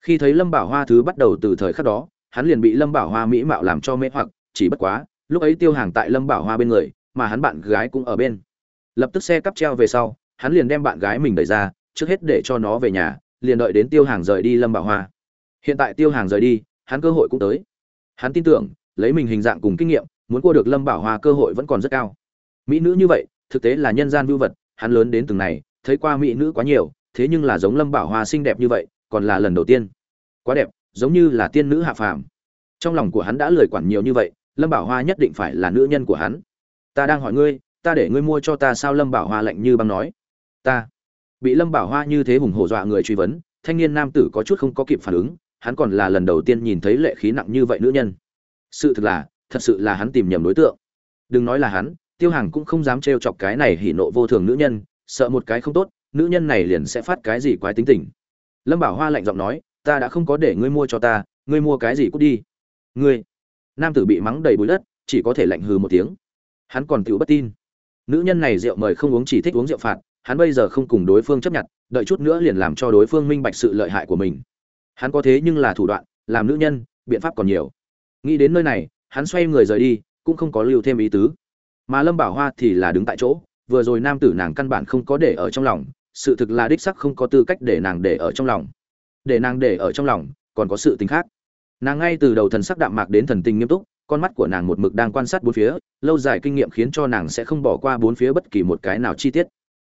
khi thấy lâm bảo hoa thứ bắt đầu từ thời khắc đó, hắn liền bị lâm bảo hoa mỹ mạo làm cho mê hoặc, chỉ bất quá, lúc ấy tiêu hàng tại lâm bảo hoa bên người, mà hắn bạn gái cũng ở bên. Lập tức xe cắp treo về sau, hắn liền đem bạn gái mình đẩy ra, trước hết để cho nó về nhà, liền đợi đến tiêu hàng rời đi lâm bảo hoa. Hiện tại tiêu hàng rời đi, hắn cơ hội cũng tới. Hắn tin tưởng, lấy mình hình dạng cùng kinh nghiệm, muốn qua được lâm bảo hoa cơ hội vẫn còn rất cao. Mỹ nữ như vậy, thực tế là nhân gian vưu vật, hắn lớn đến từng này, thấy qua mỹ nữ quá nhiều, thế nhưng là giống lâm bảo hoa xinh đẹp như vậy còn là lần đầu tiên. Quá đẹp, giống như là tiên nữ hạ phàm. Trong lòng của hắn đã lười quản nhiều như vậy, lâm bảo hoa nhất định phải là nữ nhân của hắn. Ta đang hỏi ngươi, ta để ngươi mua cho ta sao lâm bảo hoa lạnh như băng nói. Ta. Bị lâm bảo hoa như thế hùng hổ dọa người truy vấn, thanh niên nam tử có chút không có kịp phản ứng, hắn còn là lần đầu tiên nhìn thấy lệ khí nặng như vậy nữ nhân. Sự thực là, thật sự là hắn tìm nhầm đối tượng. Đừng nói là hắn, tiêu hàng cũng không dám trêu chọc cái này hỉ nộ vô thường nữ nhân, sợ một cái không tốt, nữ nhân này liền sẽ phát cái gì quái tính tình lâm bảo hoa lạnh giọng nói, ta đã không có để ngươi mua cho ta, ngươi mua cái gì cút đi. Ngươi? Nam tử bị mắng đầy bụi đất, chỉ có thể lạnh hừ một tiếng. Hắn còn tự bất tin. Nữ nhân này rượu mời không uống chỉ thích uống rượu phạt, hắn bây giờ không cùng đối phương chấp nhận, đợi chút nữa liền làm cho đối phương minh bạch sự lợi hại của mình. Hắn có thế nhưng là thủ đoạn, làm nữ nhân, biện pháp còn nhiều. Nghĩ đến nơi này, hắn xoay người rời đi, cũng không có lưu thêm ý tứ. Mà lâm bảo hoa thì là đứng tại chỗ, vừa rồi nam tử nàng căn bản không có để ở trong lòng sự thực là đích sắc không có tư cách để nàng để ở trong lòng. Để nàng để ở trong lòng, còn có sự tình khác. Nàng ngay từ đầu thần sắc đạm mạc đến thần tình nghiêm túc, con mắt của nàng một mực đang quan sát bốn phía, lâu dài kinh nghiệm khiến cho nàng sẽ không bỏ qua bốn phía bất kỳ một cái nào chi tiết.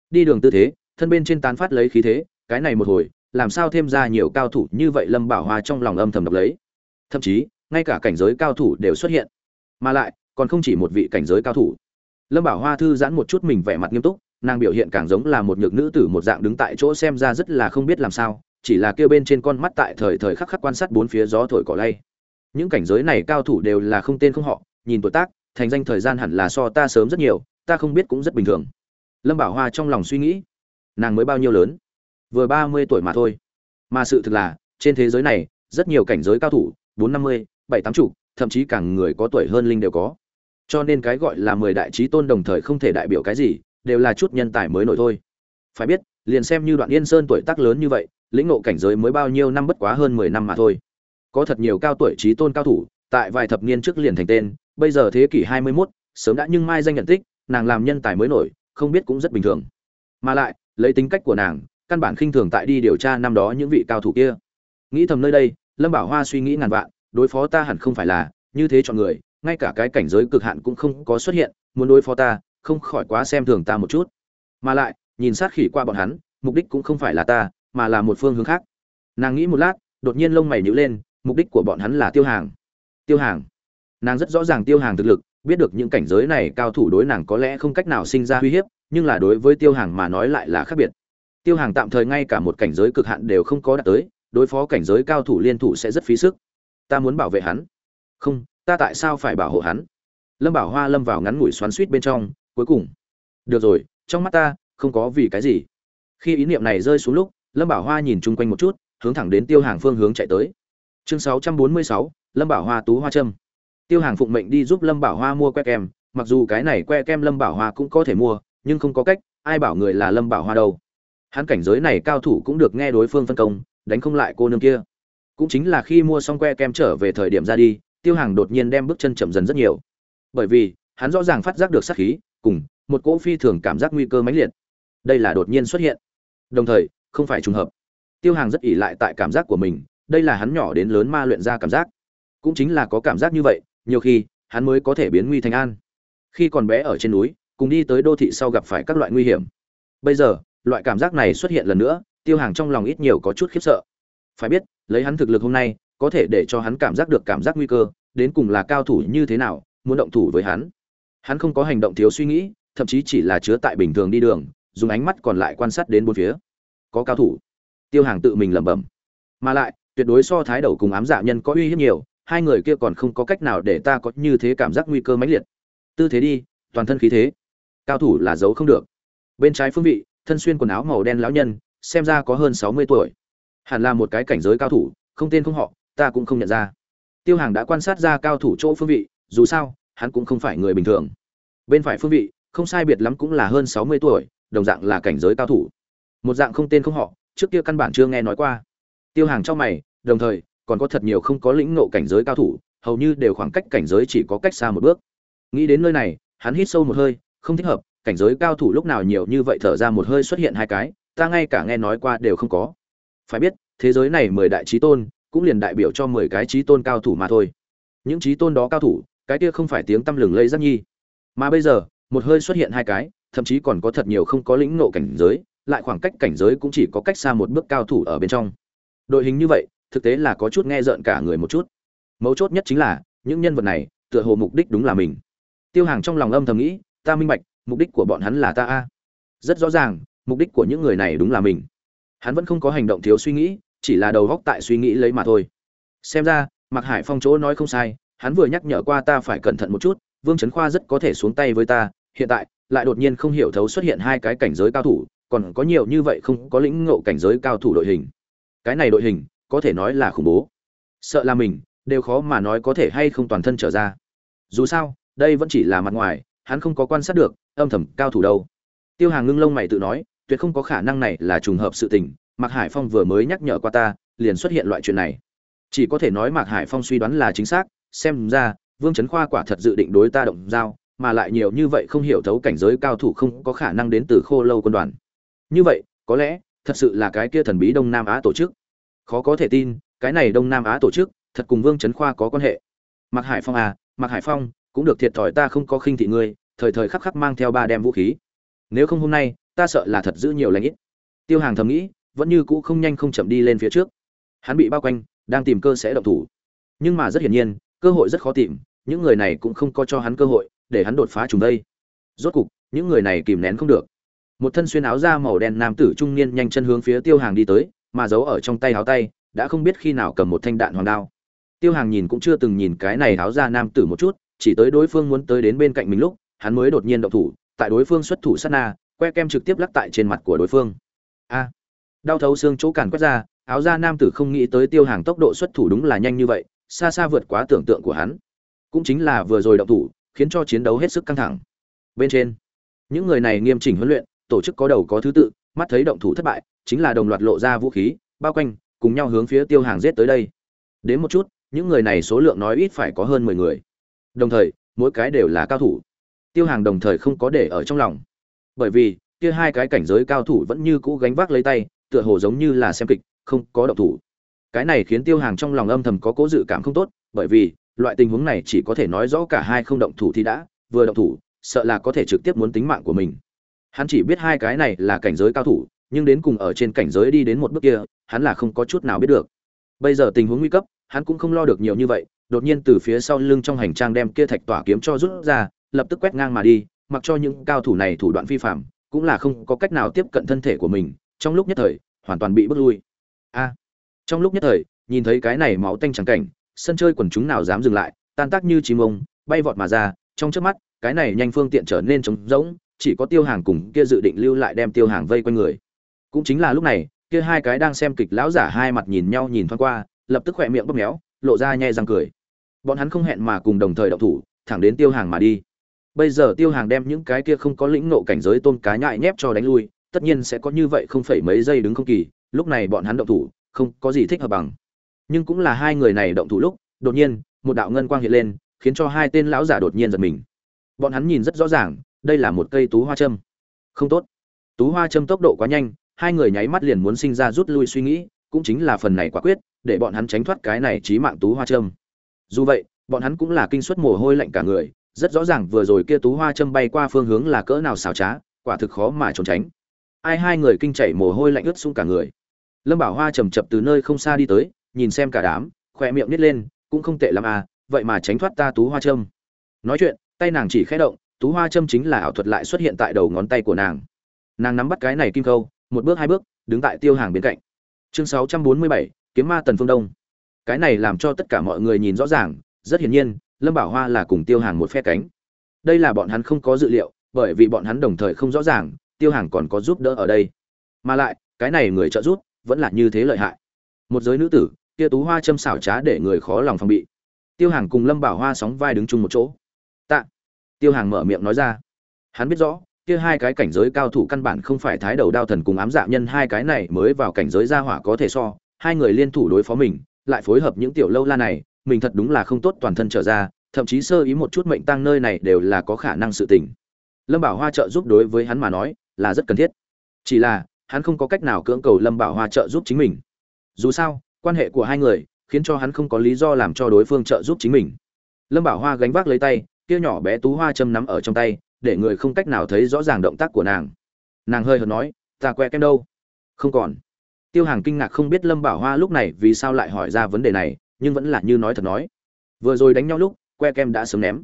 Đi đường tư thế, thân bên trên tán phát lấy khí thế, cái này một hồi, làm sao thêm ra nhiều cao thủ như vậy lâm bảo hoa trong lòng âm thầm độc lấy. Thậm chí, ngay cả cảnh giới cao thủ đều xuất hiện. Mà lại, còn không chỉ một vị cảnh giới cao thủ. Lâm bảo hoa thư giãn một chút mình vẻ mặt nghiêm túc nàng biểu hiện càng giống là một nhược nữ tử một dạng đứng tại chỗ xem ra rất là không biết làm sao, chỉ là kêu bên trên con mắt tại thời thời khắc khắc quan sát bốn phía gió thổi cỏ lay. Những cảnh giới này cao thủ đều là không tên không họ, nhìn tuổi tác, thành danh thời gian hẳn là so ta sớm rất nhiều, ta không biết cũng rất bình thường. Lâm bảo hoa trong lòng suy nghĩ, nàng mới bao nhiêu lớn? Vừa ba mươi tuổi mà thôi. Mà sự thực là, trên thế giới này, rất nhiều cảnh giới cao thủ, bốn năm mươi, bảy tám chục, thậm chí càng người có tuổi hơn linh đều có. Cho nên cái gọi là mười đại trí tôn đồng thời không thể đại biểu cái gì đều là chút nhân tài mới nổi thôi. Phải biết liền xem như đoạn yên sơn tuổi tác lớn như vậy lĩnh ngộ cảnh giới mới bao nhiêu năm bất quá hơn mười năm mà thôi. Có thật nhiều cao tuổi trí tôn cao thủ tại vài thập niên trước liền thành tên bây giờ thế kỷ hai mươi 21, sớm đã nhưng mai danh nhận tích nàng làm nhân tài mới nổi không biết cũng rất bình thường. Mà lại lấy tính cách của nàng căn bản khinh thường tại đi điều tra năm đó những vị cao thủ kia. Nghĩ thầm nơi đây lâm bảo hoa suy nghĩ ngàn vạn đối phó ta hẳn không phải là như thế chọn người ngay cả cái cảnh giới cực hạn cũng không có xuất hiện muốn đối phó ta không khỏi quá xem thường ta một chút. Mà lại, nhìn sát khỉ qua bọn hắn, mục đích cũng không phải là ta, mà là một phương hướng khác. Nàng nghĩ một lát, đột nhiên lông mày nhíu lên, mục đích của bọn hắn là tiêu hàng. Tiêu hàng. Nàng rất rõ ràng tiêu hàng thực lực, biết được những cảnh giới này cao thủ đối nàng có lẽ không cách nào sinh ra uy hiếp, nhưng là đối với tiêu hàng mà nói lại là khác biệt. Tiêu hàng tạm thời ngay cả một cảnh giới cực hạn đều không có đạt tới, đối phó cảnh giới cao thủ liên thủ sẽ rất phí sức. Ta muốn bảo vệ hắn. Không, ta tại sao phải bảo hộ hắn? Lâm bảo hoa lâm vào ngắn ngủi xoắn suýt bên trong cuối cùng. Được rồi trong mắt ta không có vì cái gì. Khi ý niệm này rơi xuống lúc lâm bảo hoa nhìn chung quanh một chút hướng thẳng đến tiêu hàng phương hướng chạy tới. Chương 646, lâm bảo hoa tú hoa trâm tiêu hàng phụng mệnh đi giúp lâm bảo hoa mua que kem mặc dù cái này que kem lâm bảo hoa cũng có thể mua nhưng không có cách ai bảo người là lâm bảo hoa đâu. Hắn cảnh giới này cao thủ cũng được nghe đối phương phân công đánh không lại cô nương kia. Cũng chính là khi mua xong que kem trở về thời điểm ra đi tiêu hàng đột nhiên đem bước chân chậm dần rất nhiều. Bởi vì hắn rõ ràng phát giác được sát khí cùng một cỗ phi thường cảm giác nguy cơ mãnh liệt. Đây là đột nhiên xuất hiện. Đồng thời, không phải trùng hợp. Tiêu hàng rất ỉ lại tại cảm giác của mình, đây là hắn nhỏ đến lớn ma luyện ra cảm giác. Cũng chính là có cảm giác như vậy, nhiều khi, hắn mới có thể biến nguy thành an. Khi còn bé ở trên núi, cùng đi tới đô thị sau gặp phải các loại nguy hiểm. Bây giờ, loại cảm giác này xuất hiện lần nữa, tiêu hàng trong lòng ít nhiều có chút khiếp sợ. Phải biết, lấy hắn thực lực hôm nay, có thể để cho hắn cảm giác được cảm giác nguy cơ, đến cùng là cao thủ như thế nào, muốn động thủ với hắn hắn không có hành động thiếu suy nghĩ, thậm chí chỉ là chứa tại bình thường đi đường, dùng ánh mắt còn lại quan sát đến bốn phía. Có cao thủ. Tiêu hàng tự mình lẩm bẩm. Mà lại, tuyệt đối so thái đầu cùng ám dạ nhân có uy hiếp nhiều, hai người kia còn không có cách nào để ta có như thế cảm giác nguy cơ mãnh liệt. Tư thế đi, toàn thân khí thế. Cao thủ là giấu không được. Bên trái phương vị, thân xuyên quần áo màu đen lão nhân, xem ra có hơn sáu mươi tuổi. Hẳn là một cái cảnh giới cao thủ, không tên không họ, ta cũng không nhận ra. Tiêu hàng đã quan sát ra cao thủ chỗ phương vị, dù sao hắn cũng không phải người bình thường. Bên phải phương vị, không sai biệt lắm cũng là hơn sáu mươi tuổi, đồng dạng là cảnh giới cao thủ. Một dạng không tên không họ, trước kia căn bản chưa nghe nói qua. Tiêu hàng trong mày, đồng thời, còn có thật nhiều không có lĩnh ngộ cảnh giới cao thủ, hầu như đều khoảng cách cảnh giới chỉ có cách xa một bước. Nghĩ đến nơi này, hắn hít sâu một hơi, không thích hợp, cảnh giới cao thủ lúc nào nhiều như vậy thở ra một hơi xuất hiện hai cái, ta ngay cả nghe nói qua đều không có. Phải biết, thế giới này mười đại trí tôn, cũng liền đại biểu cho mười cái trí tôn cao thủ mà thôi. Những trí tôn đó cao thủ cái kia không phải tiếng tăm lừng lây rất nhi. Mà bây giờ, một hơi xuất hiện hai cái, thậm chí còn có thật nhiều không có lĩnh ngộ cảnh giới, lại khoảng cách cảnh giới cũng chỉ có cách xa một bước cao thủ ở bên trong. Đội hình như vậy, thực tế là có chút nghe rợn cả người một chút. Mấu chốt nhất chính là, những nhân vật này, tựa hồ mục đích đúng là mình. Tiêu hàng trong lòng âm thầm nghĩ, ta minh bạch, mục đích của bọn hắn là ta a. Rất rõ ràng, mục đích của những người này đúng là mình. Hắn vẫn không có hành động thiếu suy nghĩ, chỉ là đầu góc tại suy nghĩ lấy mà thôi. Xem ra mặc hải phong chỗ nói không sai hắn vừa nhắc nhở qua ta phải cẩn thận một chút, vương trấn khoa rất có thể xuống tay với ta, hiện tại, lại đột nhiên không hiểu thấu xuất hiện hai cái cảnh giới cao thủ, còn có nhiều như vậy không có lĩnh ngộ cảnh giới cao thủ đội hình. Cái này đội hình, có thể nói là khủng bố. Sợ là mình, đều khó mà nói có thể hay không toàn thân trở ra. Dù sao, đây vẫn chỉ là mặt ngoài, hắn không có quan sát được, âm thầm cao thủ đâu. Tiêu hàng ngưng lông mày tự nói, tuyệt không có khả năng này là trùng hợp sự tình, mạc hải phong vừa mới nhắc nhở qua ta, liền xuất hiện loại chuyện này. Chỉ có thể nói mạc hải phong suy đoán là chính xác xem ra, vương trấn khoa quả thật dự định đối ta động giao, mà lại nhiều như vậy không hiểu thấu cảnh giới cao thủ không có khả năng đến từ khô lâu quân đoàn. Như vậy, có lẽ, thật sự là cái kia thần bí đông nam á tổ chức. Khó có thể tin, cái này đông nam á tổ chức, thật cùng vương trấn khoa có quan hệ. Mặc hải phong à mặc hải phong, cũng được thiệt thòi ta không có khinh thị ngươi, thời thời khắc khắc mang theo ba đem vũ khí. Nếu không hôm nay, ta sợ là thật giữ nhiều lãnh ít. Tiêu hàng thầm nghĩ, vẫn như cũ không nhanh không chậm đi lên phía trước. Hắn bị bao quanh, đang tìm cơ sẽ động thủ. Nhưng mà rất hiển nhiên cơ hội rất khó tìm, những người này cũng không có cho hắn cơ hội, để hắn đột phá chúng đây. Rốt cục, những người này kìm nén không được. Một thân xuyên áo da màu đen nam tử trung niên nhanh chân hướng phía tiêu hàng đi tới, mà giấu ở trong tay áo tay, đã không biết khi nào cầm một thanh đạn hoàng đao. Tiêu hàng nhìn cũng chưa từng nhìn cái này áo da nam tử một chút, chỉ tới đối phương muốn tới đến bên cạnh mình lúc, hắn mới đột nhiên động thủ, tại đối phương xuất thủ sát na, que kem trực tiếp lắc tại trên mặt của đối phương. A! Đau thấu xương chỗ càn quét ra, áo da nam tử không nghĩ tới tiêu hàng tốc độ xuất thủ đúng là nhanh như vậy xa xa vượt quá tưởng tượng của hắn. Cũng chính là vừa rồi động thủ, khiến cho chiến đấu hết sức căng thẳng. Bên trên, những người này nghiêm chỉnh huấn luyện, tổ chức có đầu có thứ tự, mắt thấy động thủ thất bại, chính là đồng loạt lộ ra vũ khí, bao quanh, cùng nhau hướng phía tiêu hàng giết tới đây. Đến một chút, những người này số lượng nói ít phải có hơn mười người. Đồng thời, mỗi cái đều là cao thủ. Tiêu hàng đồng thời không có để ở trong lòng. Bởi vì, kia hai cái cảnh giới cao thủ vẫn như cũ gánh vác lấy tay, tựa hồ giống như là xem kịch, không có động thủ cái này khiến tiêu hàng trong lòng âm thầm có cố dự cảm không tốt, bởi vì, loại tình huống này chỉ có thể nói rõ cả hai không động thủ thì đã, vừa động thủ, sợ là có thể trực tiếp muốn tính mạng của mình. Hắn chỉ biết hai cái này là cảnh giới cao thủ, nhưng đến cùng ở trên cảnh giới đi đến một bước kia, hắn là không có chút nào biết được. Bây giờ tình huống nguy cấp, hắn cũng không lo được nhiều như vậy, đột nhiên từ phía sau lưng trong hành trang đem kia thạch tỏa kiếm cho rút ra, lập tức quét ngang mà đi, mặc cho những cao thủ này thủ đoạn vi phạm, cũng là không có cách nào tiếp cận thân thể của mình, trong lúc nhất thời, hoàn toàn bị bước lui. A! Trong lúc nhất thời, nhìn thấy cái này máu tanh trắng cảnh, sân chơi quần chúng nào dám dừng lại, tan tác như chim ông, bay vọt mà ra, trong trước mắt, cái này nhanh phương tiện trở nên trống rỗng, chỉ có tiêu hàng cùng kia dự định lưu lại đem tiêu hàng vây quanh người. Cũng chính là lúc này, kia hai cái đang xem kịch lão giả hai mặt nhìn nhau nhìn thoáng qua, lập tức khỏe miệng bóp méo, lộ ra nhẹ răng cười. Bọn hắn không hẹn mà cùng đồng thời động thủ, thẳng đến tiêu hàng mà đi. Bây giờ tiêu hàng đem những cái kia không có lĩnh nộ cảnh giới tôn cá nhại nhép cho đánh lui, tất nhiên sẽ có như vậy không phải mấy giây đứng không kỳ, lúc này bọn hắn động thủ không có gì thích hợp bằng. Nhưng cũng là hai người này động thủ lúc, đột nhiên, một đạo ngân quang hiện lên, khiến cho hai tên lão giả đột nhiên giật mình. Bọn hắn nhìn rất rõ ràng, đây là một cây tú hoa châm. Không tốt. Tú hoa châm tốc độ quá nhanh, hai người nháy mắt liền muốn sinh ra rút lui suy nghĩ, cũng chính là phần này quả quyết, để bọn hắn tránh thoát cái này trí mạng tú hoa châm. Dù vậy, bọn hắn cũng là kinh suất mồ hôi lạnh cả người, rất rõ ràng vừa rồi kia tú hoa châm bay qua phương hướng là cỡ nào xảo trá, quả thực khó mà trốn tránh. Ai hai người kinh chảy mồ hôi lạnh ướt sũng cả người lâm bảo hoa chầm chập từ nơi không xa đi tới, nhìn xem cả đám khoe miệng nít lên, cũng không tệ lắm à vậy mà tránh thoát ta tú hoa trâm. nói chuyện, tay nàng chỉ khẽ động, tú hoa trâm chính là ảo thuật lại xuất hiện tại đầu ngón tay của nàng. Nàng nắm bắt cái này kim câu, một bước hai bước, đứng tại tiêu hàng bên cạnh. Chương sáu trăm bốn mươi bảy, kiếm ma tần phương đông. Cái này làm cho tất cả mọi người nhìn rõ ràng, rất hiển nhiên, lâm bảo hoa là cùng tiêu hàng một phe cánh. Đây là bọn hắn không có dự liệu, bởi vì bọn hắn đồng thời không rõ ràng, tiêu hàng còn có giúp đỡ ở đây. Mà lại, cái này người trợ giúp vẫn là như thế lợi hại. Một giới nữ tử, kia tú hoa châm xảo trá để người khó lòng phòng bị. Tiêu hàng cùng lâm bảo hoa sóng vai đứng chung một chỗ. Tạ. Tiêu hàng mở miệng nói ra. Hắn biết rõ, kia hai cái cảnh giới cao thủ căn bản không phải thái đầu đao thần cùng ám dạ nhân hai cái này mới vào cảnh giới gia hỏa có thể so, hai người liên thủ đối phó mình, lại phối hợp những tiểu lâu la này, mình thật đúng là không tốt toàn thân trở ra, thậm chí sơ ý một chút mệnh tăng nơi này đều là có khả năng sự tình. Lâm bảo hoa trợ giúp đối với hắn mà nói là rất cần thiết. Chỉ là hắn không có cách nào cưỡng cầu lâm bảo hoa trợ giúp chính mình. Dù sao, quan hệ của hai người khiến cho hắn không có lý do làm cho đối phương trợ giúp chính mình. Lâm bảo hoa gánh vác lấy tay, kia nhỏ bé tú hoa châm nắm ở trong tay, để người không cách nào thấy rõ ràng động tác của nàng. Nàng hơi hợt nói, ta que kem đâu? Không còn. Tiêu hàng kinh ngạc không biết lâm bảo hoa lúc này vì sao lại hỏi ra vấn đề này, nhưng vẫn là như nói thật nói. Vừa rồi đánh nhau lúc, que kem đã sớm ném.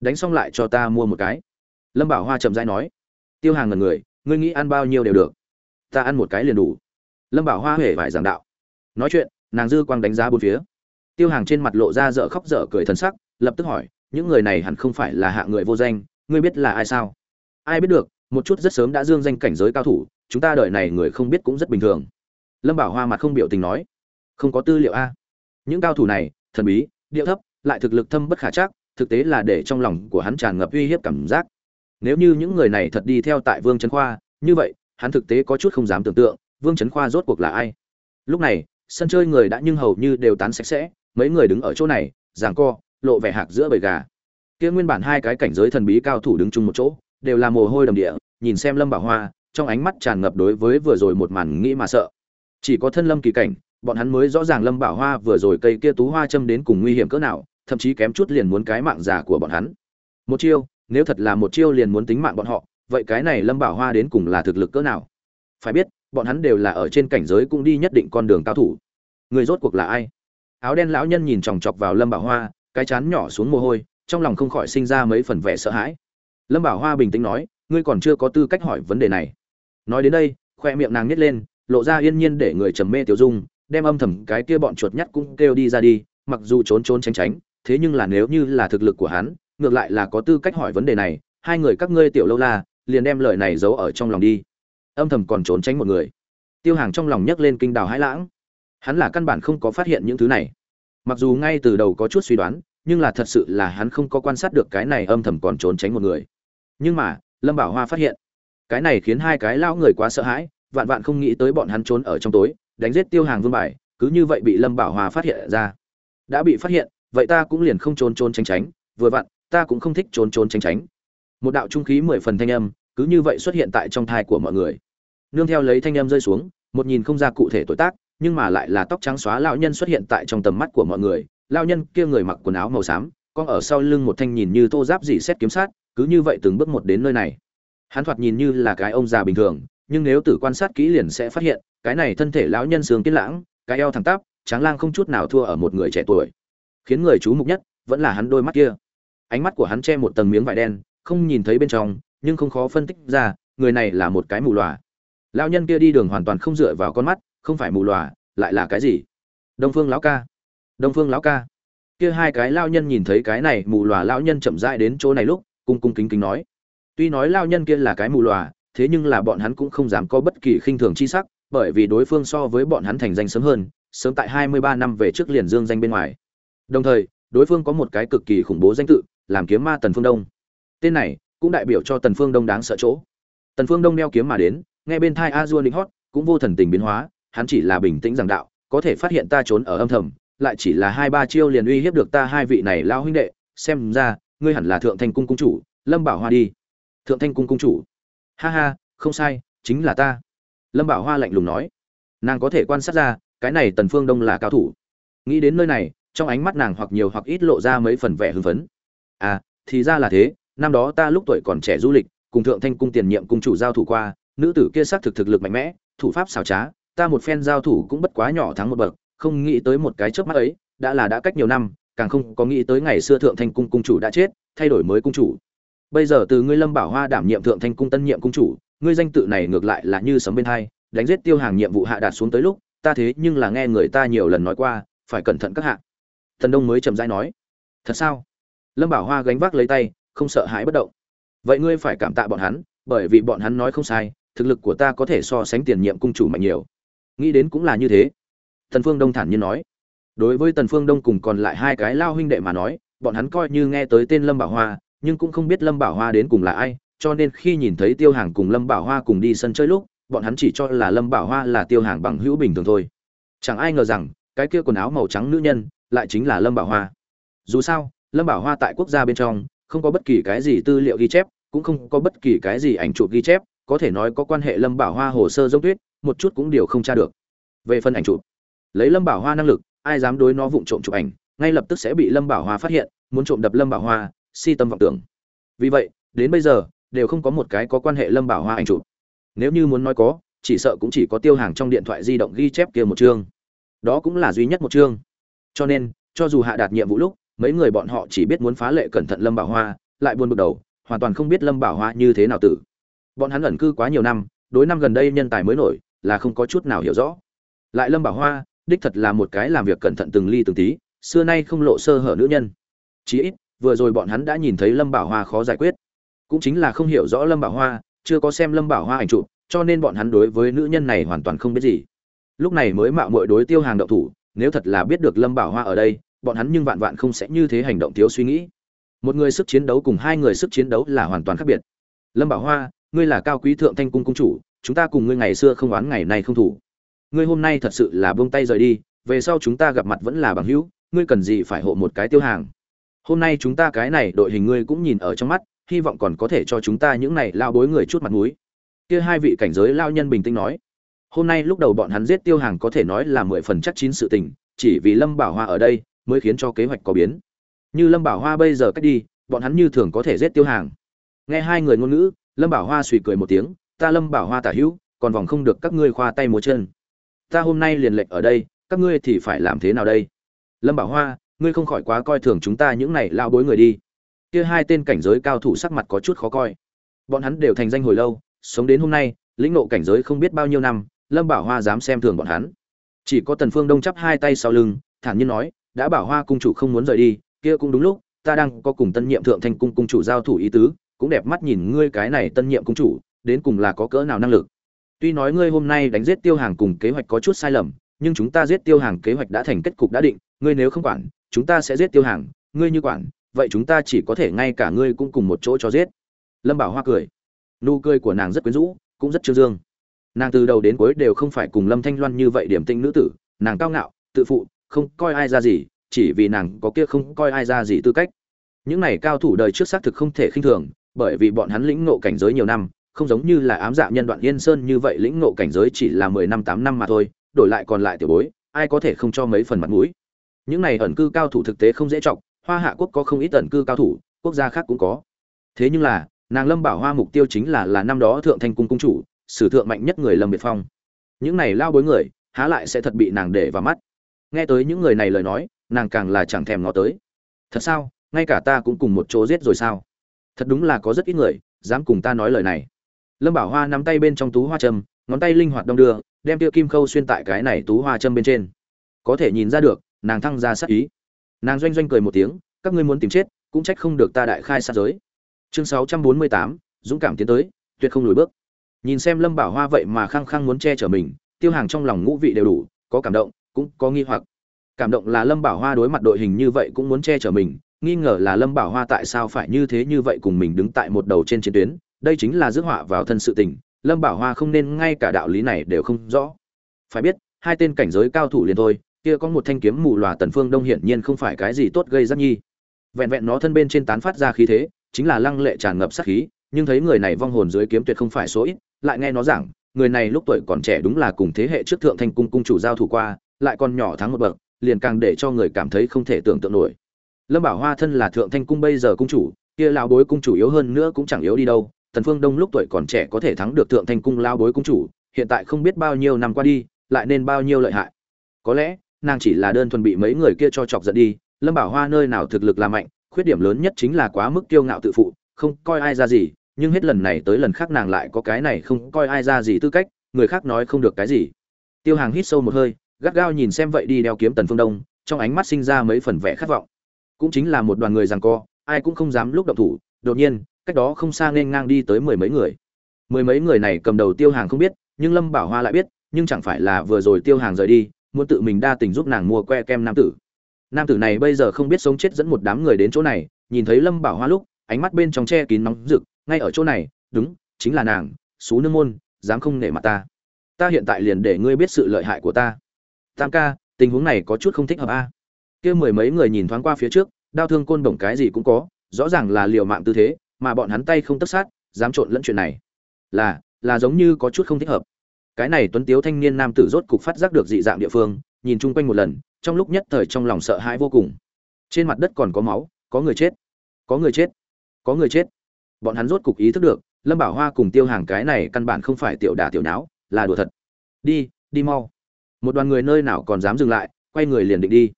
Đánh xong lại cho ta mua một cái. Lâm bảo hoa chậm rãi nói. Tiêu hàng ngẩn người, ngươi nghĩ ăn bao nhiêu đều được ta ăn một cái liền đủ. Lâm bảo hoa huệ vải giảng đạo. Nói chuyện, nàng dư quang đánh giá bốn phía. Tiêu hàng trên mặt lộ ra dở khóc dở cười thần sắc, lập tức hỏi, những người này hẳn không phải là hạ người vô danh, ngươi biết là ai sao? Ai biết được, một chút rất sớm đã dương danh cảnh giới cao thủ, chúng ta đợi này người không biết cũng rất bình thường. Lâm bảo hoa mặt không biểu tình nói, không có tư liệu a. Những cao thủ này, thần bí điệu thấp, lại thực lực thâm bất khả chắc, thực tế là để trong lòng của hắn tràn ngập uy hiếp cảm giác. Nếu như những người này thật đi theo tại vương trấn khoa, như vậy hắn thực tế có chút không dám tưởng tượng, vương trấn khoa rốt cuộc là ai? Lúc này, sân chơi người đã nhưng hầu như đều tán sạch sẽ, mấy người đứng ở chỗ này giằng co, lộ vẻ hạc giữa bầy gà. Kia nguyên bản hai cái cảnh giới thần bí cao thủ đứng chung một chỗ, đều là mồ hôi đầm địa, nhìn xem lâm bảo hoa, trong ánh mắt tràn ngập đối với vừa rồi một màn nghĩ mà sợ. Chỉ có thân lâm kỳ cảnh, bọn hắn mới rõ ràng lâm bảo hoa vừa rồi cây kia tú hoa châm đến cùng nguy hiểm cỡ nào, thậm chí kém chút liền muốn cái mạng già của bọn hắn. Một chiêu, nếu thật là một chiêu liền muốn tính mạng bọn họ vậy cái này lâm bảo hoa đến cùng là thực lực cỡ nào? Phải biết, bọn hắn đều là ở trên cảnh giới cũng đi nhất định con đường cao thủ. Người rốt cuộc là ai? Áo đen lão nhân nhìn chòng chọc vào lâm bảo hoa, cái chán nhỏ xuống mồ hôi, trong lòng không khỏi sinh ra mấy phần vẻ sợ hãi. Lâm bảo hoa bình tĩnh nói, ngươi còn chưa có tư cách hỏi vấn đề này. Nói đến đây, khoe miệng nàng nhét lên, lộ ra yên nhiên để người trầm mê tiểu dung, đem âm thầm cái kia bọn chuột nhắt cũng kêu đi ra đi, mặc dù trốn trốn tránh tránh, thế nhưng là nếu như là thực lực của hắn, ngược lại là có tư cách hỏi vấn đề này. Hai người các ngươi tiểu lâu la liền đem lời này giấu ở trong lòng đi. Âm thầm còn trốn tránh một người. Tiêu hàng trong lòng nhấc lên kinh đào hãi lãng. Hắn là căn bản không có phát hiện những thứ này. Mặc dù ngay từ đầu có chút suy đoán, nhưng là thật sự là hắn không có quan sát được cái này âm thầm còn trốn tránh một người. Nhưng mà, lâm bảo hoa phát hiện, cái này khiến hai cái lao người quá sợ hãi, vạn vạn không nghĩ tới bọn hắn trốn ở trong tối, đánh giết tiêu hàng vương bài, cứ như vậy bị lâm bảo hoa phát hiện ra. Đã bị phát hiện, vậy ta cũng liền không trốn trốn tránh tránh, vừa vặn, ta cũng không thích trốn trốn tránh tránh một đạo trung khí mười phần thanh âm, cứ như vậy xuất hiện tại trong thai của mọi người. Nương theo lấy thanh âm rơi xuống, một nhìn không ra cụ thể tuổi tác, nhưng mà lại là tóc trắng xóa lão nhân xuất hiện tại trong tầm mắt của mọi người. Lão nhân kia người mặc quần áo màu xám con ở sau lưng một thanh nhìn như tô giáp dỉ xét kiếm sát, cứ như vậy từng bước một đến nơi này. Hắn thoạt nhìn như là cái ông già bình thường, nhưng nếu tử quan sát kỹ liền sẽ phát hiện, cái này thân thể lão nhân sướng kiên lãng, cái eo thẳng tắp, tráng lang không chút nào thua ở một người trẻ tuổi. Khiến người chú mục nhất vẫn là hắn đôi mắt kia. Ánh mắt của hắn che một tầng miếng vải đen không nhìn thấy bên trong, nhưng không khó phân tích ra, người này là một cái mù lòa. Lão nhân kia đi đường hoàn toàn không dựa vào con mắt, không phải mù lòa, lại là cái gì? Đông phương lão ca. Đông phương lão ca. Kia hai cái lao nhân nhìn thấy cái này mù lòa, lão nhân chậm rãi đến chỗ này lúc, cung cung kính kính nói. Tuy nói lao nhân kia là cái mù lòa, thế nhưng là bọn hắn cũng không dám có bất kỳ khinh thường chi sắc, bởi vì đối phương so với bọn hắn thành danh sớm hơn, sớm tại hai mươi ba năm về trước liền dương danh bên ngoài. Đồng thời, đối phương có một cái cực kỳ khủng bố danh tự, làm kiếm ma tần phương đông tên này cũng đại biểu cho tần phương đông đáng sợ chỗ. Tần phương đông đeo kiếm mà đến, nghe bên thai a dua lính hót, cũng vô thần tình biến hóa, hắn chỉ là bình tĩnh giảng đạo, có thể phát hiện ta trốn ở âm thầm, lại chỉ là hai ba chiêu liền uy hiếp được ta hai vị này lao huynh đệ, xem ra, ngươi hẳn là thượng thanh cung cung chủ, lâm bảo hoa đi. Thượng thanh cung cung chủ. Ha ha, không sai, chính là ta. Lâm bảo hoa lạnh lùng nói. Nàng có thể quan sát ra, cái này tần phương đông là cao thủ. Nghĩ đến nơi này, trong ánh mắt nàng hoặc nhiều hoặc ít lộ ra mấy phần vẻ hưng phấn. À thì ra là thế năm đó ta lúc tuổi còn trẻ du lịch, cùng thượng thanh cung tiền nhiệm cung chủ giao thủ qua, nữ tử kia xác thực thực lực mạnh mẽ, thủ pháp xảo trá, ta một phen giao thủ cũng bất quá nhỏ thắng một bậc, không nghĩ tới một cái chớp mắt ấy, đã là đã cách nhiều năm, càng không có nghĩ tới ngày xưa thượng thanh cung cung chủ đã chết, thay đổi mới cung chủ. Bây giờ từ ngươi lâm bảo hoa đảm nhiệm thượng thanh cung tân nhiệm cung chủ, ngươi danh tự này ngược lại là như sấm bên hai, đánh giết tiêu hàng nhiệm vụ hạ đạt xuống tới lúc, ta thế nhưng là nghe người ta nhiều lần nói qua, phải cẩn thận các hạ. Thần đông mới chậm rãi nói, thật sao? Lâm bảo hoa gánh vác lấy tay không sợ hãi bất động. Vậy ngươi phải cảm tạ bọn hắn, bởi vì bọn hắn nói không sai, thực lực của ta có thể so sánh tiền nhiệm cung chủ mạnh nhiều. Nghĩ đến cũng là như thế. Tần phương đông thản nhiên nói. Đối với tần phương đông cùng còn lại hai cái lao huynh đệ mà nói, bọn hắn coi như nghe tới tên lâm bảo hoa, nhưng cũng không biết lâm bảo hoa đến cùng là ai, cho nên khi nhìn thấy tiêu hàng cùng lâm bảo hoa cùng đi sân chơi lúc, bọn hắn chỉ cho là lâm bảo hoa là tiêu hàng bằng hữu bình thường thôi. Chẳng ai ngờ rằng, cái kia quần áo màu trắng nữ nhân, lại chính là lâm bảo hoa. Dù sao, lâm bảo hoa tại quốc gia bên trong không có bất kỳ cái gì tư liệu ghi chép, cũng không có bất kỳ cái gì ảnh chụp ghi chép, có thể nói có quan hệ lâm bảo hoa hồ sơ giống tuyết, một chút cũng điều không tra được. Về phần ảnh chụp, lấy lâm bảo hoa năng lực, ai dám đối nó vụng trộm chụp ảnh, ngay lập tức sẽ bị lâm bảo hoa phát hiện, muốn trộm đập lâm bảo hoa, si tâm vọng tưởng. Vì vậy, đến bây giờ, đều không có một cái có quan hệ lâm bảo hoa ảnh chụp. Nếu như muốn nói có, chỉ sợ cũng chỉ có tiêu hàng trong điện thoại di động ghi chép kia một chương. Đó cũng là duy nhất một chương. Cho nên, cho dù hạ đạt nhiệm vụ lúc mấy người bọn họ chỉ biết muốn phá lệ cẩn thận lâm bảo hoa, lại buồn bực đầu, hoàn toàn không biết lâm bảo hoa như thế nào tử. Bọn hắn ẩn cư quá nhiều năm, đối năm gần đây nhân tài mới nổi, là không có chút nào hiểu rõ. Lại lâm bảo hoa, đích thật là một cái làm việc cẩn thận từng ly từng tí, xưa nay không lộ sơ hở nữ nhân. Chí ít, vừa rồi bọn hắn đã nhìn thấy lâm bảo hoa khó giải quyết. Cũng chính là không hiểu rõ lâm bảo hoa, chưa có xem lâm bảo hoa ảnh chụp, cho nên bọn hắn đối với nữ nhân này hoàn toàn không biết gì. Lúc này mới mạo muội đối tiêu hàng đậu thủ, nếu thật là biết được lâm bảo hoa ở đây bọn hắn nhưng vạn vạn không sẽ như thế hành động thiếu suy nghĩ. Một người sức chiến đấu cùng hai người sức chiến đấu là hoàn toàn khác biệt. Lâm bảo hoa, ngươi là cao quý thượng thanh cung cung chủ, chúng ta cùng ngươi ngày xưa không oán ngày nay không thủ. Ngươi hôm nay thật sự là buông tay rời đi, về sau chúng ta gặp mặt vẫn là bằng hữu, ngươi cần gì phải hộ một cái tiêu hàng. Hôm nay chúng ta cái này đội hình ngươi cũng nhìn ở trong mắt, hy vọng còn có thể cho chúng ta những này lao bối người chút mặt mũi. Kia hai vị cảnh giới lao nhân bình tĩnh nói. Hôm nay lúc đầu bọn hắn giết tiêu hàng có thể nói là mười phần chắc chín sự tình, chỉ vì lâm bảo hoa ở đây mới khiến cho kế hoạch có biến. Như lâm bảo hoa bây giờ cách đi, bọn hắn như thường có thể giết tiêu hàng. Nghe hai người ngôn ngữ, lâm bảo hoa suy cười một tiếng, ta lâm bảo hoa tả hữu, còn vòng không được các ngươi khoa tay múa chân. Ta hôm nay liền lệnh ở đây, các ngươi thì phải làm thế nào đây? Lâm bảo hoa, ngươi không khỏi quá coi thường chúng ta những này lao bối người đi. Kia hai tên cảnh giới cao thủ sắc mặt có chút khó coi. Bọn hắn đều thành danh hồi lâu, sống đến hôm nay, lĩnh ngộ cảnh giới không biết bao nhiêu năm, lâm bảo hoa dám xem thường bọn hắn. Chỉ có tần phương đông chắp hai tay sau lưng, thản nhiên nói đã bảo hoa cung chủ không muốn rời đi, kia cũng đúng lúc, ta đang có cùng tân nhiệm thượng thanh cung cung chủ giao thủ ý tứ, cũng đẹp mắt nhìn ngươi cái này tân nhiệm cung chủ, đến cùng là có cỡ nào năng lực. Tuy nói ngươi hôm nay đánh giết tiêu hàng cùng kế hoạch có chút sai lầm, nhưng chúng ta giết tiêu hàng kế hoạch đã thành kết cục đã định, ngươi nếu không quản, chúng ta sẽ giết tiêu hàng, ngươi như quản, vậy chúng ta chỉ có thể ngay cả ngươi cũng cùng một chỗ cho giết. Lâm bảo hoa cười. Nụ cười của nàng rất quyến rũ, cũng rất trương dương. Nàng từ đầu đến cuối đều không phải cùng lâm thanh loan như vậy điểm tinh nữ tử, nàng cao ngạo, tự phụ không coi ai ra gì, chỉ vì nàng có kia không coi ai ra gì tư cách. Những này cao thủ đời trước xác thực không thể khinh thường, bởi vì bọn hắn lĩnh ngộ cảnh giới nhiều năm, không giống như là ám dạ nhân đoạn yên sơn như vậy lĩnh ngộ cảnh giới chỉ là mười năm, tám năm mà thôi, đổi lại còn lại tiểu bối, ai có thể không cho mấy phần mặt mũi. Những này ẩn cư cao thủ thực tế không dễ trọng hoa hạ quốc có không ít ẩn cư cao thủ, quốc gia khác cũng có. Thế nhưng là, nàng lâm bảo hoa mục tiêu chính là là năm đó thượng thanh cung cung chủ, sử thượng mạnh nhất người lâm biệt phong. Những này lao bối người, há lại sẽ thật bị nàng để vào mắt nghe tới những người này lời nói, nàng càng là chẳng thèm ngó tới. Thật sao? Ngay cả ta cũng cùng một chỗ giết rồi sao? Thật đúng là có rất ít người dám cùng ta nói lời này. Lâm bảo hoa nắm tay bên trong tú hoa trâm ngón tay linh hoạt đong đưa, đem tiêu kim khâu xuyên tại cái này tú hoa châm bên trên. Có thể nhìn ra được, nàng thăng ra sát ý. Nàng doanh doanh cười một tiếng, các ngươi muốn tìm chết, cũng trách không được ta đại khai sát giới. Chương sáu trăm bốn mươi tám, dũng cảm tiến tới, tuyệt không lùi bước. Nhìn xem lâm bảo hoa vậy mà khăng khăng muốn che chở mình, tiêu hàng trong lòng ngũ vị đều đủ, có cảm động cũng có nghi hoặc. Cảm động là lâm bảo hoa đối mặt đội hình như vậy cũng muốn che chở mình, nghi ngờ là lâm bảo hoa tại sao phải như thế như vậy cùng mình đứng tại một đầu trên chiến tuyến, đây chính là rước họa vào thân sự tình, lâm bảo hoa không nên ngay cả đạo lý này đều không rõ. Phải biết, hai tên cảnh giới cao thủ liền thôi, kia có một thanh kiếm mù lòa tần phương đông hiển nhiên không phải cái gì tốt gây rất nhi. Vẹn vẹn nó thân bên trên tán phát ra khí thế, chính là lăng lệ tràn ngập sát khí, nhưng thấy người này vong hồn dưới kiếm tuyệt không phải số ít, lại nghe nó rằng người này lúc tuổi còn trẻ đúng là cùng thế hệ trước thượng thanh cung cung chủ giao thủ qua lại còn nhỏ thắng một bậc, liền càng để cho người cảm thấy không thể tưởng tượng nổi. Lâm bảo hoa thân là thượng thanh cung bây giờ cung chủ, kia lao bối cung chủ yếu hơn nữa cũng chẳng yếu đi đâu. Tần phương đông lúc tuổi còn trẻ có thể thắng được thượng thanh cung lao bối cung chủ, hiện tại không biết bao nhiêu năm qua đi, lại nên bao nhiêu lợi hại. Có lẽ, nàng chỉ là đơn thuần bị mấy người kia cho chọc giận đi. Lâm bảo hoa nơi nào thực lực là mạnh, khuyết điểm lớn nhất chính là quá mức kiêu ngạo tự phụ, không coi ai ra gì, nhưng hết lần này tới lần khác nàng lại có cái này không coi ai ra gì tư cách, người khác nói không được cái gì. Tiêu hàng hít sâu một hơi gắt gao nhìn xem vậy đi đeo kiếm tần phương đông, trong ánh mắt sinh ra mấy phần vẻ khát vọng. Cũng chính là một đoàn người giằng co, ai cũng không dám lúc động thủ, đột nhiên, cách đó không xa nên ngang đi tới mười mấy người. Mười mấy người này cầm đầu tiêu hàng không biết, nhưng lâm bảo hoa lại biết, nhưng chẳng phải là vừa rồi tiêu hàng rời đi, muốn tự mình đa tình giúp nàng mua que kem nam tử. Nam tử này bây giờ không biết sống chết dẫn một đám người đến chỗ này, nhìn thấy lâm bảo hoa lúc, ánh mắt bên trong che kín nóng rực, ngay ở chỗ này, đúng, chính là nàng, xú nương môn, dám không nể mặt ta. Ta hiện tại liền để ngươi biết sự lợi hại của ta tam ca tình huống này có chút không thích hợp a. Kia mười mấy người nhìn thoáng qua phía trước đau thương côn bổng cái gì cũng có rõ ràng là liều mạng tư thế mà bọn hắn tay không tất sát dám trộn lẫn chuyện này. Là là giống như có chút không thích hợp. Cái này tuấn tiếu thanh niên nam tử rốt cục phát giác được dị dạng địa phương nhìn chung quanh một lần trong lúc nhất thời trong lòng sợ hãi vô cùng. Trên mặt đất còn có máu có người chết có người chết có người chết. Bọn hắn rốt cục ý thức được lâm bảo hoa cùng tiêu hàng cái này căn bản không phải tiểu đả tiểu não, là đùa thật. Đi đi mau một đoàn người nơi nào còn dám dừng lại, quay người liền định đi.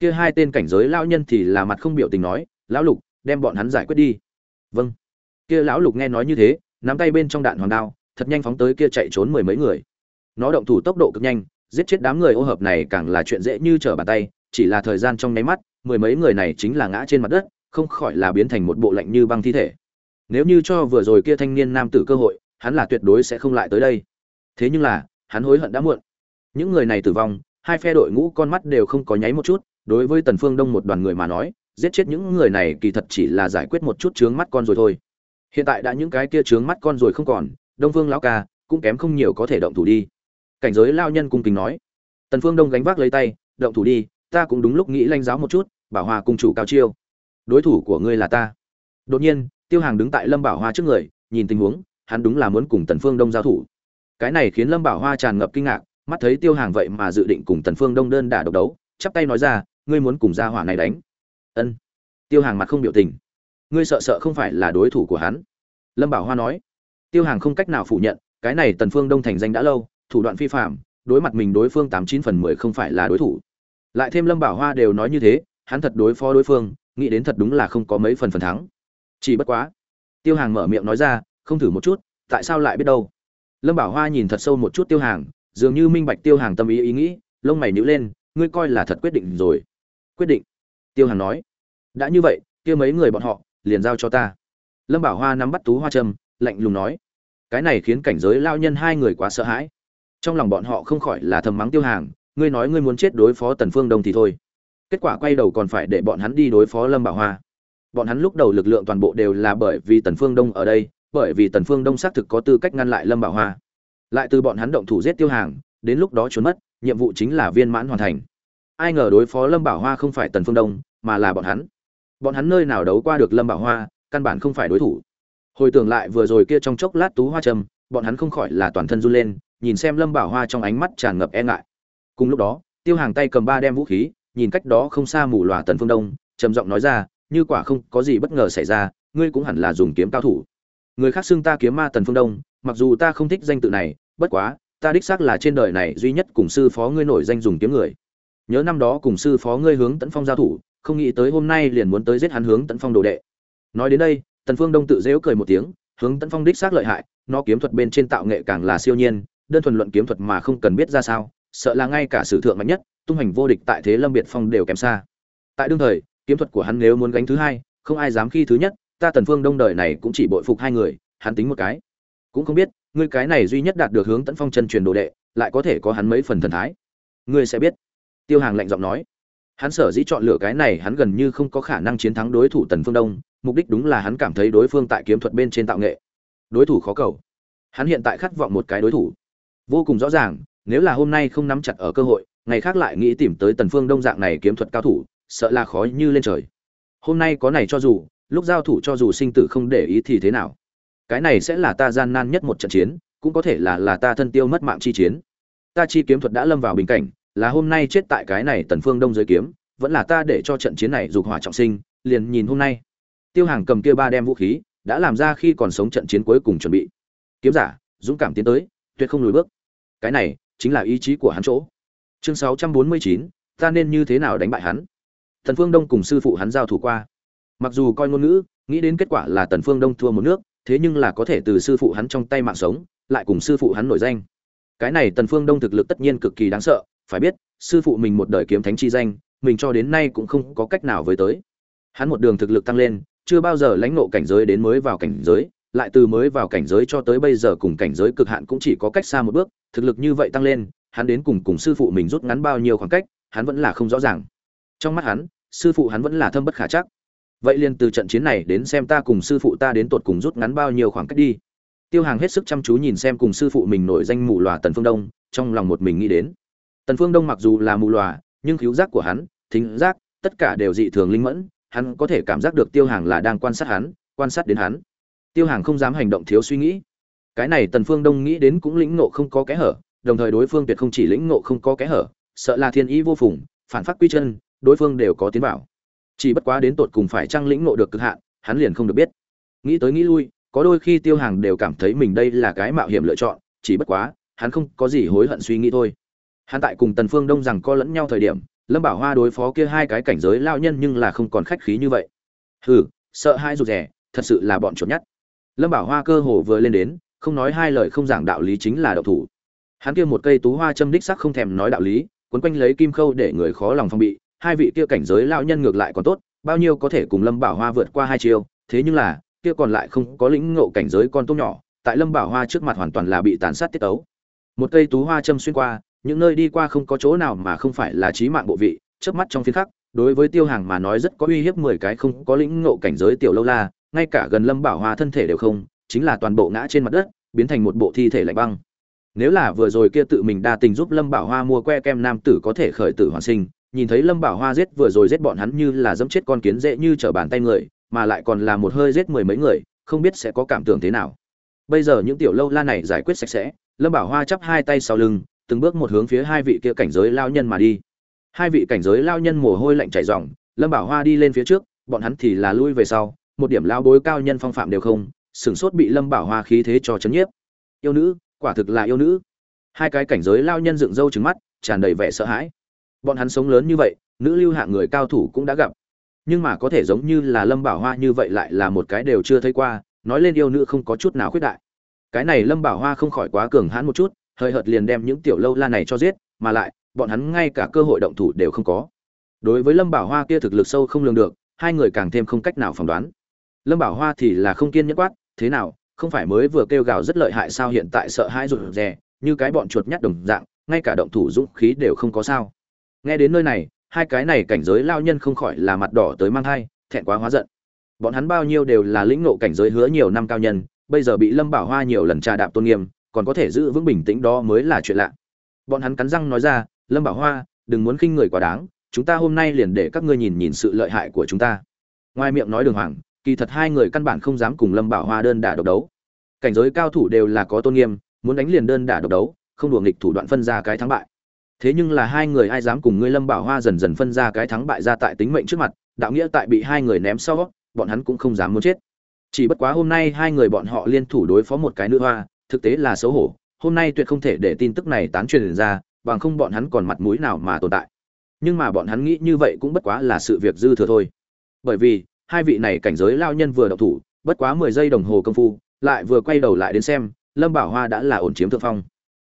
Kia hai tên cảnh giới lão nhân thì là mặt không biểu tình nói, lão lục, đem bọn hắn giải quyết đi. Vâng. Kia lão lục nghe nói như thế, nắm tay bên trong đạn hoàng đao, thật nhanh phóng tới kia chạy trốn mười mấy người. Nó động thủ tốc độ cực nhanh, giết chết đám người ô hợp này càng là chuyện dễ như trở bàn tay, chỉ là thời gian trong nháy mắt, mười mấy người này chính là ngã trên mặt đất, không khỏi là biến thành một bộ lạnh như băng thi thể. Nếu như cho vừa rồi kia thanh niên nam tử cơ hội, hắn là tuyệt đối sẽ không lại tới đây. Thế nhưng là, hắn hối hận đã muộn những người này tử vong, hai phe đội ngũ con mắt đều không có nháy một chút, đối với tần phương đông một đoàn người mà nói, giết chết những người này kỳ thật chỉ là giải quyết một chút chướng mắt con rồi thôi. Hiện tại đã những cái kia chướng mắt con rồi không còn, đông phương lão ca cũng kém không nhiều có thể động thủ đi. Cảnh giới lao nhân cung kính nói. Tần phương đông gánh vác lấy tay, động thủ đi, ta cũng đúng lúc nghĩ lanh giáo một chút, bảo hòa cung chủ cao chiêu. Đối thủ của ngươi là ta. Đột nhiên, tiêu hàng đứng tại lâm bảo hoa trước người, nhìn tình huống, hắn đúng là muốn cùng tần phương đông giao thủ. Cái này khiến lâm bảo hoa tràn ngập kinh ngạc mắt thấy tiêu hàng vậy mà dự định cùng tần phương đông đơn đả độc đấu, chắp tay nói ra, ngươi muốn cùng gia hỏa này đánh? Ân. Tiêu hàng mặt không biểu tình. Ngươi sợ sợ không phải là đối thủ của hắn. Lâm bảo hoa nói. Tiêu hàng không cách nào phủ nhận, cái này tần phương đông thành danh đã lâu, thủ đoạn phi phạm, đối mặt mình đối phương tám chín phần mười không phải là đối thủ. Lại thêm lâm bảo hoa đều nói như thế, hắn thật đối phó đối phương, nghĩ đến thật đúng là không có mấy phần phần thắng. Chỉ bất quá, tiêu hàng mở miệng nói ra, không thử một chút, tại sao lại biết đâu? Lâm bảo hoa nhìn thật sâu một chút tiêu hàng dường như minh bạch tiêu hàng tâm ý ý nghĩ, lông mày nhíu lên, ngươi coi là thật quyết định rồi. Quyết định, tiêu hàng nói. Đã như vậy, kia mấy người bọn họ, liền giao cho ta. Lâm bảo hoa nắm bắt tú hoa trâm lạnh lùng nói. Cái này khiến cảnh giới lao nhân hai người quá sợ hãi. Trong lòng bọn họ không khỏi là thầm mắng tiêu hàng, ngươi nói ngươi muốn chết đối phó tần phương đông thì thôi. Kết quả quay đầu còn phải để bọn hắn đi đối phó lâm bảo hoa. Bọn hắn lúc đầu lực lượng toàn bộ đều là bởi vì tần phương đông ở đây, bởi vì tần phương đông xác thực có tư cách ngăn lại lâm bảo hoa lại từ bọn hắn động thủ giết tiêu hàng, đến lúc đó trốn mất, nhiệm vụ chính là viên mãn hoàn thành. Ai ngờ đối phó lâm bảo hoa không phải tần phương đông, mà là bọn hắn. Bọn hắn nơi nào đấu qua được lâm bảo hoa, căn bản không phải đối thủ. Hồi tưởng lại vừa rồi kia trong chốc lát tú hoa trầm, bọn hắn không khỏi là toàn thân run lên, nhìn xem lâm bảo hoa trong ánh mắt tràn ngập e ngại. Cùng lúc đó, tiêu hàng tay cầm ba đem vũ khí, nhìn cách đó không xa mù lòa tần phương đông, trầm giọng nói ra, như quả không có gì bất ngờ xảy ra, ngươi cũng hẳn là dùng kiếm cao thủ. Người khác xưng ta kiếm ma tần phương đông mặc dù ta không thích danh tự này, bất quá, ta đích xác là trên đời này duy nhất cùng sư phó ngươi nổi danh dùng kiếm người. Nhớ năm đó cùng sư phó ngươi hướng tấn phong giao thủ, không nghĩ tới hôm nay liền muốn tới giết hắn hướng tấn phong đồ đệ. Nói đến đây, tần phương đông tự dễu cười một tiếng, hướng tấn phong đích xác lợi hại, nó kiếm thuật bên trên tạo nghệ càng là siêu nhiên, đơn thuần luận kiếm thuật mà không cần biết ra sao, sợ là ngay cả sử thượng mạnh nhất, tung hành vô địch tại thế lâm biệt phong đều kém xa. Tại đương thời, kiếm thuật của hắn nếu muốn gánh thứ hai, không ai dám khi thứ nhất, ta tần phương đông đời này cũng chỉ bội phục hai người, hắn tính một cái cũng không biết, ngươi cái này duy nhất đạt được hướng tấn phong chân truyền đồ đệ, lại có thể có hắn mấy phần thần thái. Ngươi sẽ biết. Tiêu hàng lạnh giọng nói. Hắn sở dĩ chọn lựa cái này, hắn gần như không có khả năng chiến thắng đối thủ tần phương đông, mục đích đúng là hắn cảm thấy đối phương tại kiếm thuật bên trên tạo nghệ. Đối thủ khó cầu. Hắn hiện tại khát vọng một cái đối thủ. Vô cùng rõ ràng, nếu là hôm nay không nắm chặt ở cơ hội, ngày khác lại nghĩ tìm tới tần phương đông dạng này kiếm thuật cao thủ, sợ là khó như lên trời. Hôm nay có này cho dù, lúc giao thủ cho dù sinh tử không để ý thì thế nào? Cái này sẽ là ta gian nan nhất một trận chiến cũng có thể là là ta thân tiêu mất mạng chi chiến. Ta chi kiếm thuật đã lâm vào bình cảnh là hôm nay chết tại cái này tần phương đông giới kiếm vẫn là ta để cho trận chiến này dục hỏa trọng sinh liền nhìn hôm nay. Tiêu hàng cầm kia ba đem vũ khí đã làm ra khi còn sống trận chiến cuối cùng chuẩn bị. Kiếm giả dũng cảm tiến tới tuyệt không lùi bước. Cái này chính là ý chí của hắn chỗ. Chương 649, ta nên như thế nào đánh bại hắn? Tần phương đông cùng sư phụ hắn giao thủ qua. Mặc dù coi ngôn ngữ nghĩ đến kết quả là tần phương đông thua một nước thế nhưng là có thể từ sư phụ hắn trong tay mạng sống, lại cùng sư phụ hắn nổi danh. Cái này tần phương đông thực lực tất nhiên cực kỳ đáng sợ, phải biết, sư phụ mình một đời kiếm thánh chi danh, mình cho đến nay cũng không có cách nào với tới. Hắn một đường thực lực tăng lên, chưa bao giờ lãnh ngộ cảnh giới đến mới vào cảnh giới, lại từ mới vào cảnh giới cho tới bây giờ cùng cảnh giới cực hạn cũng chỉ có cách xa một bước, thực lực như vậy tăng lên, hắn đến cùng cùng sư phụ mình rút ngắn bao nhiêu khoảng cách, hắn vẫn là không rõ ràng. Trong mắt hắn, sư phụ hắn vẫn là thâm bất khả chắc vậy liền từ trận chiến này đến xem ta cùng sư phụ ta đến tột cùng rút ngắn bao nhiêu khoảng cách đi. Tiêu hàng hết sức chăm chú nhìn xem cùng sư phụ mình nổi danh mù lòa tần phương đông, trong lòng một mình nghĩ đến. Tần phương đông mặc dù là mù lòa nhưng khiếu giác của hắn, thính giác, tất cả đều dị thường linh mẫn, hắn có thể cảm giác được tiêu hàng là đang quan sát hắn, quan sát đến hắn. Tiêu hàng không dám hành động thiếu suy nghĩ. Cái này tần phương đông nghĩ đến cũng lĩnh ngộ không có kẽ hở, đồng thời đối phương tuyệt không chỉ lĩnh ngộ không có kẽ hở, sợ là thiên ý vô phùng, phản phát quy chân, đối phương đều có tiến bảo chỉ bất quá đến tột cùng phải trang lĩnh ngộ được cực hạn, hắn liền không được biết. Nghĩ tới nghĩ lui, có đôi khi tiêu hàng đều cảm thấy mình đây là cái mạo hiểm lựa chọn, chỉ bất quá, hắn không có gì hối hận suy nghĩ thôi. Hắn tại cùng tần phương đông rằng co lẫn nhau thời điểm, lâm bảo hoa đối phó kia hai cái cảnh giới lao nhân nhưng là không còn khách khí như vậy. Hừ, sợ hai rụt rẻ thật sự là bọn chuột nhất. Lâm bảo hoa cơ hồ vừa lên đến, không nói hai lời không giảng đạo lý chính là đạo thủ. Hắn kia một cây tú hoa châm đích sắc không thèm nói đạo lý, quấn quanh lấy kim khâu để người khó lòng phong bị hai vị kia cảnh giới lão nhân ngược lại còn tốt, bao nhiêu có thể cùng lâm bảo hoa vượt qua hai chiêu, thế nhưng là, kia còn lại không có lĩnh ngộ cảnh giới con tôm nhỏ, tại lâm bảo hoa trước mặt hoàn toàn là bị tàn sát tiết tấu. Một cây tú hoa châm xuyên qua, những nơi đi qua không có chỗ nào mà không phải là chí mạng bộ vị trước mắt trong phiến khắc, đối với tiêu hàng mà nói rất có uy hiếp mười cái không có lĩnh ngộ cảnh giới tiểu lâu la, ngay cả gần lâm bảo hoa thân thể đều không, chính là toàn bộ ngã trên mặt đất, biến thành một bộ thi thể lạnh băng. Nếu là vừa rồi kia tự mình đa tình giúp lâm bảo hoa mua que kem nam tử có thể khởi tử hoàn sinh nhìn thấy lâm bảo hoa giết vừa rồi giết bọn hắn như là dẫm chết con kiến dễ như trở bàn tay người, mà lại còn là một hơi giết mười mấy người, không biết sẽ có cảm tưởng thế nào. Bây giờ những tiểu lâu la này giải quyết sạch sẽ, lâm bảo hoa chắp hai tay sau lưng, từng bước một hướng phía hai vị kia cảnh giới lao nhân mà đi. Hai vị cảnh giới lao nhân mồ hôi lạnh chảy ròng, lâm bảo hoa đi lên phía trước, bọn hắn thì là lui về sau, một điểm lao bối cao nhân phong phạm đều không, sửng sốt bị lâm bảo hoa khí thế cho chấn nhiếp. Yêu nữ, quả thực là yêu nữ. Hai cái cảnh giới lao nhân dựng râu trứng mắt, tràn đầy vẻ sợ hãi bọn hắn sống lớn như vậy, nữ lưu hạng người cao thủ cũng đã gặp. Nhưng mà có thể giống như là lâm bảo hoa như vậy lại là một cái đều chưa thấy qua, nói lên yêu nữ không có chút nào khuyết đại. Cái này lâm bảo hoa không khỏi quá cường hãn một chút, hơi hợt liền đem những tiểu lâu la này cho giết, mà lại, bọn hắn ngay cả cơ hội động thủ đều không có. Đối với lâm bảo hoa kia thực lực sâu không lường được, hai người càng thêm không cách nào phỏng đoán. Lâm bảo hoa thì là không kiên nhẫn quát, thế nào, không phải mới vừa kêu gào rất lợi hại sao hiện tại sợ hãi rụt rè, như cái bọn chuột nhắt đồng dạng, ngay cả động thủ dũng khí đều không có sao? Nghe đến nơi này, hai cái này cảnh giới lao nhân không khỏi là mặt đỏ tới mang thai, thẹn quá hóa giận. Bọn hắn bao nhiêu đều là lĩnh nộ cảnh giới hứa nhiều năm cao nhân, bây giờ bị lâm bảo hoa nhiều lần trà đạp tôn nghiêm, còn có thể giữ vững bình tĩnh đó mới là chuyện lạ. Bọn hắn cắn răng nói ra, lâm bảo hoa, đừng muốn khinh người quá đáng, chúng ta hôm nay liền để các ngươi nhìn nhìn sự lợi hại của chúng ta. Ngoài miệng nói đường hoàng, kỳ thật hai người căn bản không dám cùng lâm bảo hoa đơn đả độc đấu. Cảnh giới cao thủ đều là có tôn nghiêm, muốn đánh liền đơn đả độc đấu, không đùa nghịch thủ đoạn phân ra cái thắng bại thế nhưng là hai người ai dám cùng ngươi lâm bảo hoa dần dần phân ra cái thắng bại ra tại tính mệnh trước mặt, đạo nghĩa tại bị hai người ném sau, bọn hắn cũng không dám muốn chết. Chỉ bất quá hôm nay hai người bọn họ liên thủ đối phó một cái nữ hoa, thực tế là xấu hổ, hôm nay tuyệt không thể để tin tức này tán truyền ra, bằng không bọn hắn còn mặt mũi nào mà tồn tại. Nhưng mà bọn hắn nghĩ như vậy cũng bất quá là sự việc dư thừa thôi. Bởi vì, hai vị này cảnh giới lao nhân vừa đậu thủ, bất quá mười giây đồng hồ công phu, lại vừa quay đầu lại đến xem, lâm bảo hoa đã là ổn chiếm thượng phong.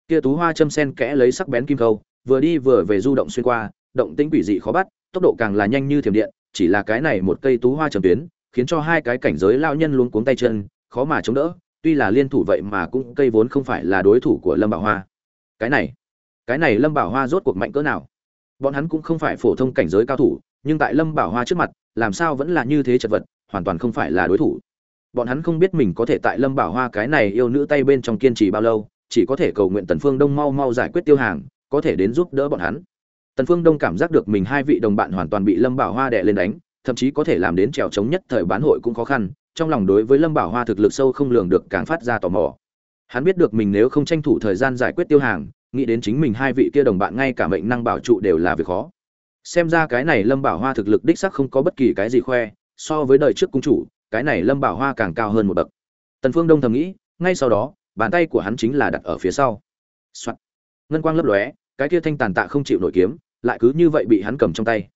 Kia tú hoa châm sen kẽ lấy sắc bén kim câu vừa đi vừa về du động xuyên qua, động tĩnh quỷ dị khó bắt, tốc độ càng là nhanh như thiểm điện, chỉ là cái này một cây tú hoa trầm tuyến, khiến cho hai cái cảnh giới lao nhân luôn cuống tay chân, khó mà chống đỡ, tuy là liên thủ vậy mà cũng cây vốn không phải là đối thủ của lâm bảo hoa. Cái này cái này lâm bảo hoa rốt cuộc mạnh cỡ nào? Bọn hắn cũng không phải phổ thông cảnh giới cao thủ, nhưng tại lâm bảo hoa trước mặt, làm sao vẫn là như thế chật vật, hoàn toàn không phải là đối thủ. Bọn hắn không biết mình có thể tại lâm bảo hoa cái này yêu nữ tay bên trong kiên trì bao lâu, chỉ có thể cầu nguyện tần phương đông mau mau giải quyết tiêu hàng có thể đến giúp đỡ bọn hắn. Tần phương đông cảm giác được mình hai vị đồng bạn hoàn toàn bị lâm bảo hoa đè lên đánh, thậm chí có thể làm đến trèo chống nhất thời bán hội cũng khó khăn, trong lòng đối với lâm bảo hoa thực lực sâu không lường được càng phát ra tò mò. Hắn biết được mình nếu không tranh thủ thời gian giải quyết tiêu hàng, nghĩ đến chính mình hai vị kia đồng bạn ngay cả mệnh năng bảo trụ đều là việc khó. Xem ra cái này lâm bảo hoa thực lực đích sắc không có bất kỳ cái gì khoe, so với đời trước cung chủ, cái này lâm bảo hoa càng cao hơn một bậc. Tần phương đông thầm nghĩ, ngay sau đó, bàn tay của hắn chính là đặt ở phía sau、Soạn. ngân quang lấp lóe cái kia thanh tàn tạ không chịu nổi kiếm, lại cứ như vậy bị hắn cầm trong tay.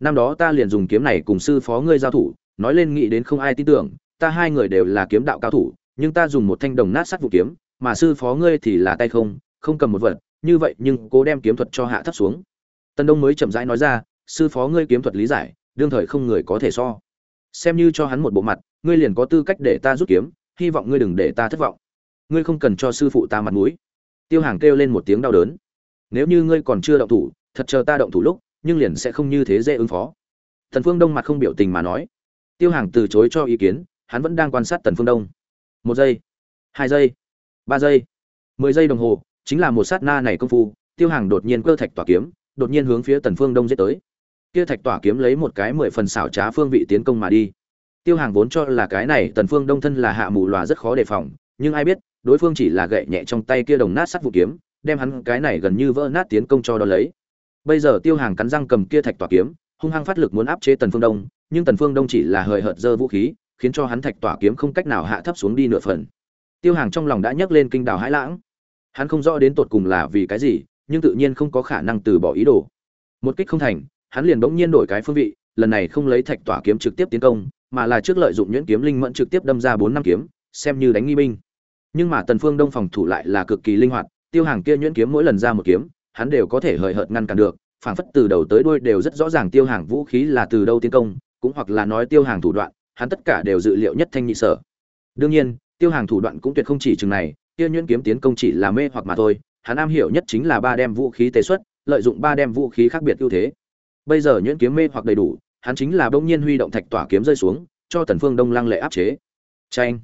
Năm đó ta liền dùng kiếm này cùng sư phó ngươi giao thủ, nói lên nghĩ đến không ai tin tưởng, ta hai người đều là kiếm đạo cao thủ, nhưng ta dùng một thanh đồng nát sắt vụ kiếm, mà sư phó ngươi thì là tay không không cầm một vật, như vậy nhưng cố đem kiếm thuật cho hạ thấp xuống. Tân đông mới chậm rãi nói ra, sư phó ngươi kiếm thuật lý giải, đương thời không người có thể so. Xem như cho hắn một bộ mặt, ngươi liền có tư cách để ta rút kiếm, hy vọng ngươi đừng để ta thất vọng. Ngươi không cần cho sư phụ ta mặt mũi. Tiêu hàng kêu lên một tiếng đau đớn nếu như ngươi còn chưa động thủ, thật chờ ta động thủ lúc, nhưng liền sẽ không như thế dễ ứng phó. Thần phương đông mặt không biểu tình mà nói. Tiêu hàng từ chối cho ý kiến, hắn vẫn đang quan sát tần phương đông. Một giây, hai giây, ba giây, mười giây đồng hồ, chính là một sát na này công phu, tiêu hàng đột nhiên cơ thạch tỏa kiếm, đột nhiên hướng phía tần phương đông dễ tới. Kia thạch tỏa kiếm lấy một cái mười phần xảo trá phương vị tiến công mà đi. Tiêu hàng vốn cho là cái này tần phương đông thân là hạ mù lòa rất khó đề phòng, nhưng ai biết, đối phương chỉ là gậy nhẹ trong tay kia đồng nát sắt vụ kiếm đem hắn cái này gần như vỡ nát tiến công cho đó lấy. Bây giờ tiêu hàng cắn răng cầm kia thạch tỏa kiếm, hung hăng phát lực muốn áp chế tần phương đông, nhưng tần phương đông chỉ là hời hợt giơ vũ khí, khiến cho hắn thạch tỏa kiếm không cách nào hạ thấp xuống đi nửa phần. Tiêu hàng trong lòng đã nhấc lên kinh đảo hãi lãng. Hắn không rõ đến tột cùng là vì cái gì, nhưng tự nhiên không có khả năng từ bỏ ý đồ. Một kích không thành, hắn liền bỗng nhiên đổi cái phương vị, lần này không lấy thạch tỏa kiếm trực tiếp tiến công, mà là trước lợi dụng nhuyễn kiếm linh mẫn trực tiếp đâm ra bốn năm kiếm, xem như đánh nghi binh. Nhưng mà tần phương đông phòng thủ lại là cực kỳ linh hoạt tiêu hàng kia nhuyễn kiếm mỗi lần ra một kiếm, hắn đều có thể hời hợt ngăn cản được, phảng phất từ đầu tới đuôi đều rất rõ ràng tiêu hàng vũ khí là từ đâu tiến công, cũng hoặc là nói tiêu hàng thủ đoạn, hắn tất cả đều dự liệu nhất thanh nhị sở. Đương nhiên, tiêu hàng thủ đoạn cũng tuyệt không chỉ chừng này, kia nhuyễn kiếm tiến công chỉ là mê hoặc mà thôi, hắn am hiểu nhất chính là ba đem vũ khí tế xuất, lợi dụng ba đem vũ khí khác biệt ưu thế. Bây giờ nhuyễn kiếm mê hoặc đầy đủ, hắn chính là bỗng nhiên huy động thạch tỏa kiếm rơi xuống, cho tần phương đông lăng lệ áp chế. Tranh